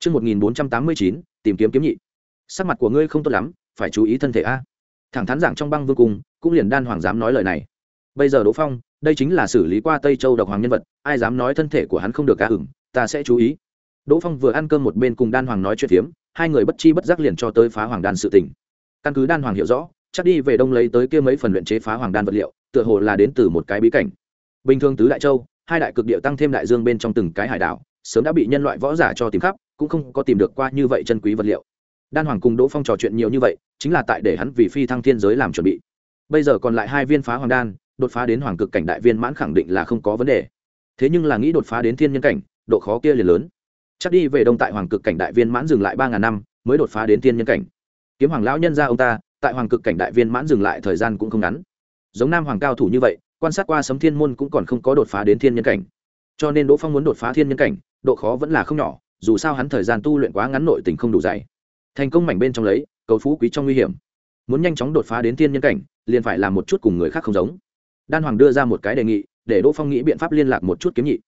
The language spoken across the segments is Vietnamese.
Trước 1489, tìm kiếm kiếm nhị. Sắc mặt của ngươi không tốt lắm, phải chú ý thân thể a. Thẳng thắn giảng trong băng vương cung, cũng liền đan hoàng dám nói lời này. Bây giờ Đỗ Phong, đây chính là xử lý qua Tây Châu độc hoàng nhân vật, ai dám nói thân thể của hắn không được cá ửng, ta sẽ chú ý. Đỗ Phong vừa ăn cơm một bên cùng đan hoàng nói chuyện thiếm, hai người bất chi bất giác liền cho tới phá hoàng đan sự tình. Căn cứ đan hoàng hiểu rõ, chắc đi về đông lấy tới kia mấy phần luyện chế phá hoàng đan vật liệu, tựa hồ là đến từ một cái bí cảnh. Bình thường tứ đại châu, hai đại cực địa tăng thêm đại dương bên trong từng cái hải đảo, sớm đã bị nhân loại võ giả cho tìm khắp, cũng không có tìm được qua như vậy chân quý vật liệu. Đan hoàng cùng đỗ phong trò chuyện nhiều như vậy, chính là tại để hắn vì phi thăng thiên giới làm chuẩn bị. Bây giờ còn lại hai viên phá hoàng đan, đột phá đến hoàng cực cảnh đại viên mãn khẳng định là không có vấn đề. Thế nhưng là nghĩ đột phá đến thiên nhân cảnh, độ khó kia liền lớn. Chắc đi về đông tại hoàng cực cảnh đại viên mãn dừng lại ba ngàn năm, mới đột phá đến thiên nhân cảnh. Kiếm hoàng lão nhân ra ông ta, tại hoàng cực cảnh đại viên mãn dừng lại thời gian cũng không ngắn. Giống nam hoàng cao thủ như vậy, quan sát qua sấm thiên môn cũng còn không có đột phá đến thiên nhân cảnh. Cho nên đỗ phong muốn đột phá thiên nhân cảnh độ khó vẫn là không nhỏ, dù sao hắn thời gian tu luyện quá ngắn nội tình không đủ dày. Thành công mảnh bên trong lấy, cầu phú quý trong nguy hiểm. Muốn nhanh chóng đột phá đến thiên nhân cảnh, liền phải làm một chút cùng người khác không giống. Đan hoàng đưa ra một cái đề nghị, để đỗ phong nghĩ biện pháp liên lạc một chút kiếm nhị.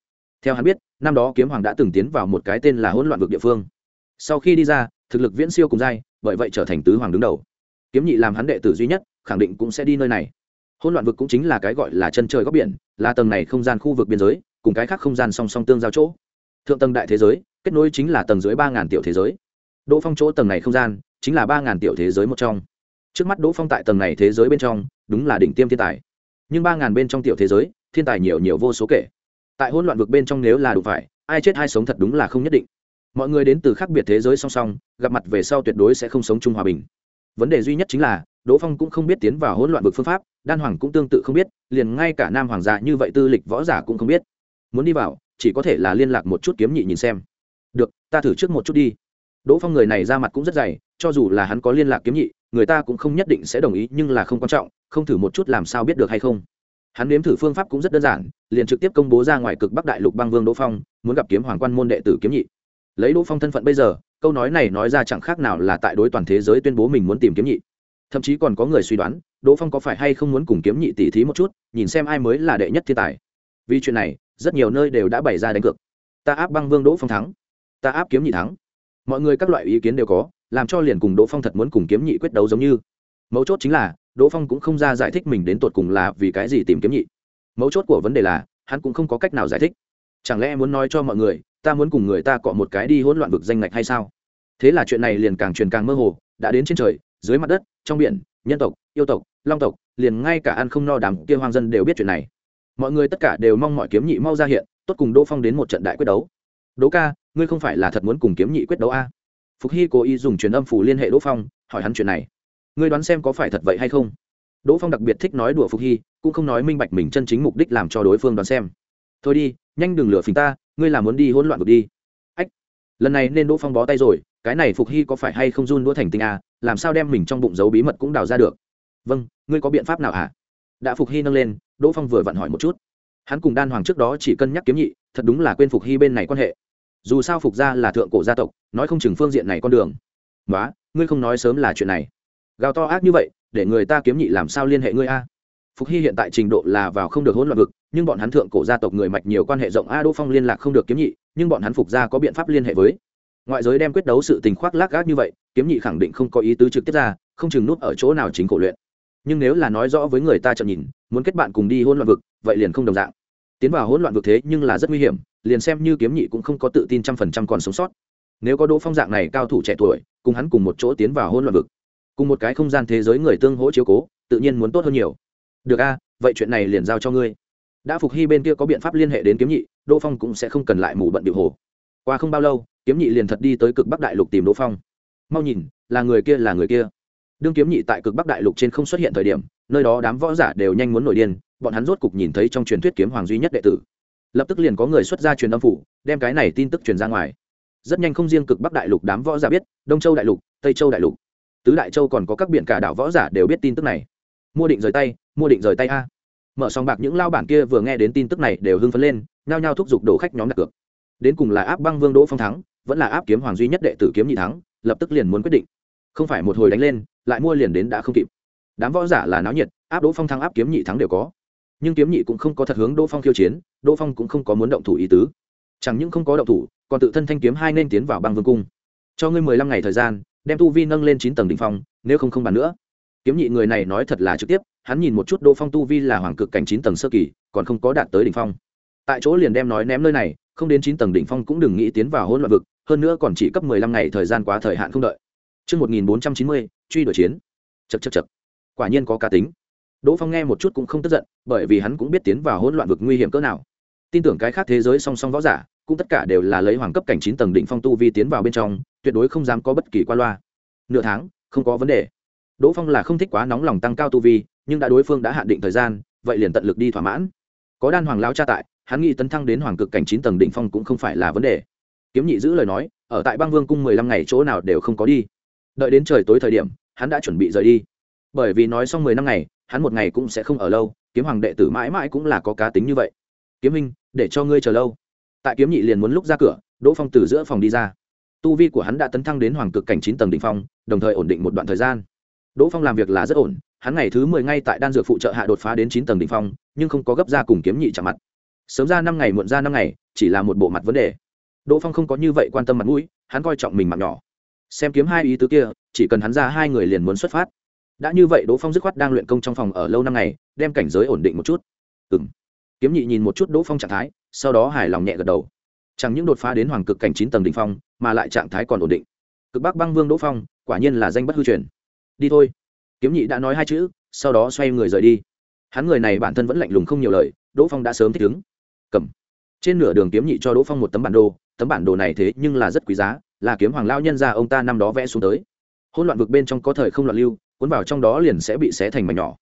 Theo hắn biết, năm đó kiếm hoàng đã từng tiến vào một cái tên là hỗn loạn vực địa phương. Sau khi đi ra, thực lực viễn siêu cùng giai bởi vậy trở thành tứ hoàng đứng đầu. Kiếm nhị làm hắn đệ tử duy nhất, khẳng định cũng sẽ đi nơi này. Hỗn loạn vực cũng chính là cái gọi là chân trời góc biển, là tầng này không gian khu vực biên giới, cùng cái khác không gian song song tương giao chỗ thượng tầng đại thế giới, kết nối chính là tầng dưới ba ngàn tiểu thế giới. Đỗ phong chỗ tầng này không gian, chính là ba ngàn tiểu thế giới một trong. Trước mắt đỗ phong tại tầng này thế giới bên trong, đúng là đỉnh tiêm thiên tài. Nhưng ba ngàn bên trong tiểu thế giới, thiên tài nhiều nhiều vô số kể. Tại hỗn loạn vực bên trong nếu là đủ phải, ai chết ai sống thật đúng là không nhất định. Mọi người đến từ khác biệt thế giới song song, gặp mặt về sau tuyệt đối sẽ không sống chung hòa bình. Vấn đề duy nhất chính là, đỗ phong cũng không biết tiến vào hỗn loạn vực phương pháp, đan hoàng cũng tương tự không biết, liền ngay cả nam hoàng gia như vậy tư lịch võ giả cũng không biết. Muốn đi vào chỉ có thể là liên lạc một chút kiếm nhị nhìn xem. Được, ta thử trước một chút đi. Đỗ phong người này ra mặt cũng rất dày, cho dù là hắn có liên lạc kiếm nhị, người ta cũng không nhất định sẽ đồng ý, nhưng là không quan trọng, không thử một chút làm sao biết được hay không. Hắn nếm thử phương pháp cũng rất đơn giản, liền trực tiếp công bố ra ngoài cực bắc đại lục băng vương đỗ phong, muốn gặp kiếm hoàng quan môn đệ tử kiếm nhị. Lấy đỗ phong thân phận bây giờ, câu nói này nói ra chẳng khác nào là tại đối toàn thế giới tuyên bố mình muốn tìm kiếm nhị. Thậm chí còn có người suy đoán, đỗ phong có phải hay không muốn cùng kiếm nhị tỉ thí một chút, nhìn xem ai mới là đệ nhất thiên tài. Vì chuyện này rất nhiều nơi đều đã bày ra đánh cược. Ta áp băng vương đỗ phong thắng. Ta áp kiếm nhị thắng. Mọi người các loại ý kiến đều có, làm cho liền cùng đỗ phong thật muốn cùng kiếm nhị quyết đấu giống như. Mấu chốt chính là, đỗ phong cũng không ra giải thích mình đến tột cùng là vì cái gì tìm kiếm nhị. Mấu chốt của vấn đề là, hắn cũng không có cách nào giải thích. Chẳng lẽ muốn nói cho mọi người, ta muốn cùng người ta cọ một cái đi hỗn loạn vực danh ngạch hay sao? Thế là chuyện này liền càng truyền càng mơ hồ, đã đến trên trời, dưới mặt đất, trong biển, nhân tộc, yêu tộc, long tộc, liền ngay cả ăn không no đàm kia hoang dân đều biết chuyện này mọi người tất cả đều mong mọi kiếm nhị mau ra hiện, tốt cùng đỗ phong đến một trận đại quyết đấu. Đỗ ca, ngươi không phải là thật muốn cùng kiếm nhị quyết đấu a? À? phục hy cố ý dùng truyền âm phủ liên hệ đỗ phong, hỏi hắn chuyện này. Ngươi đoán xem có phải thật vậy hay không? Đỗ phong đặc biệt thích nói đùa phục hy, cũng không nói minh bạch mình chân chính mục đích làm cho đối phương đoán xem. Thôi đi, nhanh đừng lừa phình ta, ngươi là muốn đi hỗn loạn vực đi. Ách, lần này nên đỗ phong bó tay rồi, cái này phục hy có phải hay không run đũa thành tinh a, làm sao đem mình trong bụng giấu bí mật cũng đào ra được? Vâng ngươi có biện pháp nào hả? Đã phục hy nâng lên, đỗ phong vừa vặn hỏi một chút. Hắn cùng đan hoàng trước đó chỉ cân nhắc kiếm nhị, thật đúng là quên phục hy bên này quan hệ. Dù sao phục gia là thượng cổ gia tộc, nói không chừng phương diện này con đường. Nói ngươi không nói sớm là chuyện này. Gào to ác như vậy, để người ta kiếm nhị làm sao liên hệ ngươi a? Phục hy hiện tại trình độ là vào không được hỗn loạn vực, nhưng bọn hắn thượng cổ gia tộc người mạch nhiều quan hệ rộng a, đỗ phong liên lạc không được kiếm nhị, nhưng bọn hắn phục gia có biện pháp liên hệ với. Ngoại giới đem quyết đấu sự tình khoác lác gác như vậy, kiếm nhị khẳng định không có ý tứ trực tiếp ra, không chừng núp ở chỗ nào chính cổ luyện nhưng nếu là nói rõ với người ta chậm nhìn, muốn kết bạn cùng đi hỗn loạn vực, vậy liền không đồng dạng. Tiến vào hỗn loạn vực thế nhưng là rất nguy hiểm, liền xem như kiếm nhị cũng không có tự tin trăm phần trăm còn sống sót. Nếu có đỗ phong dạng này cao thủ trẻ tuổi, cùng hắn cùng một chỗ tiến vào hỗn loạn vực, cùng một cái không gian thế giới người tương hỗ chiếu cố, tự nhiên muốn tốt hơn nhiều. Được a, vậy chuyện này liền giao cho ngươi. Đã phục hy bên kia có biện pháp liên hệ đến kiếm nhị, đỗ phong cũng sẽ không cần lại mù bận điệu hồ. Qua không bao lâu, kiếm nhị liền thật đi tới cực bắc đại lục tìm đỗ phong. Mau nhìn, là người kia, là người kia đương kiếm nhị tại cực bắc đại lục trên không xuất hiện thời điểm, nơi đó đám võ giả đều nhanh muốn nổi điên, bọn hắn rốt cục nhìn thấy trong truyền thuyết kiếm hoàng duy nhất đệ tử. Lập tức liền có người xuất ra truyền âm phủ, đem cái này tin tức truyền ra ngoài. Rất nhanh không riêng cực bắc đại lục đám võ giả biết, đông châu đại lục, tây châu đại lục, tứ đại châu còn có các biển cả đảo võ giả đều biết tin tức này. Mua định rời tay, mua định rời tay a. Mở sòng bạc những lao bản kia vừa nghe đến tin tức này đều hưng phấn lên, nhao nhao thúc giục đổ khách nhóm đặt cược. Đến cùng là áp băng vương đỗ phong thắng, vẫn là áp kiếm hoàng duy nhất đệ tử kiếm nhị thắng, lập tức liền muốn quyết định không phải một hồi đánh lên, lại mua liền đến đã không kịp. Đám võ giả là náo nhiệt, áp đỗ phong thắng áp kiếm nhị thắng đều có. Nhưng kiếm nhị cũng không có thật hướng đỗ phong khiêu chiến, đỗ phong cũng không có muốn động thủ ý tứ. Chẳng những không có động thủ, còn tự thân thanh kiếm hai nên tiến vào băng vương cung. Cho ngươi mười lăm ngày thời gian, đem tu vi nâng lên chín tầng đ ỉ n h phong, nếu không không bàn nữa. Kiếm nhị người này nói thật là trực tiếp, hắn nhìn một chút đỗ phong tu vi là hoàng cực cảnh chín tầng sơ kỳ, còn không có đạt tới đ ỉ n h phong. Tại chỗ liền đem nói ném nơi này, không đến chín tầng đ ỉ n h phong cũng đừng nghĩ tiến vào hỗn loạn vực, hơn nữa còn chỉ cấp mười lăm ngày thời gian quá thời hạn không đợi. Trước 1490, truy đuổi chiến. Chậc chậc chậc. Quả nhiên có cá tính. Đỗ Phong nghe một chút cũng không tức giận, bởi vì hắn cũng biết tiến vào hỗn loạn vực nguy hiểm cỡ nào. Tin tưởng cái khác thế giới song song võ giả, cũng tất cả đều là lấy hoàng cấp cảnh chín tầng đỉnh phong tu vi tiến vào bên trong, tuyệt đối không dám có bất kỳ qua loa. Nửa tháng, không có vấn đề đỗ phong là không thích quá nóng lòng tăng cao tu vi nhưng đã đối phương đã hạn định thời gian vậy liền tận lực đi thỏa mãn có đan hoàng lao cha tại hắn nghĩ tấn thăng đến hoàng cực cảnh chín tầng đỉnh phong cũng không phải là vấn đề kiếm nhị giữ lời nói ở tại bang vương cung mười lăm ngày chỗ nào đều không có đi đợi đến trời tối thời điểm, hắn đã chuẩn bị rời đi. Bởi vì nói xong mười năm ngày, hắn một ngày cũng sẽ không ở lâu, kiếm hoàng đệ tử mãi mãi cũng là có cá tính như vậy. Kiếm minh để cho ngươi chờ lâu. Tại kiếm nhị liền muốn lúc ra cửa, đỗ phong từ giữa phòng đi ra. Tu vi của hắn đã tấn thăng đến hoàng cực cảnh chín tầng đ ỉ n h phong, đồng thời ổn định một đoạn thời gian. Đỗ phong làm việc là rất ổn, hắn ngày thứ mười ngay tại đan dược phụ trợ hạ đột phá đến chín tầng đ ỉ n h phong, nhưng không có gấp ra cùng kiếm nhị chạm mặt. Sớm ra năm ngày muộn ra năm ngày, chỉ là một bộ mặt vấn đề. Đỗ phong không có như vậy quan tâm mặt mũi, hắn coi trọng mình mặt nhỏ xem kiếm hai ý tứ kia, chỉ cần hắn ra hai người liền muốn xuất phát. Đã như vậy đỗ phong dứt khoát đang luyện công trong phòng ở lâu năm ngày, đem cảnh giới ổn định một chút. Ừ m kiếm nhị nhìn một chút đỗ phong trạng thái, sau đó hài lòng nhẹ gật đầu. Chẳng những đột phá đến hoàng cực cảnh chín tầng đ ỉ n h phong, mà lại trạng thái còn ổn định. Cực bắc băng vương đỗ phong, quả nhiên là danh bất hư truyền. Đi thôi. Kiếm nhị đã nói hai chữ, sau đó xoay người rời đi. Hắn người này bản thân vẫn lạnh lùng không nhiều lời, đỗ phong đã sớm thích ứng. Cầm. Trên nửa đường kiếm nhị cho đỗ phong một tấm bản đồ, tấm bản đồ này thế nhưng là rất quý giá là kiếm hoàng lao nhân ra ông ta năm đó vẽ xuống tới. Hôn loạn vực bên trong có thời không loạn lưu, cuốn vào trong đó liền sẽ bị xé thành mảnh nhỏ.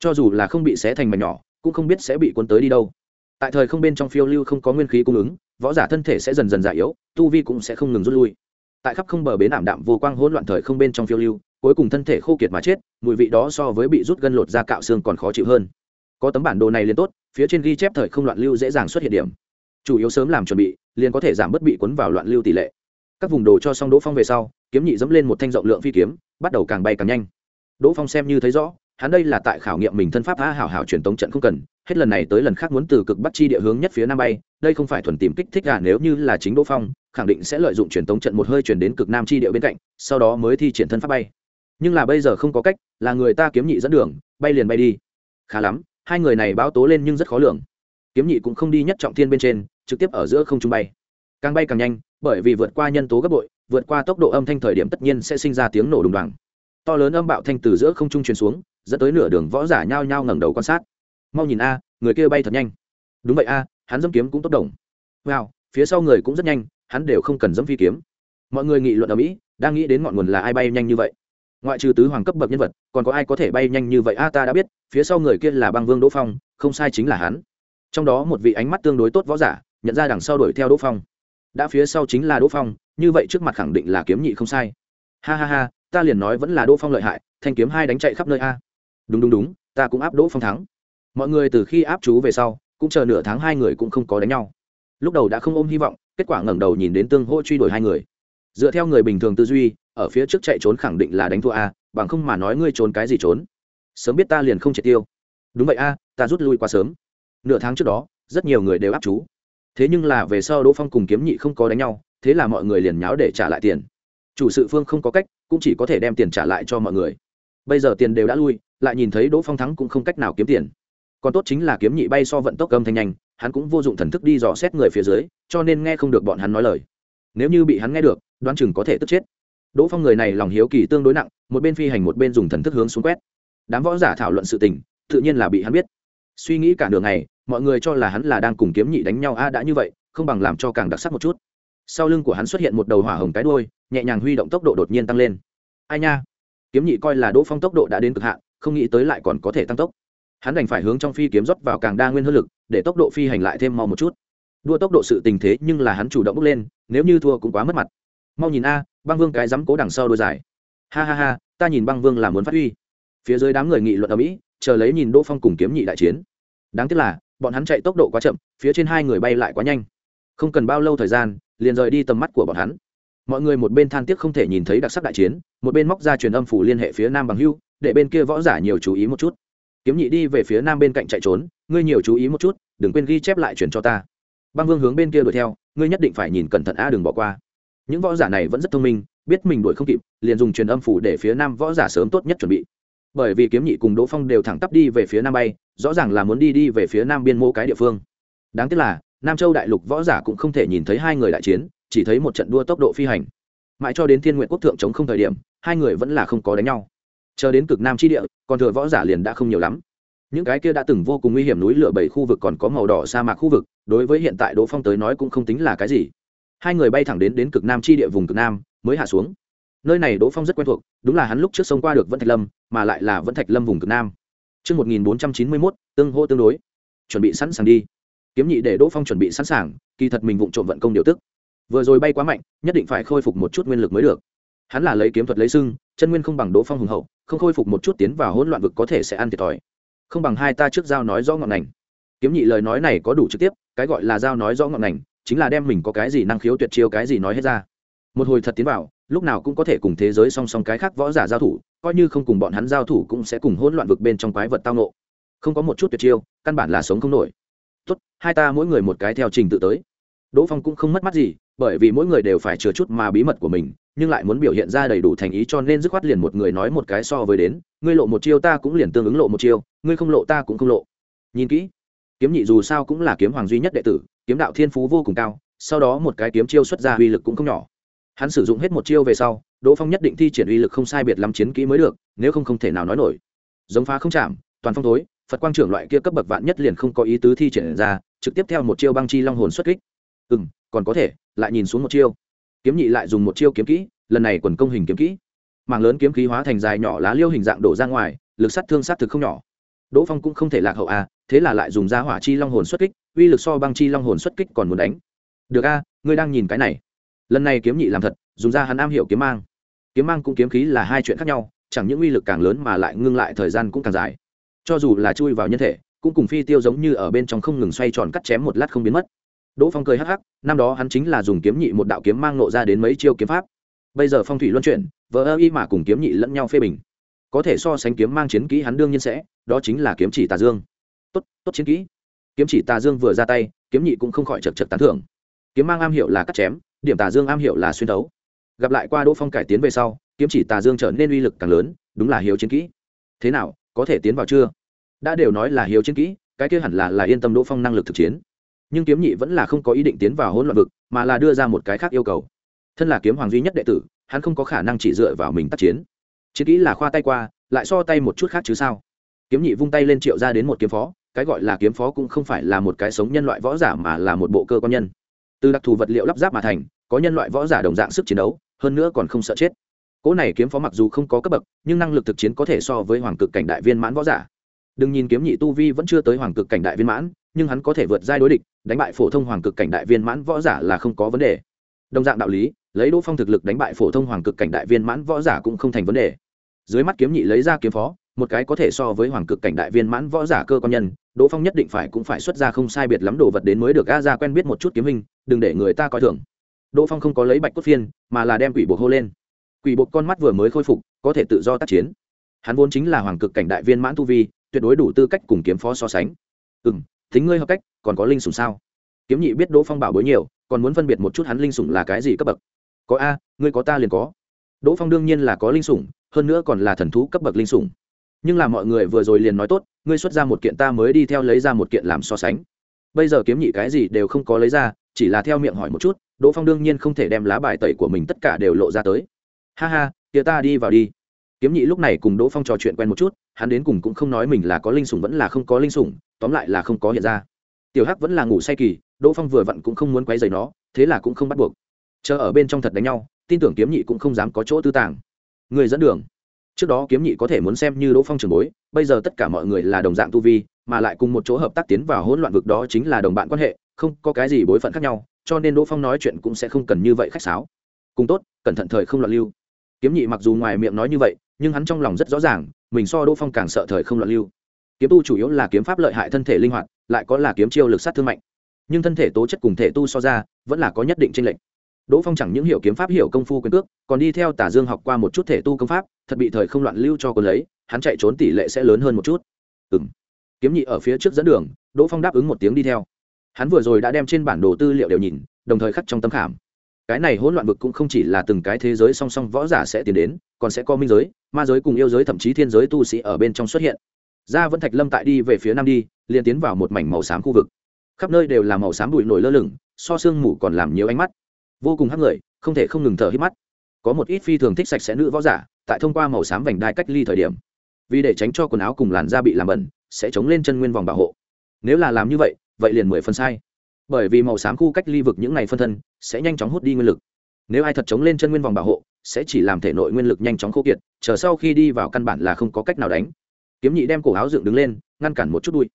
Cho dù là không bị xé thành mảnh nhỏ, cũng không biết sẽ bị cuốn tới đi đâu. Tại thời không bên trong phiêu lưu không có nguyên khí cung ứng, võ giả thân thể sẽ dần dần già yếu, tu vi cũng sẽ không ngừng rút lui. Tại khắp không bờ bến ảm đạm vô quang hỗn loạn thời không bên trong phiêu lưu, cuối cùng thân thể khô kiệt mà chết, mùi vị đó so với bị rút gân lột ra cạo xương còn khó chịu hơn. Có tấm bản đồ này liền tốt, phía trên ghi chép thời không loạn lưu dễ dàng xuất hiện điểm. Chủ yếu sớm làm chuẩn bị, liền có thể giảm bớt bị cuốn vào loạn lưu tỷ lệ các vùng đồ cho xong đỗ phong về sau, kiếm nhị dẫm lên một thanh rộng lượng phi kiếm, bắt đầu càng bay càng nhanh. Đỗ phong xem như thấy rõ, hắn đây là tại khảo nghiệm mình thân pháp a hảo hảo truyền tống trận không cần, hết lần này tới lần khác muốn từ cực bắc chi địa hướng nhất phía nam bay, đây không phải thuần tìm kích thích à nếu như là chính đỗ phong, khẳng định sẽ lợi dụng truyền tống trận một hơi chuyển đến cực nam chi địa bên cạnh, sau đó mới thi triển thân pháp bay. Nhưng là bây giờ không có cách, là người ta kiếm nhị dẫn đường, bay liền bay đi. Khá lắm, hai người này báo tố lên nhưng rất khó lường. Kiếm nhị cũng không đi nhất trọng thiên bên trên, trực tiếp ở giữa không trung bay càng bay càng nhanh, bởi vì vượt qua nhân tố gấp bội, vượt qua tốc độ âm thanh thời điểm tất nhiên sẽ sinh ra tiếng nổ đùng đoàng. To lớn âm bạo thanh từ giữa không trung truyền xuống, dẫn tới nửa đường võ giả nhao nhao ngẩng đầu quan sát. Mau nhìn a, người kia bay thật nhanh. Đúng vậy a, hắn dâm kiếm cũng tốt đồng. Wow, phía sau người cũng rất nhanh, hắn đều không cần dâm phi kiếm. Mọi người nghị luận ở mỹ, đang nghĩ đến ngọn nguồn là ai bay nhanh như vậy. Ngoại trừ tứ hoàng cấp bậc nhân vật, còn có ai có thể bay nhanh như vậy? A, ta đã biết, phía sau người kia là băng vương đỗ phong, không sai chính là hắn. Trong đó một vị ánh mắt tương đối tốt võ giả, nhận ra đằng sau đuổi theo đỗ phong đã phía sau chính là đỗ phong, như vậy trước mặt khẳng định là kiếm nhị không sai. Ha ha ha, ta liền nói vẫn là đỗ phong lợi hại, thanh kiếm hai đánh chạy khắp nơi a. Đúng đúng đúng, ta cũng áp đỗ phong thắng. Mọi người từ khi áp chú về sau, cũng chờ nửa tháng hai người cũng không có đánh nhau. Lúc đầu đã không ôm hy vọng, kết quả ngẩng đầu nhìn đến tương hỗ truy đuổi hai người. Dựa theo người bình thường tư duy, ở phía trước chạy trốn khẳng định là đánh thua a, bằng không mà nói ngươi trốn cái gì trốn? Sớm biết ta liền không triệt tiêu. Đúng vậy a, ta rút lui quá sớm. Nửa tháng trước đó, rất nhiều người đều áp chú thế nhưng là về sau đỗ phong cùng kiếm nhị không có đánh nhau, thế là mọi người liền nháo để trả lại tiền. Chủ sự phương không có cách, cũng chỉ có thể đem tiền trả lại cho mọi người. Bây giờ tiền đều đã lui, lại nhìn thấy đỗ phong thắng cũng không cách nào kiếm tiền. Còn tốt chính là kiếm nhị bay so vận tốc âm thanh nhanh, hắn cũng vô dụng thần thức đi dò xét người phía dưới, cho nên nghe không được bọn hắn nói lời. Nếu như bị hắn nghe được, đoán chừng có thể tức chết. Đỗ phong người này lòng hiếu kỳ tương đối nặng, một bên phi hành một bên dùng thần thức hướng xuống quét. Đám võ giả thảo luận sự tình, tự nhiên là bị hắn biết. Suy nghĩ cả đường này mọi người cho là hắn là đang cùng kiếm nhị đánh nhau a đã như vậy, không bằng làm cho càng đặc sắc một chút. Sau lưng của hắn xuất hiện một đầu hỏa hồng cái đôi nhẹ nhàng huy động tốc độ đột nhiên tăng lên. Ai nha? Kiếm nhị coi là đỗ phong tốc độ đã đến cực hạn, không nghĩ tới lại còn có thể tăng tốc. Hắn đành phải hướng trong phi kiếm rót vào càng đa nguyên hơn lực, để tốc độ phi hành lại thêm mau một chút. Đua tốc độ sự tình thế nhưng là hắn chủ động bước lên, nếu như thua cũng quá mất mặt. Mau nhìn a, băng vương cái dám cố đằng sau đôi dài ha ha ha, ta nhìn băng vương là muốn phát huy. Phía dưới đám người nghị luận ở mỹ, chờ lấy nhìn đỗ phong cùng kiếm nhị đại chiến. Đáng tiếc là bọn hắn chạy tốc độ quá chậm, phía trên hai người bay lại quá nhanh. Không cần bao lâu thời gian, liền rời đi tầm mắt của bọn hắn. Mọi người một bên than tiếc không thể nhìn thấy đặc sắc đại chiến, một bên móc ra truyền âm phủ liên hệ phía nam bằng hưu, để bên kia võ giả nhiều chú ý một chút. Kiếm nhị đi về phía nam bên cạnh chạy trốn, ngươi nhiều chú ý một chút, đừng quên ghi chép lại chuyển cho ta. Băng vương hướng bên kia đuổi theo, ngươi nhất định phải nhìn cẩn thận a, đừng bỏ qua. Những võ giả này vẫn rất thông minh, biết mình đuổi không kịp, liền dùng truyền âm phủ để phía nam võ giả sớm tốt nhất chuẩn bị bởi vì kiếm nhị cùng đỗ phong đều thẳng tắp đi về phía nam bay, rõ ràng là muốn đi đi về phía nam biên mô cái địa phương. Đáng tiếc là, nam châu đại lục võ giả cũng không thể nhìn thấy hai người đại chiến, chỉ thấy một trận đua tốc độ phi hành. Mãi cho đến thiên nguyện quốc thượng chống không thời điểm, hai người vẫn là không có đánh nhau. Chờ đến cực nam tri địa, còn thừa võ giả liền đã không nhiều lắm. Những cái kia đã từng vô cùng nguy hiểm núi lửa bảy khu vực còn có màu đỏ sa mạc khu vực, đối với hiện tại đỗ phong tới nói cũng không tính là cái gì. Hai người bay thẳng đến đến cực nam tri địa vùng cực nam, mới hạ xuống nơi này đỗ phong rất quen thuộc đúng là hắn lúc trước sông qua được vẫn thạch lâm mà lại là vẫn thạch lâm vùng cực nam Trước 1491, tương hô tương đối. Chuẩn bị sẵn sàng đi. Kiếm nhị để Đỗ Phong chuẩn bị sẵn sàng, kỳ thật mình vụng trộm vận công điều tức. Vừa rồi bay quá mạnh, nhất định phải khôi phục một chút nguyên lực mới được. Hắn là lấy kiếm thuật lấy sưng, chân nguyên không bằng Đỗ Phong hùng hậu, không khôi phục một chút tiến vào hỗn loạn vực có thể sẽ ăn thiệt thòi. Không bằng hai ta trước giao nói rõ ngọn ngành. Kiếm nhị lời nói này có đủ trực tiếp, cái gọi là giao nói rõ ngọn ngành, chính là đem mình có cái gì năng khiếu tuyệt chiêu cái gì nói hết ra. Một hồi thật tiến vào, lúc nào cũng có thể cùng thế giới song song cái khác võ giả giao thủ, coi như không cùng bọn hắn giao thủ cũng sẽ cùng hỗn loạn vực bên trong quái vật tao nộ không có một chút tuyệt chiêu, căn bản là sống không nổi. Tốt, hai ta mỗi người một cái theo trình tự tới. Đỗ phong cũng không mất mắt gì, bởi vì mỗi người đều phải chứa chút mà bí mật của mình, nhưng lại muốn biểu hiện ra đầy đủ thành ý cho nên dứt khoát liền một người nói một cái so với đến, ngươi lộ một chiêu ta cũng liền tương ứng lộ một chiêu, ngươi không lộ ta cũng không lộ. Nhìn kỹ, kiếm nhị dù sao cũng là kiếm hoàng duy nhất đệ tử, kiếm đạo thiên phú vô cùng cao, sau đó một cái kiếm chiêu xuất ra uy lực cũng không nhỏ hắn sử dụng hết một chiêu về sau đỗ phong nhất định thi triển uy lực không sai biệt lắm chiến kỹ mới được nếu không không thể nào nói nổi. Giống phá không chạm toàn phong thối phật quang trưởng loại kia cấp bậc vạn nhất liền không có ý tứ thi triển ra trực tiếp theo một chiêu băng chi long hồn xuất kích. Ừ m còn có thể lại nhìn xuống một chiêu. Kiếm nhị lại dùng một chiêu kiếm kỹ lần này quần công hình kiếm kỹ. Mạng lớn kiếm khí hóa thành dài nhỏ lá liêu hình dạng đổ ra ngoài lực sát thương sát thực không nhỏ. Đỗ phong cũng không thể lạc hậu a à, thế là lại dùng ra hỏa chi long hồn xuất kích uy lực so băng chi long hồn xuất kích còn muốn đánh. Được a ngươi đang nhìn cái này lần này kiếm nhị làm thật, dùng ra hắn am hiểu kiếm mang. Kiếm mang cũng kiếm khí là hai chuyện khác nhau, chẳng những uy lực càng lớn mà lại ngưng lại thời gian cũng càng dài. Cho dù là chui vào nhân thể, cũng cùng phi tiêu giống như ở bên trong không ngừng xoay tròn cắt chém một lát không biến mất. Đỗ phong cười hắc hắc, năm đó hắn chính là dùng kiếm nhị một đạo kiếm mang nộ ra đến mấy chiêu kiếm pháp. Bây giờ phong thủy luân chuyển vỡ ơ y mà cùng kiếm nhị lẫn nhau phê bình. Có thể so sánh kiếm mang chiến kỹ hắn đương nhiên sẽ, đó chính là kiếm chỉ tà dương. Tốt tốt chiến kỹ. Kiếm chỉ tà dương vừa ra tay, kiếm nhị cũng không khỏi chật chật tán thưởng. Kiếm mang am hiểu là cắt chém điểm tà dương am hiểu là xuyên đấu gặp lại qua đỗ phong cải tiến về sau, kiếm chỉ tà dương trở nên uy lực càng lớn, đúng là hiếu chiến kỹ. Thế nào, có thể tiến vào chưa? Đã đều nói là hiếu chiến kỹ, cái kia hẳn là là yên tâm đỗ phong năng lực thực chiến. Nhưng kiếm nhị vẫn là không có ý định tiến vào hỗn loạn vực, mà là đưa ra một cái khác yêu cầu. Thân là kiếm hoàng duy nhất đệ tử, hắn không có khả năng chỉ dựa vào mình tác chiến. Chiến kỹ là khoa tay qua, lại so tay một chút khác chứ sao? Kiếm nhị vung tay lên triệu ra đến một kiếm phó, cái gọi là kiếm phó cũng không phải là một cái sống nhân loại võ giả mà là một bộ cơ quan nhân. Từ đặc thù vật liệu lắp ráp mà thành có nhân loại võ giả đồng dạng sức chiến đấu, hơn nữa còn không sợ chết. Cỗ này kiếm phó mặc dù không có cấp bậc, nhưng năng lực thực chiến có thể so với hoàng cực cảnh đại viên mãn võ giả. Đừng nhìn kiếm nhị tu vi vẫn chưa tới hoàng cực cảnh đại viên mãn, nhưng hắn có thể vượt giai đối địch, đánh bại phổ thông hoàng cực cảnh đại viên mãn võ giả là không có vấn đề. Đồng dạng đạo lý, lấy đỗ phong thực lực đánh bại phổ thông hoàng cực cảnh đại viên mãn võ giả cũng không thành vấn đề. Dưới mắt kiếm nhị lấy ra kiếm phó, một cái có thể so với hoàng cực cảnh đại viên mãn võ giả cơ quan nhân, đỗ phong nhất định phải cũng phải xuất ra không sai biệt lắm đồ vật đến mới được a ra quen biết một chút kiếm hình, đừng để người ta coi thường đỗ phong không có lấy bạch cốt phiên, mà là đem quỷ buộc hô lên. Quỷ buộc con mắt vừa mới khôi phục, có thể tự do tác chiến. Hắn vốn chính là hoàng cực cảnh đại viên mãn tu vi, tuyệt đối đủ tư cách cùng kiếm phó so sánh. Ừ m thính ngươi hợp cách, còn có linh sủng sao? Kiếm nhị biết đỗ phong bảo bối nhiều, còn muốn phân biệt một chút hắn linh sủng là cái gì cấp bậc? Có a, ngươi có ta liền có. Đỗ phong đương nhiên là có linh sủng, hơn nữa còn là thần thú cấp bậc linh sủng. Nhưng là mọi người vừa rồi liền nói tốt, ngươi xuất ra một kiện ta mới đi theo lấy ra một kiện làm so sánh bây giờ kiếm nhị cái gì đều không có lấy ra, chỉ là theo miệng hỏi một chút, đỗ phong đương nhiên không thể đem lá bài tẩy của mình tất cả đều lộ ra tới. Ha ha tía ta đi vào đi. Kiếm nhị lúc này cùng đỗ phong trò chuyện quen một chút, hắn đến cùng cũng không nói mình là có linh sủng vẫn là không có linh sủng, tóm lại là không có hiện ra. Tiểu hắc vẫn là ngủ say kỳ, đỗ phong vừa vặn cũng không muốn quấy dày nó, thế là cũng không bắt buộc. Chờ ở bên trong thật đánh nhau, tin tưởng kiếm nhị cũng không dám có chỗ tư tàng. Người dẫn đường. Trước đó kiếm nhị có thể muốn xem như đỗ phong trường bối, bây giờ tất cả mọi người là đồng dạng tu vi mà lại cùng một chỗ hợp tác tiến vào hỗn loạn vực đó chính là đồng bạn quan hệ, không có cái gì bối phận khác nhau, cho nên đỗ phong nói chuyện cũng sẽ không cần như vậy khách sáo. Cùng tốt, cẩn thận thời không loạn lưu. Kiếm nhị mặc dù ngoài miệng nói như vậy, nhưng hắn trong lòng rất rõ ràng, mình so đỗ phong càng sợ thời không loạn lưu. Kiếm tu chủ yếu là kiếm pháp lợi hại thân thể linh hoạt, lại có là kiếm chiêu lực sát thương mạnh. Nhưng thân thể tố chất cùng thể tu so ra, vẫn là có nhất định tranh lệch. Đỗ phong chẳng những hiểu kiếm pháp, hiểu công phu quyền cước, còn đi theo tả dương học qua một chút thể tu công pháp, thật bị thời không loạn lưu cho quân lấy, hắn chạy trốn tỷ lệ sẽ lớn hơn một chút. Ừ m kiếm nhị ở phía trước dẫn đường, đỗ phong đáp ứng một tiếng đi theo. Hắn vừa rồi đã đem trên bản đồ tư liệu đều nhìn, đồng thời khắc trong tâm khảm. Cái này hỗn loạn vực cũng không chỉ là từng cái thế giới song song võ giả sẽ tiến đến, còn sẽ có minh giới, ma giới cùng yêu giới thậm chí thiên giới tu sĩ ở bên trong xuất hiện. Ra vẫn thạch lâm tại đi về phía nam đi, liền tiến vào một mảnh màu xám khu vực. Khắp nơi đều là màu xám bụi nổi lơ lửng, so sương mù còn làm nhiều ánh mắt. Vô cùng hắc người, không thể không ngừng thở hít mắt. Có một ít phi thường thích sạch sẽ nữ võ giả, tại thông qua màu xám vành đai cách ly thời điểm. Vì để tránh cho quần áo cùng làn da bị làm bẩn sẽ chống lên chân nguyên vòng bảo hộ. Nếu là làm như vậy vậy liền mười phần sai. Bởi vì màu xám khu cách ly vực những này phân thân sẽ nhanh chóng hút đi nguyên lực. Nếu ai thật chống lên chân nguyên vòng bảo hộ, sẽ chỉ làm thể nội nguyên lực nhanh chóng khô kiệt, chờ sau khi đi vào căn bản là không có cách nào đánh. Kiếm nhị đem cổ áo dựng đứng lên, ngăn cản một chút đuôi.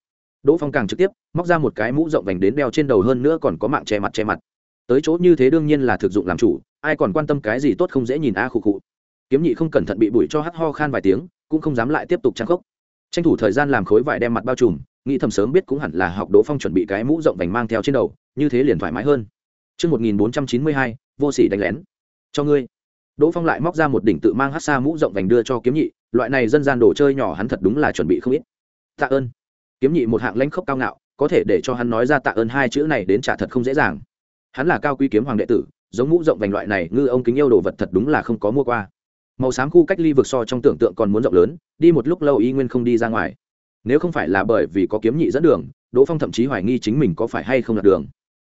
Đỗ phong càng trực tiếp, móc ra một cái mũ rộng vành đến đeo trên đầu hơn nữa còn có mạng che mặt che mặt. Tới chỗ như thế đương nhiên là thực dụng làm chủ, ai còn quan tâm cái gì tốt không dễ nhìn a à khụ khụ. Kiếm nhị không cẩn thận bị bụi cho hắt ho khan vài tiếng, cũng không dám lại tiếp tục trang khốc tranh thủ thời gian làm khối vải đem mặt bao trùm nghĩ thầm sớm biết cũng hẳn là học đỗ phong chuẩn bị cái mũ rộng vành mang theo trên đầu như thế liền thoải mái hơn Trước 1492, vô sỉ đánh lén. Cho ngươi. Đỗ Phong lại móc ra một đỉnh tự mang hát xa mũ rộng vành đưa cho kiếm nhị, loại này dân gian đồ chơi nhỏ hắn thật đúng là chuẩn bị không ít. Tạ ơn. Kiếm nhị một hạng lãnh khốc cao ngạo, có thể để cho hắn nói ra tạ ơn hai chữ này đến trả thật không dễ dàng. Hắn là cao quý kiếm hoàng đệ tử, giống mũ rộng vành loại này ngư ông kính yêu đồ vật thật đúng là không có mua qua. Màu xám khu cách ly vực so trong tưởng tượng còn muốn rộng lớn, đi một lúc lâu y nguyên không đi ra ngoài. Nếu không phải là bởi vì có kiếm nhị dẫn đường, Đỗ Phong thậm chí hoài nghi chính mình có phải hay không lạc đường.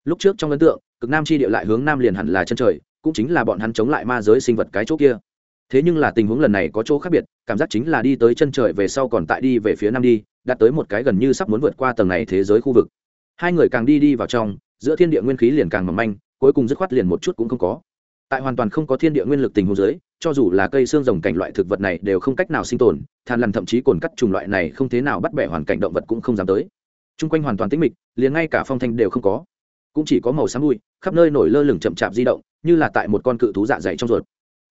Lúc trước trong ấn tượng, cực nam chi địa lại hướng nam liền hẳn là chân trời, cũng chính là bọn hắn chống lại ma giới sinh vật cái chỗ kia thế nhưng là tình huống lần này có chỗ khác biệt cảm giác chính là đi tới chân trời về sau còn tại đi về phía nam đi đạt tới một cái gần như sắp muốn vượt qua tầng này thế giới khu vực hai người càng đi đi vào trong giữa thiên địa nguyên khí liền càng mỏng manh cuối cùng dứt khoát liền một chút cũng không có tại hoàn toàn không có thiên địa nguyên lực tình huống dưới cho dù là cây xương rồng cảnh loại thực vật này đều không cách nào sinh tồn, than lằn thậm chí cồn cắt trùng loại này không thế nào bắt bẻ hoàn cảnh động vật cũng không dám tới. T r u n g quanh hoàn toàn tĩnh mịch, liền ngay cả phong thanh đều không có. Cũng chỉ có màu xám bụi, khắp nơi nổi lơ lửng chậm chạp di động, như là tại một con cự thú dạ dày trong ruột.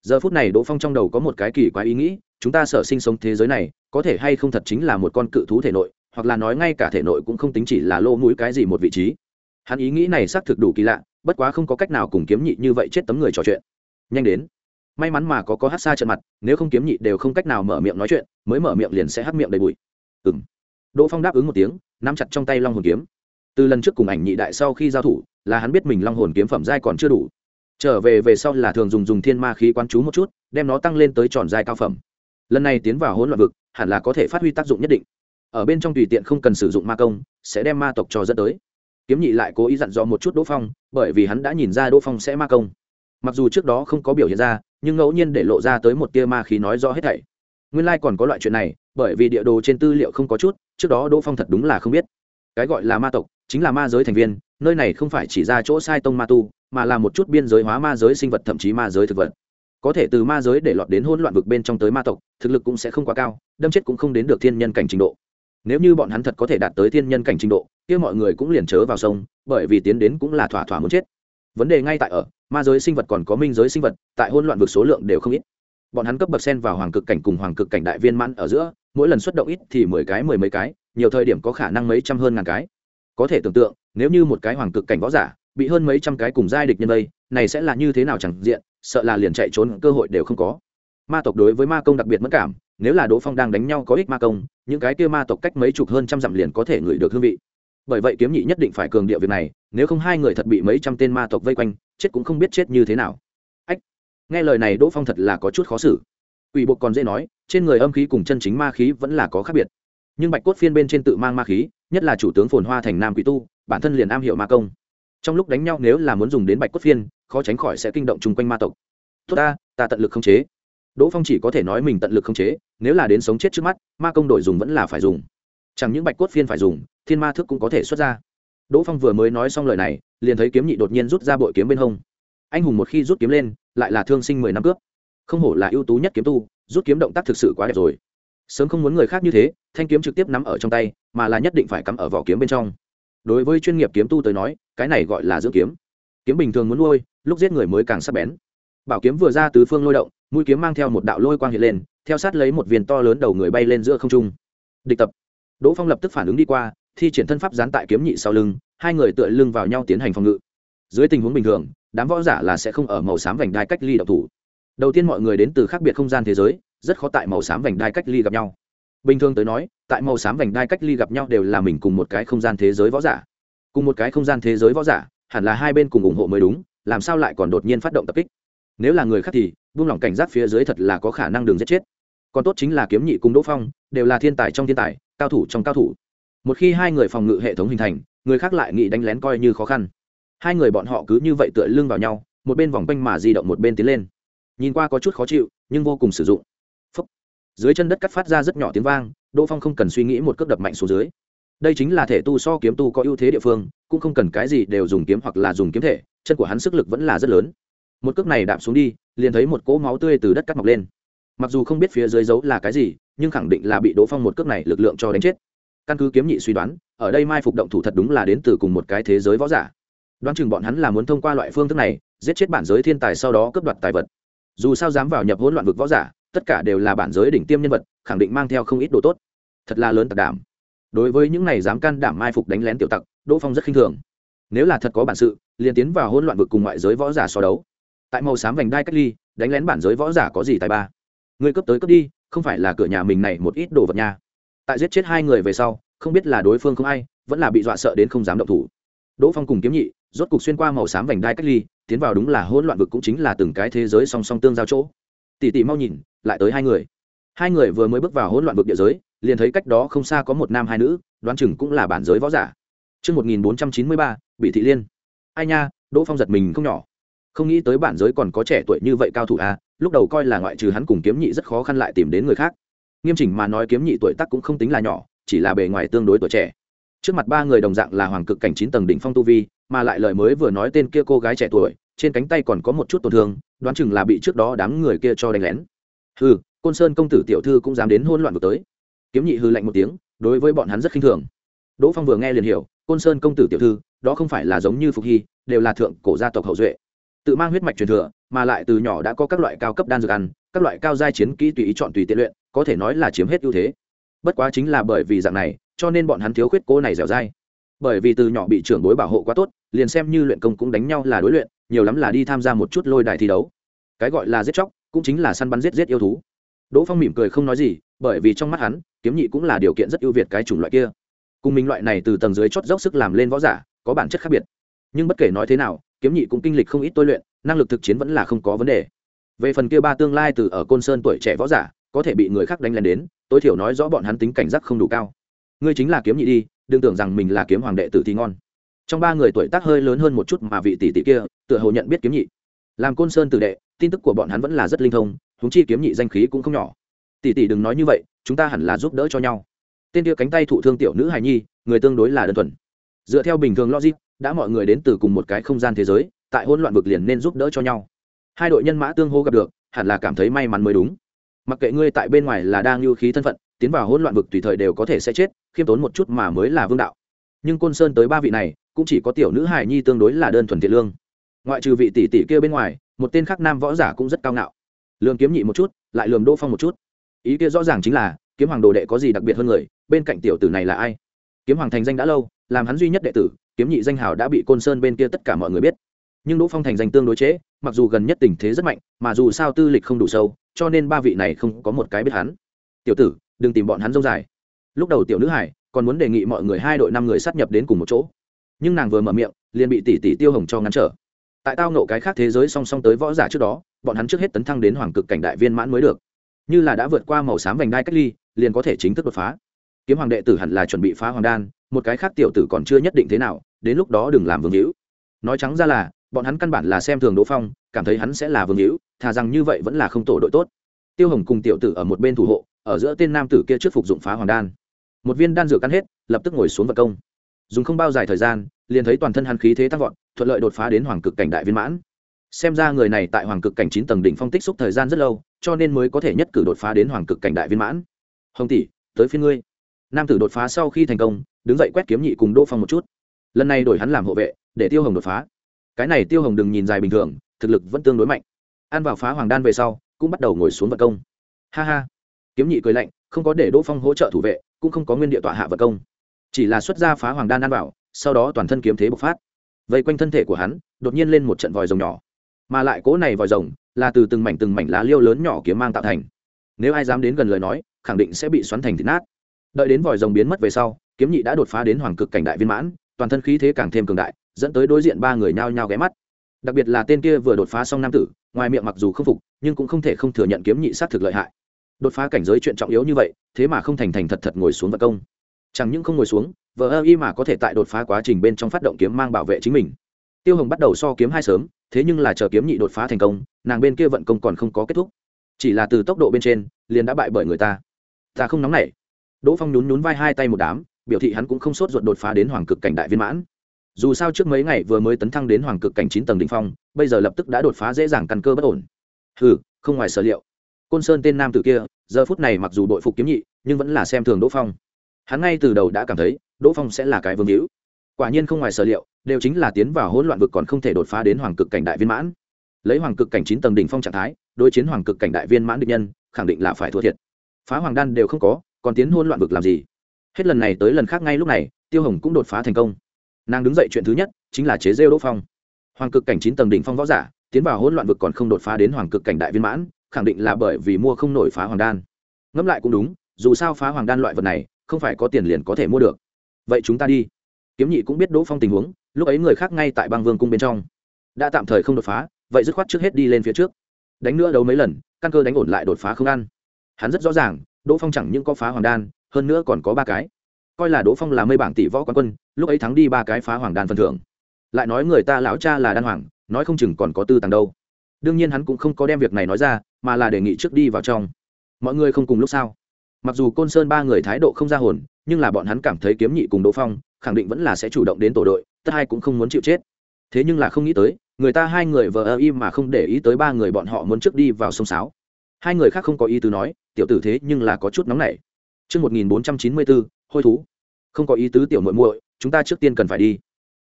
Giờ phút này đỗ phong trong đầu có một cái kỳ quái ý nghĩ, chúng ta sở sinh sống thế giới này, có thể hay không thật chính là một con cự thú thể nội, hoặc là nói ngay cả thể nội cũng không tính chỉ là lô mũi cái gì một vị trí. Hắn ý nghĩ này xác thực đủ kỳ lạ, bất quá không có cách nào cùng kiếm nhị như vậy chết tấm người trò chuyện. Nhanh đến may mắn mà có có hát xa trận mặt, nếu không kiếm nhị đều không cách nào mở miệng nói chuyện, mới mở miệng liền sẽ hắt miệng đầy bụi. Ừ m đỗ phong đáp ứng một tiếng, nắm chặt trong tay long hồn kiếm. Từ lần trước cùng ảnh nhị đại sau khi giao thủ, là hắn biết mình long hồn kiếm phẩm giai còn chưa đủ. Trở về về sau là thường dùng dùng thiên ma khí quán chú một chút, đem nó tăng lên tới tròn giai cao phẩm. Lần này tiến vào hỗn loạn vực, hẳn là có thể phát huy tác dụng nhất định. Ở bên trong tùy tiện không cần sử dụng ma công, sẽ đem ma tộc cho dẫn tới. Kiếm nhị lại cố ý dặn dò một chút đỗ phong, bởi vì hắn đã nhìn ra đỗ phong sẽ ma công. Mặc dù trước đó không có biểu hiện ra nhưng ngẫu nhiên để lộ ra tới một tia ma khí nói rõ hết thảy. Nguyên lai còn có loại chuyện này, bởi vì địa đồ trên tư liệu không có chút, trước đó đỗ phong thật đúng là không biết. Cái gọi là ma tộc, chính là ma giới thành viên, nơi này không phải chỉ ra chỗ sai tông ma tu, mà là một chút biên giới hóa ma giới sinh vật thậm chí ma giới thực vật. Có thể từ ma giới để lọt đến hỗn loạn vực bên trong tới ma tộc, thực lực cũng sẽ không quá cao, đâm chết cũng không đến được thiên nhân cảnh trình độ. Nếu như bọn hắn thật có thể đạt tới thiên nhân cảnh trình độ, kia mọi người cũng liền chớ vào sông, bởi vì tiến đến cũng là thỏa thỏa muốn chết vấn đề ngay tại ở, ma giới sinh vật còn có minh giới sinh vật, tại hỗn loạn vực số lượng đều không ít. Bọn hắn cấp bậc sen vào hoàng cực cảnh cùng hoàng cực cảnh đại viên mãn ở giữa, mỗi lần xuất động ít thì mười cái, mười mấy cái, nhiều thời điểm có khả năng mấy trăm hơn ngàn cái. Có thể tưởng tượng, nếu như một cái hoàng cực cảnh võ giả bị hơn mấy trăm cái cùng giai địch nhân đây, này sẽ là như thế nào chẳng diện, sợ là liền chạy trốn cơ hội đều không có. Ma tộc đối với ma công đặc biệt mất cảm, nếu là đỗ phong đang đánh nhau có ích ma công, những cái kia ma tộc cách mấy chục hơn trăm dặm liền có thể ngửi được hương vị bởi vậy kiếm nhị nhất định phải cường điệu việc này, nếu không hai người thật bị mấy trăm tên ma tộc vây quanh, chết cũng không biết chết như thế nào. Ách, nghe lời này đỗ phong thật là có chút khó xử. Quỷ bộ còn dễ nói, trên người âm khí cùng chân chính ma khí vẫn là có khác biệt. Nhưng bạch cốt phiên bên trên tự mang ma khí, nhất là chủ tướng phồn hoa thành nam quỷ tu, bản thân liền am hiểu ma công. Trong lúc đánh nhau nếu là muốn dùng đến bạch cốt phiên, khó tránh khỏi sẽ kinh động chung quanh ma tộc. Tốt ta ta tận lực không chế. Đỗ phong chỉ có thể nói mình tận lực không chế, nếu là đến sống chết trước mắt, ma công đổi dùng vẫn là phải dùng chẳng những bạch cốt phiên phải dùng, thiên ma thức cũng có thể xuất ra. Đỗ phong vừa mới nói xong lời này, liền thấy kiếm nhị đột nhiên rút ra bội kiếm bên hông. Anh hùng một khi rút kiếm lên, lại là thương sinh mười năm cướp. Không hổ là ưu tú nhất kiếm tu, rút kiếm động tác thực sự quá đẹp rồi. Sớm không muốn người khác như thế, thanh kiếm trực tiếp nắm ở trong tay, mà là nhất định phải cắm ở vỏ kiếm bên trong. Đối với chuyên nghiệp kiếm tu tới nói, cái này gọi là dưỡng kiếm. Kiếm bình thường muốn nuôi, lúc giết người mới càng sắc bén. Bảo kiếm vừa ra tứ phương lôi động, mũi kiếm mang theo một đạo lôi quang hiện lên, theo sát lấy một viên to lớn đầu người bay lên giữa không trung. Địch tập đỗ phong lập tức phản ứng đi qua, thi triển thân pháp gián tại kiếm nhị sau lưng, hai người tựa lưng vào nhau tiến hành phòng ngự. Dưới tình huống bình thường, đám võ giả là sẽ không ở màu xám vành đai cách ly độc thủ. Đầu tiên mọi người đến từ khác biệt không gian thế giới, rất khó tại màu xám vành đai cách ly gặp nhau. Bình thường tới nói, tại màu xám vành đai cách ly gặp nhau đều là mình cùng một cái không gian thế giới võ giả. Cùng một cái không gian thế giới võ giả, hẳn là hai bên cùng ủng hộ mới đúng, làm sao lại còn đột nhiên phát động tập kích? Nếu là người khác thì, buông lỏng cảnh giác phía dưới thật là có khả năng đường giết chết còn tốt chính là kiếm nhị cùng đỗ phong, đều là thiên tài trong thiên tài, cao thủ trong cao thủ. Một khi hai người phòng ngự hệ thống hình thành, người khác lại nghĩ đánh lén coi như khó khăn. Hai người bọn họ cứ như vậy tựa lưng vào nhau, một bên vòng quanh mà di động một bên tiến lên. Nhìn qua có chút khó chịu, nhưng vô cùng sử dụng. Phúc. dưới chân đất cắt phát ra rất nhỏ tiếng vang, đỗ phong không cần suy nghĩ một cước đập mạnh xuống dưới. Đây chính là thể tu so kiếm tu có ưu thế địa phương, cũng không cần cái gì đều dùng kiếm hoặc là dùng kiếm thể, chân của hắn sức lực vẫn là rất lớn. Một cước này đạp xuống đi, liền thấy một cỗ máu tươi từ đất cắt mọc lên mặc dù không biết phía dưới dấu là cái gì, nhưng khẳng định là bị đỗ phong một cước này lực lượng cho đánh chết. Căn cứ kiếm nhị suy đoán, ở đây mai phục động thủ thật đúng là đến từ cùng một cái thế giới võ giả. Đoán chừng bọn hắn là muốn thông qua loại phương thức này, giết chết bản giới thiên tài sau đó cướp đoạt tài vật. Dù sao dám vào nhập hỗn loạn vực võ giả, tất cả đều là bản giới đỉnh tiêm nhân vật, khẳng định mang theo không ít đồ tốt. Thật là lớn tặc đảm. Đối với những này dám can đảm mai phục đánh lén tiểu tặc, đỗ phong rất khinh thường. Nếu là thật có bản sự, liền tiến vào hỗn loạn vực cùng ngoại giới võ giả so đấu. Tại màu xám vành đai cách ly, đánh lén bản giới võ giả có gì tài ba? Người cấp tới cấp đi không phải là cửa nhà mình này một ít đồ vật nha. Tại giết chết hai người về sau không biết là đối phương không ai vẫn là bị dọa sợ đến không dám động thủ. Đỗ phong cùng kiếm nhị rốt cục xuyên qua màu xám vành đai cách ly tiến vào đúng là hỗn loạn vực cũng chính là từng cái thế giới song song tương giao chỗ. Tỷ tỷ mau nhìn lại tới hai người. Hai người vừa mới bước vào hỗn loạn vực địa giới liền thấy cách đó không xa có một nam hai nữ đoán chừng cũng là bản giới võ giả. Trước 1493, bị thị liên. Ai nha, Đỗ Phong giật mình không nhỏ. Không nghĩ tới bản giới còn có trẻ tuổi như vậy cao thủ à, lúc đầu coi là ngoại trừ hắn cùng kiếm nhị rất khó khăn lại tìm đến người khác. Nghiêm chỉnh mà nói kiếm nhị tuổi tác cũng không tính là nhỏ, chỉ là bề ngoài tương đối tuổi trẻ. Trước mặt ba người đồng dạng là hoàng cực cảnh chín tầng đỉnh phong tu vi, mà lại lời mới vừa nói tên kia cô gái trẻ tuổi, trên cánh tay còn có một chút tổn thương, đoán chừng là bị trước đó đám người kia cho đánh lén. Hừ, Côn Sơn công tử tiểu thư cũng dám đến hôn loạn vừa tới kiếm nhị hư lạnh một tiếng đối với bọn hắn rất khinh thường đỗ phong vừa nghe liền hiểu côn sơn công tử tiểu thư đó không phải là giống như phục hy đều là thượng cổ gia tộc hậu duệ tự mang huyết mạch truyền thừa, mà lại từ nhỏ đã có các loại cao cấp đan dược ăn, các loại cao giai chiến kỹ tùy ý chọn tùy tiện luyện, có thể nói là chiếm hết ưu thế. Bất quá chính là bởi vì dạng này, cho nên bọn hắn thiếu khuyết cô này dẻo dai. Bởi vì từ nhỏ bị trưởng bối bảo hộ quá tốt, liền xem như luyện công cũng đánh nhau là đối luyện, nhiều lắm là đi tham gia một chút lôi đài thi đấu. Cái gọi là giết chóc, cũng chính là săn bắn giết giết yêu thú. Đỗ phong mỉm cười không nói gì, bởi vì trong mắt hắn, kiếm nhị cũng là điều kiện rất ưu việt cái chủng loại kia. Cùng mình loại này từ tầng dưới chót dốc sức làm lên võ giả, có bản chất khác biệt. Nhưng bất kể nói thế nào kiếm nhị cũng kinh lịch không ít tôi luyện, năng lực thực chiến vẫn là không có vấn đề. Về phần kia ba tương lai từ ở côn sơn tuổi trẻ võ giả, có thể bị người khác đánh lên đến, tối thiểu nói rõ bọn hắn tính cảnh giác không đủ cao. Ngươi chính là kiếm nhị đi, đừng tưởng rằng mình là kiếm hoàng đệ tử thì ngon. Trong ba người tuổi tác hơi lớn hơn một chút mà vị tỷ tỷ kia, tựa hồ nhận biết kiếm nhị. Làm côn sơn tử đệ, tin tức của bọn hắn vẫn là rất linh thông húng chi kiếm nhị danh khí cũng không nhỏ. Tỷ tỷ đừng nói như vậy, chúng ta hẳn là giúp đỡ cho nhau. Tên kia cánh tay thụ thương tiểu nữ hài nhi, người tương đối là đơn thuần. Dựa theo bình thường logic đã mọi người đến từ cùng một cái không gian thế giới, tại hỗn loạn vực liền nên giúp đỡ cho nhau. Hai đội nhân mã tương hô gặp được, hẳn là cảm thấy may mắn mới đúng. Mặc kệ ngươi tại bên ngoài là đang lưu khí thân phận, tiến vào hỗn loạn vực tùy thời đều có thể sẽ chết, khiêm tốn một chút mà mới là vương đạo. Nhưng côn sơn tới ba vị này, cũng chỉ có tiểu nữ hài nhi tương đối là đơn thuần thiện lương. Ngoại trừ vị tỷ tỷ kia bên ngoài, một tên khác nam võ giả cũng rất cao ngạo. Lường kiếm nhị một chút, lại lường đỗ phong một chút. Ý kia rõ ràng chính là, kiếm hoàng đồ đệ có gì đặc biệt hơn người, bên cạnh tiểu tử này là ai? Kiếm hoàng thành danh đã lâu, làm hắn duy nhất đệ tử kiếm nhị danh hào đã bị côn sơn bên kia tất cả mọi người biết. Nhưng đỗ phong thành danh tương đối chế, mặc dù gần nhất tình thế rất mạnh mà dù sao tư lịch không đủ sâu cho nên ba vị này không có một cái biết hắn. Tiểu tử đừng tìm bọn hắn dông dài. Lúc đầu tiểu nữ hải còn muốn đề nghị mọi người hai đội năm người sát nhập đến cùng một chỗ. Nhưng nàng vừa mở miệng liền bị tỷ tỷ tiêu hồng cho ngăn trở. Tại tao nộ cái khác thế giới song song tới võ giả trước đó bọn hắn trước hết tấn thăng đến hoàng cực cảnh đại viên mãn mới được. Như là đã vượt qua màu xám vành đai cách ly liền có thể chính thức đột phá. Kiếm hoàng đệ tử hẳn là chuẩn bị phá hoàng đan một cái khác tiểu tử còn chưa nhất định thế nào, đến lúc đó đừng làm vương hữu. Nói trắng ra là, bọn hắn căn bản là xem thường đỗ phong, cảm thấy hắn sẽ là vương hữu, thà rằng như vậy vẫn là không tổ đội tốt. Tiêu hồng cùng tiểu tử ở một bên thủ hộ, ở giữa tên nam tử kia trước phục dụng phá hoàng đan. Một viên đan dược ăn hết, lập tức ngồi xuống vật công. Dùng không bao dài thời gian, liền thấy toàn thân hắn khí thế tăng vọt, thuận lợi đột phá đến hoàng cực cảnh đại viên mãn. Xem ra người này tại hoàng cực cảnh chín tầng đỉnh phong tích xúc thời gian rất lâu, cho nên mới có thể nhất cử đột phá đến hoàng cực cảnh đại viên mãn. Hồng tỷ, tới phiên ngươi nam tử đột phá sau khi thành công, đứng dậy quét kiếm nhị cùng đỗ phong một chút. Lần này đổi hắn làm hộ vệ, để tiêu hồng đột phá. Cái này tiêu hồng đừng nhìn dài bình thường, thực lực vẫn tương đối mạnh. Ăn vào phá hoàng đan về sau, cũng bắt đầu ngồi xuống vật công. Ha ha. Kiếm nhị cười lạnh, không có để đỗ phong hỗ trợ thủ vệ, cũng không có nguyên địa tọa hạ vật công. Chỉ là xuất ra phá hoàng đan ăn vào, sau đó toàn thân kiếm thế bộc phát. Vây quanh thân thể của hắn, đột nhiên lên một trận vòi rồng nhỏ. Mà lại cỗ này vòi rồng là từ từng mảnh từng mảnh lá liêu lớn nhỏ kiếm mang tạo thành. Nếu ai dám đến gần lời nói, khẳng định sẽ bị xoắn thành thịt nát đợi đến vòi rồng biến mất về sau, kiếm nhị đã đột phá đến hoàng cực cảnh đại viên mãn, toàn thân khí thế càng thêm cường đại, dẫn tới đối diện ba người nhao nhao ghé mắt. Đặc biệt là tên kia vừa đột phá xong nam tử, ngoài miệng mặc dù không phục, nhưng cũng không thể không thừa nhận kiếm nhị sát thực lợi hại. Đột phá cảnh giới chuyện trọng yếu như vậy, thế mà không thành thành thật thật ngồi xuống vật công. Chẳng những không ngồi xuống vợ ơ y mà có thể tại đột phá quá trình bên trong phát động kiếm mang bảo vệ chính mình. Tiêu hồng bắt đầu so kiếm hai sớm, thế nhưng là chờ kiếm nhị đột phá thành công, nàng bên kia vận công còn không có kết thúc. Chỉ là từ tốc độ bên trên, liền đã bại bởi người ta. Ta không nóng nảy đỗ phong nhún nhún vai hai tay một đám, biểu thị hắn cũng không sốt ruột đột phá đến hoàng cực cảnh đại viên mãn. Dù sao trước mấy ngày vừa mới tấn thăng đến hoàng cực cảnh chín tầng đ ỉ n h phong, bây giờ lập tức đã đột phá dễ dàng căn cơ bất ổn. Hừ, không ngoài sở liệu. Côn sơn tên nam tử kia, giờ phút này mặc dù đội phục kiếm nhị, nhưng vẫn là xem thường đỗ phong. Hắn ngay từ đầu đã cảm thấy, đỗ phong sẽ là cái vương hữu. Quả nhiên không ngoài sở liệu, đều chính là tiến vào hỗn loạn vực còn không thể đột phá đến hoàng cực cảnh đại viên mãn. Lấy hoàng cực cảnh chín tầng đỉnh phong trạng thái, đối chiến hoàng cực cảnh đại viên mãn địch nhân, khẳng định là phải thua thiệt. Phá hoàng đan đều không có còn tiến hôn loạn vực làm gì? Hết lần này tới lần khác ngay lúc này, tiêu hồng cũng đột phá thành công. Nàng đứng dậy chuyện thứ nhất chính là chế rêu đỗ phong. Hoàng cực cảnh chín tầng đỉnh phong võ giả, tiến vào hỗn loạn vực còn không đột phá đến hoàng cực cảnh đại viên mãn, khẳng định là bởi vì mua không nổi phá hoàng đan. Ngẫm lại cũng đúng, dù sao phá hoàng đan loại vật này, không phải có tiền liền có thể mua được. Vậy chúng ta đi. Kiếm nhị cũng biết đỗ phong tình huống, lúc ấy người khác ngay tại băng vương cung bên trong. Đã tạm thời không đột phá, vậy dứt khoát trước hết đi lên phía trước. Đánh nữa đấu mấy lần, căn cơ đánh ổn lại đột phá không ăn. Hắn rất rõ ràng đỗ phong chẳng những có phá hoàng đan, hơn nữa còn có ba cái. Coi là đỗ phong là mây bảng tỷ võ quán quân, lúc ấy thắng đi ba cái phá hoàng đan phần thưởng. Lại nói người ta lão cha là đan hoàng, nói không chừng còn có tư tàng đâu. Đương nhiên hắn cũng không có đem việc này nói ra, mà là đề nghị trước đi vào trong. Mọi người không cùng lúc sao mặc dù côn sơn ba người thái độ không ra hồn, nhưng là bọn hắn cảm thấy kiếm nhị cùng đỗ phong, khẳng định vẫn là sẽ chủ động đến tổ đội, tất hai cũng không muốn chịu chết. Thế nhưng là không nghĩ tới, người ta hai người vờ ơ im mà không để ý tới ba người bọn họ muốn trước đi vào sông sáo hai người khác không có ý tứ nói tiểu tử thế nhưng là có chút nóng nảy Trước 1494, hôi thú. Không có ý tứ tiểu muội muội, chúng ta trước tiên cần phải đi.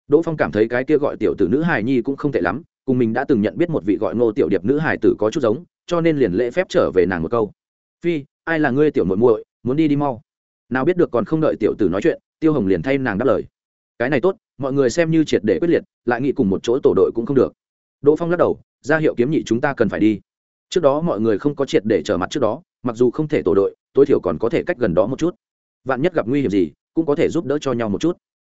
Đỗ Phong cảm thấy cái kia gọi tiểu tử nữ hài nhi cũng không tệ lắm, cùng mình đã từng nhận biết một vị gọi Ngô tiểu điệp nữ hài tử có chút giống, cho nên liền lễ phép trở về nàng một câu. "Phi, ai là ngươi tiểu muội muội, muốn đi đi mau." Nào biết được còn không đợi tiểu tử nói chuyện, Tiêu Hồng liền thay nàng đáp lời. "Cái này tốt, mọi người xem như triệt để quyết liệt, lại nghĩ cùng một chỗ tổ đội cũng không được." Đỗ Phong lắc đầu, ra hiệu kiếm nhị chúng ta cần phải đi. Trước đó mọi người không có triệt để trở mặt trước đó, mặc dù không thể tổ đội, tối thiểu còn có thể cách gần đó một chút. Vạn nhất gặp nguy hiểm gì cũng có thể giúp đỡ cho nhau một chút.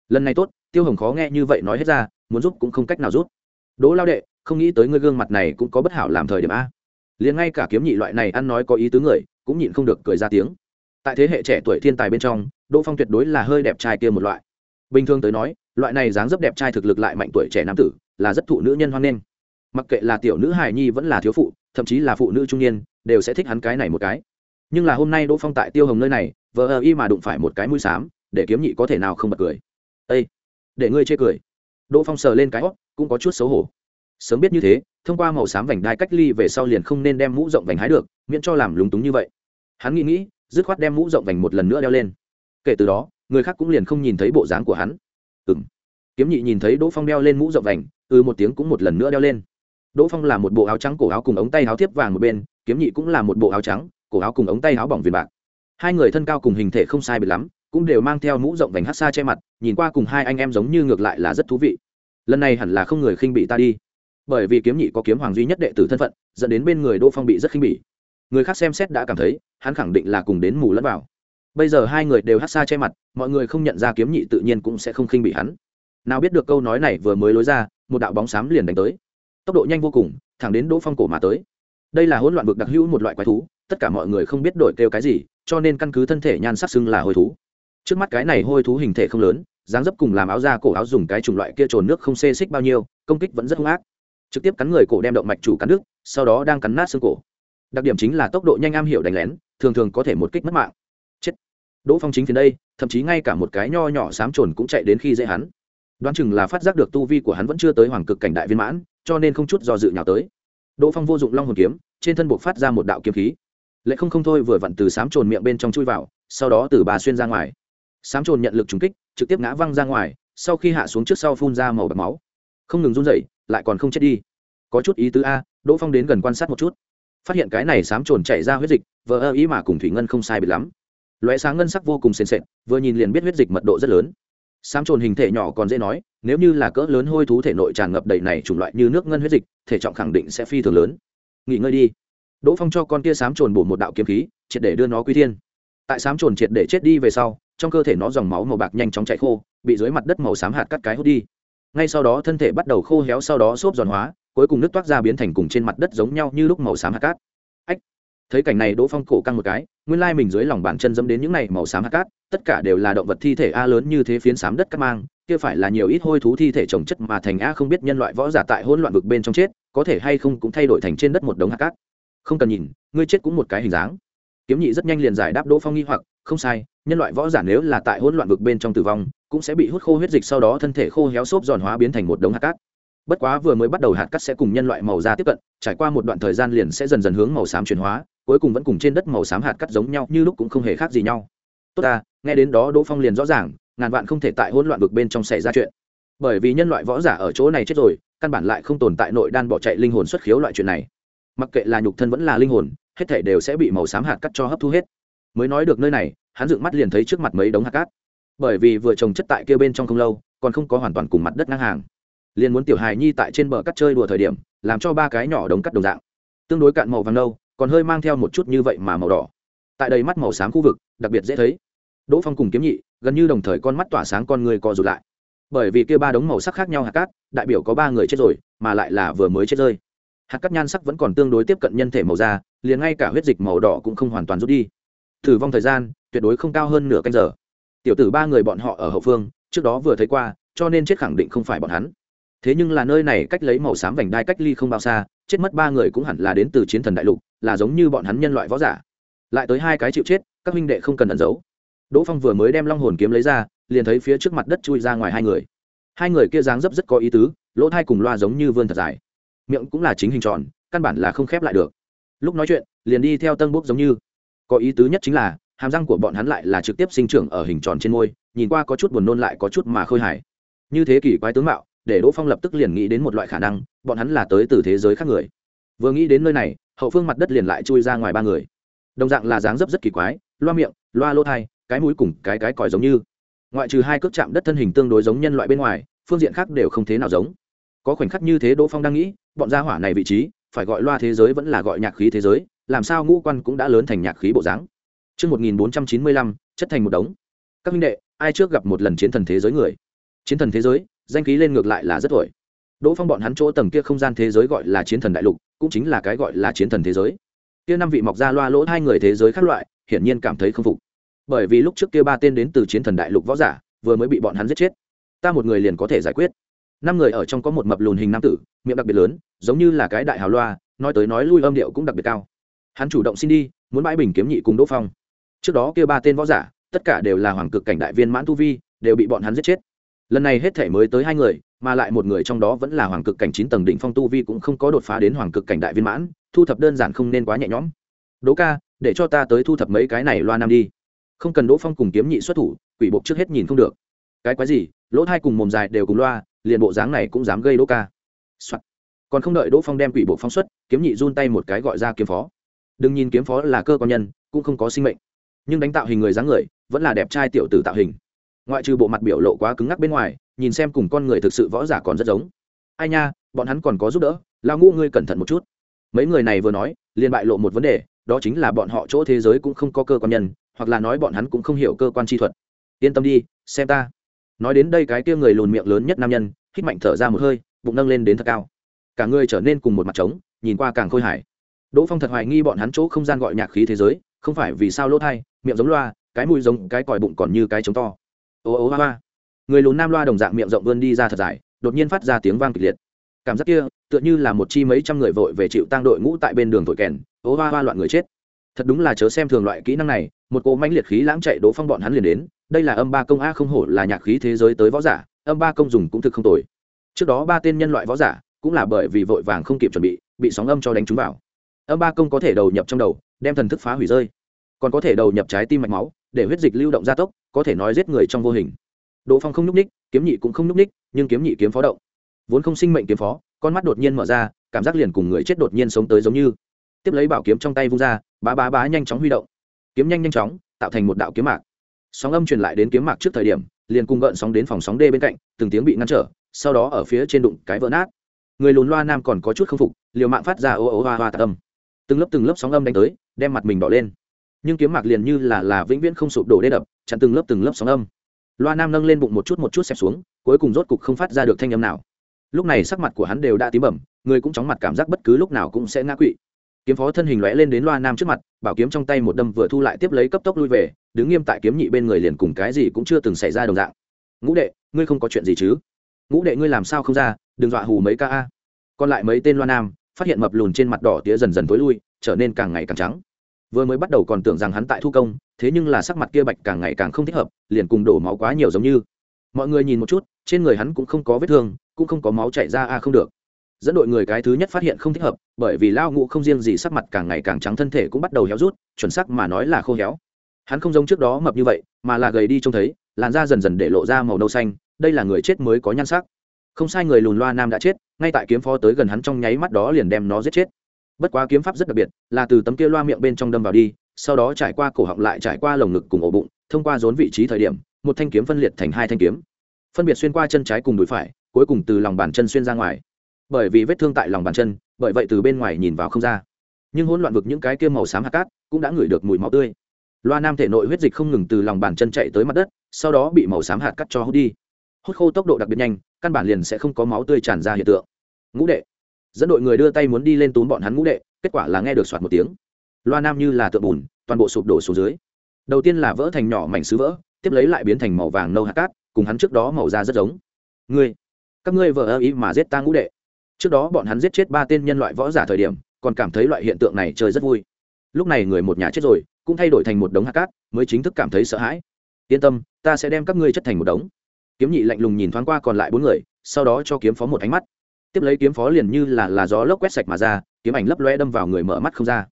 Lần này tốt tiêu hồng khó nghe như vậy nói hết ra muốn giúp cũng không cách nào giúp. Đỗ lao đệ không nghĩ tới ngươi gương mặt này cũng có bất hảo làm thời điểm a. Liền ngay cả kiếm nhị loại này ăn nói có ý tứ người cũng nhịn không được cười ra tiếng. Tại thế hệ trẻ tuổi thiên tài bên trong đỗ phong tuyệt đối là hơi đẹp trai kia một loại. Bình thường tới nói loại này dáng dấp đẹp trai thực lực lại mạnh tuổi trẻ nam tử là rất thụ nữ nhân hoan nghênh. Mặc kệ là tiểu nữ hài nhi vẫn là thiếu phụ thậm chí là phụ nữ trung niên, đều sẽ thích hắn cái này một cái. Nhưng là hôm nay đỗ phong tại tiêu hồng nơi này, vờ ơ y mà đụng phải một cái mũi xám, để kiếm nhị có thể nào không bật cười. Â để ngươi chê cười. Đỗ phong sờ lên cái hót cũng có chút xấu hổ. Sớm biết như thế, thông qua màu xám vành đai cách ly về sau liền không nên đem mũ rộng vành hái được, miễn cho làm lúng túng như vậy. Hắn nghĩ nghĩ, dứt khoát đem mũ rộng vành một lần nữa đeo lên. Kể từ đó, người khác cũng liền không nhìn thấy bộ dáng của hắn. Ừ m kiếm nhị nhìn thấy đỗ phong đeo lên mũ rộng vành ừ một tiếng cũng một lần nữa đeo lên đỗ phong là một bộ áo trắng cổ áo cùng ống tay áo thiếp vàng một bên, kiếm nhị cũng là một bộ áo trắng cổ áo cùng ống tay áo bỏng viền bạc. Hai người thân cao cùng hình thể không sai biệt lắm, cũng đều mang theo mũ rộng vành hát xa che mặt, nhìn qua cùng hai anh em giống như ngược lại là rất thú vị. Lần này hẳn là không người khinh bị ta đi. Bởi vì kiếm nhị có kiếm hoàng duy nhất đệ tử thân phận, dẫn đến bên người đỗ phong bị rất khinh bỉ. Người khác xem xét đã cảm thấy, hắn khẳng định là cùng đến mù lẫn vào. Bây giờ hai người đều hát xa che mặt, mọi người không nhận ra kiếm nhị tự nhiên cũng sẽ không khinh bỉ hắn. Nào biết được câu nói này vừa mới lối ra, một đạo bóng xám liền đánh tới tốc độ nhanh vô cùng, thẳng đến đỗ phong cổ mà tới. Đây là hỗn loạn vực đặc hữu một loại quái thú, tất cả mọi người không biết đổi kêu cái gì, cho nên căn cứ thân thể nhan sắc xưng là hôi thú. Trước mắt cái này hôi thú hình thể không lớn, dáng dấp cùng làm áo da cổ áo dùng cái chủng loại kia trồn nước không xê xích bao nhiêu, công kích vẫn rất hung ác. Trực tiếp cắn người cổ đem động mạch chủ cắn đứt, sau đó đang cắn nát xương cổ. Đặc điểm chính là tốc độ nhanh am hiểu đánh lén, thường thường có thể một kích mất mạng. Chết. Đỗ phong chính phía đây, thậm chí ngay cả một cái nho nhỏ xám trồn cũng chạy đến khi dễ hắn. Đoán chừng là phát giác được tu vi của hắn vẫn chưa tới hoàng cực cảnh đại viên mãn cho nên không chút do dự nhào tới. Đỗ phong vô dụng long hồn kiếm, trên thân buộc phát ra một đạo kiếm khí. Lệ không không thôi vừa vặn từ sám trồn miệng bên trong chui vào, sau đó từ bà xuyên ra ngoài. Sám trồn nhận lực trúng kích, trực tiếp ngã văng ra ngoài, sau khi hạ xuống trước sau phun ra màu bạc máu. Không ngừng run dậy lại còn không chết đi. Có chút ý tứ a, đỗ phong đến gần quan sát một chút. Phát hiện cái này sám trồn chạy ra huyết dịch vỡ ơ ý mà cùng thủy ngân không sai bị lắm. Lóe sáng ngân sắc vô cùng sền sệt, vừa nhìn liền biết huyết dịch mật độ rất lớn sám trồn hình thể nhỏ còn dễ nói, nếu như là cỡ lớn hôi thú thể nội tràn ngập đầy này chủng loại như nước ngân huyết dịch, thể trọng khẳng định sẽ phi thường lớn. Nghỉ ngơi đi. Đỗ phong cho con kia sám trồn bổ một đạo kiếm khí, triệt để đưa nó quy thiên. Tại sám trồn triệt để chết đi về sau, trong cơ thể nó dòng máu màu bạc nhanh chóng chảy khô, bị dưới mặt đất màu xám hạt cắt cái hút đi. Ngay sau đó thân thể bắt đầu khô héo sau đó xốp giòn hóa, cuối cùng nước toát ra biến thành cùng trên mặt đất giống nhau như lúc màu xám hạt cát thấy cảnh này đỗ phong cổ căng một cái, nguyên lai mình dưới lòng bàn chân dẫm đến những này màu xám hạt cát, tất cả đều là động vật thi thể a lớn như thế phiến xám đất cắt mang, kia phải là nhiều ít hôi thú thi thể trồng chất mà thành a không biết nhân loại võ giả tại hỗn loạn vực bên trong chết, có thể hay không cũng thay đổi thành trên đất một đống hạt cát. Không cần nhìn, ngươi chết cũng một cái hình dáng. Kiếm nhị rất nhanh liền giải đáp đỗ phong nghi hoặc, không sai, nhân loại võ giả nếu là tại hỗn loạn vực bên trong tử vong, cũng sẽ bị hút khô huyết dịch sau đó thân thể khô héo xốp giòn hóa biến thành một đống hạt cát. Bất quá vừa mới bắt đầu hạt cát sẽ cùng nhân loại màu da tiếp cận, trải qua một đoạn thời gian liền sẽ dần dần hướng màu xám chuyển hóa cuối cùng vẫn cùng trên đất màu xám hạt cắt giống nhau như lúc cũng không hề khác gì nhau. Tốt ta, nghe đến đó đỗ phong liền rõ ràng, ngàn vạn không thể tại hỗn loạn vực bên trong xảy ra chuyện. Bởi vì nhân loại võ giả ở chỗ này chết rồi, căn bản lại không tồn tại nội đan bỏ chạy linh hồn xuất khiếu loại chuyện này. Mặc kệ là nhục thân vẫn là linh hồn, hết thể đều sẽ bị màu xám hạt cắt cho hấp thu hết. Mới nói được nơi này, hắn dựng mắt liền thấy trước mặt mấy đống hạt cát. Bởi vì vừa trồng chất tại kia bên trong không lâu, còn không có hoàn toàn cùng mặt đất ngang hàng. Liền muốn tiểu hài nhi tại trên bờ cắt chơi đùa thời điểm, làm cho ba cái nhỏ đống cắt đồng dạng. Tương đối cạn màu vàng nâu còn hơi mang theo một chút như vậy mà màu đỏ. Tại đây mắt màu xám khu vực, đặc biệt dễ thấy. Đỗ phong cùng kiếm nhị, gần như đồng thời con mắt tỏa sáng con người co rụt lại. Bởi vì kia ba đống màu sắc khác nhau hạt cát, đại biểu có ba người chết rồi, mà lại là vừa mới chết rơi. Hạt cát nhan sắc vẫn còn tương đối tiếp cận nhân thể màu da, liền ngay cả huyết dịch màu đỏ cũng không hoàn toàn rút đi. Thử vong thời gian, tuyệt đối không cao hơn nửa canh giờ. Tiểu tử ba người bọn họ ở hậu phương, trước đó vừa thấy qua, cho nên chết khẳng định không phải bọn hắn. Thế nhưng là nơi này cách lấy màu xám vành đai cách ly không bao xa, chết mất ba người cũng hẳn là đến từ chiến thần đại lục là giống như bọn hắn nhân loại võ giả. Lại tới hai cái chịu chết, các huynh đệ không cần ẩn giấu. Đỗ phong vừa mới đem long hồn kiếm lấy ra, liền thấy phía trước mặt đất chui ra ngoài hai người. Hai người kia dáng dấp rất có ý tứ, lỗ thai cùng loa giống như vươn thật dài. Miệng cũng là chính hình tròn, căn bản là không khép lại được. Lúc nói chuyện, liền đi theo tân bốc giống như. Có ý tứ nhất chính là, hàm răng của bọn hắn lại là trực tiếp sinh trưởng ở hình tròn trên môi, nhìn qua có chút buồn nôn lại có chút mà khôi hài. Như thế kỷ quái tướng mạo, để đỗ phong lập tức liền nghĩ đến một loại khả năng, bọn hắn là tới từ thế giới khác người. Vừa nghĩ đến nơi này hậu phương mặt đất liền lại chui ra ngoài ba người đồng dạng là dáng dấp rất kỳ quái loa miệng loa lỗ thai cái mũi cùng cái cái còi giống như ngoại trừ hai cước chạm đất thân hình tương đối giống nhân loại bên ngoài phương diện khác đều không thế nào giống có khoảnh khắc như thế đỗ phong đang nghĩ bọn gia hỏa này vị trí phải gọi loa thế giới vẫn là gọi nhạc khí thế giới làm sao ngũ quan cũng đã lớn thành nhạc khí bộ dáng Trước 1495, chất thành một đống. Các huynh đệ, ai trước gặp một lần chiến thần thế giới người? Chiến thần thế giới, danh khí lên ngược lại là rất tuổi. Đỗ Phong bọn hắn chỗ tầng kia không gian thế giới gọi là chiến thần đại lục, cũng chính là cái gọi là chiến thần thế giới. Kia năm vị mọc ra loa lỗ hai người thế giới khác loại, hiển nhiên cảm thấy không phục. Bởi vì lúc trước kia ba tên đến từ chiến thần đại lục võ giả, vừa mới bị bọn hắn giết chết. Ta một người liền có thể giải quyết. Năm người ở trong có một mập lùn hình nam tử, miệng đặc biệt lớn, giống như là cái đại hào loa, nói tới nói lui âm điệu cũng đặc biệt cao. Hắn chủ động xin đi, muốn bãi bình kiếm nhị cùng Đỗ Phong trước đó kia ba tên võ giả tất cả đều là hoàng cực cảnh đại viên mãn tu vi đều bị bọn hắn giết chết lần này hết thể mới tới hai người, mà lại một người trong đó vẫn là hoàng cực cảnh chín tầng đỉnh phong tu vi cũng không có đột phá đến hoàng cực cảnh đại viên mãn, thu thập đơn giản không nên quá nhẹ nhõm. Đỗ ca, để cho ta tới thu thập mấy cái này loa nam đi. Không cần đỗ phong cùng kiếm nhị xuất thủ, quỷ bộ trước hết nhìn không được. Cái quái gì? Lỗ thai cùng mồm dài đều cùng loa, liền bộ dáng này cũng dám gây đỗ ca、Soạn. còn không đợi đỗ phong đem quỷ bộ phong xuất, kiếm nhị run tay một cái gọi ra kiếm phó. Đừng nhìn kiếm phó là cơ quan nhân, cũng không có sinh mệnh. Nhưng đánh tạo hình người dáng người, vẫn là đẹp trai tiểu tử tạo hình ngoại trừ bộ mặt biểu lộ quá cứng ngắc bên ngoài, nhìn xem cùng con người thực sự võ giả còn rất giống. Ai nha, bọn hắn còn có giúp đỡ lao ngũ ngươi cẩn thận một chút. Mấy người này vừa nói, liền bại lộ một vấn đề, đó chính là bọn họ chỗ thế giới cũng không có cơ quan nhân, hoặc là nói bọn hắn cũng không hiểu cơ quan chi thuật. Yên tâm đi, xem ta. Nói đến đây cái kia người lùn miệng lớn nhất nam nhân, hít mạnh thở ra một hơi, bụng nâng lên đến thật cao. Cả người trở nên cùng một mặt trống, nhìn qua càng khôi hài. Đỗ phong thật hoài nghi bọn hắn chỗ không gian gọi nhạc khí thế giới, không phải vì sao lỗ thai, miệng giống loa, cái mùi giống cái còi bụng còn như cái trống to ô ô, hoa hoa. Người lùn nam loa đồng dạng miệng rộng vươn đi ra thật dài, đột nhiên phát ra tiếng vang kịch liệt. Cảm giác kia, tựa như là một chi mấy trăm người vội về chịu tăng đội ngũ tại bên đường thổi kèn, ô, hoa hoa loạn người chết. Thật đúng là chớ xem thường loại kỹ năng này, một cỗ mãnh liệt khí lãng chạy đỗ phong bọn hắn liền đến, đây là âm ba công a không hổ là nhạc khí thế giới tới võ giả, âm ba công dùng cũng thực không tồi. Trước đó ba tên nhân loại võ giả, cũng là bởi vì vội vàng không kịp chuẩn bị bị sóng âm cho đánh trúng vào. Âm ba công có thể đầu nhập trong đầu, đem thần thức phá hủy rơi. Còn có thể đầu nhập trái tim mạch máu để huyết dịch lưu động gia tốc, có thể nói giết người trong vô hình. Đỗ phong không nhúc ních kiếm nhị cũng không nhúc ních nhưng kiếm nhị kiếm phó động. Vốn không sinh mệnh kiếm phó, con mắt đột nhiên mở ra, cảm giác liền cùng người chết đột nhiên sống tới giống như. Tiếp lấy bảo kiếm trong tay vung ra, bá bá bá nhanh chóng huy động. Kiếm nhanh nhanh chóng, tạo thành một đạo kiếm mạc. Sóng âm truyền lại đến kiếm mạc trước thời điểm, liền cùng gợn sóng đến phòng sóng đê bên cạnh, từng tiếng bị ngăn trở, sau đó ở phía trên đụng cái vỡ nát. Người lùn loa nam còn có chút k phục, liều mạng phát ra ô ô hoa hoa tạ âm. Từng lớp từng lớp sóng âm đánh tới, đem mặt mình đỏ lên nhưng kiếm mạc liền như là là vĩnh viễn không sụp đổ đê đập, chặn từng lớp từng lớp sóng âm. Loa nam nâng lên bụng một chút một chút xẹp xuống, cuối cùng rốt cục không phát ra được thanh âm nào. Lúc này sắc mặt của hắn đều đã tím bẩm, người cũng chóng mặt cảm giác bất cứ lúc nào cũng sẽ ngã quỵ. Kiếm phó thân hình lóe lên đến loa nam trước mặt, bảo kiếm trong tay một đâm vừa thu lại tiếp lấy cấp tốc lui về, đứng nghiêm tại kiếm nhị bên người liền cùng cái gì cũng chưa từng xảy ra đồng dạng. Ngũ đệ, ngươi không có chuyện gì chứ? Ngũ đệ, ngươi làm sao không ra? Đừng dọa hù mấy ca a. Còn lại mấy tên loa nam, phát hiện mập lùn trên mặt đỏ tía dần dần tối lui, trở nên càng ngày càng trắng vừa mới bắt đầu còn tưởng rằng hắn tại thu công, thế nhưng là sắc mặt kia bạch càng ngày càng không thích hợp, liền cùng đổ máu quá nhiều giống như. Mọi người nhìn một chút, trên người hắn cũng không có vết thương, cũng không có máu chảy ra a à không được. Dẫn đội người cái thứ nhất phát hiện không thích hợp, bởi vì lao ngũ không riêng gì sắc mặt càng ngày càng trắng thân thể cũng bắt đầu héo rút, chuẩn sắc mà nói là khô héo. Hắn không giống trước đó mập như vậy, mà là gầy đi trông thấy, làn da dần dần để lộ ra màu nâu xanh, đây là người chết mới có nhan sắc. Không sai người lùn loa nam đã chết, ngay tại kiếm phó tới gần hắn trong nháy mắt đó liền đem nó giết chết bất quá kiếm pháp rất đặc biệt, là từ tấm kia loa miệng bên trong đâm vào đi, sau đó trải qua cổ họng lại trải qua lồng ngực cùng ổ bụng, thông qua rốn vị trí thời điểm, một thanh kiếm phân liệt thành hai thanh kiếm. Phân biệt xuyên qua chân trái cùng đùi phải, cuối cùng từ lòng bàn chân xuyên ra ngoài. Bởi vì vết thương tại lòng bàn chân, bởi vậy từ bên ngoài nhìn vào không ra. Nhưng hỗn loạn vực những cái kia màu xám hạt cát cũng đã ngửi được mùi máu tươi. Loa nam thể nội huyết dịch không ngừng từ lòng bàn chân chạy tới mặt đất, sau đó bị màu xám hạt cắt cho hút đi. Hút khô tốc độ đặc biệt nhanh, căn bản liền sẽ không có máu tươi tràn ra hiện tượng. Ngũ đệ dẫn đội người đưa tay muốn đi lên túm bọn hắn ngũ đệ, kết quả là nghe được soạt một tiếng. Loa nam như là tượng bùn, toàn bộ sụp đổ xuống dưới. Đầu tiên là vỡ thành nhỏ mảnh sứ vỡ, tiếp lấy lại biến thành màu vàng nâu hạt cát, cùng hắn trước đó màu da rất giống. Ngươi, các ngươi vợ ơ ý mà giết ta ngũ đệ. Trước đó bọn hắn giết chết ba tên nhân loại võ giả thời điểm, còn cảm thấy loại hiện tượng này chơi rất vui. Lúc này người một nhà chết rồi, cũng thay đổi thành một đống hạt cát, mới chính thức cảm thấy sợ hãi. Yên tâm, ta sẽ đem các ngươi chất thành một đống. Kiếm nhị lạnh lùng nhìn thoáng qua còn lại bốn người, sau đó cho kiếm phó một ánh mắt tiếp lấy kiếm phó liền như là là gió lốc quét sạch mà ra, kiếm ảnh lấp loe đâm vào người mở mắt không ra.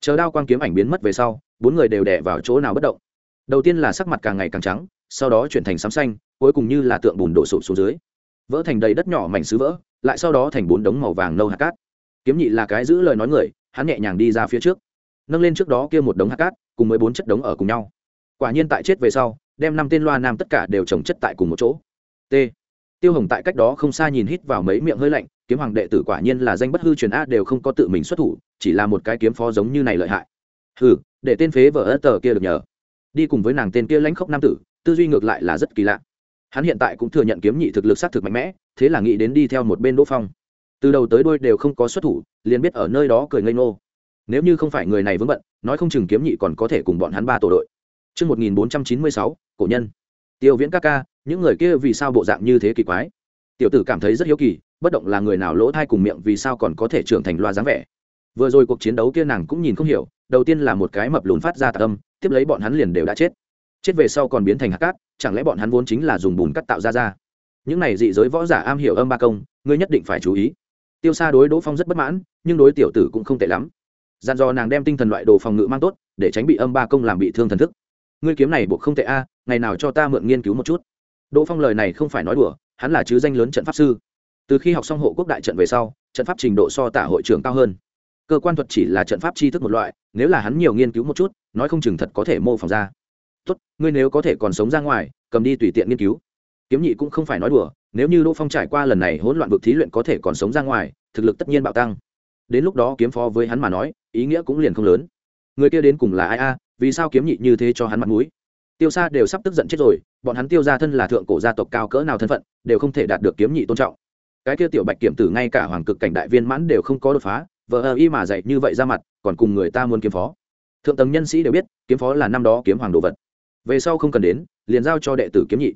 Chờ đao quang kiếm ảnh biến mất về sau, bốn người đều đẻ vào chỗ nào bất động. Đầu tiên là sắc mặt càng ngày càng trắng, sau đó chuyển thành sám xanh, cuối cùng như là tượng bùn đổ sụp xuống dưới. Vỡ thành đầy đất nhỏ mảnh sứ vỡ, lại sau đó thành bốn đống màu vàng nâu hạt cát. Kiếm nhị là cái giữ lời nói người, hắn nhẹ nhàng đi ra phía trước, nâng lên trước đó kia một đống hạt cát, cùng với bốn chất đống ở cùng nhau. Quả nhiên tại chết về sau, đem năm tên loa nam tất cả đều trồng chất tại cùng một chỗ. T tiêu hồng tại cách đó không xa nhìn hít vào mấy miệng hơi lạnh kiếm hoàng đệ tử quả nhiên là danh bất hư truyền a đều không có tự mình xuất thủ chỉ là một cái kiếm phó giống như này lợi hại. Hừ để tên phế vợ ớt tờ kia được nhờ. Đi cùng với nàng tên kia lãnh khốc nam tử tư duy ngược lại là rất kỳ lạ. Hắn hiện tại cũng thừa nhận kiếm nhị thực lực s á t thực mạnh mẽ thế là nghĩ đến đi theo một bên đỗ phong. Từ đầu tới đôi đều không có xuất thủ liền biết ở nơi đó cười ngây ngô. Nếu như không phải người này vướng bận nói không chừng kiếm nhị còn có thể cùng bọn hắn ba tổ đội. Trước 1496, cổ nhân. Tiêu viễn ca ca, những người kia vì sao bộ dạng như thế kỳ quái? Tiểu tử cảm thấy rất hiếu kỳ, bất động là người nào lỗ thai cùng miệng vì sao còn có thể trưởng thành loa dáng vẻ. Vừa rồi cuộc chiến đấu kia nàng cũng nhìn không hiểu, đầu tiên là một cái mập lùn phát ra tạc âm, tiếp lấy bọn hắn liền đều đã chết. Chết về sau còn biến thành hạt cát, chẳng lẽ bọn hắn vốn chính là dùng bùn cắt tạo ra ra? Những này dị giới võ giả am hiểu âm ba công, ngươi nhất định phải chú ý. Tiêu Sa đối Đỗ Phong rất bất mãn, nhưng đối tiểu tử cũng không tệ lắm. Gian do nàng đem tinh thần loại đồ phòng ngự mang tốt, để tránh bị âm ba công làm bị thương thần thức ngươi kiếm này buộc không tệ a ngày nào cho ta mượn nghiên cứu một chút. Đỗ phong lời này không phải nói đùa, hắn là chứ danh lớn trận pháp sư. Từ khi học xong hộ quốc đại trận về sau, trận pháp trình độ so tả hội trưởng cao hơn. Cơ quan thuật chỉ là trận pháp tri thức một loại, nếu là hắn nhiều nghiên cứu một chút, nói không chừng thật có thể mô phỏng ra. Tốt, ngươi nếu có thể còn sống ra ngoài, cầm đi tùy tiện nghiên cứu. Kiếm nhị cũng không phải nói đùa, nếu như đỗ phong trải qua lần này hỗn loạn vực thí luyện có thể còn sống ra ngoài, thực lực tất nhiên bạo tăng. Đến lúc đó kiếm phó với hắn mà nói, ý nghĩa cũng liền không lớn. Người kia đến cùng là ai a? Vì sao kiếm nhị như thế cho hắn mặt mũi? Tiêu xa đều sắp tức giận chết rồi, bọn hắn tiêu ra thân là thượng cổ gia tộc cao cỡ nào thân phận, đều không thể đạt được kiếm nhị tôn trọng. Cái kia tiểu bạch kiểm tử ngay cả hoàng cực cảnh đại viên mãn đều không có đột phá vợ ơ y mà dạy như vậy ra mặt, còn cùng người ta muốn kiếm phó. Thượng tầng nhân sĩ đều biết, kiếm phó là năm đó kiếm hoàng đồ vật. Về sau không cần đến, liền giao cho đệ tử kiếm nhị.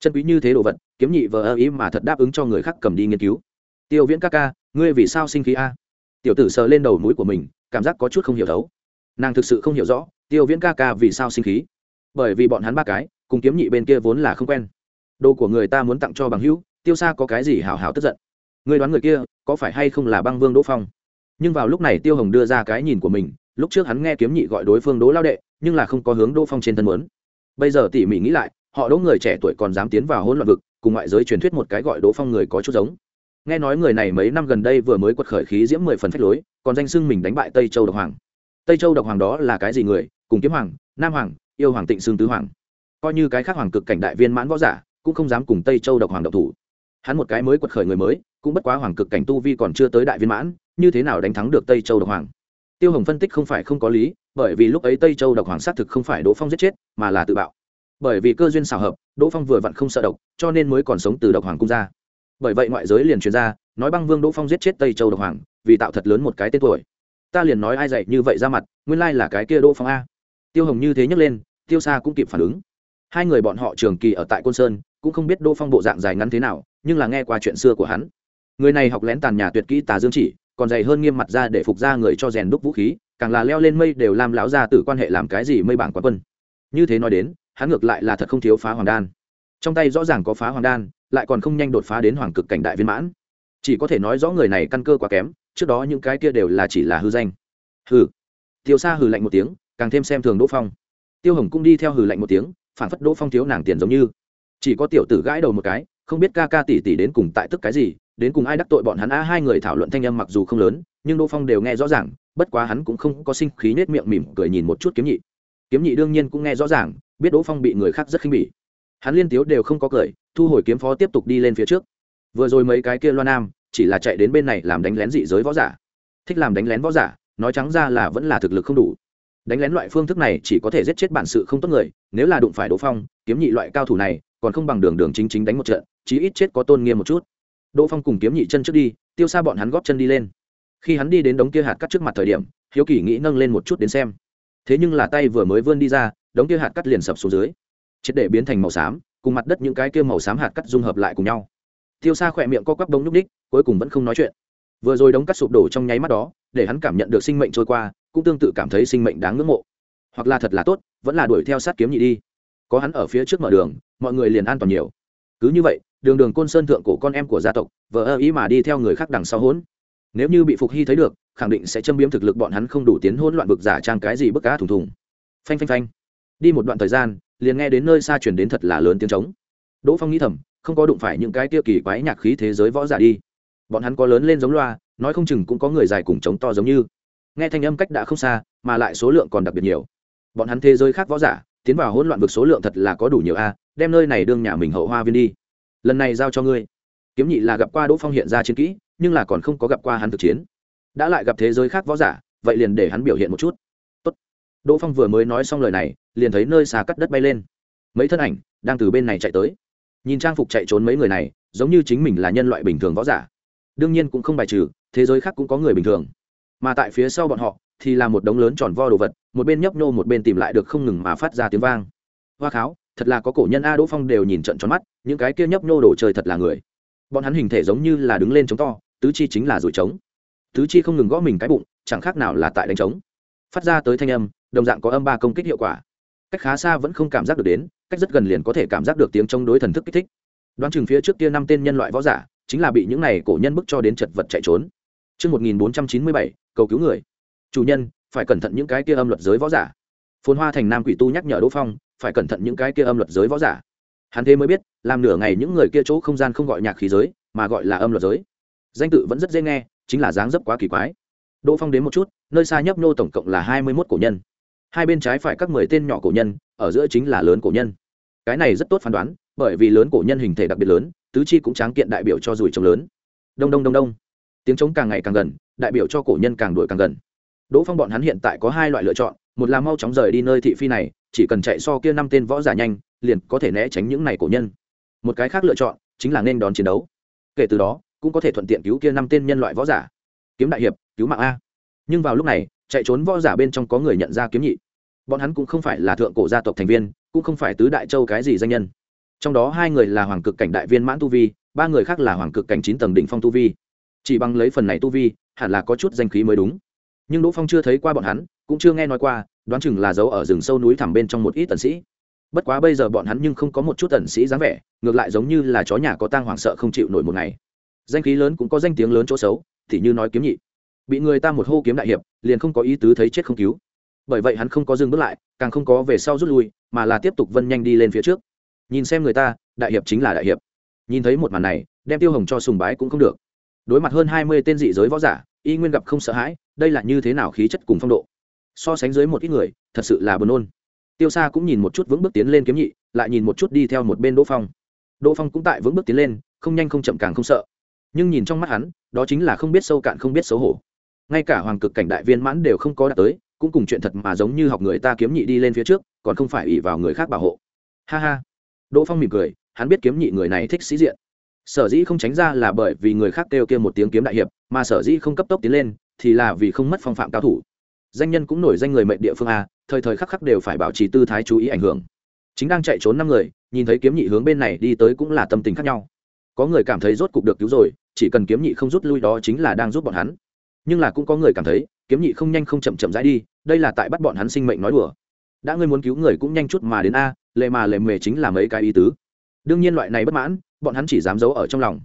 Chân quý như thế đồ vật, kiếm nhị vợ ơ y mà thật đáp ứng cho người khác cầm đi nghiên cứu. Tiêu viễn ca ca, ngươi vì sao sinh khí a? Tiểu tử sờ lên đầu mũi của mình, cảm giác có chút không hiểu thấu. Nàng thực sự không hiểu rõ, tiêu viễn ca ca vì sao sinh khí? Bởi vì bọn hắn ba cái, cùng kiếm nhị bên kia vốn là không quen. Đồ của người ta muốn tặng cho bằng hữu, tiêu xa có cái gì hảo hảo tức giận. Người đoán người kia, có phải hay không là băng vương đỗ phong? Nhưng vào lúc này tiêu hồng đưa ra cái nhìn của mình, lúc trước hắn nghe kiếm nhị gọi đối phương đỗ lao đệ, nhưng là không có hướng đỗ phong trên thân muốn. Bây giờ tỉ mỉ nghĩ lại, họ đỗ người trẻ tuổi còn dám tiến vào hỗn loạn vực, cùng ngoại giới truyền thuyết một cái gọi đỗ phong người có chút giống. Nghe nói người này mấy năm gần đây vừa mới quật khởi khí diễm mười phần phách lối, còn danh xưng mình đánh bại tây châu độc hoàng. Tây châu độc hoàng đó là cái gì người? Cùng kiếm hoàng, nam hoàng yêu hoàng tịnh xương tứ hoàng. Coi như cái khác hoàng cực cảnh đại viên mãn võ giả, cũng không dám cùng tây châu độc hoàng độc thủ. Hắn một cái mới quật khởi người mới, cũng bất quá hoàng cực cảnh tu vi còn chưa tới đại viên mãn, như thế nào đánh thắng được tây châu độc hoàng? Tiêu hồng phân tích không phải không có lý, bởi vì lúc ấy tây châu độc hoàng xác thực không phải đỗ phong giết chết, mà là tự bạo. Bởi vì cơ duyên xào hợp, đỗ phong vừa vặn không sợ độc, cho nên mới còn sống từ độc hoàng cung ra. Bởi vậy ngoại giới liền truyền ra, nói băng vương đỗ phong giết chết tây châu độc hoàng, vì tạo thật lớn một cái tên tuổi. Ta liền nói ai dạy như vậy ra mặt, nguyên lai là cái kia đỗ phong a tiêu hồng như thế nhấc lên, tiêu xa cũng kịp phản ứng. Hai người bọn họ trường kỳ ở tại côn sơn, cũng không biết đỗ phong bộ dạng dài ngắn thế nào, nhưng là nghe qua chuyện xưa của hắn. Người này học lén tàn nhà tuyệt kỹ tà dương chỉ, còn dày hơn nghiêm mặt ra để phục ra người cho rèn đúc vũ khí, càng là leo lên mây đều làm lão ra từ quan hệ làm cái gì mây bảng quán quân. Như thế nói đến, hắn ngược lại là thật không thiếu phá hoàng đan. Trong tay rõ ràng có phá hoàng đan, lại còn không nhanh đột phá đến hoàng cực cảnh đại viên mãn. Chỉ có thể nói rõ người này căn cơ quá kém, trước đó những cái kia đều là chỉ là hư danh. Hừ. Tiêu xa hừ lạnh một tiếng càng thêm xem thường đỗ phong. Tiêu hồng cũng đi theo hừ lạnh một tiếng, phản phất đỗ phong thiếu nàng tiền giống như. Chỉ có tiểu tử gãi đầu một cái, không biết ca ca tỷ tỷ đến cùng tại tức cái gì, đến cùng ai đắc tội bọn hắn a hai người thảo luận thanh âm mặc dù không lớn, nhưng đỗ phong đều nghe rõ ràng, bất quá hắn cũng không có sinh khí nết miệng mỉm cười nhìn một chút kiếm nhị. Kiếm nhị đương nhiên cũng nghe rõ ràng, biết đỗ phong bị người khác rất khinh bỉ. Hắn liên tiếu đều không có cười, thu hồi kiếm phó tiếp tục đi lên phía trước. Vừa rồi mấy cái kia loa nam, chỉ là chạy đến bên này làm đánh lén dị giới võ giả. Thích làm đánh lén võ giả, nói trắng ra là vẫn là thực lực không đủ đánh lén loại phương thức này chỉ có thể giết chết bản sự không tốt người, nếu là đụng phải đỗ phong, kiếm nhị loại cao thủ này, còn không bằng đường đường chính chính đánh một trận, chí ít chết có tôn nghiêm một chút. Đỗ phong cùng kiếm nhị chân trước đi, tiêu xa bọn hắn góp chân đi lên. Khi hắn đi đến đống kia hạt cắt trước mặt thời điểm, hiếu kỳ nghĩ nâng lên một chút đến xem. Thế nhưng là tay vừa mới vươn đi ra, đống kia hạt cắt liền sập xuống dưới. Triệt để biến thành màu xám, cùng mặt đất những cái kia màu xám hạt cắt dung hợp lại cùng nhau. Tiêu xa khỏe miệng co quắp đống nhúc đích cuối cùng vẫn không nói chuyện vừa rồi đống cắt sụp đổ trong nháy mắt đó, để hắn cảm nhận được sinh mệnh trôi qua, cũng tương tự cảm thấy sinh mệnh đáng ngưỡng mộ. Hoặc là thật là tốt, vẫn là đuổi theo sát kiếm nhị đi. Có hắn ở phía trước mở đường, mọi người liền an toàn nhiều. Cứ như vậy, đường đường côn sơn thượng cổ con em của gia tộc vợ ơ ý mà đi theo người khác đằng sau hỗn nếu như bị phục hy thấy được, khẳng định sẽ châm biếm thực lực bọn hắn không đủ tiến hỗn loạn vực giả trang cái gì bức cá thùng thùng. Phanh phanh phanh. Đi một đoạn thời gian, liền nghe đến nơi xa chuyển đến thật là lớn tiếng trống. Đỗ phong nghĩ thầm, không có đụng phải những cái tiêu kỳ quái nhạc khí thế giới võ giả đi bọn hắn có lớn lên giống loa, nói không chừng cũng có người dài cùng trống to giống như. Nghe thanh âm cách đã không xa, mà lại số lượng còn đặc biệt nhiều. Bọn hắn thế giới khác võ giả, tiến vào hỗn loạn vực số lượng thật là có đủ nhiều a, đem nơi này đương nhà mình hậu hoa viên đi. Lần này giao cho ngươi. Kiếm nhị là gặp qua đỗ phong hiện ra chiến kỹ, nhưng là còn không có gặp qua hắn thực chiến. Đã lại gặp thế giới khác võ giả, vậy liền để hắn biểu hiện một chút. Tốt. đỗ phong vừa mới nói xong lời này, liền thấy nơi xa cắt đất bay lên. Mấy thân ảnh đang từ bên này chạy tới. Nhìn trang phục chạy trốn mấy người này, giống như chính mình là nhân loại bình thường võ giả đương nhiên cũng không bài trừ, thế giới khác cũng có người bình thường. Mà tại phía sau bọn họ, thì là một đống lớn tròn vo đồ vật, một bên nhấp nô một bên tìm lại được không ngừng mà phát ra tiếng vang. Hoa kháo, thật là có cổ nhân a đỗ phong đều nhìn trận tròn mắt, những cái kia nhấp nô đồ chơi thật là người. Bọn hắn hình thể giống như là đứng lên chống to, tứ chi chính là rủi trống. Tứ chi không ngừng gõ mình cái bụng, chẳng khác nào là tại đánh trống. Phát ra tới thanh âm, đồng dạng có âm ba công kích hiệu quả. Cách khá xa vẫn không cảm giác được đến, cách rất gần liền có thể cảm giác được tiếng chống đối thần thức kích thích. Đoán chừng phía trước kia năm tên nhân loại võ giả chính là bị những này cổ nhân bức cho đến chật vật chạy trốn Chương 1497, cầu cứu người. Chủ nhân, phải cẩn thận những cái kia âm luật giới võ giả. Phồn Hoa thành Nam Quỷ Tu nhắc nhở Đỗ Phong, phải cẩn thận những cái kia âm luật giới võ giả. Hắn thế mới biết, làm nửa ngày những người kia chỗ không gian không gọi nhạc khí giới, mà gọi là âm luật giới. Danh tự vẫn rất dễ nghe, chính là dáng dấp quá kỳ quái. Đỗ Phong đến một chút, nơi xa nhấp nô tổng cộng là hai mươi 21 cổ nhân. Hai bên trái phải các mười tên nhỏ cổ nhân, ở giữa chính là lớn cổ nhân. Cái này rất tốt phán đoán, bởi vì lớn cổ nhân hình thể đặc biệt lớn, tứ chi cũng tráng kiện đại biểu cho rủi trống lớn. Đông đông đông đông. Tiếng trống càng ngày càng gần đại biểu cho cổ nhân càng đuổi càng gần. Đỗ phong bọn hắn hiện tại có hai loại lựa chọn một là mau chóng rời đi nơi thị phi này chỉ cần chạy so kia năm tên võ giả nhanh liền có thể né tránh những này cổ nhân. Một cái khác lựa chọn chính là nên đón chiến đấu. Kể từ đó cũng có thể thuận tiện cứu kia năm tên nhân loại võ giả. Kiếm đại hiệp cứu mạng a. Nhưng vào lúc này chạy trốn võ giả bên trong có người nhận ra kiếm nhị. Bọn hắn cũng không phải là thượng cổ gia tộc thành viên cũng không phải tứ đại châu cái gì danh nhân. Trong đó hai người là hoàng cực cảnh đại viên mãn tu vi, ba người khác là hoàng cực cảnh chín tầng đỉnh phong tu vi. Chỉ bằng lấy phần này tu vi, hẳn là có chút danh khí mới đúng. Nhưng đỗ phong chưa thấy qua bọn hắn, cũng chưa nghe nói qua, đoán chừng là giấu ở rừng sâu núi thẳm bên trong một ít tần sĩ. Bất quá bây giờ bọn hắn nhưng không có một chút tần sĩ dáng vẻ, ngược lại giống như là chó nhà có tang hoảng sợ không chịu nổi một ngày. Danh khí lớn cũng có danh tiếng lớn chỗ xấu, thì như nói kiếm nhị. Bị người ta một hô kiếm đại hiệp, liền không có ý tứ thấy chết không cứu bởi vậy hắn không có dừng bước lại, càng không có về sau rút lui, mà là tiếp tục vân nhanh đi lên phía trước. Nhìn xem người ta, đại hiệp chính là đại hiệp. Nhìn thấy một màn này, đem tiêu hồng cho sùng bái cũng không được. Đối mặt hơn hai mươi tên dị giới võ giả, y nguyên gặp không sợ hãi, đây là như thế nào khí chất cùng phong độ? So sánh dưới một ít người, thật sự là buồn nôn. Tiêu xa cũng nhìn một chút vững bước tiến lên kiếm nhị, lại nhìn một chút đi theo một bên đỗ phong. Đỗ phong cũng tại vững bước tiến lên, không nhanh không chậm càng không sợ. Nhưng nhìn trong mắt hắn, đó chính là không biết sâu cạn không biết xấu hổ. Ngay cả hoàng cực cảnh đại viên mãn đều không có đạt tới cũng cùng chuyện thật mà giống như học người ta kiếm nhị đi lên phía trước, còn không phải ỉ vào người khác bảo hộ. Ha ha. Đỗ phong mỉm cười, hắn biết kiếm nhị người này thích sĩ diện. Sở dĩ không tránh ra là bởi vì người khác kêu kia một tiếng kiếm đại hiệp, mà sở dĩ không cấp tốc tiến lên, thì là vì không mất phong phạm cao thủ. Danh nhân cũng nổi danh người mệnh địa phương a, thời thời khắc khắc đều phải bảo trì tư thái chú ý ảnh hưởng. Chính đang chạy trốn năm người, nhìn thấy kiếm nhị hướng bên này đi tới cũng là tâm tình khác nhau. Có người cảm thấy rốt cục được cứu rồi, chỉ cần kiếm nhị không rút lui đó chính là đang giúp bọn hắn nhưng là cũng có người cảm thấy, kiếm nhị không nhanh không chậm chậm rãi đi, đây là tại bắt bọn hắn sinh mệnh nói đùa. Đã ngươi muốn cứu người cũng nhanh chút mà đến a, lệ mà lệ mề chính là mấy cái ý tứ. Đương nhiên loại này bất mãn, bọn hắn chỉ dám giấu ở trong lòng.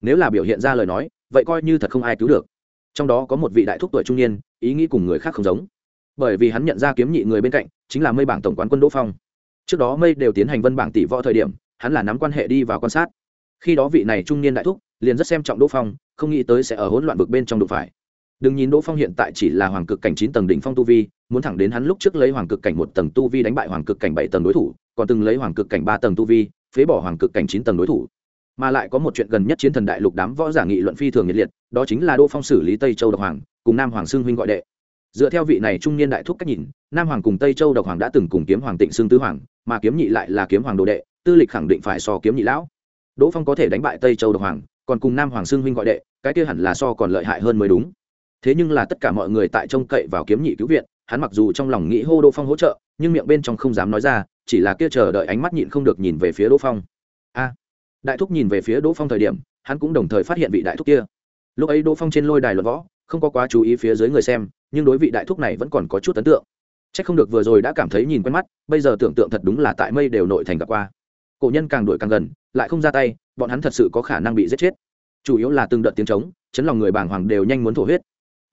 Nếu là biểu hiện ra lời nói, vậy coi như thật không ai cứu được. Trong đó có một vị đại thúc tuổi trung niên, ý nghĩ cùng người khác không giống. Bởi vì hắn nhận ra kiếm nhị người bên cạnh, chính là mây bảng tổng quán quân đỗ phong. Trước đó mây đều tiến hành vân bảng tỷ võ thời điểm, hắn là nắm quan hệ đi vào quan sát. Khi đó vị này trung niên đại thúc, liền rất xem trọng đỗ phong, không nghĩ tới sẽ ở hỗn loạn vực bên trong đụng phải đừng nhìn đỗ phong hiện tại chỉ là hoàng cực cảnh chín tầng đỉnh phong tu vi, muốn thẳng đến hắn lúc trước lấy hoàng cực cảnh một tầng tu vi đánh bại hoàng cực cảnh bảy tầng đối thủ, còn từng lấy hoàng cực cảnh ba tầng tu vi, phế bỏ hoàng cực cảnh chín tầng đối thủ. Mà lại có một chuyện gần nhất chiến thần đại lục đám võ giả nghị luận phi thường nhiệt liệt, đó chính là đỗ phong xử lý tây châu độc hoàng, cùng nam hoàng Sương huynh gọi đệ. Dựa theo vị này trung niên đại thúc cách nhìn, nam hoàng cùng tây châu độc hoàng đã từng cùng kiếm hoàng tịnh Sương tứ hoàng, mà kiếm nhị lại là kiếm hoàng đồ đệ, tư lịch khẳng định phải so kiếm nhị lão. Đỗ phong có thể đánh bại tây châu độc hoàng, còn cùng nam hoàng Sương huynh gọi đệ, cái kia hẳn là so còn lợi hại hơn mới đúng thế nhưng là tất cả mọi người tại trông cậy vào kiếm nhị cứu viện, hắn mặc dù trong lòng nghĩ hô đỗ phong hỗ trợ, nhưng miệng bên trong không dám nói ra, chỉ là kia chờ đợi ánh mắt nhịn không được nhìn về phía đỗ phong. A, đại thúc nhìn về phía đỗ phong thời điểm, hắn cũng đồng thời phát hiện vị đại thúc kia. Lúc ấy đỗ phong trên lôi đài luận võ, không có quá chú ý phía dưới người xem, nhưng đối vị đại thúc này vẫn còn có chút ấn tượng. C h ắ c không được vừa rồi đã cảm thấy nhìn quen mắt, bây giờ tưởng tượng thật đúng là tại mây đều nội thành gặp qua. Cổ nhân càng đuổi càng gần, lại không ra tay, bọn hắn thật sự có khả năng bị giết chết. Chủ yếu là từng đợt tiếng trống, chấn lòng người bàng hoàng đều nhanh muốn thổ huyết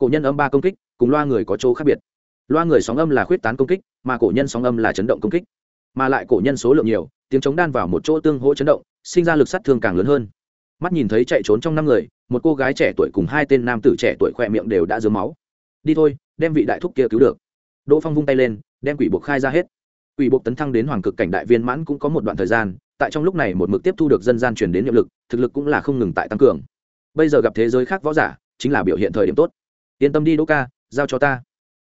cổ nhân âm ba công kích, cùng loa người có chỗ khác biệt. Loa người sóng âm là khuyết tán công kích, mà cổ nhân sóng âm là chấn động công kích. Mà lại cổ nhân số lượng nhiều, tiếng chống đan vào một chỗ tương hỗ chấn động, sinh ra lực sát thương càng lớn hơn. Mắt nhìn thấy chạy trốn trong năm người, một cô gái trẻ tuổi cùng hai tên nam tử trẻ tuổi khỏe miệng đều đã dướng máu. Đi thôi, đem vị đại thúc kia cứu được. Đỗ phong vung tay lên, đem quỷ buộc khai ra hết. Quỷ buộc tấn thăng đến hoàng cực cảnh đại viên mãn cũng có một đoạn thời gian, tại trong lúc này một mực tiếp thu được dân gian truyền đến nhiệm lực, thực lực cũng là không ngừng tại tăng cường. Bây giờ gặp thế giới khác võ giả, chính là biểu hiện thời điểm tốt yên tâm đi, đỗ ca, giao cho ta.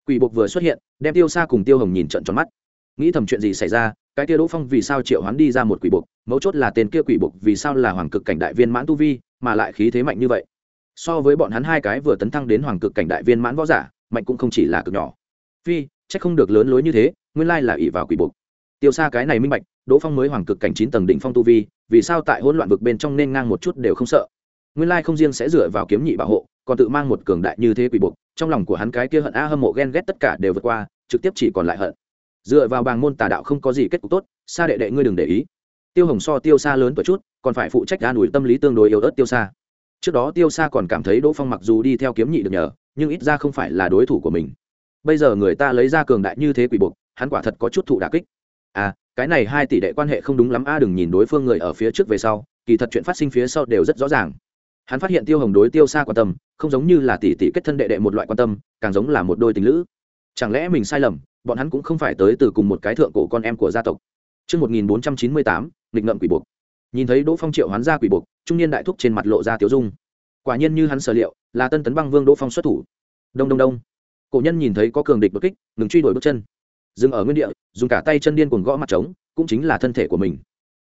Quỷ buộc vừa xuất hiện, đem tiêu xa cùng tiêu hồng nhìn trận tròn mắt. Nghĩ thầm chuyện gì xảy ra, cái kia đỗ phong vì sao triệu hoán đi ra một quỷ buộc mấu chốt là tên kia quỷ buộc vì sao là hoàng cực cảnh đại viên mãn tu vi, mà lại khí thế mạnh như vậy. So với bọn hắn hai cái vừa tấn thăng đến hoàng cực cảnh đại viên mãn võ giả, mạnh cũng không chỉ là cực nhỏ. Phi c h ắ c không được lớn lối như thế, nguyên lai là ỷ vào quỷ buộc tiêu xa cái này minh bạch, đỗ phong mới hoàng cực cảnh chín tầng đỉnh phong tu vi, vì sao tại hỗn loạn vực bên trong nên ngang một chút đều không sợ. Nguyên lai không riêng sẽ dựa vào kiếm nhị bảo hộ còn tự mang một cường đại như thế quỷ buộc, trong lòng của hắn cái kia hận a hâm mộ ghen ghét tất cả đều vượt qua, trực tiếp chỉ còn lại hận. Dựa vào bàng môn tà đạo không có gì kết cục tốt xa đệ đệ ngươi đừng để ý. Tiêu hồng so tiêu xa lớn tuổi chút, còn phải phụ trách an ủi tâm lý tương đối yếu ớt tiêu xa trước đó tiêu xa còn cảm thấy đỗ phong mặc dù đi theo kiếm nhị được nhờ, nhưng ít ra không phải là đối thủ của mình. Bây giờ người ta lấy ra cường đại như thế quỷ buộc, hắn quả thật có chút thụ đà kích. À cái này hai tỷ đệ quan hệ không đúng lắm a, đừng nhìn đối phương người ở phía trước về sau, kỳ thật chuyện phát sinh phía sau đều rất rõ ràng hắn phát hiện tiêu hồng đối tiêu xa quan tâm không giống như là tỷ tỷ kết thân đệ đệ một loại quan tâm càng giống là một đôi tình lữ chẳng lẽ mình sai lầm bọn hắn cũng không phải tới từ cùng một cái thượng cổ con em của gia tộc Trước 1498, nghịch ngợm quỷ buộc. Nhìn thấy Đỗ Phong triệu hoán ra quỷ buộc, trung niên đại thúc trên mặt lộ ra tiểu dung. Quả nhiên như hắn sở liệu, là Tân Tấn Băng Vương Đỗ Phong xuất thủ. Đông đông đông. Cổ nhân nhìn thấy có cường địch đột kích, ngừng truy đuổi bước chân. Dừng ở nguyên địa, dùng cả tay chân điên cuồng gõ mặt trống, cũng chính là thân thể của mình.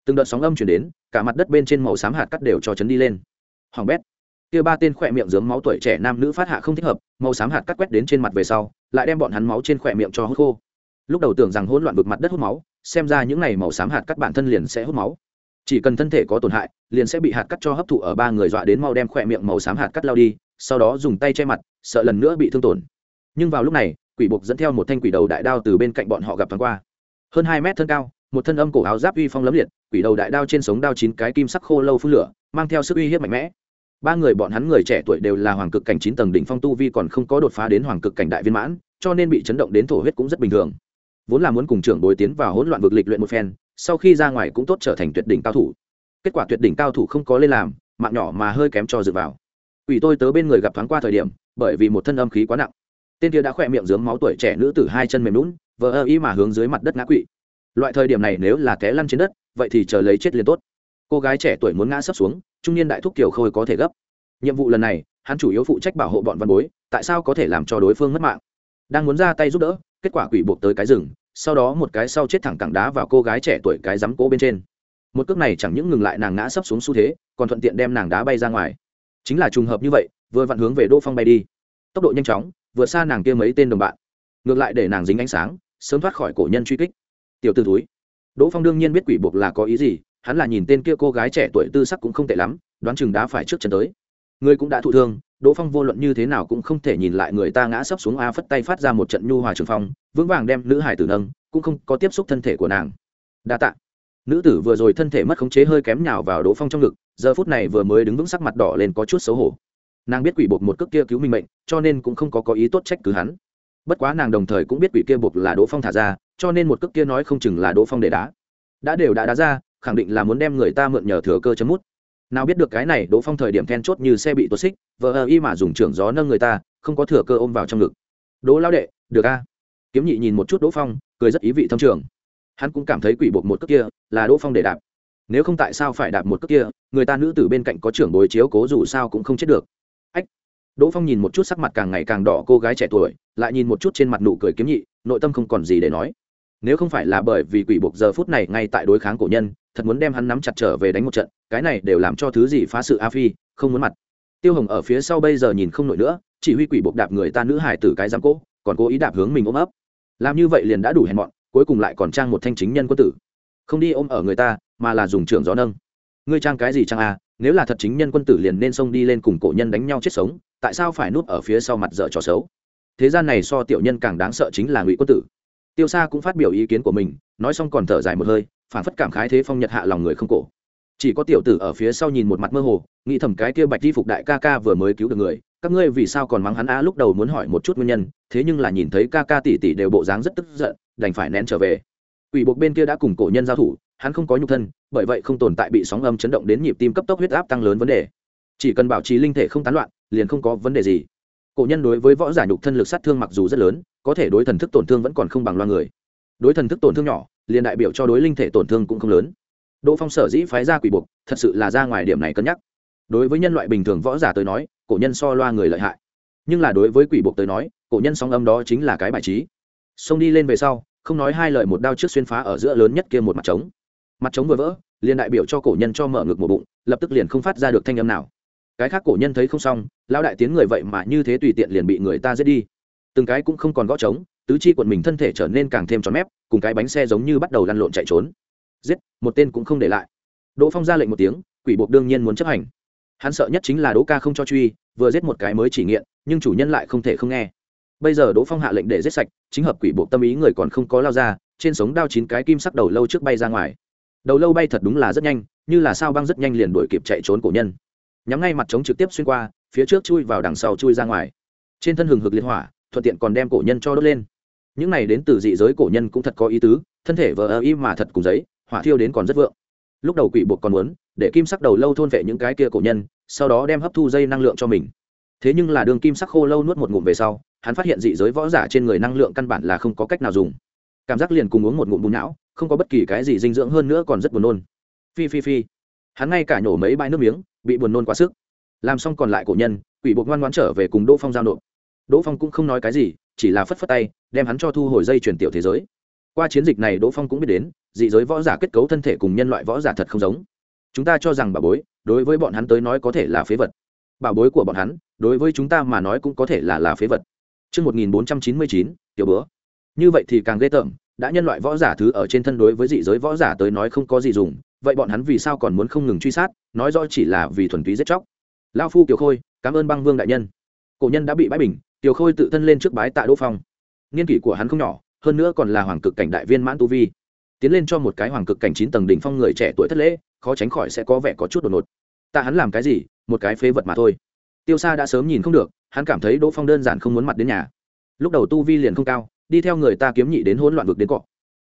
Từng đợt sóng âm truyền đến, cả mặt đất bên trên màu xám hạt cắt đều cho chấn đi lên. Hoàng bét. Kia ba tên khỏe miệng dướng máu tuổi trẻ nam nữ phát hạ không thích hợp, màu xám hạt cắt quét đến trên mặt về sau, lại đem bọn hắn máu trên khỏe miệng cho hút khô. Lúc đầu tưởng rằng hỗn loạn vực mặt đất hút máu, xem ra những ngày màu xám hạt cắt bản thân liền sẽ hút máu. Chỉ cần thân thể có tổn hại, liền sẽ bị hạt cắt cho hấp thụ ở ba người dọa đến mau đem khỏe miệng màu xám hạt cắt lao đi, sau đó dùng tay che mặt, sợ lần nữa bị thương tổn. Nhưng vào lúc này, quỷ buộc dẫn theo một thanh quỷ đầu đại đao từ bên cạnh bọn họ gặp thoáng qua. Hơn hai mét thân cao, một thân âm cổ áo giáp uy phong lấm liệt, quỷ đầu đại đao trên sống đao chín cái kim sắc khô lâu phun lửa, mang theo sức uy hiếp mạnh mẽ ba người bọn hắn người trẻ tuổi đều là hoàng cực cảnh chín tầng đỉnh phong tu vi còn không có đột phá đến hoàng cực cảnh đại viên mãn, cho nên bị chấn động đến thổ huyết cũng rất bình thường. Vốn là muốn cùng trưởng bồi tiến vào hỗn loạn vực lịch luyện một phen, sau khi ra ngoài cũng tốt trở thành tuyệt đỉnh cao thủ. Kết quả tuyệt đỉnh cao thủ không có lên làm, mạng nhỏ mà hơi kém cho dựa vào. Ủy tôi tớ bên người gặp thoáng qua thời điểm, bởi vì một thân âm khí quá nặng. Tên kia đã khỏe miệng dướng máu tuổi trẻ nữ tử hai chân mềm lún vờ ơ ý mà hướng dưới mặt đất ngã quỵ. Loại thời điểm này nếu là té lăn trên đất, vậy thì chờ lấy chết liền tốt cô gái trẻ tuổi muốn ngã sấp xuống, trung niên đại thúc kiều khôi có thể gấp. Nhiệm vụ lần này, hắn chủ yếu phụ trách bảo hộ bọn văn bối, tại sao có thể làm cho đối phương mất mạng? Đang muốn ra tay giúp đỡ, kết quả quỷ buộc tới cái rừng, sau đó một cái sau chết thẳng cẳng đá vào cô gái trẻ tuổi cái rắm cỗ bên trên. Một cước này chẳng những ngừng lại nàng ngã sấp xuống xu thế, còn thuận tiện đem nàng đá bay ra ngoài. Chính là trùng hợp như vậy, vừa vặn hướng về đỗ phong bay đi. Tốc độ nhanh chóng vượt xa nàng kia mấy tên đồng bạn. Ngược lại để nàng dính ánh sáng, sớm thoát khỏi cổ nhân truy kích. Tiểu t ử túi đỗ phong đương nhiên biết quỷ buộc là có ý gì hắn là nhìn tên kia cô gái trẻ tuổi tư sắc cũng không tệ lắm, đoán chừng đã phải trước chân tới. Người cũng đã thụ thương, đỗ phong vô luận như thế nào cũng không thể nhìn lại người ta ngã sấp xuống a phất tay phát ra một trận nhu hòa trường phong, vững vàng đem nữ hải tử nâng, cũng không có tiếp xúc thân thể của nàng. Đa t ạ nữ tử vừa rồi thân thể mất khống chế hơi kém nhào vào đỗ phong trong ngực, giờ phút này vừa mới đứng vững sắc mặt đỏ lên có chút xấu hổ. Nàng biết quỷ buộc một cước kia cứu minh mệnh, cho nên cũng không có có ý tốt trách cứ hắn. Bất quá nàng đồng thời cũng biết quỷ kia buộc là đỗ phong thả ra, cho nên một cước kia nói không chừng là đỗ phong để đá. Đã đều đã đá ra khẳng định là muốn đem người ta mượn nhờ thừa cơ chấm mút. Nào biết được cái này, đỗ phong thời điểm then chốt như xe bị tuột xích vợ ờ y mà dùng trưởng gió nâng người ta, không có thừa cơ ôm vào trong ngực. Đỗ lao đệ, được a. Kiếm nhị nhìn một chút đỗ phong, cười rất ý vị thâm trường. Hắn cũng cảm thấy quỷ buộc một cước kia là đỗ phong để đạp. Nếu không tại sao phải đạp một cước kia, người ta nữ từ bên cạnh có trưởng bối chiếu cố dù sao cũng không chết được. Ách. Đỗ phong nhìn một chút sắc mặt càng ngày càng đỏ, cô gái trẻ tuổi, lại nhìn một chút trên mặt nụ cười kiếm nhị, nội tâm không còn gì để nói. Nếu không phải là bởi vì quỷ buộc giờ phút này ngay tại đối kháng cổ nhân thật muốn đem hắn nắm chặt trở về đánh một trận, cái này đều làm cho thứ gì phá sự a phi, không muốn mặt. Tiêu hồng ở phía sau bây giờ nhìn không nổi nữa, chỉ huy quỷ buộc đạp người ta nữ hải tử cái giám cỗ còn cố ý đạp hướng mình ôm ấp. Làm như vậy liền đã đủ hèn mọn, cuối cùng lại còn trang một thanh chính nhân quân tử. Không đi ôm ở người ta, mà là dùng trưởng gió nâng. Ngươi trang cái gì trang a, nếu là thật chính nhân quân tử liền nên xông đi lên cùng cổ nhân đánh nhau chết sống, tại sao phải núp ở phía sau mặt dở trò xấu? Thế gian này so tiểu nhân càng đáng sợ chính là ngụy quân tử. Tiêu sa cũng phát biểu ý kiến của mình, nói xong còn thở dài một hơi phản phất cảm khái thế phong nhật hạ lòng người không cổ. Chỉ có tiểu tử ở phía sau nhìn một mặt mơ hồ, nghĩ thầm cái kia bạch di phục đại ca ca vừa mới cứu được người, các ngươi vì sao còn mắng hắn a lúc đầu muốn hỏi một chút nguyên nhân, thế nhưng là nhìn thấy ca ca tỷ tỷ đều bộ dáng rất tức giận, đành phải nén trở về. Ủy buộc bên kia đã cùng cổ nhân giao thủ, hắn không có nhục thân, bởi vậy không tồn tại bị sóng âm chấn động đến nhịp tim cấp tốc huyết áp tăng lớn vấn đề. Chỉ cần bảo trì linh thể không tán loạn, liền không có vấn đề gì. Cổ nhân đối với võ giả nhục thân lực sát thương mặc dù rất lớn, có thể đối thần thức tổn thương vẫn còn không bằng loa người. Đối thần thức tổn thương nhỏ liền đại biểu cho đối linh thể tổn thương cũng không lớn. Đỗ phong sở dĩ phái ra quỷ buộc, thật sự là ra ngoài điểm này cân nhắc. Đối với nhân loại bình thường võ giả tới nói, cổ nhân so loa người lợi hại. Nhưng là đối với quỷ buộc tới nói, cổ nhân song âm đó chính là cái bài trí. Xông đi lên về sau, không nói hai lời một đao trước xuyên phá ở giữa lớn nhất kia một mặt trống. Mặt trống vừa vỡ, liền đại biểu cho cổ nhân cho mở ngực một bụng, lập tức liền không phát ra được thanh âm nào. Cái khác cổ nhân thấy không xong, lão đại tiến người vậy mà như thế tùy tiện liền bị người ta giết đi. Từng cái cũng không còn gõ trống tứ chi quận mình thân thể trở nên càng thêm tròn mép, cùng cái bánh xe giống như bắt đầu lăn lộn chạy trốn. Giết, một tên cũng không để lại. Đỗ phong ra lệnh một tiếng, quỷ buộc đương nhiên muốn chấp hành. Hắn sợ nhất chính là đỗ ca không cho truy, vừa giết một cái mới chỉ nghiện, nhưng chủ nhân lại không thể không nghe. Bây giờ đỗ phong hạ lệnh để giết sạch, chính hợp quỷ buộc tâm ý người còn không có lao ra, trên sống đao chín cái kim sắc đầu lâu trước bay ra ngoài. Đầu lâu bay thật đúng là rất nhanh, như là sao băng rất nhanh liền đuổi kịp chạy trốn cổ nhân. Nhắm ngay mặt trống trực tiếp xuyên qua, phía trước chui vào đằng sau chui ra ngoài. Trên thân hừng hực liên hỏa, thuận tiện còn đem cổ nhân cho đốt lên những này đến từ dị giới cổ nhân cũng thật có ý tứ, thân thể vờ ơ y mà thật cùng giấy, hỏa thiêu đến còn rất vượng. Lúc đầu quỷ buộc còn muốn, để kim sắc đầu lâu thôn vệ những cái kia cổ nhân, sau đó đem hấp thu dây năng lượng cho mình. Thế nhưng là đường kim sắc khô lâu nuốt một ngụm về sau, hắn phát hiện dị giới võ giả trên người năng lượng căn bản là không có cách nào dùng. Cảm giác liền cùng uống một ngụm bùn não, không có bất kỳ cái gì dinh dưỡng hơn nữa còn rất buồn nôn. Phi phi phi. Hắn ngay cả nhổ mấy bãi nước miếng, bị buồn nôn quá sức. Làm xong còn lại cổ nhân, quỷ buộc ngoan ngoãn trở về cùng đỗ phong giao nộp. Đỗ phong cũng không nói cái gì chỉ là phất phất tay đem hắn cho thu hồi dây chuyển tiểu thế giới qua chiến dịch này đỗ phong cũng biết đến dị giới võ giả kết cấu thân thể cùng nhân loại võ giả thật không giống chúng ta cho rằng bà bối đối với bọn hắn tới nói có thể là phế vật bảo bối của bọn hắn đối với chúng ta mà nói cũng có thể là là phế vật Trước 1499, tiểu bữa. Như vậy thì càng ghê tởm, đã nhân loại võ giả thứ ở trên thân đối với dị giới võ giả tới nói không có gì dùng, vậy bọn hắn vì sao còn muốn không ngừng truy sát, nói rõ chỉ là vì thuần túy giết chóc. Lão phu Kiều Khôi, cảm ơn băng vương đại nhân. Cổ nhân đã bị bãi bình, tiểu Khôi tự thân lên trước bái tạ Đỗ Phong. Niên kỷ của hắn không nhỏ, hơn nữa còn là hoàng cực cảnh đại viên mãn tu vi. Tiến lên cho một cái hoàng cực cảnh chín tầng đỉnh phong người trẻ tuổi thất lễ, khó tránh khỏi sẽ có vẻ có chút đột ngột. Tạ hắn làm cái gì, một cái phế vật mà thôi tiêu sa đã sớm nhìn không được hắn cảm thấy đỗ phong đơn giản không muốn mặt đến nhà lúc đầu tu vi liền không cao đi theo người ta kiếm nhị đến hỗn loạn vực đến cọ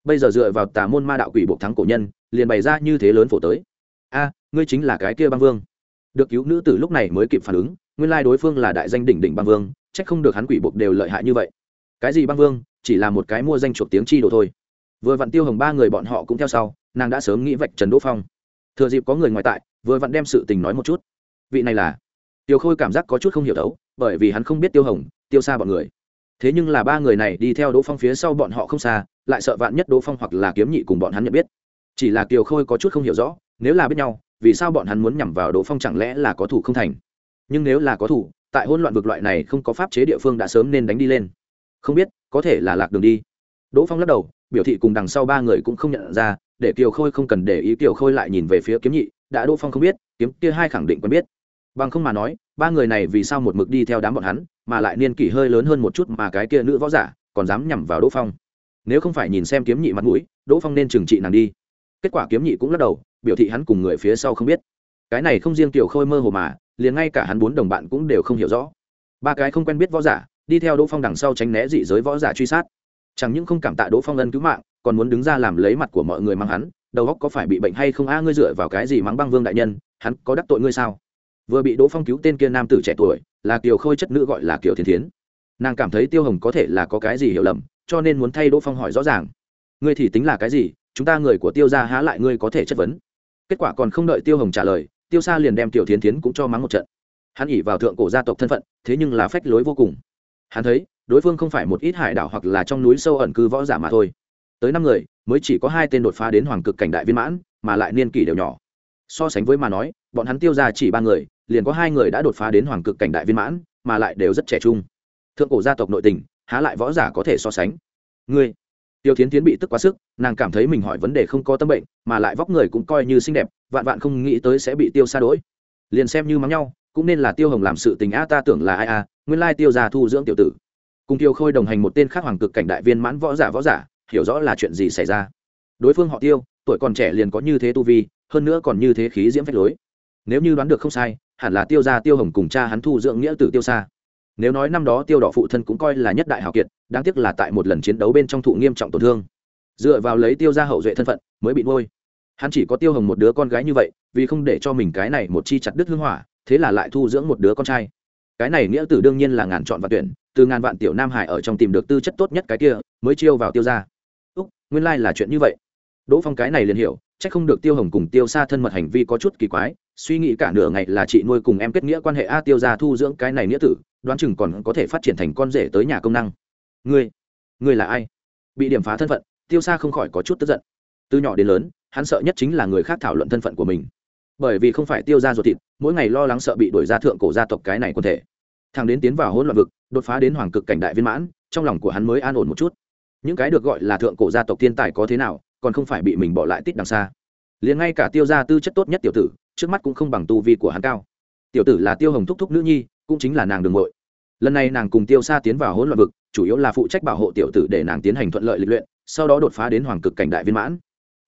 bây giờ dựa vào tà môn ma đạo quỷ buộc thắng cổ nhân liền bày ra như thế lớn phổ tới a ngươi chính là cái kia băng vương được cứu nữ tử lúc này mới kịp phản ứng nguyên lai đối phương là đại danh đỉnh đỉnh băng vương trách không được hắn quỷ buộc đều lợi hại như vậy. Cái gì băng vương, chỉ là một cái mua danh chuộc tiếng chi đồ thôi. Vừa vặn tiêu hồng ba người bọn họ cũng theo sau, nàng đã sớm nghĩ vạch trần đỗ phong. Thừa dịp có người ngoài tại, vừa vặn đem sự tình nói một chút. Vị này là? Tiêu khôi cảm giác có chút không hiểu đấu bởi vì hắn không biết tiêu hồng, tiêu xa bọn người. Thế nhưng là ba người này đi theo đỗ phong phía sau bọn họ không xa, lại sợ vạn nhất đỗ phong hoặc là kiếm nhị cùng bọn hắn nhận biết. Chỉ là kiều khôi có chút không hiểu rõ, nếu là biết nhau, vì sao bọn hắn muốn nhằm vào đỗ phong chẳng lẽ là có thủ không thành? Nhưng nếu là có thủ tại hỗn loạn vực loại này không có pháp chế địa phương đã sớm nên đánh đi lên. Không biết, có thể là lạc đường đi. Đỗ phong lắc đầu, biểu thị cùng đằng sau ba người cũng không nhận ra, để kiều khôi không cần để ý, kiều khôi lại nhìn về phía kiếm nhị, đã đỗ phong không biết, kiếm kia hai khẳng định quen biết. Bằng không mà nói, ba người này vì sao một mực đi theo đám bọn hắn, mà lại niên kỷ hơi lớn hơn một chút mà cái kia nữ võ giả, còn dám nhằm vào đỗ phong. Nếu không phải nhìn xem kiếm nhị mặt mũi, đỗ phong nên trừng trị nàng đi. Kết quả kiếm nhị cũng lắc đầu, biểu thị hắn cùng người phía sau không biết. Cái này không riêng tiểu khôi mơ hồ mà liền ngay cả hắn bốn đồng bạn cũng đều không hiểu rõ. Ba cái không quen biết võ giả, đi theo đỗ phong đằng sau tránh né dị giới võ giả truy sát. Chẳng những không cảm tạ đỗ phong ân cứu mạng, còn muốn đứng ra làm lấy mặt của mọi người mang hắn, đầu óc có phải bị bệnh hay không a, ngươi dựa vào cái gì mắng băng vương đại nhân, hắn có đắc tội ngươi sao? Vừa bị đỗ phong cứu tên kia nam tử trẻ tuổi, là kiều khôi chất nữ gọi là kiều thiên thiến. Nàng cảm thấy tiêu hồng có thể là có cái gì hiểu lầm, cho nên muốn thay đỗ phong hỏi rõ ràng. Ngươi thì tính là cái gì? Chúng ta người của tiêu ra há lại ngươi có thể chất vấn? Kết quả còn không đợi tiêu hồng trả lời tiêu xa liền đem tiểu thiến thiến cũng cho mắng một trận. Hắn ỉ vào thượng cổ gia tộc thân phận, thế nhưng là phách lối vô cùng. Hắn thấy, đối phương không phải một ít hải đảo hoặc là trong núi sâu ẩn cư võ giả mà thôi. Tới năm người, mới chỉ có hai tên đột phá đến hoàng cực cảnh đại viên mãn, mà lại niên kỷ đều nhỏ. So sánh với mà nói, bọn hắn tiêu ra chỉ ba người, liền có hai người đã đột phá đến hoàng cực cảnh đại viên mãn, mà lại đều rất trẻ trung. Thượng cổ gia tộc nội tình, há lại võ giả có thể so sánh? Ngươi tiêu thiến tiến bị tức quá sức, nàng cảm thấy mình hỏi vấn đề không có tâm bệnh, mà lại vóc người cũng coi như xinh đẹp, vạn vạn không nghĩ tới sẽ bị tiêu xa đỗi liền xem như mắng nhau, cũng nên là tiêu hồng làm sự tình a ta tưởng là ai a nguyên lai tiêu già thu dưỡng tiểu tử. Cùng tiêu khôi đồng hành một tên khác hoàng cực cảnh đại viên mãn võ giả võ giả, hiểu rõ là chuyện gì xảy ra. Đối phương họ tiêu, tuổi còn trẻ liền có như thế tu vi, hơn nữa còn như thế khí diễm phách lối. Nếu như đoán được không sai, hẳn là tiêu gia tiêu hồng cùng cha hắn thu dưỡng nghĩa tử tiêu xa nếu nói năm đó tiêu đỏ phụ thân cũng coi là nhất đại hào kiệt, đáng tiếc là tại một lần chiến đấu bên trong thụ nghiêm trọng tổn thương. Dựa vào lấy tiêu gia hậu duệ thân phận, mới bị nuôi. Hắn chỉ có tiêu hồng một đứa con gái như vậy, vì không để cho mình cái này một chi chặt đứt hương hỏa, thế là lại thu dưỡng một đứa con trai. Cái này nghĩa tử đương nhiên là ngàn chọn và tuyển, từ ngàn vạn tiểu nam hải ở trong tìm được tư chất tốt nhất cái kia, mới chiêu vào tiêu gia. Úc, nguyên lai là chuyện như vậy. Đỗ phong cái này liền hiểu c h ắ c không được tiêu hồng cùng tiêu xa thân mật hành vi có chút kỳ quái, suy nghĩ cả nửa ngày là chị nuôi cùng em kết nghĩa quan hệ a, tiêu gia thu dưỡng cái này nghĩa tử đoán chừng còn có thể phát triển thành con rể tới nhà công năng. Ngươi ngươi là ai? Bị điểm phá thân phận, tiêu xa không khỏi có chút tức giận. Từ nhỏ đến lớn, hắn sợ nhất chính là người khác thảo luận thân phận của mình. Bởi vì không phải tiêu ra ruột thịt, mỗi ngày lo lắng sợ bị đuổi ra thượng cổ gia tộc cái này quân thể. Thằng đến tiến vào hỗn loạn vực, đột phá đến hoàng cực cảnh đại viên mãn, trong lòng của hắn mới an ổn một chút. Những cái được gọi là thượng cổ gia tộc thiên tài có thế nào, còn không phải bị mình bỏ lại tít đằng xa. Liền ngay cả tiêu gia tư chất tốt nhất tiểu tử, trước mắt cũng không bằng tu vi của hắn cao. Tiểu tử là tiêu hồng thúc thúc nữ nhi cũng chính là nàng đường ngội lần này nàng cùng tiêu xa tiến vào hỗn loạn vực, chủ yếu là phụ trách bảo hộ tiểu tử để nàng tiến hành thuận lợi lịch luyện, sau đó đột phá đến hoàng cực cảnh đại viên mãn.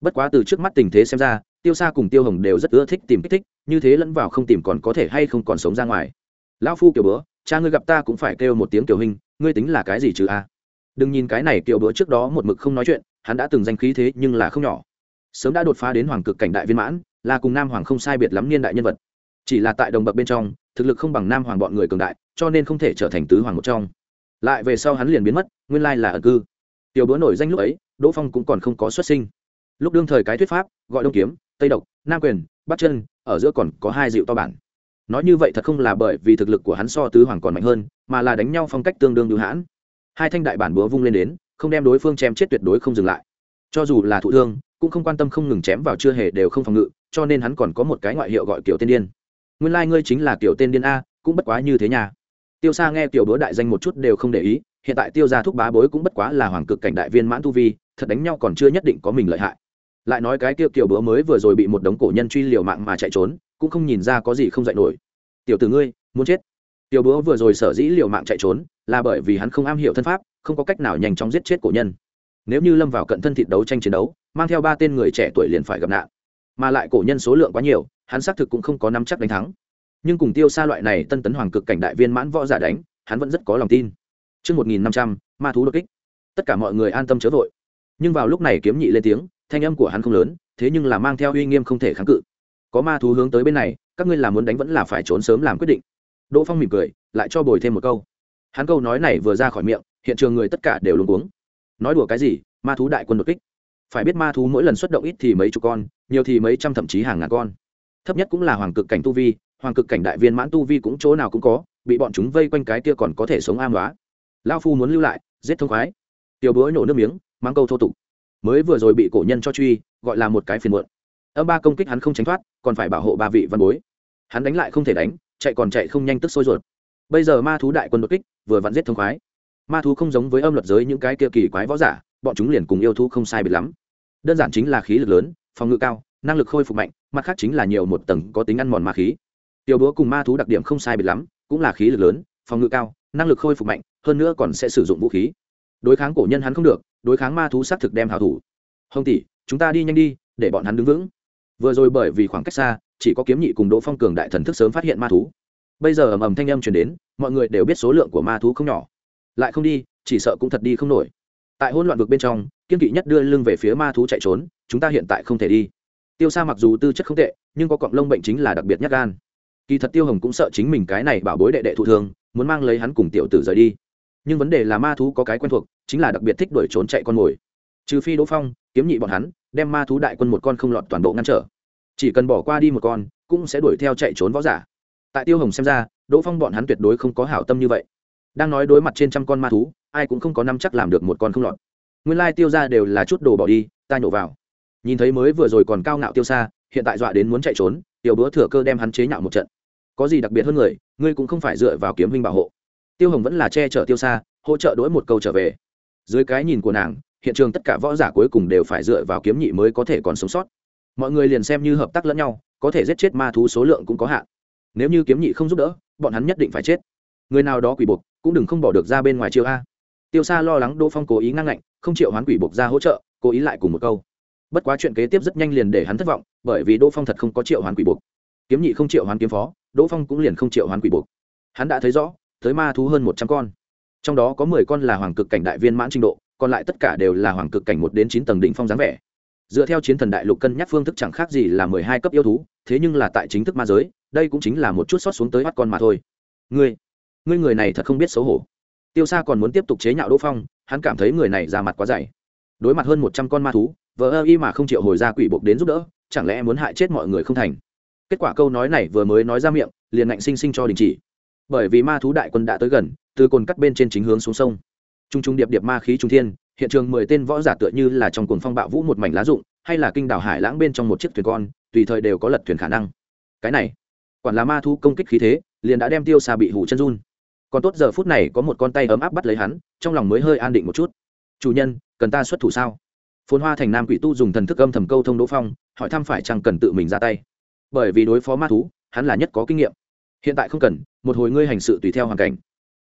Bất quá từ trước mắt tình thế xem ra, tiêu xa cùng tiêu hồng đều rất ưa thích tìm kích thích, như thế lẫn vào không tìm còn có thể hay không còn sống ra ngoài. Lão phu kiểu bữa cha ngươi gặp ta cũng phải kêu một tiếng kiểu hình ngươi tính là cái gì chứ a? Đừng nhìn cái này kiểu bữa trước đó một mực không nói chuyện, hắn đã từng danh khí thế nhưng là không nhỏ. Sớm đã đột phá đến hoàng cực cảnh đại viên mãn, là cùng nam hoàng không sai biệt lắm niên đại nhân vật. Chỉ là tại đồng bậc bên trong thực lực không bằng nam hoàng bọn người cường đại, cho nên không thể trở thành tứ hoàng một trong. Lại về sau hắn liền biến mất, nguyên lai là ẩn cư. Tiểu bữa nổi danh lúc ấy, đỗ phong cũng còn không có xuất sinh. Lúc đương thời cái thuyết pháp, gọi đông kiếm, tây độc, nam quyền bắc chân, ở giữa còn có hai dịu to bản. Nói như vậy thật không là bởi vì thực lực của hắn so tứ hoàng còn mạnh hơn, mà là đánh nhau phong cách tương đương hữu hãn. Hai thanh đại bản búa vung lên đến, không đem đối phương chém chết tuyệt đối không dừng lại. Cho dù là thụ thương, cũng không quan tâm không ngừng chém vào chưa hề đều không phòng ngự, cho nên hắn còn có một cái ngoại hiệu gọi kiểu tên điên nguyên lai、like、ngươi chính là kiểu tên điên a, cũng bất quá như thế nhà tiêu xa nghe kiểu búa đại danh một chút đều không để ý, hiện tại tiêu gia thúc bá bối cũng bất quá là hoàng cực cảnh đại viên mãn tu vi, thật đánh nhau còn chưa nhất định có mình lợi hại. Lại nói cái tiêu kiểu bữa mới vừa rồi bị một đống cổ nhân truy liều mạng mà chạy trốn, cũng không nhìn ra có gì không dạy nổi. Tiểu tử ngươi, muốn chết? Tiểu bữa vừa rồi sở dĩ liều mạng chạy trốn, là bởi vì hắn không am hiểu thân pháp, không có cách nào nhanh chóng giết chết cổ nhân. Nếu như lâm vào cận thân thịt đấu tranh chiến đấu, mang theo ba tên người trẻ tuổi liền phải gặp nạn. Mà lại cổ nhân số lượng quá nhiều hắn xác thực cũng không có nắm chắc đánh thắng nhưng cùng tiêu xa loại này tân tấn hoàng cực cảnh đại viên mãn võ giả đánh hắn vẫn rất có lòng tin Trước 1500, ma thú đột kích. Tất cả mọi người an tâm chớ vội. Nhưng vào lúc này kiếm nhị lên tiếng, thanh âm của hắn không lớn, thế nhưng là mang theo uy nghiêm không thể kháng cự. Có ma thú hướng tới bên này, các ngươi là muốn đánh vẫn là phải trốn sớm làm quyết định. Đỗ Phong mỉm cười, lại cho bồi thêm một câu. Hắn câu nói này vừa ra khỏi miệng, hiện trường người tất cả đều luống cuống. Nói đùa cái gì, ma thú đại quân đột kích. Phải biết ma thú mỗi lần xuất động ít thì mấy chục con, nhiều thì mấy trăm thậm chí hàng ngàn con. Thấp nhất cũng là hoàng cực cảnh tu vi, hoàng cực cảnh đại viên mãn tu vi cũng chỗ nào cũng có bị bọn chúng vây quanh cái kia còn có thể sống am đoá lao phu muốn lưu lại giết thông khoái. Tiểu bối nổ nước miếng mang câu thô tục. Mới vừa rồi bị cổ nhân cho truy gọi là một cái phiền muộn. Âm ba công kích hắn không tránh thoát còn phải bảo hộ ba vị văn bối. Hắn đánh lại không thể đánh chạy còn chạy không nhanh tức sôi ruột. Bây giờ ma thú đại quân đột kích vừa vặn giết thông khoái. Ma thú không giống với âm luật giới những cái kia kỳ quái võ giả bọn chúng liền cùng yêu thú không sai biệt lắm. Đơn giản chính là khí lực lớn phòng ngự cao năng lực khôi phục mạnh mặt khác chính là nhiều một tầng có tính ăn mòn ma khí. Tiểu búa cùng ma thú đặc điểm không sai biệt lắm, cũng là khí lực lớn, phòng ngự cao, năng lực khôi phục mạnh, hơn nữa còn sẽ sử dụng vũ khí. Đối kháng cổ nhân hắn không được, đối kháng ma thú xác thực đem hào thủ. Hồng tỷ, chúng ta đi nhanh đi, để bọn hắn đứng vững. Vừa rồi bởi vì khoảng cách xa, chỉ có kiếm nhị cùng đỗ phong cường đại thần thức sớm phát hiện ma thú. Bây giờ ầm ầm thanh âm truyền đến, mọi người đều biết số lượng của ma thú không nhỏ. Lại không đi, chỉ sợ cũng thật đi không nổi. Tại hỗn loạn vực bên trong, kiên kỵ nhất đưa lưng về phía ma thú chạy trốn, chúng ta hiện tại không thể đi tiêu sa mặc dù tư chất không tệ, nhưng có cọng lông bệnh chính là đặc biệt nhát gan. Kỳ thật tiêu hồng cũng sợ chính mình cái này bảo bối đệ đệ thụ thương muốn mang lấy hắn cùng tiểu tử rời đi. Nhưng vấn đề là ma thú có cái quen thuộc, chính là đặc biệt thích đuổi trốn chạy con mồi. Trừ phi đỗ phong, kiếm nhị bọn hắn, đem ma thú đại quân một con không lọt toàn bộ ngăn trở. Chỉ cần bỏ qua đi một con, cũng sẽ đuổi theo chạy trốn võ giả. Tại tiêu hồng xem ra, đỗ phong bọn hắn tuyệt đối không có hảo tâm như vậy. Đang nói đối mặt trên trăm con ma thú, ai cũng không có năm chắc làm được một con không lọt. Nguyên lai tiêu ra đều là chút đồ bỏ đi, ta nhổ vào nhìn thấy mới vừa rồi còn cao ngạo tiêu xa, hiện tại dọa đến muốn chạy trốn, tiểu búa thừa cơ đem hắn chế nhạo một trận. Có gì đặc biệt hơn người, ngươi cũng không phải dựa vào kiếm huynh bảo hộ. Tiêu hồng vẫn là che chở tiêu xa, hỗ trợ đỗi một câu trở về. Dưới cái nhìn của nàng, hiện trường tất cả võ giả cuối cùng đều phải dựa vào kiếm nhị mới có thể còn sống sót. Mọi người liền xem như hợp tác lẫn nhau, có thể giết chết ma thú số lượng cũng có hạn. Nếu như kiếm nhị không giúp đỡ, bọn hắn nhất định phải chết. Người nào đó quỷ buộc, cũng đừng không bỏ được ra bên ngoài chiêu a. Tiêu xa lo lắng đỗ phong cố ý ngăn ngạnh, không chịu hoán quỷ buộc ra hỗ trợ, cố ý lại cùng một câu bất quá chuyện kế tiếp rất nhanh liền để hắn thất vọng, bởi vì đỗ phong thật không có triệu hoán quỷ buộc. Kiếm nhị không triệu hoán kiếm phó, đỗ phong cũng liền không triệu hoán quỷ buộc. Hắn đã thấy rõ, tới ma thú hơn một trăm con. Trong đó có mười con là hoàng cực cảnh đại viên mãn trình độ, còn lại tất cả đều là hoàng cực cảnh một đến chín tầng đỉnh phong dáng vẻ. Dựa theo chiến thần đại lục cân nhắc phương thức chẳng khác gì là mười hai cấp yêu thú, thế nhưng là tại chính thức ma giới, đây cũng chính là một chút xót xuống tới mắt con mà thôi. Ngươi ngươi người này thật không biết xấu hổ. Tiêu sa còn muốn tiếp tục chế nhạo đỗ phong, hắn cảm thấy người này ra mặt quá dày. Đối mặt hơn một trăm con ma thú vờ ơ y mà không chịu hồi ra quỷ buộc đến giúp đỡ, chẳng lẽ muốn hại chết mọi người không thành? Kết quả câu nói này vừa mới nói ra miệng, liền ngạnh sinh sinh cho đình chỉ. Bởi vì ma thú đại quân đã tới gần, từ cồn cắt bên trên chính hướng xuống sông. T r u n g t r u n g điệp điệp ma khí trung thiên, hiện trường mười tên võ giả tựa như là trong cồn phong bạo vũ một mảnh lá rụng, hay là kinh đảo hải lãng bên trong một chiếc thuyền con, tùy thời đều có lật thuyền khả năng. Cái này, quản là ma thú công kích khí thế, liền đã đem tiêu xa bị hủ chân run. Còn tốt giờ phút này có một con tay ấm áp bắt lấy hắn, trong lòng mới hơi an định một chút. Chủ nhân, cần ta xuất thủ sao? Phồn hoa thành nam quỷ tu dùng thần thức âm thầm câu thông đỗ phong, hỏi thăm phải chăng cần tự mình ra tay. Bởi vì đối phó ma thú, hắn là nhất có kinh nghiệm. Hiện tại không cần, một hồi ngươi hành sự tùy theo hoàn cảnh.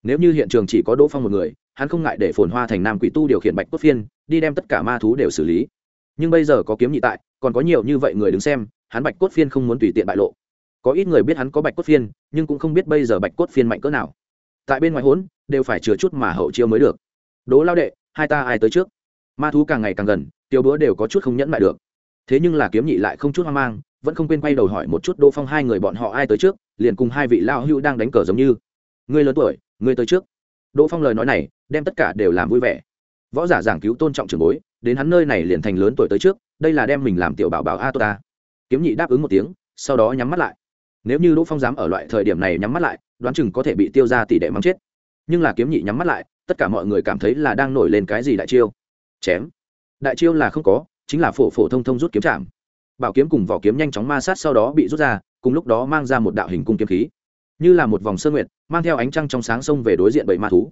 Nếu như hiện trường chỉ có đỗ phong một người, hắn không ngại để phồn hoa thành nam quỷ tu điều khiển bạch cốt phiên, đi đem tất cả ma thú đều xử lý. Nhưng bây giờ có kiếm nhị tại, còn có nhiều như vậy người đứng xem, hắn bạch cốt phiên không muốn tùy tiện bại lộ. Có ít người biết hắn có bạch cốt phiên, nhưng cũng không biết bây giờ bạch cốt phiên mạnh cỡ nào. Tại bên ngoài hốn, đều phải chừa chút mà hậu chiêu mới được. Đố lao đệ, hai ta ai tới trước? Ma thú càng ngày càng gần tiêu bữa đều có chút không nhẫn lại được. Thế nhưng là kiếm nhị lại không chút hoang mang, vẫn không quên quay đầu hỏi một chút đỗ phong hai người bọn họ ai tới trước, liền cùng hai vị lao hưu đang đánh cờ giống như. Ngươi lớn tuổi, ngươi tới trước. Đỗ phong lời nói này, đem tất cả đều làm vui vẻ. Võ giả giảng cứu tôn trọng trường bối, đến hắn nơi này liền thành lớn tuổi tới trước, đây là đem mình làm tiểu bảo bảo a tốt ta kiếm nhị đáp ứng một tiếng, sau đó nhắm mắt lại. Nếu như đỗ phong dám ở loại thời điểm này nhắm mắt lại, đoán chừng có thể bị tiêu ra tỷ đệ mắng chết. Nhưng là kiếm nhị nhắm mắt lại, tất cả mọi người cảm thấy là đang nổi lên cái gì đại chiêu chém. Đại chiêu là không có, chính là phổ phổ thông thông rút kiếm chạm. Bảo kiếm cùng vỏ kiếm nhanh chóng ma sát sau đó bị rút ra, cùng lúc đó mang ra một đạo hình cung kiếm khí. Như là một vòng sơ nguyệt, mang theo ánh trăng trong sáng sông về đối diện bảy ma thú.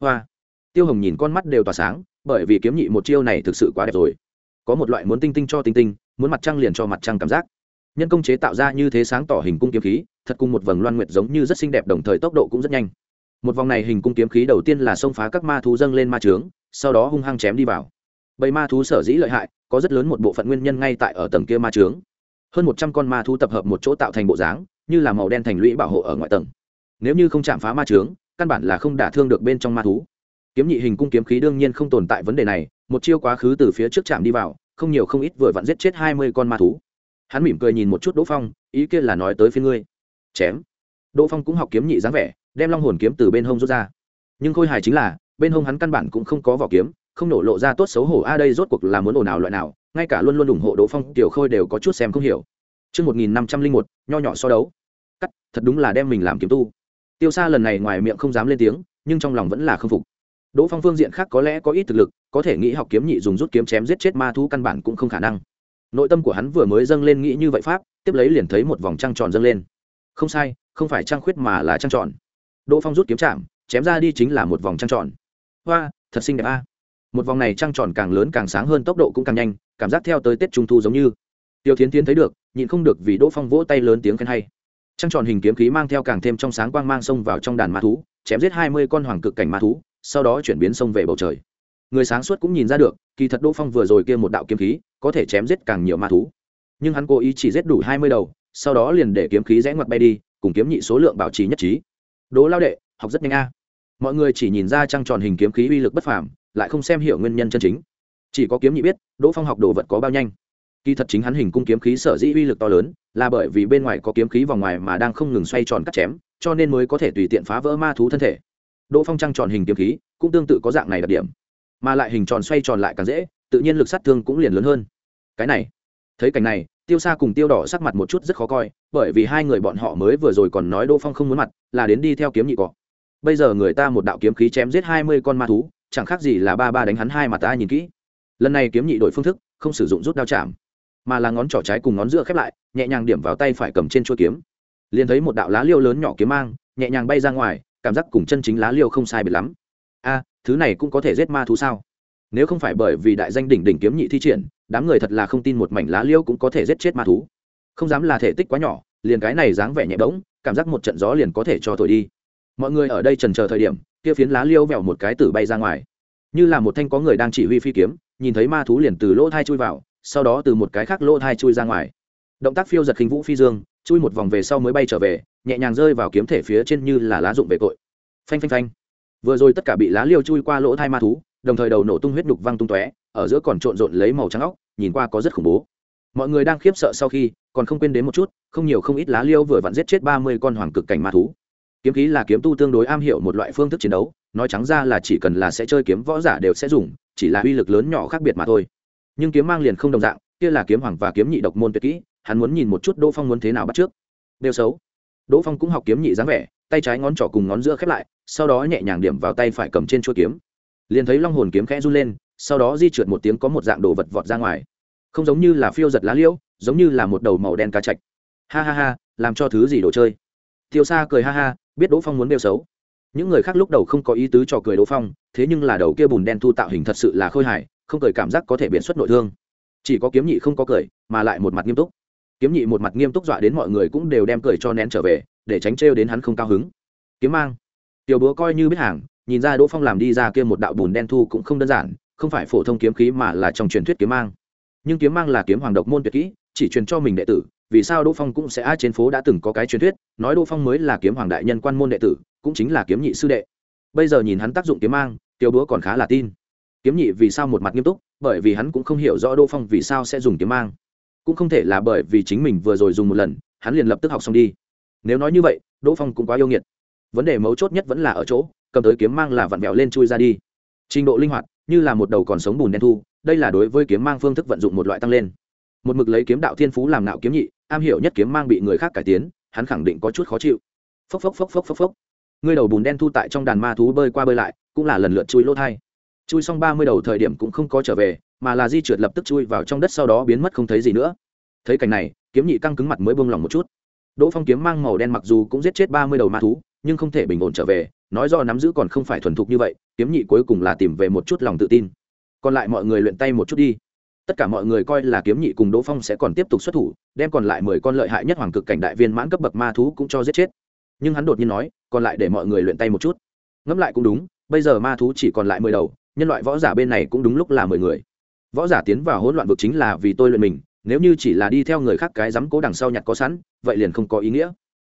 Hoa! Tiêu hồng nhìn con mắt đều tỏa sáng, bởi vì kiếm nhị một chiêu này thực sự quá đẹp rồi. Có một loại muốn tinh tinh cho tinh tinh, muốn mặt trăng liền cho mặt trăng cảm giác. Nhân công chế tạo ra như thế sáng tỏ hình cung kiếm khí, thật cùng một vầng loan nguyệt giống như rất xinh đẹp đồng thời tốc độ cũng rất nhanh. Một vòng này hình cung kiếm khí đầu tiên là xông phá các ma thú dâng lên ma trướng, sau đó hung hăng chém đi vào bầy ma thú sở dĩ lợi hại, có rất lớn một bộ phận nguyên nhân ngay tại ở tầng kia ma trướng. Hơn một trăm con ma thú tập hợp một chỗ tạo thành bộ dáng, như là màu đen thành lũy bảo hộ ở ngoại tầng. Nếu như không chạm phá ma trướng, căn bản là không đả thương được bên trong ma thú. Kiếm nhị hình cung kiếm khí đương nhiên không tồn tại vấn đề này, một chiêu quá khứ từ phía trước chạm đi vào, không nhiều không ít vừa vặn giết chết hai mươi con ma thú. Hắn mỉm cười nhìn một chút đỗ phong, ý kia là nói tới phía ngươi. Chém. Đỗ phong cũng học kiếm nhị dáng vẻ, đem long hồn kiếm từ bên hông rút ra. Nhưng khôi hài chính là, bên hông hắn căn bản cũng không có vỏ kiếm không nổ lộ ra tốt xấu hổ a đây rốt cuộc là muốn ồn ào loại nào? Ngay cả luôn luôn ủng hộ đỗ phong tiểu khôi đều có chút xem không hiểu. Trước 1501, nho nhỏ so đấu. Cắt, thật đúng là đem mình làm kiếm tu. Tiêu xa lần này ngoài miệng không dám lên tiếng nhưng trong lòng vẫn là khâm phục. Đỗ phong phương diện khác có lẽ có ít thực lực có thể nghĩ học kiếm nhị dùng rút kiếm chém giết chết ma thú căn bản cũng không khả năng. Nội tâm của hắn vừa mới dâng lên nghĩ như vậy pháp tiếp lấy liền thấy một vòng trăng tròn dâng lên. Không sai không phải trăng khuyết mà là trăng tròn. Đỗ phong rút kiếm chạm chém ra đi chính là một vòng trăng tròn. Hoa thật xinh đẹp a một vòng này trăng tròn càng lớn càng sáng hơn tốc độ cũng càng nhanh, cảm giác theo tới tết trung thu giống như. Tiêu thiến tiến thấy được, nhịn không được vì đỗ phong vỗ tay lớn tiếng khen hay. Trăng tròn hình kiếm khí mang theo càng thêm trong sáng quang mang sông vào trong đàn ma thú, chém giết hai mươi con hoàng cực cảnh ma thú, sau đó chuyển biến sông về bầu trời. Người sáng suốt cũng nhìn ra được, kỳ thật đỗ phong vừa rồi kia một đạo kiếm khí, có thể chém giết càng nhiều ma thú. Nhưng hắn cố ý chỉ giết đủ hai mươi đầu, sau đó liền để kiếm khí rẽ ngoặt bay đi, cùng kiếm nhị số lượng bảo trì nhất trí. Đỗ lao đệ, học rất nhanh a. Mọi người chỉ nhìn ra trăng tròn hình kiếm khí uy lực bất phàm lại không xem hiểu nguyên nhân chân chính. Chỉ có kiếm nhị biết, đỗ phong học đồ vật có bao nhanh. Kỳ thật chính hắn hình cung kiếm khí sở dĩ uy lực to lớn, là bởi vì bên ngoài có kiếm khí vòng ngoài mà đang không ngừng xoay tròn cắt chém, cho nên mới có thể tùy tiện phá vỡ ma thú thân thể. Đỗ phong trăng tròn hình kiếm khí, cũng tương tự có dạng này đặc điểm. Mà lại hình tròn xoay tròn lại càng dễ, tự nhiên lực sát thương cũng liền lớn hơn. Cái này, thấy cảnh này, tiêu xa cùng tiêu đỏ sắc mặt một chút rất khó coi, bởi vì hai người bọn họ mới vừa rồi còn nói đỗ phong không muốn mặt, là đến đi theo kiếm nhị cọ. Bây giờ người ta một đạo kiếm khí chém giết hai mươi con ma thú chẳng khác gì là ba ba đánh hắn hai mặt ta nhìn kỹ. Lần này kiếm nhị đổi phương thức, không sử dụng rút đao chạm, mà là ngón trỏ trái cùng ngón giữa khép lại, nhẹ nhàng điểm vào tay phải cầm trên chuôi kiếm. Liền thấy một đạo lá liêu lớn nhỏ kiếm mang, nhẹ nhàng bay ra ngoài, cảm giác cùng chân chính lá liêu không sai biệt lắm. A, thứ này cũng có thể giết ma thú sao? Nếu không phải bởi vì đại danh đỉnh đỉnh kiếm nhị thi triển, đám người thật là không tin một mảnh lá liêu cũng có thể giết chết ma thú. Không dám là thể tích quá nhỏ, liền cái này dáng vẻ nhẹ bỗng, cảm giác một trận gió liền có thể cho thổi đi. Mọi người ở đây trần chờ thời điểm kia phiến lá liêu vẹo một cái tử bay ra ngoài. Như là một thanh có người đang chỉ huy phi kiếm, nhìn thấy ma thú liền từ lỗ thai chui vào, sau đó từ một cái khác lỗ thai chui ra ngoài. Động tác phiêu giật khinh vũ phi dương, chui một vòng về sau mới bay trở về, nhẹ nhàng rơi vào kiếm thể phía trên như là lá dụng về cội phanh phanh phanh. Vừa rồi tất cả bị lá liêu chui qua lỗ thai ma thú, đồng thời đầu nổ tung huyết đục văng tung tóe, ở giữa còn trộn rộn lấy màu trắng óc, nhìn qua có rất khủng bố. Mọi người đang khiếp sợ sau khi, còn không quên đến một chút, không nhiều không ít lá liêu vừa vặn giết chết ba mươi con hoàng cực cảnh ma thú kiếm khí là kiếm tu tương đối am hiểu một loại phương thức chiến đấu, nói trắng ra là chỉ cần là sẽ chơi kiếm võ giả đều sẽ dùng, chỉ là uy lực lớn nhỏ khác biệt mà thôi. Nhưng kiếm mang liền không đồng dạng, kia là kiếm hoàng và kiếm nhị độc môn tuyệt kỹ, hắn muốn nhìn một chút đỗ phong muốn thế nào bắt trước. Đều xấu. Đỗ phong cũng học kiếm nhị dáng vẻ, tay trái ngón trỏ cùng ngón giữa khép lại, sau đó nhẹ nhàng điểm vào tay phải cầm trên chuôi kiếm. Liền thấy long hồn kiếm khẽ run lên, sau đó di trượt một tiếng có một dạng đồ vật vọt ra ngoài. Không giống như là phiêu giật lá liễu, giống như là một đầu màu đen cá chạch. Ha ha ha, làm cho thứ gì đồ chơi? Tiêu xa cười ha ha biết đỗ phong muốn đeo xấu. Những người khác lúc đầu không có ý tứ cho cười đỗ phong, thế nhưng là đầu kia bùn đen thu tạo hình thật sự là khôi hài, không cười cảm giác có thể biện xuất nội thương. Chỉ có kiếm nhị không có cười, mà lại một mặt nghiêm túc. Kiếm nhị một mặt nghiêm túc dọa đến mọi người cũng đều đem cười cho nén trở về, để tránh trêu đến hắn không cao hứng. Kiếm mang. Tiểu búa coi như biết hàng, nhìn ra đỗ phong làm đi ra kia một đạo bùn đen thu cũng không đơn giản, không phải phổ thông kiếm khí mà là trong truyền thuyết kiếm mang. Nhưng kiếm mang là kiếm hoàng độc môn tuyệt kỹ, chỉ truyền cho mình đệ tử vì sao đỗ phong cũng sẽ a trên phố đã từng có cái truyền thuyết, nói đỗ phong mới là kiếm hoàng đại nhân quan môn đệ tử, cũng chính là kiếm nhị sư đệ. Bây giờ nhìn hắn tác dụng kiếm mang, tiêu búa còn khá là tin. Kiếm nhị vì sao một mặt nghiêm túc? Bởi vì hắn cũng không hiểu rõ đỗ phong vì sao sẽ dùng kiếm mang. Cũng không thể là bởi vì chính mình vừa rồi dùng một lần, hắn liền lập tức học xong đi. Nếu nói như vậy, đỗ phong cũng quá yêu nghiệt. Vấn đề mấu chốt nhất vẫn là ở chỗ, cầm tới kiếm mang là vặn vẹo lên chui ra đi. Trình độ linh hoạt, như là một đầu còn sống bùn đen thu, đây là đối với kiếm mang phương thức vận dụng một loại tăng lên một mực lấy kiếm đạo thiên phú làm nạo kiếm nhị, am hiểu nhất kiếm mang bị người khác cải tiến, hắn khẳng định có chút khó chịu. Phốc phốc phốc phốc phốc phốc. Ngươi đầu bùn đen thu tại trong đàn ma thú bơi qua bơi lại, cũng là lần lượt chui lỗ thai. Chui xong ba mươi đầu thời điểm cũng không có trở về, mà là di trượt lập tức chui vào trong đất sau đó biến mất không thấy gì nữa. Thấy cảnh này, kiếm nhị căng cứng mặt mới bông lòng một chút. Đỗ phong kiếm mang màu đen mặc dù cũng giết chết ba mươi đầu ma thú, nhưng không thể bình ổn trở về, nói do nắm giữ còn không phải thuần thục như vậy, kiếm nhị cuối cùng là tìm về một chút lòng tự tin. Còn lại mọi người luyện tay một chút đi tất cả mọi người coi là kiếm nhị cùng đỗ phong sẽ còn tiếp tục xuất thủ, đem còn lại mười con lợi hại nhất hoàng cực cảnh đại viên mãn cấp bậc ma thú cũng cho giết chết. Nhưng hắn đột nhiên nói, còn lại để mọi người luyện tay một chút. Ngẫm lại cũng đúng, bây giờ ma thú chỉ còn lại mười đầu, nhân loại võ giả bên này cũng đúng lúc là mười người. Võ giả tiến vào hỗn loạn vực chính là vì tôi luyện mình, nếu như chỉ là đi theo người khác cái dám cố đằng sau nhặt có sẵn, vậy liền không có ý nghĩa.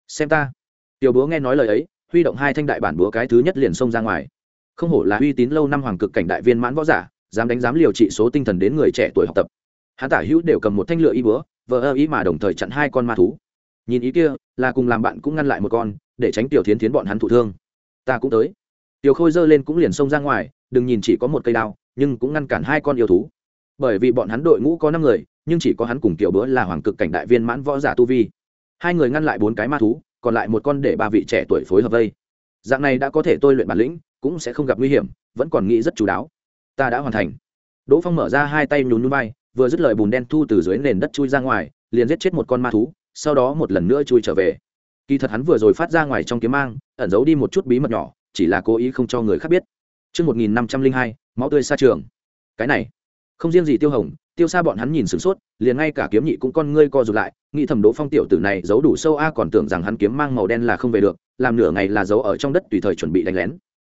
Xem ta. Tiểu búa nghe nói lời ấy, huy động hai thanh đại bản búa cái thứ nhất liền xông ra ngoài. Không hổ là uy tín lâu năm hoàng cực cảnh đại viên mãn võ giả dám đánh dám liều trị số tinh thần đến người trẻ tuổi học tập. Hắn tả hữu đều cầm một thanh lựa y búa, vờ ơ ý mà đồng thời chặn hai con ma thú. Nhìn ý kia, là cùng làm bạn cũng ngăn lại một con, để tránh tiểu thiến thiến bọn hắn thụ thương. Ta cũng tới. Tiểu khôi giơ lên cũng liền xông ra ngoài, đừng nhìn chỉ có một cây đao, nhưng cũng ngăn cản hai con yêu thú. Bởi vì bọn hắn đội ngũ có năm người, nhưng chỉ có hắn cùng tiểu bữa là hoàng cực cảnh đại viên mãn võ giả tu vi. Hai người ngăn lại bốn cái ma thú, còn lại một con để ba vị trẻ tuổi phối hợp vây. Dạng này đã có thể tôi luyện bản lĩnh, cũng sẽ không gặp nguy hiểm, vẫn còn nghĩ rất chú đáo ta đã hoàn thành đỗ phong mở ra hai tay nhún núi bay vừa dứt lời bùn đen thu từ dưới nền đất chui ra ngoài liền giết chết một con ma thú sau đó một lần nữa chui trở về kỳ thật hắn vừa rồi phát ra ngoài trong kiếm mang ẩn giấu đi một chút bí mật nhỏ chỉ là cố ý không cho người khác biết Trước 1502, máu tươi xa trường. Cái này, không riêng gì tiêu hồng, tiêu xa bọn hắn nhìn sửng sốt, liền ngay cả kiếm nhị cũng con ngươi co rụt lại, nghĩ thầm đỗ phong tiểu tử này giấu đủ sâu a còn tưởng rằng hắn kiếm mang màu đen là không về được, làm nửa ngày là giấu ở trong đất tùy thời chuẩn bị đánh lén.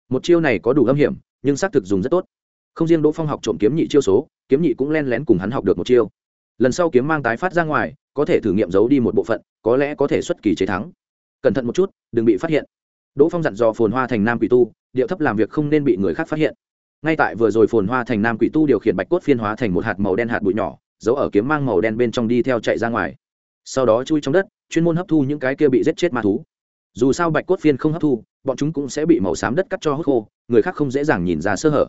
Một chiêu này có đủ âm hiểm, nhưng xác thực dùng rất tốt. Không riêng đỗ phong học trộm kiếm nhị chiêu số, kiếm nhị cũng len lén cùng hắn học được một chiêu. Lần sau kiếm mang tái phát ra ngoài, có thể thử nghiệm giấu đi một bộ phận, có lẽ có thể xuất kỳ chế thắng. Cẩn thận một chút đừng bị phát hiện. Đỗ phong dặn dò phồn hoa thành nam quỷ tu điệu thấp làm việc không nên bị người khác phát hiện. Ngay tại vừa rồi phồn hoa thành nam quỷ tu điều khiển bạch cốt phiên hóa thành một hạt màu đen hạt bụi nhỏ giấu ở kiếm mang màu đen bên trong đi theo chạy ra ngoài. Sau đó chui trong đất chuyên môn hấp thu những cái kia bị giết chết ma thú. Dù sao bạch cốt phiên không hấp thu bọn chúng cũng sẽ bị màu xám đất cắt cho hút khô người khác không dễ dàng nhìn ra sơ hở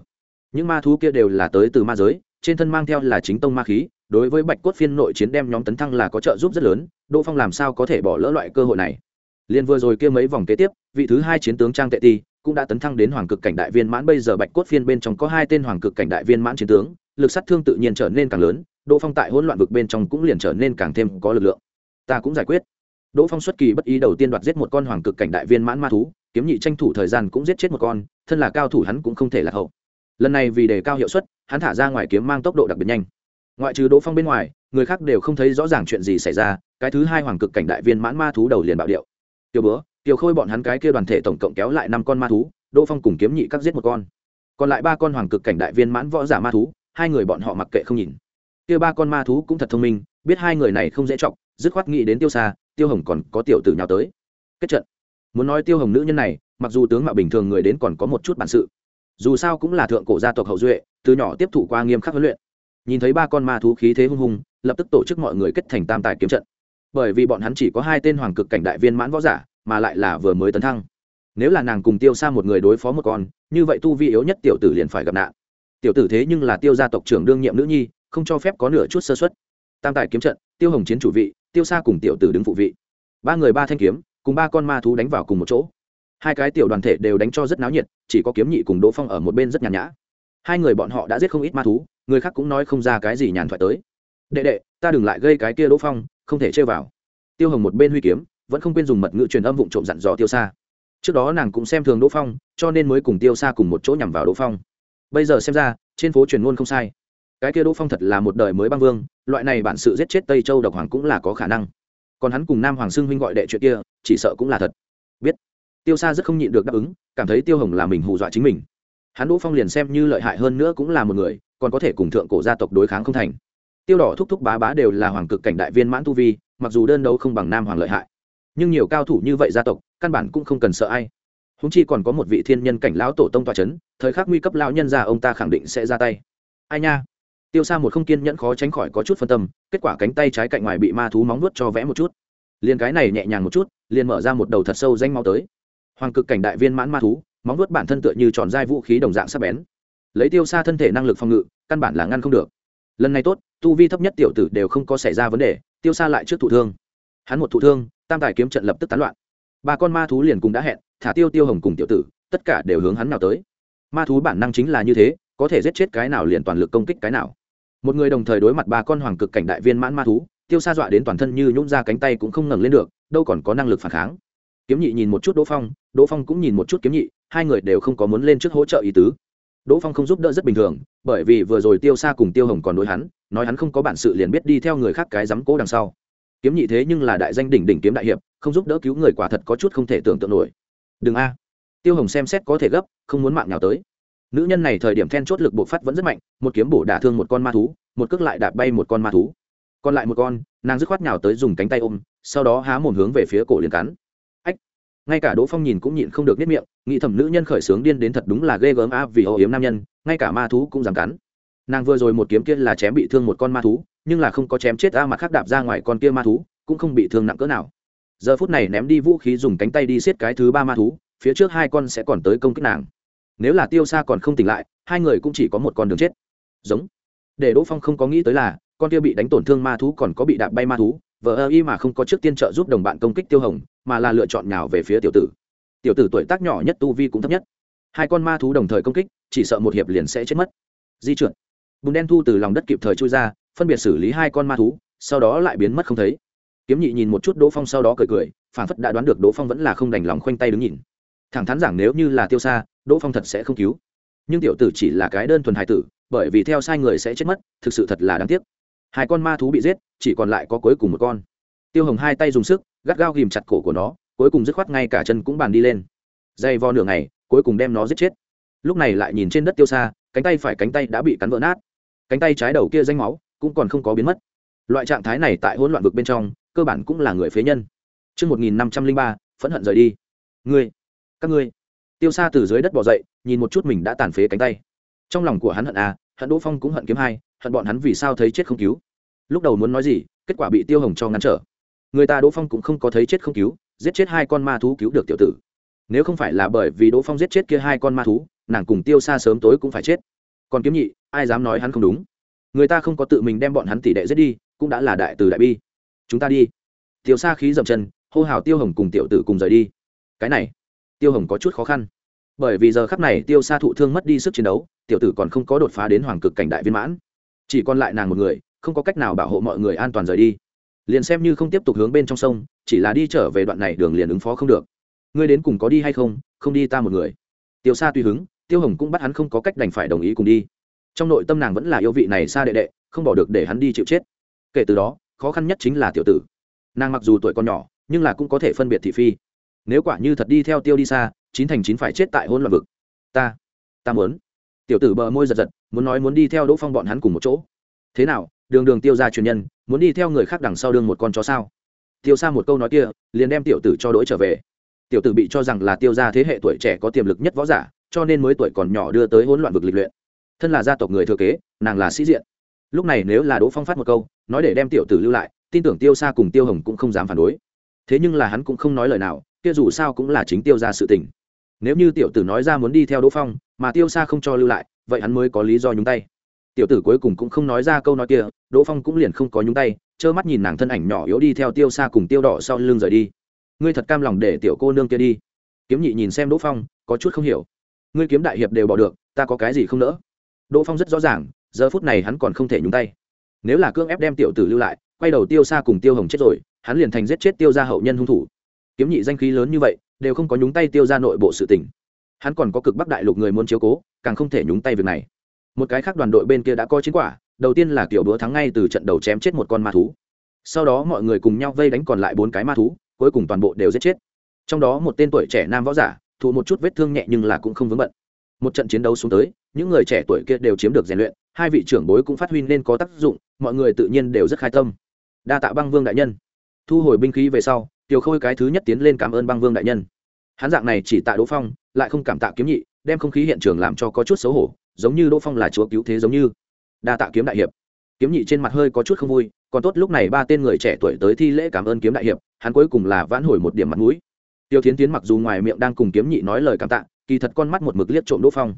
những ma thú kia đều là tới từ ma giới, trên thân mang theo là chính tông ma khí, đối với bạch cốt phiên nội chiến đem nhóm tấn thăng là có trợ giúp rất lớn, đỗ phong làm sao có thể bỏ lỡ loại cơ hội này? Liền vừa rồi kia mấy vòng kế tiếp, vị thứ hai chiến tướng trang tệ ti cũng đã tấn thăng đến hoàng cực cảnh đại viên mãn. Bây giờ bạch cốt phiên bên trong có hai tên hoàng cực cảnh đại viên mãn chiến tướng, lực sát thương tự nhiên trở nên càng lớn, đỗ phong tại hỗn loạn vực bên trong cũng liền trở nên càng thêm có lực lượng. Ta cũng giải quyết. Đỗ phong xuất kỳ bất ý đầu tiên đoạt giết một con hoàng cực cảnh đại viên mãn ma thú, kiếm nhị tranh thủ thời gian cũng giết chết một con, thân là cao thủ hắn cũng không thể lạc hậu lần này vì đề cao hiệu suất, hắn thả ra ngoài kiếm mang tốc độ đặc biệt nhanh. Ngoại trừ đỗ phong bên ngoài, người khác đều không thấy rõ ràng chuyện gì xảy ra, cái thứ hai hoàng cực cảnh đại viên mãn ma thú đầu liền bạo điệu. Tiêu bữa tiêu khôi bọn hắn cái kia đoàn thể tổng cộng kéo lại năm con ma thú, đỗ phong cùng kiếm nhị cắt giết một con. Còn lại ba con hoàng cực cảnh đại viên mãn võ giả ma thú, hai người bọn họ mặc kệ không nhìn. Kia ba con ma thú cũng thật thông minh, biết hai người này không dễ trọng dứt khoát nghĩ đến tiêu xa tiêu hồng còn có tiểu tử nhào tới. Kết trận. Muốn nói tiêu hồng nữ nhân này, mặc dù tướng mạo bình thường người đến còn có một chút bản sự dù sao cũng là thượng cổ gia tộc hậu duệ, từ nhỏ tiếp thụ qua nghiêm khắc huấn luyện. Nhìn thấy ba con ma thú khí thế hung hùng lập tức tổ chức mọi người kết thành tam tài kiếm trận. Bởi vì bọn hắn chỉ có hai tên hoàng cực cảnh đại viên mãn võ giả, mà lại là vừa mới tấn thăng. Nếu là nàng cùng tiêu xa một người đối phó một con, như vậy tu vi yếu nhất tiểu tử liền phải gặp nạn. Tiểu tử thế nhưng là tiêu gia tộc trưởng đương nhiệm nữ nhi, không cho phép có nửa chút sơ xuất tam tài kiếm trận, tiêu hồng chiến chủ vị, tiêu xa cùng tiểu tử đứng phụ vị. Ba người ba thanh kiếm, cùng ba con ma thú đánh vào cùng một chỗ hai cái tiểu đoàn thể đều đánh cho rất náo nhiệt, chỉ có kiếm nhị cùng đỗ phong ở một bên rất nhàn nhã. Hai người bọn họ đã giết không ít ma thú, người khác cũng nói không ra cái gì nhàn thoại tới. Đệ đệ, ta đừng lại gây cái kia đỗ phong, không thể chơi vào. Tiêu hồng một bên huy kiếm, vẫn không quên dùng mật ngữ truyền âm vụ trộm dặn dò tiêu xa trước đó nàng cũng xem thường đỗ phong, cho nên mới cùng tiêu xa cùng một chỗ nhằm vào đỗ phong. Bây giờ xem ra, trên phố truyền ngôn không sai. Cái kia đỗ phong thật là một đời mới băng vương, loại này bản sự giết chết tây châu độc hoàng cũng là có khả năng. Còn hắn cùng nam hoàng xưng huynh gọi đệ chuyện kia, chỉ sợ cũng là thật. Biết tiêu xa rất không nhịn được đáp ứng, cảm thấy tiêu hồng là mình hù dọa chính mình. Hắn đỗ phong liền xem như lợi hại hơn nữa cũng là một người, còn có thể cùng thượng cổ gia tộc đối kháng không thành. Tiêu đỏ thúc thúc bá bá đều là hoàng cực cảnh đại viên mãn tu vi, mặc dù đơn đấu không bằng nam hoàng lợi hại. Nhưng nhiều cao thủ như vậy gia tộc, căn bản cũng không cần sợ ai. Húng chi còn có một vị thiên nhân cảnh lão tổ tông tòa c h ấ n thời khắc nguy cấp lão nhân ra ông ta khẳng định sẽ ra tay. Ai nha? Tiêu xa một không kiên nhẫn khó tránh khỏi có chút phân tâm, kết quả cánh tay trái cạnh ngoài bị ma thú móng nuốt cho vẽ một chút. Liền cái này nhẹ nhàng một chút, liền mở ra một đầu thật sâu danh mau tới hoàng cực cảnh đại viên mãn ma thú, móng vuốt bản thân tựa như tròn dai vũ khí đồng dạng sắc bén. Lấy tiêu xa thân thể năng lực phòng ngự, căn bản là ngăn không được. Lần này tốt, tu vi thấp nhất tiểu tử đều không có xảy ra vấn đề, tiêu xa lại trước thụ thương. Hắn một thụ thương, tam tài kiếm trận lập tức tán loạn. Ba con ma thú liền cùng đã hẹn, thả tiêu tiêu hồng cùng tiểu tử, tất cả đều hướng hắn nào tới. Ma thú bản năng chính là như thế, có thể giết chết cái nào liền toàn lực công kích cái nào. Một người đồng thời đối mặt ba con hoàng cực cảnh đại viên mãn ma thú, tiêu sa dọa đến toàn thân như nhún ra cánh tay cũng không ngẩng lên được, đâu còn có năng lực phản kháng kiếm nhị nhìn một chút đỗ phong đỗ phong cũng nhìn một chút kiếm nhị, hai người đều không có muốn lên trước hỗ trợ ý tứ. Đỗ phong không giúp đỡ rất bình thường, bởi vì vừa rồi tiêu sa cùng tiêu hồng còn đối hắn, nói hắn không có bản sự liền biết đi theo người khác cái dám cố đằng sau. Kiếm nhị thế nhưng là đại danh đỉnh đỉnh kiếm đại hiệp, không giúp đỡ cứu người quả thật có chút không thể tưởng tượng nổi. Đừng a. Tiêu hồng xem xét có thể gấp, không muốn mạng nào tới. Nữ nhân này thời điểm then chốt lực bộc phát vẫn rất mạnh, một kiếm bổ đả thương một con ma thú, một cước lại đạp bay một con ma thú. Còn lại một con, nàng dứt khoát nhào tới dùng cánh tay ôm, sau đó há mồm hướng về phía cổ liền cắn ngay cả đỗ phong nhìn cũng nhịn không được nếp miệng, nghĩ thầm nữ nhân khởi sướng điên đến thật đúng là ghê gớm a vì âu yếm nam nhân, ngay cả ma thú cũng dám cắn. Nàng vừa rồi một kiếm kia là chém bị thương một con ma thú, nhưng là không có chém chết a mặt khác đạp ra ngoài con kia ma thú, cũng không bị thương nặng cỡ nào. Giờ phút này ném đi vũ khí dùng cánh tay đi xiết cái thứ ba ma thú, phía trước hai con sẽ còn tới công kích nàng. Nếu là tiêu xa còn không tỉnh lại, hai người cũng chỉ có một con đường chết. Giống. Để đỗ phong không có nghĩ tới là, con kia bị đánh tổn thương ma thú còn có bị đạp bay ma thú, vờ ơ y mà không có trước tiên trợ giúp đồng bạn công kích tiêu hồng mà là lựa chọn nhào về phía tiểu tử. Tiểu tử tuổi tác nhỏ nhất tu vi cũng thấp nhất. Hai con ma thú đồng thời công kích, chỉ sợ một hiệp liền sẽ chết mất. Di chuyển bùn đen thu từ lòng đất kịp thời trôi ra, phân biệt xử lý hai con ma thú, sau đó lại biến mất không thấy. Kiếm nhị nhìn một chút đỗ phong sau đó cười cười phản phất đã đoán được đỗ phong vẫn là không đành lòng khoanh tay đứng nhìn. Thẳng thắn giảng nếu như là tiêu xa đỗ phong thật sẽ không cứu. Nhưng tiểu tử chỉ là cái đơn thuần hài tử, bởi vì theo sai người sẽ chết mất, thực sự thật là đáng tiếc. Hai con ma thú bị giết, chỉ còn lại có cuối cùng một con. Tiêu hồng hai tay dùng sức gắt gao ghìm chặt cổ của nó cuối cùng dứt khoát ngay cả chân cũng bàn đi lên dây vo nửa ngày cuối cùng đem nó giết chết lúc này lại nhìn trên đất tiêu xa cánh tay phải cánh tay đã bị cắn vỡ nát cánh tay trái đầu kia danh máu cũng còn không có biến mất loại trạng thái này tại hỗn loạn vực bên trong cơ bản cũng là người phế nhân Trước 1503, phẫn hận rời đi. Ngươi, các ngươi. Tiêu Sa từ dưới đất bò dậy, nhìn một chút mình đã tàn phế cánh tay. Trong lòng của hắn hận à, hận Đỗ Phong cũng hận kiếm hai, hận bọn hắn vì sao thấy chết không cứu. Lúc đầu muốn nói gì, kết quả bị Tiêu Hồng cho ngăn trở. Người ta Đỗ Phong cũng không có thấy chết không cứu, giết chết hai con ma thú cứu được tiểu tử. Nếu không phải là bởi vì Đỗ Phong giết chết kia hai con ma thú, nàng cùng Tiêu Sa sớm tối cũng phải chết. Còn kiếm nhị, ai dám nói hắn không đúng? Người ta không có tự mình đem bọn hắn tỷ đệ giết đi, cũng đã là đại từ đại bi chúng ta đi tiêu xa khí dậm chân hô hào tiêu hồng cùng tiểu tử cùng rời đi cái này tiêu hồng có chút khó khăn bởi vì giờ khắp này tiêu xa thụ thương mất đi sức chiến đấu tiểu tử còn không có đột phá đến hoàng cực cảnh đại viên mãn chỉ còn lại nàng một người không có cách nào bảo hộ mọi người an toàn rời đi liền xem như không tiếp tục hướng bên trong sông, chỉ là đi trở về đoạn này đường liền ứng phó không được. Ngươi đến cùng có đi hay không không đi ta một người. Tiêu xa tùy hứng, tiêu hồng cũng bắt hắn không có cách đành phải đồng ý cùng đi. Trong nội tâm nàng vẫn là yêu vị này xa đệ đệ, không bỏ được để hắn đi chịu chết. Kể từ đó, khó khăn nhất chính là tiểu tử. Nàng mặc dù tuổi còn nhỏ, nhưng là cũng có thể phân biệt thị phi. Nếu quả như thật đi theo tiêu đi xa, chín thành chín phải chết tại hôn loạn vực. Ta ta muốn. Tiểu tử bờ môi giật giật, muốn nói muốn đi theo đỗ phong bọn hắn cùng một chỗ. Thế nào đường đường tiêu ra truyền nhân, muốn đi theo người khác đằng sau đương một con chó sao? Tiêu xa một câu nói kia, liền đem tiểu tử cho đỗi trở về. Tiểu tử bị cho rằng là tiêu ra thế hệ tuổi trẻ có tiềm lực nhất võ giả, cho nên mới tuổi còn nhỏ đưa tới hỗn loạn vực lịch luyện. Thân là gia tộc người thừa kế, nàng là sĩ diện. Lúc này nếu là đỗ phong phát một câu, nói để đem tiểu tử lưu lại, tin tưởng tiêu xa cùng tiêu hồng cũng không dám phản đối. Thế nhưng là hắn cũng không nói lời nào, kia dù sao cũng là chính tiêu ra sự tình. Nếu như tiểu tử nói ra muốn đi theo đỗ phong, mà tiêu xa không cho lưu lại, vậy hắn mới có lý do nhúng tay tiểu tử cuối cùng cũng không nói ra câu nói kia, đỗ phong cũng liền không có nhúng tay, trơ mắt nhìn nàng thân ảnh nhỏ yếu đi theo tiêu xa cùng tiêu đỏ sau lưng rời đi. Ngươi thật cam lòng để tiểu cô nương kia đi. Kiếm nhị nhìn xem đỗ phong, có chút không hiểu. Ngươi kiếm đại hiệp đều bỏ được, ta có cái gì không nỡ? Đỗ phong rất rõ ràng, giờ phút này hắn còn không thể nhúng tay. Nếu là cưỡng ép đem tiểu tử lưu lại, quay đầu tiêu xa cùng tiêu hồng chết rồi, hắn liền thành giết chết tiêu ra hậu nhân hung thủ. Kiếm nhị danh khí lớn như vậy, đều không có nhúng tay tiêu ra nội bộ sự tình. Hắn còn có cực bắc đại lục người muốn chiếu cố, càng không thể nhúng tay việc này một cái khác đoàn đội bên kia đã có chiến quả, đầu tiên là kiểu đũa thắng ngay từ trận đầu chém chết một con ma thú. Sau đó mọi người cùng nhau vây đánh còn lại bốn cái ma thú, cuối cùng toàn bộ đều giết chết. Trong đó một tên tuổi trẻ nam võ giả, thụ một chút vết thương nhẹ nhưng là cũng không vướng bận. Một trận chiến đấu xuống tới, những người trẻ tuổi kia đều chiếm được rèn luyện, hai vị trưởng bối cũng phát huy nên có tác dụng, mọi người tự nhiên đều rất khai tâm. Đa tạ băng vương đại nhân. Thu hồi binh khí về sau, tiểu khôi cái thứ nhất tiến lên cảm ơn băng vương đại nhân. Hắn dạng này chỉ tạ đỗ phong, lại không cảm tạ kiếm nhị, đem không khí hiện trường làm cho có chút xấu hổ giống như đỗ phong là chúa cứu thế giống như. Đa tạ kiếm đại hiệp. Kiếm nhị trên mặt hơi có chút không vui, còn tốt lúc này ba tên người trẻ tuổi tới thi lễ cảm ơn kiếm đại hiệp, hắn cuối cùng là vãn hồi một điểm mặt mũi. Tiêu thiến tiến mặc dù ngoài miệng đang cùng kiếm nhị nói lời cảm tạ, kỳ thật con mắt một mực liếc trộm đỗ phong.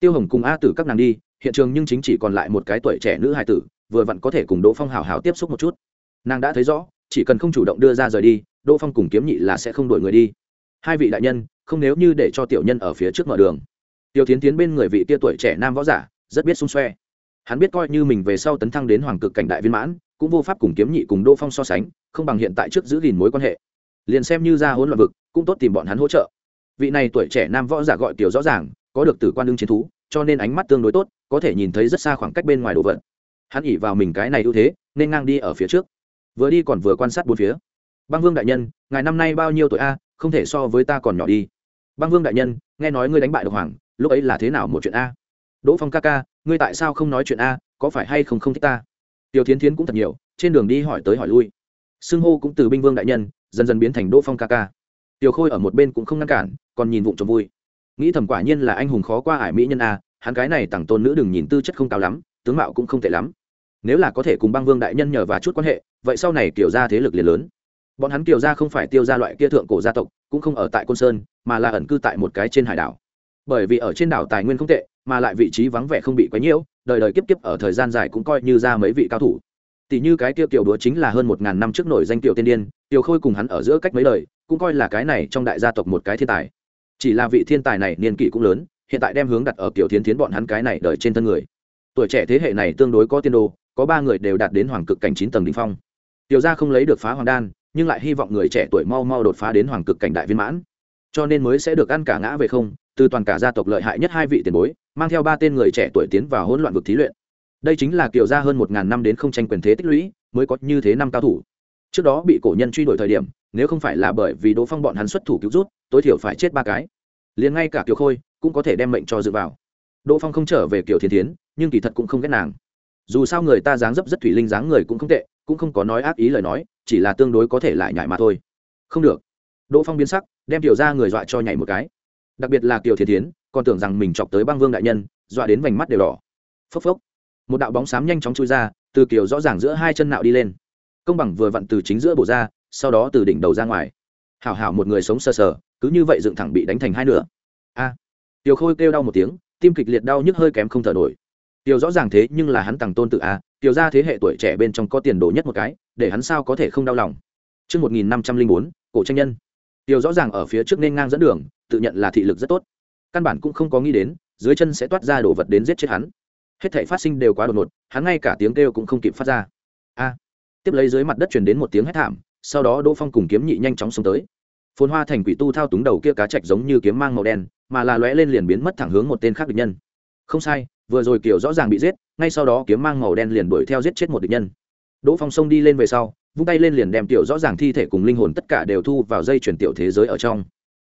Tiêu hồng cùng a tử các nàng đi, hiện trường nhưng chính chỉ còn lại một cái tuổi trẻ nữ hài tử, vừa vặn có thể cùng đỗ phong hào hào tiếp xúc một chút. Nàng đã thấy rõ, chỉ cần không chủ động đưa ra rời đi, đỗ phong cùng kiếm nhị là sẽ không đổi người đi. Hai vị đại nhân, không nếu như để cho tiểu nhân ở phía trước mở đường tiêu tiến tiến bên người vị tia tuổi trẻ nam võ giả, rất biết xung xoe. Hắn biết coi như mình về sau tấn thăng đến hoàng cực cảnh đại viên mãn, cũng vô pháp cùng kiếm nhị cùng đỗ phong so sánh, không bằng hiện tại trước giữ gìn mối quan hệ. Liền xem như ra hỗn loạn vực, cũng tốt tìm bọn hắn hỗ trợ. Vị này tuổi trẻ nam võ giả gọi tiểu rõ ràng, có được tử quan đương chiến thú, cho nên ánh mắt tương đối tốt, có thể nhìn thấy rất xa khoảng cách bên ngoài đồ vật. Hắn ỉ vào mình cái này ưu thế, nên ngang đi ở phía trước. Vừa đi còn vừa quan sát bốn phía. Băng vương đại nhân, ngài năm nay bao nhiêu tuổi a? Không thể so với ta còn nhỏ đi. Băng vương đại nhân, nghe nói ngươi đánh bại độc hoàng lúc ấy là thế nào một chuyện a? Đỗ phong ca ca, ngươi tại sao không nói chuyện a? Có phải hay không không thích ta? Tiểu thiến thiến cũng thật nhiều, trên đường đi hỏi tới hỏi lui. Xưng hô cũng từ binh vương đại nhân, dần dần biến thành đỗ phong ca ca. Tiểu khôi ở một bên cũng không ngăn cản, còn nhìn vụng trộm vui. Nghĩ thầm quả nhiên là anh hùng khó qua ải mỹ nhân a, hắn cái này tặng tôn nữ đừng nhìn tư chất không cao lắm, tướng mạo cũng không tệ lắm. Nếu là có thể cùng băng vương đại nhân nhờ và chút quan hệ, vậy sau này kiểu ra thế lực liền lớn. Bọn hắn kiểu ra không phải tiêu ra loại kia thượng cổ gia tộc, cũng không ở tại côn sơn, mà là ẩn cư tại một cái trên hải đảo bởi vì ở trên đảo tài nguyên không tệ, mà lại vị trí vắng vẻ không bị quấy nhiễu, đời đời kiếp kiếp ở thời gian dài cũng coi như ra mấy vị cao thủ. Tỷ như cái tiêu tiểu đúa chính là hơn một ngàn năm trước nổi danh tiểu tiên điên, tiểu khôi cùng hắn ở giữa cách mấy lời cũng coi là cái này trong đại gia tộc một cái thiên tài. Chỉ là vị thiên tài này niên kỷ cũng lớn, hiện tại đem hướng đặt ở kiểu thiến thiến bọn hắn cái này đợi trên thân người. Tuổi trẻ thế hệ này tương đối có tiên đồ, có ba người đều đạt đến hoàng cực cảnh chín tầng đ ỉ n h phong. Tiểu gia không lấy được phá hoàng đan, nhưng lại hy vọng người trẻ tuổi mau mau đột phá đến hoàng cực cảnh đại viên mãn. Cho nên mới sẽ được ăn cả ngã về không từ toàn cả gia tộc lợi hại nhất hai vị tiền bối, mang theo ba tên người trẻ tuổi tiến vào hỗn loạn vực thí luyện. Đây chính là kiểu gia hơn một ngàn năm đến không tranh quyền thế tích lũy, mới có như thế năm cao thủ. Trước đó bị cổ nhân truy đuổi thời điểm, nếu không phải là bởi vì đỗ phong bọn hắn xuất thủ cứu rút, tối thiểu phải chết ba cái. Liền ngay cả kiều khôi cũng có thể đem mệnh cho dự vào. Đỗ phong không trở về kiểu thiên thiến, nhưng kỳ thật cũng không ghét nàng. Dù sao người ta dáng dấp rất thủy linh dáng người cũng không tệ, cũng không có nói ác ý lời nói, chỉ là tương đối có thể lại nhảy mà thôi. Không được. Đỗ phong biến sắc, đem tiểu ra người dọa cho nhảy một cái đặc biệt là kiều thiên thiến còn tưởng rằng mình chọc tới băng vương đại nhân dọa đến vành mắt đều đỏ. Phốc phốc. Một đạo bóng xám nhanh chóng chui ra từ kiều rõ ràng giữa hai chân nạo đi lên. Công bằng vừa vặn từ chính giữa bổ ra sau đó từ đỉnh đầu ra ngoài. Hảo hảo một người sống sờ sờ cứ như vậy dựng thẳng bị đánh thành hai nửa. A. Tiểu khôi kêu đau một tiếng tim kịch liệt đau nhức hơi kém không thở nổi. Tiểu rõ ràng thế nhưng là hắn tằng tôn tự a tiểu ra thế hệ tuổi trẻ bên trong có tiền đồ nhất một cái để hắn sao có thể không đau lòng. Trước 1504, cổ tranh nhân. Tiểu rõ ràng ở phía trước nên ngang dẫn đường, tự nhận là thị lực rất tốt. Căn bản cũng không có nghĩ đến, dưới chân sẽ toát ra đồ vật đến giết chết hắn. Hết thảy phát sinh đều quá đột ngột, hắn ngay cả tiếng kêu cũng không kịp phát ra. A. Tiếp lấy dưới mặt đất truyền đến một tiếng hét thảm, sau đó Đỗ Phong cùng kiếm nhị nhanh chóng xông tới phồn hoa thành quỷ tu thao túng đầu kia cá chạch giống như kiếm mang màu đen mà là lóe lên liền biến mất thẳng hướng một tên khác địch nhân không sai vừa rồi kiểu rõ ràng bị giết ngay sau đó kiếm mang màu đen liền đuổi theo giết chết một địch nhân đỗ phong xông đi lên về sau vung tay lên liền đem tiểu rõ ràng thi thể cùng linh hồn tất cả đều thu vào dây chuyển tiểu thế giới ở trong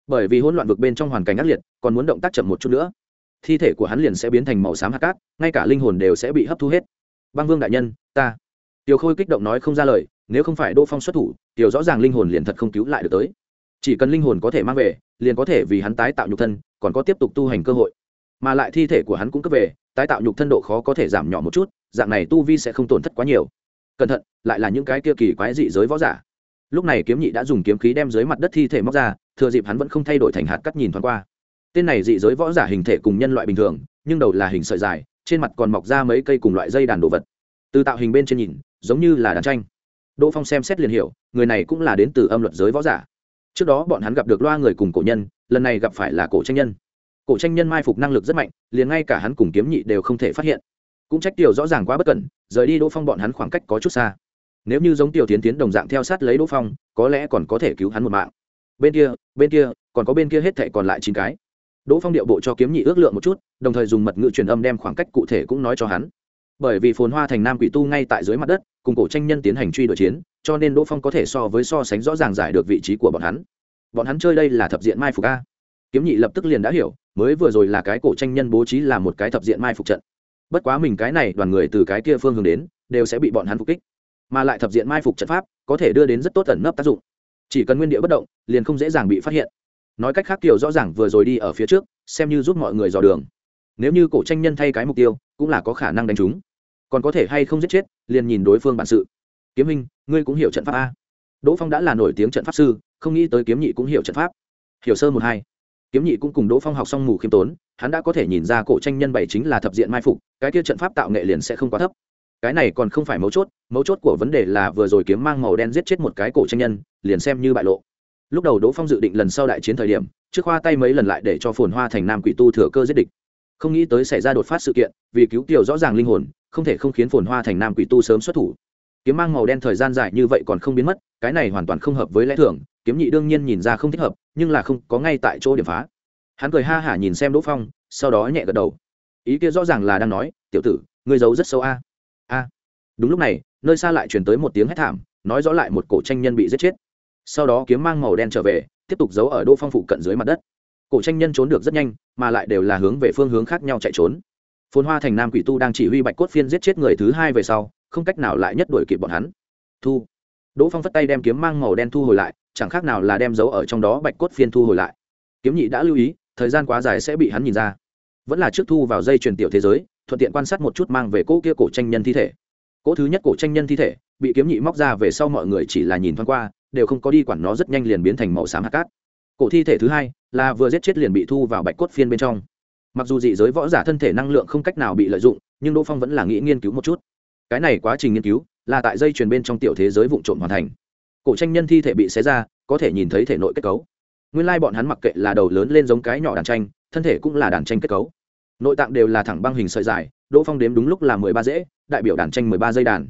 bởi vì hỗn loạn vực bên trong hoàn cảnh ác liệt, còn muốn động tác chậm một chút nữa, thi thể của hắn liền sẽ biến thành màu xám hạt cát, ngay cả linh hồn đều sẽ bị hấp thu hết. Băng vương đại nhân, ta. Tiểu khôi kích động nói không ra lời, nếu không phải đỗ phong xuất thủ, tiểu rõ ràng linh hồn liền thật không cứu lại được tới. Chỉ cần linh hồn có thể mang về, liền có thể vì hắn tái tạo nhục thân, còn có tiếp tục tu hành cơ hội. Mà lại thi thể của hắn cũng cấp về, tái tạo nhục thân độ khó có thể giảm nhỏ một chút, dạng này tu vi sẽ không tổn thất quá nhiều. Cẩn thận, lại là những cái kia kỳ quái dị giới võ giả lúc này kiếm nhị đã dùng kiếm khí đem dưới mặt đất thi thể móc ra, thừa dịp hắn vẫn không thay đổi thành hạt cắt nhìn thoáng qua. Tên này dị giới võ giả hình thể cùng nhân loại bình thường, nhưng đầu là hình sợi dài, trên mặt còn mọc ra mấy cây cùng loại dây đàn đồ vật. Từ tạo hình bên trên nhìn, giống như là đàn tranh. Đỗ phong xem xét liền hiểu, người này cũng là đến từ âm luật giới võ giả. Trước đó bọn hắn gặp được loa người cùng cổ nhân, lần này gặp phải là cổ tranh nhân. Cổ tranh nhân mai phục năng lực rất mạnh, liền ngay cả hắn cùng kiếm nhị đều không thể phát hiện. Cũng trách điều rõ ràng quá bất cẩn, rời đi đỗ phong bọn hắn khoảng cách có chút xa nếu như giống tiểu tiến tiến đồng dạng theo sát lấy đỗ phong, có lẽ còn có thể cứu hắn một mạng. Bên kia bên kia, còn có bên kia hết thệ còn lại chín cái. Đỗ phong điệu bộ cho kiếm nhị ước lượng một chút, đồng thời dùng mật ngữ truyền âm đem khoảng cách cụ thể cũng nói cho hắn. Bởi vì phồn hoa thành nam quỷ tu ngay tại dưới mặt đất, cùng cổ tranh nhân tiến hành truy đuổi chiến, cho nên đỗ phong có thể so với so sánh rõ ràng giải được vị trí của bọn hắn. Bọn hắn chơi đây là thập diện mai phục a. Kiếm nhị lập tức liền đã hiểu, mới vừa rồi là cái cổ tranh nhân bố trí là một cái thập diện mai phục trận. Bất quá mình cái này đoàn người từ cái kia phương hướng đến, đều sẽ bị bọn hắn phục kích mà lại thập diện mai phục trận pháp, có thể đưa đến rất tốt tẩn nấp tác dụng. Chỉ cần nguyên địa bất động, liền không dễ dàng bị phát hiện. Nói cách khác kiểu rõ ràng vừa rồi đi ở phía trước, xem như giúp mọi người dò đường. Nếu như cổ tranh nhân thay cái mục tiêu, cũng là có khả năng đánh trúng còn có thể hay không giết chết, liền nhìn đối phương bản sự. Kiếm minh, ngươi cũng hiểu trận pháp a. Đỗ phong đã là nổi tiếng trận pháp sư, không nghĩ tới kiếm nhị cũng hiểu trận pháp. Hiểu sơ một hai. Kiếm nhị cũng cùng đỗ phong học xong mù khiêm tốn, hắn đã có thể nhìn ra cổ tranh nhân bảy chính là thập diện mai phục, cái kia trận pháp tạo nghệ liền sẽ không quá thấp cái này còn không phải mấu chốt mấu chốt của vấn đề là vừa rồi kiếm mang màu đen giết chết một cái cổ tranh nhân, liền xem như bại lộ. Lúc đầu đỗ phong dự định lần sau đại chiến thời điểm, trước khoa tay mấy lần lại để cho phồn hoa thành nam quỷ tu thừa cơ giết địch. Không nghĩ tới xảy ra đột phát sự kiện, vì cứu tiểu rõ ràng linh hồn, không thể không khiến phồn hoa thành nam quỷ tu sớm xuất thủ. Kiếm mang màu đen thời gian dài như vậy còn không biến mất, cái này hoàn toàn không hợp với lẽ thường, kiếm nhị đương nhiên nhìn ra không thích hợp, nhưng là không có ngay tại chỗ điểm phá. Hắn cười ha hả nhìn xem đỗ phong, sau đó nhẹ gật đầu. Ý kia rõ ràng là đang nói, tiểu tử, ngươi giấu rất sâu a a. Đúng lúc này, nơi xa lại chuyển tới một tiếng hét thảm, nói rõ lại một cổ tranh nhân bị giết chết. Sau đó kiếm mang màu đen trở về, tiếp tục giấu ở đỗ phong phụ cận dưới mặt đất. Cổ tranh nhân trốn được rất nhanh, mà lại đều là hướng về phương hướng khác nhau chạy trốn. Phồn hoa thành nam quỷ tu đang chỉ huy bạch cốt phiên giết chết người thứ hai về sau, không cách nào lại nhất đuổi kịp bọn hắn. Thu. Đỗ phong phất tay đem kiếm mang màu đen thu hồi lại, chẳng khác nào là đem dấu ở trong đó bạch cốt phiên thu hồi lại. Kiếm nhị đã lưu ý, thời gian quá dài sẽ bị hắn nhìn ra. Vẫn là trước thu vào dây truyền tiểu thế giới thuận tiện quan sát một chút mang về cỗ kia cổ tranh nhân thi thể. Cỗ thứ nhất cổ tranh nhân thi thể bị kiếm nhị móc ra về sau mọi người chỉ là nhìn thoáng qua, đều không có đi quản nó rất nhanh liền biến thành màu xám hạt cát. Cổ thi thể thứ hai là vừa giết chết liền bị thu vào bạch cốt phiên bên trong. Mặc dù dị giới võ giả thân thể năng lượng không cách nào bị lợi dụng, nhưng đỗ phong vẫn là nghĩ nghiên cứu một chút. Cái này quá trình nghiên cứu là tại dây truyền bên trong tiểu thế giới vụ trộm hoàn thành. Cổ tranh nhân thi thể bị xé ra, có thể nhìn thấy thể nội kết cấu. Nguyên lai bọn hắn mặc kệ là đầu lớn lên giống cái nhỏ đàn tranh, thân thể cũng là đàn tranh kết cấu nội tạng đều là thẳng băng hình sợi dài, đỗ phong đếm đúng lúc là mười ba dễ, đại biểu đàn tranh mười ba dây đàn.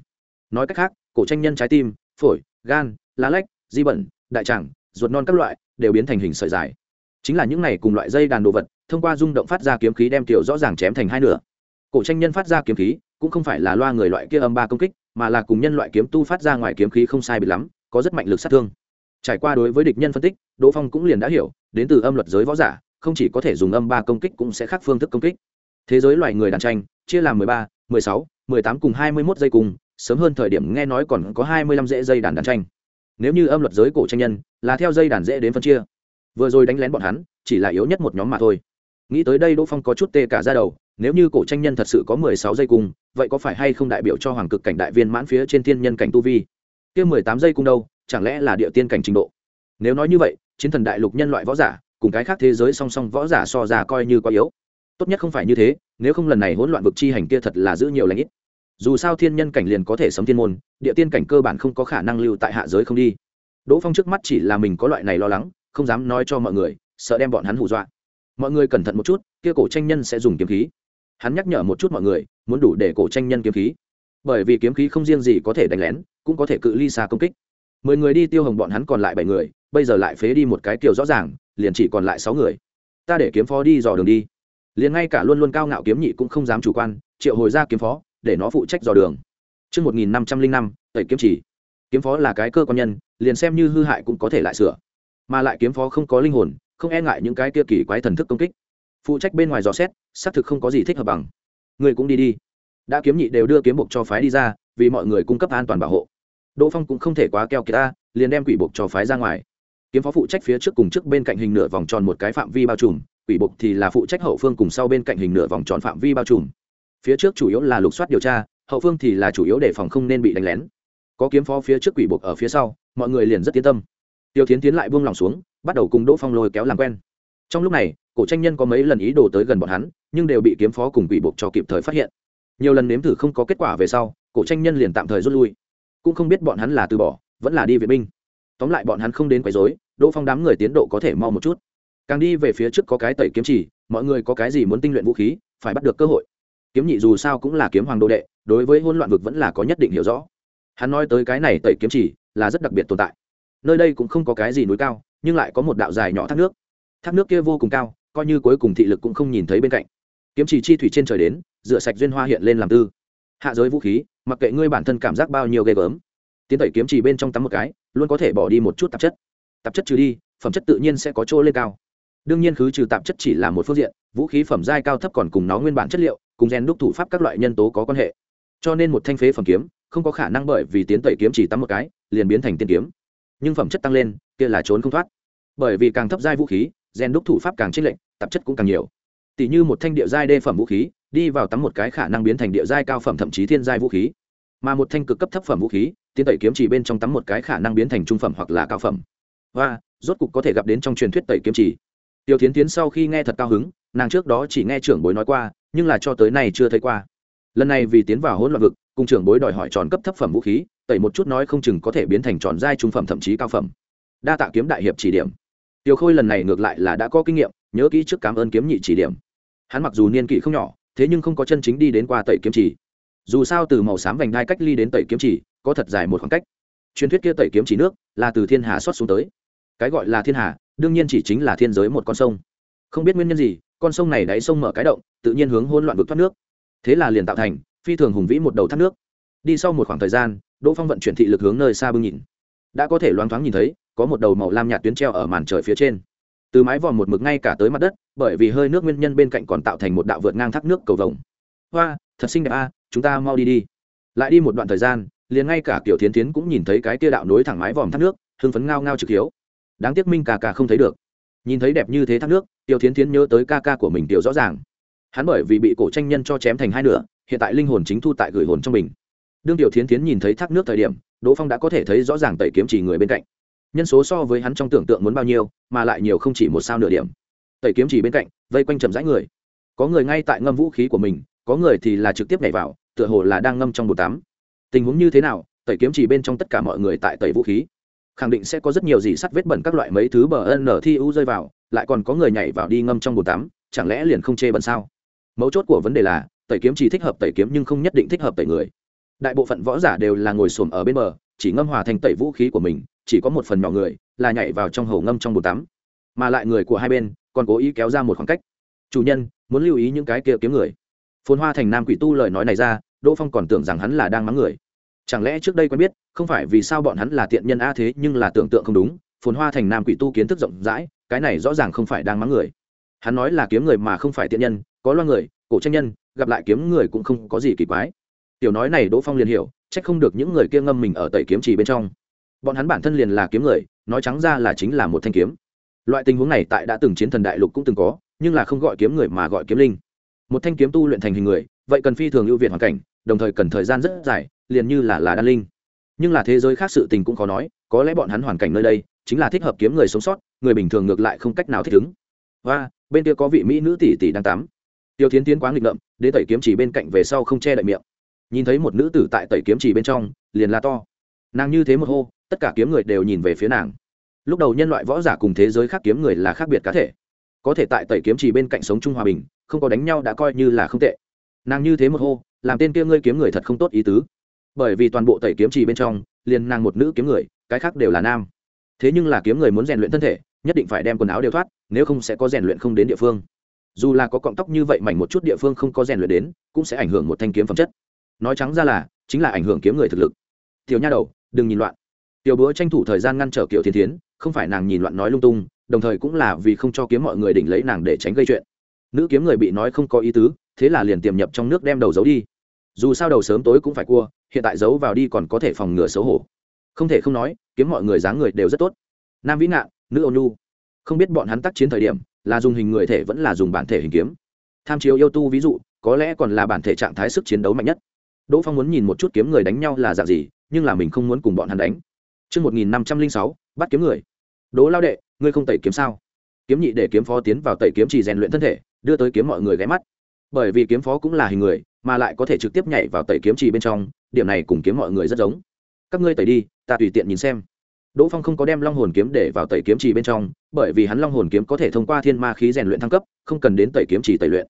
Nói cách khác, cổ tranh nhân trái tim, phổi, gan, lá lách, di bẩn, đại tràng, ruột non các loại, đều biến thành hình sợi dài. Chính là những này cùng loại dây đàn đồ vật, thông qua rung động phát ra kiếm khí đem tiểu rõ ràng chém thành hai nửa. Cổ tranh nhân phát ra kiếm khí, cũng không phải là loa người loại kia âm ba công kích, mà là cùng nhân loại kiếm tu phát ra ngoài kiếm khí không sai bị lắm, có rất mạnh lực sát thương. Trải qua đối với địch nhân phân tích, đỗ phong cũng liền đã hiểu, đến từ âm luật giới võ giả không chỉ có thể dùng âm ba công kích cũng sẽ khác phương thức công kích. Thế giới loài người đàn tranh, chia làm mười ba, mười sáu, mười tám cùng hai mươi mốt giây cùng, sớm hơn thời điểm nghe nói còn có hai mươi lăm dễ dây đàn đàn tranh. Nếu như âm luật giới cổ tranh nhân, là theo dây đàn dễ đến phân chia. Vừa rồi đánh lén bọn hắn, chỉ là yếu nhất một nhóm mà thôi. Nghĩ tới đây đỗ phong có chút tê cả ra đầu, nếu như cổ tranh nhân thật sự có mười sáu giây cung vậy có phải hay không đại biểu cho hoàng cực cảnh đại viên mãn phía trên thiên nhân cảnh tu vi? Kia mười tám giây cung đâu, chẳng lẽ là địa tiên cảnh trình độ? Nếu nói như vậy, chiến thần đại lục nhân loại võ giả cùng cái khác thế giới song song võ giả so ra coi như quá yếu. Tốt nhất không phải như thế, nếu không lần này hỗn loạn vực chi hành kia thật là giữ nhiều lãnh ít. Dù sao thiên nhân cảnh liền có thể sấm thiên môn, địa tiên cảnh cơ bản không có khả năng lưu tại hạ giới không đi. Đỗ phong trước mắt chỉ là mình có loại này lo lắng, không dám nói cho mọi người, sợ đem bọn hắn hù dọa. Mọi người cẩn thận một chút, kia cổ tranh nhân sẽ dùng kiếm khí. Hắn nhắc nhở một chút mọi người, muốn đủ để cổ tranh nhân kiếm khí. Bởi vì kiếm khí không riêng gì có thể đánh lén, cũng có thể cự ly xa công kích. Mười người đi tiêu hồng bọn hắn còn lại bảy người bây giờ lại phế đi một cái kiểu rõ ràng liền chỉ còn lại sáu người ta để kiếm phó đi dò đường đi liền ngay cả luôn luôn cao ngạo kiếm nhị cũng không dám chủ quan triệu hồi ra kiếm phó để nó phụ trách dò đường Trước 1505, tẩy kiếm chỉ. Kiếm phó là cái cơ quan nhân, liền xem như hư hại cũng có thể lại sửa. Mà lại kiếm phó không có linh hồn, không e ngại những cái kia kỳ quái thần thức công kích. Phụ trách bên ngoài dò xét, xác thực không có gì thích hợp bằng. Người cũng đi đi. Đã kiếm nhị đều đưa kiếm buộc cho phái đi ra, vì mọi người cung cấp an toàn bảo hộ. Đỗ Phong cũng không thể quá keo kiệt ta, liền đem quỷ buộc cho phái ra ngoài. Kiếm phó phụ trách phía trước cùng trước bên cạnh hình nửa vòng tròn một cái phạm vi bao trùm, quỷ buộc thì là phụ trách hậu phương cùng sau bên cạnh hình nửa vòng tròn phạm vi bao trùm. Phía trước chủ yếu là lục soát điều tra hậu phương thì là chủ yếu để phòng không nên bị đánh lén. Có kiếm phó phía trước quỷ buộc ở phía sau mọi người liền rất yên tâm. Tiêu tiến tiến lại buông lòng xuống bắt đầu cùng đỗ phong lôi kéo làm quen. Trong lúc này cổ tranh nhân có mấy lần ý đồ tới gần bọn hắn nhưng đều bị kiếm phó cùng quỷ buộc cho kịp thời phát hiện. Nhiều lần nếm thử không có kết quả về sau cổ tranh nhân liền tạm thời rút lui. Cũng không biết bọn hắn là từ bỏ vẫn là đi vệ binh. Tóm lại bọn hắn không đến quấy rối đỗ phong đám người tiến độ có thể mau một chút. Càng đi về phía trước có cái tẩy kiếm chỉ, mọi người có cái gì muốn tinh luyện vũ khí, phải bắt được cơ hội. Kiếm nhị dù sao cũng là kiếm hoàng đô đệ, đối với hôn loạn vực vẫn là có nhất định hiểu rõ. Hắn nói tới cái này tẩy kiếm chỉ là rất đặc biệt tồn tại. Nơi đây cũng không có cái gì núi cao, nhưng lại có một đạo dài nhỏ thác nước. Thác nước kia vô cùng cao, coi như cuối cùng thị lực cũng không nhìn thấy bên cạnh. Kiếm chỉ chi thủy trên trời đến, rửa sạch duyên hoa hiện lên làm tư. Hạ giới vũ khí, mặc kệ ngươi bản thân cảm giác bao nhiêu ghê gớm. Tiến tẩy kiếm chỉ bên trong tắm một cái, luôn có thể bỏ đi một chút tạp chất tạp chất trừ đi, phẩm chất tự nhiên sẽ có chỗ lên cao. Đương nhiên khứ trừ tạp chất chỉ là một phương diện, vũ khí phẩm giai cao thấp còn cùng nó nguyên bản chất liệu, cùng gen đúc thủ pháp các loại nhân tố có quan hệ. Cho nên một thanh phế phẩm kiếm, không có khả năng bởi vì tiến tẩy kiếm chỉ tắm một cái, liền biến thành tiên kiếm. Nhưng phẩm chất tăng lên, kia là trốn không thoát. Bởi vì càng thấp giai vũ khí, gen đúc thủ pháp càng chênh lệch, tạp chất cũng càng nhiều. Tỷ như một thanh địa giai đê phẩm vũ khí, đi vào tắm một cái khả năng biến thành địa giai cao phẩm thậm chí thiên giai vũ khí. Mà một thanh cực cấp thấp phẩm vũ khí, tiến tẩy kiếm chỉ bên trong tắm một cái khả năng biến thành trung phẩm hoặc là cao phẩm và rốt cục có thể gặp đến trong truyền thuyết tẩy kiếm chỉ. Tiêu tiến tiến sau khi nghe thật cao hứng, nàng trước đó chỉ nghe trưởng bối nói qua, nhưng là cho tới nay chưa thấy qua. Lần này vì tiến vào hỗn loạn vực, cùng trưởng bối đòi hỏi tròn cấp thấp phẩm vũ khí, tẩy một chút nói không chừng có thể biến thành tròn giai trung phẩm thậm chí cao phẩm. Đa tạ kiếm đại hiệp chỉ điểm. Tiêu khôi lần này ngược lại là đã có kinh nghiệm, nhớ kỹ trước cảm ơn kiếm nhị chỉ điểm. Hắn mặc dù niên kỷ không nhỏ, thế nhưng không có chân chính đi đến qua tẩy kiếm chỉ. Dù sao từ màu xám vành đai cách ly đến tẩy kiếm chỉ, có thật dài một khoảng cách. Truyền thuyết kia tẩy kiếm chỉ nước, là từ thiên hà xót xuống tới cái gọi là thiên hà, đương nhiên chỉ chính là thiên giới một con sông. Không biết nguyên nhân gì, con sông này đáy sông mở cái động, tự nhiên hướng hôn loạn vực thoát nước. Thế là liền tạo thành phi thường hùng vĩ một đầu thác nước. Đi sau một khoảng thời gian, đỗ phong vận chuyển thị lực hướng nơi xa bưng nhìn. Đã có thể loáng thoáng nhìn thấy, có một đầu màu lam nhạt tuyến treo ở màn trời phía trên. Từ mái vòm một mực ngay cả tới mặt đất, bởi vì hơi nước nguyên nhân bên cạnh còn tạo thành một đạo vượt ngang thác nước cầu vồng. Hoa, thật xinh đẹp a, chúng ta mau đi đi. Lại đi một đoạn thời gian, liền ngay cả kiểu thiến tiến cũng nhìn thấy cái tia đạo nối thẳng mái vòm thác nước, hưng phấn ngao ngao trực hiếu đáng tiếc minh cà cà không thấy được. Nhìn thấy đẹp như thế thác nước tiểu thiến thiến nhớ tới ca ca của mình tiểu rõ ràng. Hắn bởi vì bị cổ tranh nhân cho chém thành hai nửa, hiện tại linh hồn chính thu tại gửi hồn trong mình. Đương tiểu thiến thiến nhìn thấy thác nước thời điểm, đỗ phong đã có thể thấy rõ ràng tẩy kiếm chỉ người bên cạnh. Nhân số so với hắn trong tưởng tượng muốn bao nhiêu, mà lại nhiều không chỉ một sao nửa điểm. Tẩy kiếm chỉ bên cạnh, vây quanh chầm rãi người. Có người ngay tại ngâm vũ khí của mình, có người thì là trực tiếp nhảy vào, tựa hồ là đang ngâm trong bồn tắm. Tình huống như thế nào, tẩy kiếm chỉ bên trong tất cả mọi người tại tẩy vũ khí? Khẳng định sẽ có rất nhiều gì sắt vết bẩn các loại mấy thứ bờ nở thi u rơi vào, lại còn có người nhảy vào đi ngâm trong bồn tắm, chẳng lẽ liền không chê bẩn sao? Mấu chốt của vấn đề là, tẩy kiếm chỉ thích hợp tẩy kiếm nhưng không nhất định thích hợp tẩy người. Đại bộ phận võ giả đều là ngồi xổm ở bên bờ, chỉ ngâm hòa thành tẩy vũ khí của mình, chỉ có một phần nhỏ người là nhảy vào trong hồ ngâm trong bồn tắm. Mà lại người của hai bên còn cố ý kéo ra một khoảng cách. Chủ nhân, muốn lưu ý những cái kia kiếm người. Phồn hoa thành nam quỷ tu lời nói này ra, đỗ phong còn tưởng rằng hắn là đang mắng người chẳng lẽ trước đây quen biết, không phải vì sao bọn hắn là tiện nhân a thế nhưng là tưởng tượng không đúng, phồn hoa thành nam quỷ tu kiến thức rộng rãi, cái này rõ ràng không phải đang mắng người. Hắn nói là kiếm người mà không phải tiện nhân, có loa người, cổ tranh nhân, gặp lại kiếm người cũng không có gì kỳ quái. Tiểu nói này đỗ phong liền hiểu c h ắ c không được những người kia ngâm mình ở tẩy kiếm trì bên trong. Bọn hắn bản thân liền là kiếm người, nói trắng ra là chính là một thanh kiếm. Loại tình huống này tại đã từng chiến thần đại lục cũng từng có, nhưng là không gọi kiếm người mà gọi kiếm linh. Một thanh kiếm tu luyện thành hình người, vậy cần phi thường ưu việt hoàn cảnh, đồng thời cần thời gian rất dài liền như là là đan linh. Nhưng là thế giới khác sự tình cũng khó nói, có lẽ bọn hắn hoàn cảnh nơi đây chính là thích hợp kiếm người sống sót, người bình thường ngược lại không cách nào thích ứng. Và, bên kia có vị mỹ nữ tỷ tỷ đang tắm. Tiêu tiến tiến quá nghịch ngợm, đến tẩy kiếm chỉ bên cạnh về sau không che đậy miệng. Nhìn thấy một nữ tử tại tẩy kiếm chỉ bên trong, liền la to. Nàng như thế một hô, tất cả kiếm người đều nhìn về phía nàng. Lúc đầu nhân loại võ giả cùng thế giới khác kiếm người là khác biệt cá thể. Có thể tại tẩy kiếm chỉ bên cạnh sống chung hòa bình, không có đánh nhau đã coi như là không tệ. Nàng như thế một hô, làm tên kia ngươi kiếm người thật không tốt ý tứ bởi vì toàn bộ tẩy kiếm chỉ bên trong, liền nàng một nữ kiếm người, cái khác đều là nam. Thế nhưng là kiếm người muốn rèn luyện thân thể, nhất định phải đem quần áo đều thoát, nếu không sẽ có rèn luyện không đến địa phương. Dù là có cọng tóc như vậy mảnh một chút địa phương không có rèn luyện đến, cũng sẽ ảnh hưởng một thanh kiếm phẩm chất. Nói trắng ra là, chính là ảnh hưởng kiếm người thực lực. Tiểu nha đầu, đừng nhìn loạn. Tiểu búa tranh thủ thời gian ngăn trở kiểu thiên thiến, không phải nàng nhìn loạn nói lung tung, đồng thời cũng là vì không cho kiếm mọi người đỉnh lấy nàng để tránh gây chuyện. Nữ kiếm người bị nói không có ý tứ, thế là liền tiềm nhập trong nước đem đầu giấu đi dù sao đầu sớm tối cũng phải cua hiện tại giấu vào đi còn có thể phòng ngừa xấu hổ không thể không nói kiếm mọi người dáng người đều rất tốt nam vĩ nạn nữ ôn nhu không biết bọn hắn tác chiến thời điểm là dùng hình người thể vẫn là dùng bản thể hình kiếm tham chiếu yêu tu ví dụ có lẽ còn là bản thể trạng thái sức chiến đấu mạnh nhất đỗ phong muốn nhìn một chút kiếm người đánh nhau là dạng gì nhưng là mình không muốn cùng bọn hắn đánh Trước 1506, bắt kiếm người. Đỗ lao đệ, ngươi không tẩy kiếm sao? Kiếm nhị để kiếm phó tiến vào tẩy kiếm chỉ rèn luyện thân thể, đưa tới kiếm mọi người ghé mắt. Bởi vì kiếm phó cũng là hình người, mà lại có thể trực tiếp nhảy vào tẩy kiếm trì bên trong, điểm này cùng kiếm mọi người rất giống. Các ngươi tẩy đi, ta tùy tiện nhìn xem. Đỗ Phong không có đem Long Hồn kiếm để vào tẩy kiếm trì bên trong, bởi vì hắn Long Hồn kiếm có thể thông qua thiên ma khí rèn luyện thăng cấp, không cần đến tẩy kiếm trì tẩy luyện.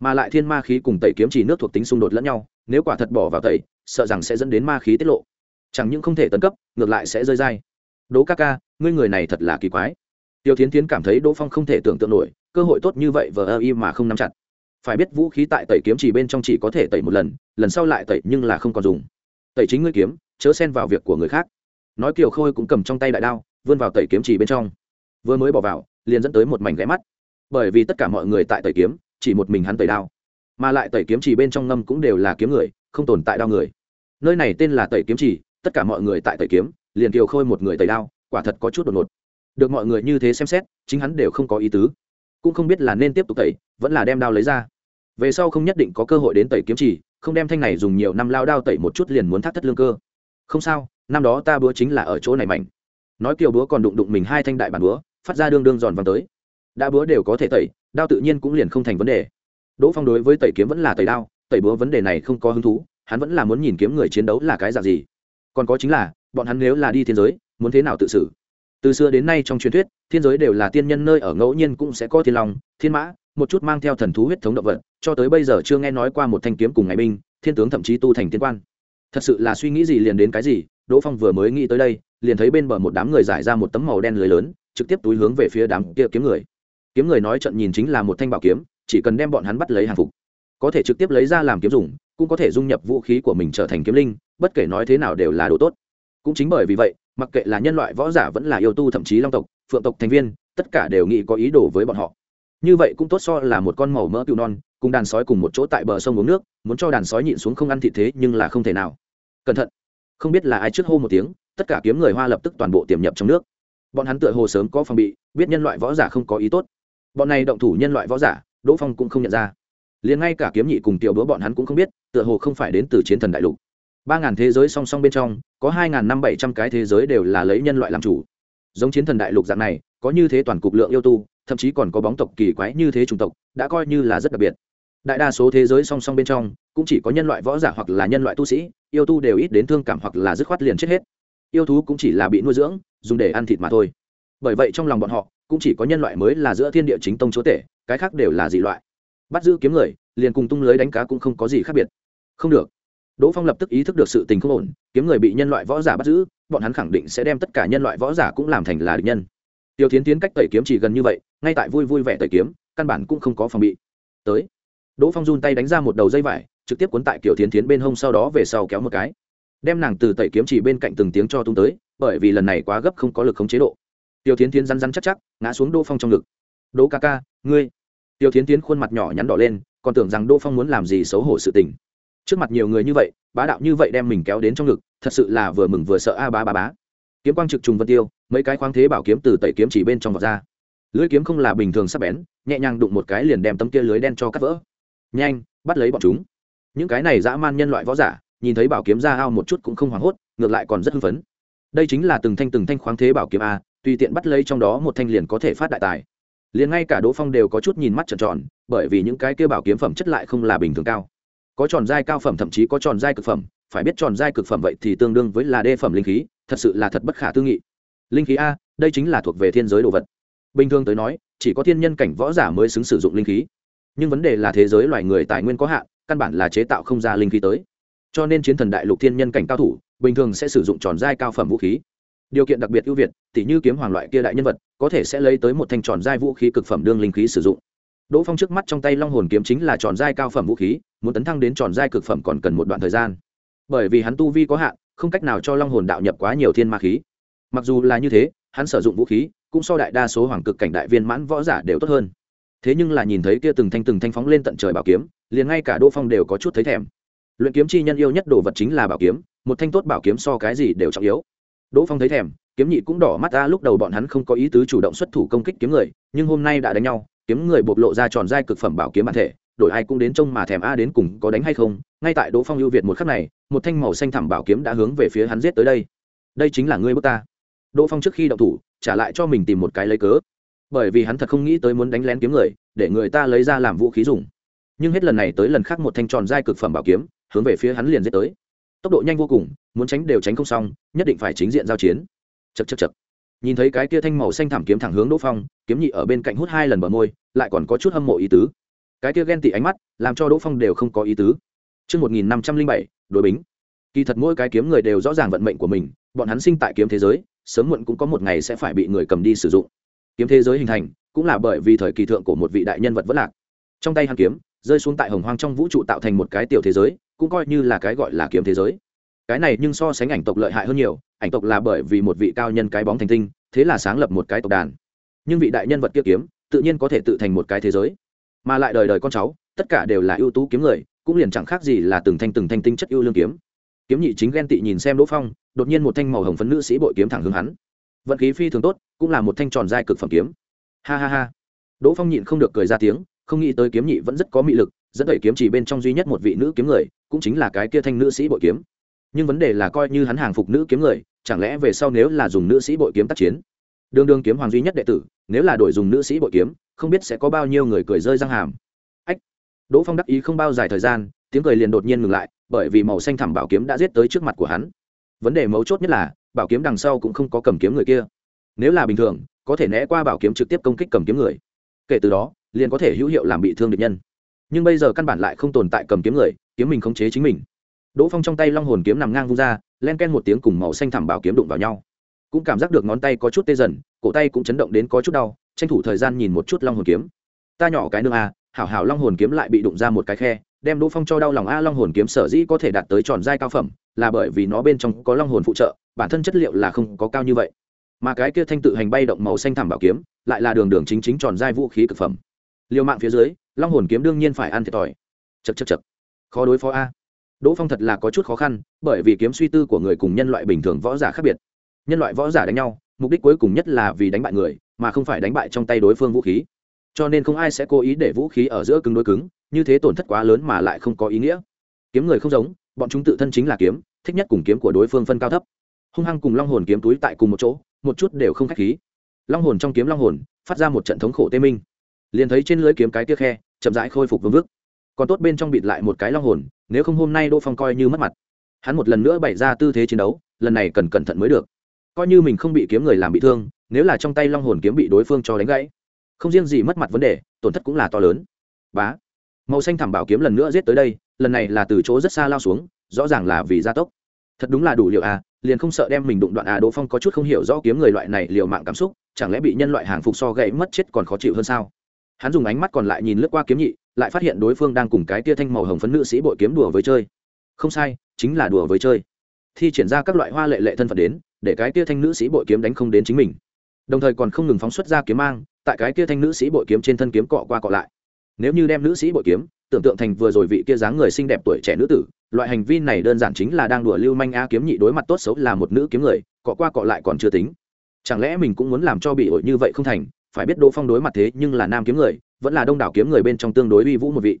Mà lại thiên ma khí cùng tẩy kiếm trì nước thuộc tính xung đột lẫn nhau, nếu quả thật bỏ vào tẩy, sợ rằng sẽ dẫn đến ma khí tiết lộ. Chẳng những không thể tấn cấp, ngược lại sẽ rơi dai. Đỗ ca ca, ngươi người này thật là kỳ quái. Tiêu Thiến Thiến cảm thấy Đỗ Phong không thể tưởng tượng nổi, cơ hội tốt như vậy vờ y mà không nắm chặt. Phải biết vũ khí tại tẩy kiếm chỉ bên trong chỉ có thể tẩy một lần, lần sau lại tẩy nhưng là không còn dùng. Tẩy chính ngươi kiếm, chớ xen vào việc của người khác. Nói kiều khôi cũng cầm trong tay đại đao vươn vào tẩy kiếm chỉ bên trong. Vừa mới bỏ vào liền dẫn tới một mảnh ghé mắt. Bởi vì tất cả mọi người tại tẩy kiếm chỉ một mình hắn tẩy đao. Mà lại tẩy kiếm chỉ bên trong ngâm cũng đều là kiếm người không tồn tại đao người. Nơi này tên là tẩy kiếm chỉ tất cả mọi người tại tẩy kiếm liền kiều khôi một người tẩy đao quả thật có chút đột ngột. Được mọi người như thế xem xét chính hắn đều không có ý tứ cũng không biết là nên tiếp tục tẩy, vẫn là đem đao lấy ra. Về sau không nhất định có cơ hội đến tẩy kiếm chỉ, không đem thanh này dùng nhiều năm lao đao tẩy một chút liền muốn thắt thất lương cơ. Không sao, năm đó ta búa chính là ở chỗ này mạnh nói kiều búa còn đụng đụng mình hai thanh đại bản búa, phát ra đương đương giòn vàng tới. Đã búa đều có thể tẩy, đao tự nhiên cũng liền không thành vấn đề. Đỗ phong đối với tẩy kiếm vẫn là tẩy đao, tẩy búa vấn đề này không có hứng thú, hắn vẫn là muốn nhìn kiếm người chiến đấu là cái dạng gì. Còn có chính là, bọn hắn nếu là đi thiên giới, muốn thế nào tự xử? Từ xưa đến nay trong truyền thuyết, thiên giới đều là tiên nhân nơi ở ngẫu nhiên cũng sẽ có thiên long, thiên mã, một chút mang theo thần thú huyết thống động vật, cho tới bây giờ chưa nghe nói qua một thanh kiếm cùng ngày binh, thiên tướng thậm chí tu thành tiên quan. Thật sự là suy nghĩ gì liền đến cái gì, đỗ phong vừa mới nghĩ tới đây, liền thấy bên bờ một đám người giải ra một tấm màu đen lưới lớn, trực tiếp túi hướng về phía đám kia kiếm người. Kiếm người nói trận nhìn chính là một thanh bảo kiếm, chỉ cần đem bọn hắn bắt lấy hàng phục, có thể trực tiếp lấy ra làm kiếm dùng, cũng có thể dung nhập vũ khí của mình trở thành kiếm linh, bất kể nói thế nào đều là đồ tốt. Cũng chính bởi vì vậy mặc kệ là nhân loại võ giả vẫn là yêu tu thậm chí long tộc, phượng tộc thành viên, tất cả đều nghĩ có ý đồ với bọn họ. Như vậy cũng tốt so là một con màu mỡ cừu non, cùng đàn sói cùng một chỗ tại bờ sông uống nước, muốn cho đàn sói nhịn xuống không ăn thịt thế nhưng là không thể nào. Cẩn thận. Không biết là ai trước hô một tiếng, tất cả kiếm người hoa lập tức toàn bộ tiềm nhập trong nước. Bọn hắn tựa hồ sớm có phòng bị, biết nhân loại võ giả không có ý tốt. Bọn này động thủ nhân loại võ giả, đỗ phong cũng không nhận ra. Liền ngay cả kiếm nhị cùng tiểu bữa bọn hắn cũng không biết, tựa hồ không phải đến từ chiến thần đại lục. Ba ngàn thế giới song song bên trong có hai ngàn năm bảy trăm cái thế giới đều là lấy nhân loại làm chủ. Giống chiến thần đại lục dạng này, có như thế toàn cục lượng yêu tu, thậm chí còn có bóng tộc kỳ quái như thế chủng tộc, đã coi như là rất đặc biệt. Đại đa số thế giới song song bên trong, cũng chỉ có nhân loại võ giả hoặc là nhân loại tu sĩ, yêu tu đều ít đến thương cảm hoặc là dứt khoát liền chết hết. Yêu thú cũng chỉ là bị nuôi dưỡng, dùng để ăn thịt mà thôi. Bởi vậy trong lòng bọn họ, cũng chỉ có nhân loại mới là giữa thiên địa chính tông chúa tể, cái khác đều là dị loại. Bắt giữ kiếm người, liền cùng tung lưới đánh cá cũng không có gì khác biệt. Không được đỗ phong lập tức ý thức được sự tình không ổn, kiếm người bị nhân loại võ giả bắt giữ, bọn hắn khẳng định sẽ đem tất cả nhân loại võ giả cũng làm thành là địch nhân. Tiêu Thiến tiến cách tẩy kiếm chỉ gần như vậy, ngay tại vui vui vẻ tẩy kiếm, căn bản cũng không có phòng bị. Tới, đỗ phong run tay đánh ra một đầu dây vải, trực tiếp cuốn tại Kiều Thiến tiến bên hông sau đó về sau kéo một cái. Đem nàng từ tẩy kiếm chỉ bên cạnh từng tiếng cho tung tới, bởi vì lần này quá gấp không có lực khống chế độ. Tiêu Thiến tiến rắn rắn chắc chắc, ngã xuống đỗ phong trong ngực. Đỗ ca ca, ngươi. Tiêu Thiến tiến khuôn mặt nhỏ nhắn đỏ lên, còn tưởng rằng đỗ phong muốn làm gì xấu hổ sự tình trước mặt nhiều người như vậy, bá đạo như vậy đem mình kéo đến trong ngực, thật sự là vừa mừng vừa sợ a ba ba bá. Kiếm quang trực trùng vân tiêu, mấy cái khoáng thế bảo kiếm từ tẩy kiếm chỉ bên trong vọt ra. Lưới kiếm không là bình thường sắp bén, nhẹ nhàng đụng một cái liền đem tấm kia lưới đen cho cắt vỡ. Nhanh, bắt lấy bọn chúng. Những cái này dã man nhân loại võ giả, nhìn thấy bảo kiếm ra ao một chút cũng không hoảng hốt, ngược lại còn rất hưng phấn. Đây chính là từng thanh từng thanh khoáng thế bảo kiếm a, tùy tiện bắt lấy trong đó một thanh liền có thể phát đại tài. Liền ngay cả đỗ phong đều có chút nhìn mắt tròn tròn, bởi vì những cái kia bảo kiếm phẩm chất lại không là bình thường cao có tròn dai cao phẩm, thậm chí có tròn dai cực phẩm. Phải biết tròn dai cực phẩm vậy thì tương đương với là đê phẩm linh khí, thật sự là thật bất khả tư nghị. Linh khí a, đây chính là thuộc về thiên giới đồ vật. Bình thường tới nói, chỉ có thiên nhân cảnh võ giả mới xứng sử dụng linh khí. Nhưng vấn đề là thế giới loài người tài nguyên có hạn, căn bản là chế tạo không ra linh khí tới. Cho nên chiến thần đại lục thiên nhân cảnh cao thủ, bình thường sẽ sử dụng tròn dai cao phẩm vũ khí. Điều kiện đặc biệt ưu việt, tỉ như kiếm hoàng loại kia đại nhân vật, có thể sẽ lấy tới một thanh tròn dai vũ khí cực phẩm đương linh khí sử dụng đỗ phong trước mắt trong tay long hồn kiếm chính là tròn dai cao phẩm vũ khí, muốn tấn thăng đến tròn dai cực phẩm còn cần một đoạn thời gian. Bởi vì hắn tu vi có hạn, không cách nào cho long hồn đạo nhập quá nhiều thiên ma khí. Mặc dù là như thế, hắn sử dụng vũ khí, cũng so đại đa số hoàng cực cảnh đại viên mãn võ giả đều tốt hơn. Thế nhưng là nhìn thấy kia từng thanh từng thanh phóng lên tận trời bảo kiếm, liền ngay cả đỗ phong đều có chút thấy thèm. Luyện kiếm chi nhân yêu nhất đồ vật chính là bảo kiếm, một thanh tốt bảo kiếm so cái gì đều trọng yếu. Đỗ phong thấy thèm, kiếm nhị cũng đỏ mắt ra. lúc đầu bọn hắn không có ý tứ chủ động xuất thủ công kích kiếm người, nhưng hôm nay đã đánh nhau kiếm người bộc lộ ra tròn dai cực phẩm bảo kiếm bản thể, đổi ai cũng đến trông mà thèm a đến cùng có đánh hay không, ngay tại đỗ phong ưu việt một khắc này, một thanh màu xanh thẳm bảo kiếm đã hướng về phía hắn giết tới đây. Đây chính là ngươi bước ta. Đỗ phong trước khi động thủ, trả lại cho mình tìm một cái lấy cớ. Bởi vì hắn thật không nghĩ tới muốn đánh lén kiếm người, để người ta lấy ra làm vũ khí dùng. Nhưng hết lần này tới lần khác một thanh tròn dai cực phẩm bảo kiếm, hướng về phía hắn liền giết tới. Tốc độ nhanh vô cùng, muốn tránh đều tránh không xong, nhất định phải chính diện giao chiến. Chật chật chật nhìn thấy cái kia thanh màu xanh thảm kiếm thẳng hướng đỗ phong kiếm nhị ở bên cạnh hút hai lần bờ môi lại còn có chút hâm mộ ý tứ cái kia ghen tị ánh mắt làm cho đỗ phong đều không có ý tứ Trước 1507, đối bính. Kỳ thật mỗi cái kiếm người đều rõ ràng vận mệnh của mình, bọn hắn sinh tại kiếm thế giới, sớm muộn cũng có một ngày sẽ phải bị người cầm đi sử dụng. Kiếm thế giới hình thành, cũng là bởi vì thời kỳ thượng của một vị đại nhân vật vất lạc. Trong tay hắn kiếm, rơi xuống tại hồng hoang trong vũ trụ tạo thành một cái tiểu thế giới, cũng coi như là cái gọi là kiếm thế giới. Cái này nhưng so sánh ảnh tộc lợi hại hơn nhiều, ảnh tộc là bởi vì một vị cao nhân cái bóng thành tinh, thế là sáng lập một cái tộc đàn. Nhưng vị đại nhân vật kia kiếm, tự nhiên có thể tự thành một cái thế giới. Mà lại đời đời con cháu tất cả đều là ưu tú kiếm người cũng liền chẳng khác gì là từng thanh từng thanh tinh chất ưu lương kiếm. Kiếm nhị chính ghen tị nhìn xem đỗ phong đột nhiên một thanh màu hồng phấn nữ sĩ bội kiếm thẳng hướng hắn. Vận khí phi thường tốt cũng là một thanh tròn dai cực phẩm kiếm. Ha ha ha. Đỗ phong nhịn không được cười ra tiếng không nghĩ tới kiếm nhị vẫn rất có mị lực dẫn đẩy kiếm chỉ bên trong duy nhất một vị nữ kiếm người cũng chính là cái kia thanh nữ sĩ bội kiếm nhưng vấn đề là coi như hắn hàng phục nữ kiếm người, chẳng lẽ về sau nếu là dùng nữ sĩ bội kiếm tác chiến? Đường đường kiếm hoàng duy nhất đệ tử, nếu là đổi dùng nữ sĩ bội kiếm, không biết sẽ có bao nhiêu người cười rơi răng hàm. Ách! Đỗ phong đắc ý không bao dài thời gian, tiếng cười liền đột nhiên ngừng lại, bởi vì màu xanh thẳm bảo kiếm đã giết tới trước mặt của hắn. Vấn đề mấu chốt nhất là, bảo kiếm đằng sau cũng không có cầm kiếm người kia. Nếu là bình thường, có thể né qua bảo kiếm trực tiếp công kích cầm kiếm người. Kể từ đó, liền có thể hữu hiệu làm bị thương địch nhân. Nhưng bây giờ căn bản lại không tồn tại cầm kiếm người, kiếm mình khống chế chính mình đỗ phong trong tay long hồn kiếm nằm ngang vung ra, len ken một tiếng cùng màu xanh thẳm bảo kiếm đụng vào nhau. Cũng cảm giác được ngón tay có chút tê dần, cổ tay cũng chấn động đến có chút đau, tranh thủ thời gian nhìn một chút long hồn kiếm. Ta nhỏ cái nương a, hảo hảo long hồn kiếm lại bị đụng ra một cái khe, đem đỗ phong cho đau lòng a, long hồn kiếm sở dĩ có thể đạt tới tròn giai cao phẩm, là bởi vì nó bên trong có long hồn phụ trợ, bản thân chất liệu là không có cao như vậy. Mà cái kia thanh tự hành bay động màu xanh thảm bảo kiếm, lại là đường đường chính chính tròn giai vũ khí cực phẩm. Liều mạng phía dưới, long hồn kiếm đương nhiên phải ăn thiệt thòi. Chật chật chật khó đối phó a đỗ phong thật là có chút khó khăn, bởi vì kiếm suy tư của người cùng nhân loại bình thường võ giả khác biệt. Nhân loại võ giả đánh nhau, mục đích cuối cùng nhất là vì đánh bại người, mà không phải đánh bại trong tay đối phương vũ khí. Cho nên không ai sẽ cố ý để vũ khí ở giữa cứng đối cứng, như thế tổn thất quá lớn mà lại không có ý nghĩa. Kiếm người không giống, bọn chúng tự thân chính là kiếm, thích nhất cùng kiếm của đối phương phân cao thấp. Hung hăng cùng long hồn kiếm túi tại cùng một chỗ, một chút đều không k h á c h khí. Long hồn trong kiếm long hồn, phát ra một trận thống khổ tê minh. Liền thấy trên lưới kiếm cái tia khe, chậm rãi khôi phục vương vức. Còn tốt bên trong bịt lại một cái long hồn nếu không hôm nay đỗ phong coi như mất mặt. Hắn một lần nữa bày ra tư thế chiến đấu, lần này cần cẩn thận mới được. Coi như mình không bị kiếm người làm bị thương, nếu là trong tay long hồn kiếm bị đối phương cho đánh gãy, không riêng gì mất mặt vấn đề, tổn thất cũng là to lớn. Bá. Màu xanh thảm bảo kiếm lần nữa giết tới đây, lần này là từ chỗ rất xa lao xuống, rõ ràng là vì gia tốc. Thật đúng là đủ liệu à liền không sợ đem mình đụng đoạn à đỗ phong có chút không hiểu rõ kiếm người loại này liều mạng cảm xúc, chẳng lẽ bị nhân loại hàng phục so gãy mất chết còn khó chịu hơn sao? Hắn dùng ánh mắt còn lại nhìn lướt qua kiếm nhị lại phát hiện đối phương đang cùng cái tia thanh màu hồng phấn nữ sĩ bội kiếm đùa với chơi. Không sai, chính là đùa với chơi. Thi triển ra các loại hoa lệ lệ thân phận đến, để cái tia thanh nữ sĩ bội kiếm đánh không đến chính mình. Đồng thời còn không ngừng phóng xuất ra kiếm mang, tại cái tia thanh nữ sĩ bội kiếm trên thân kiếm cọ qua cọ lại. Nếu như đem nữ sĩ bội kiếm, tưởng tượng thành vừa rồi vị kia dáng người xinh đẹp tuổi trẻ nữ tử, loại hành vi này đơn giản chính là đang đùa lưu manh a kiếm nhị đối mặt tốt xấu là một nữ kiếm người, cọ qua cọ lại còn chưa tính. Chẳng lẽ mình cũng muốn làm cho bị ổi như vậy không thành, phải biết đỗ phong đối mặt thế nhưng là nam kiếm người vẫn là đông đảo kiếm người bên trong tương đối uy vũ một vị.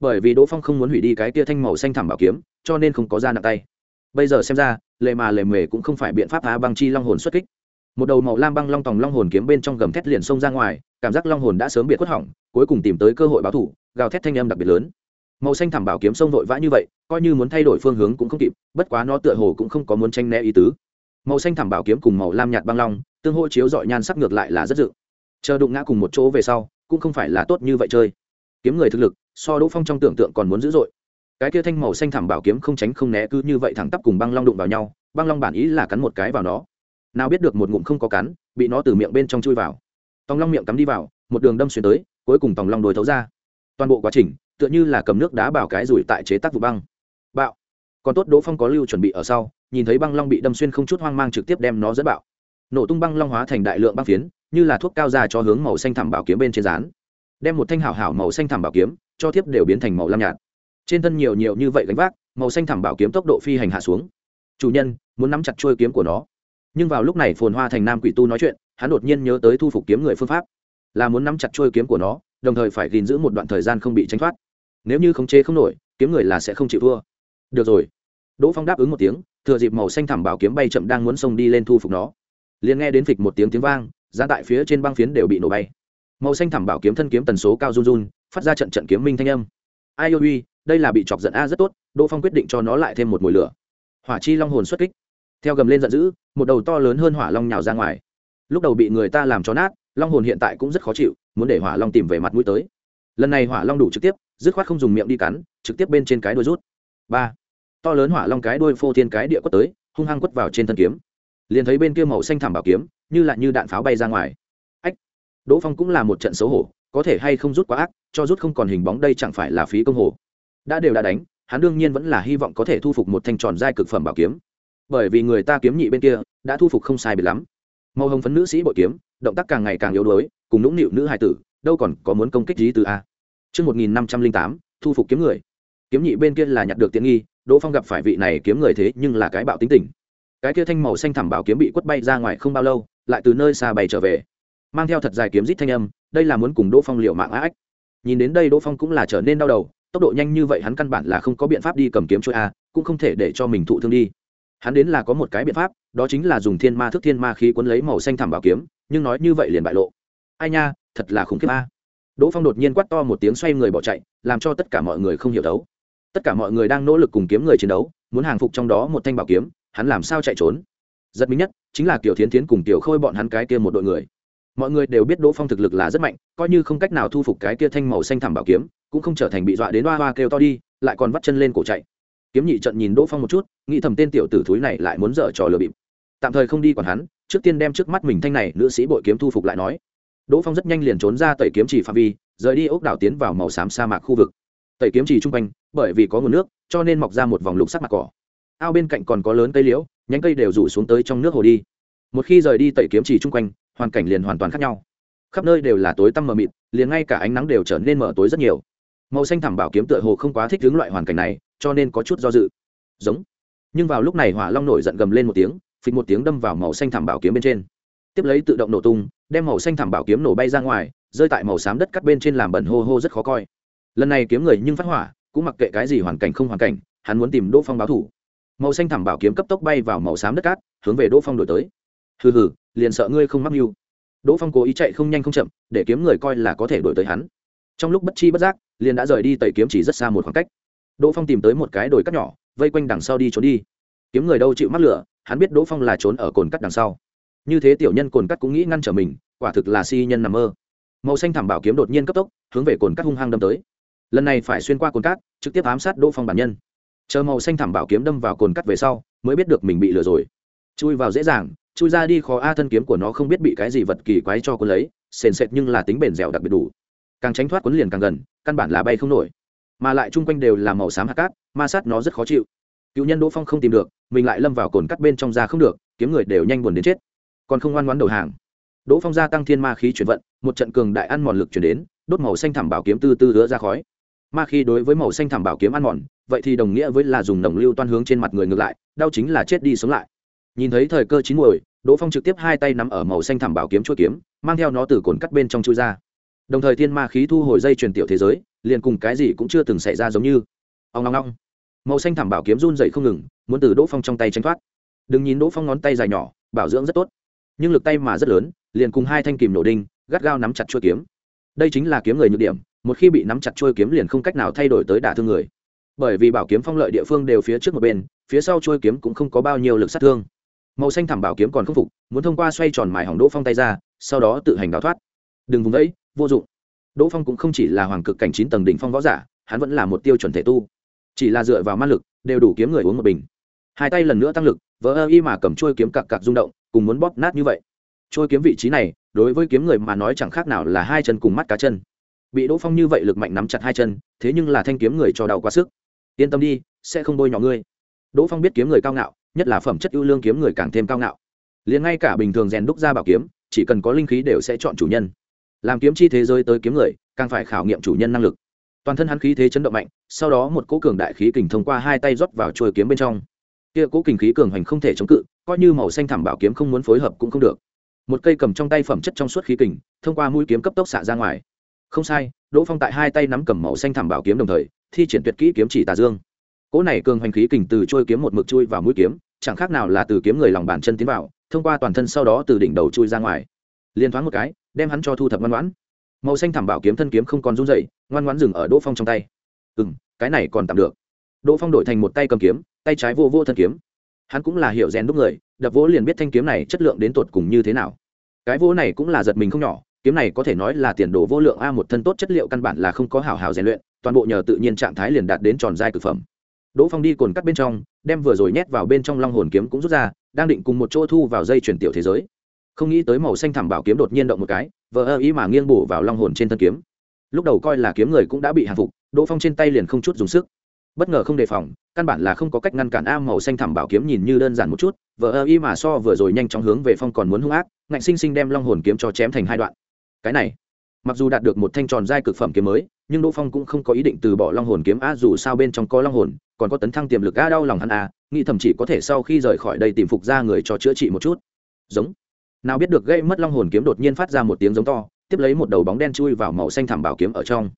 Bởi vì đỗ phong không muốn hủy đi cái tia thanh màu xanh thẳm bảo kiếm, cho nên không có ra nặng tay. Bây giờ xem ra, lệ mà lệ mề cũng không phải biện pháp phá băng chi long hồn xuất kích. Một đầu màu lam băng long tòng long hồn kiếm bên trong gầm thét liền xông ra ngoài, cảm giác long hồn đã sớm biệt khuất hỏng, cuối cùng tìm tới cơ hội báo thủ, gào thét thanh âm đặc biệt lớn. Màu xanh thảm bảo kiếm sông vội vã như vậy, coi như muốn thay đổi phương hướng cũng không kịp, bất quá nó tựa hồ cũng không có muốn tranh né ý tứ. Màu xanh thảm bảo kiếm cùng màu lam nhạt băng long, tương hỗ chiếu dọi nhan sắc ngược lại là rất dự. Chờ đụng ngã cùng một chỗ về sau cũng không phải là tốt như vậy chơi. Kiếm người thực lực, so đỗ phong trong tưởng tượng còn muốn dữ dội. Cái kia thanh màu xanh thảm bảo kiếm không tránh không né cứ như vậy thẳng tắp cùng băng long đụng vào nhau, băng long bản ý là cắn một cái vào nó. Nào biết được một ngụm không có cắn, bị nó từ miệng bên trong chui vào. Tòng long miệng cắm đi vào, một đường đâm xuyên tới, cuối cùng tòng long đồi thấu ra. Toàn bộ quá trình, tựa như là cầm nước đá bảo cái rủi tại chế tác vụ băng. Bạo. Còn tốt đỗ phong có lưu chuẩn bị ở sau, nhìn thấy băng long bị đâm xuyên không chút hoang mang trực tiếp đem nó dẫn bạo. Nổ tung băng long hóa thành đại lượng băng phiến như là thuốc cao ra cho hướng màu xanh thảm bảo kiếm bên trên rán đem một thanh hảo hảo màu xanh thảm bảo kiếm, cho thiếp đều biến thành màu lam nhạt. Trên thân nhiều nhiều như vậy gánh vác, màu xanh thảm bảo kiếm tốc độ phi hành hạ xuống. Chủ nhân, muốn nắm chặt trôi kiếm của nó. Nhưng vào lúc này phồn hoa thành nam quỷ tu nói chuyện, hắn đột nhiên nhớ tới thu phục kiếm người phương pháp. Là muốn nắm chặt trôi kiếm của nó, đồng thời phải gìn giữ một đoạn thời gian không bị tránh thoát. Nếu như khống chế không nổi, kiếm người là sẽ không chịu thua. Được rồi. Đỗ phong đáp ứng một tiếng, thừa dịp màu xanh thảm bảo kiếm bay chậm đang muốn xông đi lên thu phục nó. Liền nghe đến phịch một tiếng tiếng vang giá tại phía trên băng phiến đều bị nổ bay. Màu xanh thảm bảo kiếm thân kiếm tần số cao run run, phát ra trận trận kiếm minh thanh âm. Ai ôi uy đây là bị chọc giận a rất tốt, đỗ phong quyết định cho nó lại thêm một mùi lửa. Hỏa chi long hồn xuất kích. Theo gầm lên giận dữ, một đầu to lớn hơn hỏa long nhào ra ngoài. Lúc đầu bị người ta làm cho nát, long hồn hiện tại cũng rất khó chịu, muốn để hỏa long tìm về mặt mũi tới. Lần này hỏa long đủ trực tiếp, dứt khoát không dùng miệng đi cắn, trực tiếp bên trên cái đuôi rút. Ba. To lớn hỏa long cái đuôi phô thiên cái địa quất tới, hung hăng quất vào trên thân kiếm liền thấy bên kia màu xanh thảm bảo kiếm như là như đạn pháo bay ra ngoài. Ách đỗ phong cũng là một trận xấu hổ có thể hay không rút quá ác cho rút không còn hình bóng đây chẳng phải là phí công hồ. Đã đều đã đánh hắn đương nhiên vẫn là hy vọng có thể thu phục một thanh tròn giai cực phẩm bảo kiếm. Bởi vì người ta kiếm nhị bên kia đã thu phục không sai biệt lắm. Màu hồng phấn nữ sĩ bội kiếm động tác càng ngày càng yếu đuối cùng nũng nịu nữ hài tử đâu còn có muốn công kích gì từ a. Trước 1508, thu phục kiếm người. Kiếm nhị bên kia là nhặt được tiện nghi, Đỗ Phong gặp phải vị này kiếm người thế nhưng là cái bạo tính tình. Cái kia thanh màu xanh thẳm bảo kiếm bị quất bay ra ngoài không bao lâu, lại từ nơi xa bay trở về. Mang theo thật dài kiếm rít thanh âm, đây là muốn cùng Đỗ Phong liều mạng ách. Nhìn đến đây Đỗ Phong cũng là trở nên đau đầu, tốc độ nhanh như vậy hắn căn bản là không có biện pháp đi cầm kiếm trôi a, cũng không thể để cho mình thụ thương đi hắn đến là có một cái biện pháp đó chính là dùng thiên ma thức thiên ma khí quấn lấy màu xanh thảm bảo kiếm nhưng nói như vậy liền bại lộ ai nha thật là khủng khiếp a đỗ phong đột nhiên quát to một tiếng xoay người bỏ chạy làm cho tất cả mọi người không hiểu đấu tất cả mọi người đang nỗ lực cùng kiếm người chiến đấu muốn hàng phục trong đó một thanh bảo kiếm hắn làm sao chạy trốn? Giật mình nhất, chính là kiểu thiến tiến cùng tiểu khôi bọn hắn cái kia một đội người. Mọi người đều biết đỗ phong thực lực là rất mạnh, coi như không cách nào thu phục cái kia thanh màu xanh thảm bảo kiếm, cũng không trở thành bị dọa đến hoa hoa kêu to đi, lại còn vắt chân lên cổ chạy. Kiếm nhị trận nhìn đỗ phong một chút, nghĩ thầm tên tiểu tử thúi này lại muốn dở trò lừa bịp. Tạm thời không đi còn hắn, trước tiên đem trước mắt mình thanh này nữ sĩ bội kiếm thu phục lại nói. Đỗ phong rất nhanh liền trốn ra tẩy kiếm chỉ phạm vi, rời đi ốc đảo tiến vào màu xám sa mạc khu vực. Tẩy kiếm chỉ chung quanh, bởi vì có nguồn nước, cho nên mọc ra một vòng lục sắc mặt cỏ ao bên cạnh còn có lớn cây liễu, nhánh cây đều rủ xuống tới trong nước hồ đi. Một khi rời đi tẩy kiếm chỉ chung quanh, hoàn cảnh liền hoàn toàn khác nhau. Khắp nơi đều là tối tăm mờ mịt, liền ngay cả ánh nắng đều trở nên mờ tối rất nhiều. Màu xanh thẳm bảo kiếm tựa hồ không quá thích hướng loại hoàn cảnh này, cho nên có chút do dự. Giống. Nhưng vào lúc này hỏa long nổi giận gầm lên một tiếng, phịch một tiếng đâm vào màu xanh thảm bảo kiếm bên trên. Tiếp lấy tự động nổ tung, đem màu xanh thảm bảo kiếm nổ bay ra ngoài, rơi tại màu xám đất cắt bên trên làm bẩn hô hô rất khó coi. Lần này kiếm người nhưng phát hỏa, cũng mặc kệ cái gì hoàn cảnh không hoàn cảnh, hắn muốn tìm đỗ phong báo thủ màu xanh thảm bảo kiếm cấp tốc bay vào màu xám đất cát, hướng về đỗ phong đổi tới. Hừ hừ, liền sợ ngươi không mắc mưu. Đỗ phong cố ý chạy không nhanh không chậm, để kiếm người coi là có thể đổi tới hắn. Trong lúc bất chi bất giác, liền đã rời đi tẩy kiếm chỉ rất xa một khoảng cách. Đỗ phong tìm tới một cái đồi cắt nhỏ, vây quanh đằng sau đi trốn đi. Kiếm người đâu chịu mắc lửa, hắn biết đỗ phong là trốn ở cồn cắt đằng sau. Như thế tiểu nhân cồn cắt cũng nghĩ ngăn trở mình, quả thực là si nhân nằm mơ. Màu xanh thảm bảo kiếm đột nhiên cấp tốc, hướng về cồn cắt hung hăng đâm tới. Lần này phải xuyên qua cồn cát, trực tiếp ám sát đỗ phong bản nhân chờ màu xanh thảm bảo kiếm đâm vào cồn cắt về sau, mới biết được mình bị lừa rồi. Chui vào dễ dàng, chui ra đi khó a thân kiếm của nó không biết bị cái gì vật kỳ quái cho cuốn lấy, sền sệt nhưng là tính bền dẻo đặc biệt đủ. Càng tránh thoát cuốn liền càng gần, căn bản là bay không nổi. Mà lại chung quanh đều là màu xám hạt cát, ma sát nó rất khó chịu. Cựu nhân đỗ phong không tìm được, mình lại lâm vào cồn cắt bên trong ra không được, kiếm người đều nhanh buồn đến chết. Còn không ngoan ngoãn đầu hàng. Đỗ phong gia tăng thiên ma khí chuyển vận, một trận cường đại ăn mòn lực chuyển đến, đốt màu xanh thảm bảo kiếm tư tư hứa ra khói. Ma khí đối với màu xanh thảm bảo kiếm ăn mòn vậy thì đồng nghĩa với là dùng nồng lưu toan hướng trên mặt người ngược lại, đau chính là chết đi sống lại. Nhìn thấy thời cơ chín muồi, đỗ phong trực tiếp hai tay nắm ở màu xanh thảm bảo kiếm chuỗi kiếm, mang theo nó từ cồn cắt bên trong chui ra. Đồng thời thiên ma khí thu hồi dây truyền tiểu thế giới, liền cùng cái gì cũng chưa từng xảy ra giống như. Ông long long màu xanh thảm bảo kiếm run dậy không ngừng, muốn từ đỗ phong trong tay tranh thoát. Đừng nhìn đỗ phong ngón tay dài nhỏ, bảo dưỡng rất tốt. Nhưng lực tay mà rất lớn, liền cùng hai thanh kìm nổ đinh, gắt gao nắm chặt chuôi kiếm. Đây chính là kiếm người nhược điểm, một khi bị nắm chặt chuôi kiếm liền không cách nào thay đổi tới đả thương người bởi vì bảo kiếm phong lợi địa phương đều phía trước một bên, phía sau chuôi kiếm cũng không có bao nhiêu lực sát thương. Màu xanh thảm bảo kiếm còn không phục, muốn thông qua xoay tròn mài hỏng đỗ phong tay ra, sau đó tự hành đào thoát. Đừng vùng đấy, vô dụng. Đỗ phong cũng không chỉ là hoàng cực cảnh chín tầng đỉnh phong võ giả, hắn vẫn là một tiêu chuẩn thể tu. Chỉ là dựa vào ma lực, đều đủ kiếm người uống một bình. Hai tay lần nữa tăng lực, vỡ ơ y mà cầm trôi kiếm cặc cặc rung động, cùng muốn bóp nát như vậy. Trôi kiếm vị trí này, đối với kiếm người mà nói chẳng khác nào là hai chân cùng mắt cá chân. Bị đỗ phong như vậy lực mạnh nắm chặt hai chân, thế nhưng là thanh kiếm người cho đau quá sức yên tâm đi, sẽ không bôi nhọ ngươi. Đỗ phong biết kiếm người cao ngạo, nhất là phẩm chất ưu lương kiếm người càng thêm cao ngạo. Liền ngay cả bình thường rèn đúc ra bảo kiếm, chỉ cần có linh khí đều sẽ chọn chủ nhân. Làm kiếm chi thế giới tới kiếm người, càng phải khảo nghiệm chủ nhân năng lực. Toàn thân hắn khí thế chấn động mạnh, sau đó một cỗ cường đại khí kình thông qua hai tay rót vào chuôi kiếm bên trong. Kia cỗ kình khí cường hành không thể chống cự, coi như màu xanh thảm bảo kiếm không muốn phối hợp cũng không được. Một cây cầm trong tay phẩm chất trong suốt khí kình, thông qua mũi kiếm cấp tốc xạ ra ngoài. Không sai, đỗ phong tại hai tay nắm cầm màu xanh thảm bảo kiếm đồng thời thi triển tuyệt kỹ kiếm chỉ tà dương. Cỗ này cường hoành khí kình từ trôi kiếm một mực chui vào mũi kiếm, chẳng khác nào là từ kiếm người lòng bàn chân tiến vào, thông qua toàn thân sau đó từ đỉnh đầu chui ra ngoài. Liên thoáng một cái, đem hắn cho thu thập ngoan ngoãn. Màu xanh thảm bảo kiếm thân kiếm không còn run dậy ngoan ngoãn dừng ở đỗ phong trong tay. Ừ m cái này còn tạm được. Đỗ phong đổi thành một tay cầm kiếm, tay trái vô vô thân kiếm. Hắn cũng là hiểu rèn đúc người, đập vỗ liền biết thanh kiếm này chất lượng đến tột cùng như thế nào. Cái vỗ này cũng là giật mình không nhỏ, kiếm này có thể nói là tiền đồ vô lượng a, một thân tốt chất liệu căn bản là không có hảo hảo rèn luyện toàn bộ nhờ tự nhiên trạng thái liền đạt đến tròn dai cực phẩm. Đỗ phong đi cồn cắt bên trong, đem vừa rồi nhét vào bên trong long hồn kiếm cũng rút ra, đang định cùng một chỗ thu vào dây chuyển tiểu thế giới. Không nghĩ tới màu xanh thảm bảo kiếm đột nhiên động một cái, vờ ơ ý mà nghiêng bổ vào long hồn trên thân kiếm. Lúc đầu coi là kiếm người cũng đã bị hạ phục, đỗ phong trên tay liền không chút dùng sức. Bất ngờ không đề phòng, căn bản là không có cách ngăn cản a màu xanh thảm bảo kiếm nhìn như đơn giản một chút, vờ ơ y mà so vừa rồi nhanh chóng hướng về phong còn muốn hung ác, ngạnh sinh sinh đem long hồn kiếm cho chém thành hai đoạn. Cái này mặc dù đạt được một thanh tròn giai cực phẩm kiếm mới nhưng đỗ phong cũng không có ý định từ bỏ long hồn kiếm a dù sao bên trong có long hồn còn có tấn thăng tiềm lực a đau lòng hắn a nghĩ thậm chỉ có thể sau khi rời khỏi đây tìm phục ra người cho chữa trị một chút. Giống. Nào biết được gây mất long hồn kiếm đột nhiên phát ra một tiếng giống to tiếp lấy một đầu bóng đen chui vào màu xanh thảm bảo kiếm ở trong.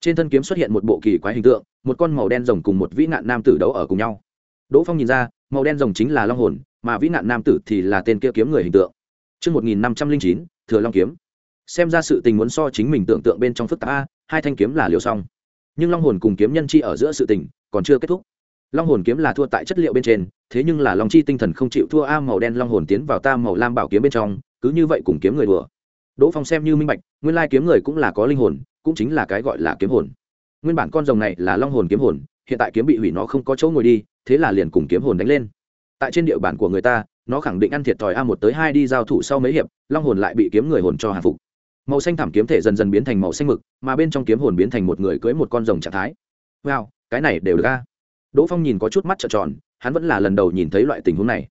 Trên thân kiếm xuất hiện một bộ kỳ quái hình tượng một con màu đen rồng cùng một vĩ nạn nam tử đấu ở cùng nhau. Đỗ phong nhìn ra màu đen rồng chính là long hồn mà vĩ nạn nam tử thì là tên kia kiếm người hình tượng. Trước 1509, thừa long kiếm xem ra sự tình muốn so chính mình tưởng tượng bên trong phức tạp. A, hai thanh kiếm là liều xong. Nhưng long hồn cùng kiếm nhân chi ở giữa sự tình còn chưa kết thúc. Long hồn kiếm là thua tại chất liệu bên trên, thế nhưng là long chi tinh thần không chịu thua a màu đen long hồn tiến vào ta màu lam bảo kiếm bên trong, cứ như vậy cùng kiếm người đùa. Đỗ phong xem như minh bạch, nguyên lai kiếm người cũng là có linh hồn, cũng chính là cái gọi là kiếm hồn. Nguyên bản con rồng này là long hồn kiếm hồn, hiện tại kiếm bị hủy nó không có chỗ ngồi đi, thế là liền cùng kiếm hồn đánh lên. Tại trên địa bàn của người ta, nó khẳng định ăn thiệt thòi a một tới hai đi giao thủ sau mấy hiệp, long hồn lại bị kiếm người hồn cho hạ phục màu xanh thảm kiếm thể dần dần biến thành màu xanh mực, mà bên trong kiếm hồn biến thành một người cưới một con rồng trạng thái. Wow, cái này đều được a. Đỗ phong nhìn có chút mắt trợn tròn, hắn vẫn là lần đầu nhìn thấy loại tình huống này.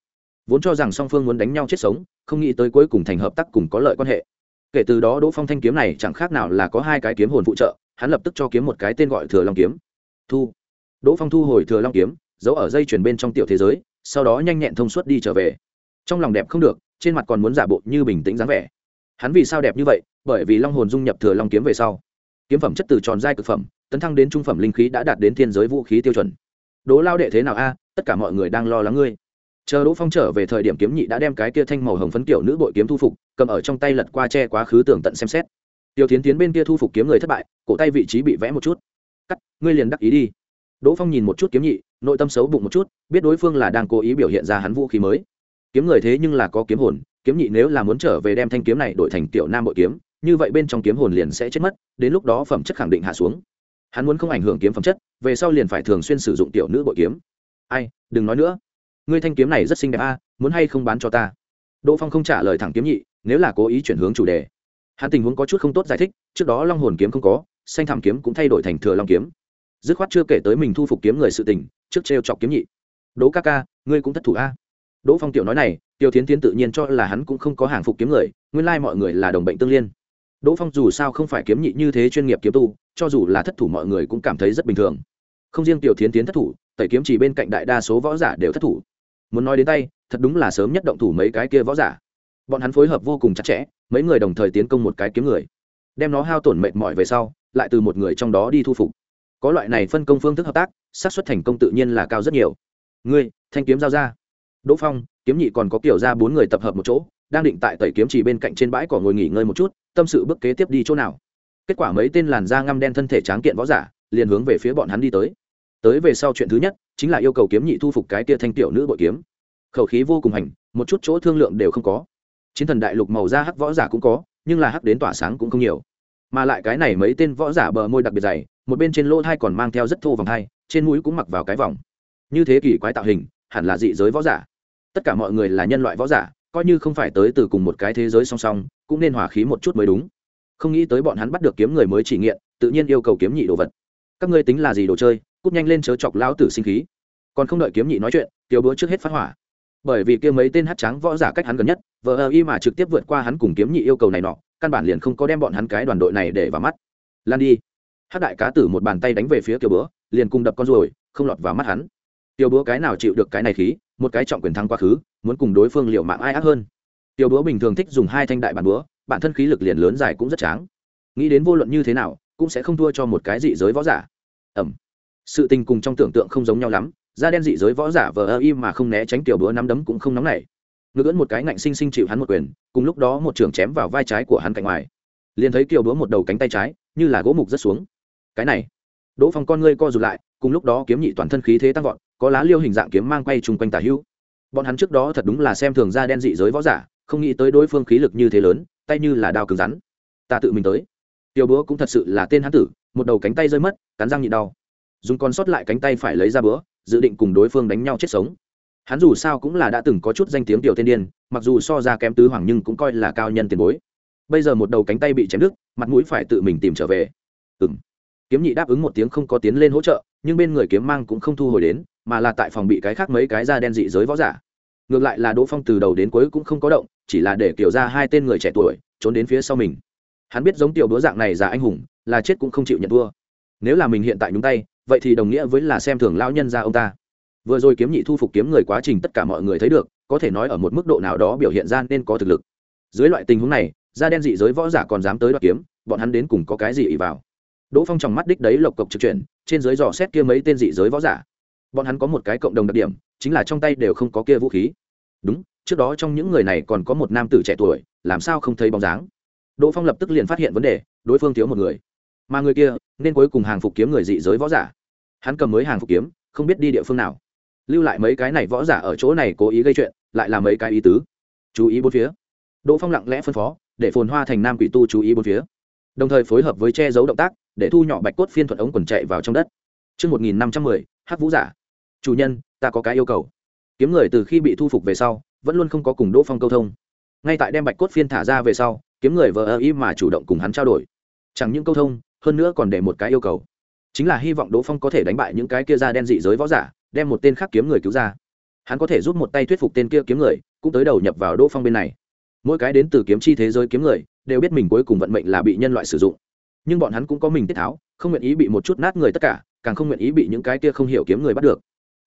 Vốn cho rằng song phương muốn đánh nhau chết sống, không nghĩ tới cuối cùng thành hợp tác cùng có lợi quan hệ. Kể từ đó đỗ phong thanh kiếm này chẳng khác nào là có hai cái kiếm hồn phụ trợ, hắn lập tức cho kiếm một cái tên gọi thừa long kiếm. Thu. Đỗ phong thu hồi thừa long kiếm, giấu ở dây chuyển bên trong tiểu thế giới, sau đó nhanh nhẹn thông suốt đi trở về. Trong lòng đẹp không được, trên mặt còn muốn giả bộ như bình tĩnh dáng vẻ. Hắn vì sao đẹp như vậy? Bởi vì long hồn dung nhập thừa long kiếm về sau. Kiếm phẩm chất từ tròn dai cực phẩm, tấn thăng đến trung phẩm linh khí đã đạt đến thiên giới vũ khí tiêu chuẩn. Đỗ lao đệ thế nào a? Tất cả mọi người đang lo lắng ngươi. Chờ đỗ phong trở về thời điểm kiếm nhị đã đem cái kia thanh màu hồng phấn kiểu nữ bội kiếm thu phục, cầm ở trong tay lật qua che quá khứ tường tận xem xét. Tiêu tiến tiến bên kia thu phục kiếm người thất bại, cổ tay vị trí bị vẽ một chút. Cắt, ngươi liền đắc ý đi. Đỗ phong nhìn một chút kiếm nhị, nội tâm xấu bụng một chút, biết đối phương là đang cố ý biểu hiện ra hắn vũ khí mới. Kiếm người thế nhưng là có kiếm hồn, kiếm nhị nếu là muốn trở về đem thanh kiếm này đổi thành tiểu nam bội kiếm như vậy bên trong kiếm hồn liền sẽ chết mất, đến lúc đó phẩm chất khẳng định hạ xuống. Hắn muốn không ảnh hưởng kiếm phẩm chất, về sau liền phải thường xuyên sử dụng tiểu nữ bội kiếm. Ai, đừng nói nữa. Ngươi thanh kiếm này rất xinh đẹp a à, muốn hay không bán cho ta? Đỗ phong không trả lời thẳng kiếm nhị, nếu là cố ý chuyển hướng chủ đề. Hắn tình huống có chút không tốt giải thích, trước đó long hồn kiếm không có, xanh thảm kiếm cũng thay đổi thành thừa long kiếm. Dứt khoát chưa kể tới mình thu phục kiếm người sự tình, trước t chọc kiếm nhị. Đỗ ca ca, ngươi cũng thất thủ a. Đỗ phong tiểu nói này, tiêu tiến tiến tự nhiên cho là hắn cũng không có hàng phục kiếm người, nguyên lai mọi người là đồng bệnh tương liên đỗ phong dù sao không phải kiếm nhị như thế chuyên nghiệp kiếm tu, cho dù là thất thủ mọi người cũng cảm thấy rất bình thường. Không riêng tiểu Thiến tiến thất thủ, tẩy kiếm chỉ bên cạnh đại đa số võ giả đều thất thủ. Muốn nói đến tay, thật đúng là sớm nhất động thủ mấy cái kia võ giả. Bọn hắn phối hợp vô cùng chặt chẽ, mấy người đồng thời tiến công một cái kiếm người. Đem nó hao tổn mệt mỏi về sau, lại từ một người trong đó đi thu phục. Có loại này phân công phương thức hợp tác, xác suất thành công tự nhiên là cao rất nhiều. Ngươi, thanh kiếm giao ra. Đỗ phong, kiếm nhị còn có kiểu ra bốn người tập hợp một chỗ, đang định tại tẩy kiếm chỉ bên cạnh trên bãi cỏ ngồi nghỉ ngơi một chút tâm sự bước kế tiếp đi chỗ nào. Kết quả mấy tên làn da ngăm đen thân thể tráng kiện võ giả liền hướng về phía bọn hắn đi tới. Tới về sau chuyện thứ nhất chính là yêu cầu kiếm nhị thu phục cái tia thanh tiểu nữ bội kiếm. Khẩu khí vô cùng hành, một chút chỗ thương lượng đều không có. Chiến thần đại lục màu da hắc võ giả cũng có, nhưng là hắc đến tỏa sáng cũng không nhiều. Mà lại cái này mấy tên võ giả bờ môi đặc biệt dày, một bên trên lỗ thai còn mang theo rất thô vòng thai, trên mũi cũng mặc vào cái vòng. Như thế kỷ quái tạo hình, hẳn là dị giới võ giả. Tất cả mọi người là nhân loại võ giả coi như không phải tới từ cùng một cái thế giới song song, cũng nên hòa khí một chút mới đúng. Không nghĩ tới bọn hắn bắt được kiếm người mới chỉ nghiện, tự nhiên yêu cầu kiếm nhị đồ vật. Các ngươi tính là gì đồ chơi, Cút nhanh lên chớ chọc lão tử sinh khí. Còn không đợi kiếm nhị nói chuyện, tiểu búa trước hết phát hỏa. Bởi vì kia mấy tên hát trắng võ giả cách hắn gần nhất, vờ ơ y mà trực tiếp vượt qua hắn cùng kiếm nhị yêu cầu này nọ, căn bản liền không có đem bọn hắn cái đoàn đội này để vào mắt. Lan đi. Hát đại cá tử một bàn tay đánh về phía tiểu búa liền cùng đập con ruồi, không lọt vào mắt hắn. Tiểu búa cái nào chịu được cái này khí một cái trọng quyền thăng quá khứ, muốn cùng đối phương liệu mạng ai ác hơn. Tiểu búa bình thường thích dùng hai thanh đại bản búa, bản thân khí lực liền lớn dài cũng rất tráng. Nghĩ đến vô luận như thế nào, cũng sẽ không thua cho một cái dị giới võ giả. Ẩm. Sự tình cùng trong tưởng tượng không giống nhau lắm, da đen dị giới võ giả vờ ơ im mà không né tránh tiểu búa nắm đấm cũng không nóng nảy. Ngực ưỡn một cái ngạnh sinh sinh chịu hắn một quyền, cùng lúc đó một trường chém vào vai trái của hắn cạnh ngoài. Liền thấy kiều búa một đầu cánh tay trái, như là gỗ mục rất xuống. Cái này. Đỗ phong con ngươi co rụt lại, cùng lúc đó kiếm nhị toàn thân khí thế tăng vọt có lá liêu hình dạng kiếm mang quay chung quanh tả hữu. Bọn hắn trước đó thật đúng là xem thường da đen dị giới võ giả, không nghĩ tới đối phương khí lực như thế lớn, tay như là đao cứng rắn. Ta tự mình tới. Tiểu búa cũng thật sự là tên hán tử, một đầu cánh tay rơi mất, cắn răng nhịn đau. Dùng con sót lại cánh tay phải lấy ra búa, dự định cùng đối phương đánh nhau chết sống. Hắn dù sao cũng là đã từng có chút danh tiếng tiểu tiên điên, mặc dù so ra kém tứ hoàng nhưng cũng coi là cao nhân tiền bối. Bây giờ một đầu cánh tay bị chém đứt, mặt mũi phải tự mình tìm trở về. Ừng kiếm nhị đáp ứng một tiếng không có tiến lên hỗ trợ nhưng bên người kiếm mang cũng không thu hồi đến, mà là tại phòng bị cái khác mấy cái da đen dị giới võ giả. Ngược lại là đỗ phong từ đầu đến cuối cũng không có động, chỉ là để kiểu ra hai tên người trẻ tuổi, trốn đến phía sau mình. Hắn biết giống tiểu đũa dạng này già anh hùng, là chết cũng không chịu nhận thua. Nếu là mình hiện tại nhúng tay, vậy thì đồng nghĩa với là xem thường lão nhân ra ông ta. Vừa rồi kiếm nhị thu phục kiếm người quá trình tất cả mọi người thấy được, có thể nói ở một mức độ nào đó biểu hiện ra nên có thực lực. Dưới loại tình huống này, da đen dị giới võ giả còn dám tới đoạt kiếm, bọn hắn đến cùng có cái gì ý vào? Đỗ phong trong mắt đích đấy lộc cộc trực chuyển trên dưới dò xét kia mấy tên dị giới võ giả. Bọn hắn có một cái cộng đồng đặc điểm, chính là trong tay đều không có kia vũ khí. Đúng, trước đó trong những người này còn có một nam tử trẻ tuổi, làm sao không thấy bóng dáng? Đỗ phong lập tức liền phát hiện vấn đề, đối phương thiếu một người. Mà người kia, nên cuối cùng hàng phục kiếm người dị giới võ giả. Hắn cầm mới hàng phục kiếm, không biết đi địa phương nào. Lưu lại mấy cái này võ giả ở chỗ này cố ý gây chuyện, lại là mấy cái ý tứ. Chú ý bốn phía. Đỗ phong lặng lẽ phân phó, để phồn hoa thành nam quỷ tu chú ý bốn phía. Đồng thời phối hợp với che giấu động tác để thu nhỏ bạch cốt phiên thuận ống quần chạy vào trong đất Trước 1510, hắc vũ giả. Chủ nhân, ta có cái yêu cầu. Kiếm người từ khi bị thu phục về sau, vẫn luôn không có cùng Đỗ Phong câu thông. Ngay tại đem bạch cốt phiên thả ra về sau, kiếm người vờ ý mà chủ động cùng hắn trao đổi. Chẳng những câu thông, hơn nữa còn để một cái yêu cầu. Chính là hy vọng Đỗ Phong có thể đánh bại những cái kia da đen dị giới võ giả, đem một tên khác kiếm người cứu ra. Hắn có thể giúp một tay thuyết phục tên kia kiếm người, cũng tới đầu nhập vào Đỗ Phong bên này. Mỗi cái đến từ kiếm chi thế giới kiếm người, đều biết mình cuối cùng vận mệnh là bị nhân loại sử dụng nhưng bọn hắn cũng có mình tiết tháo, không nguyện ý bị một chút nát người tất cả, càng không nguyện ý bị những cái kia không hiểu kiếm người bắt được.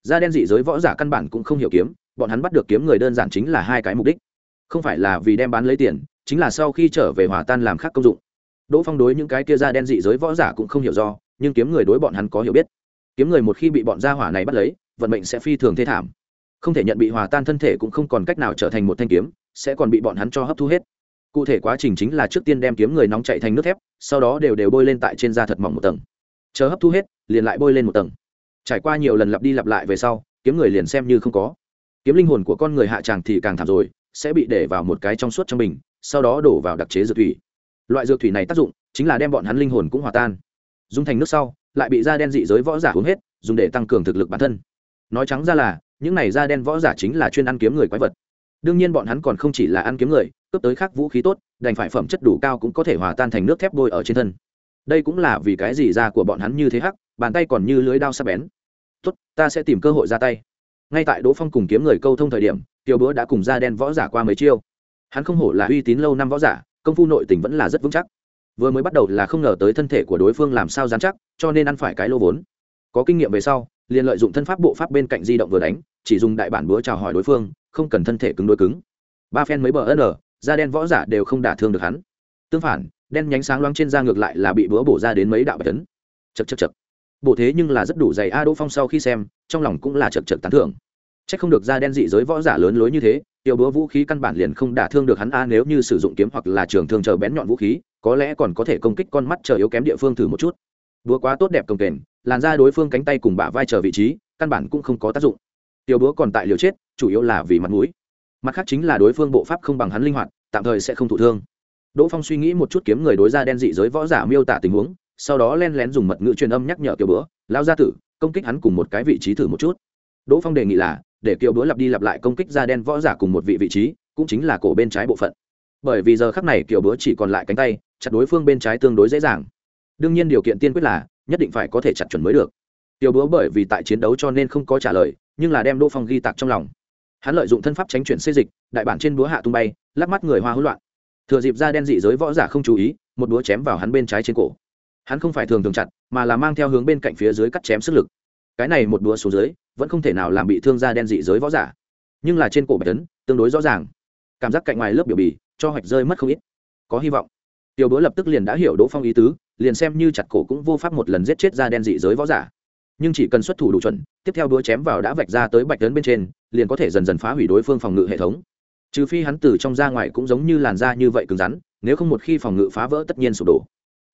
Da đen dị giới võ giả căn bản cũng không hiểu kiếm, bọn hắn bắt được kiếm người đơn giản chính là hai cái mục đích. Không phải là vì đem bán lấy tiền, chính là sau khi trở về hòa tan làm khác công dụng. Đỗ phong đối những cái kia da đen dị giới võ giả cũng không hiểu do, nhưng kiếm người đối bọn hắn có hiểu biết. Kiếm người một khi bị bọn gia hỏa này bắt lấy, vận mệnh sẽ phi thường thê thảm. Không thể nhận bị hòa tan thân thể cũng không còn cách nào trở thành một thanh kiếm, sẽ còn bị bọn hắn cho hấp thu hết cụ thể quá trình chính là trước tiên đem kiếm người nóng chạy thành nước thép, sau đó đều đều bôi lên tại trên da thật mỏng một tầng. Chờ hấp thu hết, liền lại bôi lên một tầng. Trải qua nhiều lần lặp đi lặp lại về sau, kiếm người liền xem như không có. Kiếm linh hồn của con người hạ tràng thì càng thảm rồi, sẽ bị để vào một cái trong suốt trong bình, sau đó đổ vào đặc chế dược thủy. Loại dược thủy này tác dụng chính là đem bọn hắn linh hồn cũng hòa tan. Dùng thành nước sau, lại bị da đen dị giới võ giả uống hết, dùng để tăng cường thực lực bản thân. Nói trắng ra là, những này da đen võ giả chính là chuyên ăn kiếm người quái vật. Đương nhiên bọn hắn còn không chỉ là ăn kiếm người cướp tới khác vũ khí tốt, đành phải phẩm chất đủ cao cũng có thể hòa tan thành nước thép bôi ở trên thân. Đây cũng là vì cái gì da của bọn hắn như thế hắc, bàn tay còn như lưới đao sắp bén. Tốt, ta sẽ tìm cơ hội ra tay. Ngay tại đỗ phong cùng kiếm người câu thông thời điểm tiêu búa đã cùng da đen võ giả qua mấy chiêu. Hắn không hổ là uy tín lâu năm võ giả, công phu nội tình vẫn là rất vững chắc. Vừa mới bắt đầu là không ngờ tới thân thể của đối phương làm sao dán chắc, cho nên ăn phải cái lô vốn. Có kinh nghiệm về sau, liền lợi dụng thân pháp bộ pháp bên cạnh di động vừa đánh, chỉ dùng đại bản búa chào hỏi đối phương, không cần thân thể cứng đối cứng. Ba phen mấy bờ ân da đen võ giả đều không đả thương được hắn. Tương phản, đen nhánh sáng loáng trên da ngược lại là bị búa bổ ra đến mấy đạo bạch tấn chật chật chật bổ thế nhưng là rất đủ dày a đỗ phong sau khi xem, trong lòng cũng là chật chật tán thưởng. C h ắ c không được da đen dị giới võ giả lớn lối như thế tiêu búa vũ khí căn bản liền không đả thương được hắn a nếu như sử dụng kiếm hoặc là trường thương chờ bén nhọn vũ khí, có lẽ còn có thể công kích con mắt chờ yếu kém địa phương thử một chút. Búa quá tốt đẹp công kềnh, làn ra đối phương cánh tay cùng bả vai chờ vị trí, căn bản cũng không có tác dụng. Tiêu búa còn tại liều chết, chủ yếu là vì mặt mũi mặt khác chính là đối phương bộ pháp không bằng hắn linh hoạt, tạm thời sẽ không thụ thương. Đỗ phong suy nghĩ một chút kiếm người đối ra đen dị giới võ giả miêu tả tình huống, sau đó len lén dùng mật ngữ truyền âm nhắc nhở kiều bữa lao gia tử, công kích hắn cùng một cái vị trí thử một chút. Đỗ phong đề nghị là, để kiều bữa lặp đi lặp lại công kích da đen võ giả cùng một vị vị trí, cũng chính là cổ bên trái bộ phận. Bởi vì giờ khắc này kiều bữa chỉ còn lại cánh tay, chặt đối phương bên trái tương đối dễ dàng. Đương nhiên điều kiện tiên quyết là, nhất định phải có thể chặt chuẩn mới được. Kiều bữa bởi vì tại chiến đấu cho nên không có trả lời, nhưng là đem đỗ phong ghi tạc trong lòng hắn lợi dụng thân pháp tránh chuyển xê dịch, đại bản trên búa hạ tung bay, lắc mắt người hoa hỗn loạn. Thừa dịp ra đen dị giới võ giả không chú ý, một búa chém vào hắn bên trái trên cổ. Hắn không phải thường thường chặt, mà là mang theo hướng bên cạnh phía dưới cắt chém sức lực. Cái này một búa xuống dưới, vẫn không thể nào làm bị thương ra đen dị giới võ giả. Nhưng là trên cổ bạch tấn tương đối rõ ràng. Cảm giác cạnh ngoài lớp biểu bì, cho hoạch rơi mất không ít. Có hy vọng. Tiểu búa lập tức liền đã hiểu đỗ phong ý tứ, liền xem như chặt cổ cũng vô pháp một lần giết chết ra đen dị giới võ giả. Nhưng chỉ cần xuất thủ đủ chuẩn, tiếp theo đũa chém vào đã vạch ra tới bạch tấn bên trên liền có thể dần dần phá hủy đối phương phòng ngự hệ thống. Trừ phi hắn từ trong ra ngoài cũng giống như làn da như vậy cứng rắn, nếu không một khi phòng ngự phá vỡ tất nhiên sụp đổ.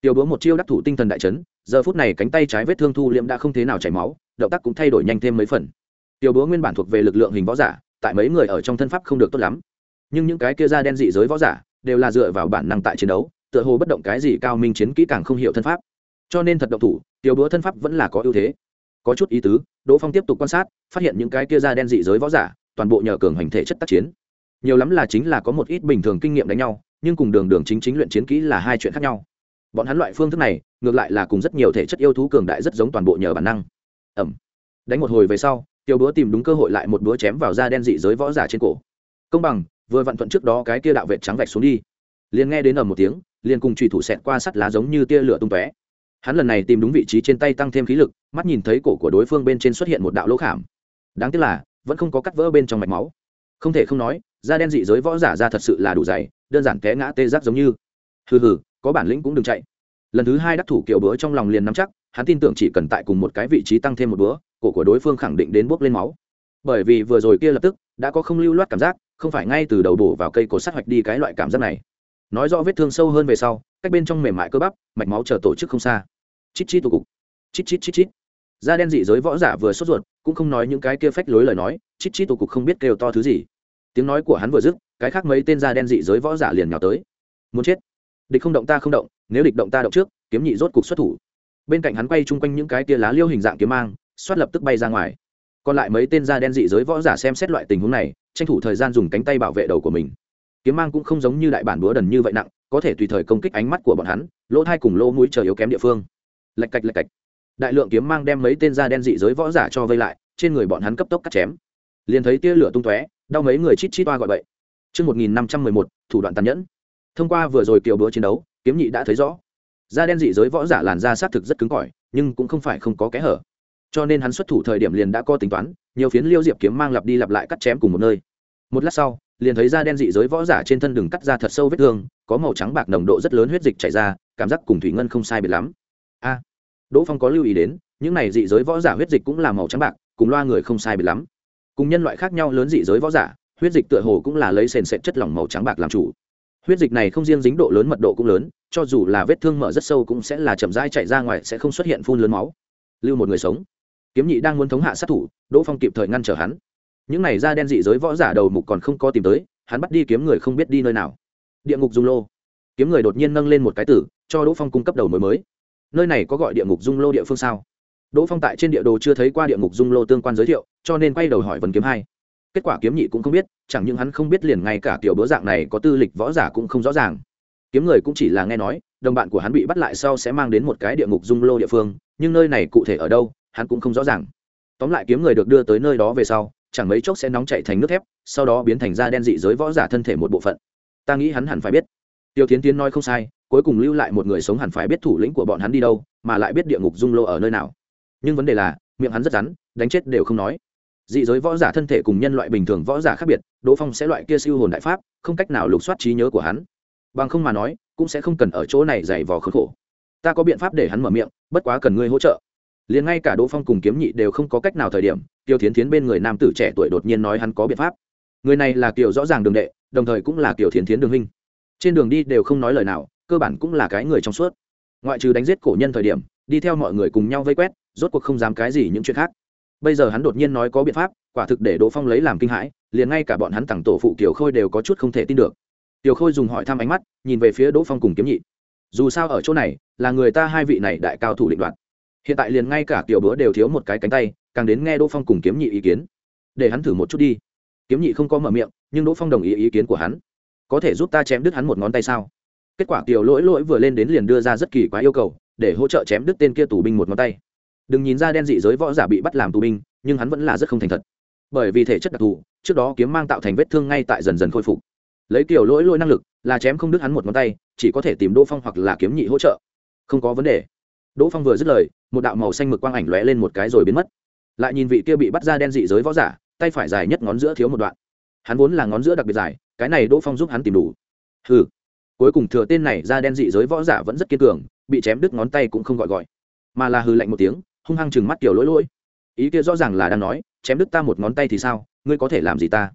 Tiểu búa một chiêu đắc thủ tinh thần đại chấn, giờ phút này cánh tay trái vết thương thu liễm đã không thế nào chảy máu, động tác cũng thay đổi nhanh thêm mấy phần. Tiểu búa nguyên bản thuộc về lực lượng hình võ giả, tại mấy người ở trong thân pháp không được tốt lắm. Nhưng những cái kia da đen dị giới võ giả đều là dựa vào bản năng tại chiến đấu, tựa hồ bất động cái gì cao minh chiến kỹ càng không hiểu thân pháp. Cho nên thật động thủ, tiểu búa thân pháp vẫn là có ưu thế có chút ý tứ, đỗ phong tiếp tục quan sát, phát hiện những cái kia da đen dị giới võ giả, toàn bộ nhờ cường hành thể chất tác chiến. Nhiều lắm là chính là có một ít bình thường kinh nghiệm đánh nhau, nhưng cùng đường đường chính chính luyện chiến kỹ là hai chuyện khác nhau. Bọn hắn loại phương thức này, ngược lại là cùng rất nhiều thể chất yêu thú cường đại rất giống toàn bộ nhờ bản năng. Ẩm. Đánh một hồi về sau tiêu búa tìm đúng cơ hội lại một búa chém vào da đen dị giới võ giả trên cổ. Công bằng, vừa vặn thuận trước đó cái kia đạo vệt trắng vạch xuống đi. Liền nghe đến ầm một tiếng, liền cùng trùy thủ xẹt qua sắt lá giống như tia lửa tung tóe hắn lần này tìm đúng vị trí trên tay tăng thêm khí lực, mắt nhìn thấy cổ của đối phương bên trên xuất hiện một đạo lỗ khảm. Đáng tiếc là, vẫn không có cắt vỡ bên trong mạch máu. Không thể không nói, da đen dị giới võ giả ra thật sự là đủ dày, đơn giản té ngã tê giác giống như. Hừ hừ, có bản lĩnh cũng đừng chạy. Lần thứ hai đắc thủ kiểu bữa trong lòng liền nắm chắc, hắn tin tưởng chỉ cần tại cùng một cái vị trí tăng thêm một bữa, cổ của đối phương khẳng định đến bốc lên máu. Bởi vì vừa rồi kia lập tức, đã có không lưu loát cảm giác, không phải ngay từ đầu bổ vào cây cổ sát hoạch đi cái loại cảm giác này. Nói rõ vết thương sâu hơn về sau, cách bên trong mềm mại cơ bắp, mạch máu chờ tổ chức không xa chít chít tụ cục. Chít chít chít chít. Da đen dị giới võ giả vừa sốt ruột, cũng không nói những cái kia phách lối lời nói, chít chít tụ cục không biết kêu to thứ gì. Tiếng nói của hắn vừa dứt, cái khác mấy tên da đen dị giới võ giả liền nhào tới. Muốn chết. Địch không động ta không động, nếu địch động ta động trước, kiếm nhị rốt cục xuất thủ. Bên cạnh hắn quay chung quanh những cái tia lá liêu hình dạng kiếm mang, xoát lập tức bay ra ngoài. Còn lại mấy tên da đen dị giới võ giả xem xét loại tình huống này, tranh thủ thời gian dùng cánh tay bảo vệ đầu của mình. Kiếm mang cũng không giống như đại bản búa đần như vậy nặng, có thể tùy thời công kích ánh mắt của bọn hắn, lỗ thai cùng lỗ mũi chờ yếu kém địa phương lạch cạch lạch cạch đại lượng kiếm mang đem mấy tên da đen dị giới võ giả cho vây lại trên người bọn hắn cấp tốc cắt chém liền thấy tia lửa tung tóe đau mấy người chít chít toa gọi vậy Trước 1511, thủ đoạn tàn nhẫn. Thông qua vừa rồi kiều bữa chiến đấu, kiếm nhị đã thấy rõ. Da đen dị giới võ giả làn da sát thực rất cứng cỏi, nhưng cũng không phải không có kẽ hở. Cho nên hắn xuất thủ thời điểm liền đã có tính toán, nhiều phiến liêu diệp kiếm mang lặp đi lặp lại cắt chém cùng một nơi. Một lát sau, liền thấy da đen dị giới võ giả trên thân đường cắt ra thật sâu vết thương, có màu trắng bạc nồng độ rất lớn huyết dịch chảy ra, cảm giác cùng thủy ngân không sai biệt lắm. A, Đỗ Phong có lưu ý đến, những này dị giới võ giả huyết dịch cũng là màu trắng bạc, cùng loa người không sai biệt lắm. Cùng nhân loại khác nhau lớn dị giới võ giả, huyết dịch tựa hồ cũng là lấy sền sệt chất lỏng màu trắng bạc làm chủ. Huyết dịch này không riêng dính độ lớn mật độ cũng lớn cho dù là vết thương mở rất sâu cũng sẽ là chậm rãi chạy ra ngoài sẽ không xuất hiện phun lớn máu. Lưu một người sống. Kiếm nhị đang muốn thống hạ sát thủ đỗ phong kịp thời ngăn trở hắn. Những này da đen dị giới võ giả đầu mục còn không có tìm tới hắn bắt đi kiếm người không biết đi nơi nào. Địa ngục dung lô. Kiếm người đột nhiên nâng lên một cái tử cho đỗ phong cung cấp đầu mối mới nơi này có gọi địa ngục dung lô địa phương sao? Đỗ phong tại trên địa đồ chưa thấy qua địa ngục dung lô tương quan giới thiệu, cho nên quay đầu hỏi vấn kiếm hai. Kết quả kiếm nhị cũng không biết, chẳng những hắn không biết liền ngay cả Tiểu bữa dạng này có tư lịch võ giả cũng không rõ ràng. Kiếm người cũng chỉ là nghe nói, đồng bạn của hắn bị bắt lại sau sẽ mang đến một cái địa ngục dung lô địa phương, nhưng nơi này cụ thể ở đâu, hắn cũng không rõ ràng. Tóm lại kiếm người được đưa tới nơi đó về sau, chẳng mấy chốc sẽ nóng chạy thành nước thép, sau đó biến thành da đen dị giới võ giả thân thể một bộ phận. Ta nghĩ hắn hẳn phải biết. Tiêu tiến tiến nói không sai cuối cùng lưu lại một người sống hẳn phải biết thủ lĩnh của bọn hắn đi đâu, mà lại biết địa ngục dung lô ở nơi nào. Nhưng vấn đề là, miệng hắn rất rắn, đánh chết đều không nói. Dị giới võ giả thân thể cùng nhân loại bình thường võ giả khác biệt, đỗ phong sẽ loại kia siêu hồn đại pháp, không cách nào lục soát trí nhớ của hắn. Bằng không mà nói, cũng sẽ không cần ở chỗ này dày vò khốn khổ. Ta có biện pháp để hắn mở miệng, bất quá cần ngươi hỗ trợ. Liền ngay cả đỗ phong cùng kiếm nhị đều không có cách nào thời điểm, tiêu thiến thiến bên người nam tử trẻ tuổi đột nhiên nói hắn có biện pháp. Người này là kiểu rõ ràng đường đệ, đồng thời cũng là kiểu thiến thiến đường huynh. Trên đường đi đều không nói lời nào cơ bản cũng là cái người trong suốt. Ngoại trừ đánh giết cổ nhân thời điểm, đi theo mọi người cùng nhau vây quét, rốt cuộc không dám cái gì những chuyện khác. Bây giờ hắn đột nhiên nói có biện pháp, quả thực để đỗ phong lấy làm kinh hãi, liền ngay cả bọn hắn tặng tổ phụ kiều khôi đều có chút không thể tin được. Kiều khôi dùng hỏi thăm ánh mắt, nhìn về phía đỗ phong cùng kiếm nhị. Dù sao ở chỗ này, là người ta hai vị này đại cao thủ định đoạt. Hiện tại liền ngay cả kiểu bữa đều thiếu một cái cánh tay, càng đến nghe đỗ phong cùng kiếm nhị ý kiến. Để hắn thử một chút đi. Kiếm nhị không có mở miệng, nhưng đỗ phong đồng ý ý kiến của hắn. Có thể giúp ta chém đứt hắn một ngón tay sao? Kết quả kiều lỗi lỗi vừa lên đến liền đưa ra rất kỳ quá yêu cầu, để hỗ trợ chém đứt tên kia tù binh một ngón tay. Đừng nhìn ra đen dị giới võ giả bị bắt làm tù binh, nhưng hắn vẫn là rất không thành thật. Bởi vì thể chất đặc thù, trước đó kiếm mang tạo thành vết thương ngay tại dần dần khôi phục. Lấy kiểu lỗi lỗi năng lực, là chém không đứt hắn một ngón tay, chỉ có thể tìm đỗ phong hoặc là kiếm nhị hỗ trợ. Không có vấn đề. Đỗ phong vừa dứt lời, một đạo màu xanh mực quang ảnh lóe lên một cái rồi biến mất. Lại nhìn vị kia bị bắt ra đen dị giới võ giả, tay phải dài nhất ngón giữa thiếu một đoạn. Hắn vốn là ngón giữa đặc biệt dài, cái này đỗ phong giúp hắn tìm đủ. Hừ cuối cùng thừa tên này ra đen dị giới võ giả vẫn rất kiên cường, bị chém đứt ngón tay cũng không gọi gọi. Mà là hừ lạnh một tiếng, hung hăng chừng mắt kiểu lỗi lỗi. Ý kia rõ ràng là đang nói, chém đứt ta một ngón tay thì sao? Ngươi có thể làm gì ta?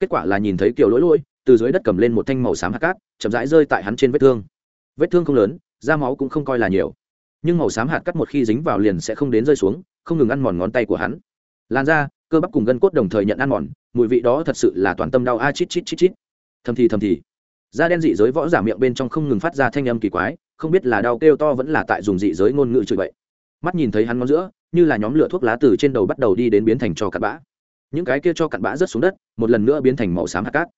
Kết quả là nhìn thấy kiểu lỗi lỗi, từ dưới đất cầm lên một thanh màu xám hạt cát, chậm rãi rơi tại hắn trên vết thương. Vết thương không lớn, da máu cũng không coi là nhiều. Nhưng màu xám hạt cắt một khi dính vào liền sẽ không đến rơi xuống, không ngừng ăn mòn ngón tay của hắn. Lan ra cơ bắp cùng gân cốt đồng thời nhận ăn mòn, mùi vị đó thật sự là toàn tâm đau, a chít chít chít chít. Thầm thì thầm thì da đen dị giới võ giả miệng bên trong không ngừng phát ra thanh âm kỳ quái, không biết là đau kêu to vẫn là tại dùng dị giới ngôn ngữ chửi bậy. Mắt nhìn thấy hắn ngón giữa, như là nhóm lửa thuốc lá từ trên đầu bắt đầu đi đến biến thành cho cặn bã. Những cái kia cho cặn bã rớt xuống đất, một lần nữa biến thành màu xám hạt cát.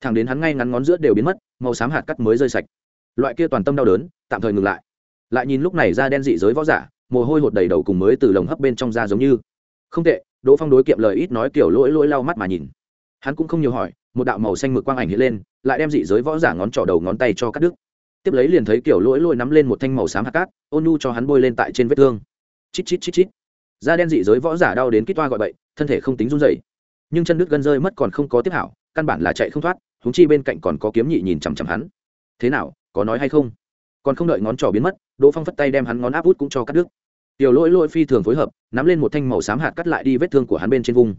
Thẳng đến hắn ngay ngắn ngón giữa đều biến mất, màu xám hạt cát mới rơi sạch. Loại kia toàn tâm đau đớn, tạm thời ngừng lại. Lại nhìn lúc này da đen dị giới võ giả, mồ hôi hột đầy đầu cùng mới từ lồng hấp bên trong da giống như. Không tệ, đỗ phong đối kiệm lời ít nói kiểu lỗi lỗi lau mắt mà nhìn. Hắn cũng không nhiều hỏi một đạo màu xanh mực quang ảnh hiện lên lại đem dị giới võ giả ngón trỏ đầu ngón tay cho cắt đứt. Tiếp lấy liền thấy kiểu lỗi lôi nắm lên một thanh màu xám hạt cát ôn nu cho hắn bôi lên tại trên vết thương. Chít chít chít chít. Da đen dị giới võ giả đau đến kít toa gọi bậy thân thể không tính run rẩy, nhưng chân đứt gân rơi mất còn không có tiếp hảo căn bản là chạy không thoát húng chi bên cạnh còn có kiếm nhị nhìn chằm chằm hắn. Thế nào có nói hay không? Còn không đợi ngón trỏ biến mất đỗ phong phất tay đem hắn ngón áp út cũng cho cắt đứt. Tiểu lỗi lỗi phi thường phối hợp nắm lên một thanh màu xám hạt cắt lại đi vết thương của hắn bên trên vùng.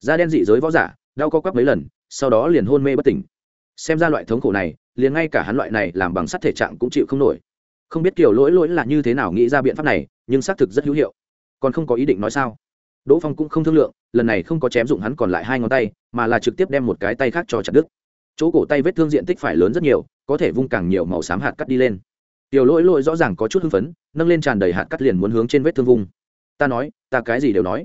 Da đen dị giới võ giả đau co quắp mấy lần sau đó liền hôn mê bất tỉnh. Xem ra loại thống khổ này, liền ngay cả hắn loại này làm bằng sắt thể trạng cũng chịu không nổi. Không biết kiểu lỗi lỗi là như thế nào nghĩ ra biện pháp này, nhưng xác thực rất hữu hiệu. Còn không có ý định nói sao? Đỗ phong cũng không thương lượng, lần này không có chém dụng hắn còn lại hai ngón tay, mà là trực tiếp đem một cái tay khác cho chặt đứt. Chỗ cổ tay vết thương diện tích phải lớn rất nhiều, có thể vung càng nhiều màu xám hạt cắt đi lên. Tiểu lỗi lỗi rõ ràng có chút hưng phấn, nâng lên tràn đầy hạt cắt liền muốn hướng trên vết thương vung. Ta nói, ta cái gì đều nói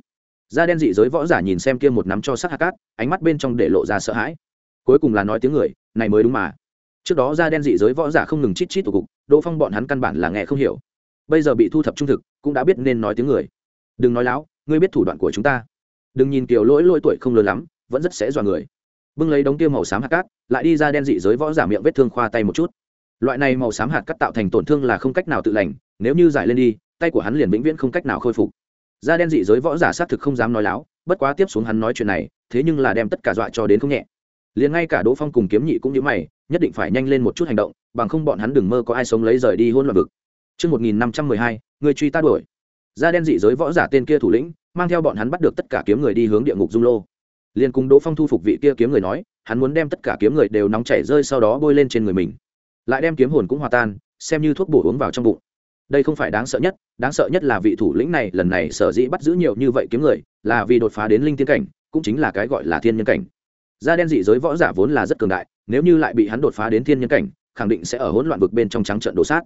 da đen dị giới võ giả nhìn xem kia một nắm cho sắc hạt cát, ánh mắt bên trong để lộ ra sợ hãi. Cuối cùng là nói tiếng người, này mới đúng mà. Trước đó da đen dị giới võ giả không ngừng chít chít tụ cục, đỗ phong bọn hắn căn bản là nghe không hiểu. Bây giờ bị thu thập trung thực, cũng đã biết nên nói tiếng người. Đừng nói láo, ngươi biết thủ đoạn của chúng ta. Đừng nhìn kiểu lỗi lỗi tuổi không lớn lắm, vẫn rất sẽ dọa người. Bưng lấy đống tiêu màu xám hạt cát, lại đi ra đen dị giới võ giả miệng vết thương khoa tay một chút. Loại này màu xám hạt cắt tạo thành tổn thương là không cách nào tự lành, nếu như giải lên đi, tay của hắn liền vĩnh viễn không cách nào khôi phục da đen dị giới võ giả xác thực không dám nói láo bất quá tiếp xuống hắn nói chuyện này thế nhưng là đem tất cả dọa cho đến không nhẹ liền ngay cả đỗ phong cùng kiếm nhị cũng như mày nhất định phải nhanh lên một chút hành động bằng không bọn hắn đừng mơ có ai sống lấy rời đi hôn loạn vực Trước 1512, người truy ta đuổi. Da đen dị giới võ giả tên kia thủ lĩnh, mang theo bọn hắn bắt được tất cả kiếm người đi hướng địa ngục dung lô. Liên cùng Đỗ Phong thu phục vị kia kiếm người nói, hắn muốn đem tất cả kiếm người đều nóng chảy rơi sau đó bôi lên trên người mình lại đem kiếm hồn cũng hòa tan xem như thuốc bổ uống vào trong bụng đây không phải đáng sợ nhất, đáng sợ nhất là vị thủ lĩnh này lần này sở dĩ bắt giữ nhiều như vậy kiếm người, là vì đột phá đến linh tiên cảnh, cũng chính là cái gọi là thiên nhân cảnh. Da đen dị giới võ giả vốn là rất cường đại, nếu như lại bị hắn đột phá đến thiên nhân cảnh, khẳng định sẽ ở hỗn loạn vực bên trong trắng trận đổ sát.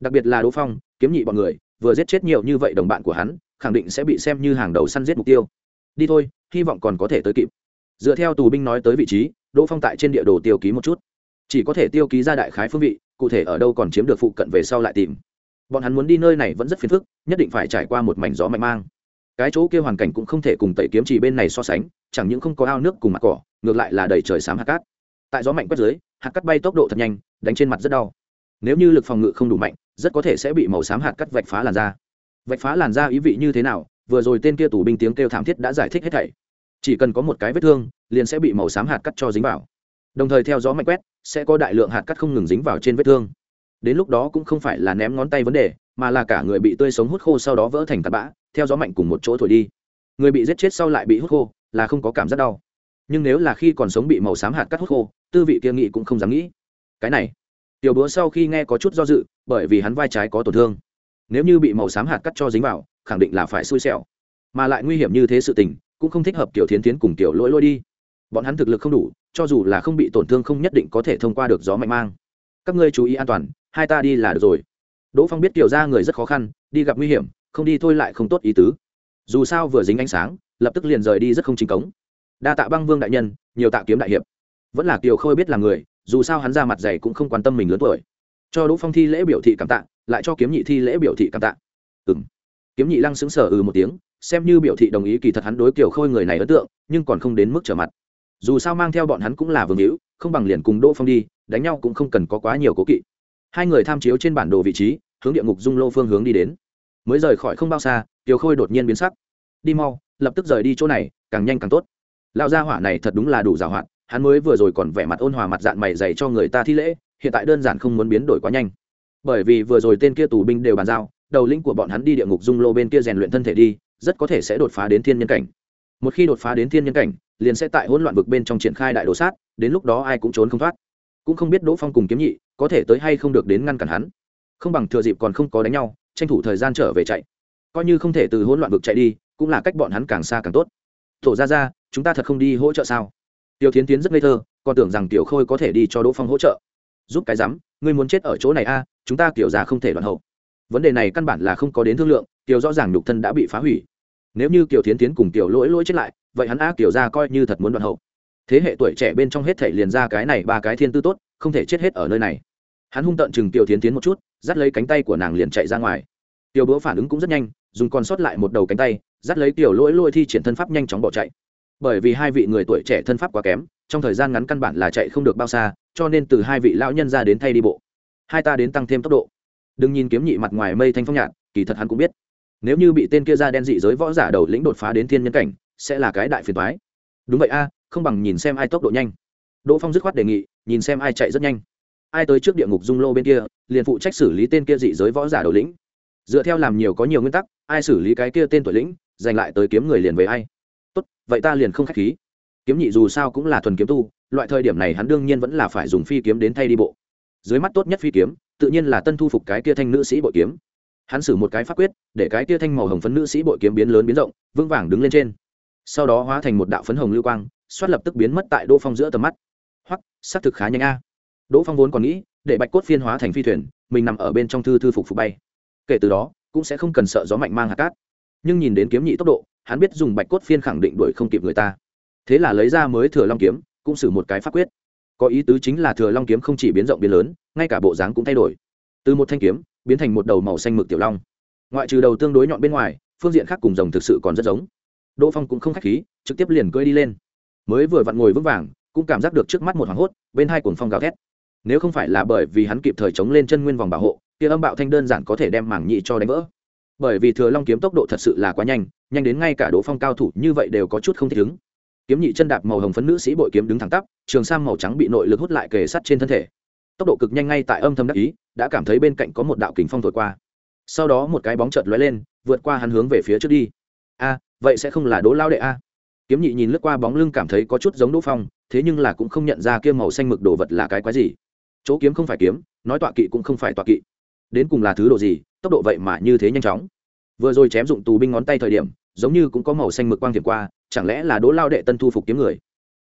Đặc biệt là đỗ phong, kiếm nhị bọn người, vừa giết chết nhiều như vậy đồng bạn của hắn, khẳng định sẽ bị xem như hàng đầu săn giết mục tiêu. Đi thôi, hy vọng còn có thể tới kịp. Dựa theo tù binh nói tới vị trí, đỗ phong tại trên địa đồ tiêu ký một chút. Chỉ có thể tiêu ký ra đại khái phương vị, cụ thể ở đâu còn chiếm được phụ cận về sau lại tìm bọn hắn muốn đi nơi này vẫn rất phiền phức, nhất định phải trải qua một mảnh gió mạnh mang. Cái chỗ kia hoàn cảnh cũng không thể cùng tẩy kiếm trì bên này so sánh, chẳng những không có ao nước cùng mặt cỏ, ngược lại là đầy trời xám hạt cát. Tại gió mạnh quét dưới, hạt cát bay tốc độ thật nhanh, đánh trên mặt rất đau. Nếu như lực phòng ngự không đủ mạnh, rất có thể sẽ bị màu xám hạt cắt vạch phá làn da. Vạch phá làn da ý vị như thế nào, vừa rồi tên kia tù binh tiếng kêu thảm thiết đã giải thích hết thảy. Chỉ cần có một cái vết thương, liền sẽ bị màu xám hạt cắt cho dính vào. Đồng thời theo gió mạnh quét, sẽ có đại lượng hạt cắt không ngừng dính vào trên vết thương đến lúc đó cũng không phải là ném ngón tay vấn đề, mà là cả người bị tươi sống hút khô sau đó vỡ thành tạt bã, theo gió mạnh cùng một chỗ thổi đi. Người bị giết chết sau lại bị hút khô, là không có cảm giác đau. Nhưng nếu là khi còn sống bị màu xám hạt cắt hút khô, tư vị kia nghị cũng không dám nghĩ. Cái này, tiểu búa sau khi nghe có chút do dự, bởi vì hắn vai trái có tổn thương. Nếu như bị màu xám hạt cắt cho dính vào, khẳng định là phải xui xẻo. Mà lại nguy hiểm như thế sự tình, cũng không thích hợp kiểu thiến tiến cùng kiểu lỗi lỗi đi. Bọn hắn thực lực không đủ, cho dù là không bị tổn thương không nhất định có thể thông qua được gió mạnh mang. Các ngươi chú ý an toàn hai ta đi là được rồi. Đỗ phong biết kiểu ra người rất khó khăn, đi gặp nguy hiểm, không đi thôi lại không tốt ý tứ. Dù sao vừa dính ánh sáng, lập tức liền rời đi rất không chính cống. Đa tạ băng vương đại nhân, nhiều tạ kiếm đại hiệp. Vẫn là kiều khôi biết là người, dù sao hắn ra mặt dày cũng không quan tâm mình lớn tuổi. Cho đỗ phong thi lễ biểu thị cảm tạ, lại cho kiếm nhị thi lễ biểu thị cảm tạ. Ừ m kiếm nhị lăng xứng sở ừ một tiếng, xem như biểu thị đồng ý kỳ thật hắn đối kiều khôi người này ấn tượng, nhưng còn không đến mức trở mặt. Dù sao mang theo bọn hắn cũng là vương hữu, không bằng liền cùng đỗ phong đi, đánh nhau cũng không cần có quá nhiều cố kỵ hai người tham chiếu trên bản đồ vị trí, hướng địa ngục dung lô phương hướng đi đến. Mới rời khỏi không bao xa, kiều khôi đột nhiên biến sắc. Đi mau, lập tức rời đi chỗ này, càng nhanh càng tốt. Lão gia hỏa này thật đúng là đủ giàu hạn, hắn mới vừa rồi còn vẻ mặt ôn hòa mặt dạng mày dày cho người ta thi lễ, hiện tại đơn giản không muốn biến đổi quá nhanh. Bởi vì vừa rồi tên kia tù binh đều bàn giao, đầu lĩnh của bọn hắn đi địa ngục dung lô bên kia rèn luyện thân thể đi, rất có thể sẽ đột phá đến thiên nhân cảnh. Một khi đột phá đến thiên nhân cảnh, liền sẽ tại hỗn loạn vực bên trong triển khai đại đồ sát, đến lúc đó ai cũng trốn không thoát. Cũng không biết đỗ phong cùng kiếm nhị có thể tới hay không được đến ngăn cản hắn. Không bằng thừa dịp còn không có đánh nhau tranh thủ thời gian trở về chạy. Coi như không thể từ hỗn loạn vực chạy đi cũng là cách bọn hắn càng xa càng tốt. Thổ ra ra chúng ta thật không đi hỗ trợ sao? Tiêu thiến tiến rất ngây thơ còn tưởng rằng tiểu khôi có thể đi cho đỗ phong hỗ trợ. Giúp cái rắm ngươi muốn chết ở chỗ này a à, chúng ta kiểu già không thể đoạn hậu. Vấn đề này căn bản là không có đến thương lượng tiểu rõ ràng nhục thân đã bị phá hủy. Nếu như kiểu thiến tiến cùng tiểu lỗi lỗi chết lại vậy hắn a kiểu ra coi như thật muốn đoạn hậu. Thế hệ tuổi trẻ bên trong hết thể liền ra cái này ba cái thiên tư tốt không thể chết hết ở nơi này hắn hung tợn chừng tiểu thiến tiến một chút, dắt lấy cánh tay của nàng liền chạy ra ngoài. Tiểu bữa phản ứng cũng rất nhanh, dùng còn sót lại một đầu cánh tay, dắt lấy tiểu lỗi lỗi thi triển thân pháp nhanh chóng bỏ chạy. Bởi vì hai vị người tuổi trẻ thân pháp quá kém, trong thời gian ngắn căn bản là chạy không được bao xa, cho nên từ hai vị lão nhân ra đến thay đi bộ. Hai ta đến tăng thêm tốc độ. Đừng nhìn kiếm nhị mặt ngoài mây thanh phong nhạt, kỳ thật hắn cũng biết. Nếu như bị tên kia ra đen dị giới võ giả đầu lĩnh đột phá đến thiên nhân cảnh, sẽ là cái đại phiền toái. Đúng vậy a, không bằng nhìn xem ai tốc độ nhanh. Đỗ phong dứt khoát đề nghị, nhìn xem ai chạy rất nhanh ai tới trước địa ngục dung lô bên kia, liền phụ trách xử lý tên kia dị giới võ giả đầu lĩnh. Dựa theo làm nhiều có nhiều nguyên tắc, ai xử lý cái kia tên tuổi lĩnh, giành lại tới kiếm người liền với ai. Tốt, vậy ta liền không k h á c h khí. Kiếm nhị dù sao cũng là thuần kiếm tu, loại thời điểm này hắn đương nhiên vẫn là phải dùng phi kiếm đến thay đi bộ. Dưới mắt tốt nhất phi kiếm, tự nhiên là tân thu phục cái kia thanh nữ sĩ bội kiếm. Hắn xử một cái pháp quyết, để cái kia thanh màu hồng phấn nữ sĩ bội kiếm biến lớn biến rộng, vững vàng đứng lên trên. Sau đó hóa thành một đạo phấn hồng lưu quang, xoát lập tức biến mất tại đô phong giữa tầm mắt. Hoặc xác thực khá nhanh a đỗ phong vốn còn nghĩ, để bạch cốt phiên hóa thành phi thuyền, mình nằm ở bên trong thư thư phục phục bay. Kể từ đó, cũng sẽ không cần sợ gió mạnh mang hạt cát. Nhưng nhìn đến kiếm nhị tốc độ, hắn biết dùng bạch cốt phiên khẳng định đuổi không kịp người ta. Thế là lấy ra mới thừa long kiếm, cũng xử một cái pháp quyết. Có ý tứ chính là thừa long kiếm không chỉ biến rộng biến lớn, ngay cả bộ dáng cũng thay đổi. Từ một thanh kiếm, biến thành một đầu màu xanh mực tiểu long. Ngoại trừ đầu tương đối nhọn bên ngoài, phương diện khác cùng rồng thực sự còn rất giống. Đỗ phong cũng không k h á c h khí, trực tiếp liền cưỡi đi lên. Mới vừa vặn ngồi vững vàng, cũng cảm giác được trước mắt một hoảng hốt, bên hai cuồng phong gào thét nếu không phải là bởi vì hắn kịp thời chống lên chân nguyên vòng bảo hộ, kia âm bạo thanh đơn giản có thể đem mảng nhị cho đánh vỡ. Bởi vì thừa long kiếm tốc độ thật sự là quá nhanh nhanh đến ngay cả đỗ phong cao thủ như vậy đều có chút không thích ứng. Kiếm nhị chân đạp màu hồng phấn nữ sĩ bội kiếm đứng thẳng tắp, trường sam màu trắng bị nội lực hút lại kề sắt trên thân thể. Tốc độ cực nhanh ngay tại âm thầm đắc ý, đã cảm thấy bên cạnh có một đạo kính phong thổi qua. Sau đó một cái bóng chợt lóe lên, vượt qua hắn hướng về phía trước đi. A, vậy sẽ không là đỗ lao đệ a? Kiếm nhị nhìn lướt qua bóng lưng cảm thấy có chút giống đỗ phong, thế nhưng là cũng không nhận ra kia màu xanh mực đồ vật là cái quái gì chỗ kiếm không phải kiếm nói tọa kỵ cũng không phải tọa kỵ đến cùng là thứ đồ gì tốc độ vậy mà như thế nhanh chóng vừa rồi chém dụng tù binh ngón tay thời điểm giống như cũng có màu xanh mực quang thiệp qua chẳng lẽ là đỗ lao đệ tân thu phục kiếm người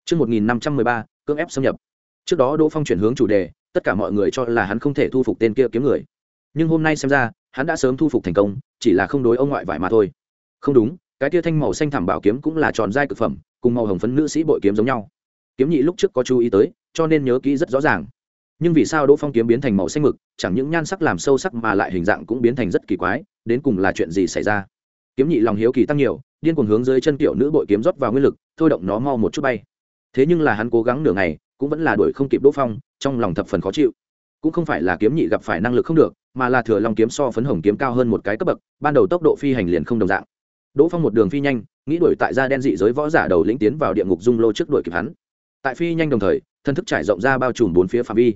Trước 1513, cưỡng ép xâm nhập. Trước đó Đỗ Phong chuyển hướng chủ đề, tất cả mọi người cho là hắn không thể thu phục tên kia kiếm người. Nhưng hôm nay xem ra, hắn đã sớm thu phục thành công, chỉ là không đối ông ngoại vải mà thôi. Không đúng, cái tia thanh màu xanh thảm bảo kiếm cũng là tròn dai cực phẩm, cùng màu hồng phấn nữ sĩ bội kiếm giống nhau. Kiếm nhị lúc trước có chú ý tới, cho nên nhớ kỹ rất rõ ràng. Nhưng vì sao Đỗ Phong kiếm biến thành màu xanh mực, chẳng những nhan sắc làm sâu sắc mà lại hình dạng cũng biến thành rất kỳ quái, đến cùng là chuyện gì xảy ra? Kiếm nhị lòng hiếu kỳ tăng nhiều, điên cuồng hướng dưới chân tiểu nữ bội kiếm rót vào nguyên lực, thôi động nó mau một chút bay. Thế nhưng là hắn cố gắng nửa ngày cũng vẫn là đuổi không kịp đỗ phong trong lòng thập phần khó chịu. Cũng không phải là kiếm nhị gặp phải năng lực không được mà là thừa long kiếm so phấn hồng kiếm cao hơn một cái cấp bậc ban đầu tốc độ phi hành liền không đồng dạng. Đỗ phong một đường phi nhanh nghĩ đuổi tại gia đen dị giới võ giả đầu lĩnh tiến vào địa ngục dung lô trước đuổi kịp hắn. Tại phi nhanh đồng thời thân thức trải rộng ra bao trùm bốn phía phạm vi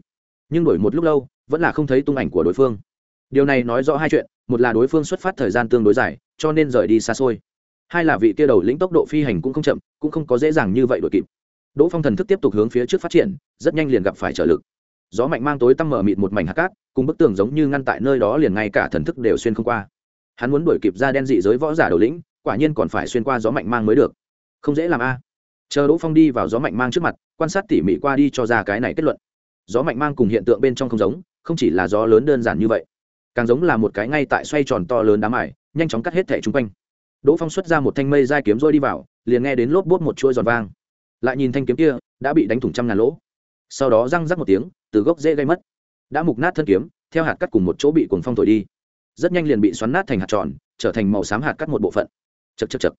nhưng đuổi một lúc lâu, vẫn là không thấy tung ảnh của đối phương. Điều này nói rõ hai chuyện, một là đối phương xuất phát thời gian tương đối dài, cho nên rời đi xa xôi. Hai là vị kia đầu lĩnh tốc độ phi hành cũng không chậm, cũng không có dễ dàng như vậy đuổi kịp. Đỗ phong thần thức tiếp tục hướng phía trước phát triển, rất nhanh liền gặp phải trở lực. Gió mạnh mang tối tăm mở mịt một mảnh hạt cát, cùng bức tường giống như ngăn tại nơi đó liền ngay cả thần thức đều xuyên không qua. Hắn muốn đuổi kịp ra đen dị giới võ giả đầu lĩnh, quả nhiên còn phải xuyên qua gió mạnh mang mới được. Không dễ làm a. Chờ đỗ phong đi vào gió mạnh mang trước mặt, quan sát tỉ mỉ qua đi cho ra cái này kết luận gió mạnh mang cùng hiện tượng bên trong không giống, không chỉ là gió lớn đơn giản như vậy, càng giống là một cái ngay tại xoay tròn to lớn đám ải nhanh chóng cắt hết thẻ chung quanh. Đỗ phong xuất ra một thanh mây dai kiếm rôi đi vào, liền nghe đến lốp bốt một chuôi giòn vang. Lại nhìn thanh kiếm kia, đã bị đánh thủng trăm ngàn lỗ. Sau đó răng rắc một tiếng, từ gốc dễ gây mất. Đã mục nát thân kiếm, theo hạt cắt cùng một chỗ bị cuồng phong thổi đi. Rất nhanh liền bị xoắn nát thành hạt tròn, trở thành màu xám hạt cắt một bộ phận. Chật chật chật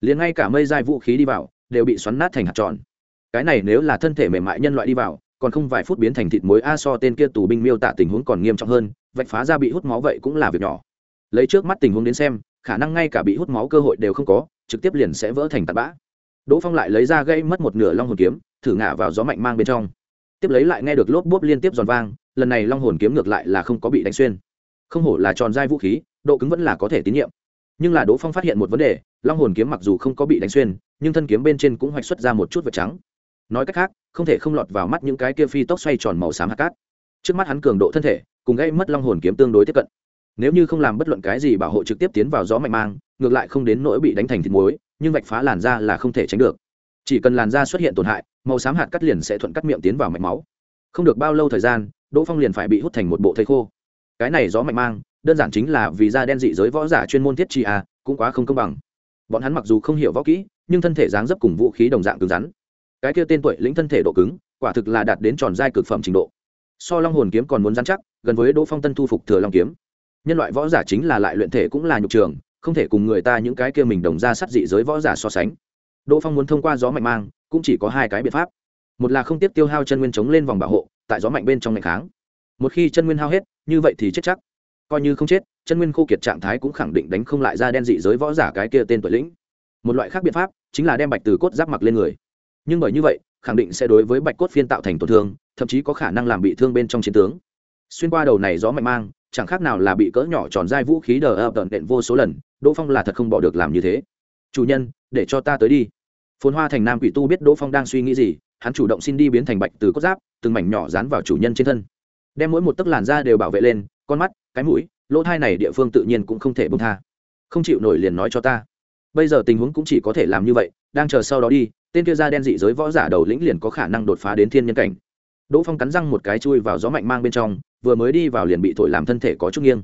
liền ngay cả mây dai vũ khí đi vào, đều bị xoắn nát thành hạt tròn. Cái này nếu là thân thể mềm mại nhân loại đi vào còn không vài phút biến thành thịt muối a so tên kia tù binh miêu tả tình huống còn nghiêm trọng hơn, vạch phá ra bị hút máu vậy cũng là việc nhỏ. Lấy trước mắt tình huống đến xem, khả năng ngay cả bị hút máu cơ hội đều không có, trực tiếp liền sẽ vỡ thành tạt bã. Đỗ phong lại lấy ra gây mất một nửa long hồn kiếm, thử ngả vào gió mạnh mang bên trong. Tiếp lấy lại nghe được lốp bốp liên tiếp giòn vang, lần này long hồn kiếm ngược lại là không có bị đánh xuyên. Không hổ là tròn dai vũ khí, độ cứng vẫn là có thể tín nhiệm. Nhưng là đỗ phong phát hiện một vấn đề, long hồn kiếm mặc dù không có bị đánh xuyên, nhưng thân kiếm bên trên cũng hoạch xuất ra một chút vật trắng nói cách khác, không thể không lọt vào mắt những cái kia phi tốc xoay tròn màu xám hạt cát. Trước mắt hắn cường độ thân thể, cùng gây mất long hồn kiếm tương đối tiếp cận. Nếu như không làm bất luận cái gì bảo hộ trực tiếp tiến vào gió mạnh mang, ngược lại không đến nỗi bị đánh thành thịt muối, nhưng vạch phá làn da là không thể tránh được. Chỉ cần làn da xuất hiện tổn hại, màu xám hạt cắt liền sẽ thuận cắt miệng tiến vào mạch máu. Không được bao lâu thời gian, đỗ phong liền phải bị hút thành một bộ thây khô. Cái này gió mạnh mang, đơn giản chính là vì da đen dị giới võ giả chuyên môn thiết chi à cũng quá không công bằng. Bọn hắn mặc dù không hiểu võ kỹ, nhưng thân thể dáng dấp cùng vũ khí đồng dạng cứng rắn cái kia tên tuổi lĩnh thân thể độ cứng, quả thực là đạt đến tròn dai cực phẩm trình độ. So long hồn kiếm còn muốn dán chắc, gần với đỗ phong tân thu phục thừa long kiếm. Nhân loại võ giả chính là lại luyện thể cũng là nhục trường, không thể cùng người ta những cái kia mình đồng ra sắt dị giới võ giả so sánh. Đỗ phong muốn thông qua gió mạnh mang, cũng chỉ có hai cái biện pháp. Một là không tiếp tiêu hao chân nguyên chống lên vòng bảo hộ, tại gió mạnh bên trong ngày kháng. Một khi chân nguyên hao hết, như vậy thì chết chắc. Coi như không chết, chân nguyên khô kiệt trạng thái cũng khẳng định đánh không lại ra đen dị giới võ giả cái kia tên tuổi lĩnh. Một loại khác biện pháp chính là đem bạch từ cốt giáp mặc lên người nhưng bởi như vậy, khẳng định sẽ đối với bạch cốt phiên tạo thành tổn thương, thậm chí có khả năng làm bị thương bên trong chiến tướng. Xuyên qua đầu này gió mạnh mang, chẳng khác nào là bị cỡ nhỏ tròn dai vũ khí đờ ập tận đện vô số lần, đỗ phong là thật không bỏ được làm như thế. Chủ nhân, để cho ta tới đi. Phồn hoa thành nam quỷ tu biết đỗ phong đang suy nghĩ gì, hắn chủ động xin đi biến thành bạch từ cốt giáp, từng mảnh nhỏ dán vào chủ nhân trên thân. Đem mỗi một tấc làn da đều bảo vệ lên, con mắt, cái mũi, lỗ thai này địa phương tự nhiên cũng không thể bông tha. Không chịu nổi liền nói cho ta. Bây giờ tình huống cũng chỉ có thể làm như vậy, đang chờ sau đó đi tên kia da đen dị giới võ giả đầu lĩnh liền có khả năng đột phá đến thiên nhân cảnh. Đỗ phong cắn răng một cái chui vào gió mạnh mang bên trong, vừa mới đi vào liền bị thổi làm thân thể có chút nghiêng.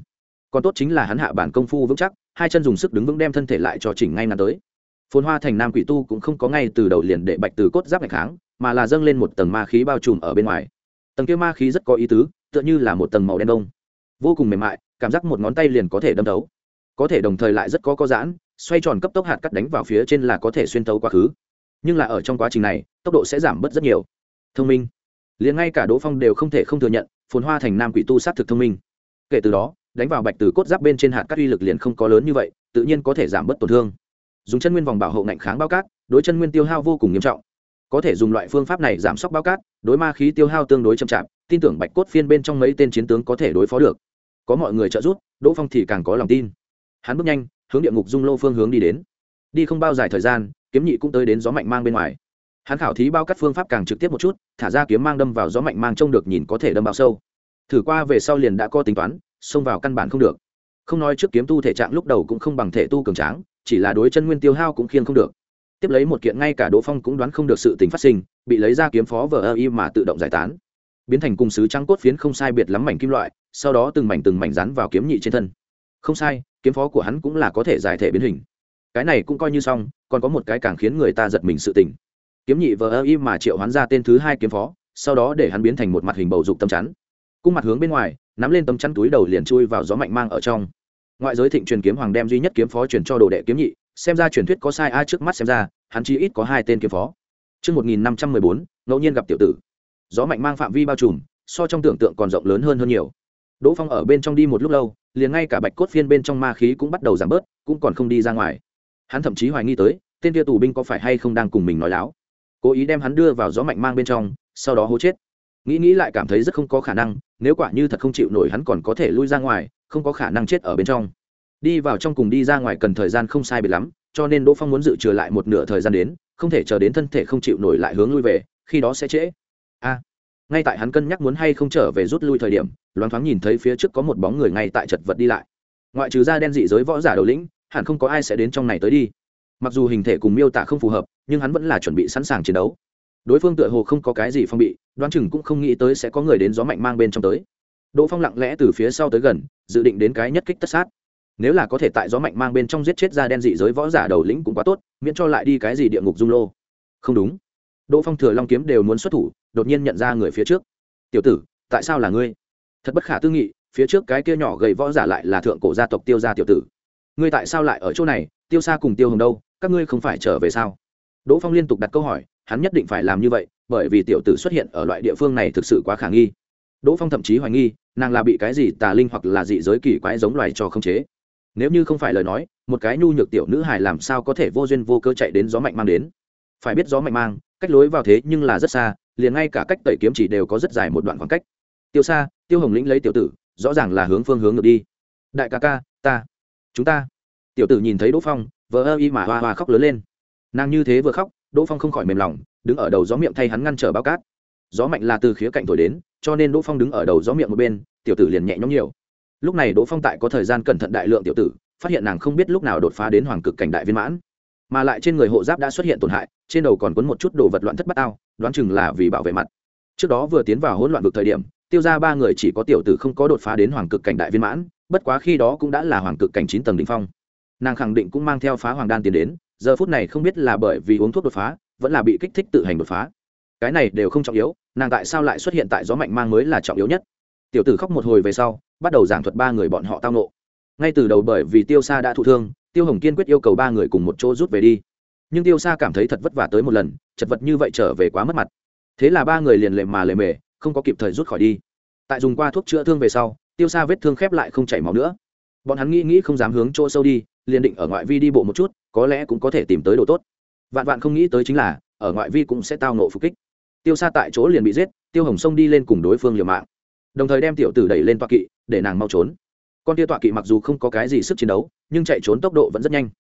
Còn tốt chính là hắn hạ bản công phu vững chắc, hai chân dùng sức đứng vững đem thân thể lại cho chỉnh ngay ngắn tới. Phồn hoa thành nam quỷ tu cũng không có ngay từ đầu liền để bạch từ cốt giáp ngày kháng, mà là dâng lên một tầng ma khí bao trùm ở bên ngoài. Tầng kia ma khí rất có ý tứ, tựa như là một tầng màu đen đông. Vô cùng mềm mại, cảm giác một ngón tay liền có thể đâm thấu. Có thể đồng thời lại rất có có giãn, xoay tròn cấp tốc hạt cắt đánh vào phía trên là có thể xuyên tấu quá khứ nhưng là ở trong quá trình này, tốc độ sẽ giảm bớt rất nhiều. Thông minh. Liền ngay cả đỗ phong đều không thể không thừa nhận, phồn hoa thành nam quỷ tu sát thực thông minh. Kể từ đó, đánh vào bạch từ cốt giáp bên trên hạt các uy lực liền không có lớn như vậy, tự nhiên có thể giảm bớt tổn thương. Dùng chân nguyên vòng bảo hộ ngạnh kháng bao cát, đối chân nguyên tiêu hao vô cùng nghiêm trọng. Có thể dùng loại phương pháp này giảm sốc bao cát, đối ma khí tiêu hao tương đối chậm chạp, tin tưởng bạch cốt phiên bên trong mấy tên chiến tướng có thể đối phó được. Có mọi người trợ giúp, đỗ phong thì càng có lòng tin. Hắn bước nhanh, hướng địa ngục dung lô phương hướng đi đến. Đi không bao dài thời gian kiếm nhị cũng tới đến gió mạnh mang bên ngoài. Hắn khảo thí bao cắt phương pháp càng trực tiếp một chút, thả ra kiếm mang đâm vào gió mạnh mang trông được nhìn có thể đâm bao sâu. Thử qua về sau liền đã có tính toán, xông vào căn bản không được. Không nói trước kiếm tu thể trạng lúc đầu cũng không bằng thể tu cường tráng, chỉ là đối chân nguyên tiêu hao cũng khiêng không được. Tiếp lấy một kiện ngay cả đỗ phong cũng đoán không được sự tình phát sinh, bị lấy ra kiếm phó vờ ơ y mà tự động giải tán. Biến thành cùng sứ trắng cốt phiến không sai biệt lắm mảnh kim loại, sau đó từng mảnh từng mảnh rắn vào kiếm nhị trên thân. Không sai, kiếm phó của hắn cũng là có thể giải thể biến hình cái này cũng coi như xong còn có một cái càng khiến người ta giật mình sự tình kiếm nhị vờ ơ y mà triệu hoán ra tên thứ hai kiếm phó sau đó để hắn biến thành một mặt hình bầu dục tâm chắn cung mặt hướng bên ngoài nắm lên tấm chắn túi đầu liền chui vào gió mạnh mang ở trong ngoại giới thịnh truyền kiếm hoàng đem duy nhất kiếm phó truyền cho đồ đệ kiếm nhị xem ra truyền thuyết có sai ai trước mắt xem ra hắn chỉ ít có hai tên kiếm phó Trước 1514, ngẫu nhiên gặp tiểu tử. Gió mạnh mang phạm vi bao trùm, so trong tưởng tượng còn rộng lớn hơn hơn nhiều. Đỗ Phong ở bên trong đi một lúc lâu, liền ngay cả bạch cốt phiên bên trong ma khí cũng bắt đầu giảm bớt, cũng còn không đi ra ngoài. Hắn thậm chí hoài nghi tới, tên kia tù binh có phải hay không đang cùng mình nói láo. Cố ý đem hắn đưa vào gió mạnh mang bên trong, sau đó hố chết. Nghĩ nghĩ lại cảm thấy rất không có khả năng, nếu quả như thật không chịu nổi hắn còn có thể lui ra ngoài, không có khả năng chết ở bên trong đi vào trong cùng đi ra ngoài cần thời gian không sai biệt lắm cho nên đỗ phong muốn dự trừ lại một nửa thời gian đến không thể chờ đến thân thể không chịu nổi lại hướng lui về khi đó sẽ trễ a ngay tại hắn cân nhắc muốn hay không trở về rút lui thời điểm loáng thoáng nhìn thấy phía trước có một bóng người ngay tại chật vật đi lại ngoại trừ da đen dị giới võ giả đầu lĩnh hẳn không có ai sẽ đến trong này tới đi. Mặc dù hình thể cùng miêu tả không phù hợp, nhưng hắn vẫn là chuẩn bị sẵn sàng chiến đấu. Đối phương tựa hồ không có cái gì phong bị, đoán chừng cũng không nghĩ tới sẽ có người đến gió mạnh mang bên trong tới. Đỗ phong lặng lẽ từ phía sau tới gần, dự định đến cái nhất kích tất sát. Nếu là có thể tại gió mạnh mang bên trong giết chết ra đen dị giới võ giả đầu lĩnh cũng quá tốt, miễn cho lại đi cái gì địa ngục dung lô. Không đúng. Đỗ phong thừa long kiếm đều muốn xuất thủ, đột nhiên nhận ra người phía trước. Tiểu tử, tại sao là ngươi? Thật bất khả tư nghị, phía trước cái kia nhỏ gầy võ giả lại là thượng cổ gia tộc tiêu gia tiểu tử ngươi tại sao lại ở chỗ này, tiêu xa cùng tiêu hồng đâu, các ngươi không phải trở về sao? Đỗ phong liên tục đặt câu hỏi, hắn nhất định phải làm như vậy, bởi vì tiểu tử xuất hiện ở loại địa phương này thực sự quá khả nghi. Đỗ phong thậm chí hoài nghi, nàng là bị cái gì tà linh hoặc là dị giới kỳ quái giống loài cho không chế. Nếu như không phải lời nói, một cái nhu nhược tiểu nữ hài làm sao có thể vô duyên vô cơ chạy đến gió mạnh mang đến? Phải biết gió mạnh mang, cách lối vào thế nhưng là rất xa, liền ngay cả cách tẩy kiếm chỉ đều có rất dài một đoạn khoảng cách. Tiêu xa tiêu hồng lĩnh lấy tiểu tử, rõ ràng là hướng phương hướng ngược đi. Đại ca ca, ta chúng ta. Tiểu tử nhìn thấy đỗ phong, vờ ơ y mà hoa hoa khóc lớn lên. Nàng như thế vừa khóc, đỗ phong không khỏi mềm lòng, đứng ở đầu gió miệng thay hắn ngăn trở bao cát. Gió mạnh là từ khía cạnh thổi đến, cho nên đỗ phong đứng ở đầu gió miệng một bên, tiểu tử liền nhẹ nhõm nhiều. Lúc này đỗ phong tại có thời gian cẩn thận đại lượng tiểu tử, phát hiện nàng không biết lúc nào đột phá đến hoàng cực cảnh đại viên mãn. Mà lại trên người hộ giáp đã xuất hiện tổn hại, trên đầu còn quấn một chút đồ vật loạn thất bát ao, đoán chừng là vì bảo vệ mặt. Trước đó vừa tiến vào hỗn loạn vực thời điểm, tiêu ra ba người chỉ có tiểu tử không có đột phá đến hoàng cực cảnh đại viên mãn bất quá khi đó cũng đã là hoàng cực cảnh chín tầng đ ỉ n h phong. Nàng khẳng định cũng mang theo phá hoàng đan tiến đến, giờ phút này không biết là bởi vì uống thuốc đột phá, vẫn là bị kích thích tự hành đột phá. Cái này đều không trọng yếu, nàng tại sao lại xuất hiện tại gió mạnh mang mới là trọng yếu nhất. Tiểu tử khóc một hồi về sau, bắt đầu giảng thuật ba người bọn họ tao nộ ngay từ đầu bởi vì tiêu sa đã thụ thương, tiêu hồng kiên quyết yêu cầu ba người cùng một chỗ rút về đi. Nhưng tiêu sa cảm thấy thật vất vả tới một lần, chật vật như vậy trở về quá mất mặt. Thế là ba người liền lệ mà lệ mề, không có kịp thời rút khỏi đi. Tại dùng qua thuốc chữa thương về sau tiêu sa vết thương khép lại không chảy máu nữa. Bọn hắn nghĩ nghĩ không dám hướng chỗ sâu đi, liền định ở ngoại vi đi bộ một chút, có lẽ cũng có thể tìm tới đồ tốt. Vạn vạn không nghĩ tới chính là, ở ngoại vi cũng sẽ tao nộ phục kích. Tiêu sa tại chỗ liền bị giết, tiêu hồng sông đi lên cùng đối phương liều mạng. Đồng thời đem tiểu tử đẩy lên tọa kỵ, để nàng mau trốn. Con tia tọa kỵ mặc dù không có cái gì sức chiến đấu, nhưng chạy trốn tốc độ vẫn rất nhanh.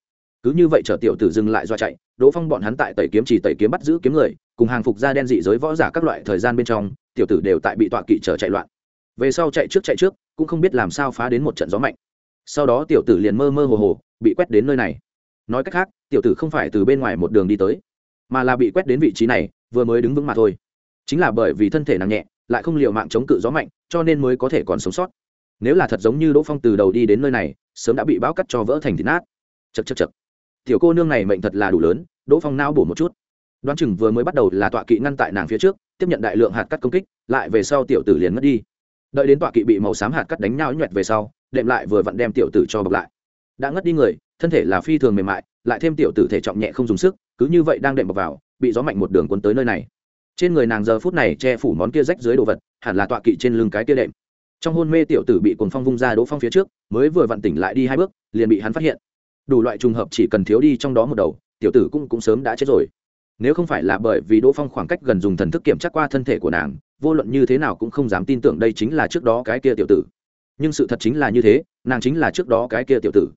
Cứ như vậy chở tiểu tử dừng lại do chạy, đỗ phong bọn hắn tại tẩy kiếm chỉ tẩy kiếm bắt giữ kiếm người, cùng hàng phục ra đen dị giới võ giả các loại thời gian bên trong, tiểu tử đều tại bị tọa kỵ chở chạy loạn. Về sau chạy trước chạy trước cũng không biết làm sao phá đến một trận gió mạnh. Sau đó tiểu tử liền mơ mơ hồ hồ, bị quét đến nơi này. Nói cách khác, tiểu tử không phải từ bên ngoài một đường đi tới, mà là bị quét đến vị trí này, vừa mới đứng vững mà thôi. Chính là bởi vì thân thể nặng nhẹ, lại không liệu mạng chống cự gió mạnh, cho nên mới có thể còn sống sót. Nếu là thật giống như đỗ phong từ đầu đi đến nơi này, sớm đã bị bão cắt cho vỡ thành thịt nát. Chật chật chật tiểu cô nương này mệnh thật là đủ lớn, đỗ phong nao bổ một chút. Đoán chừng vừa mới bắt đầu là tọa kỵ ngăn tại nàng phía trước, tiếp nhận đại lượng hạt cắt công kích, lại về sau tiểu tử liền mất đi đợi đến tọa kỵ bị màu xám hạt cắt đánh nhau nhuẹt về sau, đệm lại vừa vặn đem tiểu tử cho bọc lại. Đã ngất đi người, thân thể là phi thường mềm mại, lại thêm tiểu tử thể trọng nhẹ không dùng sức, cứ như vậy đang đệm bọc vào, bị gió mạnh một đường cuốn tới nơi này. Trên người nàng giờ phút này che phủ món kia rách dưới đồ vật, hẳn là tọa kỵ trên lưng cái kia đệm. Trong hôn mê tiểu tử bị cồn phong vung ra đỗ phong phía trước, mới vừa vặn tỉnh lại đi hai bước, liền bị hắn phát hiện. Đủ loại trùng hợp chỉ cần thiếu đi trong đó một đầu, tiểu tử cũng cũng sớm đã chết rồi nếu không phải là bởi vì đỗ phong khoảng cách gần dùng thần thức kiểm tra qua thân thể của nàng, vô luận như thế nào cũng không dám tin tưởng đây chính là trước đó cái kia tiểu tử. Nhưng sự thật chính là như thế, nàng chính là trước đó cái kia tiểu tử.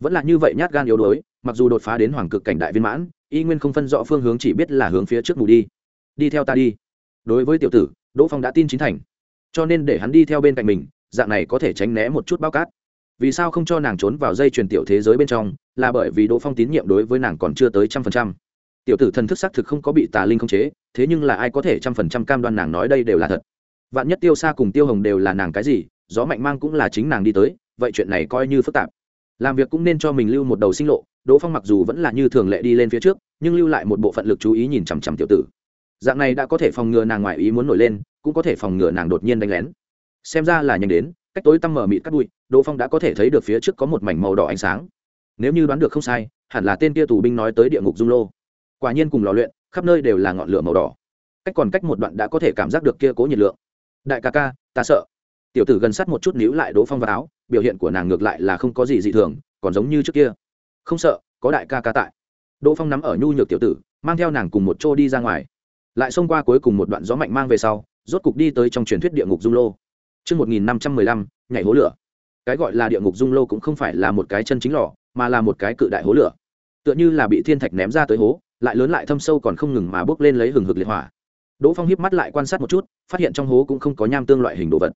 Vẫn là như vậy nhát gan yếu đuối, mặc dù đột phá đến hoàng cực cảnh đại viên mãn, y nguyên không phân rõ phương hướng chỉ biết là hướng phía trước mù đi. Đi theo ta đi. Đối với tiểu tử, đỗ phong đã tin chính thành. Cho nên để hắn đi theo bên cạnh mình, dạng này có thể tránh né một chút bao cát. Vì sao không cho nàng trốn vào dây truyền tiểu thế giới bên trong, là bởi vì đỗ phong tín nhiệm đối với nàng còn chưa tới trăm phần trăm tiểu tử thần thức xác thực không có bị tà linh khống chế, thế nhưng là ai có thể trăm phần trăm cam đoan nàng nói đây đều là thật. Vạn nhất tiêu xa cùng tiêu hồng đều là nàng cái gì, gió mạnh mang cũng là chính nàng đi tới, vậy chuyện này coi như phức tạp. Làm việc cũng nên cho mình lưu một đầu sinh lộ, đỗ phong mặc dù vẫn là như thường lệ đi lên phía trước, nhưng lưu lại một bộ phận lực chú ý nhìn chằm chằm tiểu tử. Dạng này đã có thể phòng ngừa nàng ngoài ý muốn nổi lên, cũng có thể phòng ngừa nàng đột nhiên đánh lén. Xem ra là nhanh đến, cách tối tăm mở mịt cắt bụi, đỗ phong đã có thể thấy được phía trước có một mảnh màu đỏ ánh sáng. Nếu như đoán được không sai, hẳn là tên kia tù binh nói tới địa ngục dung lô quả nhiên cùng lò luyện khắp nơi đều là ngọn lửa màu đỏ. Cách còn cách một đoạn đã có thể cảm giác được kia cố nhiệt lượng. Đại ca ca ta sợ. Tiểu tử gần sát một chút níu lại đỗ phong vào áo biểu hiện của nàng ngược lại là không có gì dị thường còn giống như trước kia. Không sợ có đại ca ca tại. Đỗ phong nắm ở nhu nhược tiểu tử mang theo nàng cùng một chỗ đi ra ngoài. Lại xông qua cuối cùng một đoạn gió mạnh mang về sau rốt cục đi tới trong truyền thuyết địa ngục dung lô. Trước 1515, nhảy hố lửa. Cái gọi là địa ngục dung lô cũng không phải là một cái chân chính lò, mà là một cái cự đại hố lửa. Tựa như là bị thiên thạch ném ra tới hố, lại lớn lại thâm sâu còn không ngừng mà bước lên lấy hừng hực liệt hỏa. Đỗ Phong hiếp mắt lại quan sát một chút, phát hiện trong hố cũng không có nham tương loại hình đồ vật.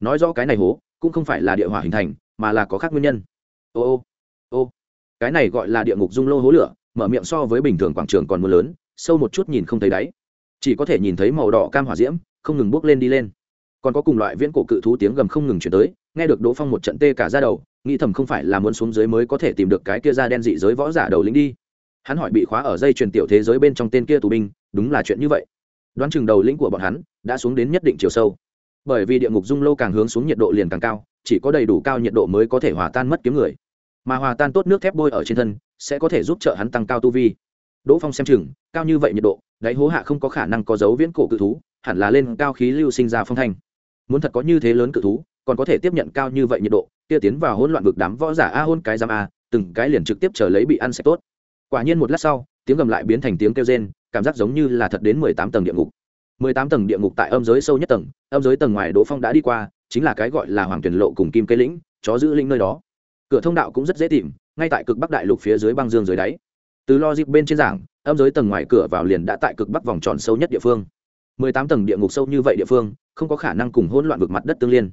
Nói rõ cái này hố cũng không phải là địa hỏa hình thành, mà là có khác nguyên nhân. Ô ô ô, cái này gọi là địa ngục dung lô hố lửa, mở miệng so với bình thường quảng trường còn mưa lớn, sâu một chút nhìn không thấy đáy chỉ có thể nhìn thấy màu đỏ cam hỏa diễm không ngừng bước lên đi lên còn có cùng loại viễn cổ cự thú tiếng gầm không ngừng chuyển tới nghe được đỗ phong một trận tê cả ra đầu nghĩ thầm không phải là muốn xuống dưới mới có thể tìm được cái kia da đen dị giới võ giả đầu lính đi hắn hỏi bị khóa ở dây truyền tiểu thế giới bên trong tên kia tù binh, đúng là chuyện như vậy. Đoán chừng đầu lĩnh của bọn hắn đã xuống đến nhất định chiều sâu. Bởi vì địa ngục dung lâu càng hướng xuống nhiệt độ liền càng cao, chỉ có đầy đủ cao nhiệt độ mới có thể hòa tan mất kiếm người. Mà hòa tan tốt nước thép bôi ở trên thân, sẽ có thể giúp trợ hắn tăng cao tu vi. Đỗ phong xem chừng, cao như vậy nhiệt độ, đáy hố hạ không có khả năng có dấu viễn cổ cự thú, hẳn là lên cao khí lưu sinh ra phong thanh. Muốn thật có như thế lớn cự thú, còn có thể tiếp nhận cao như vậy nhiệt độ, kia tiến vào hỗn loạn vực đám võ giả a hôn cái giam a, từng cái liền trực tiếp chờ lấy bị ăn sạch tốt quả nhiên một lát sau, tiếng gầm lại biến thành tiếng kêu rên, cảm giác giống như là thật đến mười tám tầng địa ngục. Mười tám tầng địa ngục tại âm giới sâu nhất tầng, âm giới tầng ngoài đỗ phong đã đi qua, chính là cái gọi là hoàng tuyển lộ cùng kim cây lĩnh, chó giữ linh nơi đó. Cửa thông đạo cũng rất dễ tìm, ngay tại cực bắc đại lục phía dưới băng dương dưới đáy. Từ lo dịp bên trên giảng, âm giới tầng ngoài cửa vào liền đã tại cực bắc vòng tròn sâu nhất địa phương. Mười tám tầng địa ngục sâu như vậy địa phương, không có khả năng cùng hỗn loạn vực mặt đất tương liên.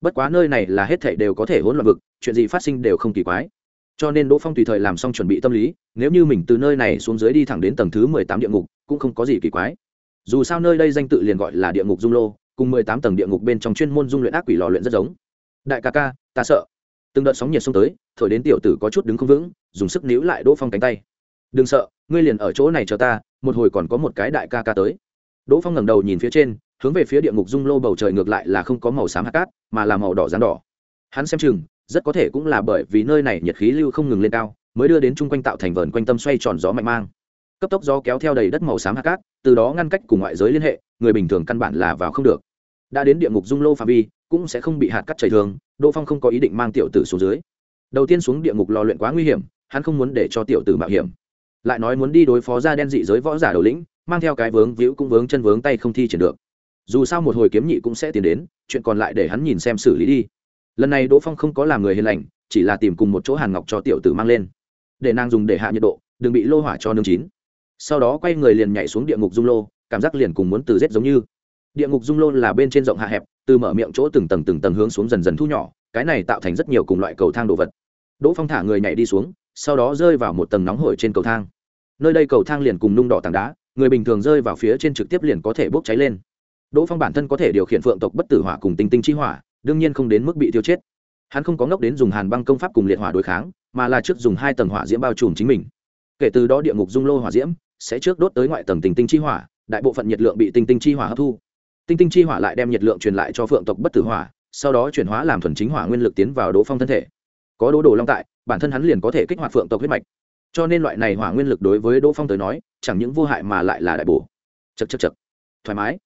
Bất quá nơi này là hết thể đều có thể hỗn loạn vực, chuyện gì phát sinh đều không kỳ quái cho nên đỗ phong tùy thời làm xong chuẩn bị tâm lý, nếu như mình từ nơi này xuống dưới đi thẳng đến tầng thứ mười tám địa ngục, cũng không có gì kỳ quái. Dù sao nơi đây danh tự liền gọi là địa ngục dung lô, cùng mười tám tầng địa ngục bên trong chuyên môn dung luyện ác quỷ lò luyện rất giống. Đại ca ca, ta sợ. Từng đợt sóng nhiệt xông tới, thổi đến tiểu tử có chút đứng không vững, dùng sức níu lại đỗ phong cánh tay. Đừng sợ, ngươi liền ở chỗ này chờ ta, một hồi còn có một cái đại ca ca tới. Đỗ phong ngẩng đầu nhìn phía trên, hướng về phía địa ngục dung lô bầu trời ngược lại là không có màu xám hạt cát, mà là màu đỏ rán đỏ. Hắn xem chừng rất có thể cũng là bởi vì nơi này nhiệt khí lưu không ngừng lên cao, mới đưa đến chung quanh tạo thành vờn quanh tâm xoay tròn gió mạnh mang. Cấp tốc gió kéo theo đầy đất màu xám hạt cát, từ đó ngăn cách cùng ngoại giới liên hệ, người bình thường căn bản là vào không được. Đã đến địa ngục dung lô phạm vi, cũng sẽ không bị hạt cắt chảy thường đỗ phong không có ý định mang tiểu tử xuống dưới. Đầu tiên xuống địa ngục lò luyện quá nguy hiểm, hắn không muốn để cho tiểu tử mạo hiểm. Lại nói muốn đi đối phó ra đen dị giới võ giả đầu lĩnh, mang theo cái vướng víu cũng vướng chân vướng tay không thi triển được. Dù sao một hồi kiếm nhị cũng sẽ tiến đến, chuyện còn lại để hắn nhìn xem xử lý đi lần này đỗ phong không có làm người hiền lành, chỉ là tìm cùng một chỗ hàn ngọc cho tiểu tử mang lên. Để nàng dùng để hạ nhiệt độ, đừng bị lô hỏa cho nương chín. Sau đó quay người liền nhảy xuống địa ngục dung lô, cảm giác liền cùng muốn từ rết giống như. Địa ngục dung lô là bên trên rộng hạ hẹp, từ mở miệng chỗ từng tầng từng tầng hướng xuống dần dần thu nhỏ, cái này tạo thành rất nhiều cùng loại cầu thang đồ vật. Đỗ phong thả người nhảy đi xuống, sau đó rơi vào một tầng nóng hổi trên cầu thang. Nơi đây cầu thang liền cùng nung đỏ tảng đá, người bình thường rơi vào phía trên trực tiếp liền có thể bốc cháy lên. Đỗ phong bản thân có thể điều khiển phượng tộc bất tử hỏa cùng tinh tinh chi hỏa đương nhiên không đến mức bị tiêu chết. Hắn không có ngốc đến dùng hàn băng công pháp cùng liệt hỏa đối kháng, mà là trước dùng hai tầng hỏa diễm bao trùm chính mình. Kể từ đó địa ngục dung lô hỏa diễm sẽ trước đốt tới ngoại tầng tinh tinh chi hỏa, đại bộ phận nhiệt lượng bị tinh tinh chi hỏa hấp thu. Tinh tinh chi hỏa lại đem nhiệt lượng truyền lại cho phượng tộc bất tử hỏa, sau đó chuyển hóa làm thuần chính hỏa nguyên lực tiến vào đỗ phong thân thể. Có đỗ đồ long tại, bản thân hắn liền có thể kích hoạt phượng tộc huyết mạch. Cho nên loại này hỏa nguyên lực đối với đỗ phong tới nói, chẳng những vô hại mà lại là đại bổ. Chật chật chật thoải mái.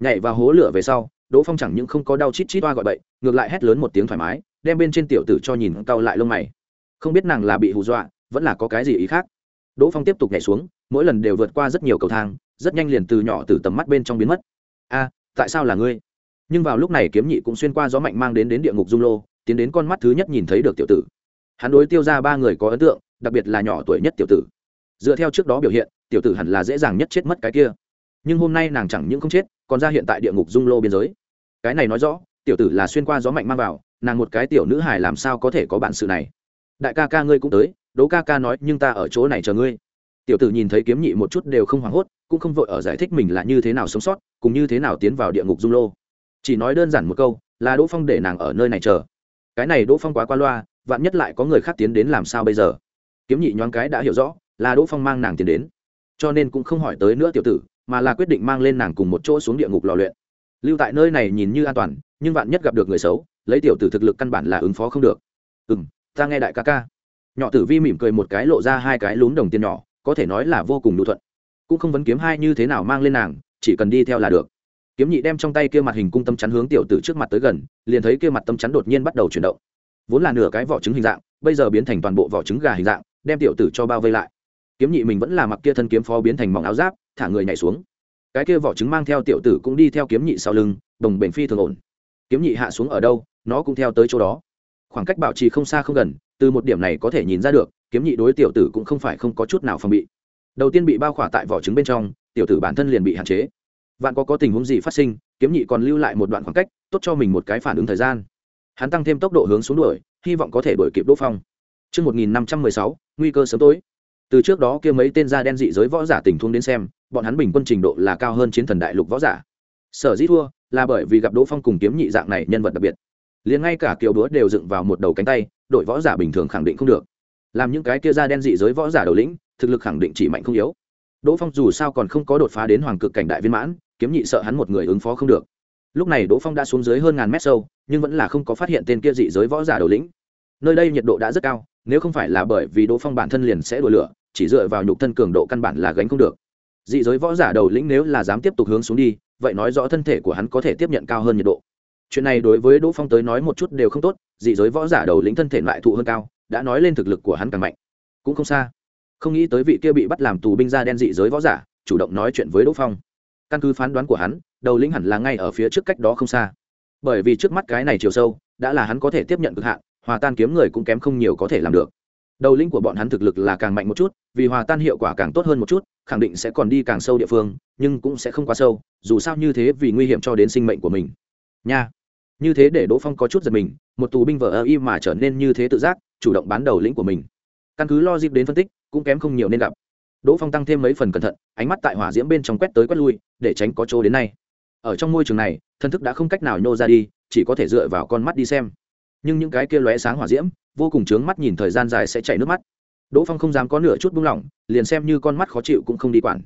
Nhảy vào hố lửa về sau đỗ phong chẳng những không có đau chít chít toa gọi bậy, ngược lại hét lớn một tiếng thoải mái, đem bên trên tiểu tử cho nhìn cau lại lông mày. Không biết nàng là bị hù dọa, vẫn là có cái gì ý khác. Đỗ phong tiếp tục nhảy xuống, mỗi lần đều vượt qua rất nhiều cầu thang, rất nhanh liền từ nhỏ từ tầm mắt bên trong biến mất. A, tại sao là ngươi? Nhưng vào lúc này kiếm nhị cũng xuyên qua gió mạnh mang đến đến địa ngục dung lô, tiến đến con mắt thứ nhất nhìn thấy được tiểu tử. Hắn đối tiêu ra ba người có ấn tượng, đặc biệt là nhỏ tuổi nhất tiểu tử. Dựa theo trước đó biểu hiện, tiểu tử hẳn là dễ dàng nhất chết mất cái kia nhưng hôm nay nàng chẳng những không chết, còn ra hiện tại địa ngục dung lô biên giới. Cái này nói rõ, tiểu tử là xuyên qua gió mạnh mang vào, nàng một cái tiểu nữ hài làm sao có thể có bản sự này? Đại ca ca ngươi cũng tới, đỗ ca ca nói, nhưng ta ở chỗ này chờ ngươi. Tiểu tử nhìn thấy kiếm nhị một chút đều không hoảng hốt, cũng không vội ở giải thích mình là như thế nào sống sót cùng như thế nào tiến vào địa ngục dung lô. Chỉ nói đơn giản một câu, là đỗ phong để nàng ở nơi này chờ. Cái này đỗ phong quá qua loa, vạn nhất lại có người khác tiến đến làm sao bây giờ? Kiếm nhị nhoáng cái đã hiểu rõ, là đỗ phong mang nàng tiến đến. Cho nên cũng không hỏi tới nữa tiểu tử mà là quyết định mang lên nàng cùng một chỗ xuống địa ngục lò luyện. Lưu tại nơi này nhìn như an toàn, nhưng vạn nhất gặp được người xấu, lấy tiểu tử thực lực căn bản là ứng phó không được. Ừ m ta nghe đại ca ca. Nhỏ tử vi mỉm cười một cái lộ ra hai cái lún đồng tiền nhỏ, có thể nói là vô cùng đủ thuận. Cũng không vấn kiếm hai như thế nào mang lên nàng, chỉ cần đi theo là được. Kiếm nhị đem trong tay kia mặt hình cung tâm chắn hướng tiểu tử trước mặt tới gần, liền thấy kia mặt tâm chắn đột nhiên bắt đầu chuyển động. Vốn là nửa cái vỏ trứng hình dạng, bây giờ biến thành toàn bộ vỏ trứng gà hình dạng, đem tiểu tử cho bao vây lại. Kiếm nhị mình vẫn là mặc kia thân kiếm phó biến thành mỏng áo giáp thả người nhảy xuống. Cái kia vỏ trứng mang theo tiểu tử cũng đi theo kiếm nhị sau lưng đồng bền phi thường ổn. Kiếm nhị hạ xuống ở đâu nó cũng theo tới chỗ đó. Khoảng cách bảo trì không xa không gần từ một điểm này có thể nhìn ra được kiếm nhị đối tiểu tử cũng không phải không có chút nào phòng bị. Đầu tiên bị bao khỏa tại vỏ trứng bên trong tiểu tử bản thân liền bị hạn chế. Vạn có có tình huống gì phát sinh kiếm nhị còn lưu lại một đoạn khoảng cách tốt cho mình một cái phản ứng thời gian. Hắn tăng thêm tốc độ hướng xuống đuổi hy vọng có thể đuổi kịp đỗ phong. Trước 1516, nguy cơ sớm tối. Từ trước đó kia mấy tên da đen dị giới võ giả tình thuông đến xem, bọn hắn bình quân trình độ là cao hơn chiến thần đại lục võ giả. Sở dĩ thua, là bởi vì gặp Đỗ Phong cùng kiếm nhị dạng này nhân vật đặc biệt. Liền ngay cả kiều đũa đều dựng vào một đầu cánh tay, đội võ giả bình thường khẳng định không được. Làm những cái kia ra đen dị giới võ giả đầu lĩnh, thực lực khẳng định chỉ mạnh không yếu. Đỗ Phong dù sao còn không có đột phá đến hoàng cực cảnh đại viên mãn, kiếm nhị sợ hắn một người ứng phó không được lúc này đỗ phong đã xuống dưới hơn ngàn mét sâu nhưng vẫn là không có phát hiện tên kia dị giới võ giả đầu lĩnh nơi đây nhiệt độ đã rất cao nếu không phải là bởi vì đỗ phong bản thân liền sẽ đổ lửa chỉ dựa vào nhục thân cường độ căn bản là gánh không được dị giới võ giả đầu lĩnh nếu là dám tiếp tục hướng xuống đi, vậy nói rõ thân thể của hắn có thể tiếp nhận cao hơn nhiệt độ. Chuyện này đối với đỗ phong tới nói một chút đều không tốt, dị giới võ giả đầu lĩnh thân thể lại thụ hơn cao, đã nói lên thực lực của hắn càng mạnh. Cũng không xa. Không nghĩ tới vị kia bị bắt làm tù binh ra đen dị giới võ giả, chủ động nói chuyện với đỗ phong. Căn cứ phán đoán của hắn, đầu lĩnh hẳn là ngay ở phía trước cách đó không xa. Bởi vì trước mắt cái này chiều sâu, đã là hắn có thể tiếp nhận cực hạn, hòa tan kiếm người cũng kém không nhiều có thể làm được. Đầu lĩnh của bọn hắn thực lực là càng mạnh một chút vì hòa tan hiệu quả càng tốt hơn một chút, khẳng định sẽ còn đi càng sâu địa phương, nhưng cũng sẽ không quá sâu, dù sao như thế vì nguy hiểm cho đến sinh mệnh của mình. Nha. Như thế để đỗ phong có chút giật mình, một tù binh vợ ơ y mà trở nên như thế tự giác, chủ động bán đầu lĩnh của mình. Căn cứ lo dịp đến phân tích, cũng kém không nhiều nên gặp. Đỗ phong tăng thêm mấy phần cẩn thận, ánh mắt tại hỏa diễm bên trong quét tới quét lui, để tránh có chỗ đến nay. Ở trong môi trường này, thân thức đã không cách nào nhô ra đi, chỉ có thể dựa vào con mắt đi xem. Nhưng những cái kia lóe sáng hỏa diễm, vô cùng chướng mắt nhìn thời gian dài sẽ chảy nước mắt đỗ phong không dám có nửa chút buông lỏng, liền xem như con mắt khó chịu cũng không đi quản.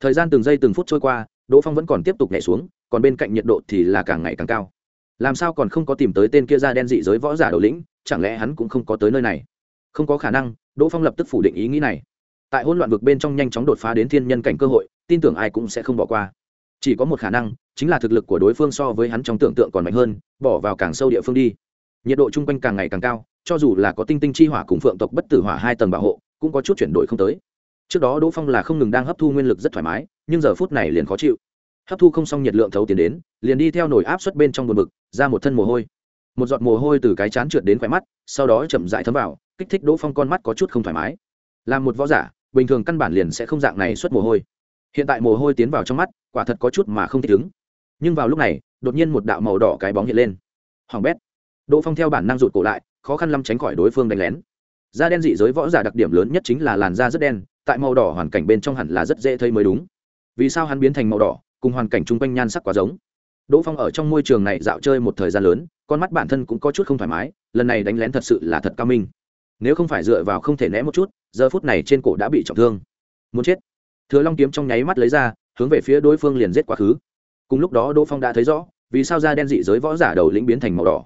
Thời gian từng giây từng phút trôi qua, đỗ phong vẫn còn tiếp tục nhảy xuống, còn bên cạnh nhiệt độ thì là càng ngày càng cao. Làm sao còn không có tìm tới tên kia da đen dị giới võ giả đầu lĩnh, chẳng lẽ hắn cũng không có tới nơi này? Không có khả năng, đỗ phong lập tức phủ định ý nghĩ này. Tại hỗn loạn vực bên trong nhanh chóng đột phá đến thiên nhân cảnh cơ hội, tin tưởng ai cũng sẽ không bỏ qua. Chỉ có một khả năng, chính là thực lực của đối phương so với hắn trong tưởng tượng còn mạnh hơn, bỏ vào càng sâu địa phương đi. Nhiệt độ chung quanh càng ngày càng cao cho dù là có tinh tinh chi hỏa cùng phượng tộc bất tử hỏa hai tầng bảo hộ, cũng có chút chuyển đổi không tới. Trước đó đỗ phong là không ngừng đang hấp thu nguyên lực rất thoải mái, nhưng giờ phút này liền khó chịu. Hấp thu không xong nhiệt lượng thấu tiến đến, liền đi theo nồi áp suất bên trong buồn bực, ra một thân mồ hôi. Một giọt mồ hôi từ cái chán trượt đến khỏe mắt, sau đó chậm dại thấm vào, kích thích đỗ phong con mắt có chút không thoải mái. Làm một võ giả, bình thường căn bản liền sẽ không dạng này xuất mồ hôi. Hiện tại mồ hôi tiến vào trong mắt, quả thật có chút mà không thích ứng. Nhưng vào lúc này, đột nhiên một đạo màu đỏ cái bóng hiện lên. Hoàng bét. Đỗ phong theo bản năng rụt cổ lại khó khăn lắm tránh khỏi đối phương đánh lén. Da đen dị giới võ giả đặc điểm lớn nhất chính là làn da rất đen, tại màu đỏ hoàn cảnh bên trong hẳn là rất dễ thấy mới đúng. Vì sao hắn biến thành màu đỏ? Cùng hoàn cảnh chung quanh nhan sắc quá giống. Đỗ phong ở trong môi trường này dạo chơi một thời gian lớn, con mắt bản thân cũng có chút không thoải mái, lần này đánh lén thật sự là thật cao minh. Nếu không phải dựa vào không thể né một chút, giờ phút này trên cổ đã bị trọng thương. Muốn chết. Thừa long kiếm trong nháy mắt lấy ra, hướng về phía đối phương liền giết quá khứ. Cùng lúc đó đỗ phong đã thấy rõ, vì sao da đen dị giới võ giả đầu lĩnh biến thành màu đỏ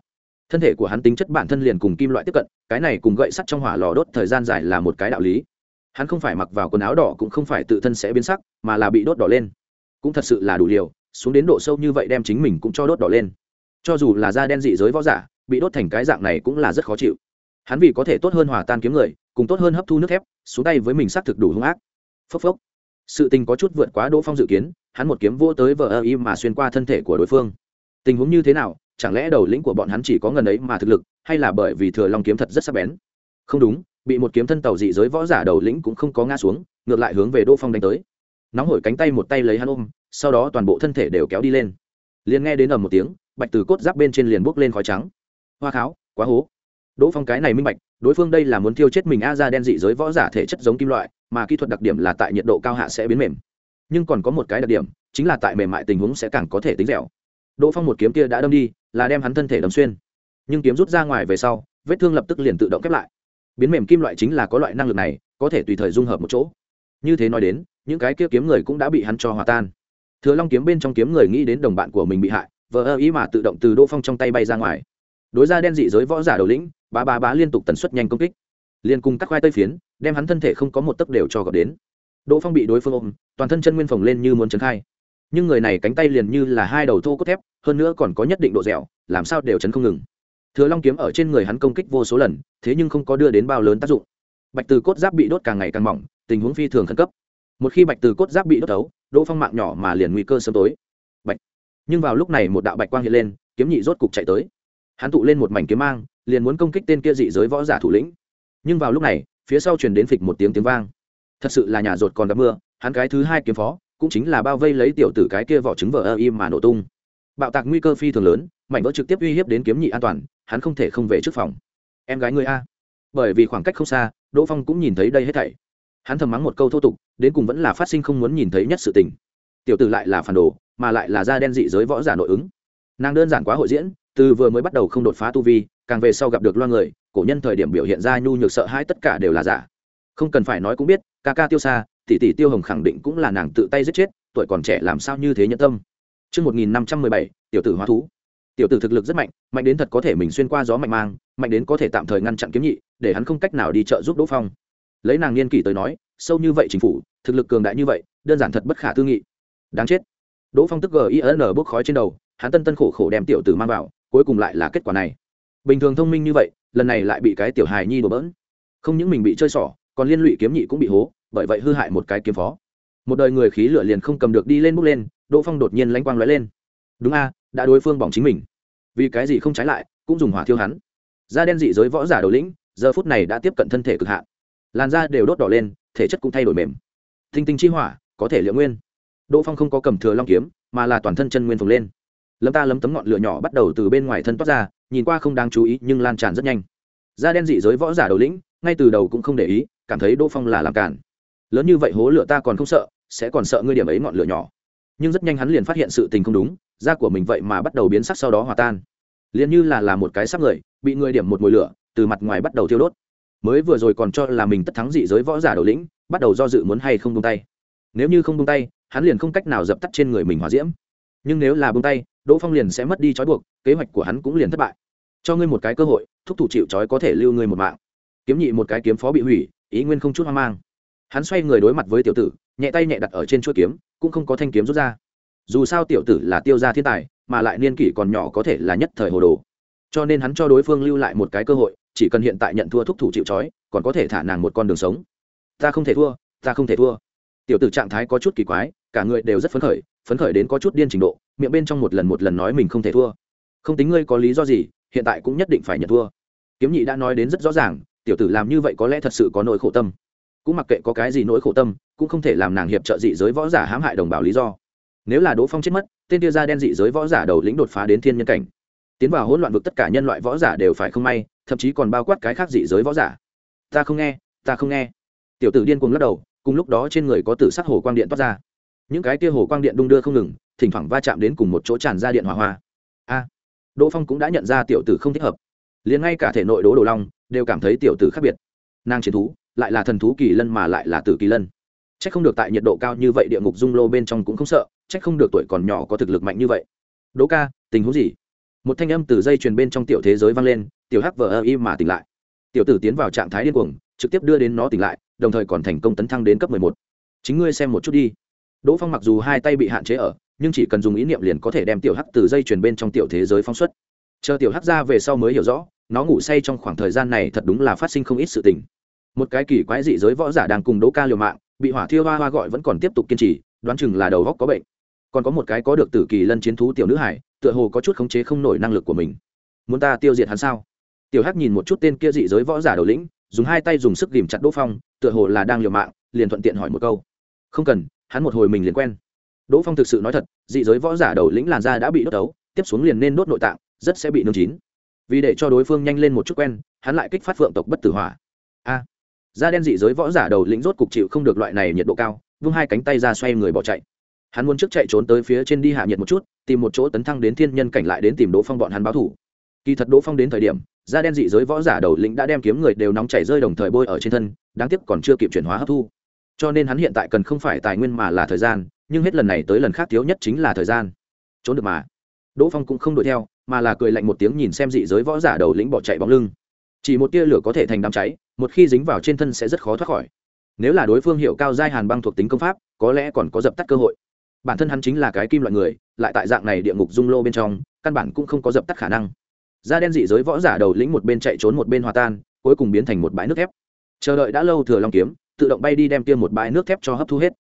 thân thể của hắn tính chất bản thân liền cùng kim loại tiếp cận, cái này cùng gậy sắt trong hỏa lò đốt thời gian dài là một cái đạo lý. Hắn không phải mặc vào quần áo đỏ cũng không phải tự thân sẽ biến sắc, mà là bị đốt đỏ lên. Cũng thật sự là đủ liều, xuống đến độ sâu như vậy đem chính mình cũng cho đốt đỏ lên. Cho dù là da đen dị giới võ giả, bị đốt thành cái dạng này cũng là rất khó chịu. Hắn vì có thể tốt hơn hòa tan kiếm người, cùng tốt hơn hấp thu nước thép, xuống tay với mình xác thực đủ hung ác. Phốc phốc. Sự tình có chút vượt quá đỗ phong dự kiến, hắn một kiếm vô tới vờ ơ y mà xuyên qua thân thể của đối phương. Tình huống như thế nào chẳng lẽ đầu lĩnh của bọn hắn chỉ có ngần ấy mà thực lực, hay là bởi vì thừa long kiếm thật rất sắc bén? Không đúng, bị một kiếm thân tàu dị giới võ giả đầu lĩnh cũng không có ngã xuống, ngược lại hướng về đỗ phong đánh tới. Nóng hổi cánh tay một tay lấy hắn ôm, sau đó toàn bộ thân thể đều kéo đi lên. Liền nghe đến ầm một tiếng, bạch từ cốt giáp bên trên liền bốc lên khói trắng. Hoa kháo, quá hố. Đỗ phong cái này minh bạch, đối phương đây là muốn thiêu chết mình a ra đen dị giới võ giả thể chất giống kim loại, mà kỹ thuật đặc điểm là tại nhiệt độ cao hạ sẽ biến mềm. Nhưng còn có một cái đặc điểm, chính là tại mềm mại tình huống sẽ càng có thể tính dẻo đỗ phong một kiếm kia đã đâm đi, là đem hắn thân thể đâm xuyên. Nhưng kiếm rút ra ngoài về sau, vết thương lập tức liền tự động khép lại. Biến mềm kim loại chính là có loại năng lực này, có thể tùy thời dung hợp một chỗ. Như thế nói đến, những cái kia kiếm người cũng đã bị hắn cho hòa tan. Thừa long kiếm bên trong kiếm người nghĩ đến đồng bạn của mình bị hại, vờ ơ ý mà tự động từ đỗ phong trong tay bay ra ngoài. Đối ra đen dị giới võ giả đầu lĩnh, bá bá bá liên tục tần suất nhanh công kích. Liên cùng các khoai tây phiến, đem hắn thân thể không có một tấc đều cho gọt đến. Đỗ phong bị đối phương ôm, toàn thân chân nguyên phồng lên như muốn trấn khai nhưng người này cánh tay liền như là hai đầu thô cốt thép, hơn nữa còn có nhất định độ dẻo, làm sao đều chấn không ngừng. Thừa long kiếm ở trên người hắn công kích vô số lần, thế nhưng không có đưa đến bao lớn tác dụng. Bạch từ cốt giáp bị đốt càng ngày càng mỏng, tình huống phi thường khẩn cấp. Một khi bạch từ cốt giáp bị đốt tấu đỗ phong mạng nhỏ mà liền nguy cơ sớm tối. Bạch. Nhưng vào lúc này một đạo bạch quang hiện lên, kiếm nhị rốt cục chạy tới. Hắn tụ lên một mảnh kiếm mang, liền muốn công kích tên kia dị giới võ giả thủ lĩnh. Nhưng vào lúc này, phía sau truyền đến phịch một tiếng tiếng vang. Thật sự là nhà rột còn gặp mưa, hắn cái thứ hai kiếm phó cũng chính là bao vây lấy tiểu tử cái kia vỏ trứng vỡ ơ im mà nổ tung. Bạo tạc nguy cơ phi thường lớn, mảnh vỡ trực tiếp uy hiếp đến kiếm nhị an toàn, hắn không thể không về trước phòng. Em gái người a. Bởi vì khoảng cách không xa, đỗ phong cũng nhìn thấy đây hết thảy. Hắn thầm mắng một câu thô tục, đến cùng vẫn là phát sinh không muốn nhìn thấy nhất sự tình. Tiểu tử lại là phản đồ, mà lại là da đen dị giới võ giả nội ứng. Nàng đơn giản quá hội diễn, từ vừa mới bắt đầu không đột phá tu vi, càng về sau gặp được loa người, cổ nhân thời điểm biểu hiện ra nhu nhược sợ hãi tất cả đều là giả. Không cần phải nói cũng biết, ca ca tiêu xa tỷ tỷ tiêu hồng khẳng định cũng là nàng tự tay giết chết tuổi còn trẻ làm sao như thế nhẫn tâm Trước 1517, tiểu tử hóa thú. Tiểu tử thực lực rất mạnh, mạnh đến thật có thể mình xuyên qua gió mạnh mang, mạnh đến có thể tạm thời ngăn chặn kiếm nhị, để hắn không cách nào đi trợ giúp Đỗ Phong. Lấy nàng niên kỷ tới nói, sâu như vậy chính phủ, thực lực cường đại như vậy, đơn giản thật bất khả tư nghị. Đáng chết. Đỗ Phong tức GIN bốc khói trên đầu, hắn tân tân khổ khổ đem tiểu tử mang vào, cuối cùng lại là kết quả này. Bình thường thông minh như vậy, lần này lại bị cái tiểu hài nhi đùa bỡn. Không những mình bị chơi xỏ, còn liên lụy kiếm nhị cũng bị hố, bởi vậy hư hại một cái kiếm phó. Một đời người khí lửa liền không cầm được đi lên bốc lên, đỗ phong đột nhiên lánh quang lóe lên. Đúng a, đã đối phương bỏng chính mình. Vì cái gì không trái lại, cũng dùng hỏa thiêu hắn. Da đen dị giới võ giả đầu lĩnh, giờ phút này đã tiếp cận thân thể cực hạn. Làn da đều đốt đỏ lên, thể chất cũng thay đổi mềm. Tinh tinh chi hỏa, có thể liệu nguyên. Đỗ phong không có cầm thừa long kiếm, mà là toàn thân chân nguyên phồng lên. Lấm ta lấm tấm ngọn lửa nhỏ bắt đầu từ bên ngoài thân toát ra, nhìn qua không đáng chú ý nhưng lan tràn rất nhanh. Da đen dị giới võ giả đầu lĩnh, ngay từ đầu cũng không để ý, cảm thấy đỗ phong là làm cản lớn như vậy hố lửa ta còn không sợ, sẽ còn sợ ngươi điểm ấy ngọn lửa nhỏ. Nhưng rất nhanh hắn liền phát hiện sự tình không đúng, da của mình vậy mà bắt đầu biến sắc sau đó hòa tan. Liền như là là một cái sắc người, bị người điểm một mùi lửa, từ mặt ngoài bắt đầu thiêu đốt. Mới vừa rồi còn cho là mình tất thắng dị giới võ giả đầu lĩnh, bắt đầu do dự muốn hay không bung tay. Nếu như không bung tay, hắn liền không cách nào dập tắt trên người mình hòa diễm. Nhưng nếu là bung tay, đỗ phong liền sẽ mất đi trói buộc, kế hoạch của hắn cũng liền thất bại. Cho ngươi một cái cơ hội, thúc thủ chịu trói có thể lưu ngươi một mạng. Kiếm nhị một cái kiếm phó bị hủy, ý nguyên không chút hoang mang hắn xoay người đối mặt với tiểu tử, nhẹ tay nhẹ đặt ở trên chuỗi kiếm, cũng không có thanh kiếm rút ra. Dù sao tiểu tử là tiêu gia thiên tài, mà lại niên kỷ còn nhỏ có thể là nhất thời hồ đồ. Cho nên hắn cho đối phương lưu lại một cái cơ hội, chỉ cần hiện tại nhận thua thúc thủ chịu trói, còn có thể thả nàng một con đường sống. Ta không thể thua, ta không thể thua. Tiểu tử trạng thái có chút kỳ quái, cả người đều rất phấn khởi phấn khởi đến có chút điên trình độ, miệng bên trong một lần một lần nói mình không thể thua. Không tính ngươi có lý do gì, hiện tại cũng nhất định phải nhận thua. Kiếm nhị đã nói đến rất rõ ràng, tiểu tử làm như vậy có lẽ thật sự có nỗi khổ tâm cũng mặc kệ có cái gì nỗi khổ tâm, cũng không thể làm nàng hiệp trợ dị giới võ giả hãm hại đồng bào lý do. Nếu là đỗ phong chết mất, tên tia ra đen dị giới võ giả đầu lĩnh đột phá đến thiên nhân cảnh. Tiến vào hỗn loạn vực tất cả nhân loại võ giả đều phải không may, thậm chí còn bao quát cái khác dị giới võ giả. Ta không nghe, ta không nghe. Tiểu tử điên cuồng lắc đầu, cùng lúc đó trên người có tử sắc hồ quang điện toát ra. Những cái tia hồ quang điện đung đưa không ngừng, thỉnh thoảng va chạm đến cùng một chỗ tràn ra điện hỏa hoa. A, đỗ phong cũng đã nhận ra tiểu tử không thích hợp. Liền ngay cả thể nội đỗ đồ long đều cảm thấy tiểu tử khác biệt. Nàng chiến thú lại là thần thú kỳ lân mà lại là tử kỳ lân. C h ắ c không được tại nhiệt độ cao như vậy địa ngục dung lô bên trong cũng không sợ c h ắ c không được tuổi còn nhỏ có thực lực mạnh như vậy. Đỗ ca, tình huống gì? Một thanh âm từ dây truyền bên trong tiểu thế giới vang lên, tiểu hắc vờ ơ y mà tỉnh lại. Tiểu tử tiến vào trạng thái điên cuồng, trực tiếp đưa đến nó tỉnh lại, đồng thời còn thành công tấn thăng đến cấp mười một. Chính ngươi xem một chút đi. Đỗ phong mặc dù hai tay bị hạn chế ở, nhưng chỉ cần dùng ý niệm liền có thể đem tiểu hắc từ dây truyền bên trong tiểu thế giới phóng xuất. Chờ tiểu hắc ra về sau mới hiểu rõ, nó ngủ say trong khoảng thời gian này thật đúng là phát sinh không ít sự tình một cái kỳ quái dị giới võ giả đang cùng đỗ ca liều mạng, bị hỏa thiêu hoa hoa gọi vẫn còn tiếp tục kiên trì, đoán chừng là đầu góc có bệnh. Còn có một cái có được tử kỳ lân chiến thú tiểu nữ hải tựa hồ có chút khống chế không nổi năng lực của mình. Muốn ta tiêu diệt hắn sao? Tiểu hắc nhìn một chút tên kia dị giới võ giả đầu lĩnh, dùng hai tay dùng sức ghìm chặt đỗ phong, tựa hồ là đang liều mạng, liền thuận tiện hỏi một câu. Không cần, hắn một hồi mình liền quen. Đỗ phong thực sự nói thật, dị giới võ giả đầu lĩnh làn da đã bị đốt đấu, tiếp xuống liền nên đốt nội tạng, rất sẽ bị nương chín. Vì để cho đối phương nhanh lên một chút quen, hắn lại kích phát phượng tộc bất tử hỏa. A da đen dị giới võ giả đầu lĩnh rốt cục chịu không được loại này nhiệt độ cao, vung hai cánh tay ra xoay người bỏ chạy. Hắn muốn trước chạy trốn tới phía trên đi hạ nhiệt một chút, tìm một chỗ tấn thăng đến thiên nhân cảnh lại đến tìm đỗ phong bọn hắn báo thủ. Kỳ thật đỗ phong đến thời điểm, da đen dị giới võ giả đầu lĩnh đã đem kiếm người đều nóng chảy rơi đồng thời bôi ở trên thân, đáng tiếc còn chưa kịp chuyển hóa hấp thu. Cho nên hắn hiện tại cần không phải tài nguyên mà là thời gian, nhưng hết lần này tới lần khác thiếu nhất chính là thời gian. Trốn được mà. Đỗ phong cũng không đuổi theo, mà là cười lạnh một tiếng nhìn xem dị giới võ giả đầu lĩnh bỏ chạy bóng lưng. Chỉ một tia lửa có thể thành đám cháy một khi dính vào trên thân sẽ rất khó thoát khỏi. Nếu là đối phương hiệu cao giai hàn băng thuộc tính công pháp, có lẽ còn có dập tắt cơ hội. Bản thân hắn chính là cái kim loại người, lại tại dạng này địa ngục dung lô bên trong, căn bản cũng không có dập tắt khả năng. Da đen dị giới võ giả đầu lĩnh một bên chạy trốn một bên hòa tan, cuối cùng biến thành một bãi nước thép. Chờ đợi đã lâu thừa long kiếm, tự động bay đi đem tiêm một bãi nước thép cho hấp thu hết.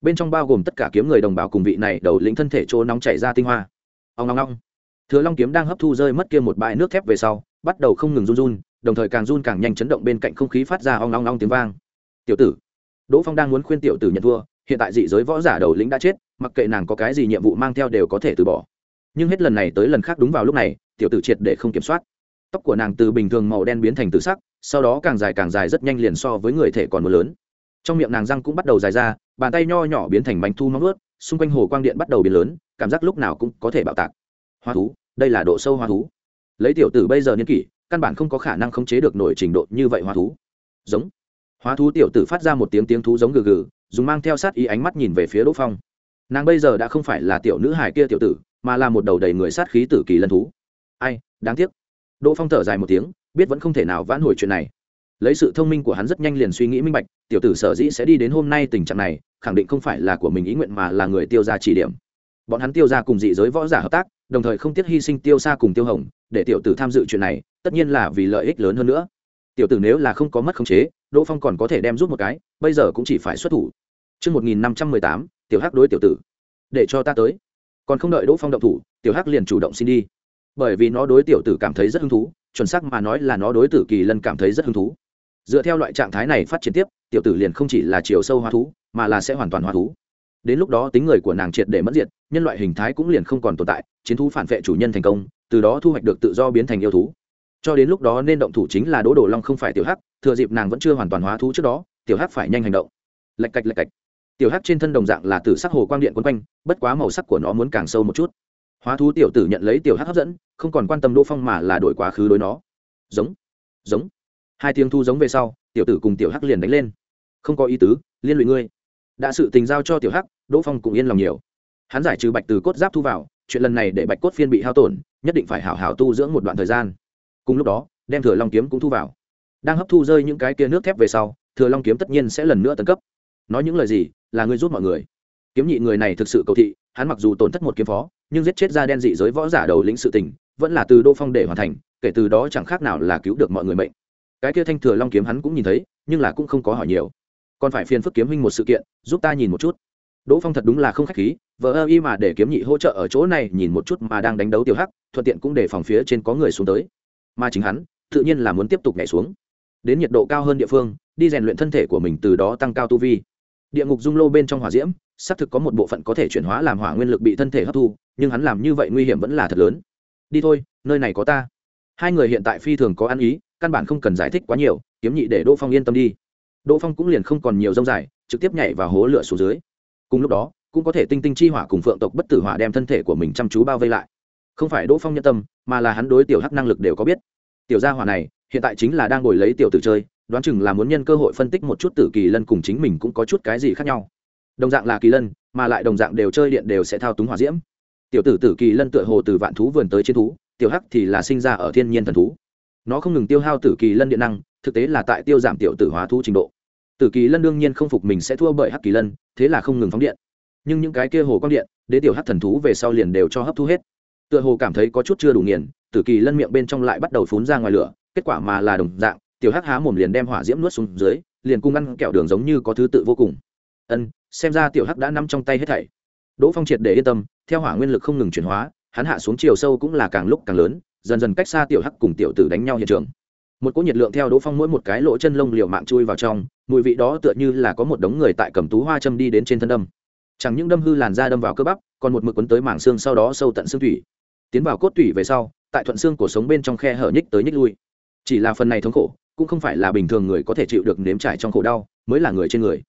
Bên trong bao gồm tất cả kiếm người đồng bào cùng vị này đầu lĩnh thân thể chỗ nóng chảy ra tinh hoa. Ông ngong ngong thừa long kiếm đang hấp thu rơi mất kia một bãi nước thép về sau, bắt đầu không ngừng run run đồng thời càng run càng nhanh chấn động bên cạnh không khí phát ra ong long long tiếng vang. Tiểu tử, đỗ phong đang muốn khuyên tiểu tử nhận thua, hiện tại dị giới võ giả đầu lĩnh đã chết, mặc kệ nàng có cái gì nhiệm vụ mang theo đều có thể từ bỏ. Nhưng hết lần này tới lần khác đúng vào lúc này, tiểu tử triệt để không kiểm soát. Tóc của nàng từ bình thường màu đen biến thành tự sắc, sau đó càng dài càng dài rất nhanh liền so với người thể còn một lớn. Trong miệng nàng răng cũng bắt đầu dài ra, bàn tay nho nhỏ biến thành bánh thu móng ướt xung quanh hồ quang điện bắt đầu biến lớn, cảm giác lúc nào cũng có thể bạo tạc. Hoa thú, đây là độ sâu hoa thú. Lấy tiểu tử bây giờ niên kỷ căn bản không có khả năng khống chế được nổi trình độ như vậy hoa thú. Giống. Hóa thú tiểu tử phát ra một tiếng tiếng thú giống gừ gừ, dùng mang theo sát ý ánh mắt nhìn về phía đỗ phong. Nàng bây giờ đã không phải là tiểu nữ hải kia tiểu tử, mà là một đầu đầy người sát khí tử kỳ lân thú. Ai, đáng tiếc. Đỗ phong thở dài một tiếng, biết vẫn không thể nào vãn hồi chuyện này. Lấy sự thông minh của hắn rất nhanh liền suy nghĩ minh bạch, tiểu tử sở dĩ sẽ đi đến hôm nay tình trạng này, khẳng định không phải là của mình ý nguyện mà là người tiêu ra chỉ điểm. Bọn hắn tiêu ra cùng dị giới võ giả hợp tác, đồng thời không tiếc hy sinh tiêu xa cùng tiêu hồng, để tiểu tử tham dự chuyện này tất nhiên là vì lợi ích lớn hơn nữa tiểu tử nếu là không có mất khống chế đỗ phong còn có thể đem giúp một cái bây giờ cũng chỉ phải xuất thủ Trước 1518, tiểu hắc đối tiểu tử. Để cho ta tới. Còn không đợi Đỗ Phong động thủ, tiểu hắc liền chủ động xin đi. Bởi vì nó đối tiểu tử cảm thấy rất hứng thú, chuẩn xác mà nói là nó đối tử kỳ lân cảm thấy rất hứng thú. Dựa theo loại trạng thái này phát triển tiếp, tiểu tử liền không chỉ là chiều sâu hóa thú, mà là sẽ hoàn toàn hóa thú. Đến lúc đó tính người của nàng triệt để mất diệt, nhân loại hình thái cũng liền không còn tồn tại, chiến thú phản vệ chủ nhân thành công, từ đó thu hoạch được tự do biến thành yêu thú. Cho đến lúc đó nên động thủ chính là Đỗ Đồ Long không phải tiểu hắc, thừa dịp nàng vẫn chưa hoàn toàn hóa thú trước đó, tiểu hắc phải nhanh hành động. Lạch cạch lạch cạch. Tiểu hắc trên thân đồng dạng là từ sắc hồ quang điện quấn quanh bất quá màu sắc của nó muốn càng sâu một chút. Hóa thú tiểu tử nhận lấy tiểu hắc hấp dẫn không còn quan tâm đỗ phong mà là đổi quá khứ đối nó. Giống giống. Hai tiếng thu giống về sau tiểu tử cùng tiểu hắc liền đánh lên. Không có ý tứ liên lụy ngươi. Đã sự tình giao cho tiểu hắc đỗ phong cũng yên lòng nhiều. Hắn giải trừ bạch từ cốt giáp thu vào chuyện lần này để bạch cốt phiên bị hao tổn nhất định phải hảo hảo tu dưỡng một đoạn thời gian cùng lúc đó, đem thừa long kiếm cũng thu vào. Đang hấp thu rơi những cái kia nước thép về sau, thừa long kiếm tất nhiên sẽ lần nữa tấn cấp. Nói những lời gì, là ngươi giúp mọi người. Kiếm nhị người này thực sự cầu thị, hắn mặc dù tổn thất một kiếm phó, nhưng giết chết ra đen dị giới võ giả đầu lĩnh sự tình, vẫn là từ đô phong để hoàn thành, kể từ đó chẳng khác nào là cứu được mọi người mệnh. Cái kia thanh thừa long kiếm hắn cũng nhìn thấy, nhưng là cũng không có hỏi nhiều. Còn phải phiền phức kiếm huynh một sự kiện, giúp ta nhìn một chút. Đỗ phong thật đúng là không khách khí vợ ơ y mà để kiếm nhị hỗ trợ ở chỗ này, nhìn một chút mà đang đánh đấu tiểu hắc, thuận tiện cũng để phòng phía trên có người xuống tới mà chính hắn tự nhiên là muốn tiếp tục nhảy xuống. Đến nhiệt độ cao hơn địa phương, đi rèn luyện thân thể của mình từ đó tăng cao tu vi. Địa ngục dung lô bên trong hỏa diễm, xác thực có một bộ phận có thể chuyển hóa làm hỏa nguyên lực bị thân thể hấp thu, nhưng hắn làm như vậy nguy hiểm vẫn là thật lớn. Đi thôi, nơi này có ta. Hai người hiện tại phi thường có ăn ý, căn bản không cần giải thích quá nhiều, kiếm nhị để đỗ phong yên tâm đi. Đỗ phong cũng liền không còn nhiều rông dài, trực tiếp nhảy vào hố lửa xuống dưới. Cùng lúc đó, cũng có thể tinh tinh chi hỏa cùng phượng tộc bất tử hỏa đem thân thể của mình chăm chú bao vây lại không phải đỗ phong nhân tâm, mà là hắn đối tiểu hắc năng lực đều có biết. Tiểu gia hỏa này, hiện tại chính là đang ngồi lấy tiểu tử chơi, đoán chừng là muốn nhân cơ hội phân tích một chút tử kỳ lân cùng chính mình cũng có chút cái gì khác nhau. Đồng dạng là kỳ lân, mà lại đồng dạng đều chơi điện đều sẽ thao túng hỏa diễm. Tiểu tử tử kỳ lân tựa hồ từ vạn thú vườn tới chiến thú, tiểu hắc thì là sinh ra ở thiên nhiên thần thú. Nó không ngừng tiêu hao tử kỳ lân điện năng, thực tế là tại tiêu giảm tiểu tử hóa thú trình độ. Tử kỳ lân đương nhiên không phục mình sẽ thua bởi hắc kỳ lân, thế là không ngừng phóng điện. Nhưng những cái kia hồ quang điện, đế tiểu hắc thần thú về sau liền đều cho hấp thu hết tựa hồ cảm thấy có chút chưa đủ nghiền, tử kỳ lân miệng bên trong lại bắt đầu phun ra ngoài lửa, kết quả mà là đồng dạng, tiểu hắc há mồm liền đem hỏa diễm nuốt xuống dưới, liền cung ăn kẹo đường giống như có thứ tự vô cùng. Ân, xem ra tiểu hắc đã nắm trong tay hết thảy. Đỗ phong triệt để yên tâm, theo hỏa nguyên lực không ngừng chuyển hóa, hắn hạ xuống chiều sâu cũng là càng lúc càng lớn, dần dần cách xa tiểu hắc cùng tiểu tử đánh nhau hiện trường. Một cỗ nhiệt lượng theo đỗ phong mỗi một cái lỗ chân lông liều mạng chui vào trong, mùi vị đó tựa như là có một đống người tại cầm tú hoa châm đi đến trên thân đâm. Chẳng những đâm hư làn da đâm vào cơ bắp, còn một mực quấn tới mảng xương sau đó sâu tận xương thủy tiến vào cốt tủy về sau, tại thuận xương cổ sống bên trong khe hở nhích tới nhích lui. Chỉ là phần này thống khổ, cũng không phải là bình thường người có thể chịu được nếm trải trong khổ đau, mới là người trên người.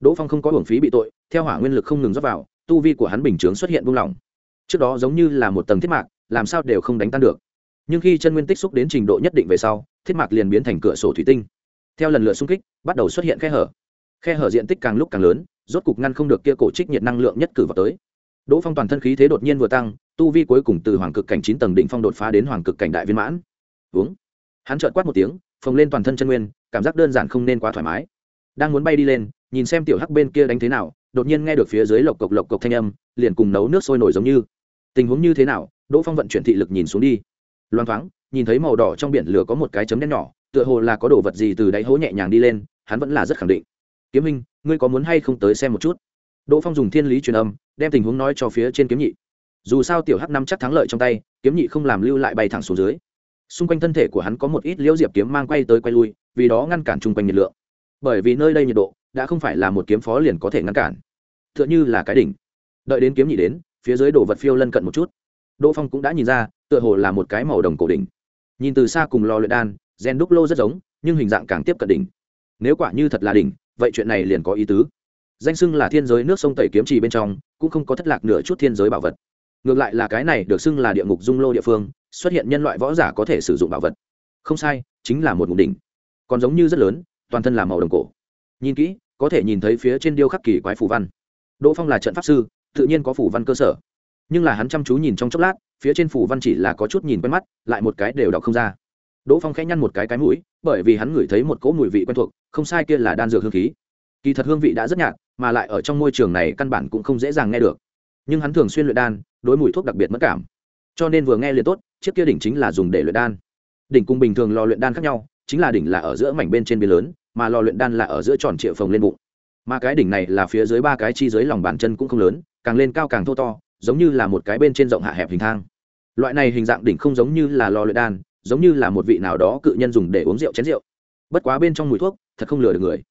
Đỗ phong không có hưởng phí bị tội, theo hỏa nguyên lực không ngừng rót vào, tu vi của hắn bình chướng xuất hiện buông lỏng. Trước đó giống như là một tầng thiết mạc, làm sao đều không đánh tan được. Nhưng khi chân nguyên tích xúc đến trình độ nhất định về sau, thiết mạc liền biến thành cửa sổ thủy tinh. Theo lần lượt xung kích, bắt đầu xuất hiện khe hở. Khe hở diện tích càng lúc càng lớn, rốt cục ngăn không được kia cổ trích nhiệt năng lượng nhất cử vào tới. Đỗ phong toàn thân khí thế đột nhiên vừa tăng tu vi cuối cùng từ hoàng cực cảnh chín tầng đỉnh phong đột phá đến hoàng cực cảnh đại viên mãn. Uống. Hắn trợn quát một tiếng, phồng lên toàn thân chân nguyên, cảm giác đơn giản không nên quá thoải mái. Đang muốn bay đi lên, nhìn xem tiểu hắc bên kia đánh thế nào, đột nhiên nghe được phía dưới lộc cộc lộc cộc thanh âm, liền cùng nấu nước sôi nổi giống như. Tình huống như thế nào, đỗ phong vận chuyển thị lực nhìn xuống đi. Loang thoáng, nhìn thấy màu đỏ trong biển lửa có một cái chấm đen nhỏ, tựa hồ là có đồ vật gì từ đáy hố nhẹ nhàng đi lên, hắn vẫn là rất khẳng định. Kiếm minh, ngươi có muốn hay không tới xem một chút? Đỗ phong dùng thiên lý truyền âm, đem tình huống nói cho phía trên kiếm nhị dù sao tiểu hắc năm chắc thắng lợi trong tay, kiếm nhị không làm lưu lại bay thẳng xuống dưới. Xung quanh thân thể của hắn có một ít liễu diệp kiếm mang quay tới quay lui, vì đó ngăn cản chung quanh nhiệt lượng. Bởi vì nơi đây nhiệt độ đã không phải là một kiếm phó liền có thể ngăn cản. T h ư ợ n h ư là cái đỉnh. Đợi đến kiếm nhị đến, phía dưới đồ vật phiêu lân cận một chút. Đỗ phong cũng đã nhìn ra, tựa hồ là một cái màu đồng cổ đỉnh. Nhìn từ xa cùng lò luyện đan, gen đúc lô rất giống, nhưng hình dạng càng tiếp cận đỉnh. Nếu quả như thật là đỉnh, vậy chuyện này liền có ý tứ. Danh xưng là thiên giới nước sông tẩy kiếm trì bên trong, cũng không có thất lạc nửa chút thiên giới bảo vật ngược lại là cái này được xưng là địa ngục dung lô địa phương, xuất hiện nhân loại võ giả có thể sử dụng bảo vật. Không sai, chính là một ngục đỉnh. Còn giống như rất lớn, toàn thân là màu đồng cổ. Nhìn kỹ, có thể nhìn thấy phía trên điêu khắc kỳ quái phủ văn. Đỗ phong là trận pháp sư, tự nhiên có phủ văn cơ sở. Nhưng là hắn chăm chú nhìn trong chốc lát, phía trên phủ văn chỉ là có chút nhìn quen mắt, lại một cái đều đọc không ra. Đỗ phong khẽ nhăn một cái cái mũi, bởi vì hắn ngửi thấy một cỗ mùi vị quen thuộc, không sai kia là đan dược hương khí. Kỳ thật hương vị đã rất nhạt, mà lại ở trong môi trường này căn bản cũng không dễ dàng nghe được. Nhưng hắn thường xuyên luyện đan đối mùi thuốc đặc biệt mất cảm. Cho nên vừa nghe liền tốt, chiếc kia đỉnh chính là dùng để luyện đan. Đỉnh cùng bình thường lò luyện đan khác nhau, chính là đỉnh là ở giữa mảnh bên trên biên lớn, mà lò luyện đan là ở giữa tròn triệu phồng lên bụng. Mà cái đỉnh này là phía dưới ba cái chi dưới lòng bàn chân cũng không lớn, càng lên cao càng thô to, giống như là một cái bên trên rộng hạ hẹp hình thang. Loại này hình dạng đỉnh không giống như là lò luyện đan, giống như là một vị nào đó cự nhân dùng để uống rượu, chén rượu. Bất quá bên trong mùi thuốc, thật không lừa được người.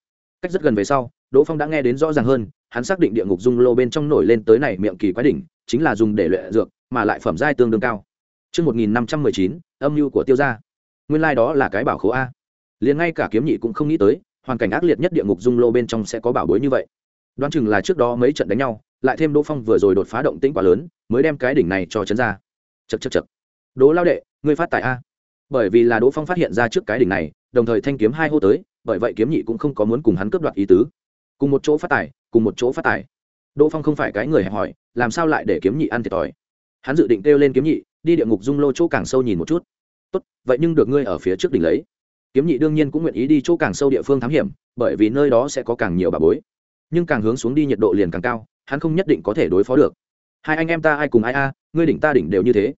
Cách rất gần về sau, đỗ phong đã nghe đến rõ ràng hơn hắn xác định địa ngục dung lô bên trong nổi lên tới này miệng kỳ quái đỉnh chính là dùng để luyện dược mà lại phẩm giai tương đương cao Trước 1519, âm mưu của tiêu gia. Nguyên lai like đó là cái bảo khố A. liền ngay cả kiếm nhị cũng không nghĩ tới, hoàn cảnh ác liệt nhất địa ngục dung lô bên trong sẽ có bảo bối như vậy. Đoán chừng là trước đó mấy trận đánh nhau, lại thêm Đỗ Phong vừa rồi đột phá động tĩnh quá lớn, mới đem cái đỉnh này cho chấn ra. Chậc chậc chậc. Đỗ lao đệ, ngươi phát tài a. Bởi vì là Đỗ Phong phát hiện ra trước cái đỉnh này, đồng thời thanh kiếm hai hô tới, bởi vậy kiếm nhị cũng không có muốn cùng hắn cướp đoạt ý tứ. Cùng một chỗ phát tài, cùng một chỗ phát tài. Đỗ Phong không phải cái người hẹp hỏi, làm sao lại để kiếm nhị ăn thiệt thòi? Hắn dự định kêu lên kiếm nhị, đi địa ngục dung lô chỗ càng sâu nhìn một chút. Tốt vậy nhưng được ngươi ở phía trước đỉnh lấy. Kiếm nhị đương nhiên cũng nguyện ý đi chỗ càng sâu địa phương thám hiểm bởi vì nơi đó sẽ có càng nhiều bà bối. Nhưng càng hướng xuống đi nhiệt độ liền càng cao hắn không nhất định có thể đối phó được. Hai anh em ta ai cùng ai a ngươi đỉnh ta đỉnh đều như thế.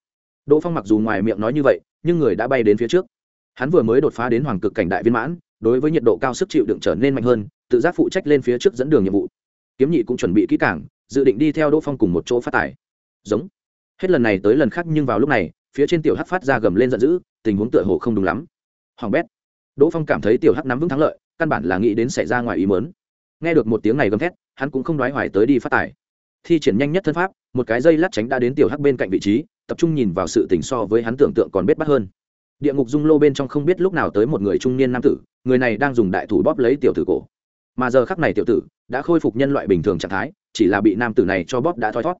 Đỗ phong mặc dù ngoài miệng nói như vậy nhưng người đã bay đến phía trước. Hắn vừa mới đột phá đến hoàng cực cảnh đại viên mãn đối với nhiệt độ cao sức chịu đựng trở nên mạnh hơn tự giác phụ trách lên phía trước dẫn đường nhiệm vụ kiếm nhị cũng chuẩn bị kỹ cảng dự định đi theo đỗ phong cùng một chỗ phát tải giống. Hết lần này tới lần khác nhưng vào lúc này, phía trên tiểu hắc phát ra gầm lên giận dữ, tình huống tựa hồ không đúng lắm. Hoàng bét. Đỗ phong cảm thấy tiểu hắc nắm vững thắng lợi, căn bản là nghĩ đến xảy ra ngoài ý mớn nghe được một tiếng này gầm thét, hắn cũng không đoái hoài tới đi phát tải. thi triển nhanh nhất thân pháp, một cái dây lát tránh đã đến tiểu hắc bên cạnh vị trí, tập trung nhìn vào sự tình so với hắn tưởng tượng còn biết bắt hơn. Địa ngục dung lô bên trong không biết lúc nào tới một người trung niên nam tử, người này đang dùng đại thủ bóp lấy tiểu tử cổ mà giờ khắc này tiểu tử đã khôi phục nhân loại bình thường trạng thái, chỉ là bị nam tử này cho bóp đã thoi thót.